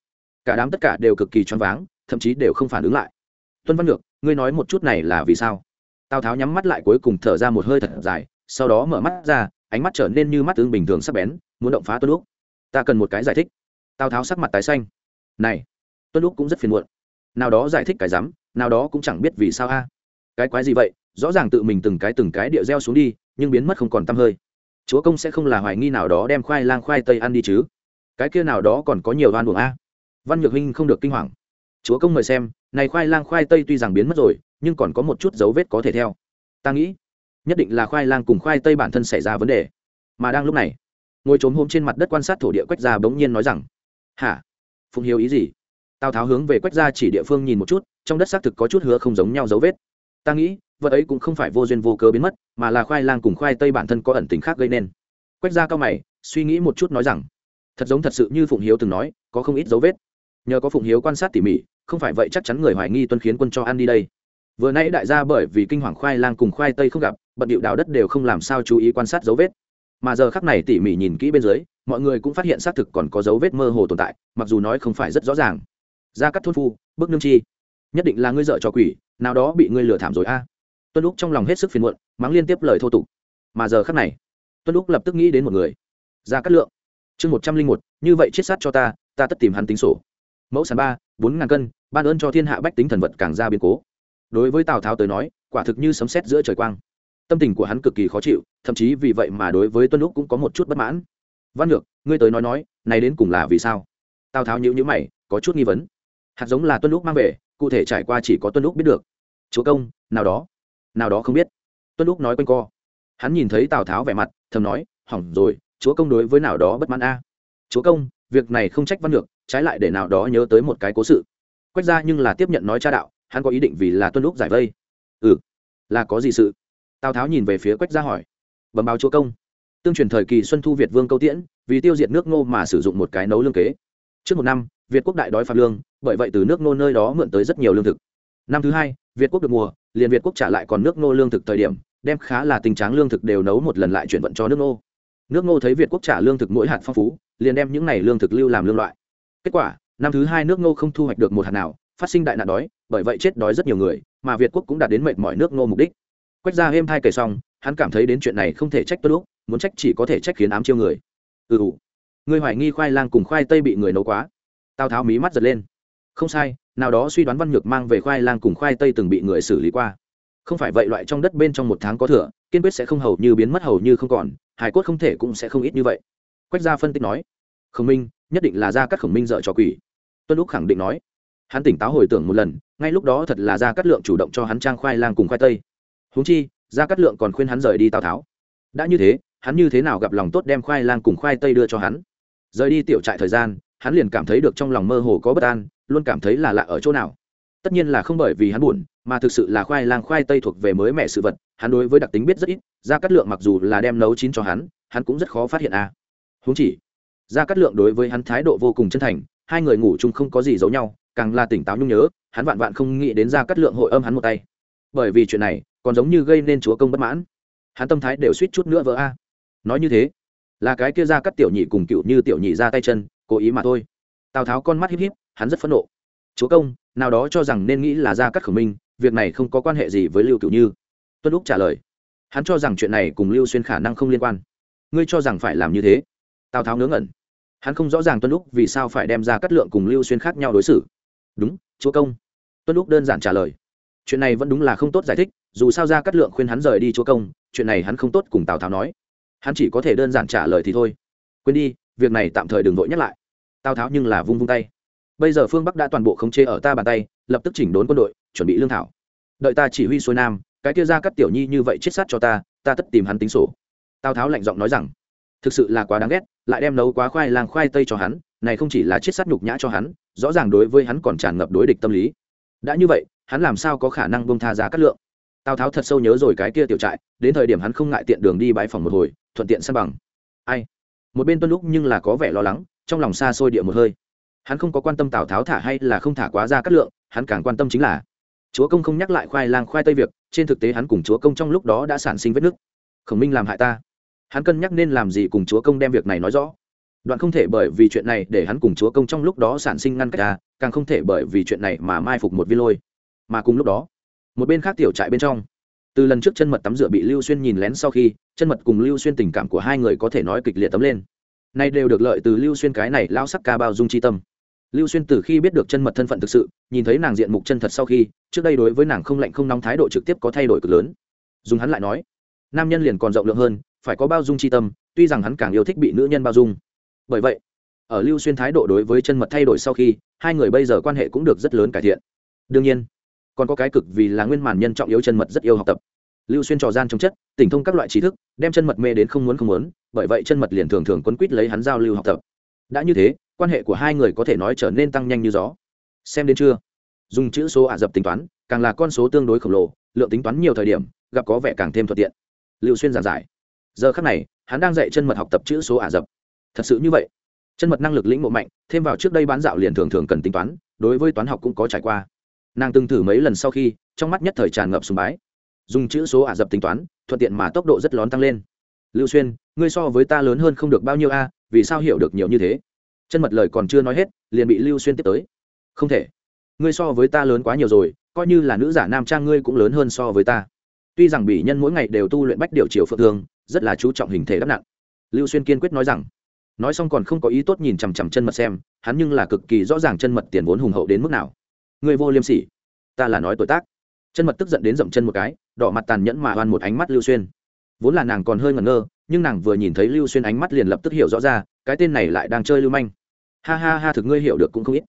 Cả đám tất cả đều cực kỳ choáng váng, thậm chí đều không phản ứng lại. Tuân văn ngược ngươi nói một chút này là vì sao? Tào tháo nhắm mắt lại cuối cùng thở ra một hơi thật dài, sau đó mở mắt ra, ánh mắt trở nên như mắt tương bình thường sắc bén, muốn động phá tuân lúc ta cần một cái giải thích tào tháo sắc mặt tái xanh. Này, tuân lúc cũng rất phiền muộn. Nào đó giải thích cái rắm, nào đó cũng chẳng biết vì sao a. Cái quái gì vậy? Rõ ràng tự mình từng cái từng cái địa gieo xuống đi, nhưng biến mất không còn t hơi. Chúa công sẽ không là hoài nghi nào đó đem khoai lang khoai tây ăn đi chứ? Cái kia nào đó còn có nhiều đoan buồng a. Văn nhược huynh không được kinh hoàng. Chúa công mời xem, này khoai lang khoai tây tuy rằng biến mất rồi, nhưng còn có một chút dấu vết có thể theo. Ta nghĩ, nhất định là khoai lang cùng khoai tây bản thân xảy ra vấn đề. Mà đang lúc này, ngồi trốn hôm trên mặt đất quan sát thổ địa quách gia bỗng nhiên nói rằng hả? Phụng hiếu ý gì? Tào tháo hướng về quách gia chỉ địa phương nhìn một chút, trong đất xác thực có chút hứa không giống nhau dấu vết. Ta nghĩ, vật ấy cũng không phải vô duyên vô cớ biến mất, mà là khoai lang cùng khoai tây bản thân có ẩn tính khác gây nên. Quách gia cao mày, suy nghĩ một chút nói rằng, thật giống thật sự như phụng hiếu từng nói, có không ít dấu vết. Nhờ có phụng hiếu quan sát tỉ mỉ, không phải vậy chắc chắn người hoài nghi tuân khiến quân cho ăn đi đây. Vừa nãy đại gia bởi vì kinh hoàng khoai lang cùng khoai tây không gặp, bận điệu đào đất đều không làm sao chú ý quan sát dấu vết. Mà giờ khắc này tỉ mỉ nhìn kỹ bên dưới mọi người cũng phát hiện xác thực còn có dấu vết mơ hồ tồn tại, mặc dù nói không phải rất rõ ràng. Ra cắt thôn phu, bức nương chi. Nhất định là ngươi dợ cho quỷ, nào đó bị ngươi lừa thảm rồi a. Tuân lúc trong lòng hết sức phiền muộn, mắng liên tiếp lời thô tục. Mà giờ khắc này, tuân lúc lập tức nghĩ đến một người. Ra cắt lượng. Chương một trăm linh một, như vậy chết sát cho ta ta tất tìm hắn tính sổ. Mẫu sản ba, bốn ngàn cân, ban ơn cho thiên hạ bách tính thần vật càng ra biến cố. Đối với tào tháo tới nói, quả thực như sấm sét giữa trời quang. Tâm tình của hắn cực kỳ khó chịu, thậm chí vì vậy mà đối với tuân lúc cũng có một chút bất mãn văn ngược ngươi tới nói nói, này đến cùng là vì sao? Tào tháo nhữ nhữ mày, có chút nghi vấn. Hạt giống là tuân lúc mang về, cụ thể trải qua chỉ có tuân lúc biết được. Chúa công, nào đó nào đó không biết. Tuân lúc nói quanh co. Hắn nhìn thấy tào tháo vẻ mặt, thầm nói, hỏng rồi, chúa công đối với nào đó bất mãn a? Chúa công, việc này không trách văn được trái lại để nào đó nhớ tới một cái cố sự. Quách ra nhưng là tiếp nhận nói cha đạo, hắn có ý định vì là tuân lúc giải vây. Ừ là có gì sự? Tào tháo nhìn về phía quách ra hỏi. Bẩm báo chúa công tương truyền thời kỳ xuân thu việt vương câu tiễn, vì tiêu diệt nước ngô mà sử dụng một cái nấu lương kế. Trước một năm, việt quốc đại đói phạt lương, bởi vậy từ nước ngô nơi đó mượn tới rất nhiều lương thực. Năm thứ hai, việt quốc được mùa, liền việt quốc trả lại còn nước ngô lương thực thời điểm, đem khá là tình trạng lương thực đều nấu một lần lại chuyển vận cho nước ngô. Nước ngô thấy việt quốc trả lương thực mỗi hạt phong phú, liền đem những này lương thực lưu làm lương loại. Kết quả, năm thứ hai nước ngô không thu hoạch được một hạt nào, phát sinh đại nạn đói, bởi vậy chết đói rất nhiều người, mà việt quốc cũng đạt đến mệt mỏi nước ngô mục đích. Quách ra êm thai kể xong, hắn cảm thấy đến chuyện này không thể trách tôi lúc muốn trách chỉ có thể trách khiến ám chiêu người. Ừ, ừ. người hoài nghi khoai lang cùng khoai tây bị người nấu quá. Tào tháo mí mắt giật lên. Không sai, nào đó suy đoán văn nhược mang về khoai lang cùng khoai tây từng bị người xử lý qua. Không phải vậy loại trong đất bên trong một tháng có thừa, kiên quyết sẽ không hầu như biến mất hầu như không còn, hải cốt không thể cũng sẽ không ít như vậy. Quách gia phân tích nói, khổng minh, nhất định là ra các khổng minh dợ cho quỷ. Tuân lúc khẳng định nói, hắn tỉnh táo hồi tưởng một lần, ngay lúc đó thật là ra cắt lượng chủ động cho hắn trang khoai lang cùng khoai tây. Húng chi ra cắt lượng còn khuyên hắn rời đi tào tháo. Đã như thế hắn như thế nào gặp lòng tốt đem khoai lang cùng khoai tây đưa cho hắn? Rời đi tiểu trại thời gian, hắn liền cảm thấy được trong lòng mơ hồ có bất an, luôn cảm thấy là lạ ở chỗ nào. Tất nhiên là không bởi vì hắn buồn, mà thực sự là khoai lang khoai tây thuộc về mới mẻ sự vật, hắn đối với đặc tính biết rất ít ra cắt lượng mặc dù là đem nấu chín cho hắn hắn cũng rất khó phát hiện a. À. húng chỉ ra cắt lượng đối với hắn thái độ vô cùng chân thành, hai người ngủ chung không có gì giấu nhau, càng là tỉnh táo nhung nhớ, hắn vạn vạn không nghĩ đến ra cắt lượng hội âm hắn một tay. Bởi vì chuyện này, còn giống như gây nên chúa công bất mãn. Hắn tâm thái đều suýt chút nữa vỡ a nói như thế. Là cái kia ra cắt tiểu nhị cùng cựu như tiểu nhị ra tay chân, cố ý mà thôi. Tào tháo con mắt híp híp, hắn rất phẫn nộ. Chúa công, nào đó cho rằng nên nghĩ là ra cắt khẩu minh việc này không có quan hệ gì với lưu cựu như. Tuân lúc trả lời. Hắn cho rằng chuyện này cùng lưu xuyên khả năng không liên quan. Ngươi cho rằng phải làm như thế? Tào tháo ngớ ngẩn. Hắn không rõ ràng tuân lúc vì sao phải đem ra cắt lượng cùng lưu xuyên khác nhau đối xử. Đúng, chúa công. Tuân lúc đơn giản trả lời. Chuyện này vẫn đúng là không tốt giải thích, dù sao ra cắt lượng khuyên hắn rời đi chúa công, chuyện này hắn không tốt cùng tào tháo nói hắn chỉ có thể đơn giản trả lời thì thôi. Quên đi, việc này tạm thời đừng vội nhắc lại. Tào tháo nhưng là vung vung tay. Bây giờ phương bắc đã toàn bộ khống chế ở ta bàn tay, lập tức chỉnh đốn quân đội, chuẩn bị lương thảo. Đợi ta chỉ huy xuôi nam, cái kia ra cắt tiểu nhi như vậy chết sát cho ta ta tất tìm hắn tính sổ. Tào tháo lạnh giọng nói rằng, thực sự là quá đáng ghét, lại đem nấu quá khoai lang khoai tây cho hắn, này không chỉ là chết sát nhục nhã cho hắn, rõ ràng đối với hắn còn tràn ngập đối địch tâm lý. Đã như vậy, hắn làm sao có khả năng bông tha ra cắt lượng? Tào tháo thật sâu nhớ rồi cái kia tiểu trại, đến thời điểm hắn không ngại tiện đường đi bãi phòng một hồi, thuận tiện săn bằng. Ai? Một bên tuân lúc nhưng là có vẻ lo lắng, trong lòng xa xôi địa một hơi. Hắn không có quan tâm tào tháo thả hay là không thả quá ra cắt lượng, hắn càng quan tâm chính là chúa công không nhắc lại khoai lang khoai tây việc, trên thực tế hắn cùng chúa công trong lúc đó đã sản sinh vết nứt. Khổng minh làm hại ta. Hắn cân nhắc nên làm gì cùng chúa công đem việc này nói rõ. Đoạn không thể bởi vì chuyện này để hắn cùng chúa công trong lúc đó sản sinh ngăn cách ta, càng không thể bởi vì chuyện này mà mai phục một viên lôi. Mà cùng lúc đó một bên khác tiểu trại bên trong. Từ lần trước chân mật tắm rửa bị lưu xuyên nhìn lén sau khi, chân mật cùng lưu xuyên tình cảm của hai người có thể nói kịch liệt tấm lên. Nay đều được lợi từ lưu xuyên cái này lao sắc ca bao dung chi tâm. Lưu xuyên từ khi biết được chân mật thân phận thực sự, nhìn thấy nàng diện mục chân thật sau khi, trước đây đối với nàng không lạnh không nóng thái độ trực tiếp có thay đổi cực lớn. Dùng hắn lại nói, nam nhân liền còn rộng lượng hơn, phải có bao dung chi tâm, tuy rằng hắn càng yêu thích bị nữ nhân bao dung. Bởi vậy, ở lưu xuyên thái độ đối với chân mật thay đổi sau khi, hai người bây giờ quan hệ cũng được rất lớn cải thiện. Đương nhiên còn có cái cực vì là nguyên màn nhân trọng yếu chân mật rất yêu học tập. Lưu xuyên trò gian trong chất, tỉnh thông các loại trí thức, đem chân mật mê đến không muốn không muốn, bởi vậy chân mật liền thường thường quấn quýt lấy hắn giao lưu học tập. Đã như thế, quan hệ của hai người có thể nói trở nên tăng nhanh như gió. Xem đến chưa? Dùng chữ số ả rập tính toán, càng là con số tương đối khổng lồ, lượng tính toán nhiều thời điểm, gặp có vẻ càng thêm thuận tiện. Lưu xuyên giảng giải. Giờ khắc này, hắn đang dạy chân mật học tập chữ số ả rập. Thật sự như vậy? Chân mật năng lực lĩnh mộ mạnh, thêm vào trước đây bán dạo liền thường thường cần tính toán, đối với toán học cũng có trải qua nàng từng thử mấy lần sau khi, trong mắt nhất thời tràn ngập sùng bái. Dùng chữ số ả rập tính toán, thuận tiện mà tốc độ rất lón tăng lên. Lưu xuyên, ngươi so với ta lớn hơn không được bao nhiêu a, vì sao hiểu được nhiều như thế? Chân mật lời còn chưa nói hết, liền bị lưu xuyên tiếp tới. Không thể. Ngươi so với ta lớn quá nhiều rồi, coi như là nữ giả nam trang ngươi cũng lớn hơn so với ta. Tuy rằng bị nhân mỗi ngày đều tu luyện bách điều chiều phượng thường, rất là chú trọng hình thể đắp nặng. Lưu xuyên kiên quyết nói rằng, nói xong còn không có ý tốt nhìn chằm chằm chân mật xem, hắn nhưng là cực kỳ rõ ràng chân mật tiền vốn hùng hậu đến mức nào ngươi vô liêm sỉ. Ta là nói tội tác. Chân mật tức giận đến dậm chân một cái, đỏ mặt tàn nhẫn mà oan một ánh mắt lưu xuyên. Vốn là nàng còn hơi ngẩn ngơ, nhưng nàng vừa nhìn thấy lưu xuyên ánh mắt liền lập tức hiểu rõ ra, cái tên này lại đang chơi lưu manh. Ha ha ha, thực ngươi hiểu được cũng không ít.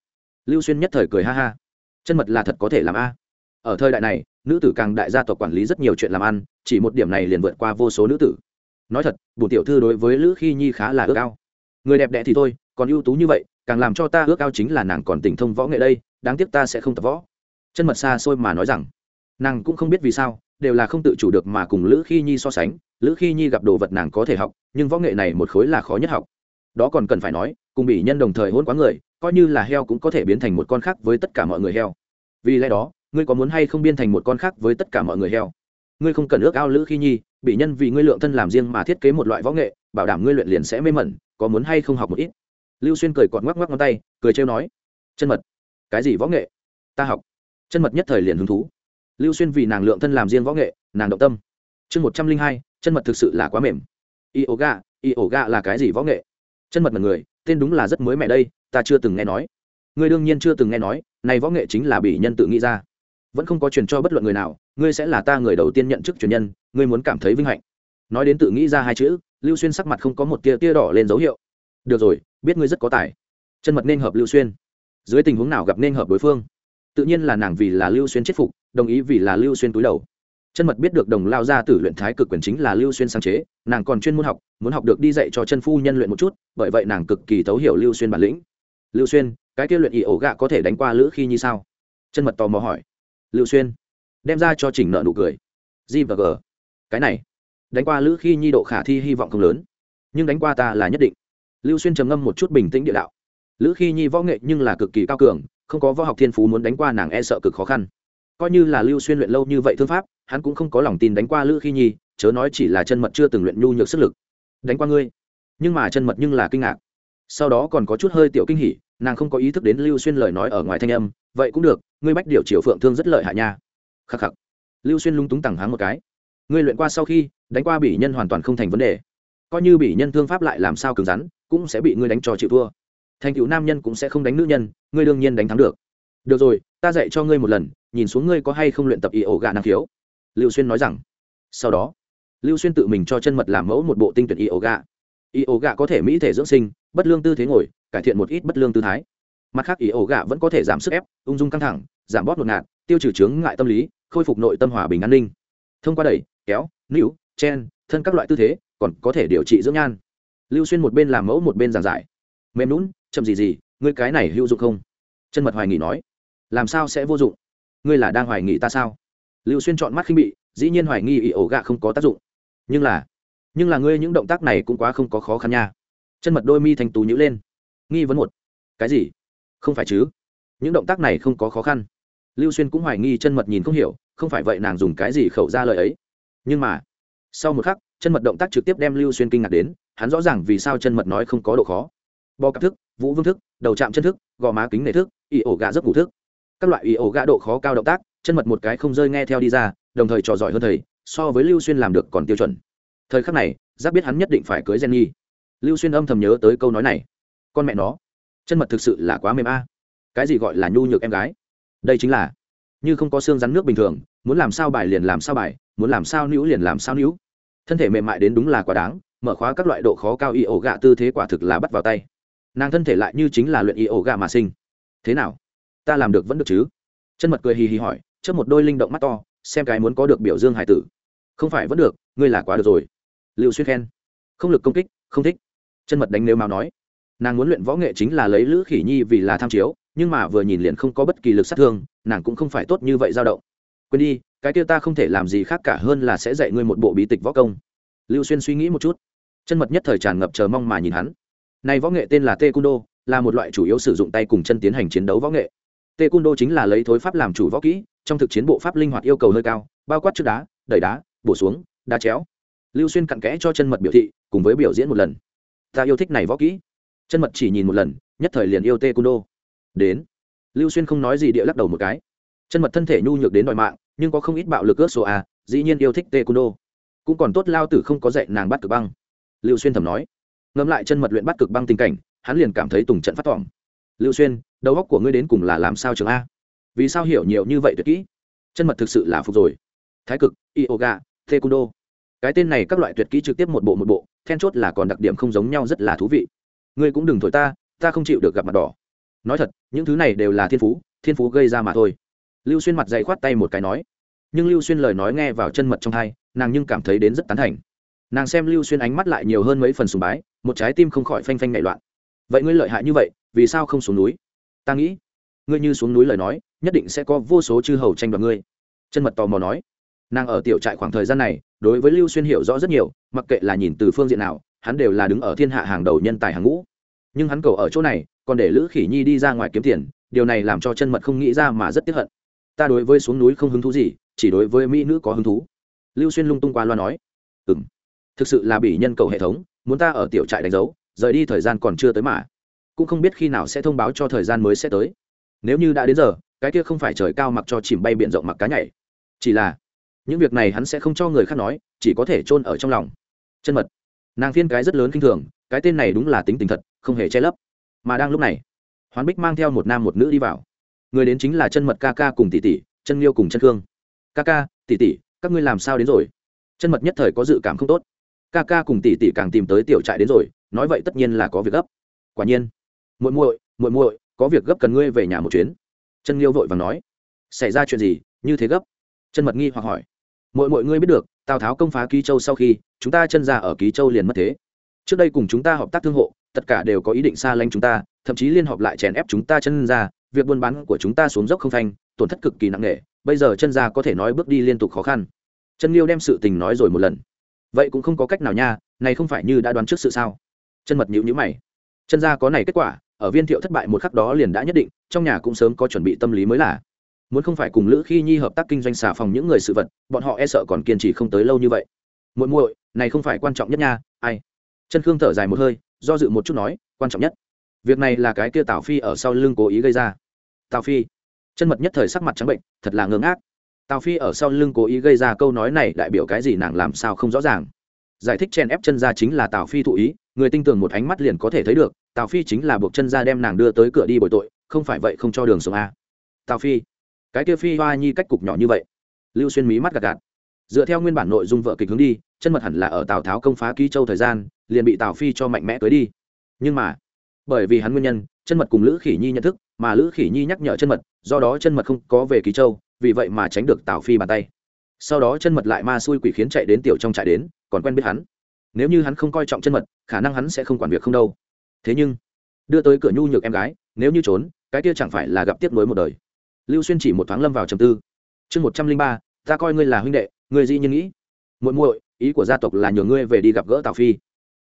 Lưu xuyên nhất thời cười ha ha. Chân mật là thật có thể làm a. Ở thời đại này, nữ tử càng đại gia tộc quản lý rất nhiều chuyện làm ăn, chỉ một điểm này liền vượt qua vô số nữ tử. Nói thật bổ tiểu thư đối với lữ khi nhi khá là ước ao. Người đẹp đẽ thì thôi, còn ưu tú như vậy càng làm cho ta ước ao chính là nàng còn tỉnh thông võ nghệ đây, đáng tiếc ta sẽ không tập võ. Chân mật xa xôi mà nói rằng, nàng cũng không biết vì sao, đều là không tự chủ được mà cùng lữ khi nhi so sánh. Lữ khi nhi gặp đồ vật nàng có thể học, nhưng võ nghệ này một khối là khó nhất học. Đó còn cần phải nói, cùng bị nhân đồng thời hôn quá người, coi như là heo cũng có thể biến thành một con khác với tất cả mọi người heo. Vì lẽ đó, ngươi có muốn hay không biến thành một con khác với tất cả mọi người heo? Ngươi không cần ước ao lữ khi nhi bị nhân vì ngươi lượng thân làm riêng mà thiết kế một loại võ nghệ, bảo đảm ngươi luyện liền sẽ mê mẩn, có muốn hay không học một ít? Lưu xuyên cười cọt ngoắc ngoắc ngón tay, cười trêu nói, chân mật, cái gì võ nghệ? Ta học. Chân mật nhất thời liền hứng thú. Lưu xuyên vì nàng lượng thân làm riêng võ nghệ, nàng động tâm. Chương một trăm linh hai, chân mật thực sự là quá mềm. Yoga yoga là cái gì võ nghệ? Chân mật mật người, tên đúng là rất mới mẻ đây, ta chưa từng nghe nói. Ngươi đương nhiên chưa từng nghe nói, này võ nghệ chính là bị nhân tự nghĩ ra. Vẫn không có truyền cho bất luận người nào, ngươi sẽ là ta người đầu tiên nhận chức truyền nhân, ngươi muốn cảm thấy vinh hạnh. Nói đến tự nghĩ ra hai chữ, lưu xuyên sắc mặt không có một tia tia đỏ lên dấu hiệu. Được rồi biết ngươi rất có tài. Chân mật nên hợp lưu xuyên. Dưới tình huống nào gặp nên hợp đối phương? Tự nhiên là nàng vì là lưu xuyên chết phục, đồng ý vì là lưu xuyên túi đầu. Chân mật biết được đồng lao ra tử luyện thái cực quyền chính là lưu xuyên sáng chế, nàng còn chuyên môn học, muốn học được đi dạy cho chân phu nhân luyện một chút, bởi vậy nàng cực kỳ thấu hiểu lưu xuyên bản lĩnh. Lưu xuyên, cái kia luyện ỷ ổ gạ có thể đánh qua lữ khi như sao? Chân mật tò mò hỏi. Lưu xuyên, đem ra cho chỉnh nợ nụ cười. G và g. Cái này, đánh qua lữ khi nhi độ khả thi hy vọng không lớn, nhưng đánh qua ta là nhất định lưu xuyên trầm ngâm một chút bình tĩnh địa đạo. Lữ khi nhi võ nghệ nhưng là cực kỳ cao cường, không có võ học thiên phú muốn đánh qua nàng e sợ cực khó khăn. Coi như là lưu xuyên luyện lâu như vậy thương pháp, hắn cũng không có lòng tin đánh qua lữ khi nhi, chớ nói chỉ là chân mật chưa từng luyện nhu nhược sức lực. Đánh qua ngươi. Nhưng mà chân mật nhưng là kinh ngạc. Sau đó còn có chút hơi tiểu kinh hỉ, nàng không có ý thức đến lưu xuyên lời nói ở ngoài thanh âm, vậy cũng được, ngươi bách điều triều phượng thương rất lợi hại nha. Khắc khắc. Lưu xuyên lung túng tẳng háng một cái. Ngươi luyện qua sau khi, đánh qua bỉ nhân hoàn toàn không thành vấn đề. Coi như bỉ nhân thương pháp lại làm sao cứng rắn cũng sẽ bị ngươi đánh cho chịu thua. Thành cựu nam nhân cũng sẽ không đánh nữ nhân, ngươi đương nhiên đánh thắng được. Được rồi, ta dạy cho ngươi một lần, nhìn xuống ngươi có hay không luyện tập y ổ gà năng khiếu. Lưu xuyên nói rằng. Sau đó, lưu xuyên tự mình cho chân mật làm mẫu một bộ tinh tuyển y ổ gà. Y ổ gà có thể mỹ thể dưỡng sinh, bất lương tư thế ngồi, cải thiện một ít bất lương tư thái. Mặt khác, y ổ gà vẫn có thể giảm sức ép, ung dung căng thẳng, giảm bóp ngột ngạt tiêu trừ chướng ngại tâm lý, khôi phục nội tâm hòa bình an ninh. Thông qua đẩy, kéo, níu, chen, thân các loại tư thế, còn có thể điều trị dưỡng nhan lưu xuyên một bên làm mẫu một bên giảng giải. Mềm lún chậm gì gì, ngươi cái này hữu dụng không? Chân mật hoài nghỉ nói. Làm sao sẽ vô dụng? Ngươi là đang hoài nghỉ ta sao? Lưu xuyên chọn mắt khinh bị, dĩ nhiên hoài nghi ỷ ổ gạ không có tác dụng. Nhưng là nhưng là ngươi những động tác này cũng quá không có khó khăn nha. Chân mật đôi mi thành tú nhữ lên. Nghi vấn một. Cái gì? Không phải chứ? Những động tác này không có khó khăn. Lưu xuyên cũng hoài nghi chân mật nhìn không hiểu, không phải vậy nàng dùng cái gì khẩu ra lời ấy. Nhưng mà, sau một khắc, chân mật động tác trực tiếp đem lưu xuyên kinh ngạc đến hắn rõ ràng vì sao chân mật nói không có độ khó. Bò cặp thức, vũ vương thức, đầu chạm chân thức, gò má kính nể thức ỉ ổ gà giấc ngủ thức. Các loại ỉ ổ gà độ khó cao động tác, chân mật một cái không rơi nghe theo đi ra, đồng thời trò giỏi hơn thầy, so với lưu xuyên làm được còn tiêu chuẩn. Thời khắc này, giáp biết hắn nhất định phải cưới gen nhi lưu xuyên âm thầm nhớ tới câu nói này. Con mẹ nó, chân mật thực sự là quá mềm a. Cái gì gọi là nhu nhược em gái? Đây chính là, như không có xương rắn nước bình thường, muốn làm sao bài liền làm sao bài, muốn làm sao nữ liền làm sao nữ thân thể mềm mại đến đúng là quá đáng mở khóa các loại độ khó cao y ổ gạ tư thế quả thực là bắt vào tay. Nàng thân thể lại như chính là luyện y ổ gạ mà sinh. Thế nào? Ta làm được vẫn được chứ? Chân mật cười hì hì hỏi trước một đôi linh động mắt to, xem cái muốn có được biểu dương hải tử. Không phải vẫn được, ngươi là quá được rồi. Liệu xuyên khen. Không lực công kích, không thích. Chân mật đánh nếu mau nói. Nàng muốn luyện võ nghệ chính là lấy lữ khỉ nhi vì là tham chiếu, nhưng mà vừa nhìn liền không có bất kỳ lực sát thương, nàng cũng không phải tốt như vậy dao động. Quên đi, cái kia ta không thể làm gì khác cả hơn là sẽ dạy ngươi một bộ bí tịch võ công. Lưu xuyên suy nghĩ một chút chân mật nhất thời tràn ngập chờ mong mà nhìn hắn. Này võ nghệ tên là tê cung đô là một loại chủ yếu sử dụng tay cùng chân tiến hành chiến đấu võ nghệ. Tê cung đô chính là lấy thối pháp làm chủ võ kỹ, trong thực chiến bộ pháp linh hoạt yêu cầu hơi cao, bao quát trước đá, đẩy đá, bổ xuống, đá chéo. Lưu xuyên cặn kẽ cho chân mật biểu thị, cùng với biểu diễn một lần. Ta yêu thích này võ kỹ. Chân mật chỉ nhìn một lần, nhất thời liền yêu tê cung đô đến. Lưu xuyên không nói gì địa lắc đầu một cái. Chân mật thân thể nhu nhược đến đòi mạng, nhưng có không ít bạo lực ước số a, dĩ nhiên yêu thích tê cung đô cũng còn tốt lao tử không có dạy nàng bắt cực băng lưu xuyên thầm nói. Ngẫm lại chân mật luyện bắt cực băng tình cảnh, hắn liền cảm thấy tùng trận phát thỏm lưu xuyên, đầu óc của ngươi đến cùng là làm sao trường a? Vì sao hiểu nhiều như vậy tuyệt kỹ? Chân mật thực sự là phục rồi. Thái cực yoga taekwondo. Cái tên này các loại tuyệt kỹ trực tiếp một bộ một bộ, then chốt là còn đặc điểm không giống nhau rất là thú vị. Ngươi cũng đừng thổi ta ta không chịu được gặp mặt đỏ. Nói thật, những thứ này đều là thiên phú thiên phú gây ra mà thôi. Lưu xuyên mặt dày khoát tay một cái nói. Nhưng lưu xuyên lời nói nghe vào chân mật trong thai nàng nhưng cảm thấy đến rất tán thành nàng xem lưu xuyên ánh mắt lại nhiều hơn mấy phần sùng bái, một trái tim không khỏi phanh phanh nảy loạn. Vậy ngươi lợi hại như vậy, vì sao không xuống núi? Ta nghĩ, ngươi như xuống núi lời nói, nhất định sẽ có vô số chư hầu tranh đoạt ngươi. Chân mật tò mò nói. Nàng ở tiểu trại khoảng thời gian này, đối với lưu xuyên hiểu rõ rất nhiều, mặc kệ là nhìn từ phương diện nào, hắn đều là đứng ở thiên hạ hàng đầu nhân tài hàng ngũ. Nhưng hắn cầu ở chỗ này, còn để lữ khỉ nhi đi ra ngoài kiếm tiền, điều này làm cho chân mật không nghĩ ra mà rất tiếc hận. Ta đối với xuống núi không hứng thú gì, chỉ đối với mỹ nữ có hứng thú. Lưu xuyên lung tung qua loa nói. Ừng thực sự là bị nhân cầu hệ thống, muốn ta ở tiểu trại đánh dấu, rời đi thời gian còn chưa tới mà. Cũng không biết khi nào sẽ thông báo cho thời gian mới sẽ tới. Nếu như đã đến giờ, cái kia không phải trời cao mặc cho chìm bay b i ể n rộng mặc cá nhảy. Chỉ là, những việc này hắn sẽ không cho người khác nói, chỉ có thể chôn ở trong lòng. Chân mật. Nàng thiên cái rất lớn k i n h thường, cái tên này đúng là tính tình thật, không hề che lấp. Mà đang lúc này, hoán bích mang theo một nam một nữ đi vào. Người đến chính là chân mật ca ca cùng tỷ tỷ, chân liêu cùng chân khương. Ca ca, tỷ tỷ, các ngươi làm sao đến rồi? Chân mật nhất thời có dự cảm không tốt ca ca cùng tỷ tỷ càng tìm tới tiểu trại đến rồi, nói vậy tất nhiên là có việc gấp. Quả nhiên, muội muội muội muội, có việc gấp cần ngươi về nhà một chuyến. Chân liêu vội và nói, xảy ra chuyện gì, như thế gấp? Chân mật nghi hoặc hỏi, Muội muội ngươi biết được, tào tháo công phá ký châu sau khi, chúng ta chân ra ở ký châu liền mất thế. Trước đây cùng chúng ta hợp tác thương hộ, tất cả đều có ý định xa lánh chúng ta, thậm chí liên hợp lại chèn ép chúng ta chân ra, việc buôn bán của chúng ta xuống dốc không phanh, tổn thất cực kỳ nặng nề, bây giờ chân ra có thể nói bước đi liên tục khó khăn. Chân liêu đem sự tình nói rồi một lần vậy cũng không có cách nào nha, này không phải như đã đoán trước sự sao? Chân mật nhữ nhữ mày. Chân ra có này kết quả, ở viên thiệu thất bại một khắc đó liền đã nhất định, trong nhà cũng sớm có chuẩn bị tâm lý mới là. Muốn không phải cùng lữ khi nhi hợp tác kinh doanh xà phòng những người sự vật, bọn họ e sợ còn kiên trì không tới lâu như vậy. Muội muội, này không phải quan trọng nhất nha, ai? Chân khương thở dài một hơi, do dự một chút nói, quan trọng nhất. Việc này là cái kia tào phi ở sau lưng cố ý gây ra. Tào phi. Chân mật nhất thời sắc mặt trắng bệnh, thật là ngơ ngác tào phi ở sau lưng cố ý gây ra câu nói này đại biểu cái gì nàng làm sao không rõ ràng. Giải thích chen ép chân ra chính là tào phi thụ ý, người tinh tường một ánh mắt liền có thể thấy được, tào phi chính là buộc chân ra đem nàng đưa tới cửa đi bồi tội, không phải vậy không cho đường sống a. Tào phi, cái kia phi hoa nhi cách cục nhỏ như vậy. Lưu xuyên mí mắt gạt gạt. Dựa theo nguyên bản nội dung vợ kịch hướng đi, chân mật hẳn là ở tào tháo công phá ký châu thời gian, liền bị tào phi cho mạnh mẽ tới đi. Nhưng mà, bởi vì hắn nguyên nhân, chân mật cùng lữ khỉ nhi nhận thức, mà lữ khỉ nhi nhắc nhở chân mật, do đó chân mật không có về ký châu vì vậy mà tránh được tào phi bàn tay sau đó chân mật lại ma xui quỷ khiến chạy đến tiểu trong trại đến còn quen biết hắn nếu như hắn không coi trọng chân mật khả năng hắn sẽ không quản việc không đâu thế nhưng đưa tới cửa nhu nhược em gái nếu như trốn cái kia chẳng phải là gặp tiếp nối một đời lưu xuyên chỉ một thoáng lâm vào trầm tư chương một trăm linh ba, ta coi ngươi là huynh đệ người dĩ nhiên nghĩ muội muội, ý của gia tộc là nhờ ngươi về đi gặp gỡ tào phi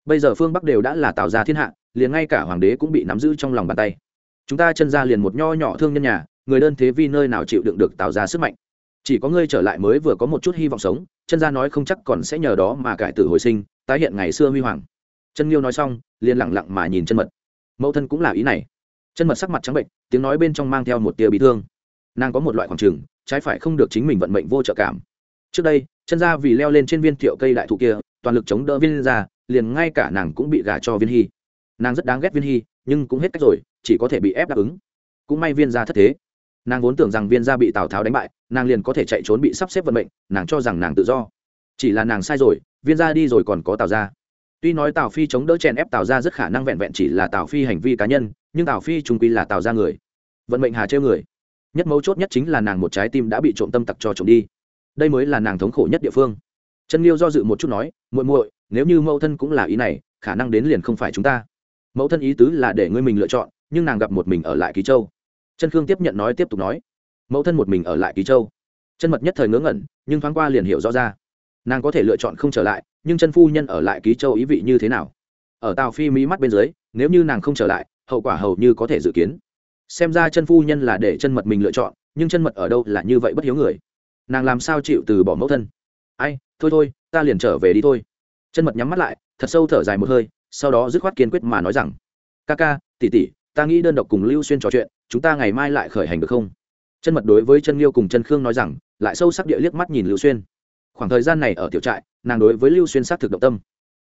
bây giờ phương bắc đều đã là tào gia thiên hạ liền ngay cả hoàng đế cũng bị nắm giữ trong lòng bàn tay chúng ta chân ra liền một nho nhỏ thương nhân nhà người đơn thế vi nơi nào chịu đựng được tạo ra sức mạnh. Chỉ có ngươi trở lại mới vừa có một chút hy vọng sống, chân gia nói không chắc còn sẽ nhờ đó mà cải tử hồi sinh, tái hiện ngày xưa huy hoàng. Chân liêu nói xong, liền lẳng lặng mà nhìn chân mật. Mẫu thân cũng là ý này. Chân mật sắc mặt trắng bệnh, tiếng nói bên trong mang theo một tia bị thương. Nàng có một loại khoảng trừng, trái phải không được chính mình vận mệnh vô trợ cảm. Trước đây, chân gia vì leo lên trên viên thiệu cây đại thụ kia, toàn lực chống đỡ viên gia liền ngay cả nàng cũng bị gả cho viên hy. Nàng rất đáng ghét viên hy, nhưng cũng hết cách rồi, chỉ có thể bị ép đáp ứng. Cũng may viên gia thất thế nàng vốn tưởng rằng viên gia bị tào tháo đánh bại nàng liền có thể chạy trốn bị sắp xếp vận mệnh nàng cho rằng nàng tự do chỉ là nàng sai rồi viên gia đi rồi còn có tào gia tuy nói tào phi chống đỡ chèn ép tào gia rất khả năng vẹn vẹn chỉ là tào phi hành vi cá nhân nhưng tào phi trung quy là tào gia người vận mệnh hà trêu người nhất mấu chốt nhất chính là nàng một trái tim đã bị trộm tâm tặc cho trộm đi đây mới là nàng thống khổ nhất địa phương chân liêu do dự một chút nói muội muội nếu như mẫu thân cũng là ý này khả năng đến liền không phải chúng ta mẫu thân ý tứ là để ngươi mình lựa chọn nhưng nàng gặp một mình ở lại ký châu chân khương tiếp nhận nói tiếp tục nói, mẫu thân một mình ở lại ký châu. Chân mật nhất thời ngớ ngẩn, nhưng thoáng qua liền hiểu rõ ra. Nàng có thể lựa chọn không trở lại, nhưng chân phu nhân ở lại ký châu ý vị như thế nào? Ở tàu phi mỹ mắt bên dưới, nếu như nàng không trở lại, hậu quả hầu như có thể dự kiến. Xem ra chân phu nhân là để chân mật mình lựa chọn, nhưng chân mật ở đâu là như vậy bất hiếu người? Nàng làm sao chịu từ bỏ mẫu thân? Ai, thôi thôi, ta liền trở về đi thôi. Chân mật nhắm mắt lại, thật sâu thở dài một hơi, sau đó dứt khoát kiên quyết mà nói rằng, ca ca tỉ tỉ ta nghĩ đơn độc cùng lưu xuyên trò chuyện chúng ta ngày mai lại khởi hành được không? Chân mật đối với chân liêu cùng chân khương nói rằng, lại sâu sắc địa liếc mắt nhìn lưu xuyên. Khoảng thời gian này ở tiểu trại, nàng đối với lưu xuyên s á t thực động tâm.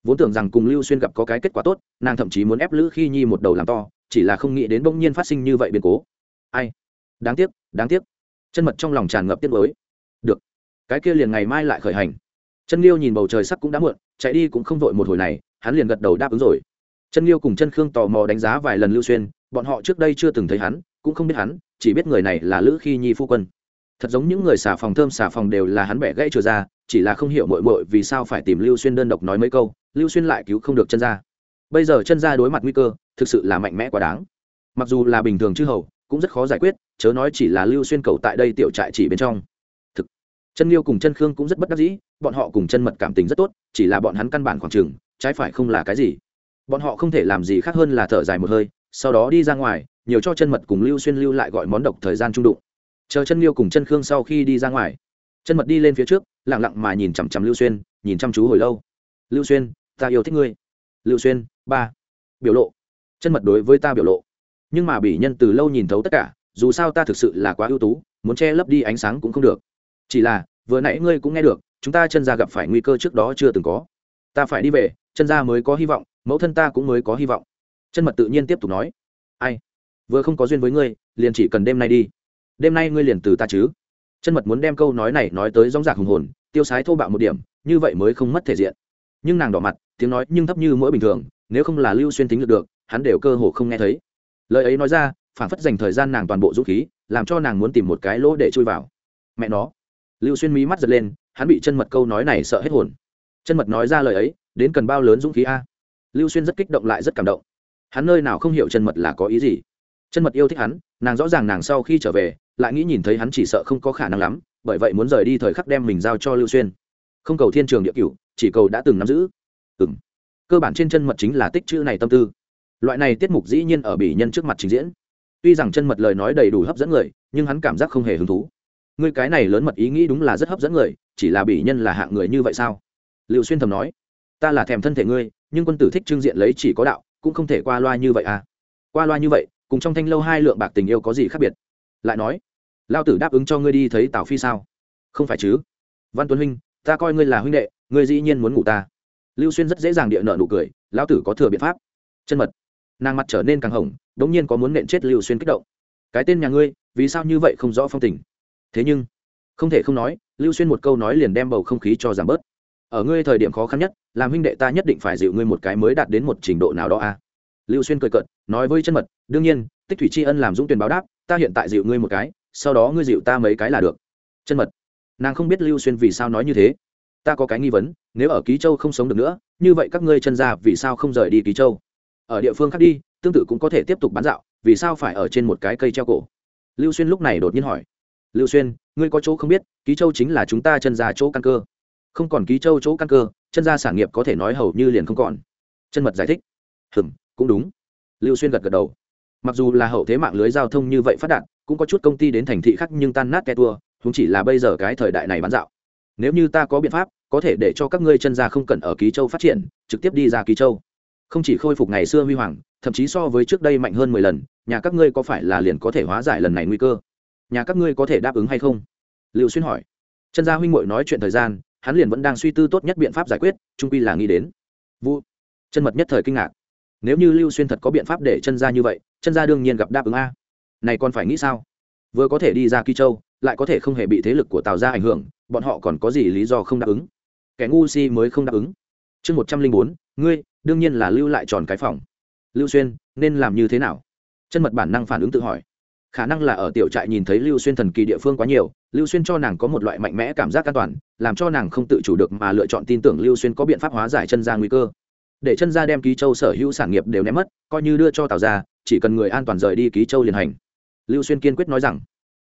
Vốn tưởng rằng cùng lưu xuyên gặp có cái kết quả tốt, nàng thậm chí muốn ép lữ khi nhi một đầu làm to, chỉ là không nghĩ đến bỗng nhiên phát sinh như vậy biến cố. Ai? Đáng tiếc đáng tiếc. Chân mật trong lòng tràn ngập tiếc mới được. Cái kia liền ngày mai lại khởi hành. Chân liêu nhìn bầu trời sắc cũng đã muộn, chạy đi cũng không vội một hồi này, hắn liền gật đầu đáp ứng rồi. Chân liêu cùng chân khương tò mò đánh giá vài lần lưu xuyên, bọn họ trước đây chưa từng thấy hắn cũng không biết hắn, chỉ biết người này là lữ khi nhi phu quân. Thật giống những người xà phòng thơm xà phòng đều là hắn bẻ gãy trừ ra, chỉ là không hiểu mội mội vì sao phải tìm lưu xuyên đơn độc nói mấy câu, lưu xuyên lại cứu không được chân ra bây giờ chân ra đối mặt nguy cơ, thực sự là mạnh mẽ quá đáng. Mặc dù là bình thường chư hầu, cũng rất khó giải quyết, chớ nói chỉ là lưu xuyên cầu tại đây tiểu trại chỉ bên trong. Thực, chân liêu cùng chân khương cũng rất bất đắc dĩ, bọn họ cùng chân mật cảm tình rất tốt, chỉ là bọn hắn căn bản khoảng trừng trái phải không là cái gì. Bọn họ không thể làm gì khác hơn là thở dài một hơi, sau đó đi ra ngoài nhiều cho chân mật cùng lưu xuyên lưu lại gọi món độc thời gian trung đụng. Chờ chân liêu cùng chân khương sau khi đi ra ngoài, chân mật đi lên phía trước lẳng lặng mà nhìn chằm chằm lưu xuyên, nhìn chăm chú hồi lâu. Lưu xuyên, ta yêu thích ngươi. Lưu xuyên, ba. Biểu lộ. Chân mật đối với ta biểu lộ. Nhưng mà bị nhân từ lâu nhìn thấu tất cả, dù sao ta thực sự là quá ưu tú, muốn che lấp đi ánh sáng cũng không được. Chỉ là, vừa nãy ngươi cũng nghe được, chúng ta chân ra gặp phải nguy cơ trước đó chưa từng có. Ta phải đi về, chân ra mới có hy vọng, mẫu thân ta cũng mới có hy vọng. Chân mật tự nhiên tiếp tục nói. Ai? Vừa không có duyên với ngươi, liền chỉ cần đêm nay đi. Đêm nay ngươi liền từ ta chứ. Chân mật muốn đem câu nói này nói tới dóng dạc hùng hồn, tiêu sái thô bạo một điểm, như vậy mới không mất thể diện. Nhưng nàng đỏ mặt, tiếng nói nhưng thấp như mỗi bình thường, nếu không là lưu xuyên tính được được, hắn đều cơ hồ không nghe thấy. Lời ấy nói ra phản phất dành thời gian nàng toàn bộ dũng khí, làm cho nàng muốn tìm một cái lỗ để chui vào. Mẹ nó. Lưu xuyên mí mắt giật lên, hắn bị chân mật câu nói này sợ hết hồn. Chân mật nói ra lời ấy, đến cần bao lớn dũng khí a? Lưu xuyên rất kích động lại rất cảm động. Hắn nơi nào không hiểu chân mật là có ý gì? Chân mật yêu thích hắn, nàng rõ ràng nàng sau khi trở về, lại nghĩ nhìn thấy hắn chỉ sợ không có khả năng lắm, bởi vậy muốn rời đi thời khắc đem mình giao cho lưu xuyên. Không cầu thiên trường địa cửu, chỉ cầu đã từng nắm giữ. Ừng cơ bản trên chân mật chính là tích chữ này tâm tư. Loại này tiết mục dĩ nhiên ở bỉ nhân trước mặt trình diễn. Tuy rằng chân mật lời nói đầy đủ hấp dẫn người, nhưng hắn cảm giác không hề hứng thú. Ngươi cái này lớn mật ý nghĩ đúng là rất hấp dẫn người, chỉ là bỉ nhân là hạng người như vậy sao? Liệu xuyên thầm nói. Ta là thèm thân thể ngươi, nhưng quân tử thích trưng diện lấy chỉ có đạo, cũng không thể qua loa như vậy à. Qua loa như vậy cùng trong thanh lâu hai lượng bạc tình yêu có gì khác biệt? Lại nói lao tử đáp ứng cho ngươi đi thấy tào phi sao? Không phải chứ? Văn tuấn huynh, ta coi ngươi là huynh đệ, ngươi dĩ nhiên muốn ngủ ta. Lưu xuyên rất dễ dàng địa nợ nụ cười lao tử có thừa biện pháp. Chân mật. Nàng mặt trở nên càng hồng đ ỗ n g nhiên có muốn nện chết lưu xuyên kích động. Cái tên nhà ngươi, vì sao như vậy không rõ phong tình? Thế nhưng, không thể không nói, lưu xuyên một câu nói liền đem bầu không khí cho giảm bớt. Ở ngươi thời điểm khó khăn nhất, làm huynh đệ ta nhất định phải dịu ngươi một cái mới đạt đến một trình độ nào đó a. à? Lưu xuyên cười cợt, nói với chân mật, đương nhiên, tích thủy tri ân làm dũng tuyển báo đáp, ta hiện tại dịu ngươi một cái, sau đó ngươi dịu ta mấy cái là được. Chân mật, nàng không biết lưu xuyên vì sao nói như thế. Ta có cái nghi vấn, nếu ở ký châu không sống được nữa, như vậy các ngươi chân ra vì sao không rời đi ký châu? Ở địa phương khác đi, tương tự cũng có thể tiếp tục bán dạo, vì sao phải ở trên một cái cây treo cổ? Lưu xuyên lúc này đột nhiên hỏi. Lưu xuyên, ngươi có chỗ không biết, ký châu chính là chúng ta chân ra chỗ căn cơ. Không còn ký châu chỗ căn cơ, chân ra sản nghiệp có thể nói hầu như liền không còn. Chân mật giải thích. Hừm cũng đúng. Lưu xuyên gật gật đầu. Mặc dù là hậu thế mạng lưới giao thông như vậy phát đạt cũng có chút công ty đến thành thị khác nhưng tan nát ke tua chúng chỉ là bây giờ cái thời đại này bán dạo. Nếu như ta có biện pháp có thể để cho các ngươi chân ra không cần ở ký châu phát triển trực tiếp đi ra ký châu. Không chỉ khôi phục ngày xưa huy hoàng thậm chí so với trước đây mạnh hơn mười lần nhà các ngươi có phải là liền có thể hóa giải lần này nguy cơ? Nhà các ngươi có thể đáp ứng hay không? Liệu xuyên hỏi. Chân gia huynh muội nói chuyện thời gian hắn liền vẫn đang suy tư tốt nhất biện pháp giải quyết trung quy là nghĩ đến. Vu, chân mật nhất thời kinh ngạc nếu như lưu xuyên thật có biện pháp để chân gia như vậy, chân gia đương nhiên gặp đáp ứng a. Này còn phải nghĩ sao? Vừa có thể đi ra kỳ châu, lại có thể không hề bị thế lực của tào gia ảnh hưởng, bọn họ còn có gì lý do không đáp ứng? Kẻ ngu si mới không đáp ứng. Chương một trăm linh bốn, ngươi, đương nhiên là lưu lại tròn cái phòng. Lưu xuyên, nên làm như thế nào? Chân mật bản năng phản ứng tự hỏi. Khả năng là ở tiểu trại nhìn thấy lưu xuyên thần kỳ địa phương quá nhiều, lưu xuyên cho nàng có một loại mạnh mẽ cảm giác an toàn, làm cho nàng không tự chủ được mà lựa chọn tin tưởng lưu xuyên có biện pháp hóa giải chân ra nguy cơ để chân ra đem ký châu sở hữu sản nghiệp đều ném mất coi như đưa cho tào ra chỉ cần người an toàn rời đi ký châu liền hành. Lưu xuyên kiên quyết nói rằng.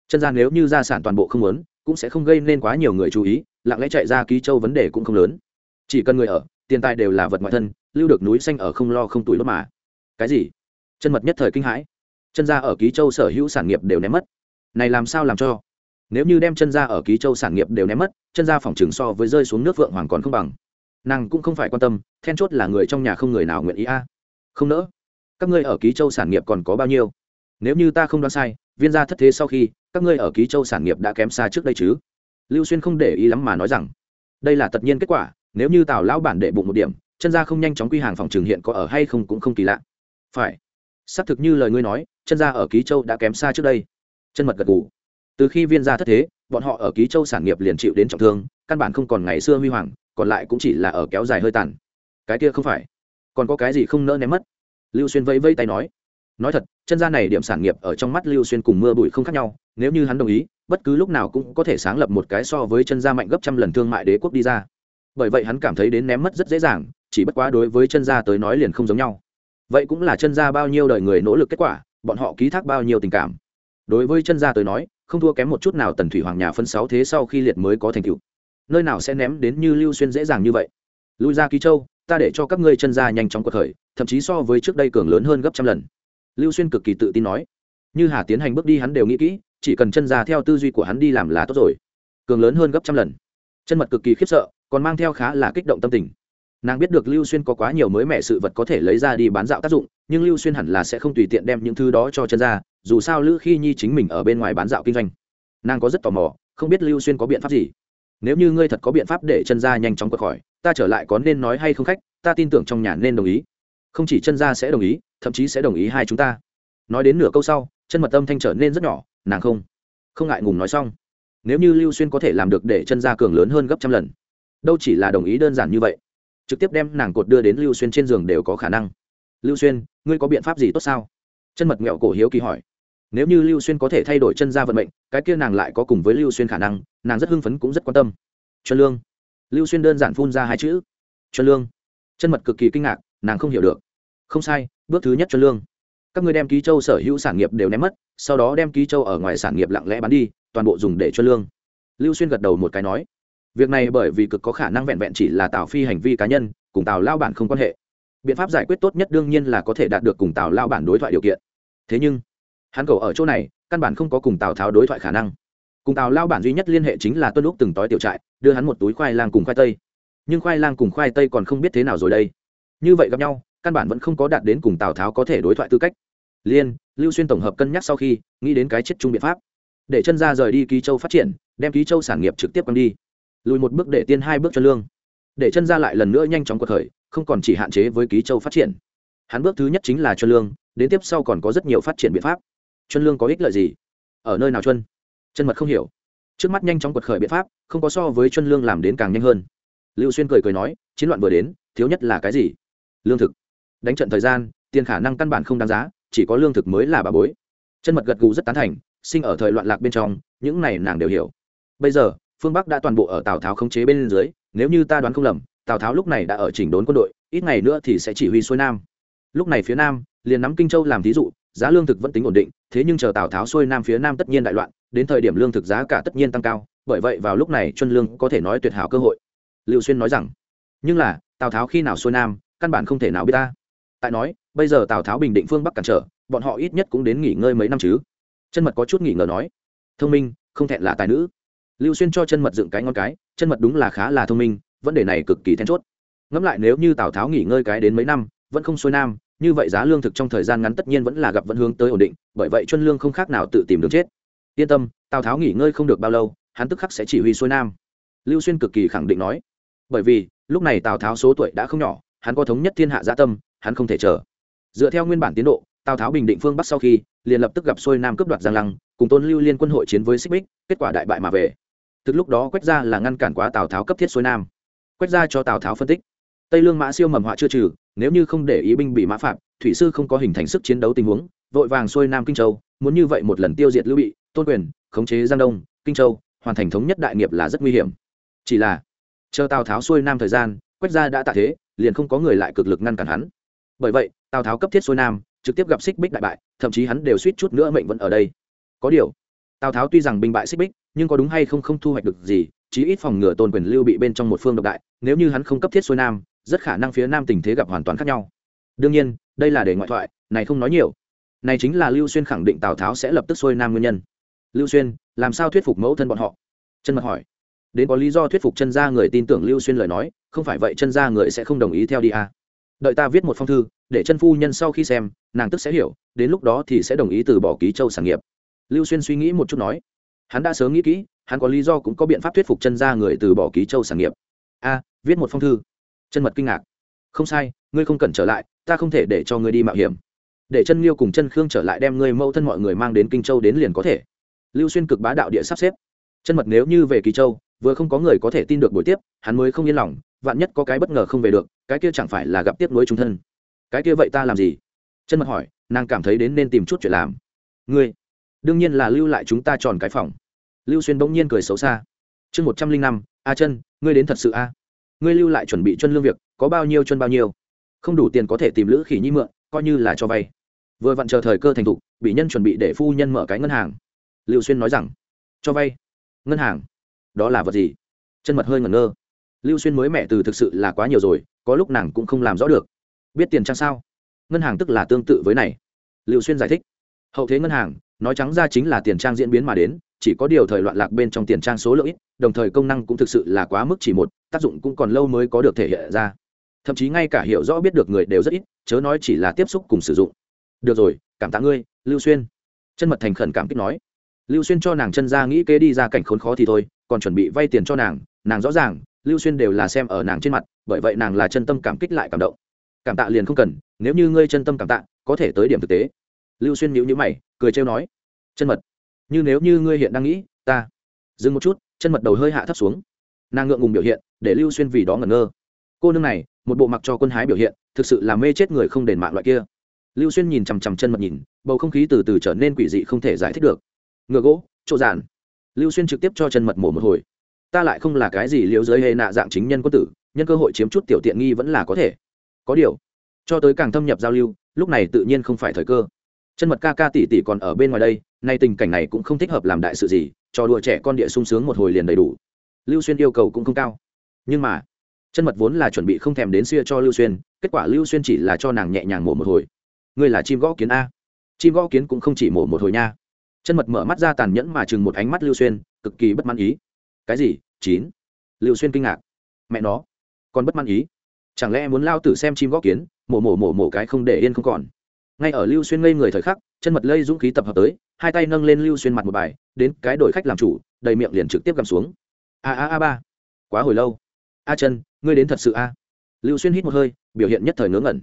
Chân ra nếu như gia sản toàn bộ không lớn, cũng sẽ không gây nên quá nhiều người chú ý lặng lẽ chạy ra ký châu vấn đề cũng không lớn. Chỉ cần người ở tiền tài đều là vật ngoại thân lưu được núi xanh ở không lo không tuổi đốt mà. Cái gì? Chân mật nhất thời kinh hãi. Chân ra ở ký châu sở hữu sản nghiệp đều ném mất. Này làm sao làm cho? Nếu như đem chân ra ở ký châu sản nghiệp đều ném mất chân ra phòng trường so với rơi xuống nước vượng hoàng còn không bằng nàng cũng không phải quan tâm, then chốt là người trong nhà không người nào nguyện ý a. Không nỡ. Các ngươi ở ký châu sản nghiệp còn có bao nhiêu? Nếu như ta không đoán sai, viên gia thất thế sau khi, các ngươi ở ký châu sản nghiệp đã kém xa trước đây chứ? Lưu xuyên không để ý lắm mà nói rằng, đây là tất nhiên kết quả, nếu như tào lão bản đệ bụng một điểm, chân gia không nhanh chóng quy hàng phòng trường hiện có ở hay không cũng không kỳ lạ. Phải. Xác thực như lời ngươi nói, chân gia ở ký châu đã kém xa trước đây. Chân mật gật gù. Từ khi viên gia thất thế, bọn họ ở ký châu sản nghiệp liền chịu đến trọng thương, căn bản không còn ngày xưa huy hoàng còn lại cũng chỉ là ở kéo dài hơi tàn. Cái kia không phải. Còn có cái gì không nỡ ném mất? Lưu xuyên vẫy vẫy tay nói. Nói thật, chân gia này điểm sản nghiệp ở trong mắt lưu xuyên cùng mưa bụi không khác nhau, nếu như hắn đồng ý, bất cứ lúc nào cũng có thể sáng lập một cái so với chân gia mạnh gấp trăm lần thương mại đế quốc đi ra. Bởi vậy hắn cảm thấy đến ném mất rất dễ dàng, chỉ bất quá đối với chân gia tới nói liền không giống nhau. Vậy cũng là chân gia bao nhiêu đời người nỗ lực kết quả, bọn họ ký thác bao nhiêu tình cảm. Đối với chân gia tới nói, không thua kém một chút nào tần thủy hoàng nhà phân sáu thế sau khi liệt mới có thành tựu nơi nào sẽ ném đến như lưu xuyên dễ dàng như vậy? Lui ra ký châu, ta để cho các ngươi chân gia nhanh chóng cuộc khởi, thậm chí so với trước đây cường lớn hơn gấp trăm lần. Lưu xuyên cực kỳ tự tin nói. Như hà tiến hành bước đi hắn đều nghĩ kỹ, chỉ cần chân gia theo tư duy của hắn đi làm là tốt rồi. Cường lớn hơn gấp trăm lần. Chân mật cực kỳ khiếp sợ, còn mang theo khá là kích động tâm tình. Nàng biết được lưu xuyên có quá nhiều mới mẻ sự vật có thể lấy ra đi bán dạo tác dụng, nhưng lưu xuyên hẳn là sẽ không tùy tiện đem những thứ đó cho chân ra, dù sao lữ khi nhi chính mình ở bên ngoài bán dạo kinh doanh. Nàng có rất tò mò, không biết lưu xuyên có biện pháp gì nếu như ngươi thật có biện pháp để chân ra nhanh chóng quật khỏi, ta trở lại có nên nói hay không khách, ta tin tưởng trong nhà nên đồng ý. Không chỉ chân ra sẽ đồng ý, thậm chí sẽ đồng ý hai chúng ta. Nói đến nửa câu sau, chân mật âm thanh trở nên rất nhỏ, nàng không không ngại ngùng nói xong. Nếu như lưu xuyên có thể làm được để chân ra cường lớn hơn gấp trăm lần, đâu chỉ là đồng ý đơn giản như vậy. Trực tiếp đem nàng cột đưa đến lưu xuyên trên giường đều có khả năng. Lưu xuyên, ngươi có biện pháp gì tốt sao? Chân mật nghẹo cổ hiếu kỳ hỏi nếu như lưu xuyên có thể thay đổi chân ra vận mệnh, cái kia nàng lại có cùng với lưu xuyên khả năng, nàng rất hưng phấn cũng rất quan tâm. Chân lương. Lưu xuyên đơn giản phun ra hai chữ. Chân lương. Chân mật cực kỳ kinh ngạc, nàng không hiểu được. Không sai, bước thứ nhất chân lương. Các người đem ký châu sở hữu sản nghiệp đều ném mất, sau đó đem ký châu ở ngoài sản nghiệp lặng lẽ bán đi, toàn bộ dùng để chân lương. Lưu xuyên gật đầu một cái nói. Việc này bởi vì cực có khả năng vẹn vẹn chỉ là tào phi hành vi cá nhân, cùng tào lao bản không quan hệ. Biện pháp giải quyết tốt nhất đương nhiên là có thể đạt được cùng tào lao bản đối thoại điều kiện. Thế nhưng hắn cầu ở chỗ này, căn bản không có cùng tào tháo đối thoại khả năng. Cùng tào lao bản duy nhất liên hệ chính là tuân lúc từng tói tiểu trại, đưa hắn một túi khoai lang cùng khoai tây. Nhưng khoai lang cùng khoai tây còn không biết thế nào rồi đây. Như vậy gặp nhau, căn bản vẫn không có đạt đến cùng tào tháo có thể đối thoại tư cách. Liên, lưu xuyên tổng hợp cân nhắc sau khi, nghĩ đến cái chết chung biện pháp. Để chân ra rời đi ký châu phát triển, đem ký châu sản nghiệp trực tiếp quăng đi. Lùi một bước để tiên hai bước cho lương. Để chân ra lại lần nữa nhanh chóng cuộc khởi, không còn chỉ hạn chế với ký châu phát triển. Hắn bước thứ nhất chính là cho lương, đến tiếp sau còn có rất nhiều phát triển biện pháp chuân lương có ích lợi gì? Ở nơi nào chuân? Chân mật không hiểu. Trước mắt nhanh chóng quật khởi biện pháp, không có so với chuân lương làm đến càng nhanh hơn. Lưu xuyên cười cười nói, chiến loạn vừa đến, thiếu nhất là cái gì? Lương thực. Đánh trận thời gian, tiền khả năng căn bản không đáng giá, chỉ có lương thực mới là bà bối. Chân mật gật gù rất tán thành, sinh ở thời loạn lạc bên trong, những này nàng đều hiểu. Bây giờ, phương bắc đã toàn bộ ở tào tháo khống chế bên dưới, nếu như ta đoán không lầm, tào tháo lúc này đã ở chỉnh đốn quân đội, ít ngày nữa thì sẽ chỉ huy xuôi nam. Lúc này phía nam, liền nắm kinh châu làm thí dụ giá lương thực vẫn tính ổn định, thế nhưng chờ tào tháo xuôi nam phía nam tất nhiên đại loạn, đến thời điểm lương thực giá cả tất nhiên tăng cao, bởi vậy vào lúc này chuân lương có thể nói tuyệt hảo cơ hội. Liệu xuyên nói rằng, nhưng là, tào tháo khi nào xuôi nam, căn bản không thể nào biết ta. Tại nói, bây giờ tào tháo bình định phương bắc cản trở, bọn họ ít nhất cũng đến nghỉ ngơi mấy năm chứ. Chân mật có chút nghỉ ngờ nói, thông minh, không thẹn là tài nữ. Lưu xuyên cho chân mật dựng cái ngon cái, chân mật đúng là khá là thông minh, vấn đề này cực kỳ then chốt. Ngẫm lại nếu như tào tháo nghỉ ngơi cái đến mấy năm, vẫn không xuôi nam như vậy giá lương thực trong thời gian ngắn tất nhiên vẫn là gặp vẫn hướng tới ổn định, bởi vậy chuân lương không khác nào tự tìm đường chết. Yên tâm, tào tháo nghỉ ngơi không được bao lâu, hắn tức khắc sẽ chỉ huy xuôi nam. Lưu xuyên cực kỳ khẳng định nói. Bởi vì, lúc này tào tháo số tuổi đã không nhỏ, hắn có thống nhất thiên hạ gia tâm, hắn không thể chờ. Dựa theo nguyên bản tiến độ, tào tháo bình định phương bắc sau khi, liền lập tức gặp xuôi nam cướp đoạt giang lăng, cùng tôn lưu liên quân hội chiến với xích bích, kết quả đại bại mà về. Thực lúc đó quách ra là ngăn cản quá tào tháo cấp thiết xuôi nam. Quách ra cho tào tháo phân tích tây lương mã siêu mầm họa chưa trừ, nếu như không để ý binh bị mã phạm, thủy sư không có hình thành sức chiến đấu tình huống, vội vàng xuôi nam kinh châu, muốn như vậy một lần tiêu diệt lưu bị, tôn quyền, khống chế giang đông, kinh châu, hoàn thành thống nhất đại nghiệp là rất nguy hiểm. Chỉ là, chờ tào tháo xuôi nam thời gian, quách gia đã tạ thế, liền không có người lại cực lực ngăn cản hắn. Bởi vậy, tào tháo cấp thiết xuôi nam, trực tiếp gặp xích bích đại bại, thậm chí hắn đều suýt chút nữa mệnh vẫn ở đây. Có điều, tào tháo tuy rằng binh bại xích bích, nhưng có đúng hay không không thu hoạch được gì, chí ít phòng ngừa tôn quyền lưu bị bên trong một phương độc đại, nếu như hắn không cấp thiết xuôi nam rất khả năng phía nam tình thế gặp hoàn toàn khác nhau. Đương nhiên, đây là để ngoại thoại, này không nói nhiều. Này chính là lưu xuyên khẳng định tào tháo sẽ lập tức xuôi nam nguyên nhân. Lưu xuyên, làm sao thuyết phục mẫu thân bọn họ? Chân mật hỏi. Đến có lý do thuyết phục chân gia người tin tưởng lưu xuyên lời nói, không phải vậy chân gia người sẽ không đồng ý theo đi à. đợi ta viết một phong thư, để chân phu nhân sau khi xem, nàng tức sẽ hiểu, đến lúc đó thì sẽ đồng ý từ bỏ ký châu sản nghiệp. Lưu xuyên suy nghĩ một chút nói. Hắn đã sớm nghĩ kỹ, hắn có lý do cũng có biện pháp thuyết phục chân gia người từ bỏ ký châu sản nghiệp. A viết một phong thư chân mật kinh ngạc. Không sai, ngươi không cần trở lại, ta không thể để cho ngươi đi mạo hiểm. Để chân liêu cùng chân khương trở lại đem ngươi mâu thân mọi người mang đến kinh châu đến liền có thể. Lưu xuyên cực bá đạo địa sắp xếp. Chân mật nếu như về kỳ châu, vừa không có người có thể tin được buổi tiếp, hắn mới không yên lòng, vạn nhất có cái bất ngờ không về được, cái kia chẳng phải là gặp tiếp nối chúng thân. Cái kia vậy ta làm gì? Chân mật hỏi, nàng cảm thấy đến nên tìm chút chuyện làm. Ngươi, đương nhiên là lưu lại chúng ta tròn cái phòng. Lưu xuyên bỗng nhiên cười xấu xa. Chương một trăm linh năm, a chân, ngươi đến thật sự a? Ngươi lưu lại chuẩn bị chân lương việc, có bao nhiêu chân bao nhiêu. Không đủ tiền có thể tìm lữ khỉ nhi mượn, coi như là cho vay. Vừa vặn chờ thời cơ thành thục, bị nhân chuẩn bị để phu nhân mở cái ngân hàng. Lưu xuyên nói rằng, cho vay. Ngân hàng? Đó là vật gì? Chân mật hơi ngẩn ngơ. Lưu xuyên mới mẹ từ thực sự là quá nhiều rồi, có lúc nàng cũng không làm rõ được. Biết tiền trang sao? Ngân hàng tức là tương tự với này. Lưu xuyên giải thích. Hậu thế ngân hàng, nói trắng ra chính là tiền trang diễn biến mà đến, chỉ có điều thời loạn lạc bên trong tiền trang số lượng ít, đồng thời công năng cũng thực sự là quá mức chỉ một tác dụng cũng còn lâu mới có được thể hiện ra. Thậm chí ngay cả hiểu rõ biết được người đều rất ít, chớ nói chỉ là tiếp xúc cùng sử dụng. Được rồi, cảm tạ ngươi, lưu xuyên. Chân mật thành khẩn cảm kích nói. Lưu xuyên cho nàng chân ra nghĩ kế đi ra cảnh khốn khó thì thôi, còn chuẩn bị vay tiền cho nàng nàng rõ ràng, lưu xuyên đều là xem ở nàng trên mặt, bởi vậy nàng là chân tâm cảm kích lại cảm động. Cảm tạ liền không cần, nếu như ngươi chân tâm cảm tạ, có thể tới điểm thực tế. Lưu xuyên nhíu nhíu mày, cười trêu nói. Chân mật, như nếu như ngươi hiện đang nghĩ, ta. Dừng một chút, chân mật đầu hơi hạ thấp xuống. Nàng ngượng ngùng biểu hiện để lưu xuyên vì đó ngẩn ngơ. Cô nương này, một bộ mặc cho quân hái biểu hiện, thực sự là mê chết người không đền mạng loại kia. Lưu xuyên nhìn chằm chằm chân mật nhìn, bầu không khí từ từ trở nên quỷ dị không thể giải thích được. Ngựa gỗ, chỗ giản lưu xuyên trực tiếp cho chân mật mổ một hồi. Ta lại không là cái gì liễu giới hệ nạ dạng chính nhân quân tử, nhân cơ hội chiếm chút tiểu tiện nghi vẫn là có thể. Có điều, cho tới càng thâm nhập giao lưu, lúc này tự nhiên không phải thời cơ. Chân mật ca ca tỷ tỷ còn ở bên ngoài đây, nay tình cảnh này cũng không thích hợp làm đại sự gì, trò đùa trẻ con địa sung sướng một hồi liền đầy đủ. Lưu xuyên yêu cầu cũng không cao nhưng mà, chân mật vốn là chuẩn bị không thèm đến xưa cho lưu xuyên, kết quả lưu xuyên chỉ là cho nàng nhẹ nhàng mổ một hồi. Ngươi là chim gõ kiến a. Chim gõ kiến cũng không chỉ mổ một hồi nha. Chân mật mở mắt ra tàn nhẫn mà chừng một ánh mắt lưu xuyên, cực kỳ bất mãn ý. Cái gì? Chín. Lưu xuyên kinh ngạc. Mẹ nó, còn bất mãn ý. Chẳng lẽ muốn lao tử xem chim gõ kiến, mổ mổ mổ mổ cái không để yên không còn? Ngay ở lưu xuyên ngây người thời khắc, chân mật lây dũng khí tập hợp tới, hai tay nâng lên lưu xuyên mặt một bài, đến cái đổi khách làm chủ, đầy miệng liền trực tiếp gầm xuống. A a a ba. Quá hồi lâu a chân ngươi đến thật sự a? Lưu xuyên hít một hơi, biểu hiện nhất thời ngớ ngẩn.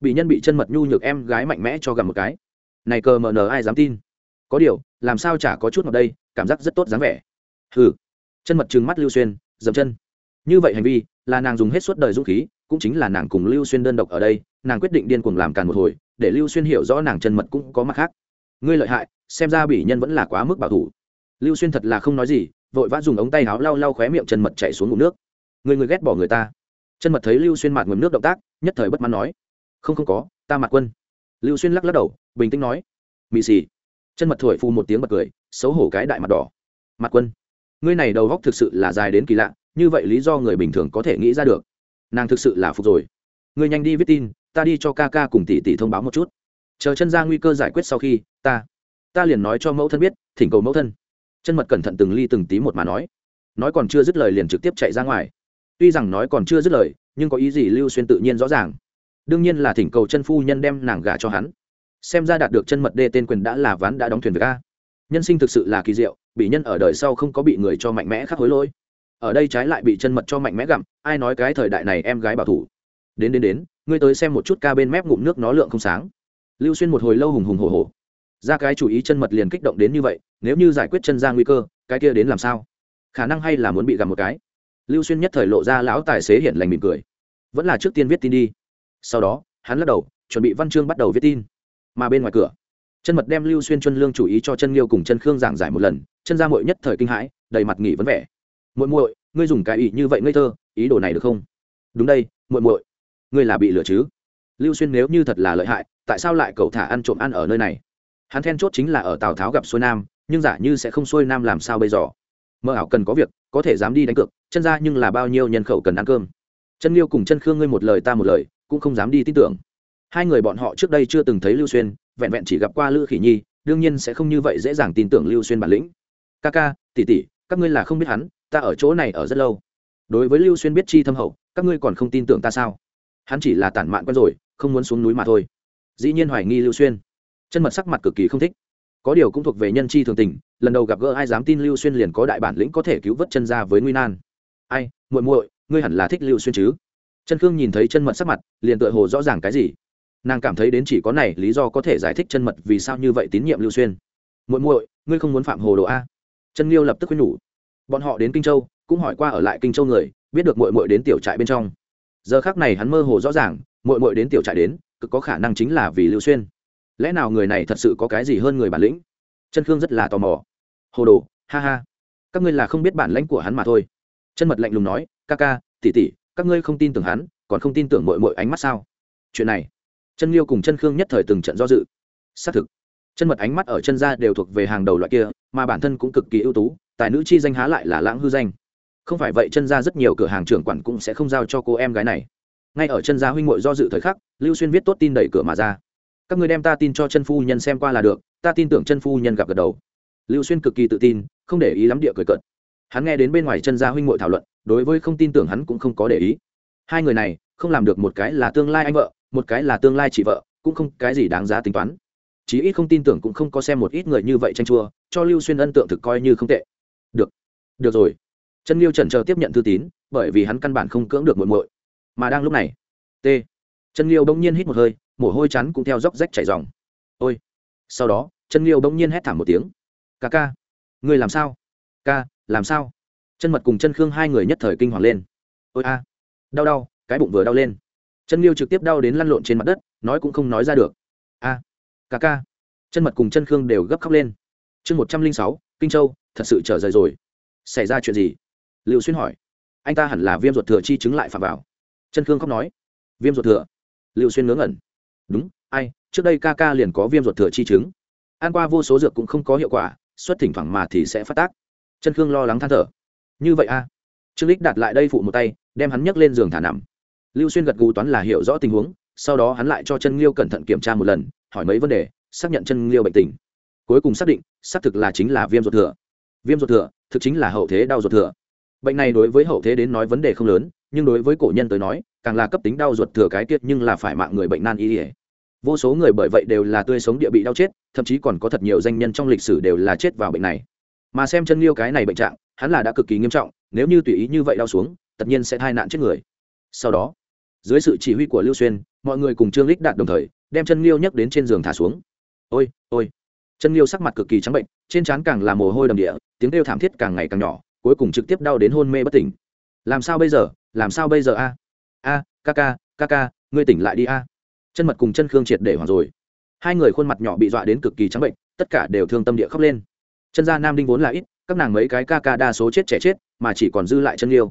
Bị nhân bị chân mật nhu nhược em gái mạnh mẽ cho gầm một cái. Này cờ mờ nờ ai dám tin? Có điều, làm sao chả có chút vào đây, cảm giác rất tốt dáng vẻ. Hừ. Chân mật trừng mắt lưu xuyên, dậm chân. Như vậy hành vi, là nàng dùng hết suốt đời dũng khí, cũng chính là nàng cùng lưu xuyên đơn độc ở đây, nàng quyết định điên cuồng làm càn một hồi, để lưu xuyên hiểu rõ nàng chân mật cũng có mặt khác. Ngươi lợi hại, xem ra bị nhân vẫn là quá mức bảo thủ. Lưu xuyên thật là không nói gì, vội vã dùng ống tay áo lau lau khóe miệng chân mật chạy xuống ngụm nước người người ghét bỏ người ta. Chân mật thấy lưu xuyên mặt ngầm nước động tác, nhất thời bất mãn nói. Không không có, ta mặt quân. Lưu xuyên lắc lắc đầu, bình tĩnh nói. Mị xì. Chân mật thổi phu một tiếng bật cười, xấu hổ cái đại mặt đỏ. Mặt quân. Ngươi này đầu góc thực sự là dài đến kỳ lạ, như vậy lý do người bình thường có thể nghĩ ra được. Nàng thực sự là phục rồi. Ngươi nhanh đi viết tin, ta đi cho ca ca cùng tỷ tỷ thông báo một chút. Chờ chân ra nguy cơ giải quyết sau khi, ta ta liền nói cho mẫu thân biết, thỉnh cầu mẫu thân. Chân mật cẩn thận từng ly từng tí một mà nói. Nói còn chưa dứt lời liền trực tiếp chạy ra ngoài tuy rằng nói còn chưa dứt lời, nhưng có ý gì lưu xuyên tự nhiên rõ ràng. Đương nhiên là thỉnh cầu chân phu nhân đem nàng gả cho hắn. Xem ra đạt được chân mật đê tên quyền đã là ván đã đóng thuyền với ga. nhân sinh thực sự là kỳ diệu, bị nhân ở đời sau không có bị người cho mạnh mẽ khắc hối lỗi. Ở đây trái lại bị chân mật cho mạnh mẽ gặm, ai nói cái thời đại này em gái bảo thủ. Đến đến đến, ngươi tới xem một chút ca bên mép ngụm nước nó lượng không sáng. Lưu xuyên một hồi lâu hùng hùng hồ hồ ra cái chủ ý chân mật liền kích động đến như vậy, nếu như giải quyết chân ra nguy cơ, cái kia đến làm sao? Khả năng hay là muốn bị gặm một cái lưu xuyên nhất thời lộ ra lão tài xế hiện lành mỉm cười. Vẫn là trước tiên viết tin đi. Sau đó, hắn lắc đầu, chuẩn bị văn chương bắt đầu viết tin. Mà bên ngoài cửa, chân mật đem lưu xuyên chân lương chủ ý cho chân liêu cùng chân khương giảng giải một lần, chân ra mội nhất thời kinh hãi, đầy mặt nghỉ vấn vẻ. Muội muội, ngươi dùng cái ý như vậy ngây thơ, ý đồ này được không? Đúng đây, muội muội. Ngươi là bị lừa chứ? Lưu xuyên nếu như thật là lợi hại, tại sao lại cậu thả ăn trộm ăn ở nơi này? Hắn then chốt chính là ở tào tháo gặp xuôi nam, nhưng giả như sẽ không xuôi nam làm sao bây giờ? Mơ ảo cần có việc, có thể dám đi đánh cược, chân ra nhưng là bao nhiêu nhân khẩu cần ăn cơm. Chân liêu cùng chân khương ngươi một lời ta một lời, cũng không dám đi tin tưởng. Hai người bọn họ trước đây chưa từng thấy lưu xuyên, vẹn vẹn chỉ gặp qua lữ khỉ nhi, đương nhiên sẽ không như vậy dễ dàng tin tưởng lưu xuyên bản lĩnh. Ca ca tỉ tỉ các ngươi là không biết hắn, ta ở chỗ này ở rất lâu. Đối với lưu xuyên biết chi thâm hậu, các ngươi còn không tin tưởng ta sao? Hắn chỉ là tản mạn quen rồi, không muốn xuống núi mà thôi. Dĩ nhiên hoài nghi lưu xuyên. Chân mật sắc mặt cực kỳ không thích. Có điều cũng thuộc về nhân chi thường tình lần đầu gặp gỡ ai dám tin lưu xuyên liền có đại bản lĩnh có thể cứu vớt chân ra với nguy nan. Ai, muội muội, ngươi hẳn là thích lưu xuyên chứ? Chân khương nhìn thấy chân mật sắc mặt, liền tựa hồ rõ ràng cái gì. Nàng cảm thấy đến chỉ có này lý do có thể giải thích chân mật vì sao như vậy tín nhiệm lưu xuyên. Muội muội, ngươi không muốn phạm hồ đồ a? Chân liêu lập tức khuyên nhủ. Bọn họ đến kinh châu, cũng hỏi qua ở lại kinh châu người, biết được muội muội đến tiểu trại bên trong. Giờ khác này hắn mơ hồ rõ ràng, muội muội đến tiểu trại đến, cực có khả năng chính là vì lưu xuyên. Lẽ nào người này thật sự có cái gì hơn người bản lĩnh? Chân khương rất là tò mò hồ đồ, ha ha. Các ngươi là không biết bản lãnh của hắn mà thôi. Chân mật lạnh lùng nói, ca ca tỉ tỉ các ngươi không tin tưởng hắn, còn không tin tưởng mội mội ánh mắt sao? Chuyện này, chân liêu cùng chân khương nhất thời từng trận do dự. Xác thực, chân mật ánh mắt ở chân ra đều thuộc về hàng đầu loại kia, mà bản thân cũng cực kỳ ưu tú, tài nữ chi danh há lại là lãng hư danh. Không phải vậy chân ra rất nhiều cửa hàng trưởng quản cũng sẽ không giao cho cô em gái này. Ngay ở chân gia huynh ngội do dự thời khắc, lưu xuyên viết tốt tin đẩy cửa mà ra. Các người đem ta tin cho chân phu nhân xem qua là được, ta tin tưởng chân phu nhân gặp gật đầu lưu xuyên cực kỳ tự tin, không để ý lắm địa cười cợt. Hắn nghe đến bên ngoài chân gia huynh muội thảo luận, đối với không tin tưởng hắn cũng không có để ý. Hai người này, không làm được một cái là tương lai anh vợ, một cái là tương lai chị vợ, cũng không cái gì đáng giá tính toán. Chí ít không tin tưởng cũng không có xem một ít người như vậy tranh chua, cho lưu xuyên ân tượng thực coi như không tệ. Được được rồi. Chân liêu trần chờ tiếp nhận thư tín, bởi vì hắn căn bản không cưỡng được muội muội. Mà đang lúc này, t. Chân liêu bỗng nhiên hít một hơi, mồ hôi chắn cũng theo dốc rách chảy dòng. Ôi. Sau đó chân liêu bỗng nhiên hét thảm một tiếng ca ca. Người làm sao? Ca, làm sao? Chân mật cùng chân khương hai người nhất thời kinh hoàng lên. Ôi a. Đau đau, cái bụng vừa đau lên. Chân liêu trực tiếp đau đến lăn lộn trên mặt đất, nói cũng không nói ra được. A. Ca ca. Chân mật cùng chân khương đều gấp khóc lên. Chương một trăm linh sáu, kinh châu, thật sự trở rời rồi. Xảy ra chuyện gì? Liệu xuyên hỏi. Anh ta hẳn là viêm ruột thừa chi chứng lại phạm vào. Chân khương khóc nói. Viêm ruột thừa. Liệu xuyên ngớ ngẩn. Đúng, ai, trước đây ca ca liền có viêm ruột thừa chi chứng. Ăn qua vô số dược cũng không có hiệu quả xuất thỉnh thoảng mà thì sẽ phát tác. Chân khương lo lắng than thở. Như vậy a trương lích đặt lại đây phụ một tay, đem hắn nhấc lên giường thả nằm. Lưu xuyên gật gù toán là hiểu rõ tình huống, sau đó hắn lại cho chân liêu cẩn thận kiểm tra một lần, hỏi mấy vấn đề, xác nhận chân liêu bệnh tình. Cuối cùng xác định, xác thực là chính là viêm ruột thừa. Viêm ruột thừa, thực chính là hậu thế đau ruột thừa. Bệnh này đối với hậu thế đến nói vấn đề không lớn, nhưng đối với cổ nhân tới nói, càng là cấp tính đau ruột thừa cái tiết nhưng là phải mạng người bệnh nan y ỉa vô số người bởi vậy đều là tươi sống địa bị đau chết, thậm chí còn có thật nhiều danh nhân trong lịch sử đều là chết vào bệnh này. Mà xem chân liêu cái này bệnh trạng, hắn là đã cực kỳ nghiêm trọng, nếu như tùy ý như vậy đau xuống, tất nhiên sẽ thai nạn chết người. Sau đó, dưới sự chỉ huy của lưu xuyên, mọi người cùng trương lích đạt đồng thời, đem chân liêu nhấc đến trên giường thả xuống. Ôi ôi. Chân liêu sắc mặt cực kỳ trắng bệnh, trên trán càng là mồ hôi đầm địa, tiếng kêu thảm thiết càng ngày càng nhỏ, cuối cùng trực tiếp đau đến hôn mê bất tỉnh. Làm sao bây giờ? Làm sao bây giờ a? A, ca ca ca ca, ngươi tỉnh lại đi a chân mật cùng chân khương triệt để hoảng rồi. Hai người khuôn mặt nhỏ bị dọa đến cực kỳ trắng bệnh, tất cả đều thương tâm địa khóc lên. Chân gia nam đinh vốn là ít, các nàng mấy cái ca ca đa số chết trẻ chết, mà chỉ còn dư lại chân liêu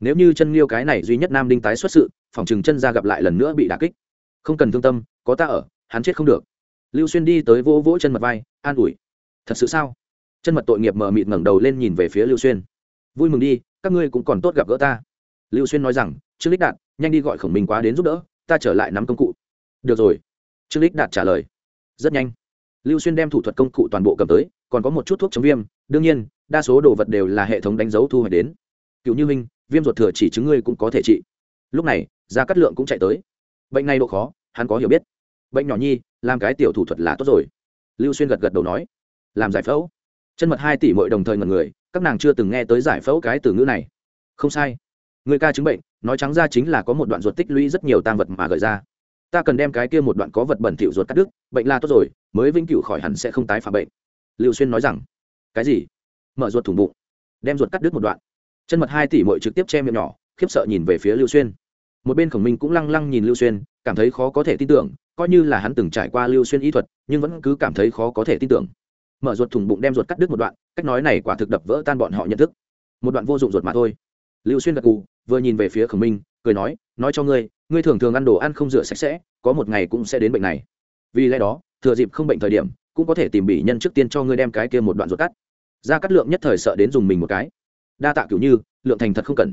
nếu như chân liêu cái này duy nhất nam đinh tái xuất sự, phòng chừng chân gia gặp lại lần nữa bị đà kích. Không cần thương tâm, có ta ở, hắn chết không được. Lưu xuyên đi tới vỗ vỗ chân mật vai, an ủi. Thật sự sao? Chân mật tội nghiệp mờ mịt ngẩng đầu lên nhìn về phía lưu xuyên. Vui mừng đi, các ngươi cũng còn tốt gặp gỡ ta. Lưu xuyên nói rằng, trương lích đạt, nhanh đi gọi khổng minh quá đến giúp đỡ, ta trở lại nắm công cụ được rồi. Trương lích đạt trả lời. Rất nhanh. Lưu xuyên đem thủ thuật công cụ toàn bộ cầm tới, còn có một chút thuốc chống viêm. Đương nhiên, đa số đồ vật đều là hệ thống đánh dấu thu hoạch đến. Cựu như minh, viêm ruột thừa chỉ chứng ngươi cũng có thể trị. Lúc này, gia cát lượng cũng chạy tới. Bệnh này độ khó, hắn có hiểu biết. Bệnh nhỏ nhi, làm cái tiểu thủ thuật là tốt rồi. Lưu xuyên gật gật đầu nói. Làm giải phẫu. Chân mật hai tỷ mỗi đồng thời ngần người, các nàng chưa từng nghe tới giải phẫu cái từ ngữ này. Không sai. Người ca chứng bệnh, nói trắng ra chính là có một đoạn ruột tích lũy rất nhiều tang vật mà gợi ra ta cần đem cái kia một đoạn có vật bẩn thỉu ruột cắt đứt, bệnh là tốt rồi, mới vĩnh cửu khỏi hẳn sẽ không tái phạm bệnh. Lưu xuyên nói rằng, cái gì? Mở ruột thủng bụng, đem ruột cắt đứt một đoạn. Chân mật hai tỷ mội trực tiếp che miệng nhỏ, khiếp sợ nhìn về phía lưu xuyên. Một bên khổng minh cũng lăng lăng nhìn lưu xuyên, cảm thấy khó có thể tin tưởng, coi như là hắn từng trải qua lưu xuyên y thuật, nhưng vẫn cứ cảm thấy khó có thể tin tưởng. Mở ruột thủng bụng đem ruột cắt đứt một đoạn, cách nói này quả thực đập vỡ tan bọn họ nhận thức. Một đoạn vô dụng ruột mà thôi. Lưu xuyên gật cù vừa nhìn về phía khổng minh cười nói nói cho ngươi ngươi thường thường ăn đồ ăn không rửa sạch sẽ, có một ngày cũng sẽ đến bệnh này. Vì lẽ đó, thừa dịp không bệnh thời điểm, cũng có thể tìm bị nhân trước tiên cho ngươi đem cái kia một đoạn ruột cắt. Ra cắt lượng nhất thời sợ đến dùng mình một cái. Đa tạ kiểu như, lượng thành thật không cần.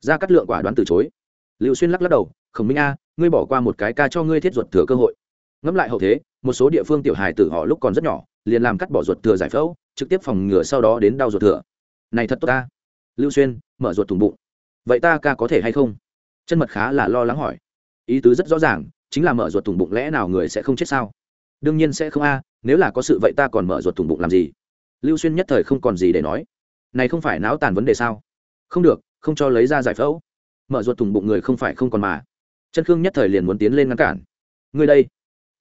Ra cắt lượng quả đoán từ chối. Lưu xuyên lắc lắc đầu, khổng minh a, ngươi bỏ qua một cái ca cho ngươi thiết ruột thừa cơ hội. Ngẫm lại hậu thế, một số địa phương tiểu hài tử họ lúc còn rất nhỏ, liền làm cắt bỏ ruột thừa giải phẫu, trực tiếp phòng ngừa sau đó đến đau ruột thừa. Này thật tốt ta. Lưu xuyên mở ruột thủng bụng. Vậy ta ca có thể hay không? Chân mật khá là lo lắng hỏi. Ý tứ rất rõ ràng, chính là mở ruột thủng bụng lẽ nào người sẽ không chết sao? Đương nhiên sẽ không a, nếu là có sự vậy ta còn mở ruột thủng bụng làm gì? Lưu xuyên nhất thời không còn gì để nói. Này không phải náo tàn vấn đề sao? Không được, không cho lấy ra giải phẫu. Mở ruột thủng bụng người không phải không còn mà. Chân khương nhất thời liền muốn tiến lên ngăn cản. Ngươi đây,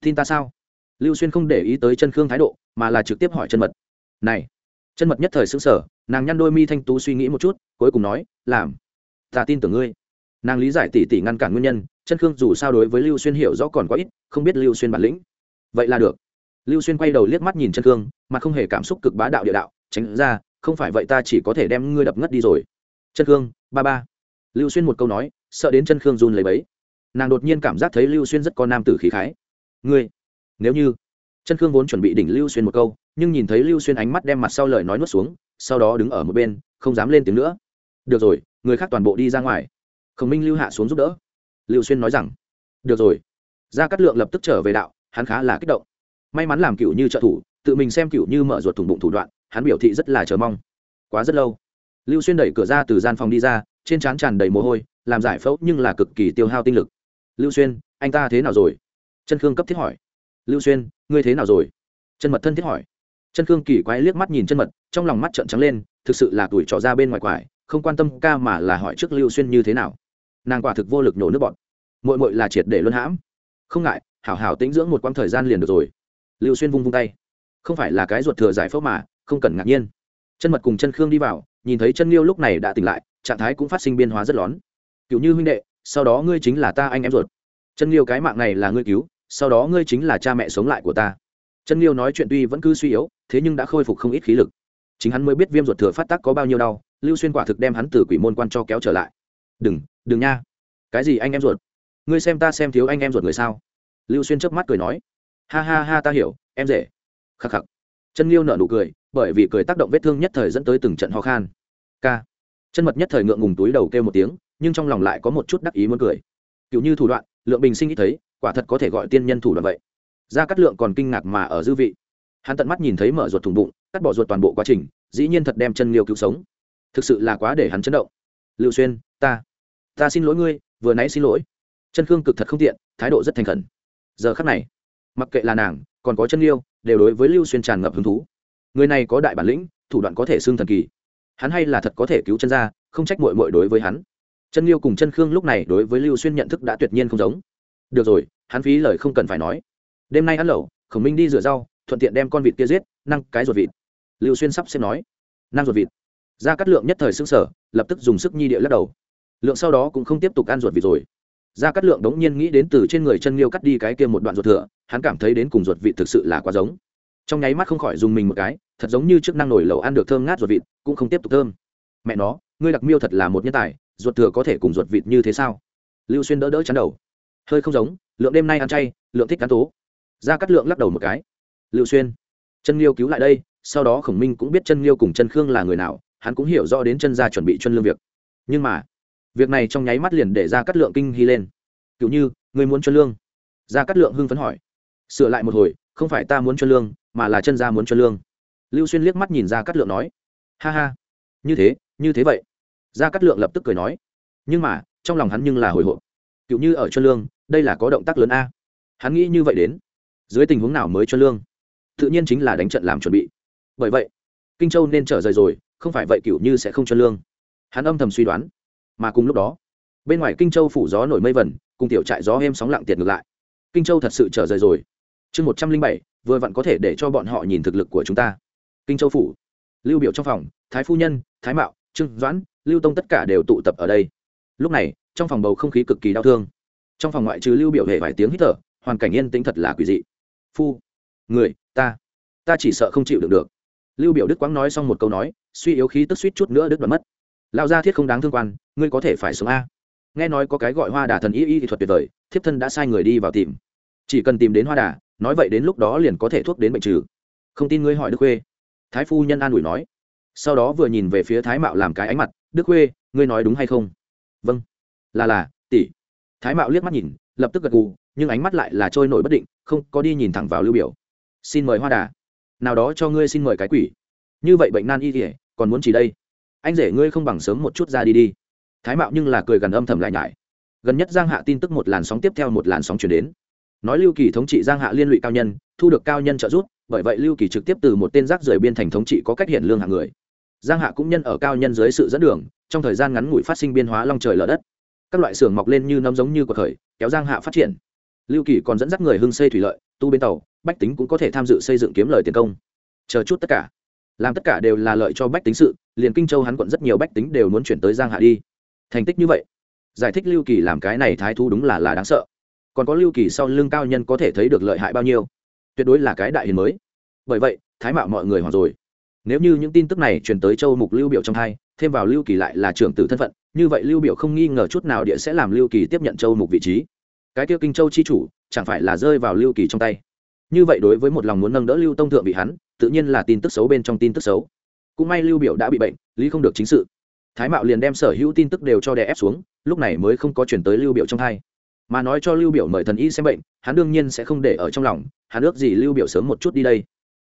tin ta sao? Lưu xuyên không để ý tới chân khương thái độ, mà là trực tiếp hỏi chân mật. Này, chân mật nhất thời xứng sở nàng nhăn đôi mi thanh tú suy nghĩ một chút, cuối cùng nói, làm, ta tin tưởng ngươi nàng lý giải tỉ tỉ ngăn cản nguyên nhân, chân khương dù sao đối với lưu xuyên hiểu rõ còn quá ít, không biết lưu xuyên bản lĩnh. Vậy là được. Lưu xuyên quay đầu liếc mắt nhìn chân khương, mà không hề cảm xúc cực bá đạo địa đạo, tránh ra, không phải vậy ta chỉ có thể đem ngươi đập ngất đi rồi. Chân khương, ba ba. Lưu xuyên một câu nói, sợ đến chân khương run lấy bấy nàng đột nhiên cảm giác thấy lưu xuyên rất có nam tử khí khái. Ngươi, nếu như chân khương vốn chuẩn bị đỉnh lưu xuyên một câu, nhưng nhìn thấy lưu xuyên ánh mắt đem mặt sau lời nói nuốt xuống, sau đó đứng ở một bên, không dám lên tiếng nữa. Được rồi, người khác toàn bộ đi ra ngoài khổng minh lưu hạ xuống giúp đỡ. Lưu xuyên nói rằng, được rồi. Gia cát lượng lập tức trở về đạo, hắn khá là kích động. May mắn làm cựu như trợ thủ, tự mình xem cựu như mở ruột thủng bụng thủ đoạn, hắn biểu thị rất là chờ mong. Quá rất lâu, lưu xuyên đẩy cửa ra từ gian phòng đi ra, trên trán tràn đầy mồ hôi, làm giải phẫu nhưng là cực kỳ tiêu hao tinh lực. Lưu xuyên, anh ta thế nào rồi? Chân khương cấp thiết hỏi. Lưu xuyên, ngươi thế nào rồi? Chân mật thân thiết hỏi. Chân khương kỳ quái liếc mắt nhìn chân mật, trong lòng mắt trợn trắng lên, thực sự là tuổi trò ra bên ngoài quải, không quan tâm ca mà là hỏi trước lưu xuyên như thế nào nàng quả thực vô lực nổ nước bọt, mội mội là triệt để luân hãm. Không ngại hảo hảo tĩnh dưỡng một quãng thời gian liền được rồi. Lưu xuyên vung vung tay. Không phải là cái ruột thừa giải phẫu mà không cần ngạc nhiên. Chân mật cùng chân khương đi vào nhìn thấy chân liêu lúc này đã tỉnh lại trạng thái cũng phát sinh biên hóa rất lón. Cựu như huynh đệ sau đó ngươi chính là ta anh em ruột. Chân liêu cái mạng này là ngươi cứu sau đó ngươi chính là cha mẹ sống lại của ta. Chân liêu nói chuyện tuy vẫn cứ suy yếu thế nhưng đã khôi phục không ít khí lực. Chính hắn mới biết viêm ruột thừa phát tác có bao nhiêu đau lưu xuyên quả thực đem hắn từ quỷ môn quan cho kéo trở lại. Đừng đừng nha. Cái gì anh em ruột? Ngươi xem ta xem thiếu anh em ruột người sao? Lưu xuyên chớp mắt cười nói. Ha ha ha, ta hiểu, em dễ khắc khắc. Chân liêu nở nụ cười, bởi vì cười tác động vết thương nhất thời dẫn tới từng trận ho khan. K chân mật nhất thời ngượng ngùng túi đầu kêu một tiếng, nhưng trong lòng lại có một chút đắc ý muốn cười. Cựu như thủ đoạn, lượng bình sinh ít thấy, quả thật có thể gọi tiên nhân thủ đoạn vậy. Ra cắt lượng còn kinh ngạc mà ở dư vị. Hắn tận mắt nhìn thấy mở ruột thùng bụng, cắt bỏ ruột toàn bộ quá trình, dĩ nhiên thật đem chân liêu cứu sống. Thực sự là quá để hắn chấn động. Lưu xuyên, ta ta xin lỗi ngươi, vừa nãy xin lỗi. Chân khương cực thật không tiện, thái độ rất thành khẩn. Giờ khắc này, mặc kệ là nàng, còn có chân liêu đều đối với lưu xuyên tràn ngập hứng thú. Người này có đại bản lĩnh, thủ đoạn có thể xưng thần kỳ. Hắn hay là thật có thể cứu chân ra không trách mội mội đối với hắn. Chân liêu cùng chân khương lúc này đối với lưu xuyên nhận thức đã tuyệt nhiên không giống. Được rồi, hắn phí lời không cần phải nói. Đêm nay ăn lẩu, khổng minh đi rửa rau, thuận tiện đem con vịt kia giết, năng cái ruột vịt. Lưu xuyên sắp xếp nói. Năng ruột vịt. Ra cắt lượng nhất thời xứng sở lập tức dùng sức nhi địa lắc đầu lượng sau đó cũng không tiếp tục ăn ruột vịt rồi. Ra cắt lượng đống nhiên nghĩ đến từ trên người chân liêu cắt đi cái kia một đoạn ruột thừa, hắn cảm thấy đến cùng ruột vịt thực sự là quá giống. Trong nháy mắt không khỏi dùng mình một cái, thật giống như chức năng nổi lẩu ăn được thơm ngát ruột vịt, cũng không tiếp tục thơm. Mẹ nó, ngươi đặc miêu thật là một nhân tài, ruột thừa có thể cùng ruột vịt như thế sao? Lưu xuyên đỡ đỡ chắn đầu. Hơi không giống, lượng đêm nay ăn chay, lượng thích cán tố. Ra cắt lượng lắc đầu một cái. Lưu xuyên, chân liêu cứu lại đây, sau đó khổng minh cũng biết chân liêu cùng chân khương là người nào, hắn cũng hiểu rõ đến chân gia chuẩn bị chân lương việc. Nhưng mà việc này trong nháy mắt liền để ra cắt lượng kinh hy lên. Cựu như người muốn cho lương? Ra cắt lượng hưng phấn hỏi. Sửa lại một hồi, không phải ta muốn cho lương, mà là chân ra muốn cho lương. Lưu xuyên liếc mắt nhìn ra cắt lượng nói. Ha ha, như thế như thế vậy. Ra cắt lượng lập tức cười nói. Nhưng mà, trong lòng hắn nhưng là hồi hộp. Cựu như ở cho lương, đây là có động tác lớn a. Hắn nghĩ như vậy đến. Dưới tình huống nào mới cho lương? Tự nhiên chính là đánh trận làm chuẩn bị. Bởi vậy, kinh châu nên trở rời rồi, không phải vậy cựu như sẽ không cho lương. Hắn âm thầm suy đoán mà cùng lúc đó, bên ngoài kinh châu phủ gió nổi mây vẩn cùng tiểu trại gió êm sóng lặng tiệt ngược lại. Kinh châu thật sự trở rời rồi. Chương một trăm linh bảy, vừa vặn có thể để cho bọn họ nhìn thực lực của chúng ta. Kinh châu phủ, lưu biểu trong phòng, thái phu nhân, thái mạo, trương doãn, lưu tông tất cả đều tụ tập ở đây. Lúc này, trong phòng bầu không khí cực kỳ đau thương. Trong phòng ngoại trừ lưu biểu hệ vài tiếng hít thở, hoàn cảnh yên tĩnh thật là quỷ dị. Phu, người, ta ta chỉ sợ không chịu được được. Lưu biểu đức quáng nói xong một câu nói, suy yếu khí tức suýt chút nữa đứt đoạn mất lão gia thiết không đáng thương quan, ngươi có thể phải sống a. Nghe nói có cái gọi hoa đà thần y y thuật tuyệt vời, thiếp thân đã sai người đi vào tìm. Chỉ cần tìm đến hoa đà, nói vậy đến lúc đó liền có thể thuốc đến bệnh trừ. Không tin ngươi hỏi đức khuê. Thái phu nhân an ủi nói. Sau đó vừa nhìn về phía thái mạo làm cái ánh mặt, đức khuê, ngươi nói đúng hay không? Vâng. Là là, tỷ. Thái mạo liếc mắt nhìn, lập tức gật gù, nhưng ánh mắt lại là trôi nổi bất định, không có đi nhìn thẳng vào lưu biểu. Xin mời hoa đà. Nào đó cho ngươi xin mời cái quỷ. Như vậy bệnh nan y kỉa còn muốn chỉ đây? Anh rể ngươi không bằng sớm một chút ra đi đi. Thái mạo nhưng là cười gần âm thầm lại nhải. Gần nhất giang hạ tin tức một làn sóng tiếp theo một làn sóng chuyển đến. Nói lưu kỳ thống trị giang hạ liên lụy cao nhân, thu được cao nhân trợ giúp, bởi vậy lưu kỳ trực tiếp từ một tên rác rời biên thành thống trị có cách hiện lương hạng người. Giang hạ cũng nhân ở cao nhân dưới sự dẫn đường, trong thời gian ngắn ngủi phát sinh biên hóa long trời lở đất. Các loại xưởng mọc lên như nấm giống như cuộc khởi kéo giang hạ phát triển. Lưu kỳ còn dẫn dắt người hưng xây thủy lợi, tu bến tàu, bách tính cũng có thể tham dự xây dựng kiếm lời tiền công. Chờ chút tất cả làm tất cả đều là lợi cho bách tính sự, liền kinh châu hắn quận rất nhiều bách tính đều muốn chuyển tới giang hạ đi. Thành tích như vậy, giải thích lưu kỳ làm cái này thái thu đúng là là đáng sợ. Còn có lưu kỳ sau lưng cao nhân có thể thấy được lợi hại bao nhiêu? Tuyệt đối là cái đại hiền mới. Bởi vậy, thái mạo mọi người hoặc rồi. Nếu như những tin tức này truyền tới châu mục lưu biểu trong hai, thêm vào lưu kỳ lại là trưởng tử thân phận, như vậy lưu biểu không nghi ngờ chút nào địa sẽ làm lưu kỳ tiếp nhận châu mục vị trí. Cái tiêu kinh châu chi chủ, chẳng phải là rơi vào lưu kỳ trong tay. Như vậy đối với một lòng muốn nâng đỡ lưu tông thượng vị hắn tự nhiên là tin tức xấu bên trong tin tức xấu. Cũng may lưu biểu đã bị bệnh, lý không được chính sự. Thái mạo liền đem sở hữu tin tức đều cho đè ép xuống, lúc này mới không có chuyển tới lưu biểu trong hai mà nói cho lưu biểu mời thần y xem bệnh, hắn đương nhiên sẽ không để ở trong lòng, hắn ước gì lưu biểu sớm một chút đi đây.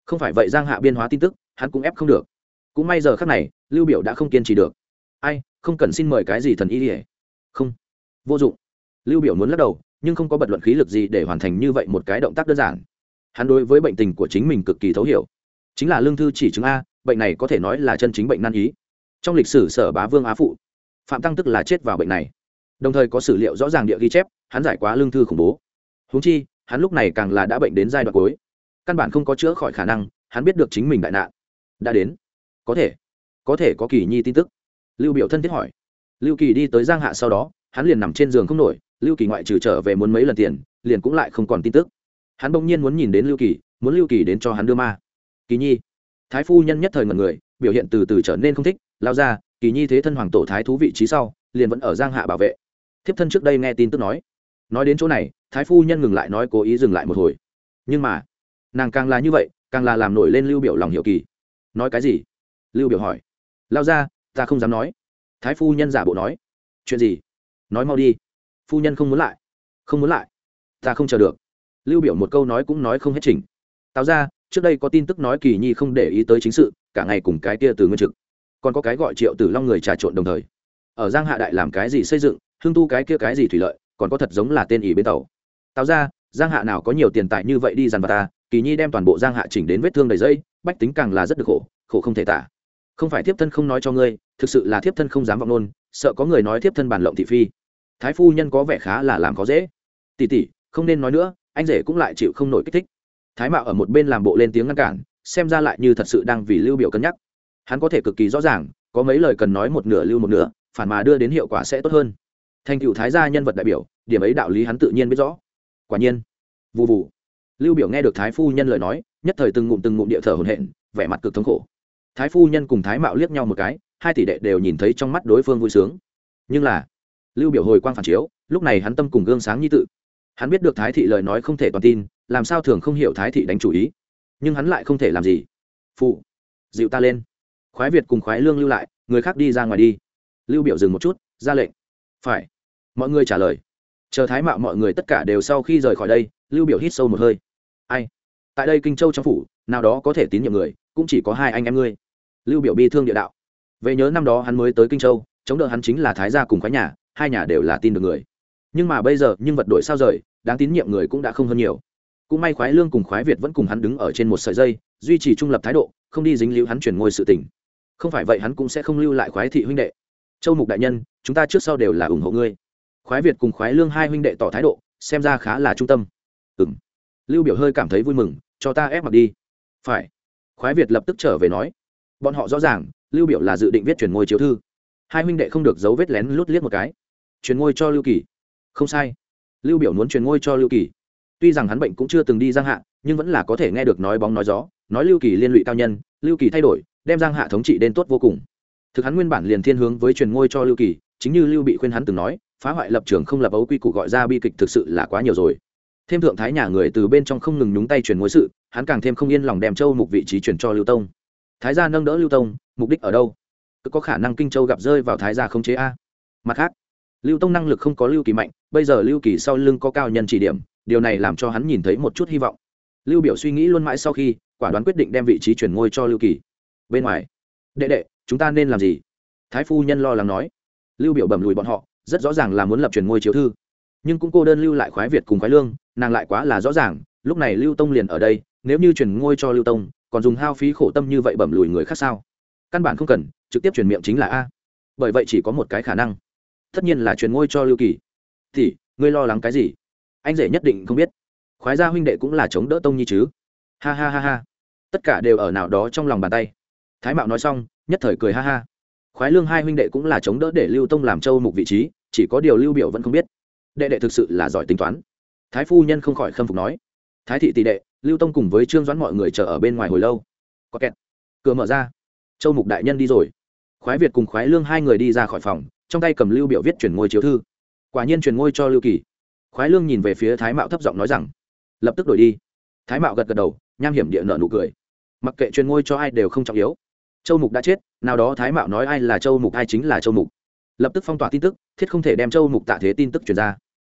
Không phải vậy giang hạ biên hóa tin tức, hắn cũng ép không được. Cũng may giờ khắc này, lưu biểu đã không kiên trì được. Ai, không cần xin mời cái gì thần y đi không. Vô dụng. Lưu biểu muốn lắc đầu, nhưng không có bật luận khí lực gì để hoàn thành như vậy một cái động tác đơn giản. Hắn đối với bệnh tình của chính mình cực kỳ thấu hiểu chính là lương thư chỉ chứng a, bệnh này có thể nói là chân chính bệnh nan ý. Trong lịch sử sở bá vương á phụ, phạm tăng tức là chết vào bệnh này. Đồng thời có sử liệu rõ ràng địa ghi chép, hắn giải quá lương thư khủng bố. Húng chi, hắn lúc này càng là đã bệnh đến giai đoạn cuối. Căn bản không có chữa khỏi khả năng, hắn biết được chính mình đại nạn. Đã đến. Có thể. Có thể có kỳ nhi tin tức. Lưu biểu thân thiết hỏi. Lưu kỳ đi tới giang hạ sau đó, hắn liền nằm trên giường không nổi, lưu kỳ ngoại trừ trở về muốn mấy lần tiền, liền cũng lại không còn tin tức. Hắn bỗng nhiên muốn nhìn đến lưu kỳ, muốn lưu kỳ đến cho hắn đưa ma kỳ nhi. Thái phu nhân nhất thời ngần người, biểu hiện từ từ trở nên không thích, lao ra, kỳ nhi thế thân hoàng tổ thái thú vị trí sau, liền vẫn ở giang hạ bảo vệ. Thiếp thân trước đây nghe tin tức nói. Nói đến chỗ này, thái phu nhân ngừng lại nói cố ý dừng lại một hồi. Nhưng mà, nàng càng là như vậy, càng là làm nổi lên lưu biểu lòng hiểu kỳ. Nói cái gì? Lưu biểu hỏi. Lao ra, ta không dám nói. Thái phu nhân giả bộ nói. Chuyện gì? Nói mau đi. Phu nhân không muốn lại. Không muốn lại. Ta không chờ được. Lưu biểu một câu nói cũng nói không hết trình táo ra trước đây có tin tức nói kỳ nhi không để ý tới chính sự, cả ngày cùng cái kia từ nguyên trực, còn có cái gọi triệu tử long người trà trộn đồng thời. Ở giang hạ đại làm cái gì xây dựng hương tu cái kia cái gì thủy lợi, còn có thật giống là tên ỷ bên tàu. Tạo ra, giang hạ nào có nhiều tiền tài như vậy đi dằn vào ta, kỳ nhi đem toàn bộ giang hạ chỉnh đến vết thương đầy dây, bách tính càng là rất được khổ khổ không thể tả. Không phải thiếp thân không nói cho ngươi, thực sự là thiếp thân không dám vọng nôn sợ có người nói thiếp thân bàn lộng thị phi. Thái phu nhân có vẻ khá là làm khó dễ. Tỉ tỉ không nên nói nữa, anh rể cũng lại chịu không nổi kích thích thái mạo ở một bên làm bộ lên tiếng ngăn cản, xem ra lại như thật sự đang vì lưu biểu cân nhắc. Hắn có thể cực kỳ rõ ràng, có mấy lời cần nói một nửa lưu một nửa, phản mà đưa đến hiệu quả sẽ tốt hơn. Thành cựu thái gia nhân vật đại biểu, điểm ấy đạo lý hắn tự nhiên biết rõ. Quả nhiên vụ vụ lưu biểu nghe được thái phu nhân lời nói, nhất thời từng ngụm từng ngụm địa thở hổn hển, vẻ mặt cực thống khổ. Thái phu nhân cùng thái mạo liếc nhau một cái, hai tỷ đệ đều nhìn thấy trong mắt đối phương vui sướng. Nhưng là, lưu biểu hồi quang phản chiếu, lúc này hắn tâm cùng gương sáng như tự. Hắn biết được thái thị lời nói không thể toàn tin làm sao thường không hiểu thái thị đánh chủ ý? Nhưng hắn lại không thể làm gì. Phụ, dịu ta lên. Khoái việt cùng khoái lương lưu lại, người khác đi ra ngoài đi. Lưu biểu dừng một chút, ra lệnh. Phải. Mọi người trả lời. Chờ thái mạo mọi người tất cả đều sau khi rời khỏi đây, lưu biểu hít sâu một hơi. Ai? Tại đây kinh châu trong phủ, nào đó có thể tín nhiệm người, cũng chỉ có hai anh em ngươi. Lưu biểu bi thương địa đạo. Về nhớ năm đó hắn mới tới kinh châu, chống đỡ hắn chính là thái gia cùng khoái nhà, hai nhà đều là tin được người. Nhưng mà bây giờ, nhưng vật đổi sao rời, đáng tín nhiệm người cũng đã không hơn nhiều cũng may khoái lương cùng khoái việt vẫn cùng hắn đứng ở trên một sợi dây, duy trì trung lập thái độ, không đi dính líu hắn chuyển ngôi sự tình. Không phải vậy hắn cũng sẽ không lưu lại khoái thị huynh đệ. Châu mục đại nhân, chúng ta trước sau đều là ủng hộ ngươi. Khoái việt cùng khoái lương hai huynh đệ tỏ thái độ, xem ra khá là trung tâm. Ừ m lưu biểu hơi cảm thấy vui mừng, cho ta ép mặc đi. Phải. Khoái việt lập tức trở về nói. Bọn họ rõ ràng, lưu biểu là dự định viết chuyển ngôi chiếu thư. Hai huynh đệ không được giấu vết lén lút liếc một cái. Chuyển ngôi cho lưu kỳ. Không sai. Lưu biểu muốn chuyển ngôi cho lưu kỳ tuy rằng hắn bệnh cũng chưa từng đi giang hạ, nhưng vẫn là có thể nghe được nói bóng nói gió, nói lưu kỳ liên lụy cao nhân, lưu kỳ thay đổi, đem giang hạ thống trị đến tốt vô cùng. Thực hắn nguyên bản liền thiên hướng với truyền ngôi cho lưu kỳ, chính như lưu bị khuyên hắn từng nói, phá hoại lập trường không lập ấu quy củ gọi ra bi kịch thực sự là quá nhiều rồi. Thêm thượng thái nhà người từ bên trong không ngừng nhúng tay truyền ngôi sự, hắn càng thêm không yên lòng đem châu mục vị trí truyền cho lưu tông. Thái gia nâng đỡ lưu tông, mục đích ở đâu? Cứ có khả năng kinh châu gặp rơi vào thái gia không chế a. Mặt khác, lưu tông năng lực không có lưu kỳ mạnh, bây giờ lưu kỳ sau lưng có cao nhân chỉ điểm điều này làm cho hắn nhìn thấy một chút hy vọng. Lưu biểu suy nghĩ luôn mãi sau khi, quả đoán quyết định đem vị trí chuyển ngôi cho lưu kỳ. Bên ngoài, đệ đệ, chúng ta nên làm gì? Thái phu nhân lo lắng nói. Lưu biểu bẩm lùi bọn họ, rất rõ ràng là muốn lập truyền ngôi chiếu thư. Nhưng cũng cô đơn lưu lại khoái việt cùng khoái lương, nàng lại quá là rõ ràng, lúc này lưu tông liền ở đây, nếu như truyền ngôi cho lưu tông, còn dùng hao phí khổ tâm như vậy bẩm lùi người khác sao? Căn bản không cần, trực tiếp truyền miệng chính là a. Bởi vậy chỉ có một cái khả năng. Tất nhiên là truyền ngôi cho lưu kỳ. Thì ngươi lo lắng cái gì? Anh rể nhất định không biết. Khoái gia huynh đệ cũng là chống đỡ tông nhi chứ. Ha ha ha ha. Tất cả đều ở nào đó trong lòng bàn tay. Thái mạo nói xong, nhất thời cười ha ha. Khoái lương hai huynh đệ cũng là chống đỡ để lưu tông làm châu mục vị trí, chỉ có điều lưu biểu vẫn không biết. Đệ đệ thực sự là giỏi tính toán. Thái phu nhân không khỏi khâm phục nói. Thái thị tỷ đệ, lưu tông cùng với trương doãn mọi người chờ ở bên ngoài hồi lâu. Có kẹt. Cửa mở ra. Châu mục đại nhân đi rồi. Khoái việt cùng khoái lương hai người đi ra khỏi phòng, trong tay cầm lưu biểu viết chuyển ngôi chiếu thư. Quả nhiên chuyển ngôi cho lưu kỳ khoái lương nhìn về phía thái mạo thấp giọng nói rằng, lập tức đổi đi. Thái mạo gật gật đầu, nham hiểm địa nợ nụ cười. Mặc kệ truyền ngôi cho ai đều không trọng yếu. Châu mục đã chết, nào đó thái mạo nói ai là châu mục, ai chính là châu mục. Lập tức phong tỏa tin tức, thiết không thể đem châu mục tạ thế tin tức truyền ra.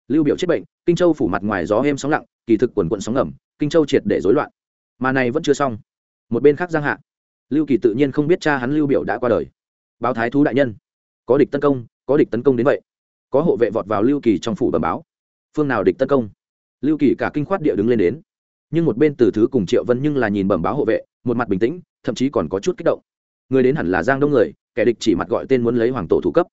Lưu biểu chết bệnh, kinh châu phủ mặt ngoài gió êm sóng lặng, kỳ thực quần quận sóng ngầm, kinh châu triệt để rối loạn. Mà này vẫn chưa xong. Một bên khác giang hạ, lưu kỳ tự nhiên không biết cha hắn lưu biểu đã qua đời. Báo thái thú đại nhân, có địch tấn công, có địch tấn công đến vậy. Có hộ vệ vọt vào lưu kỳ trong phủ bẩm báo phương nào địch tấn công. Lưu kỳ cả kinh khoát địa đứng lên đến. Nhưng một bên từ thứ cùng triệu vân nhưng là nhìn bẩm báo hộ vệ, một mặt bình tĩnh, thậm chí còn có chút kích động. Người đến hẳn là giang đông người, kẻ địch chỉ mặt gọi tên muốn lấy hoàng tổ thủ cấp.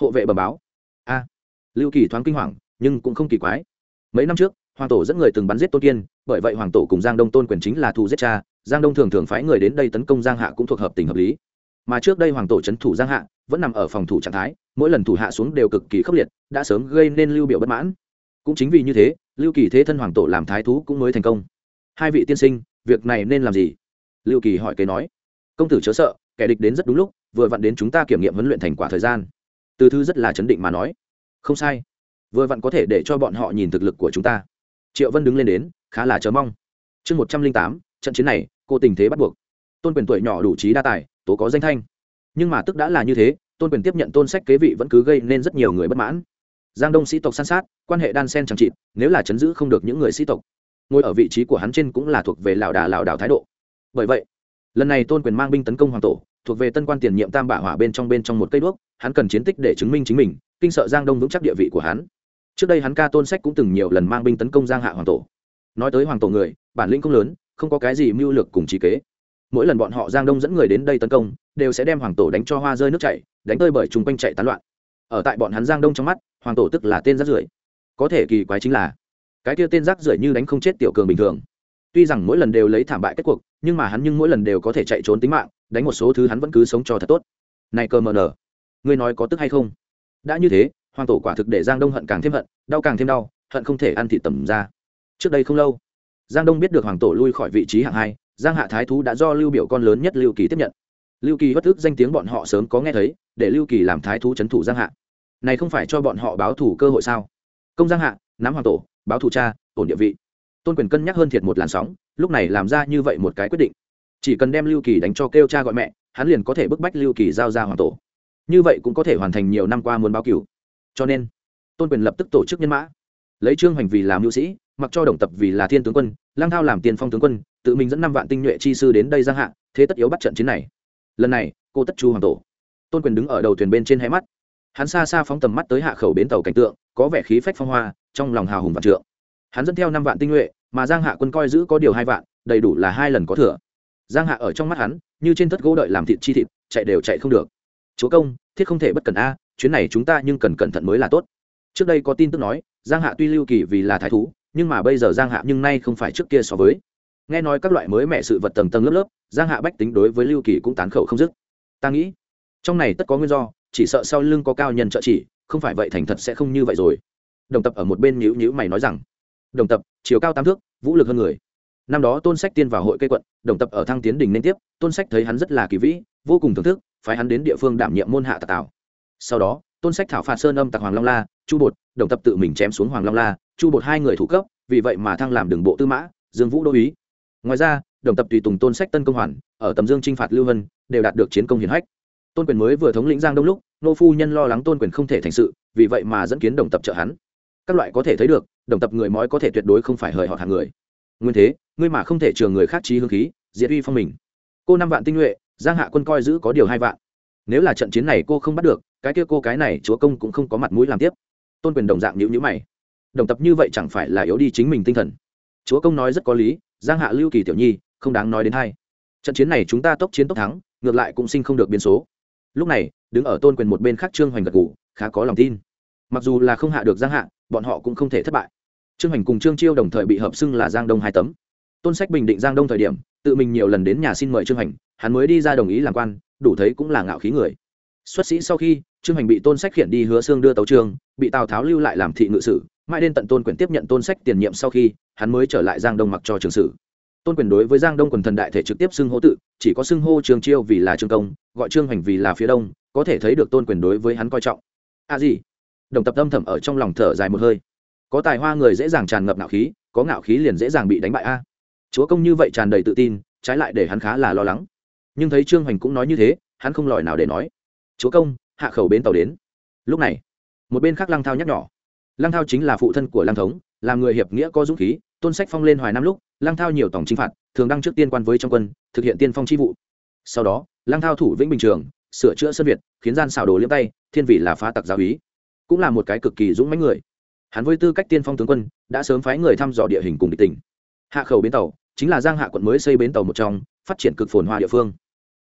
Hộ vệ bẩm báo. A. Lưu kỳ thoáng kinh hoàng, nhưng cũng không kỳ quái. Mấy năm trước, hoàng tổ dẫn người từng bắn giết tôn kiên, bởi vậy hoàng tổ cùng giang đông tôn quyền chính là thù giết cha, giang đông thường thường phái người đến đây tấn công giang hạ cũng thuộc hợp tình hợp lý. Mà trước đây hoàng tổ c h ấ n thủ giang hạ, vẫn nằm ở phòng thủ trạng thái, mỗi lần thủ hạ xuống đều cực kỳ khốc liệt, đã sớm gây nên lưu biểu bất mãn cũng chính vì như thế, lưu kỳ thế thân hoàng tổ làm thái thú cũng mới thành công. Hai vị tiên sinh, việc này nên làm gì? Lưu kỳ hỏi kế nói. Công tử chớ sợ, kẻ địch đến rất đúng lúc, vừa vặn đến chúng ta kiểm nghiệm huấn luyện thành quả thời gian. Từ thư rất là chấn định mà nói. Không sai. Vừa vặn có thể để cho bọn họ nhìn thực lực của chúng ta. Triệu vân đứng lên đến, khá là chớ mong. Chương một trăm linh tám, trận chiến này, cô tình thế bắt buộc. Tôn quyền tuổi nhỏ đủ trí đa tài, tố có danh thanh. Nhưng mà tức đã là như thế, tôn quyền tiếp nhận tôn sách kế vị vẫn cứ gây nên rất nhiều người bất mãn giang đông sĩ tộc san sát, quan hệ đan sen chẳng trịt nếu là chấn giữ không được những người sĩ tộc, ngồi ở vị trí của hắn trên cũng là thuộc về lảo đà lảo đảo thái độ. Bởi vậy, lần này tôn quyền mang binh tấn công hoàng tổ, thuộc về tân quan tiền nhiệm tam bả hỏa bên trong bên trong một cây đuốc, hắn cần chiến tích để chứng minh chính mình, kinh sợ giang đông vững chắc địa vị của hắn. Trước đây hắn ca tôn sách cũng từng nhiều lần mang binh tấn công giang hạ hoàng tổ. Nói tới hoàng tổ người, bản lĩnh không lớn, không có cái gì mưu lược cùng trí kế. Mỗi lần bọn họ giang đông dẫn người đến đây tấn công, đều sẽ đem hoàng tổ đánh cho hoa rơi nước chảy, đánh tơi bởi chung quanh chạy tán loạn. Ở tại bọn hắn giang đông trong mắt hoàng tổ tức là tên rác rưởi. Có thể kỳ quái chính là, cái kia tên rác rưởi như đánh không chết tiểu cường bình thường. Tuy rằng mỗi lần đều lấy thảm bại kết cuộc, nhưng mà hắn nhưng mỗi lần đều có thể chạy trốn tính mạng, đánh một số thứ hắn vẫn cứ sống cho thật tốt. Này cờ mờ nở, ngươi nói có tức hay không? Đã như thế, hoàng tổ quả thực để giang đông hận càng thêm hận, đau càng thêm đau, hận không thể ăn thịt tầm ra. Trước đây không lâu, giang đông biết được hoàng tổ lui khỏi vị trí hạng hai, giang hạ thái thú đã do lưu biểu con lớn nhất lưu kỳ tiếp nhận. Lưu kỳ bất thức danh tiếng bọn họ sớm có nghe thấy, để lưu kỳ làm thái thú c h ấ n thủ giang hạ này không phải cho bọn họ báo thủ cơ hội sao? Công giang hạ nắm hoàng tổ, báo thủ cha ổn địa vị. Tôn quyền cân nhắc hơn thiệt một làn sóng, lúc này làm ra như vậy một cái quyết định. Chỉ cần đem lưu kỳ đánh cho kêu cha gọi mẹ, hắn liền có thể bức bách lưu kỳ giao ra hoàng tổ. Như vậy cũng có thể hoàn thành nhiều năm qua muốn báo cửu. Cho nên, tôn quyền lập tức tổ chức nhân mã. Lấy trương hoành vì làm mưu sĩ, mặc cho đồng tập vì là thiên tướng quân lang thao làm tiền phong tướng quân, tự mình dẫn năm vạn tinh nhuệ chi sư đến đây giang hạ, thế tất yếu bắt trận chiến này. Lần này, cô tất chu hoàng tổ. Tôn quyền đứng ở đầu thuyền bên trên hai mắt hắn xa xa phóng tầm mắt tới hạ khẩu bến tàu cảnh tượng, có vẻ khí phách phong hoa, trong lòng hào hùng vạn trượng. Hắn dẫn theo năm vạn tinh nhuệ, mà giang hạ quân coi giữ có điều hai vạn, đầy đủ là hai lần có thừa. Giang hạ ở trong mắt hắn, như trên thất gỗ đợi làm thịt chi thịt, chạy đều chạy không được. Chúa công, thiết không thể bất cần a, chuyến này chúng ta nhưng cần cẩn thận mới là tốt. Trước đây có tin tức nói, giang hạ tuy lưu kỳ vì là thái thú, nhưng mà bây giờ giang hạ nhưng nay không phải trước kia so với. Nghe nói các loại mới mẹ sự vật tầng tầng lớp lớp, giang hạ bách tính đối với lưu kỳ cũng tán khẩu không dứt. Ta nghĩ, trong này tất có nguyên do chỉ sợ sau lưng có cao nhân trợ chỉ, không phải vậy thành thật sẽ không như vậy rồi. Đồng tập ở một bên nhữ nhữ mày nói rằng, đồng tập, chiều cao tám thước, vũ lực hơn người. Năm đó tôn sách tiên vào hội cây quận, đồng tập ở thăng tiến đình nên tiếp, tôn sách thấy hắn rất là kỳ vĩ, vô cùng thưởng thức, phái hắn đến địa phương đảm nhiệm môn hạ tạc tảo sau đó, tôn sách thảo phạt sơn âm tạc hoàng long la, chu bột, đồng tập tự mình chém xuống hoàng long la, chu bột hai người thủ cấp, vì vậy mà thăng làm đường bộ tư mã, dương vũ đô ý ngoài ra, đồng tập tùy tùng tôn sách tân công hoàn, ở tầm dương trinh phạt lưu vân, đều đạt được chiến công hiển hách tôn quyền mới vừa thống lĩnh giang đông lúc, nô phu nhân lo lắng tôn quyền không thể thành sự, vì vậy mà dẫn kiến đồng tập trợ hắn. Các loại có thể thấy được, đồng tập người mói có thể tuyệt đối không phải hời họ hàng người. Nguyên thế, ngươi mà không thể trường người khác trí hương khí, diệt uy phong mình. Cô năm vạn tinh nhuệ, giang hạ quân coi giữ có điều hai vạn. Nếu là trận chiến này cô không bắt được, cái kia cô cái này chúa công cũng không có mặt mũi làm tiếp. Tôn quyền đồng dạng nhữ nhữ mày. Đồng tập như vậy chẳng phải là yếu đi chính mình tinh thần. Chúa công nói rất có lý, giang hạ lưu kỳ tiểu nhi, không đáng nói đến hay. trận chiến này chúng ta tốc chiến tốc thắng, ngược lại cũng sinh không được biến số lúc này, đứng ở tôn quyền một bên khác trương hoành gật ngủ khá có lòng tin. Mặc dù là không hạ được giang hạ, bọn họ cũng không thể thất bại. Trương hoành cùng trương chiêu đồng thời bị hợp xưng là giang đông hai tấm. Tôn sách bình định giang đông thời điểm, tự mình nhiều lần đến nhà xin mời trương hoành, hắn mới đi ra đồng ý làm quan, đủ thấy cũng là ngạo khí người. Xuất sĩ sau khi, trương hoành bị tôn sách khiển đi hứa xương đưa tấu trường, bị tào tháo lưu lại làm thị ngự sử, mãi đến tận tôn quyền tiếp nhận tôn sách tiền nhiệm sau khi, hắn mới trở lại giang đông mặc cho trường sử tôn quyền đối với giang đông quần thần đại thể trực tiếp xưng hô tự, chỉ có xưng hô trường chiêu vì là trương công, gọi trương hoành vì là phía đông, có thể thấy được tôn quyền đối với hắn coi trọng. À gì? Đồng tập âm thầm ở trong lòng thở dài một hơi. Có tài hoa người dễ dàng tràn ngập ngạo khí, có ngạo khí liền dễ dàng bị đánh bại a. Chúa công như vậy tràn đầy tự tin, trái lại để hắn khá là lo lắng. Nhưng thấy trương hoành cũng nói như thế, hắn không lòi nào để nói. Chúa công, hạ khẩu bến tàu đến. Lúc này, một bên khác lăng thao nhắc nhỏ lăng thao chính là phụ thân của lăng thống, là người hiệp nghĩa có dũng khí, tôn sách phong lên hoài năm lúc Lang thao nhiều tổng chính phạt, thường đăng trước tiên quan với trong quân, thực hiện tiên phong chi vụ. Sau đó Lang thao thủ vĩnh bình trường, sửa chữa sân việt, khiến gian xảo đồ liếm tay, thiên vị là phá tặc giáo ý cũng là một cái cực kỳ dũng mãnh người. Hắn với tư cách tiên phong tướng quân, đã sớm phái người thăm dò địa hình cùng địch tỉnh. Hạ khẩu bến tàu, chính là giang hạ quận mới xây bến tàu một trong, phát triển cực phồn hoa địa phương.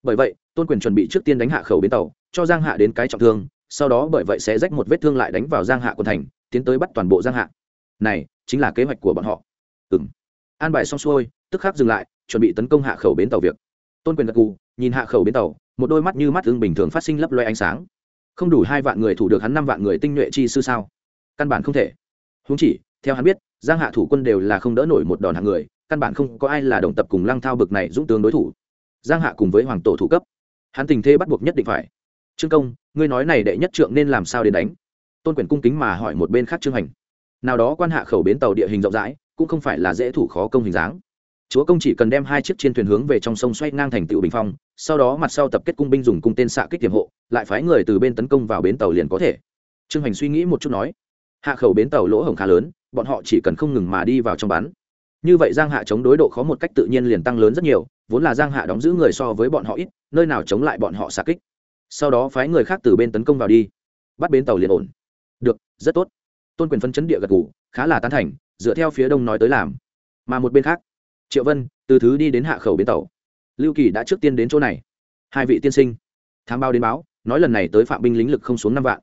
Bởi vậy, tôn quyền chuẩn bị trước tiên đánh hạ khẩu bến tàu, cho giang hạ đến cái trọng thương, sau đó bởi vậy sẽ rách một vết thương lại đánh vào giang hạ quận thành, tiến tới bắt toàn bộ giang hạ. Này, chính là kế hoạch của bọn họ. Ừ an bài xong xuôi, tức khắc dừng lại, chuẩn bị tấn công hạ khẩu bến tàu việc. Tôn quyền gật gù, nhìn hạ khẩu bến tàu, một đôi mắt như mắt ưng bình thường phát sinh lấp loe ánh sáng. Không đủ hai vạn người thủ được hắn năm vạn người tinh nhuệ chi sư sao? Căn bản không thể. Húng chỉ, theo hắn biết, giang hạ thủ quân đều là không đỡ nổi một đòn hạng người, căn bản không có ai là đồng tập cùng lăng thao bực này dũng tướng đối thủ. Giang hạ cùng với hoàng tổ thủ cấp. Hắn tình thế bắt buộc nhất định phải. Trương công, ngươi nói này đệ nhất trượng nên làm sao để đánh? Tôn quyền cung kính mà hỏi một bên khác trương hành nào đó quan hạ khẩu bến tàu địa hình rộng rãi cũng không phải là dễ thủ khó công hình dáng. Chúa công chỉ cần đem hai chiếc trên thuyền hướng về trong sông xoay ngang thành tựu bình phong, sau đó mặt sau tập kết cung binh dùng cung tên xạ kích tiềm hộ, lại phái người từ bên tấn công vào bến tàu liền có thể. Trương hoành suy nghĩ một chút nói, hạ khẩu bến tàu lỗ hổng khá lớn, bọn họ chỉ cần không ngừng mà đi vào trong bắn. Như vậy giang hạ chống đối độ khó một cách tự nhiên liền tăng lớn rất nhiều, vốn là giang hạ đóng giữ người so với bọn họ ít, nơi nào chống lại bọn họ xạ kích. Sau đó phái người khác từ bên tấn công vào đi, bắt bến tàu liền ổn. Được, rất tốt. Tôn quyền phân chấn địa gật ngủ khá là tán thành dựa theo phía đông nói tới làm. Mà một bên khác, triệu vân, từ thứ đi đến hạ khẩu bến tàu. Lưu kỳ đã trước tiên đến chỗ này. Hai vị tiên sinh tháng bao đến báo, nói lần này tới phạm binh lính lực không xuống năm vạn.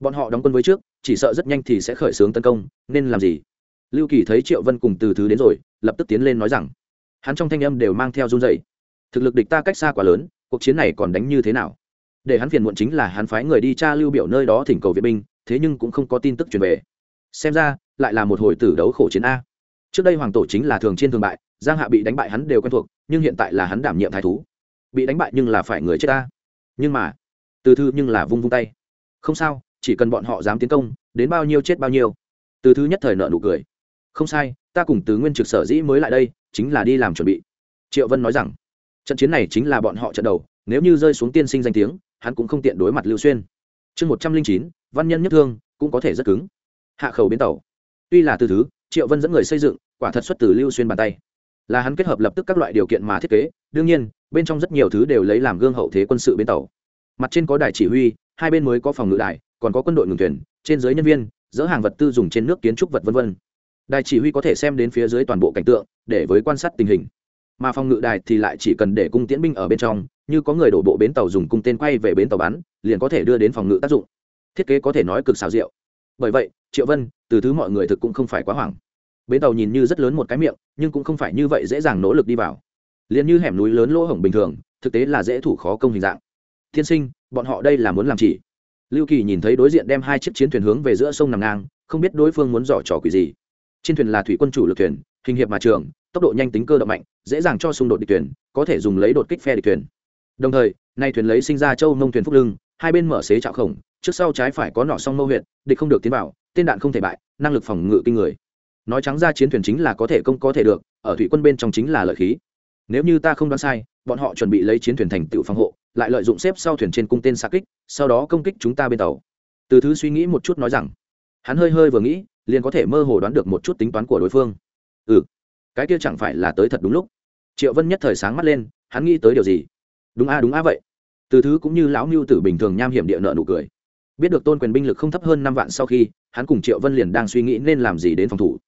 Bọn họ đóng quân với trước, chỉ sợ rất nhanh thì sẽ khởi xướng tấn công, nên làm gì? Lưu kỳ thấy triệu vân cùng từ thứ đến rồi, lập tức tiến lên nói rằng, hắn trong thanh âm đều mang theo run dày thực lực địch ta cách xa quá lớn, cuộc chiến này còn đánh như thế nào? Để hắn phiền muộn chính là hắn phái người đi tra lưu biểu nơi đó thỉnh cầu viện binh, thế nhưng cũng không có tin tức truyền về. Xem ra lại là một hồi tử đấu khổ chiến a. Trước đây hoàng tổ chính là thường chiên thường bại, giang hạ bị đánh bại hắn đều quen thuộc, nhưng hiện tại là hắn đảm nhiệm thái thú. Bị đánh bại nhưng là phải người chết ta nhưng mà, từ thư nhưng là vung vung tay. Không sao, chỉ cần bọn họ dám tiến công, đến bao nhiêu chết bao nhiêu. Từ thứ nhất thời nợ nụ cười. Không sai, ta cùng tứ nguyên trực sở dĩ mới lại đây, chính là đi làm chuẩn bị. Triệu vân nói rằng, trận chiến này chính là bọn họ trận đầu, nếu như rơi xuống tiên sinh danh tiếng, hắn cũng không tiện đối mặt lưu xuyên. Chương một trăm linh chín, văn nhân nhất thương, cũng có thể rất cứng. Hạ khẩu bến tàu tuy là từ thứ, triệu vân dẫn người xây dựng, quả thật xuất từ lưu xuyên bàn tay. Là hắn kết hợp lập tức các loại điều kiện mà thiết kế, đương nhiên, bên trong rất nhiều thứ đều lấy làm gương hậu thế quân sự bến tàu. Mặt trên có đài chỉ huy, hai bên mới có phòng ngự đài, còn có quân đội ngừng thuyền, trên dưới nhân viên, dỡ hàng vật tư dùng trên nước kiến trúc vật v v đài chỉ huy có thể xem đến phía dưới toàn bộ cảnh tượng, để với quan sát tình hình. Mà phòng ngự đài thì lại chỉ cần để cung tiễn binh ở bên trong, như có người đổ bộ bến tàu dùng cung tên quay về bến tàu bắn, liền có thể đưa đến phòng ngự tác dụng. Thiết kế có thể nói cực xào rượu bởi vậy, triệu vân, từ thứ mọi người thực cũng không phải quá hoảng. Bến tàu nhìn như rất lớn một cái miệng, nhưng cũng không phải như vậy dễ dàng nỗ lực đi vào. Liền như hẻm núi lớn lỗ hổng bình thường, thực tế là dễ thủ khó công hình dạng. Tiên sinh, bọn họ đây là muốn làm chỉ. Lưu kỳ nhìn thấy đối diện đem hai chiếc chiến thuyền hướng về giữa sông nằm ngang, không biết đối phương muốn dò trò quỷ gì. Trên thuyền là thủy quân chủ lực thuyền, hình hiệp mà trường tốc độ nhanh tính cơ động mạnh, dễ dàng cho xung đột địch thuyền, có thể dùng lấy đột kích phe địch thuyền. Đồng thời, nay thuyền lấy sinh ra châu nông thuyền phúc lưng, hai bên mở xế trạo khổng, trước sau trái phải có nọ song mâu huyện địch không được tiến vào, tên đạn không thể bại, năng lực phòng ngự kinh người. Nói trắng ra chiến thuyền chính là có thể công có thể được, ở thủy quân bên trong chính là lợi khí. Nếu như ta không đoán sai, bọn họ chuẩn bị lấy chiến thuyền thành tựu phòng hộ, lại lợi dụng xếp sau thuyền trên cung tên xa kích, sau đó công kích chúng ta bên tàu. Từ thứ suy nghĩ một chút nói rằng, hắn hơi hơi vừa nghĩ, liền có thể mơ hồ đoán được một chút tính toán của đối phương. Ừ cái kia chẳng phải là tới thật đúng lúc. Triệu vân nhất thời sáng mắt lên, hắn nghĩ tới điều gì? Đúng a đúng a vậy. Từ thứ cũng như lão mưu tử bình thường nham hiểm địa nợ nụ cười biết được tôn quyền binh lực không thấp hơn năm vạn sau khi, hắn cùng triệu vân liền đang suy nghĩ nên làm gì đến phòng thủ.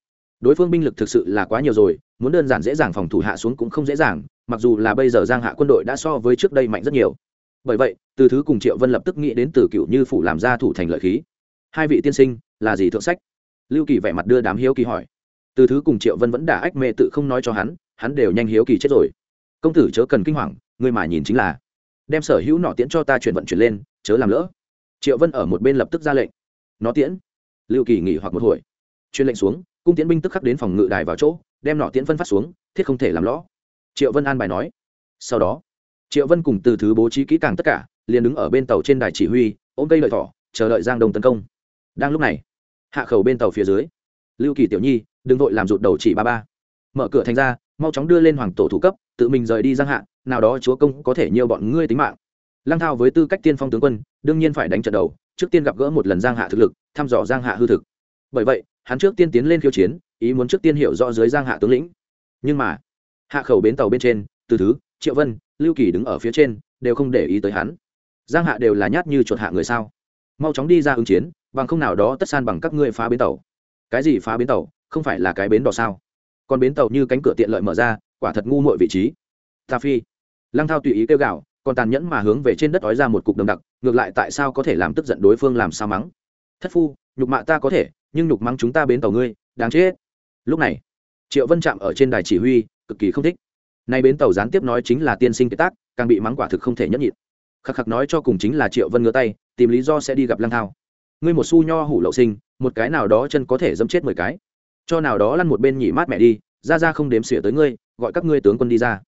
Đối phương binh lực thực sự là quá nhiều rồi, muốn đơn giản dễ dàng phòng thủ hạ xuống cũng không dễ dàng, mặc dù là bây giờ giang hạ quân đội đã so với trước đây mạnh rất nhiều. Bởi vậy, từ thứ cùng triệu vân lập tức nghĩ đến từ cựu như phủ làm ra thủ thành lợi khí. Hai vị tiên sinh, là gì thượng sách? Lưu kỳ vẻ mặt đưa đám hiếu kỳ hỏi. Từ thứ cùng triệu vân vẫn đả ách mê tự không nói cho hắn hắn đều nhanh hiếu kỳ chết rồi. Công tử chớ cần kinh hoàng người mà nhìn chính là, đem sở hữu nọ tiễn cho ta chuyển vận chuyển lên, chớ làm lỡ triệu vân ở một bên lập tức ra lệnh. Nó tiễn. Lưu kỳ nghỉ hoặc một hồi. Chuyên lệnh xuống, cung tiễn binh tức khắc đến phòng ngự đài vào chỗ, đem nọ tiễn phân phát xuống, thiết không thể làm lõ. Triệu vân an bài nói. Sau đó, triệu vân cùng từ thứ bố trí kỹ càng tất cả, liền đứng ở bên tàu trên đài chỉ huy, ôm cây lợi thỏ, chờ đợi giang đông tấn công. Đang lúc này, hạ khẩu bên tàu phía dưới, lưu kỳ tiểu nhi, đừng vội làm rụt đầu chỉ ba ba. Mở cửa thành ra, mau chóng đưa lên hoàng tổ thủ cấp, tự mình rời đi giang hạ, nào đó chúa công có thể nhiều bọn ngươi tính mạng lăng thao với tư cách tiên phong tướng quân, đương nhiên phải đánh trận đầu, trước tiên gặp gỡ một lần giang hạ thực lực, thăm dò giang hạ hư thực. Bởi vậy, hắn trước tiên tiến lên khiêu chiến, ý muốn trước tiên hiểu rõ dưới giang hạ tướng lĩnh. Nhưng mà, hạ khẩu bến tàu bên trên, từ thứ, triệu vân, lưu kỳ đứng ở phía trên, đều không để ý tới hắn. Giang hạ đều là nhát như chuột hạ người sao? Mau chóng đi ra ứng chiến, bằng không nào đó tất san bằng các ngươi phá bến tàu. Cái gì phá bến tàu? Không phải là cái bến đò sao? Còn bến tàu như cánh cửa tiện lợi mở ra, quả thật ngu muội vị trí. Ta phi. Lăng thao tùy ý kêu gào còn tàn nhẫn mà hướng về trên đất ói ra một cục đồng đặc, ngược lại tại sao có thể làm tức giận đối phương làm sao mắng? Thất phu, nhục mạ ta có thể, nhưng nhục mắng chúng ta bến tàu ngươi, đáng chết. Lúc này, triệu vân chạm ở trên đài chỉ huy, cực kỳ không thích. Nay bến tàu gián tiếp nói chính là tiên sinh kế tác, càng bị mắng quả thực không thể nhẫn nhịn. Khắc khắc nói cho cùng chính là triệu vân ngửa tay, tìm lý do sẽ đi gặp lăng thao. Ngươi một xu nho hủ lậu sinh, một cái nào đó chân có thể dâm chết mười cái. Cho nào đó lăn một bên nhỉ mát mẹ đi, ra ra không đếm xỉa tới ngươi, gọi các ngươi tướng quân đi ra.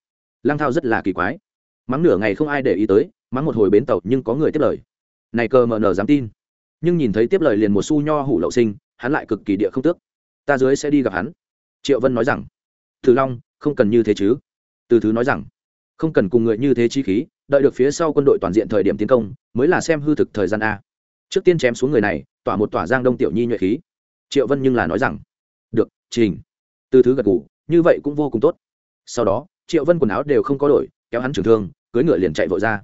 Lăng thao rất là kỳ quái mắng nửa ngày không ai để ý tới mắng một hồi bến tàu nhưng có người tiếp lời. Này cờ mờ nờ dám tin. Nhưng nhìn thấy tiếp lời liền một xu nho hủ lậu sinh hắn lại cực kỳ địa không tước. Ta dưới sẽ đi gặp hắn. Triệu vân nói rằng thử long không cần như thế chứ. Từ thứ nói rằng không cần cùng người như thế chi khí đợi được phía sau quân đội toàn diện thời điểm tiến công mới là xem hư thực thời gian a. Trước tiên chém xuống người này tỏa một tỏa giang đông tiểu nhi nhuệ khí. Triệu vân nhưng là nói rằng được trình. Từ thứ gật gù, như vậy cũng vô cùng tốt. Sau đó triệu vân quần áo đều không có đổi kéo hắn trưởng thương cưới ngựa liền chạy vội ra.